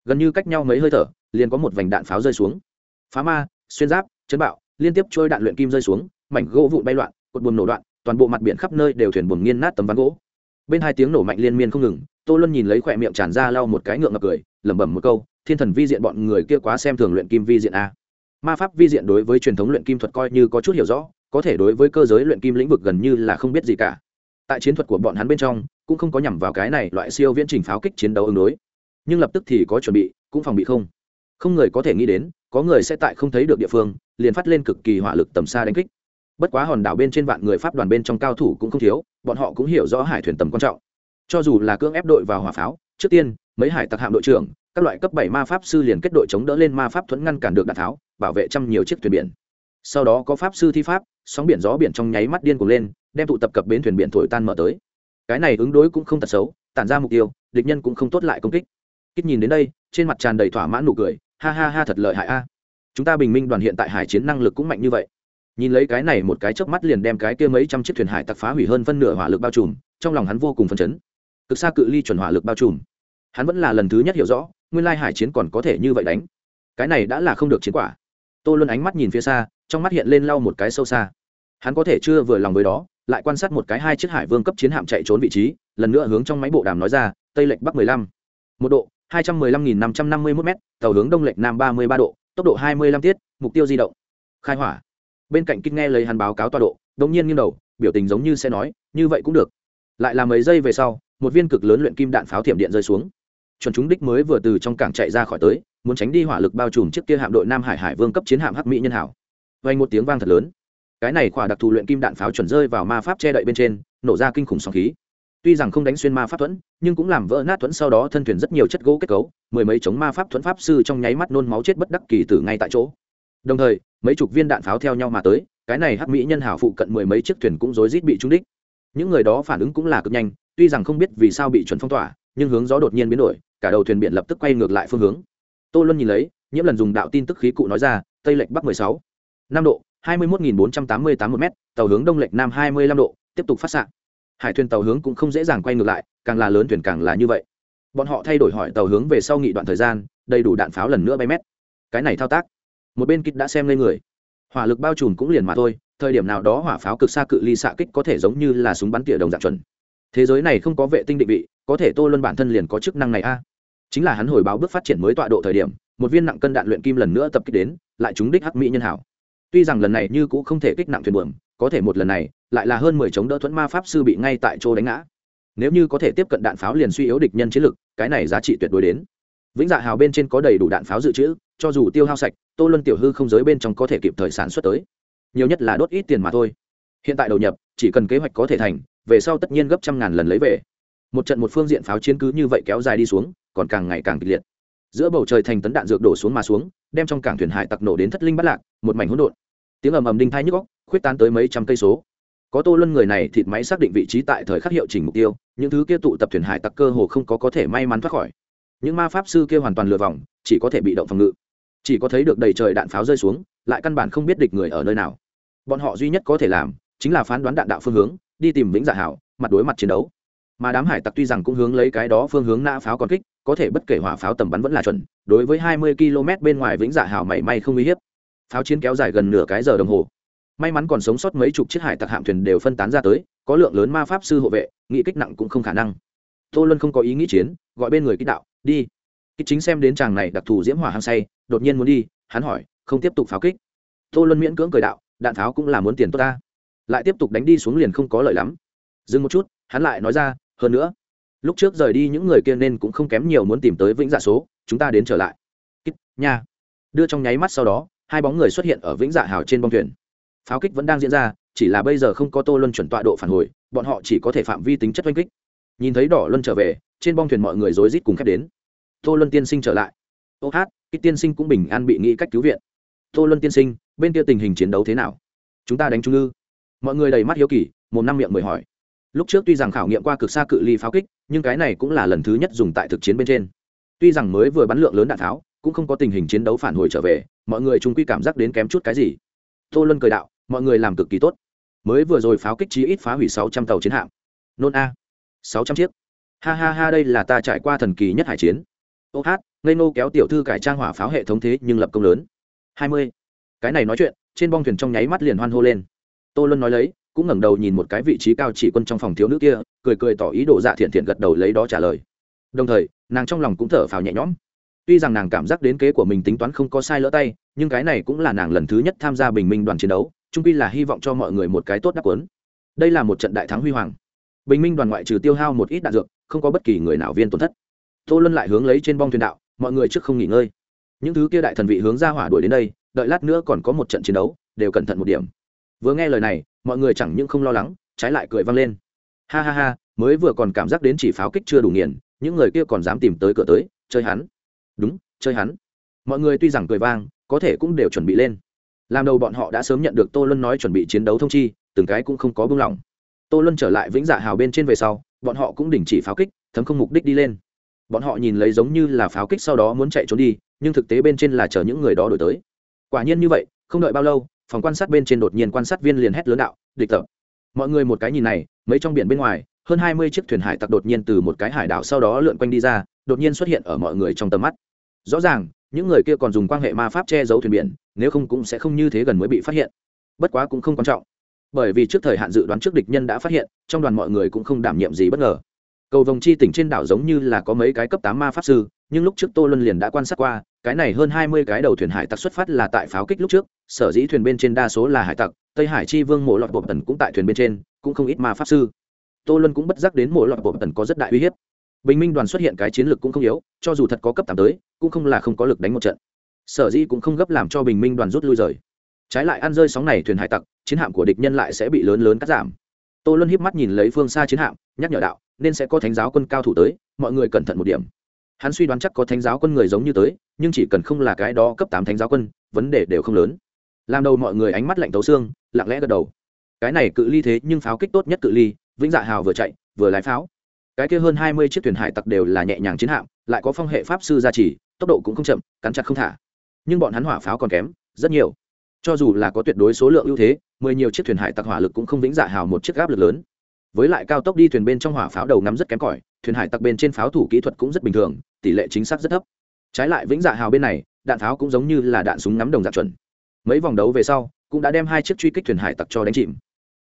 Gần như cách nhau mấy hơi thở, liền có một vành đạn pháo rơi xuống. Phá ma, xuyên giáp chấn bạo, liên tiếp trôi đạn luyện kim rơi xuống, mảnh gỗ vụn bay loạn, cột buồm nổ đoạn, toàn bộ mặt biển khắp nơi đều thuyền buồm nghiên nát tấm ván gỗ. Bên hai tiếng nổ mạnh liên miên không ngừng, tô luân nhìn lấy khỏe miệng tràn ra lau một cái ngượng ngập cười, lẩm bẩm một câu, thiên thần vi diện bọn người kia quá xem thường luyện kim vi diện a. Ma pháp vi diện đối với truyền thống luyện kim thuật coi như có chút hiểu rõ, có thể đối với cơ giới luyện kim lĩnh vực gần như là không biết gì cả. Tại chiến thuật của bọn hắn bên trong cũng không có nhằm vào cái này loại siêu viễn trình pháo kích chiến đấu ứng đối. Nhưng lập tức thì có chuẩn bị, cũng phòng bị không. Không người có thể nghĩ đến, có người sẽ tại không thấy được địa phương, liền phát lên cực kỳ hỏa lực tầm xa đánh kích. Bất quá hòn đảo bên trên vạn người pháp đoàn bên trong cao thủ cũng không thiếu, bọn họ cũng hiểu rõ hải thuyền tầm quan trọng. Cho dù là cưỡng ép đội vào hỏa pháo, trước tiên, mấy hải tặc hạm đội trưởng, các loại cấp bảy ma pháp sư liền kết đội chống đỡ lên ma pháp thuẫn ngăn cản được đạn tháo, bảo vệ trăm nhiều chiếc thuyền biển. Sau đó có pháp sư thi pháp, sóng biển gió biển trong nháy mắt điên cuồng lên, đem tụ tập cập bến thuyền biển thổi tan mở tới cái này ứng đối cũng không tật xấu, tản ra mục tiêu, địch nhân cũng không tốt lại công kích. Kích nhìn đến đây, trên mặt tràn đầy thỏa mãn nụ cười, ha ha ha thật lợi hại a. Chúng ta bình minh đoàn hiện tại hải chiến năng lực cũng mạnh như vậy. Nhìn lấy cái này một cái chớp mắt liền đem cái kia mấy trăm chiếc thuyền hải tặc phá hủy hơn phân nửa hỏa lực bao trùm, trong lòng hắn vô cùng phấn chấn. Cực xa cự ly chuẩn hỏa lực bao trùm. Hắn vẫn là lần thứ nhất hiểu rõ, nguyên lai hải chiến còn có thể như vậy đánh. Cái này đã là không được chiến quả. Tô luân ánh mắt nhìn phía xa, trong mắt hiện lên lau một cái sâu xa. Hắn có thể chưa vừa lòng với đó lại quan sát một cái hai chiếc hải vương cấp chiến hạm chạy trốn vị trí, lần nữa hướng trong máy bộ đàm nói ra, tây lệch bắc 15. một độ, hai trăm mười lăm nghìn năm trăm năm mươi mốt m tàu hướng đông lệch nam ba mươi ba độ, tốc độ hai mươi lăm tiết, mục tiêu di động. Khai hỏa. Bên cạnh kinh nghe lấy hắn báo cáo tọa độ, đống nhiên nghiêng đầu, biểu tình giống như sẽ nói, như vậy cũng được. Lại là mấy giây về sau, một viên cực lớn luyện kim đạn pháo thiểm điện rơi xuống. Chuẩn chúng đích mới vừa từ trong cảng chạy ra khỏi tới, muốn tránh đi hỏa lực bao trùm chiếc kia hạm đội nam hải hải vương cấp chiến hạm hắc mỹ nhân hảo. Vay một tiếng vang thật lớn cái này khỏa đặc thù luyện kim đạn pháo chuẩn rơi vào ma pháp che đậy bên trên nổ ra kinh khủng sóng khí. Tuy rằng không đánh xuyên ma pháp thuẫn nhưng cũng làm vỡ nát thuẫn sau đó thân thuyền rất nhiều chất gỗ kết cấu mười mấy chống ma pháp thuẫn pháp sư trong nháy mắt nôn máu chết bất đắc kỳ tử ngay tại chỗ. Đồng thời mấy chục viên đạn pháo theo nhau mà tới cái này hắc mỹ nhân hảo phụ cận mười mấy chiếc thuyền cũng rối rít bị trúng đích. Những người đó phản ứng cũng là cực nhanh tuy rằng không biết vì sao bị chuẩn phong tỏa nhưng hướng gió đột nhiên biến đổi cả đầu thuyền biển lập tức quay ngược lại phương hướng. Tô luân nhìn lấy nhiễm lần dùng đạo tin tức khí cụ nói ra tây lệch bắc 16, năm độ hai mươi một bốn trăm tám mươi tám một m tàu hướng đông lệch nam hai mươi lăm độ, tiếp tục phát xạ. Hải thuyền tàu hướng cũng không dễ dàng quay ngược lại, càng là lớn thuyền càng là như vậy. Bọn họ thay đổi hỏi tàu hướng về sau nghị đoạn thời gian, đầy đủ đạn pháo lần nữa bay mét. Cái này thao tác, một bên kích đã xem lên người. Hỏa lực bao trùm cũng liền mà thôi, thời điểm nào đó hỏa pháo cực xa cự ly xạ kích có thể giống như là súng bắn tỉa đồng dạng chuẩn. Thế giới này không có vệ tinh định vị, có thể tô luân bản thân liền có chức năng này a. Chính là hắn hồi báo bước phát triển mới tọa độ thời điểm, một viên nặng cân đạn luyện kim lần nữa tập kích đến, lại trúng đích hắc mỹ nhân hảo tuy rằng lần này như cũng không thể kích nặng thuyền buồm, có thể một lần này, lại là hơn mười chống đỡ thuẫn ma pháp sư bị ngay tại chỗ đánh ngã. Nếu như có thể tiếp cận đạn pháo liền suy yếu địch nhân chiến lực, cái này giá trị tuyệt đối đến. Vĩnh dạ hào bên trên có đầy đủ đạn pháo dự trữ, cho dù tiêu hao sạch, tô luân tiểu hư không giới bên trong có thể kịp thời sản xuất tới. Nhiều nhất là đốt ít tiền mà thôi. Hiện tại đầu nhập, chỉ cần kế hoạch có thể thành, về sau tất nhiên gấp trăm ngàn lần lấy về. Một trận một phương diện pháo chiến cứ như vậy kéo dài đi xuống, còn càng ngày càng kịch liệt giữa bầu trời thành tấn đạn dược đổ xuống mà xuống, đem trong cảng thuyền hải tặc nổ đến thất linh bắt lạc, một mảnh hỗn độn. Tiếng ầm ầm đinh thai nhức góc khuyết tán tới mấy trăm cây số. Có tô luân người này thịt máy xác định vị trí tại thời khắc hiệu chỉnh mục tiêu, những thứ kia tụ tập thuyền hải tặc cơ hồ không có có thể may mắn thoát khỏi. Những ma pháp sư kia hoàn toàn lừa vòng, chỉ có thể bị động phòng ngự. Chỉ có thấy được đầy trời đạn pháo rơi xuống, lại căn bản không biết địch người ở nơi nào. Bọn họ duy nhất có thể làm, chính là phán đoán đạn đạo phương hướng, đi tìm vĩnh dạ hảo, mặt đối mặt chiến đấu. Mà đám hải tặc tuy rằng cũng hướng lấy cái đó phương hướng nã pháo còn kích có thể bất kể hỏa pháo tầm bắn vẫn là chuẩn, đối với hai mươi km bên ngoài vĩnh dạ hào mảy may không uy hiếp. Pháo chiến kéo dài gần nửa cái giờ đồng hồ. May mắn còn sống sót mấy chục chiếc hải tặc hạm thuyền đều phân tán ra tới, có lượng lớn ma pháp sư hộ vệ, nghị kích nặng cũng không khả năng. Tô luân không có ý nghĩ chiến, gọi bên người kích đạo, đi. Kích chính xem đến chàng này đặc thù diễm hỏa hăng say, đột nhiên muốn đi, hắn hỏi, không tiếp tục pháo kích? Tô luân miễn cưỡng cười đạo, đạn pháo cũng là muốn tiền tốt ta. Lại tiếp tục đánh đi xuống liền không có lợi lắm. Dừng một chút, hắn lại nói ra, hơn nữa lúc trước rời đi những người kia nên cũng không kém nhiều muốn tìm tới vĩnh dạ số, chúng ta đến trở lại. Kích, nha. Đưa trong nháy mắt sau đó, hai bóng người xuất hiện ở vĩnh dạ hào trên bông thuyền. Pháo kích vẫn đang diễn ra, chỉ là bây giờ không có tô luân chuẩn tọa độ phản hồi, bọn họ chỉ có thể phạm vi tính chất oanh kích. Nhìn thấy đỏ luân trở về, trên bong thuyền mọi người rối rít cùng khép đến. Tô luân tiên sinh trở lại. Ô hát cái tiên sinh cũng bình an bị nghĩ cách cứu viện. Tô luân tiên sinh, bên kia tình hình chiến đấu thế nào? Chúng ta đánh trung ư? Mọi người đầy mắt hiếu kỳ, một năm miệng mời hỏi. Lúc trước tuy rằng khảo nghiệm qua cực xa cự ly pháo kích nhưng cái này cũng là lần thứ nhất dùng tại thực chiến bên trên. Tuy rằng mới vừa bắn lượng lớn đạn tháo, cũng không có tình hình chiến đấu phản hồi trở về mọi người chung quy cảm giác đến kém chút cái gì. Tô luân cười đạo mọi người làm cực kỳ tốt. Mới vừa rồi pháo kích chí ít phá hủy sáu trăm tàu chiến hạm. Nôn a. Sáu trăm chiếc. Ha ha ha đây là ta trải qua thần kỳ nhất hải chiến. Ô hát ngây nô kéo tiểu thư cải trang hỏa pháo hệ thống thế nhưng lập công lớn. Hai mươi. Cái này nói chuyện trên bong thuyền trong nháy mắt liền hoan hô lên. Tô luân nói lấy cũng ngẩng đầu nhìn một cái vị trí cao chỉ quân trong phòng thiếu nữ kia, cười cười tỏ ý đồ dạ thiện thiện gật đầu lấy đó trả lời. Đồng thời, nàng trong lòng cũng thở phào nhẹ nhõm. Tuy rằng nàng cảm giác đến kế của mình tính toán không có sai lỡ tay, nhưng cái này cũng là nàng lần thứ nhất tham gia bình minh đoàn chiến đấu trung quy là hy vọng cho mọi người một cái tốt đáp ứng. Đây là một trận đại thắng huy hoàng. Bình minh đoàn ngoại trừ tiêu hao một ít đạn dược, không có bất kỳ người nào viên tổn thất. Tô luân lại hướng lấy trên bong thuyền đạo, mọi người trước không nghỉ ngơi. Những thứ kia đại thần vị hướng ra hỏa đuổi đến đây, đợi lát nữa còn có một trận chiến đấu, đều cẩn thận một điểm vừa nghe lời này, mọi người chẳng những không lo lắng, trái lại cười vang lên. Ha ha ha, mới vừa còn cảm giác đến chỉ pháo kích chưa đủ nghiền, những người kia còn dám tìm tới cửa tới, chơi hắn. Đúng, chơi hắn. Mọi người tuy rằng cười vang, có thể cũng đều chuẩn bị lên. Làm đầu bọn họ đã sớm nhận được tô luân nói chuẩn bị chiến đấu thông chi, từng cái cũng không có buông lỏng. Tô luân trở lại vĩnh dạ hào bên trên về sau, bọn họ cũng đình chỉ pháo kích, thấm không mục đích đi lên. Bọn họ nhìn lấy giống như là pháo kích sau đó muốn chạy trốn đi, nhưng thực tế bên trên là chờ những người đó đổi tới. Quả nhiên như vậy, không đợi bao lâu phòng quan sát bên trên đột nhiên quan sát viên liền hét lớn đạo, địch tập. Mọi người một cái nhìn này, mấy trong biển bên ngoài, hơn hai mươi chiếc thuyền hải tặc đột nhiên từ một cái hải đảo sau đó lượn quanh đi ra, đột nhiên xuất hiện ở mọi người trong tầm mắt. Rõ ràng, những người kia còn dùng quan hệ ma pháp che giấu thuyền biển, nếu không cũng sẽ không như thế gần mới bị phát hiện. Bất quá cũng không quan trọng. Bởi vì trước thời hạn dự đoán trước địch nhân đã phát hiện, trong đoàn mọi người cũng không đảm nhiệm gì bất ngờ. Cầu vồng chi tỉnh trên đảo giống như là có mấy cái cấp tám ma pháp sư, nhưng lúc trước tô luân liền đã quan sát qua cái này hơn hai mươi cái đầu thuyền hải tặc xuất phát là tại pháo kích lúc trước, sở dĩ thuyền bên trên đa số là hải tặc, tây hải chi vương mộ lọt bộ tần cũng tại thuyền bên trên, cũng không ít ma pháp sư. Tô luân cũng bất giác đến mộ lọt bộ tần có rất đại uy hiếp. Bình minh đoàn xuất hiện cái chiến lược cũng không yếu, cho dù thật có cấp tám tới, cũng không là không có lực đánh một trận. Sở dĩ cũng không gấp làm cho bình minh đoàn rút lui rời. Trái lại ăn rơi sóng này thuyền hải tặc, chiến hạm của địch nhân lại sẽ bị lớn lớn cắt giảm. Tô luân híp mắt nhìn lấy phương xa chiến hạm, nhắc nhở đạo, nên sẽ có thánh giáo quân cao thủ tới, mọi người cẩn thận một điểm hắn suy đoán chắc có thánh giáo quân người giống như tới, nhưng chỉ cần không là cái đó cấp tám thánh giáo quân, vấn đề đều không lớn. Làm đầu mọi người ánh mắt lạnh tấu xương, lặng lẽ gật đầu. Cái này cự ly thế nhưng pháo kích tốt nhất cự ly, vĩnh dạ hào vừa chạy, vừa lái pháo. Cái kia hơn hai mươi chiếc thuyền hải tặc đều là nhẹ nhàng chiến hạm, lại có phong hệ pháp sư gia trì, tốc độ cũng không chậm, cắn chặt không thả. Nhưng bọn hắn hỏa pháo còn kém, rất nhiều. Cho dù là có tuyệt đối số lượng ưu thế, mười nhiều chiếc thuyền hải tặc hỏa lực cũng không vĩnh dạ hào một chiếc gáp lực lớn. Với lại cao tốc đi thuyền bên trong hỏa pháo đầu ngắm rất kém cỏi thuyền hải tặc bên trên pháo thủ kỹ thuật cũng rất bình thường, tỷ lệ chính xác rất thấp. Trái lại vĩnh dạ hào bên này, đạn pháo cũng giống như là đạn súng ngắm đồng dạng chuẩn. Mấy vòng đấu về sau, cũng đã đem hai chiếc truy kích thuyền hải tặc cho đánh chìm.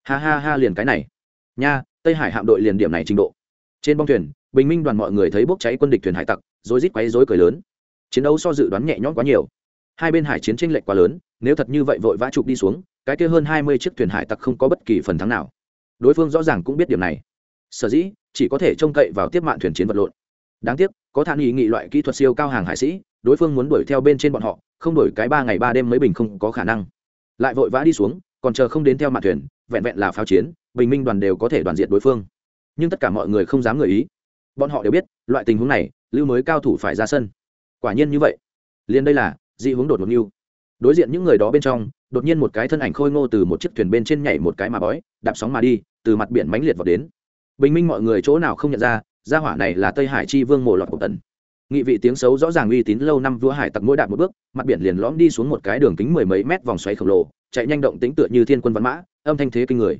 Ha ha ha liền cái này. Nha, tây hải hạm đội liền điểm này trình độ. Trên bong thuyền, bình minh đoàn mọi người thấy bốc cháy quân địch thuyền hải tặc rồi rít quấy rối cười lớn. Chiến đấu so dự đoán nhẹ nhõm quá nhiều. Hai bên hải chiến tranh lệch quá lớn, nếu thật như vậy vội vã chụp đi xuống, cái kia hơn hai mươi chiếc thuyền hải tặc không có bất kỳ phần thắng nào. Đối phương rõ ràng cũng biết điểm này. Sở dĩ chỉ có thể trông cậy vào tiếp mạng thuyền chiến vật lộn. Đáng tiếc, có thản ý nghị loại kỹ thuật siêu cao hàng hải sĩ, đối phương muốn đuổi theo bên trên bọn họ, không đuổi cái ba ngày ba đêm mấy bình không có khả năng. Lại vội vã đi xuống, còn chờ không đến theo mặt thuyền, vẹn vẹn là pháo chiến, bình minh đoàn đều có thể đoàn diện đối phương. Nhưng tất cả mọi người không dám ngờ ý. Bọn họ đều biết, loại tình huống này, lưu mới cao thủ phải ra sân. Quả nhiên như vậy. Liền đây là, dị hướng đột ngột mưu đối diện những người đó bên trong, đột nhiên một cái thân ảnh khôi ngô từ một chiếc thuyền bên trên nhảy một cái mà bói, đạp sóng mà đi, từ mặt biển mãnh liệt vào đến bình minh mọi người chỗ nào không nhận ra, gia hỏa này là tây hải chi vương mộ lọt của tần. Nghị vị tiếng xấu rõ ràng uy tín lâu năm vua hải tặc mỗi đạt một bước, mặt biển liền lõm đi xuống một cái đường kính mười mấy mét vòng xoáy khổng lồ, chạy nhanh động tính tựa như thiên quân văn mã, âm thanh thế kinh người.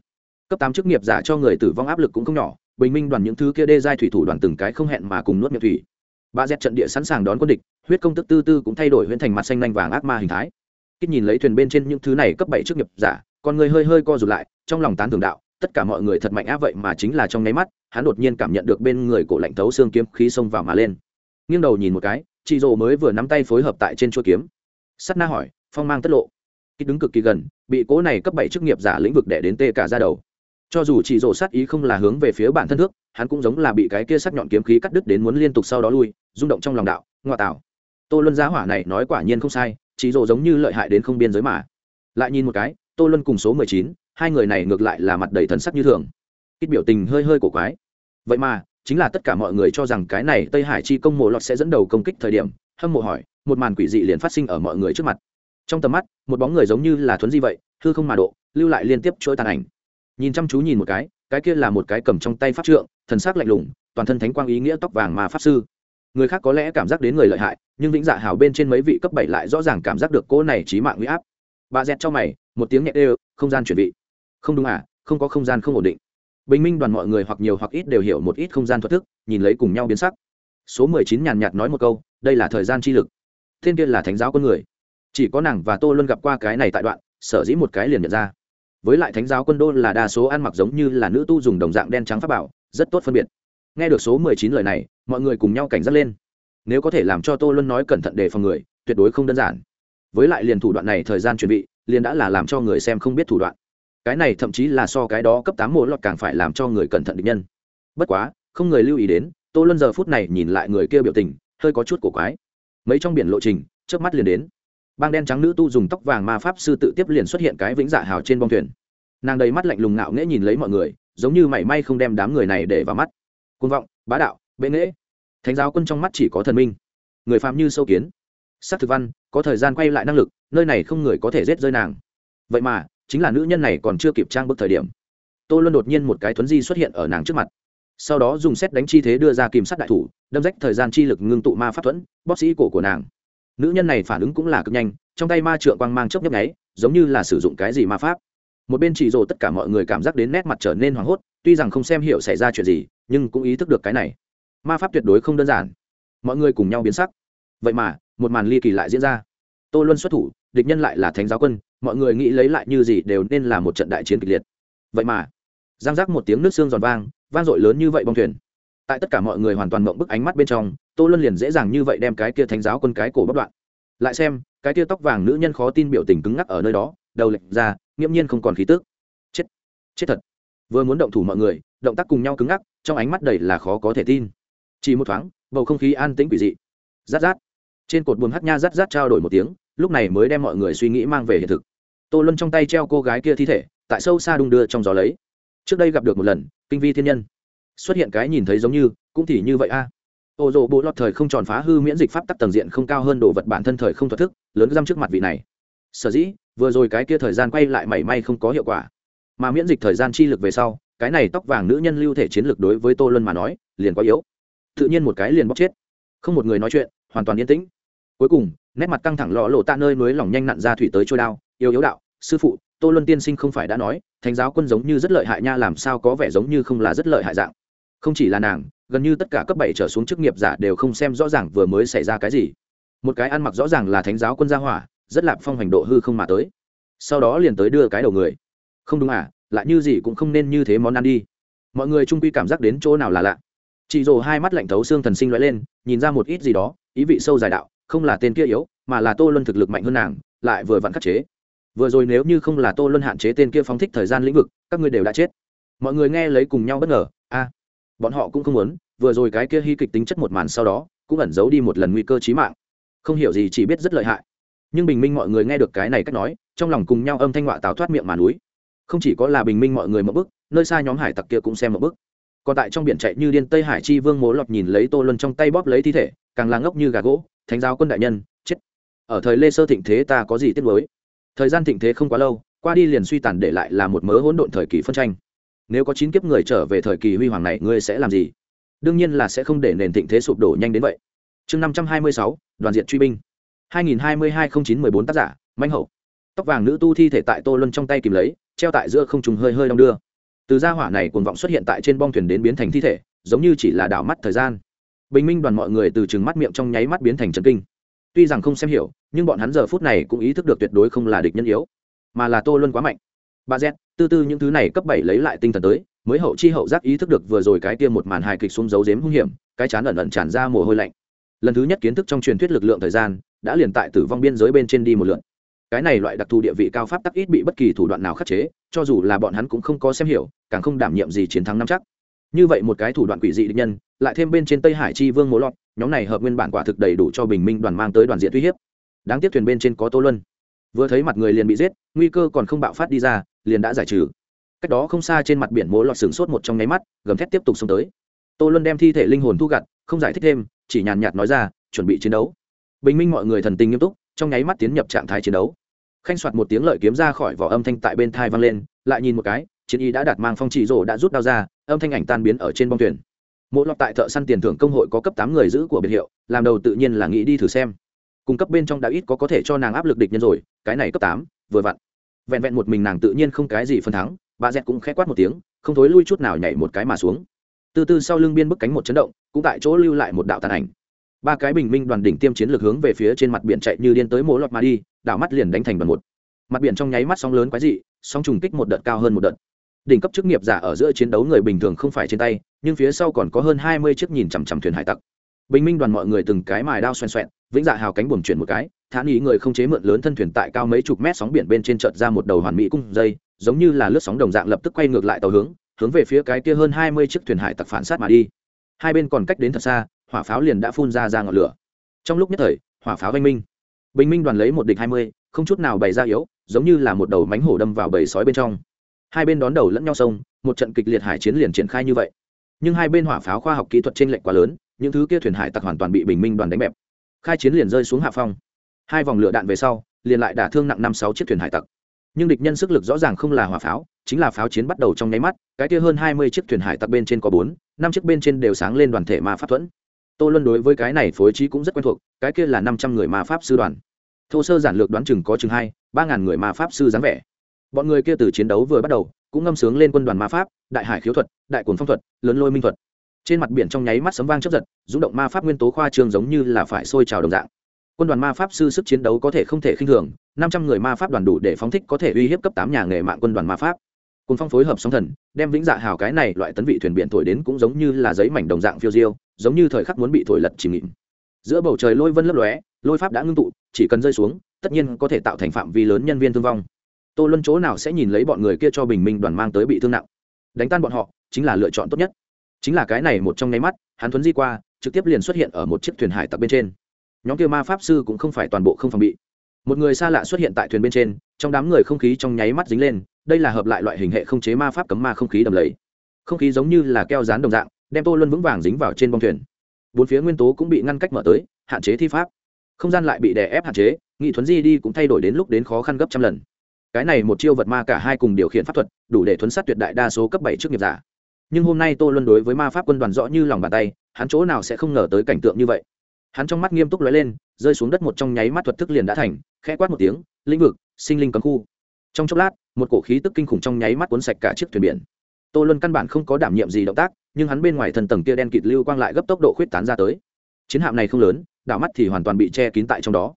Cấp tám chức nghiệp giả cho người tử vong áp lực cũng không nhỏ, bình minh đoàn những thứ kia đê giai thủy thủ đoàn từng cái không hẹn mà cùng nuốt miệng thủy. Ba dẹt trận địa sẵn sàng đón quân địch, huyết công tức tư tư cũng thay đổi huyễn thành mặt xanh lanh vàng ác ma hình thái. Kích nhìn lấy thuyền bên trên những thứ này cấp bảy chức nghiệp giả, con người hơi hơi co rụt lại, trong lòng tán thường đạo tất cả mọi người thật mạnh á, vậy mà chính là trong nháy mắt, hắn đột nhiên cảm nhận được bên người cổ lạnh thấu xương kiếm khí xông vào mà lên. Nghiêng đầu nhìn một cái chị rồ mới vừa nắm tay phối hợp tại trên chuôi kiếm. Sắt na hỏi, phong mang tất lộ. Kích đứng cực kỳ gần, bị cố này cấp bảy chức nghiệp giả lĩnh vực đẻ đến tê cả ra đầu. Cho dù chị rồ sát ý không là hướng về phía bản thân thước, hắn cũng giống là bị cái kia sắc nhọn kiếm khí cắt đứt đến muốn liên tục sau đó lui, rung động trong lòng đạo, ngoại tảo tô luân giá hỏa này nói quả nhiên không sai chị rồ giống như lợi hại đến không biên giới mà. Lại nhìn một cái, tô luân cùng số mười chín hai người này ngược lại là mặt đầy thần sắc như thường. Ít biểu tình hơi hơi cổ quái. Vậy mà, chính là tất cả mọi người cho rằng cái này tây hải chi công mộ lọt sẽ dẫn đầu công kích thời điểm, hâm mộ hỏi, một màn quỷ dị liền phát sinh ở mọi người trước mặt. Trong tầm mắt, một bóng người giống như là thuấn di vậy, hư không mà độ, lưu lại liên tiếp chuỗi tàn ảnh. Nhìn chăm chú nhìn một cái cái kia là một cái cầm trong tay pháp trượng, thần sắc lạnh lùng, toàn thân thánh quang ý nghĩa tóc vàng mà pháp sư. Người khác có lẽ cảm giác đến người lợi hại, nhưng vĩnh dạ hào bên trên mấy vị cấp bảy lại rõ ràng cảm giác được cô này trí mạng huy áp. Bà dẹt cho mày, một tiếng nhẹ đều, không gian chuẩn bị không đúng à không có không gian không ổn định. Bình minh đoàn mọi người hoặc nhiều hoặc ít đều hiểu một ít không gian thoát thức, nhìn lấy cùng nhau biến sắc. Số mười chín nhàn nhạt nói một câu, đây là thời gian chi lực. Thiên kia là thánh giáo con người. Chỉ có nàng và tô luân gặp qua cái này tại đoạn, sở dĩ một cái liền nhận ra. Với lại thánh giáo quân đô là đa số ăn mặc giống như là nữ tu dùng đồng dạng đen trắng pháp bảo, rất tốt phân biệt. Nghe được số mười chín lời này, mọi người cùng nhau cảnh giác lên. Nếu có thể làm cho tô luân nói cẩn thận đề phòng người, tuyệt đối không đơn giản. Với lại liền thủ đoạn này thời gian chuẩn bị, liền đã là làm cho người xem không biết thủ đoạn cái này thậm chí là so cái đó cấp tám mộ lọt càng phải làm cho người cẩn thận định nhân. Bất quá, không người lưu ý đến, tô luân giờ phút này nhìn lại người kia biểu tình, hơi có chút cổ quái. Mấy trong biển lộ trình trước mắt liền đến. Bang đen trắng nữ tu dùng tóc vàng ma pháp sư tự tiếp liền xuất hiện cái vĩnh dạ hào trên bong thuyền. Nàng đầy mắt lạnh lùng ngạo nghễ nhìn lấy mọi người, giống như mảy may không đem đám người này để vào mắt. Côn vọng, bá đạo, bệ nghễ. Thánh giáo quân trong mắt chỉ có thần minh. Người phạm như sâu kiến. Sắc thực văn, có thời gian quay lại năng lực, nơi này không người có thể giết rơi nàng. Vậy mà chính là nữ nhân này còn chưa kịp trang bức thời điểm. Tô luân đột nhiên một cái thuấn di xuất hiện ở nàng trước mặt. Sau đó dùng xét đánh chi thế đưa ra kìm sát đại thủ, đâm rách thời gian chi lực ngưng tụ ma pháp thuẫn, bóp sĩ cổ của nàng. Nữ nhân này phản ứng cũng là cực nhanh, trong tay ma trượng quang mang chốc nhấp nháy, giống như là sử dụng cái gì ma pháp. Một bên chỉ rồ tất cả mọi người cảm giác đến nét mặt trở nên hoảng hốt, tuy rằng không xem hiểu xảy ra chuyện gì, nhưng cũng ý thức được cái này. Ma pháp tuyệt đối không đơn giản. Mọi người cùng nhau biến sắc. Vậy mà, một màn ly kỳ lại diễn ra tô luân xuất thủ, địch nhân lại là thánh giáo quân, mọi người nghĩ lấy lại như gì đều nên là một trận đại chiến kịch liệt. Vậy mà giang giác một tiếng nước xương giòn vang vang dội lớn như vậy bong thuyền. Tại tất cả mọi người hoàn toàn mộng bức ánh mắt bên trong, tô luân liền dễ dàng như vậy đem cái kia thánh giáo quân cái cổ bất đoạn. Lại xem, cái kia tóc vàng nữ nhân khó tin biểu tình cứng ngắc ở nơi đó, đầu lệch ra, nghiễm nhiên không còn khí tức. Chết chết thật. Vừa muốn động thủ mọi người, động tác cùng nhau cứng ngắc, trong ánh mắt đầy là khó có thể tin. Chỉ một thoáng, bầu không khí an tĩnh quỷ dị. Rát rát. Trên cột buồm hát nha rát rát trao đổi một tiếng lúc này mới đem mọi người suy nghĩ mang về hiện thực. Tô luân trong tay treo cô gái kia thi thể, tại sâu xa đung đưa trong gió lấy. Trước đây gặp được một lần, kinh vi thiên nhân. Xuất hiện cái nhìn thấy giống như, cũng thì như vậy a. Ô dỗ bộ lọt thời không tròn phá hư miễn dịch pháp tắc tầng diện không cao hơn đồ vật bản thân thời không thoát thức, lớn răm trước mặt vị này. Sở dĩ, vừa rồi cái kia thời gian quay lại mảy may không có hiệu quả. Mà miễn dịch thời gian chi lực về sau, cái này tóc vàng nữ nhân lưu thể chiến lược đối với tô luân mà nói, liền quá yếu. Tự nhiên một cái liền bóc chết. Không một người nói chuyện, hoàn toàn yên tĩnh. Cuối cùng nét mặt căng thẳng lọ lộ tạ nơi núi lỏng nhanh nặn ra thủy tới trôi đao yếu yếu đạo, sư phụ, tô luân tiên sinh không phải đã nói, thánh giáo quân giống như rất lợi hại nha, làm sao có vẻ giống như không là rất lợi hại dạng. Không chỉ là nàng, gần như tất cả cấp bảy trở xuống chức nghiệp giả đều không xem rõ ràng vừa mới xảy ra cái gì. Một cái ăn mặc rõ ràng là thánh giáo quân gia hỏa, rất lạp phong hành độ hư không mà tới. Sau đó liền tới đưa cái đầu người. Không đúng à lại như gì cũng không nên như thế món ăn đi. Mọi người trung quy cảm giác đến chỗ nào là lạ. Chị rồ hai mắt lạnh thấu xương thần sinh loại lên, nhìn ra một ít gì đó, ý vị sâu dài đạo không là tên kia yếu, mà là tô luân thực lực mạnh hơn nàng, lại vừa vặn khắc chế. Vừa rồi nếu như không là tô luân hạn chế tên kia phóng thích thời gian lĩnh vực, các ngươi đều đã chết. Mọi người nghe lấy cùng nhau bất ngờ, a, bọn họ cũng không muốn, vừa rồi cái kia hy kịch tính chất một màn sau đó, cũng ẩn giấu đi một lần nguy cơ chí mạng. Không hiểu gì chỉ biết rất lợi hại. Nhưng bình minh mọi người nghe được cái này cách nói, trong lòng cùng nhau âm thanh họa tào thoát miệng mà núi. Không chỉ có là bình minh mọi người một bức nơi xa nhóm hải tặc kia cũng xem một bức còn tại trong biển chạy như điên tây hải chi vương mố lọt nhìn lấy tô luân trong tay bóp lấy thi thể, càng là ngốc như gà gỗ thánh giáo quân đại nhân, chết. Ở thời lê sơ thịnh thế ta có gì tiếc mới thời gian thịnh thế không quá lâu, qua đi liền suy tàn để lại là một mớ hỗn độn thời kỳ phân tranh. Nếu có chín kiếp người trở về thời kỳ huy hoàng này, ngươi sẽ làm gì? Đương nhiên là sẽ không để nền thịnh thế sụp đổ nhanh đến vậy. Chương năm trăm hai mươi sáu, đoàn diện truy binh. hai nghìn hai mươi hai không chín mười bốn tác giả manh hậu. Tóc vàng nữ tu thi thể tại tô luân trong tay kìm lấy, treo tại giữa không trùng hơi hơi đong đưa. Từ gia hỏa này cuồng vọng xuất hiện tại trên bong thuyền đến biến thành thi thể, giống như chỉ là đảo mắt thời gian bình minh đoàn mọi người từ chừng mắt miệng trong nháy mắt biến thành trần kinh. Tuy rằng không xem hiểu, nhưng bọn hắn giờ phút này cũng ý thức được tuyệt đối không là địch nhân yếu, mà là tô luân quá mạnh. Ba z, tư tư những thứ này cấp bảy lấy lại tinh thần tới, mới hậu chi hậu giác ý thức được vừa rồi cái tiêm một màn hài kịch xuống dấu dếm hung hiểm, cái chán ẩn ẩn tràn ra mồ hôi lạnh. Lần thứ nhất kiến thức trong truyền thuyết lực lượng thời gian, đã liền tại tử vong biên giới bên trên đi một lượn cái này loại đặc thù địa vị cao pháp tắc ít bị bất kỳ thủ đoạn nào khắc chế, cho dù là bọn hắn cũng không có xem hiểu, càng không đảm nhiệm gì chiến thắng năm chắc như vậy một cái thủ đoạn quỷ dị địch nhân, lại thêm bên trên tây hải chi vương mố lọt, nhóm này hợp nguyên bản quả thực đầy đủ cho bình minh đoàn mang tới đoàn diện uy hiếp. Đáng tiếc thuyền bên trên có tô luân. Vừa thấy mặt người liền bị giết, nguy cơ còn không bạo phát đi ra, liền đã giải trừ. Cách đó không xa trên mặt biển mố lọt sửng sốt một trong nháy mắt, gầm thét tiếp tục xông tới. Tô luân đem thi thể linh hồn thu gặt, không giải thích thêm, chỉ nhàn nhạt nói ra, chuẩn bị chiến đấu. Bình minh mọi người thần tình nghiêm túc, trong nháy mắt tiến nhập trạng thái chiến đấu. Khanh soạt một tiếng lợi kiếm ra khỏi vỏ âm thanh tại bên thai vang lên, lại nhìn một cái, chiến y đã đặt mang phong chỉ rổ đã rút đao ra âm thanh ảnh tan biến ở trên bong thuyền. Mỗi lọt tại thợ săn tiền thưởng công hội có cấp tám người giữ của biệt hiệu, làm đầu tự nhiên là nghĩ đi thử xem. Cung cấp bên trong đã ít có có thể cho nàng áp lực địch nhân rồi, cái này cấp tám, vừa vặn. Vẹn vẹn một mình nàng tự nhiên không cái gì phân thắng, bà dẹt cũng khẽ quát một tiếng, không thối lui chút nào nhảy một cái mà xuống. Từ từ sau lưng biên bức cánh một chấn động, cũng tại chỗ lưu lại một đạo tàn ảnh. Ba cái bình minh đoàn đỉnh tiêm chiến lược hướng về phía trên mặt biển chạy như điên tới mỗ lọt mà đi, đảo mắt liền đánh thành đoàn một. Mặt biển trong nháy mắt sóng lớn quái dị, sóng trùng kích một đợt cao hơn một đợt đỉnh cấp chức nghiệp giả ở giữa chiến đấu người bình thường không phải trên tay, nhưng phía sau còn có hơn hai mươi chiếc nhìn chằm chằm thuyền hải tặc. Bình minh đoàn mọi người từng cái mài đao xoèn xoẹn, vĩnh dạ hào cánh buồm chuyển một cái thán ý người không chế mượn lớn thân thuyền tại cao mấy chục mét sóng biển bên trên chợt ra một đầu hoàn mỹ cung dây, giống như là lướt sóng đồng dạng lập tức quay ngược lại tàu hướng hướng về phía cái kia hơn hai mươi chiếc thuyền hải tặc phản sát mà đi. Hai bên còn cách đến thật xa, hỏa pháo liền đã phun ra ra ngọn lửa. Trong lúc nhất thời, hỏa pháo vanh minh. Bình minh đoàn lấy một địch hai mươi, không chút nào bày ra yếu, giống như là một đầu mánh hổ đâm vào bầy sói bên trong hai bên đón đầu lẫn nhau sông, một trận kịch liệt hải chiến liền triển khai như vậy. Nhưng hai bên hỏa pháo khoa học kỹ thuật trên lệnh quá lớn, những thứ kia thuyền hải tặc hoàn toàn bị bình minh đoàn đánh bẹp. Khai chiến liền rơi xuống hạ phong. Hai vòng lửa đạn về sau, liền lại đả thương nặng năm sáu chiếc thuyền hải tặc. Nhưng địch nhân sức lực rõ ràng không là hỏa pháo, chính là pháo chiến bắt đầu trong nháy mắt, cái kia hơn hai mươi chiếc thuyền hải tặc bên trên có bốn, năm chiếc bên trên đều sáng lên đoàn thể ma pháp thuẫn. Tô luân đối với cái này phối trí cũng rất quen thuộc, cái kia là năm trăm người ma pháp sư đoàn. Thô sơ giản lược đoán chừng có chừng hai, ba ngàn người ma pháp sư dáng vẻ bọn người kia từ chiến đấu vừa bắt đầu, cũng ngâm sướng lên quân đoàn ma pháp, đại hải khiếu thuật, đại cồn phong thuật, lớn lôi minh thuật. Trên mặt biển trong nháy mắt sấm vang chấp giật, rung động ma pháp nguyên tố khoa trương giống như là phải sôi trào đồng dạng. Quân đoàn ma pháp sư sức chiến đấu có thể không thể khinh thường, năm trăm người ma pháp đoàn đủ để phóng thích có thể uy hiếp cấp tám nhà nghề mạng quân đoàn ma pháp. Cùng phong phối hợp sóng thần, đem vĩnh dạ hào cái này loại tấn vị thuyền biển thổi đến cũng giống như là giấy mảnh đồng dạng phiêu diêu, giống như thời khắc muốn bị thổi lật chìm nghịm. Giữa bầu trời lôi vân lấp lóe, lôi pháp đã ngưng tụ, chỉ cần rơi xuống, tất nhiên có thể tạo thành phạm vi lớn nhân viên thương vong tô luân chỗ nào sẽ nhìn lấy bọn người kia cho bình minh đoàn mang tới bị thương nặng? Đánh tan bọn họ, chính là lựa chọn tốt nhất. Chính là cái này một trong nháy mắt, hắn thuấn di qua, trực tiếp liền xuất hiện ở một chiếc thuyền hải tặc bên trên. Nhóm kia ma pháp sư cũng không phải toàn bộ không phòng bị. Một người xa lạ xuất hiện tại thuyền bên trên, trong đám người không khí trong nháy mắt dính lên, đây là hợp lại loại hình hệ không chế ma pháp cấm ma không khí đầm lầy. Không khí giống như là keo dán đồng dạng, đem tô luân vững vàng dính vào trên bông thuyền. Bốn phía nguyên tố cũng bị ngăn cách mở tới, hạn chế thi pháp. Không gian lại bị đè ép hạn chế, nghị thuấn di đi cũng thay đổi đến lúc đến khó khăn gấp trăm lần cái này một chiêu vật ma cả hai cùng điều khiển pháp thuật, đủ để thuấn sát tuyệt đại đa số cấp bảy trước nghiệp giả. Nhưng hôm nay tô luân đối với ma pháp quân đoàn rõ như lòng bàn tay, hắn chỗ nào sẽ không ngờ tới cảnh tượng như vậy. Hắn trong mắt nghiêm túc lóe lên, rơi xuống đất một trong nháy mắt thuật thức liền đã thành, khẽ quát một tiếng lĩnh vực, sinh linh cấm khu. Trong chốc lát, một cổ khí tức kinh khủng trong nháy mắt cuốn sạch cả chiếc thuyền biển. Tô luân căn bản không có đảm nhiệm gì động tác, nhưng hắn bên ngoài thần tầng kia đen kịt lưu quang lại gấp tốc độ khuyết tán ra tới. Chiến hạm này không lớn đảo mắt thì hoàn toàn bị che kín tại trong đó.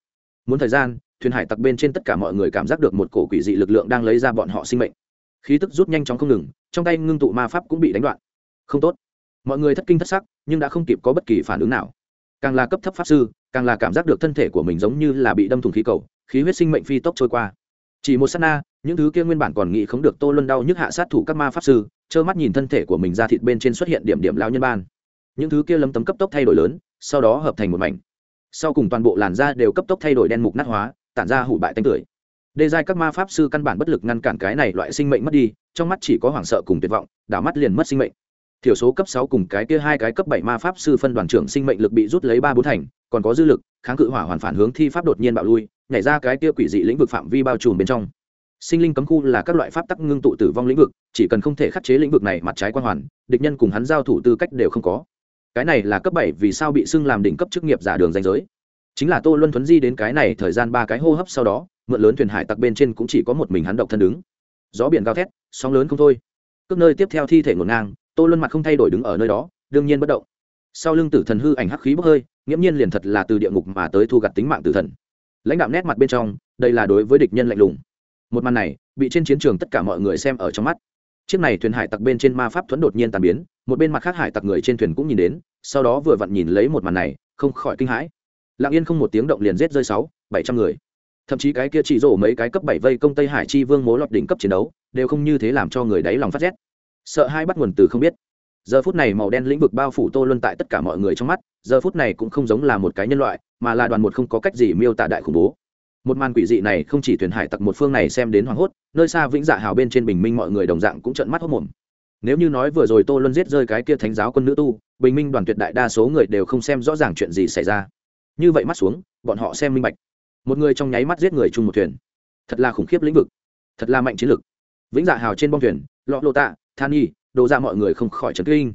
Muốn thời gian thuyền hải tặc bên trên tất cả mọi người cảm giác được một cổ quỷ dị lực lượng đang lấy ra bọn họ sinh mệnh. Khí tức rút nhanh chóng không ngừng, trong tay ngưng tụ ma pháp cũng bị đánh đoạn. Không tốt. Mọi người thất kinh thất sắc, nhưng đã không kịp có bất kỳ phản ứng nào. Càng là cấp thấp pháp sư, càng là cảm giác được thân thể của mình giống như là bị đâm thùng khí cầu, khí huyết sinh mệnh phi tốc trôi qua. Chỉ một s á t na, những thứ kia nguyên bản còn nghĩ không được tô luân đau nhức hạ sát thủ các ma pháp sư, trơ mắt nhìn thân thể của mình ra thịt bên trên xuất hiện điểm điểm lao nhân ban. Những thứ kia lấm tấm cấp tốc thay đổi lớn, sau đó hợp thành một mảnh. Sau cùng toàn bộ làn da đều cấp tốc thay đổi đen mục nát hóa tản ra hủ bại tanh tưởi. Đề giai các ma pháp sư căn bản bất lực ngăn cản cái này loại sinh mệnh mất đi, trong mắt chỉ có hoảng sợ cùng tuyệt vọng, đảo mắt liền mất sinh mệnh. Thiểu số cấp sáu cùng cái kia hai cái cấp bảy ma pháp sư phân đoàn trưởng sinh mệnh lực bị rút lấy ba bốn thành, còn có dư lực, kháng cự hỏa hoàn phản hướng thi pháp đột nhiên bạo lui, nhảy ra cái kia quỷ dị lĩnh vực phạm vi bao trùm bên trong. Sinh linh cấm khu là các loại pháp tắc ngưng tụ tử vong lĩnh vực, chỉ cần không thể khắc chế lĩnh vực này mặt trái quan hoàn, địch nhân cùng hắn giao thủ tư cách đều không có. Cái này là cấp bảy vì sao bị xưng làm đỉnh cấp chức nghiệp giả đường danh giới chính là tô luân thuấn di đến cái này thời gian ba cái hô hấp sau đó, mượn lớn thuyền hải tặc bên trên cũng chỉ có một mình hắn độc thân đứng. Gió biển cao thét, sóng lớn không thôi. Cước nơi tiếp theo thi thể ngổn ngang, tô luân mặt không thay đổi đứng ở nơi đó, đương nhiên bất động. Sau lưng tử thần hư ảnh hắc khí bốc hơi, nghiễm nhiên liền thật là từ địa ngục mà tới thu gặt tính mạng tử thần. Lãnh đạo nét mặt bên trong, đây là đối với địch nhân lạnh lùng. Một màn này, bị trên chiến trường tất cả mọi người xem ở trong mắt. Chiếc này thuyền hải tặc bên trên ma pháp thuẫn đột nhiên tàn biến, một bên mặt khác hải tặc người trên thuyền cũng nhìn đến, sau đó vừa vặn nhìn lấy một màn này, không khỏi kinh hãi lặng yên không một tiếng động liền giết rơi sáu, bảy trăm người. Thậm chí cái kia chỉ rổ mấy cái cấp bảy vây công tây hải chi vương mố lọt đỉnh cấp chiến đấu, đều không như thế làm cho người đáy lòng phát rét. Sợ hai bắt nguồn từ không biết. Giờ phút này màu đen lĩnh vực bao phủ tô luân tại tất cả mọi người trong mắt, giờ phút này cũng không giống là một cái nhân loại, mà là đoàn một không có cách gì miêu tả đại khủng bố. Một màn quỷ dị này không chỉ thuyền hải tặc một phương này xem đến hoảng hốt, nơi xa vĩnh dạ hào bên trên bình minh mọi người đồng dạng cũng trợn mắt hốt mồm. Nếu như nói vừa rồi tô luân giết rơi cái kia thánh giáo quân nữ tu, bình minh đoàn tuyệt đại đa số người đều không xem rõ ràng chuyện gì xảy ra như vậy mắt xuống, bọn họ xem minh bạch. Một người trong nháy mắt giết người chung một thuyền. Thật là khủng khiếp lĩnh vực. Thật là mạnh chiến lực vĩnh dạ hào trên bong thuyền, lọ lộ tạ, than y đồ ra mọi người không khỏi trấn kinh.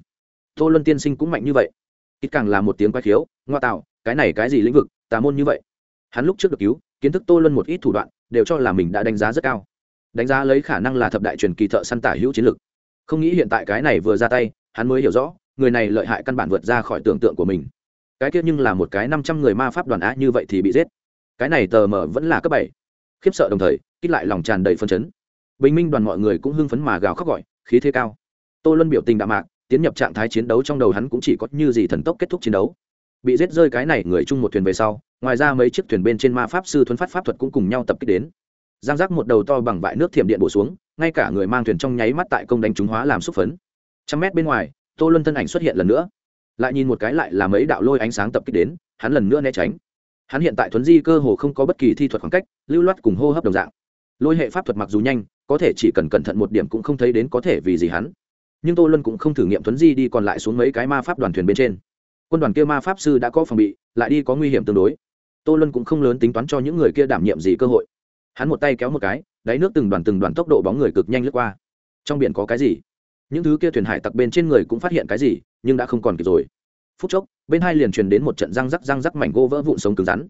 Tô luân tiên sinh cũng mạnh như vậy. Ít càng là một tiếng quay khiếu, ngoa tạo, cái này cái gì lĩnh vực, tà môn như vậy. Hắn lúc trước được cứu, kiến thức tô luân một ít thủ đoạn, đều cho là mình đã đánh giá rất cao. Đánh giá lấy khả năng là thập đại truyền kỳ thợ săn tả hữu chiến lực không nghĩ hiện tại cái này vừa ra tay, hắn mới hiểu rõ, người này lợi hại căn bản vượt ra khỏi tưởng tượng của mình cái kia nhưng là một cái năm trăm người ma pháp đoàn á như vậy thì bị giết. Cái này tờ mở vẫn là cấp bảy. Khiếp sợ đồng thời, kích lại lòng tràn đầy phân chấn. Bình minh đoàn mọi người cũng hưng phấn mà gào khóc gọi, khí thế cao. Tô luân biểu tình đạm mạc, tiến nhập trạng thái chiến đấu trong đầu hắn cũng chỉ có như gì thần tốc kết thúc chiến đấu. Bị giết rơi cái này người chung một thuyền về sau, ngoài ra mấy chiếc thuyền bên trên ma pháp sư thuấn phát pháp thuật cũng cùng nhau tập kích đến. Giang giác một đầu to bằng vại nước thiểm điện bổ xuống, ngay cả người mang thuyền trong nháy mắt tại công đánh chúng hóa làm xúc phấn. Trăm mét bên ngoài, tô luân thân ảnh xuất hiện lần nữa lại nhìn một cái lại là mấy đạo lôi ánh sáng tập kích đến, hắn lần nữa né tránh. Hắn hiện tại thuấn di cơ hồ không có bất kỳ thi thuật khoảng cách, lưu loát cùng hô hấp đồng dạng. Lôi hệ pháp thuật mặc dù nhanh, có thể chỉ cần cẩn thận một điểm cũng không thấy đến có thể vì gì hắn. Nhưng tô luân cũng không thử nghiệm thuấn di đi còn lại xuống mấy cái ma pháp đoàn thuyền bên trên. Quân đoàn kia ma pháp sư đã có phòng bị, lại đi có nguy hiểm tương đối. Tô luân cũng không lớn tính toán cho những người kia đảm nhiệm gì cơ hội. Hắn một tay kéo một cái, đáy nước từng đoàn từng đoàn tốc độ bóng người cực nhanh lướt qua. Trong biển có cái gì? Những thứ kia thuyền hải tặc bên trên người cũng phát hiện cái gì, nhưng đã không còn kịp rồi. Phút chốc, bên hai liền truyền đến một trận răng rắc răng rắc mảnh gỗ vỡ vụn sống cứng rắn.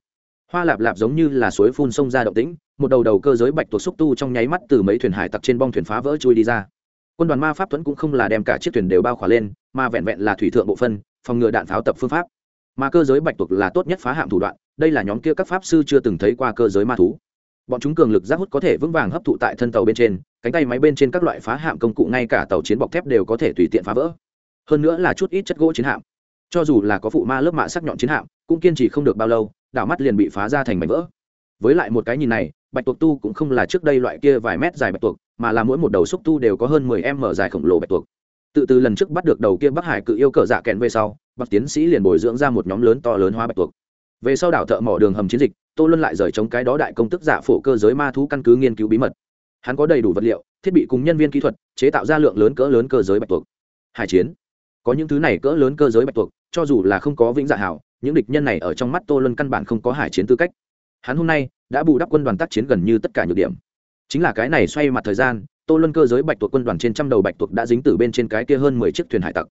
Hoa lạp lạp giống như là suối phun sông ra động tĩnh, một đầu đầu cơ giới bạch tuộc xúc tu trong nháy mắt từ mấy thuyền hải tặc trên bong thuyền phá vỡ chui đi ra. Quân đoàn ma pháp thuẫn cũng không là đem cả chiếc thuyền đều bao khỏa lên, mà vẹn vẹn là thủy thượng bộ phân, phòng ngừa đạn pháo tập phương pháp. Mà cơ giới bạch tuộc là tốt nhất phá hạm thủ đoạn, đây là nhóm kia các pháp sư chưa từng thấy qua cơ giới ma thú. Bọn chúng cường lực giác hút có thể vững vàng hấp thụ tại thân tàu bên trên cánh tay máy bên trên các loại phá hạm công cụ ngay cả tàu chiến bọc thép đều có thể tùy tiện phá vỡ. Hơn nữa là chút ít chất gỗ chiến hạm. Cho dù là có phụ ma lớp mạ sắc nhọn chiến hạm, cũng kiên trì không được bao lâu, đảo mắt liền bị phá ra thành mảnh vỡ. Với lại một cái nhìn này, bạch tuộc tu cũng không là trước đây loại kia vài mét dài bạch tuộc, mà là mỗi một đầu xúc tu đều có hơn mười m dài khổng lồ bạch tuộc. Tự từ lần trước bắt được đầu kia bắc hải cự yêu cờ dạ kẹn về sau bậc tiến sĩ liền bồi dưỡng ra một nhóm lớn to lớn hóa bạch tuộc. Về sau đảo thợ mỏ đường hầm chiến dịch, tô luân lại rời chống cái đó đại công tức giả phổ cơ giới ma thú căn cứ nghiên cứu bí mật hắn có đầy đủ vật liệu, thiết bị cùng nhân viên kỹ thuật, chế tạo ra lượng lớn cỡ lớn cơ giới bạch tuộc. Hải chiến. Có những thứ này cỡ lớn cơ giới bạch tuộc, cho dù là không có vĩnh dạ hảo, những địch nhân này ở trong mắt tô luân căn bản không có hải chiến tư cách. Hắn hôm nay đã bù đắp quân đoàn tác chiến gần như tất cả nhược điểm. Chính là cái này xoay mặt thời gian, tô luân cơ giới bạch tuộc quân đoàn trên trăm đầu bạch tuộc đã dính từ bên trên cái kia hơn mười chiếc thuyền hải tặc.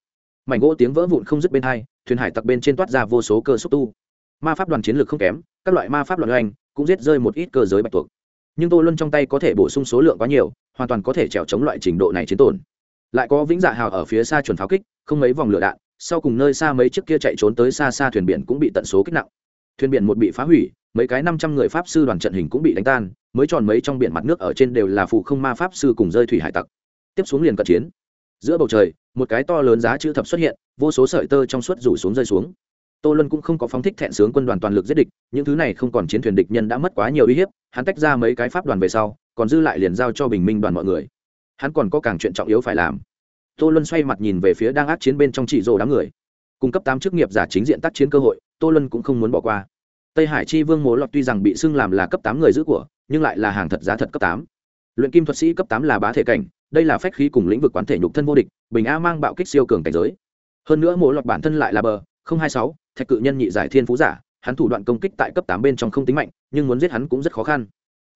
Mảnh gỗ tiếng vỡ vụn không dứt bên hai, thuyền hải tặc bên trên toát ra vô số cơ xúc tu. Ma pháp đoàn chiến lược không kém, các loại ma pháp loạn oanh cũng giết rơi một ít cơ giới bạch tuộc nhưng tô luân trong tay có thể bổ sung số lượng quá nhiều, hoàn toàn có thể trèo chống loại trình độ này chiến tổn. Lại có vĩnh dạ hào ở phía xa chuẩn pháo kích, không mấy vòng lửa đạn, sau cùng nơi xa mấy chiếc kia chạy trốn tới xa xa thuyền biển cũng bị tận số kích nặng. Thuyền biển một bị phá hủy, mấy cái năm trăm người pháp sư đoàn trận hình cũng bị đánh tan, mới tròn mấy trong biển mặt nước ở trên đều là phụ không ma pháp sư cùng rơi thủy hải tặc. Tiếp xuống liền cận chiến. Giữa bầu trời, một cái to lớn giá chữ thập xuất hiện, vô số sợi tơ trong suốt rủ xuống rơi xuống tô luân cũng không có phóng thích thẹn sướng quân đoàn toàn lực giết địch, những thứ này không còn chiến thuyền địch nhân đã mất quá nhiều uy hiếp, hắn tách ra mấy cái pháp đoàn về sau, còn dư lại liền giao cho bình minh đoàn mọi người. Hắn còn có càng chuyện trọng yếu phải làm. Tô luân xoay mặt nhìn về phía đang ác chiến bên trong chỉ rồ đám người. Cung cấp tám chức nghiệp giả chính diện tác chiến cơ hội, tô luân cũng không muốn bỏ qua. Tây hải chi vương mố lọt tuy rằng bị xưng làm là cấp tám người giữ của, nhưng lại là hàng thật giá thật cấp tám. Luyện kim thuật sĩ cấp tám là bá thể cảnh, đây là phách khí cùng lĩnh vực quán thể nhục thân vô địch, bình a mang bạo kích siêu cường cảnh giới. Hơn nữa mố lọt bản thân lại là bờ hai sáu thạch cự nhân nhị giải thiên phú giả, hắn thủ đoạn công kích tại cấp tám bên trong không tính mạnh, nhưng muốn giết hắn cũng rất khó khăn.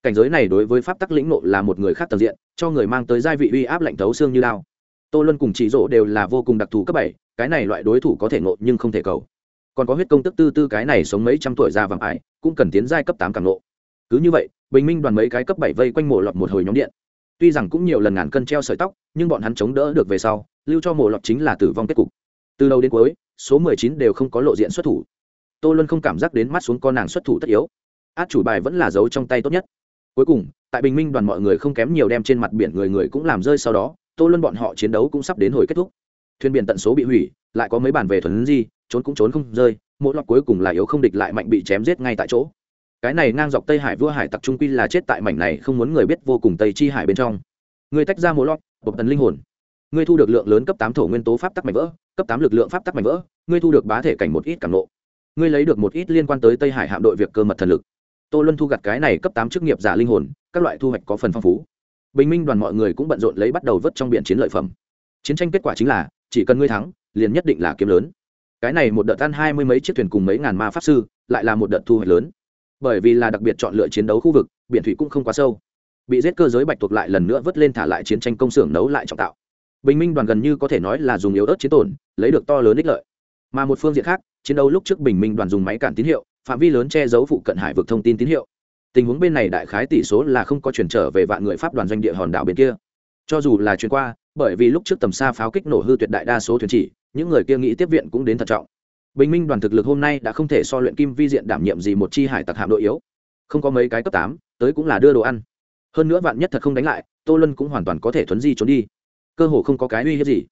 Cảnh giới này đối với pháp tắc lĩnh nộ là một người khác tầng diện, cho người mang tới giai vị uy áp lạnh thấu xương như lao tô luân cùng chỉ rộ đều là vô cùng đặc thù cấp bảy, cái này loại đối thủ có thể nộ nhưng không thể cầu. Còn có huyết công tức tư tư cái này sống mấy trăm tuổi ra vàng ải, cũng cần tiến giai cấp tám càng nộ. cứ như vậy, bình minh đoàn mấy cái cấp bảy vây quanh mổ lọt một hồi nhóm điện. Tuy rằng cũng nhiều lần ngàn cân treo sợi tóc, nhưng bọn hắn chống đỡ được về sau, lưu cho mổ lọt chính là tử vong kết cục. Từ đầu đến cuối số mười chín đều không có lộ diện xuất thủ. Tô luân không cảm giác đến mắt xuống con nàng xuất thủ tất yếu. Át chủ bài vẫn là giấu trong tay tốt nhất. Cuối cùng, tại bình minh đoàn mọi người không kém nhiều đem trên mặt biển người người cũng làm rơi sau đó, tô luân bọn họ chiến đấu cũng sắp đến hồi kết thúc. Thuyền biển tận số bị hủy, lại có mấy bản về thuần di, trốn cũng trốn không rơi, mỗi loạt cuối cùng là yếu không địch lại mạnh bị chém giết ngay tại chỗ. Cái này ngang dọc tây hải vua hải tặc trung quy là chết tại mảnh này không muốn người biết vô cùng tây chi hải bên trong. Người tách ra mỗi loạt bộc tần linh hồn. Người thu được lượng lớn cấp tám thổ nguyên tố pháp tắc mạnh vỡ cấp tám lực lượng pháp tắc mạnh vỡ, ngươi thu được bá thể cảnh một ít cảm nộ. Ngươi lấy được một ít liên quan tới tây hải hạm đội việc cơ mật thần lực. Tô luân thu gặt cái này cấp tám chức nghiệp giả linh hồn, các loại thu hoạch có phần phong phú. Bình minh đoàn mọi người cũng bận rộn lấy bắt đầu vớt trong biển chiến lợi phẩm. Chiến tranh kết quả chính là, chỉ cần ngươi thắng, liền nhất định là kiếm lớn. Cái này một đợt ăn hai mươi mấy chiếc thuyền cùng mấy ngàn ma pháp sư, lại là một đợt thu hoạch lớn. Bởi vì là đặc biệt chọn lựa chiến đấu khu vực, biển thủy cũng không quá sâu. Bị giết cơ giới bạch tuộc lại lần nữa vớt lên thả lại chiến tranh công xưởng nấu lại trọng tạo bình minh đoàn gần như có thể nói là dùng yếu ớt chiến tổn, lấy được to lớn ích lợi. Mà một phương diện khác, chiến đấu lúc trước bình minh đoàn dùng máy cản tín hiệu, phạm vi lớn che giấu phụ cận hải vực thông tin tín hiệu. Tình huống bên này đại khái tỷ số là không có chuyển trở về vạn người pháp đoàn doanh địa hòn đảo bên kia. Cho dù là chuyển qua, bởi vì lúc trước tầm xa pháo kích nổ hư tuyệt đại đa số thuyền chỉ, những người kia nghĩ tiếp viện cũng đến thận trọng. Bình minh đoàn thực lực hôm nay đã không thể so luyện kim vi diện đảm nhiệm gì một chi hải tặc hạm đội yếu. Không có mấy cái cấp tám, tới cũng là đưa đồ ăn. Hơn nữa vạn nhất thật không đánh lại, tô lân cũng hoàn toàn có thể thuấn di trốn đi cơ hồ không có cái uy hiếp gì.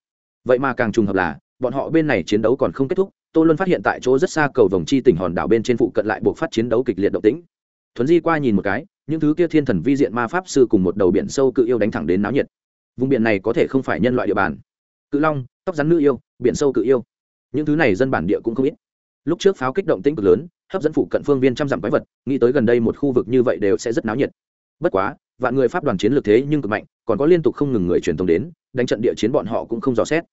Vậy mà càng trùng hợp là, bọn họ bên này chiến đấu còn không kết thúc, tô luân phát hiện tại chỗ rất xa cầu vòng chi tỉnh hòn đảo bên trên phụ cận lại buộc phát chiến đấu kịch liệt động tĩnh. Thuấn di qua nhìn một cái, những thứ kia thiên thần vi diện ma pháp sư cùng một đầu biển sâu cự yêu đánh thẳng đến náo nhiệt. Vùng biển này có thể không phải nhân loại địa bàn. Cự long, tóc rắn nữ yêu, biển sâu cự yêu. Những thứ này dân bản địa cũng không ít. Lúc trước pháo kích động tĩnh cực lớn, hấp dẫn phụ cận phương viên trăm dặm quái vật, nghĩ tới gần đây một khu vực như vậy đều sẽ rất náo nhiệt. Bất quá, vạn người pháp đoàn chiến lược thế nhưng cực mạnh, còn có liên tục không ngừng người truyền thông đến đánh trận địa chiến bọn họ cũng không dò xét.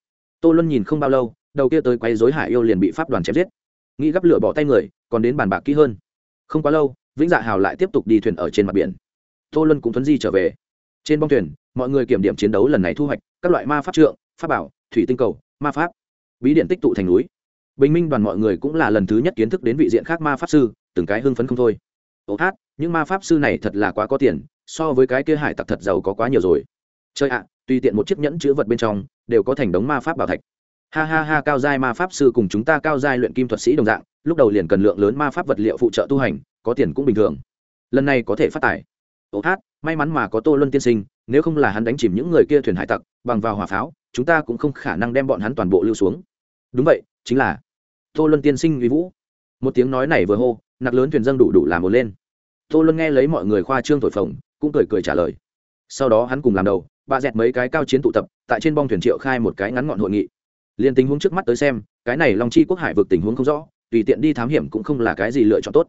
Tô luân nhìn không bao lâu, đầu kia tới quay dối hải yêu liền bị pháp đoàn chém giết. Nghĩ gấp lửa bỏ tay người, còn đến bàn bạc kỹ hơn. Không quá lâu, vĩnh dạ hào lại tiếp tục đi thuyền ở trên mặt biển. Tô luân cũng thuấn di trở về. Trên bong thuyền, mọi người kiểm điểm chiến đấu lần này thu hoạch, các loại ma pháp trượng, pháp bảo, thủy tinh cầu, ma pháp. Bí điện tích tụ thành núi. Bình minh đoàn mọi người cũng là lần thứ nhất kiến thức đến vị diện khác ma pháp sư, từng cái hưng phấn không thôi. Ố hát, những ma pháp sư này thật là quá có tiền, so với cái kia hải tặc thật giàu có quá nhiều rồi. Chơi ạ tùy tiện một chiếc nhẫn chữ vật bên trong, đều có thành đống ma pháp bảo thạch. Ha ha ha, cao giai ma pháp sư cùng chúng ta cao giai luyện kim thuật sĩ đồng dạng, lúc đầu liền cần lượng lớn ma pháp vật liệu phụ trợ tu hành, có tiền cũng bình thường. Lần này có thể phát tài. Ố hát, may mắn mà có tô luân tiên sinh, nếu không là hắn đánh chìm những người kia thuyền hải tặc, bằng vào hỏa pháo, chúng ta cũng không khả năng đem bọn hắn toàn bộ lưu xuống. Đúng vậy, chính là tô luân tiên sinh uy vũ. Một tiếng nói này vừa hô, nặc lớn thuyền dâng đủ đủ làm một lên. Tô luân nghe lấy mọi người khoa trương thổi phồng, cũng cười cười trả lời sau đó hắn cùng làm đầu bà dẹt mấy cái cao chiến tụ tập, tại trên bong thuyền triệu khai một cái ngắn ngọn hội nghị. Liền tình huống trước mắt tới xem, cái này long chi quốc hải vực tình huống không rõ, tùy tiện đi thám hiểm cũng không là cái gì lựa chọn tốt.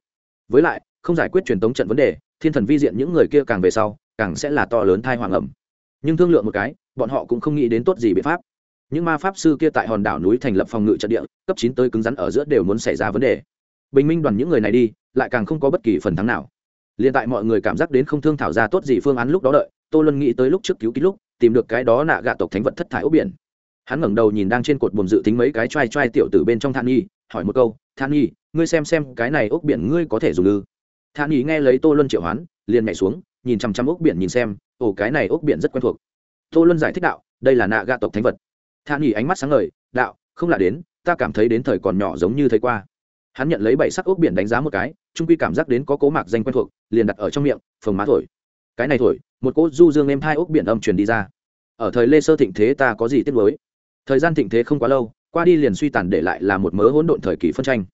Với lại, không giải quyết truyền thống trận vấn đề, thiên thần vi diện những người kia càng về sau, càng sẽ là to lớn thai hoàng ẩm. Nhưng thương lượng một cái, bọn họ cũng không nghĩ đến tốt gì biện pháp. Những ma pháp sư kia tại hòn đảo núi thành lập phòng ngự trận địa, cấp chín tới cứng rắn ở giữa đều muốn xảy ra vấn đề. Bình minh đoàn những người này đi, lại càng không có bất kỳ phần thắng nào. Liền tại mọi người cảm giác đến không thương thảo ra tốt gì phương án lúc đó đợi tô luân nghĩ tới lúc trước cứu ký lúc, tìm được cái đó nạ gạ tộc thánh vật thất thải ốc biển. Hắn ngẩng đầu nhìn đang trên cột buồm dự tính mấy cái t r a i t r a i tiểu từ bên trong than nhi, hỏi một câu than nhi, ngươi xem xem cái này ốc biển ngươi có thể dùng ư? Than nhi nghe lấy tô luân triệu hoán, liền nhảy xuống, nhìn chăm chăm ốc biển nhìn xem, ồ, cái này ốc biển rất quen thuộc. Tô luân giải thích đạo, đây là nạ gạ tộc thánh vật. Than nhi ánh mắt sáng ngời, đạo, không lạ đến, ta cảm thấy đến thời còn nhỏ giống như thấy qua. Hắn nhận lấy bảy sắc ốc biển đánh giá một cái, trung quy cảm giác đến có cố mạc danh quen thuộc, liền đặt ở trong miệng, phồng má thổi cái này thổi, một cỗ du dương em hai ốc biển âm truyền đi ra. Ở thời lê sơ thịnh thế ta có gì tiếc nuối? Thời gian thịnh thế không quá lâu, qua đi liền suy tàn để lại là một mớ hỗn độn thời kỳ phân tranh.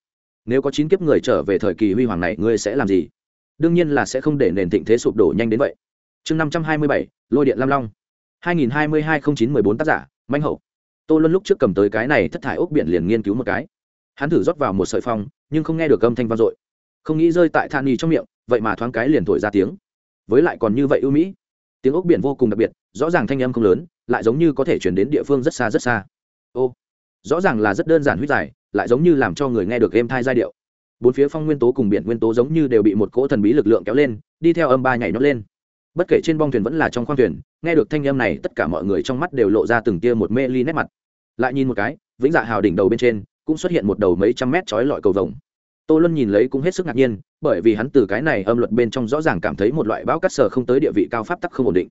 Nếu có chín kiếp người trở về thời kỳ huy hoàng này, ngươi sẽ làm gì? Đương nhiên là sẽ không để nền thịnh thế sụp đổ nhanh đến vậy. Chương năm trăm hai mươi bảy, lôi điện lam long. hai nghìn hai mươi hai không chín mười bốn tác giả manh hậu. Tô luân lúc trước cầm tới cái này thất thải ốc biển liền nghiên cứu một cái. Hắn thử rót vào một sợi phong, nhưng không nghe được âm thanh vang dội. Không nghĩ rơi tại than nhì trong miệng, vậy mà thoáng cái liền thổi ra tiếng với lại còn như vậy ưu mỹ. Tiếng ốc biển vô cùng đặc biệt, rõ ràng thanh âm không lớn, lại giống như có thể chuyển đến địa phương rất xa rất xa. Ô, rõ ràng là rất đơn giản huyết dài, lại giống như làm cho người nghe được êm thai giai điệu. Bốn phía phong nguyên tố cùng biển nguyên tố giống như đều bị một cỗ thần bí lực lượng kéo lên, đi theo âm ba nhảy nhót lên. Bất kể trên bong thuyền vẫn là trong khoang thuyền, nghe được thanh âm này, tất cả mọi người trong mắt đều lộ ra từng tia một mê ly nét mặt. Lại nhìn một cái, vĩnh dạ hào đỉnh đầu bên trên, cũng xuất hiện một đầu mấy trăm mét trói lọi cầu vồng tô luân nhìn lấy cũng hết sức ngạc nhiên, bởi vì hắn từ cái này âm luật bên trong rõ ràng cảm thấy một loại bão cắt sở không tới địa vị cao pháp tắc không ổn định.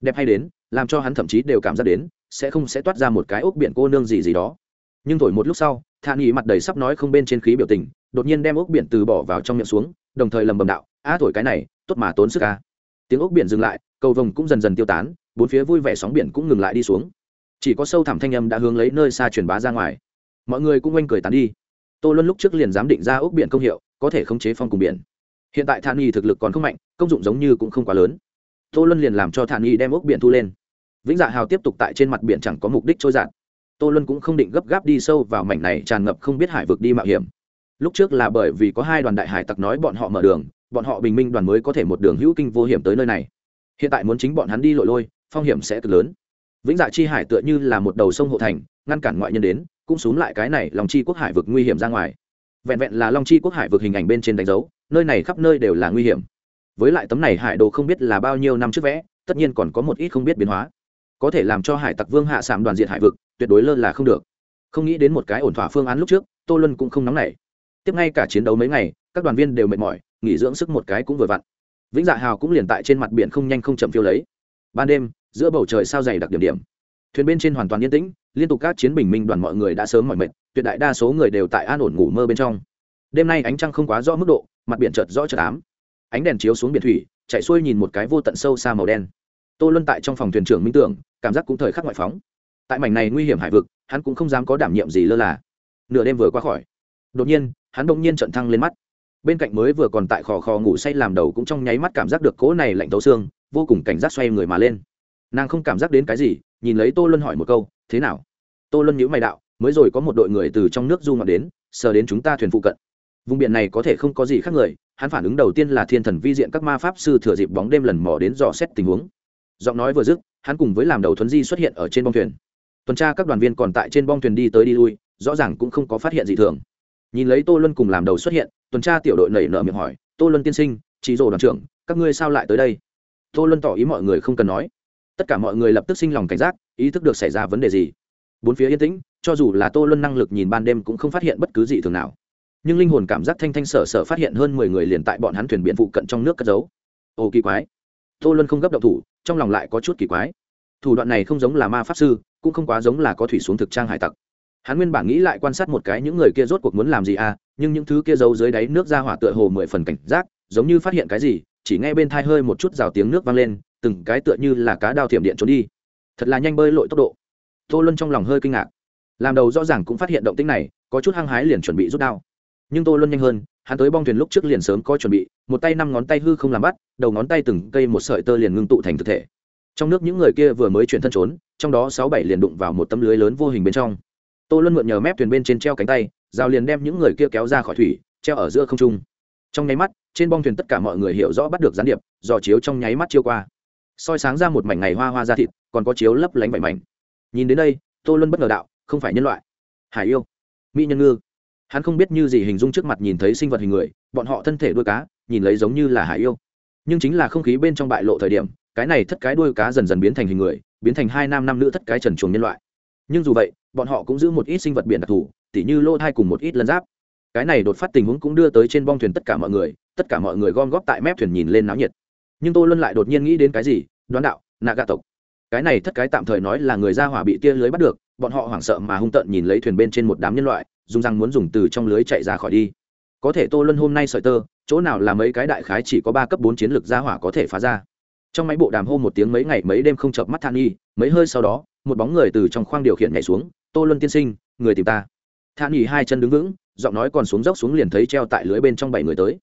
Đẹp hay đến, làm cho hắn thậm chí đều cảm giác đến, sẽ không sẽ toát ra một cái ốc biển cô nương gì gì đó. Nhưng thổi một lúc sau thản nghỉ mặt đầy sắp nói không bên trên khí biểu tình, đột nhiên đem ốc biển từ bỏ vào trong miệng xuống, đồng thời lầm bầm đạo, a, thổi cái này, tốt mà tốn sức ca tiếng ốc biển dừng lại, cầu vồng cũng dần dần tiêu tán, bốn phía vui vẻ sóng biển cũng ngừng lại đi xuống. Chỉ có sâu thẳm thanh âm đã hướng lấy nơi xa truyền bá ra ngoài. Mọi người cũng oanh cười tán đi tô luân lúc trước liền giám định ra ốc biển công hiệu, có thể khống chế phong cùng biển. Hiện tại thản nghi thực lực còn không mạnh, công dụng giống như cũng không quá lớn. Tô luân liền làm cho thản nghi đem ốc biển thu lên. Vĩnh dạ hào tiếp tục tại trên mặt biển chẳng có mục đích trôi giạt tô luân cũng không định gấp gáp đi sâu vào mảnh này tràn ngập không biết hải vực đi mạo hiểm. Lúc trước là bởi vì có hai đoàn đại hải tặc nói bọn họ mở đường, bọn họ bình minh đoàn mới có thể một đường hữu kinh vô hiểm tới nơi này. Hiện tại muốn chính bọn hắn đi lội lôi, phong hiểm sẽ cực lớn. Vĩnh dạ chi hải tựa như là một đầu sông hộ thành, ngăn cản ngoại nhân đến cũng xúm lại cái này lòng chi quốc hải vực nguy hiểm ra ngoài. Vẹn vẹn là long chi quốc hải vực hình ảnh bên trên đánh dấu, nơi này khắp nơi đều là nguy hiểm. Với lại tấm này hải đồ không biết là bao nhiêu năm trước vẽ, tất nhiên còn có một ít không biết biến hóa. Có thể làm cho hải tặc vương hạ sạm đoàn diện hải vực, tuyệt đối lơ là không được. Không nghĩ đến một cái ổn thỏa phương án lúc trước, tô luân cũng không nóng nảy. Tiếp ngay cả chiến đấu mấy ngày, các đoàn viên đều mệt mỏi, nghỉ dưỡng sức một cái cũng vừa vặn. Vĩnh dạ hào cũng liền tại trên mặt biển không nhanh không chậm phiêu lấy. Ban đêm, giữa bầu trời sao dày đặc điểm điểm thuyền bên trên hoàn toàn yên tĩnh, liên tục các chiến bình minh đoàn mọi người đã sớm mỏi mệt, tuyệt đại đa số người đều tại an ổn ngủ mơ bên trong. Đêm nay ánh trăng không quá rõ mức độ, mặt biển chợt rõ chợt ám. Ánh đèn chiếu xuống biển thủy, chạy xuôi nhìn một cái vô tận sâu xa màu đen. Tô luân tại trong phòng thuyền trưởng minh tưởng, cảm giác cũng thời khắc ngoại phóng. Tại mảnh này nguy hiểm hải vực, hắn cũng không dám có đảm nhiệm gì lơ là. Nửa đêm vừa qua khỏi, đột nhiên, hắn bỗng nhiên trận thăng lên mắt. Bên cạnh mới vừa còn tại khò khò ngủ say làm đầu cũng trong nháy mắt cảm giác được cỗ này lạnh tấu xương, vô cùng cảnh giác xoay người mà lên. Nàng không cảm giác đến cái gì nhìn lấy tô luân hỏi một câu, thế nào? Tô luân nhữ mày đạo, mới rồi có một đội người từ trong nước du ngọn đến, sờ đến chúng ta thuyền phụ cận. Vùng biển này có thể không có gì khác người, hắn phản ứng đầu tiên là thiên thần vi diện các ma pháp sư thừa dịp bóng đêm lần mò đến dò xét tình huống. Giọng nói vừa dứt, hắn cùng với làm đầu thuấn di xuất hiện ở trên bong thuyền. Tuần tra các đoàn viên còn tại trên bong thuyền đi tới đi lui, rõ ràng cũng không có phát hiện gì thường. Nhìn lấy tô luân cùng làm đầu xuất hiện, tuần tra tiểu đội nảy nở miệng hỏi, tô luân tiên sinh chị rồ đoàn trưởng, các ngươi sao lại tới đây? Tô luân tỏ ý mọi người không cần nói tất cả mọi người lập tức sinh lòng cảnh giác, ý thức được xảy ra vấn đề gì. Bốn phía yên tĩnh, cho dù là tô luân năng lực nhìn ban đêm cũng không phát hiện bất cứ gì thường nào. Nhưng linh hồn cảm giác thanh thanh sở sở phát hiện hơn mười người liền tại bọn hắn thuyền biển phụ cận trong nước cất giấu. Ồ kỳ quái. Tô luân không gấp động thủ, trong lòng lại có chút kỳ quái. Thủ đoạn này không giống là ma pháp sư, cũng không quá giống là có thủy xuống thực trang hải tặc. Hắn nguyên bản nghĩ lại quan sát một cái những người kia rốt cuộc muốn làm gì à nhưng những thứ kia giấu dưới đáy nước ra hỏa tựa hồ mười phần cảnh giác, giống như phát hiện cái gì, chỉ nghe bên thai hơi một chút rào tiếng nước vang lên từng cái tựa như là cá đao thiểm điện trốn đi. Thật là nhanh bơi lội tốc độ. Tô luân trong lòng hơi kinh ngạc. Làm đầu rõ ràng cũng phát hiện động tĩnh này, có chút hăng hái liền chuẩn bị rút đao. Nhưng tô luân nhanh hơn, hắn tới bong thuyền lúc trước liền sớm có chuẩn bị, một tay năm ngón tay hư không làm bắt, đầu ngón tay từng cây một sợi tơ liền ngưng tụ thành thực thể. Trong nước những người kia vừa mới chuyển thân trốn, trong đó sáu bảy liền đụng vào một tấm lưới lớn vô hình bên trong. Tô luân mượn nhờ mép thuyền bên trên treo cánh tay rào liền đem những người kia kéo ra khỏi thủy, treo ở giữa không trung. Trong nháy mắt, trên bong thuyền tất cả mọi người hiểu rõ bắt được gián điệp, dò chiếu trong nháy mắt chiêu qua soi sáng ra một mảnh ngày hoa hoa ra thịt, còn có chiếu lấp lánh bảy mảnh. Nhìn đến đây, tô luân bất ngờ đạo, không phải nhân loại. Hải yêu. Mỹ nhân ngư. Hắn không biết như gì hình dung trước mặt nhìn thấy sinh vật hình người, bọn họ thân thể đuôi cá, nhìn lấy giống như là hải yêu. Nhưng chính là không khí bên trong bại lộ thời điểm, cái này thất cái đuôi cá dần dần biến thành hình người, biến thành hai nam nam nữ thất cái trần chuồng nhân loại. Nhưng dù vậy, bọn họ cũng giữ một ít sinh vật biển đặc thù, tỉ như lô thai cùng một ít lân giáp. Cái này đột phát tình huống cũng đưa tới trên bong thuyền tất cả mọi người, tất cả mọi người gom góp tại mép thuyền nhìn lên náo nhiệt nhưng tô luân lại đột nhiên nghĩ đến cái gì, đoán đạo, nạ gạ tộc. Cái này thất cái tạm thời nói là người ra hỏa bị tia lưới bắt được, bọn họ hoảng sợ mà hung tợn nhìn lấy thuyền bên trên một đám nhân loại, dùng răng muốn dùng từ trong lưới chạy ra khỏi đi. Có thể tô luân hôm nay sợi tơ, chỗ nào là mấy cái đại khái chỉ có ba cấp bốn chiến lược ra hỏa có thể phá ra. Trong máy bộ đàm hô một tiếng mấy ngày mấy đêm không chợp mắt than y mấy hơi sau đó, một bóng người từ trong khoang điều khiển nhảy xuống, tô luân tiên sinh, người tìm ta. Than y hai chân đứng vững, giọng nói còn xuống dốc xuống liền thấy treo tại lưới bên trong bảy người tới.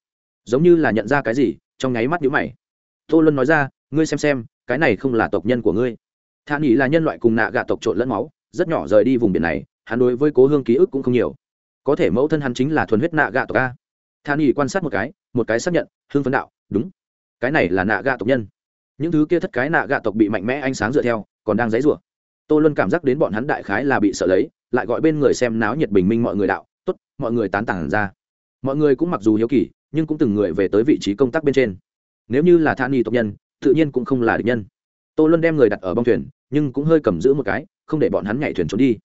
Giống như là nhận ra cái gì, trong nháy mắt nhũ mày tô luân nói ra, ngươi xem xem, cái này không là tộc nhân của ngươi. Thạ y là nhân loại cùng nạ gạ tộc trộn lẫn máu, rất nhỏ rời đi vùng biển này, hắn đối với cố hương ký ức cũng không nhiều. Có thể mẫu thân hắn chính là thuần huyết nạ gạ tộc a. Thạ y quan sát một cái một cái xác nhận hương phấn đạo, đúng, cái này là nạ gạ tộc nhân. Những thứ kia thất cái nạ gạ tộc bị mạnh mẽ ánh sáng dựa theo, còn đang dãy rủa. Tô luân cảm giác đến bọn hắn đại khái là bị sợ lấy, lại gọi bên người xem náo nhiệt bình minh mọi người đạo, tốt, mọi người tán tản ra. Mọi người cũng mặc dù hiếu kỳ, nhưng cũng từng người về tới vị trí công tác bên trên nếu như là Thani tộc nhân, tự nhiên cũng không là địch nhân. Tô luân đem người đặt ở bong thuyền, nhưng cũng hơi cầm giữ một cái, không để bọn hắn nhảy thuyền trốn đi.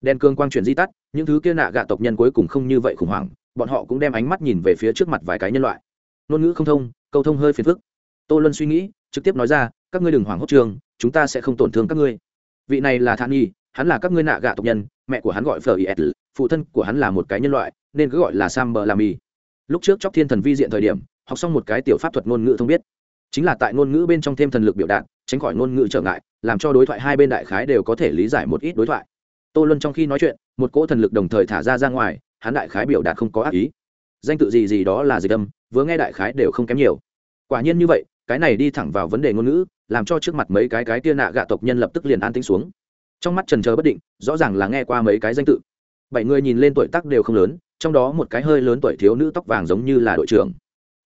Đèn cương quang chuyển di tắt, những thứ kia nạ gạ tộc nhân cuối cùng không như vậy khủng hoảng, bọn họ cũng đem ánh mắt nhìn về phía trước mặt vài cái nhân loại. Ngôn ngữ không thông, câu thông hơi phiền phức. Tô luân suy nghĩ, trực tiếp nói ra, các ngươi đừng hoảng hốt, trường, chúng ta sẽ không tổn thương các ngươi. Vị này là thản nhi, hắn là các ngươi nạ gạ tộc nhân, mẹ của hắn gọi phở is phụ thân của hắn là một cái nhân loại, nên cứ gọi là sam bờ làm y lúc trước chóc thiên thần vi diện thời điểm học xong một cái tiểu pháp thuật ngôn ngữ thông biết. Chính là tại ngôn ngữ bên trong thêm thần lực biểu đạt, tránh khỏi ngôn ngữ trở ngại, làm cho đối thoại hai bên đại khái đều có thể lý giải một ít đối thoại. Tô luân trong khi nói chuyện, một cỗ thần lực đồng thời thả ra ra ngoài, hắn đại khái biểu đạt không có ác ý. Danh tự gì gì đó là dịch âm, vừa nghe đại khái đều không kém nhiều. Quả nhiên như vậy, cái này đi thẳng vào vấn đề ngôn ngữ, làm cho trước mặt mấy cái cái tia nạ gạ tộc nhân lập tức liền an tính xuống. Trong mắt trần trờ bất định, rõ ràng là nghe qua mấy cái danh tự. Bảy người nhìn lên tuổi tác đều không lớn, trong đó một cái hơi lớn tuổi thiếu nữ tóc vàng giống như là đội trưởng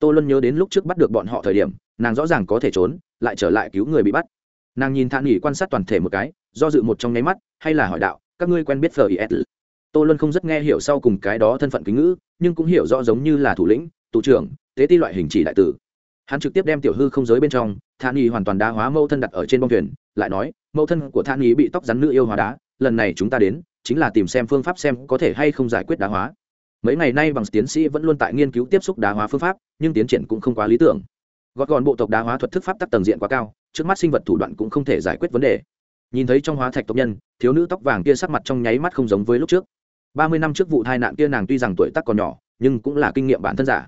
tô luân nhớ đến lúc trước bắt được bọn họ thời điểm, nàng rõ ràng có thể trốn, lại trở lại cứu người bị bắt. Nàng nhìn than nghỉ quan sát toàn thể một cái, do dự một trong nháy mắt, hay là hỏi đạo, các ngươi quen biết fis tô luân không rất nghe hiểu sau cùng cái đó thân phận kính ngữ, nhưng cũng hiểu rõ giống như là thủ lĩnh, tù trưởng, tế ti loại hình chỉ đại tử. Hắn trực tiếp đem tiểu hư không giới bên trong than nghỉ hoàn toàn đá hóa mẫu thân đặt ở trên bông thuyền, lại nói, mẫu thân của than nghỉ bị tóc rắn nữ yêu hóa đá, lần này chúng ta đến, chính là tìm xem phương pháp xem có thể hay không giải quyết đá hóa mấy ngày nay bằng tiến sĩ vẫn luôn tại nghiên cứu tiếp xúc đá hóa phương pháp, nhưng tiến triển cũng không quá lý tưởng. Gọt gọn bộ tộc đá hóa thuật thức pháp tắc tầng diện quá cao, trước mắt sinh vật thủ đoạn cũng không thể giải quyết vấn đề. Nhìn thấy trong hóa thạch tộc nhân, thiếu nữ tóc vàng kia sắc mặt trong nháy mắt không giống với lúc trước. Ba mươi năm trước vụ tai nạn kia nàng tuy rằng tuổi tác còn nhỏ, nhưng cũng là kinh nghiệm bản thân giả.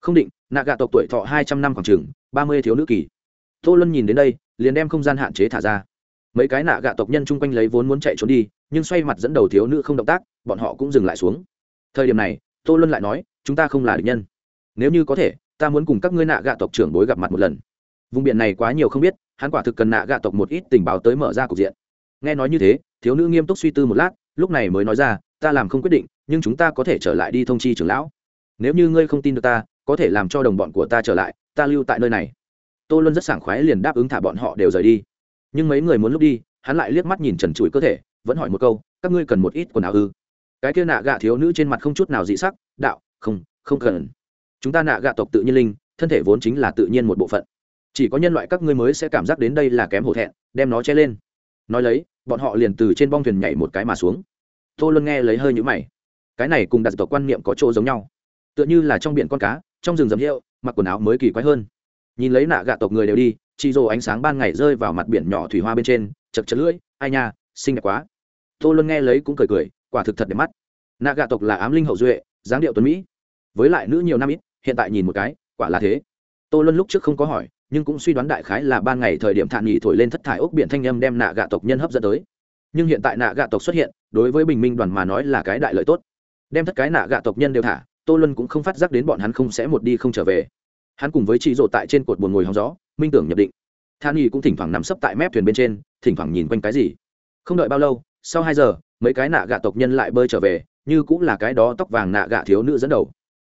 Không định nạ gạ tộc tuổi thọ hai trăm năm khoảng chừng, ba mươi thiếu nữ kỳ. Tô luân nhìn đến đây, liền đem không gian hạn chế thả ra. Mấy cái nạ gạ tộc nhân chung quanh lấy vốn muốn chạy trốn đi, nhưng xoay mặt dẫn đầu thiếu nữ không động tác, bọn họ cũng dừng lại xuống thời điểm này, tô luân lại nói, chúng ta không là địch nhân. Nếu như có thể, ta muốn cùng các ngươi nạ gạ tộc trưởng bối gặp mặt một lần. Vùng biển này quá nhiều không biết, hắn quả thực cần nạ gạ tộc một ít tình báo tới mở ra cục diện. Nghe nói như thế, thiếu nữ nghiêm túc suy tư một lát, lúc này mới nói ra, ta làm không quyết định, nhưng chúng ta có thể trở lại đi thông chi trưởng lão. Nếu như ngươi không tin được ta, có thể làm cho đồng bọn của ta trở lại, ta lưu tại nơi này. Tô luân rất sảng khoái liền đáp ứng thả bọn họ đều rời đi. Nhưng mấy người muốn lúc đi, hắn lại liếc mắt nhìn trần trụi cơ thể, vẫn hỏi một câu, các ngươi cần một ít quần áo ư? Cái kia nạ gạ thiếu nữ trên mặt không chút nào dị sắc, đạo, không không cần. Chúng ta nạ gạ tộc tự nhiên linh, thân thể vốn chính là tự nhiên một bộ phận. Chỉ có nhân loại các ngươi mới sẽ cảm giác đến đây là kém hổ thẹn, đem nó che lên. Nói lấy, bọn họ liền từ trên bong thuyền nhảy một cái mà xuống. Tô luân nghe lấy hơi nhũ mày. Cái này cùng đặt tộc quan niệm có chỗ giống nhau. Tựa như là trong biển con cá, trong rừng rậm hiệu mặc quần áo mới kỳ quái hơn. Nhìn lấy nạ gạ tộc người đều đi chị rồ ánh sáng ban ngày rơi vào mặt biển nhỏ thủy hoa bên trên, chật chật lưỡi, ai nha, xinh đẹp quá. Tô luân nghe lấy cũng cười cười quả thực thật đẹp mắt. Nạ gạ tộc là ám linh hậu duệ, dáng điệu tuấn mỹ. Với lại nữ nhiều năm ít, hiện tại nhìn một cái, quả là thế. Tô luân lúc trước không có hỏi, nhưng cũng suy đoán đại khái là ban ngày thời điểm thản nghỉ thổi lên thất thải ốc biển thanh â m đem nạ gạ tộc nhân hấp dẫn tới. Nhưng hiện tại nạ gạ tộc xuất hiện, đối với bình minh đoàn mà nói là cái đại lợi tốt. Đem tất cái nạ gạ tộc nhân đều thả, tô luân cũng không phát giác đến bọn hắn không sẽ một đi không trở về. Hắn cùng với chị rộ tại trên cột buồn ngồi hóng gió, minh tưởng nhập định. Than y cũng thỉnh thoảng nằm sấp tại mép thuyền bên trên, thỉnh thoảng nhìn quanh cái gì. Không đợi bao lâu, sau hai giờ mấy cái nạ gạ tộc nhân lại bơi trở về, như cũng là cái đó tóc vàng nạ gạ thiếu nữ dẫn đầu.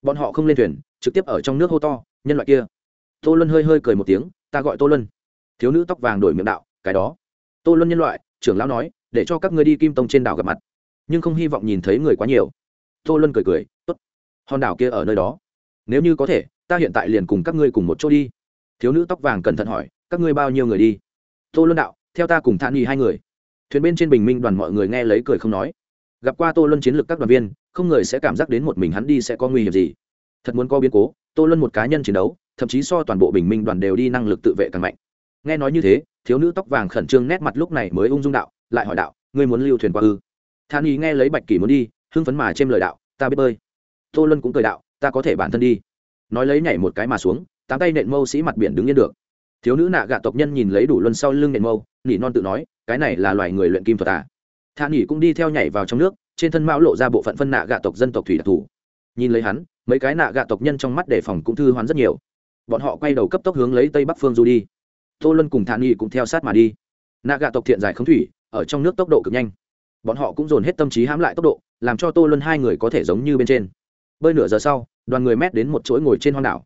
Bọn họ không lên thuyền, trực tiếp ở trong nước hô to, nhân loại kia. Tô luân hơi hơi cười một tiếng, ta gọi tô luân. Thiếu nữ tóc vàng đổi miệng đạo, cái đó. Tô luân nhân loại, trưởng lão nói, để cho các ngươi đi kim tông trên đảo gặp mặt. Nhưng không hy vọng nhìn thấy người quá nhiều. Tô luân cười cười, tốt. Hòn đảo kia ở nơi đó. Nếu như có thể, ta hiện tại liền cùng các ngươi cùng một chỗ đi. Thiếu nữ tóc vàng cẩn thận hỏi, các ngươi bao nhiêu người đi? Tô luân đạo, theo ta cùng than nghi hai người thuyền bên trên bình minh đoàn mọi người nghe lấy cười không nói. Gặp qua tô luân chiến lược các đoàn viên, không người sẽ cảm giác đến một mình hắn đi sẽ có nguy hiểm gì. Thật muốn có biến cố, tô luân một cá nhân chiến đấu, thậm chí so toàn bộ bình minh đoàn đều đi năng lực tự vệ càng mạnh. Nghe nói như thế, thiếu nữ tóc vàng khẩn trương nét mặt lúc này mới ung dung đạo, lại hỏi đạo, ngươi muốn lưu thuyền qua ư? Than ý nghe lấy bạch kỳ muốn đi, hưng phấn mà trên lời đạo, ta biết bơi. Tô luân cũng cười đạo, ta có thể bản thân đi. Nói lấy nhảy một cái mà xuống, tám tay nện mâu sĩ mặt biển đứng yên được thiếu nữ nạ gạ tộc nhân nhìn lấy đủ luân sau lưng nện mâu, nỉ non tự nói, cái này là loài người luyện kim thuật à. thà nỉ cũng đi theo nhảy vào trong nước, trên thân mão lộ ra bộ phận phân nạ gạ tộc dân tộc thủy đặc thù. Nhìn lấy hắn, mấy cái nạ gạ tộc nhân trong mắt đề phòng cũng thư hoán rất nhiều. Bọn họ quay đầu cấp tốc hướng lấy tây bắc phương du đi. Tô luân cùng thà nỉ cũng theo sát mà đi. Nạ gạ tộc thiện giải không thủy, ở trong nước tốc độ cực nhanh. Bọn họ cũng dồn hết tâm trí hãm lại tốc độ, làm cho tô luân hai người có thể giống như bên trên. Bơi nửa giờ sau, đoàn người mét đến một chuỗi ngồi trên hoang đảo.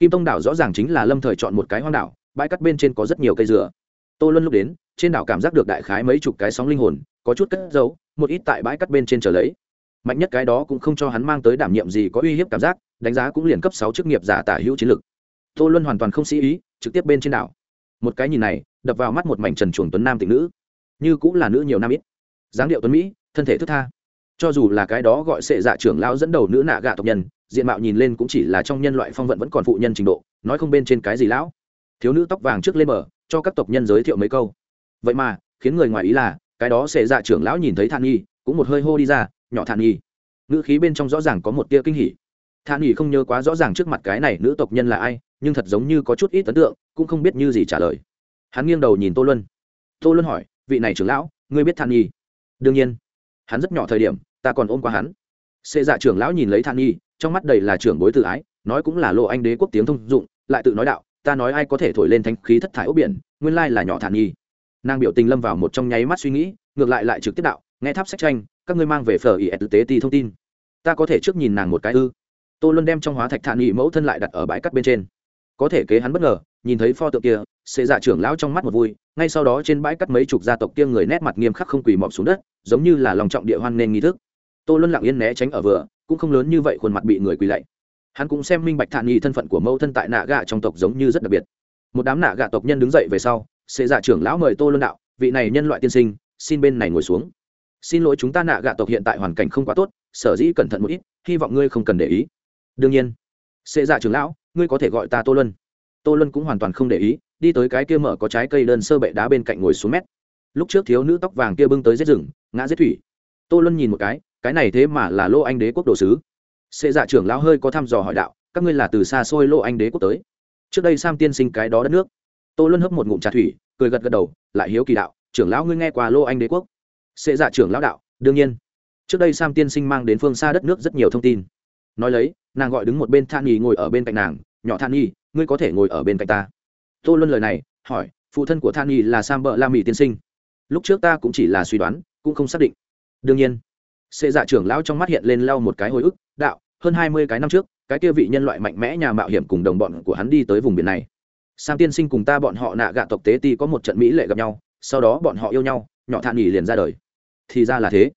Kim tông đảo rõ ràng chính là lâm thời chọn một cái hoang đảo bãi cắt bên trên có rất nhiều cây dừa. Tô luân lúc đến, trên đảo cảm giác được đại khái mấy chục cái sóng linh hồn, có chút cất giấu, một ít tại bãi cắt bên trên trở lấy. Mạnh nhất cái đó cũng không cho hắn mang tới đảm nhiệm gì có uy hiếp cảm giác, đánh giá cũng liền cấp sáu chức nghiệp giả tả hữu chiến lực tô luân hoàn toàn không sĩ ý, trực tiếp bên trên đảo. Một cái nhìn này, đập vào mắt một mảnh trần chuồng tuấn nam tịnh nữ. Như cũng là nữ nhiều nam ít. Dáng điệu tuấn mỹ, thân thể thức tha. Cho dù là cái đó gọi sệ dạ trưởng lão dẫn đầu nữ nạ gạ tộc nhân, diện mạo nhìn lên cũng chỉ là trong nhân loại phong vận vẫn còn phụ nhân trình độ, nói không bên trên cái gì lão thiếu nữ tóc vàng trước lên mở cho các tộc nhân giới thiệu mấy câu. Vậy mà, khiến người ngoài ý là, cái đó sệ dạ trưởng lão nhìn thấy thản nhi, cũng một hơi hô đi ra, nhỏ thản nhi. Ngữ khí bên trong rõ ràng có một tia kinh hỉ. Thản nhi không nhớ quá rõ ràng trước mặt cái này nữ tộc nhân là ai, nhưng thật giống như có chút ít ấn tượng, cũng không biết như gì trả lời. Hắn nghiêng đầu nhìn tô luân. Tô luân hỏi, vị này trưởng lão, ngươi biết thản nhi? Đương nhiên. Hắn rất nhỏ thời điểm, ta còn ôm qua hắn. Sệ dạ trưởng lão nhìn lấy thản nhi, trong mắt đầy là trưởng bối tự ái, nói cũng là lộ anh đế quốc tiếng thông dụng, lại tự nói đạo ta nói ai có thể thổi lên thanh khí thất thải ốc biển, nguyên lai là nhỏ thản nhi. Nàng biểu tình lâm vào một trong nháy mắt suy nghĩ, ngược lại lại trực tiếp đạo, nghe tháp sách tranh, các ngươi mang về phở ỉ tế ti thông tin. Ta có thể trước nhìn nàng một cái ư? Tô luân đem trong hóa thạch thản nghị mẫu thân lại đặt ở bãi cắt bên trên. Có thể kế hắn bất ngờ, nhìn thấy pho tượng kia sẽ dạ trưởng lão trong mắt một vui, ngay sau đó trên bãi cắt mấy chục gia tộc kia người nét mặt nghiêm khắc không quỳ mọp xuống đất, giống như là lòng trọng địa hoan nên nghi thức. Tô luân lặng yên né tránh ở vừa, cũng không lớn như vậy khuôn mặt bị người quỳ lạy hắn cũng xem minh bạch thản nghị thân phận của mẫu thân tại nạ gạ trong tộc giống như rất đặc biệt. Một đám nạ gạ tộc nhân đứng dậy về sau sẽ giả dạ trưởng lão mời tô luân đạo, vị này nhân loại tiên sinh, xin bên này ngồi xuống. Xin lỗi chúng ta nạ gạ tộc hiện tại hoàn cảnh không quá tốt, sở dĩ cẩn thận một ít, hy vọng ngươi không cần để ý. Đương nhiên. Sẽ giả dạ trưởng lão, ngươi có thể gọi ta tô luân. Tô luân cũng hoàn toàn không để ý, đi tới cái kia mở có trái cây đơn sơ bệ đá bên cạnh ngồi xuống mét. Lúc trước thiếu nữ tóc vàng kia bưng tới giết rừng, ngã giết thủy. Tô luân nhìn một cái cái này thế mà là lô anh đế quốc đồ sứ sệ dạ trưởng lão hơi có thăm dò hỏi đạo, các ngươi là từ xa xôi lô anh đế quốc tới. Trước đây sam tiên sinh cái đó đất nước. Tô luân hấp một ngụm trà thủy, cười gật gật đầu, lại hiếu kỳ đạo, trưởng lão ngươi nghe qua lô anh đế quốc? Sệ dạ trưởng lão đạo, đương nhiên. Trước đây sam tiên sinh mang đến phương xa đất nước rất nhiều thông tin. Nói lấy, nàng gọi đứng một bên than nhì ngồi ở bên cạnh nàng, nhỏ than nhi, ngươi có thể ngồi ở bên cạnh ta. Tô luân lời này, hỏi, phụ thân của than nhi là sam bợ la mỹ tiên sinh? Lúc trước ta cũng chỉ là suy đoán, cũng không xác định. Đương nhiên xê dạ trưởng lão trong mắt hiện lên lau một cái hồi ức, đạo, hơn hai mươi cái năm trước, cái kia vị nhân loại mạnh mẽ nhà mạo hiểm cùng đồng bọn của hắn đi tới vùng biển này. Sam tiên sinh cùng ta bọn họ nạ gạ tộc tế ti có một trận mỹ lệ gặp nhau, sau đó bọn họ yêu nhau, nhỏ thản nghỉ liền ra đời. Thì ra là thế.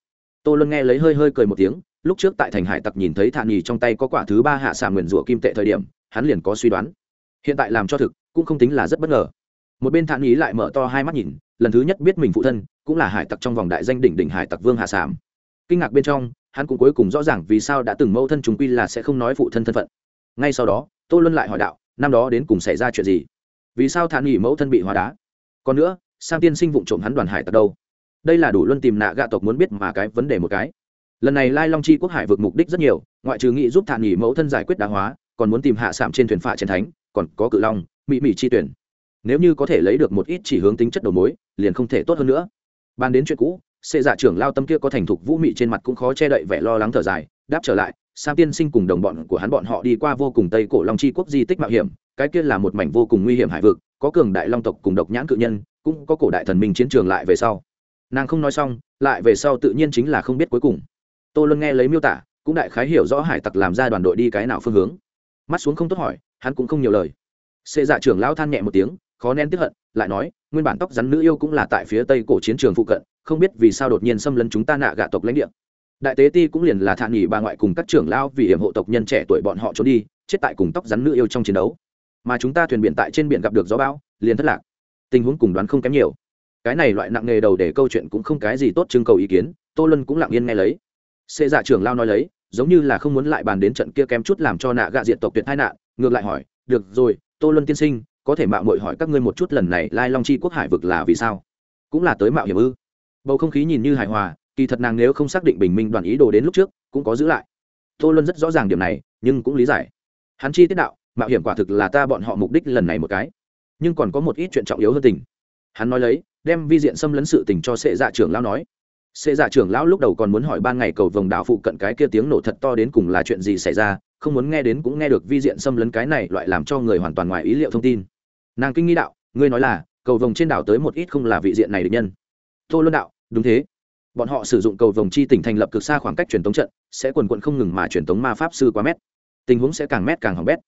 Tô luân nghe lấy hơi hơi cười một tiếng, lúc trước tại thành hải tặc nhìn thấy thản nhỉ trong tay có quả thứ ba hạ xà nguyền rủa kim tệ thời điểm, hắn liền có suy đoán. Hiện tại làm cho thực, cũng không tính là rất bất ngờ. Một bên thản nhỉ lại mở to hai mắt nhìn, lần thứ nhất biết mình phụ thân, cũng là hải tặc trong vòng đại danh đỉnh đỉnh hải tặc vương hạ sàm kinh ngạc bên trong, hắn cũng cuối cùng rõ ràng vì sao đã từng mâu thân chúng quy là sẽ không nói phụ thân thân phận. Ngay sau đó, tô luân lại hỏi đạo, năm đó đến cùng xảy ra chuyện gì? Vì sao thản nghỉ mẫu thân bị hóa đá? Còn nữa sang tiên sinh vụ trộm hắn đoàn hải tặc đâu? Đây là đủ luân tìm nạ gạ tộc muốn biết mà cái vấn đề một cái. Lần này lai long chi quốc hải vượt mục đích rất nhiều, ngoại trừ nghị giúp thản nghỉ mẫu thân giải quyết đá hóa, còn muốn tìm hạ sạm trên thuyền phạ chiến thánh, còn có cự long mỹ mỹ chi tuyển. Nếu như có thể lấy được một ít chỉ hướng tính chất đầu mối, liền không thể tốt hơn nữa. Ban đến chuyện cũ xê dạ trưởng lao tâm kia có thành thục vũ mị trên mặt cũng khó che đậy vẻ lo lắng thở dài, đáp trở lại, sam tiên sinh cùng đồng bọn của hắn bọn họ đi qua vô cùng tây cổ long chi quốc di tích mạo hiểm, cái kia là một mảnh vô cùng nguy hiểm hải vực, có cường đại long tộc cùng độc nhãn cự nhân, cũng có cổ đại thần minh chiến trường lại về sau. Nàng không nói xong, lại về sau tự nhiên chính là không biết cuối cùng. Tô luân nghe lấy miêu tả, cũng đại khái hiểu rõ hải tặc làm ra đoàn đội đi cái nào phương hướng. Mắt xuống không tốt hỏi, hắn cũng không nhiều lời. Xê dạ trưởng lao than nhẹ một tiếng khó nén tiếp hận, lại nói, nguyên bản tóc rắn nữ yêu cũng là tại phía tây cổ chiến trường phụ cận, không biết vì sao đột nhiên xâm lấn chúng ta nạ gạ tộc lãnh địa. Đại tế ti cũng liền là thản nghỉ bà ngoại cùng các trưởng lao vì hiểm hộ tộc nhân trẻ tuổi bọn họ trốn đi, chết tại cùng tóc rắn nữ yêu trong chiến đấu. Mà chúng ta thuyền biển tại trên biển gặp được gió bão, liền thất lạc. Tình huống cùng đoán không kém nhiều. Cái này loại nặng nghề đầu để câu chuyện cũng không cái gì tốt trưng cầu ý kiến, tô lân cũng lặng yên nghe lấy. Xê dạ trưởng lao nói lấy, giống như là không muốn lại bàn đến trận kia kém chút làm cho nạ gạ diện tộc tuyệt hai nạn, ngược lại hỏi, được rồi, tô lân tiên sinh có thể mạo mội hỏi các ngươi một chút lần này lai long chi quốc hải vực là vì sao? Cũng là tới mạo hiểm ư? Bầu không khí nhìn như hài hòa, kỳ thật nàng nếu không xác định bình minh đoàn ý đồ đến lúc trước, cũng có giữ lại. Tô luân rất rõ ràng điểm này, nhưng cũng lý giải. Hắn chi tiết đạo, mạo hiểm quả thực là ta bọn họ mục đích lần này một cái. Nhưng còn có một ít chuyện trọng yếu hơn tình. Hắn nói lấy, đem vi diện xâm lấn sự tình cho sệ dạ trưởng lão nói. Sệ dạ trưởng lão lúc đầu còn muốn hỏi ban ngày cầu vồng đảo phụ cận cái kia tiếng nổ thật to đến cùng là chuyện gì xảy ra, không muốn nghe đến cũng nghe được vi diện xâm lấn cái này, loại làm cho người hoàn toàn ngoài ý liệu thông tin nàng kinh nghi đạo, ngươi nói là, cầu vồng trên đảo tới một ít không là vị diện này được nhân. Tô luân đạo, đúng thế. Bọn họ sử dụng cầu vồng chi tỉnh thành lập cực xa khoảng cách truyền tống trận, sẽ quần quận không ngừng mà truyền tống ma pháp sư qua mét. Tình huống sẽ càng mét càng hỏng bét.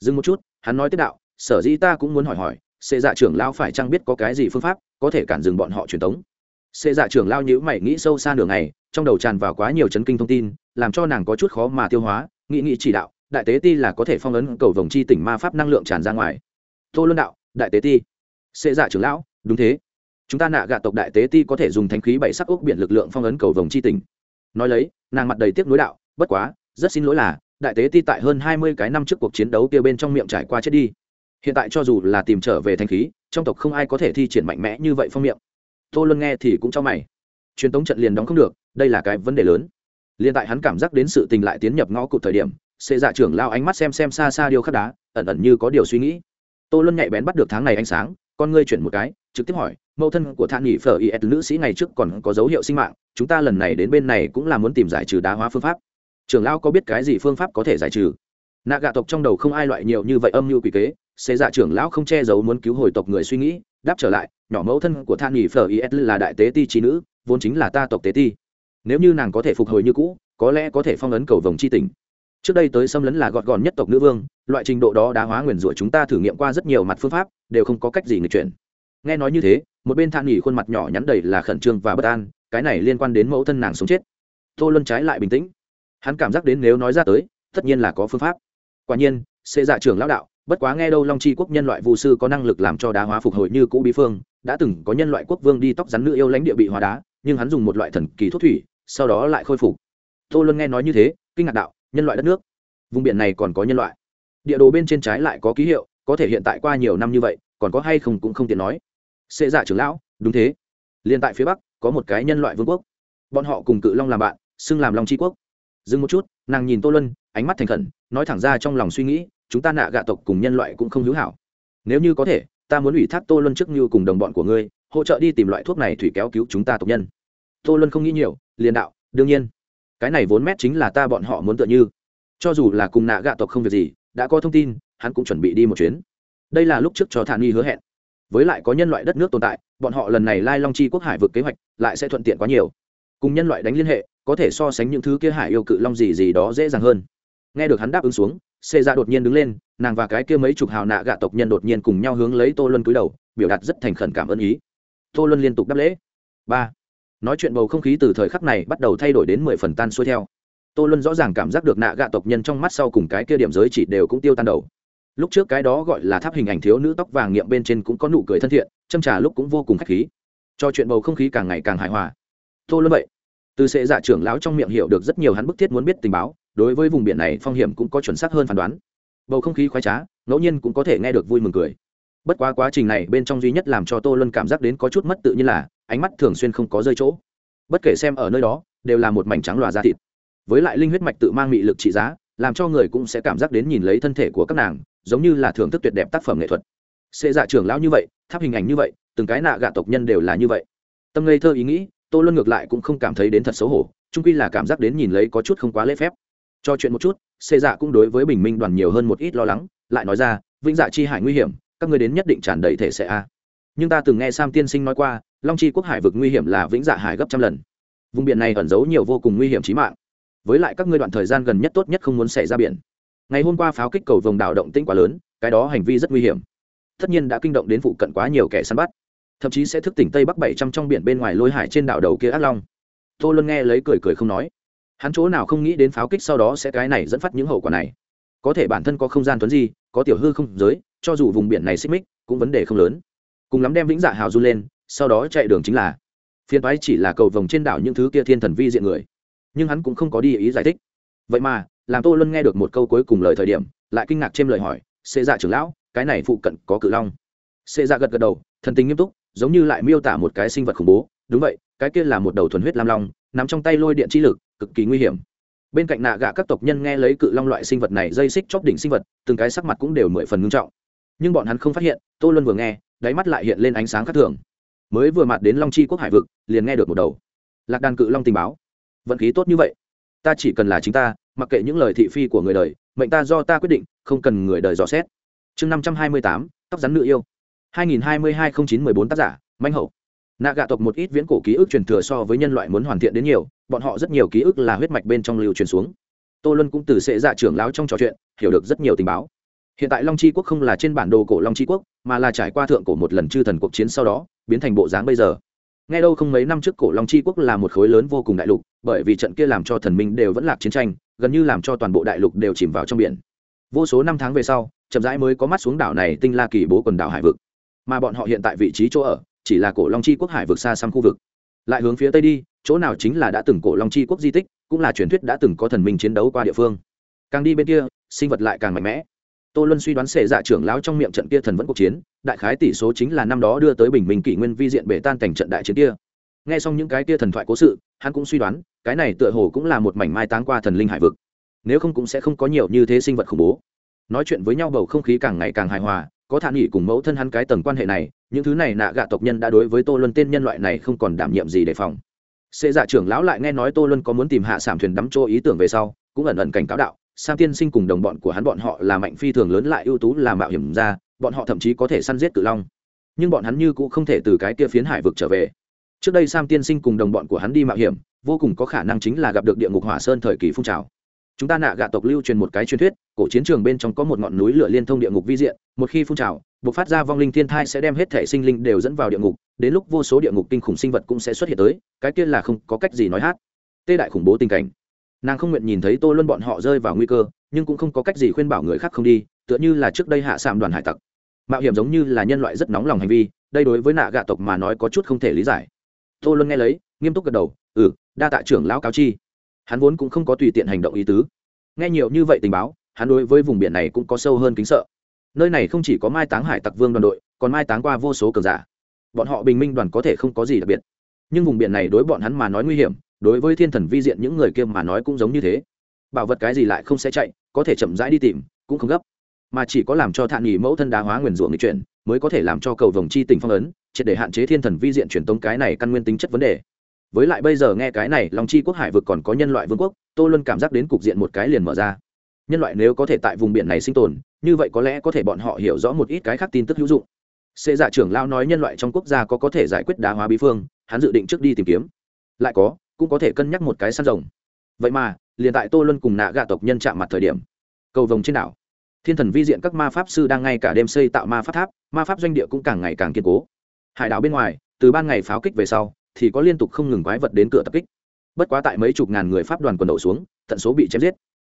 Dừng một chút, hắn nói tiếp đạo, sở dĩ ta cũng muốn hỏi hỏi, sệ dạ trưởng lao phải chăng biết có cái gì phương pháp có thể cản dừng bọn họ truyền tống? Sệ dạ trưởng lao nhữ mày nghĩ sâu xa nửa ngày, trong đầu tràn vào quá nhiều chấn kinh thông tin, làm cho nàng có chút khó mà tiêu hóa, nghĩ nghĩ chỉ đạo, đại tế ti là có thể phong ấn cầu vồng chi tỉnh ma pháp năng lượng tràn ra ngoài. Tô luân đạo đại tế ti. Xê dạ trưởng lão, đúng thế. Chúng ta nạ gạ tộc đại tế ti có thể dùng thánh khí bảy sắc ốc biển lực lượng phong ấn cầu vồng chi tình. nói lấy, nàng mặt đầy tiếc nối đạo, bất quá, rất xin lỗi là, đại tế ti tại hơn hai mươi cái năm trước cuộc chiến đấu kia bên trong miệng trải qua chết đi. Hiện tại cho dù là tìm trở về thanh khí, trong tộc không ai có thể thi triển mạnh mẽ như vậy phong miệng. Tô luân nghe thì cũng cho mày. Truyền tống trận liền đóng không được, đây là cái vấn đề lớn. Liền tại hắn cảm giác đến sự tình lại tiến nhập ngõ cụt thời điểm xê dạ trưởng lao ánh mắt xem xem xa xa điêu khắc đá, ẩn ẩn như có điều suy nghĩ tô luân nhạy bén bắt được tháng này ánh sáng, con ngươi chuyển một cái, trực tiếp hỏi, mẫu thân của than nghị phở is nữ sĩ ngày trước còn có dấu hiệu sinh mạng, chúng ta lần này đến bên này cũng là muốn tìm giải trừ đá hóa phương pháp. Trưởng lão có biết cái gì phương pháp có thể giải trừ? Nạ gạ tộc trong đầu không ai loại nhiều như vậy âm mưu quỷ kế xế dạ trưởng lão không che giấu muốn cứu hồi tộc người suy nghĩ, đáp trở lại, nhỏ mẫu thân của than nghỉ phở is là đại tế ti trí nữ, vốn chính là ta tộc tế ti. Nếu như nàng có thể phục hồi như cũ, có lẽ có thể phong ấn cầu vồng c h i tỉnh trước đây tới xâm lấn là gọt gòn nhất tộc nữ vương, loại trình độ đó đá hóa nguyền rủa chúng ta thử nghiệm qua rất nhiều mặt phương pháp, đều không có cách gì người chuyển. Nghe nói như thế, một bên than nghỉ khuôn mặt nhỏ nhắn đầy là khẩn trương và bất an, cái này liên quan đến mẫu thân nàng sống chết. Tô luân trái lại bình tĩnh. Hắn cảm giác đến nếu nói ra tới, tất nhiên là có phương pháp. Quả nhiên sẽ dạ trưởng lão đạo, bất quá nghe đâu long chi quốc nhân loại vũ sư có năng lực làm cho đá hóa phục hồi như cũ bí phương, đã từng có nhân loại quốc vương đi tóc rắn nữ yêu lãnh địa bị hóa đá, nhưng hắn dùng một loại thần kỳ thuốc thủy, sau đó lại khôi phục. Tô luân nghe nói như thế, kinh ngạc đạo nhân loại đất nước. Vùng biển này còn có nhân loại. Địa đồ bên trên trái lại có ký hiệu, có thể hiện tại qua nhiều năm như vậy, còn có hay không cũng không tiện nói. Xê dạ trưởng lão, đúng thế. Liền tại phía bắc, có một cái nhân loại vương quốc. Bọn họ cùng cự long làm bạn, xưng làm long tri quốc. Dừng một chút, nàng nhìn tô luân, ánh mắt thành khẩn, nói thẳng ra trong lòng suy nghĩ, chúng ta nạ gạ tộc cùng nhân loại cũng không hữu hảo. Nếu như có thể, ta muốn ủy thác tô luân trước như cùng đồng bọn của ngươi, hỗ trợ đi tìm loại thuốc này thủy kéo cứu chúng ta tộc nhân. Tô luân không nghĩ nhiều, liền đạo, đương nhiên cái này vốn mét chính là ta bọn họ muốn tựa như. Cho dù là cùng nạ gạ tộc không việc gì, đã có thông tin, hắn cũng chuẩn bị đi một chuyến. Đây là lúc trước cho thản nghi hứa hẹn. Với lại có nhân loại đất nước tồn tại, bọn họ lần này lai long chi quốc hải vượt kế hoạch lại sẽ thuận tiện quá nhiều. Cùng nhân loại đánh liên hệ, có thể so sánh những thứ kia hải yêu cự long gì gì đó dễ dàng hơn. Nghe được hắn đáp ứng xuống, xê ra đột nhiên đứng lên, nàng và cái kia mấy chục hào nạ gạ tộc nhân đột nhiên cùng nhau hướng lấy tô luân cúi đầu, biểu đạt rất thành khẩn cảm ơn ý. Tô luân liên tục đáp lễ. Ba nói chuyện bầu không khí từ thời khắc này bắt đầu thay đổi đến mười phần tan xuôi theo. Tô luân rõ ràng cảm giác được nạ gạ tộc nhân trong mắt sau cùng cái kia điểm giới chỉ đều cũng tiêu tan đầu. Lúc trước cái đó gọi là tháp hình ảnh thiếu nữ tóc vàng nghiệm bên trên cũng có nụ cười thân thiện, châm trà lúc cũng vô cùng k h á c h khí. Cho chuyện bầu không khí càng ngày càng hài hòa. Tô luân vậy, từ sệ giả trưởng lão trong miệng hiểu được rất nhiều hắn bức thiết muốn biết tình báo, đối với vùng biển này phong hiểm cũng có chuẩn xác hơn phán đoán. Bầu không khí khoái trá, ngẫu nhiên cũng có thể nghe được vui mừng cười. Bất quá quá trình này bên trong duy nhất làm cho tô luân cảm giác đến có chút mất tự nhiên là ánh mắt thường xuyên không có rơi chỗ. Bất kể xem ở nơi đó, đều là một mảnh trắng loà da thịt. Với lại linh huyết mạch tự mang mị lực trị giá, làm cho người cũng sẽ cảm giác đến nhìn lấy thân thể của các nàng, giống như là thưởng thức tuyệt đẹp tác phẩm nghệ thuật. Xê dạ trưởng lão như vậy, tháp hình ảnh như vậy, từng cái nạ gạ tộc nhân đều là như vậy. Tâm ngây thơ ý nghĩ, tô luân ngược lại cũng không cảm thấy đến thật xấu hổ trung quy là cảm giác đến nhìn lấy có chút không quá lễ phép. Cho chuyện một chút, xê dạ cũng đối với bình minh đoàn nhiều hơn một ít lo lắng, lại nói ra, vĩnh dạ chi hải nguy hiểm, các người đến nhất định tràn đầy thể sẽ a. Nhưng ta từng nghe sam tiên sinh nói qua long chi quốc hải vực nguy hiểm là vĩnh dạ hải gấp trăm lần. Vùng biển này ẩn giấu nhiều vô cùng nguy hiểm trí mạng. Với lại các ngươi đoạn thời gian gần nhất tốt nhất không muốn xảy ra biển. Ngày hôm qua pháo kích cầu vồng đảo động tĩnh quá lớn, cái đó hành vi rất nguy hiểm. Tất nhiên đã kinh động đến phụ cận quá nhiều kẻ săn bắt. Thậm chí sẽ thức tỉnh tây bắc bảy trăm trong biển bên ngoài lôi hải trên đảo đầu kia ác long. Tô luân nghe lấy cười cười không nói. Hắn chỗ nào không nghĩ đến pháo kích sau đó sẽ cái này dẫn phát những hậu quả này. Có thể bản thân có không gian tuấn gì có tiểu hư không giới, cho dù vùng biển này xích mích, cũng vấn đề không lớn. Cùng lắm đem vĩnh dạ hào du lên sau đó chạy đường chính là, phiền toái chỉ là cầu vồng trên đảo những thứ kia thiên thần vi diện người. Nhưng hắn cũng không có đi ý giải thích. Vậy mà, làm tô luân nghe được một câu cuối cùng lời thời điểm, lại kinh ngạc trên lời hỏi, xê dạ trưởng lão, cái này phụ cận có cự long? Xê dạ gật gật đầu, thần tình nghiêm túc, giống như lại miêu tả một cái sinh vật khủng bố. Đúng vậy, cái kia là một đầu thuần huyết lam long, nằm trong tay lôi điện chi lực, cực kỳ nguy hiểm. Bên cạnh nạ gạ các tộc nhân nghe lấy cự long loại sinh vật này dây xích chóp đỉnh sinh vật, từng cái sắc mặt cũng đều mười phần ngưng trọng. Nhưng bọn hắn không phát hiện, tô luân vừa nghe, đáy mắt lại hiện lên ánh sáng khác thường mới vừa mặt đến long chi quốc hải vực, liền nghe được một đầu. Lạc đàn cự long tình báo. Vận khí tốt như vậy. Ta chỉ cần là chính ta, mặc kệ những lời thị phi của người đời, mệnh ta do ta quyết định, không cần người đời dò xét. Chương năm trăm hai mươi tám, tóc rắn nữ yêu. hai nghìn hai mươi hai không chín mười bốn tác giả manh hậu. Nạ gạ tộc một ít viễn cổ ký ức truyền thừa so với nhân loại muốn hoàn thiện đến nhiều, bọn họ rất nhiều ký ức là huyết mạch bên trong lưu truyền xuống. Tô luân cũng từ sệ dạ trưởng lão trong trò chuyện, hiểu được rất nhiều tình báo. Hiện tại long c quốc không là trên bản đồ cổ long c quốc, mà là trải qua thượng cổ một lần chư thần cuộc chiến sau đó biến thành bộ dáng bây giờ. Nghe đâu không mấy năm trước cổ long c quốc là một khối lớn vô cùng đại lục, bởi vì trận kia làm cho thần minh đều vẫn lạc chiến tranh, gần như làm cho toàn bộ đại lục đều chìm vào trong biển. Vô số năm tháng về sau, chậm rãi mới có mắt xuống đảo này tinh la kỳ bố quần đảo hải vực. Mà bọn họ hiện tại vị trí chỗ ở, chỉ là cổ long chi quốc hải vực xa xăm khu vực. Lại hướng phía tây đi, chỗ nào chính là đã từng cổ long chi quốc di tích, cũng là truyền thuyết đã từng có thần minh chiến đấu qua địa phương. Càng đi bên kia, sinh vật lại càng mạnh mẽ tô luân suy đoán sẽ dạ trưởng lão trong miệng trận kia thần vẫn cuộc chiến, đại khái tỷ số chính là năm đó đưa tới bình minh kỷ nguyên vi diện bể tan cảnh trận đại chiến kia. Nghe xong những cái kia thần thoại cố sự, hắn cũng suy đoán, cái này tựa hồ cũng là một mảnh mai táng qua thần linh hải vực. Nếu không cũng sẽ không có nhiều như thế sinh vật khủng bố. Nói chuyện với nhau bầu không khí càng ngày càng hài hòa, có thản nghỉ cùng mẫu thân hắn cái tầng quan hệ này, những thứ này nạ gạ tộc nhân đã đối với tô luân tên nhân loại này không còn đảm nhiệm gì đề phòng. Sẽ dạ trưởng lão lại nghe nói tô luân có muốn tìm hạ sảm thuyền đắm trô ý tưởng về sau, cũng ẩn ẩn cảnh cáo đạo sam tiên sinh cùng đồng bọn của hắn bọn họ là mạnh phi thường lớn lại ưu tú là mạo hiểm ra, bọn họ thậm chí có thể săn giết cự long. Nhưng bọn hắn như cũng không thể từ cái kia phiến hải vực trở về. Trước đây sam tiên sinh cùng đồng bọn của hắn đi mạo hiểm, vô cùng có khả năng chính là gặp được địa ngục hỏa sơn thời kỳ phun trào. Chúng ta nạ gạ tộc lưu truyền một cái truyền thuyết, cổ chiến trường bên trong có một ngọn núi lửa liên thông địa ngục vi diện, một khi phun trào, bộc phát ra vong linh thiên thai sẽ đem hết thể sinh linh đều dẫn vào địa ngục, đến lúc vô số địa ngục kinh khủng sinh vật cũng sẽ xuất hiện tới, cái kia là không có cách gì nói hát. Tê đại khủng bố tình cảnh nàng không nguyện nhìn thấy tô luân bọn họ rơi vào nguy cơ, nhưng cũng không có cách gì khuyên bảo người khác không đi, tựa như là trước đây hạ sạm đoàn hải tặc. Mạo hiểm giống như là nhân loại rất nóng lòng hành vi, đây đối với nạ gạ tộc mà nói có chút không thể lý giải. Tô luân nghe lấy, nghiêm túc gật đầu ừ đa tạ trưởng lão cáo chi. Hắn vốn cũng không có tùy tiện hành động ý tứ. Nghe nhiều như vậy tình báo, hắn đối với vùng biển này cũng có sâu hơn kính sợ. Nơi này không chỉ có mai táng hải tặc vương đoàn đội, còn mai táng qua vô số cường giả. Bọn họ bình minh đoàn có thể không có gì đặc biệt. Nhưng vùng biển này đối bọn hắn mà nói nguy hiểm đối với thiên thần vi diện những người kia mà nói cũng giống như thế. Bảo vật cái gì lại không sẽ chạy, có thể chậm rãi đi tìm, cũng không gấp. Mà chỉ có làm cho thản nghỉ mẫu thân đá hóa nguyền ruộng người chuyển, mới có thể làm cho cầu vồng chi tình phong ấn, triệt để hạn chế thiên thần vi diện truyền tống cái này căn nguyên tính chất vấn đề. Với lại bây giờ nghe cái này lòng chi quốc hải vực còn có nhân loại vương quốc, tô luôn cảm giác đến cục diện một cái liền mở ra. Nhân loại nếu có thể tại vùng biển này sinh tồn, như vậy có lẽ có thể bọn họ hiểu rõ một ít cái khác tin tức hữu dụng. Sệ dạ trưởng lao nói nhân loại trong quốc gia có có thể giải quyết đá hóa bí phương, hắn dự định trước đi tìm kiếm. Lại có cũng có thể cân nhắc một cái săn rồng. Vậy mà, liền tại tô luân cùng nạ gạ tộc nhân chạm mặt thời điểm, cầu vồng trên đảo. Thiên thần vi diện các ma pháp sư đang ngay cả đêm xây tạo ma pháp tháp, ma pháp doanh địa cũng càng ngày càng kiên cố. Hải đảo bên ngoài, từ ban ngày pháo kích về sau, thì có liên tục không ngừng quái vật đến cửa tập kích. Bất quá tại mấy chục ngàn người pháp đoàn quần đổ xuống, tận số bị chém giết.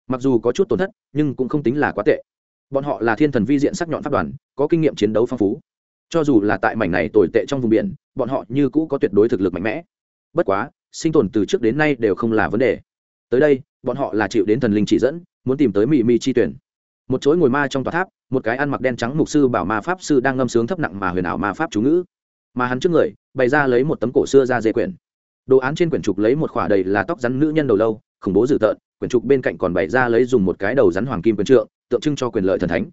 Mặc dù có chút tổn thất, nhưng cũng không tính là quá tệ. Bọn họ là thiên thần vi diện sắc nhọn pháp đoàn, có kinh nghiệm chiến đấu phong phú. Cho dù là tại mảnh này tồi tệ trong vùng biển, bọn họ như cũ có tuyệt đối thực lực mạnh mẽ. Bất quá sinh tồn từ trước đến nay đều không là vấn đề. Tới đây, bọn họ là chịu đến thần linh chỉ dẫn, muốn tìm tới mị mi chi tuyển. Một chối ngồi ma trong tòa tháp, một cái ăn mặc đen trắng mục sư bảo ma pháp sư đang ngâm sướng thấp nặng mà huyền ảo ma pháp chú ngữ. Mà hắn trước người, bày ra lấy một tấm cổ xưa ra dê quyển. Đồ án trên quyển trục lấy một khỏa đầy là tóc rắn nữ nhân đầu lâu, khủng bố dữ tợn, quyển trục bên cạnh còn bày ra lấy dùng một cái đầu rắn hoàng kim quyền trượng, tượng trưng cho quyền lợi thần thánh.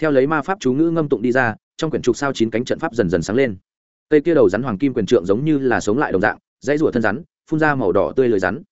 Theo lấy ma pháp chú ngữ ngâm tụng đi ra, trong quyển trục sao chín cánh trận pháp dần dần sáng lên. Cây kia đầu rắn hoàng kim quyền trượng giống như là sống lại đồng dạng, dãy rủa thân rắn phun ra màu đỏ tươi lời rắn.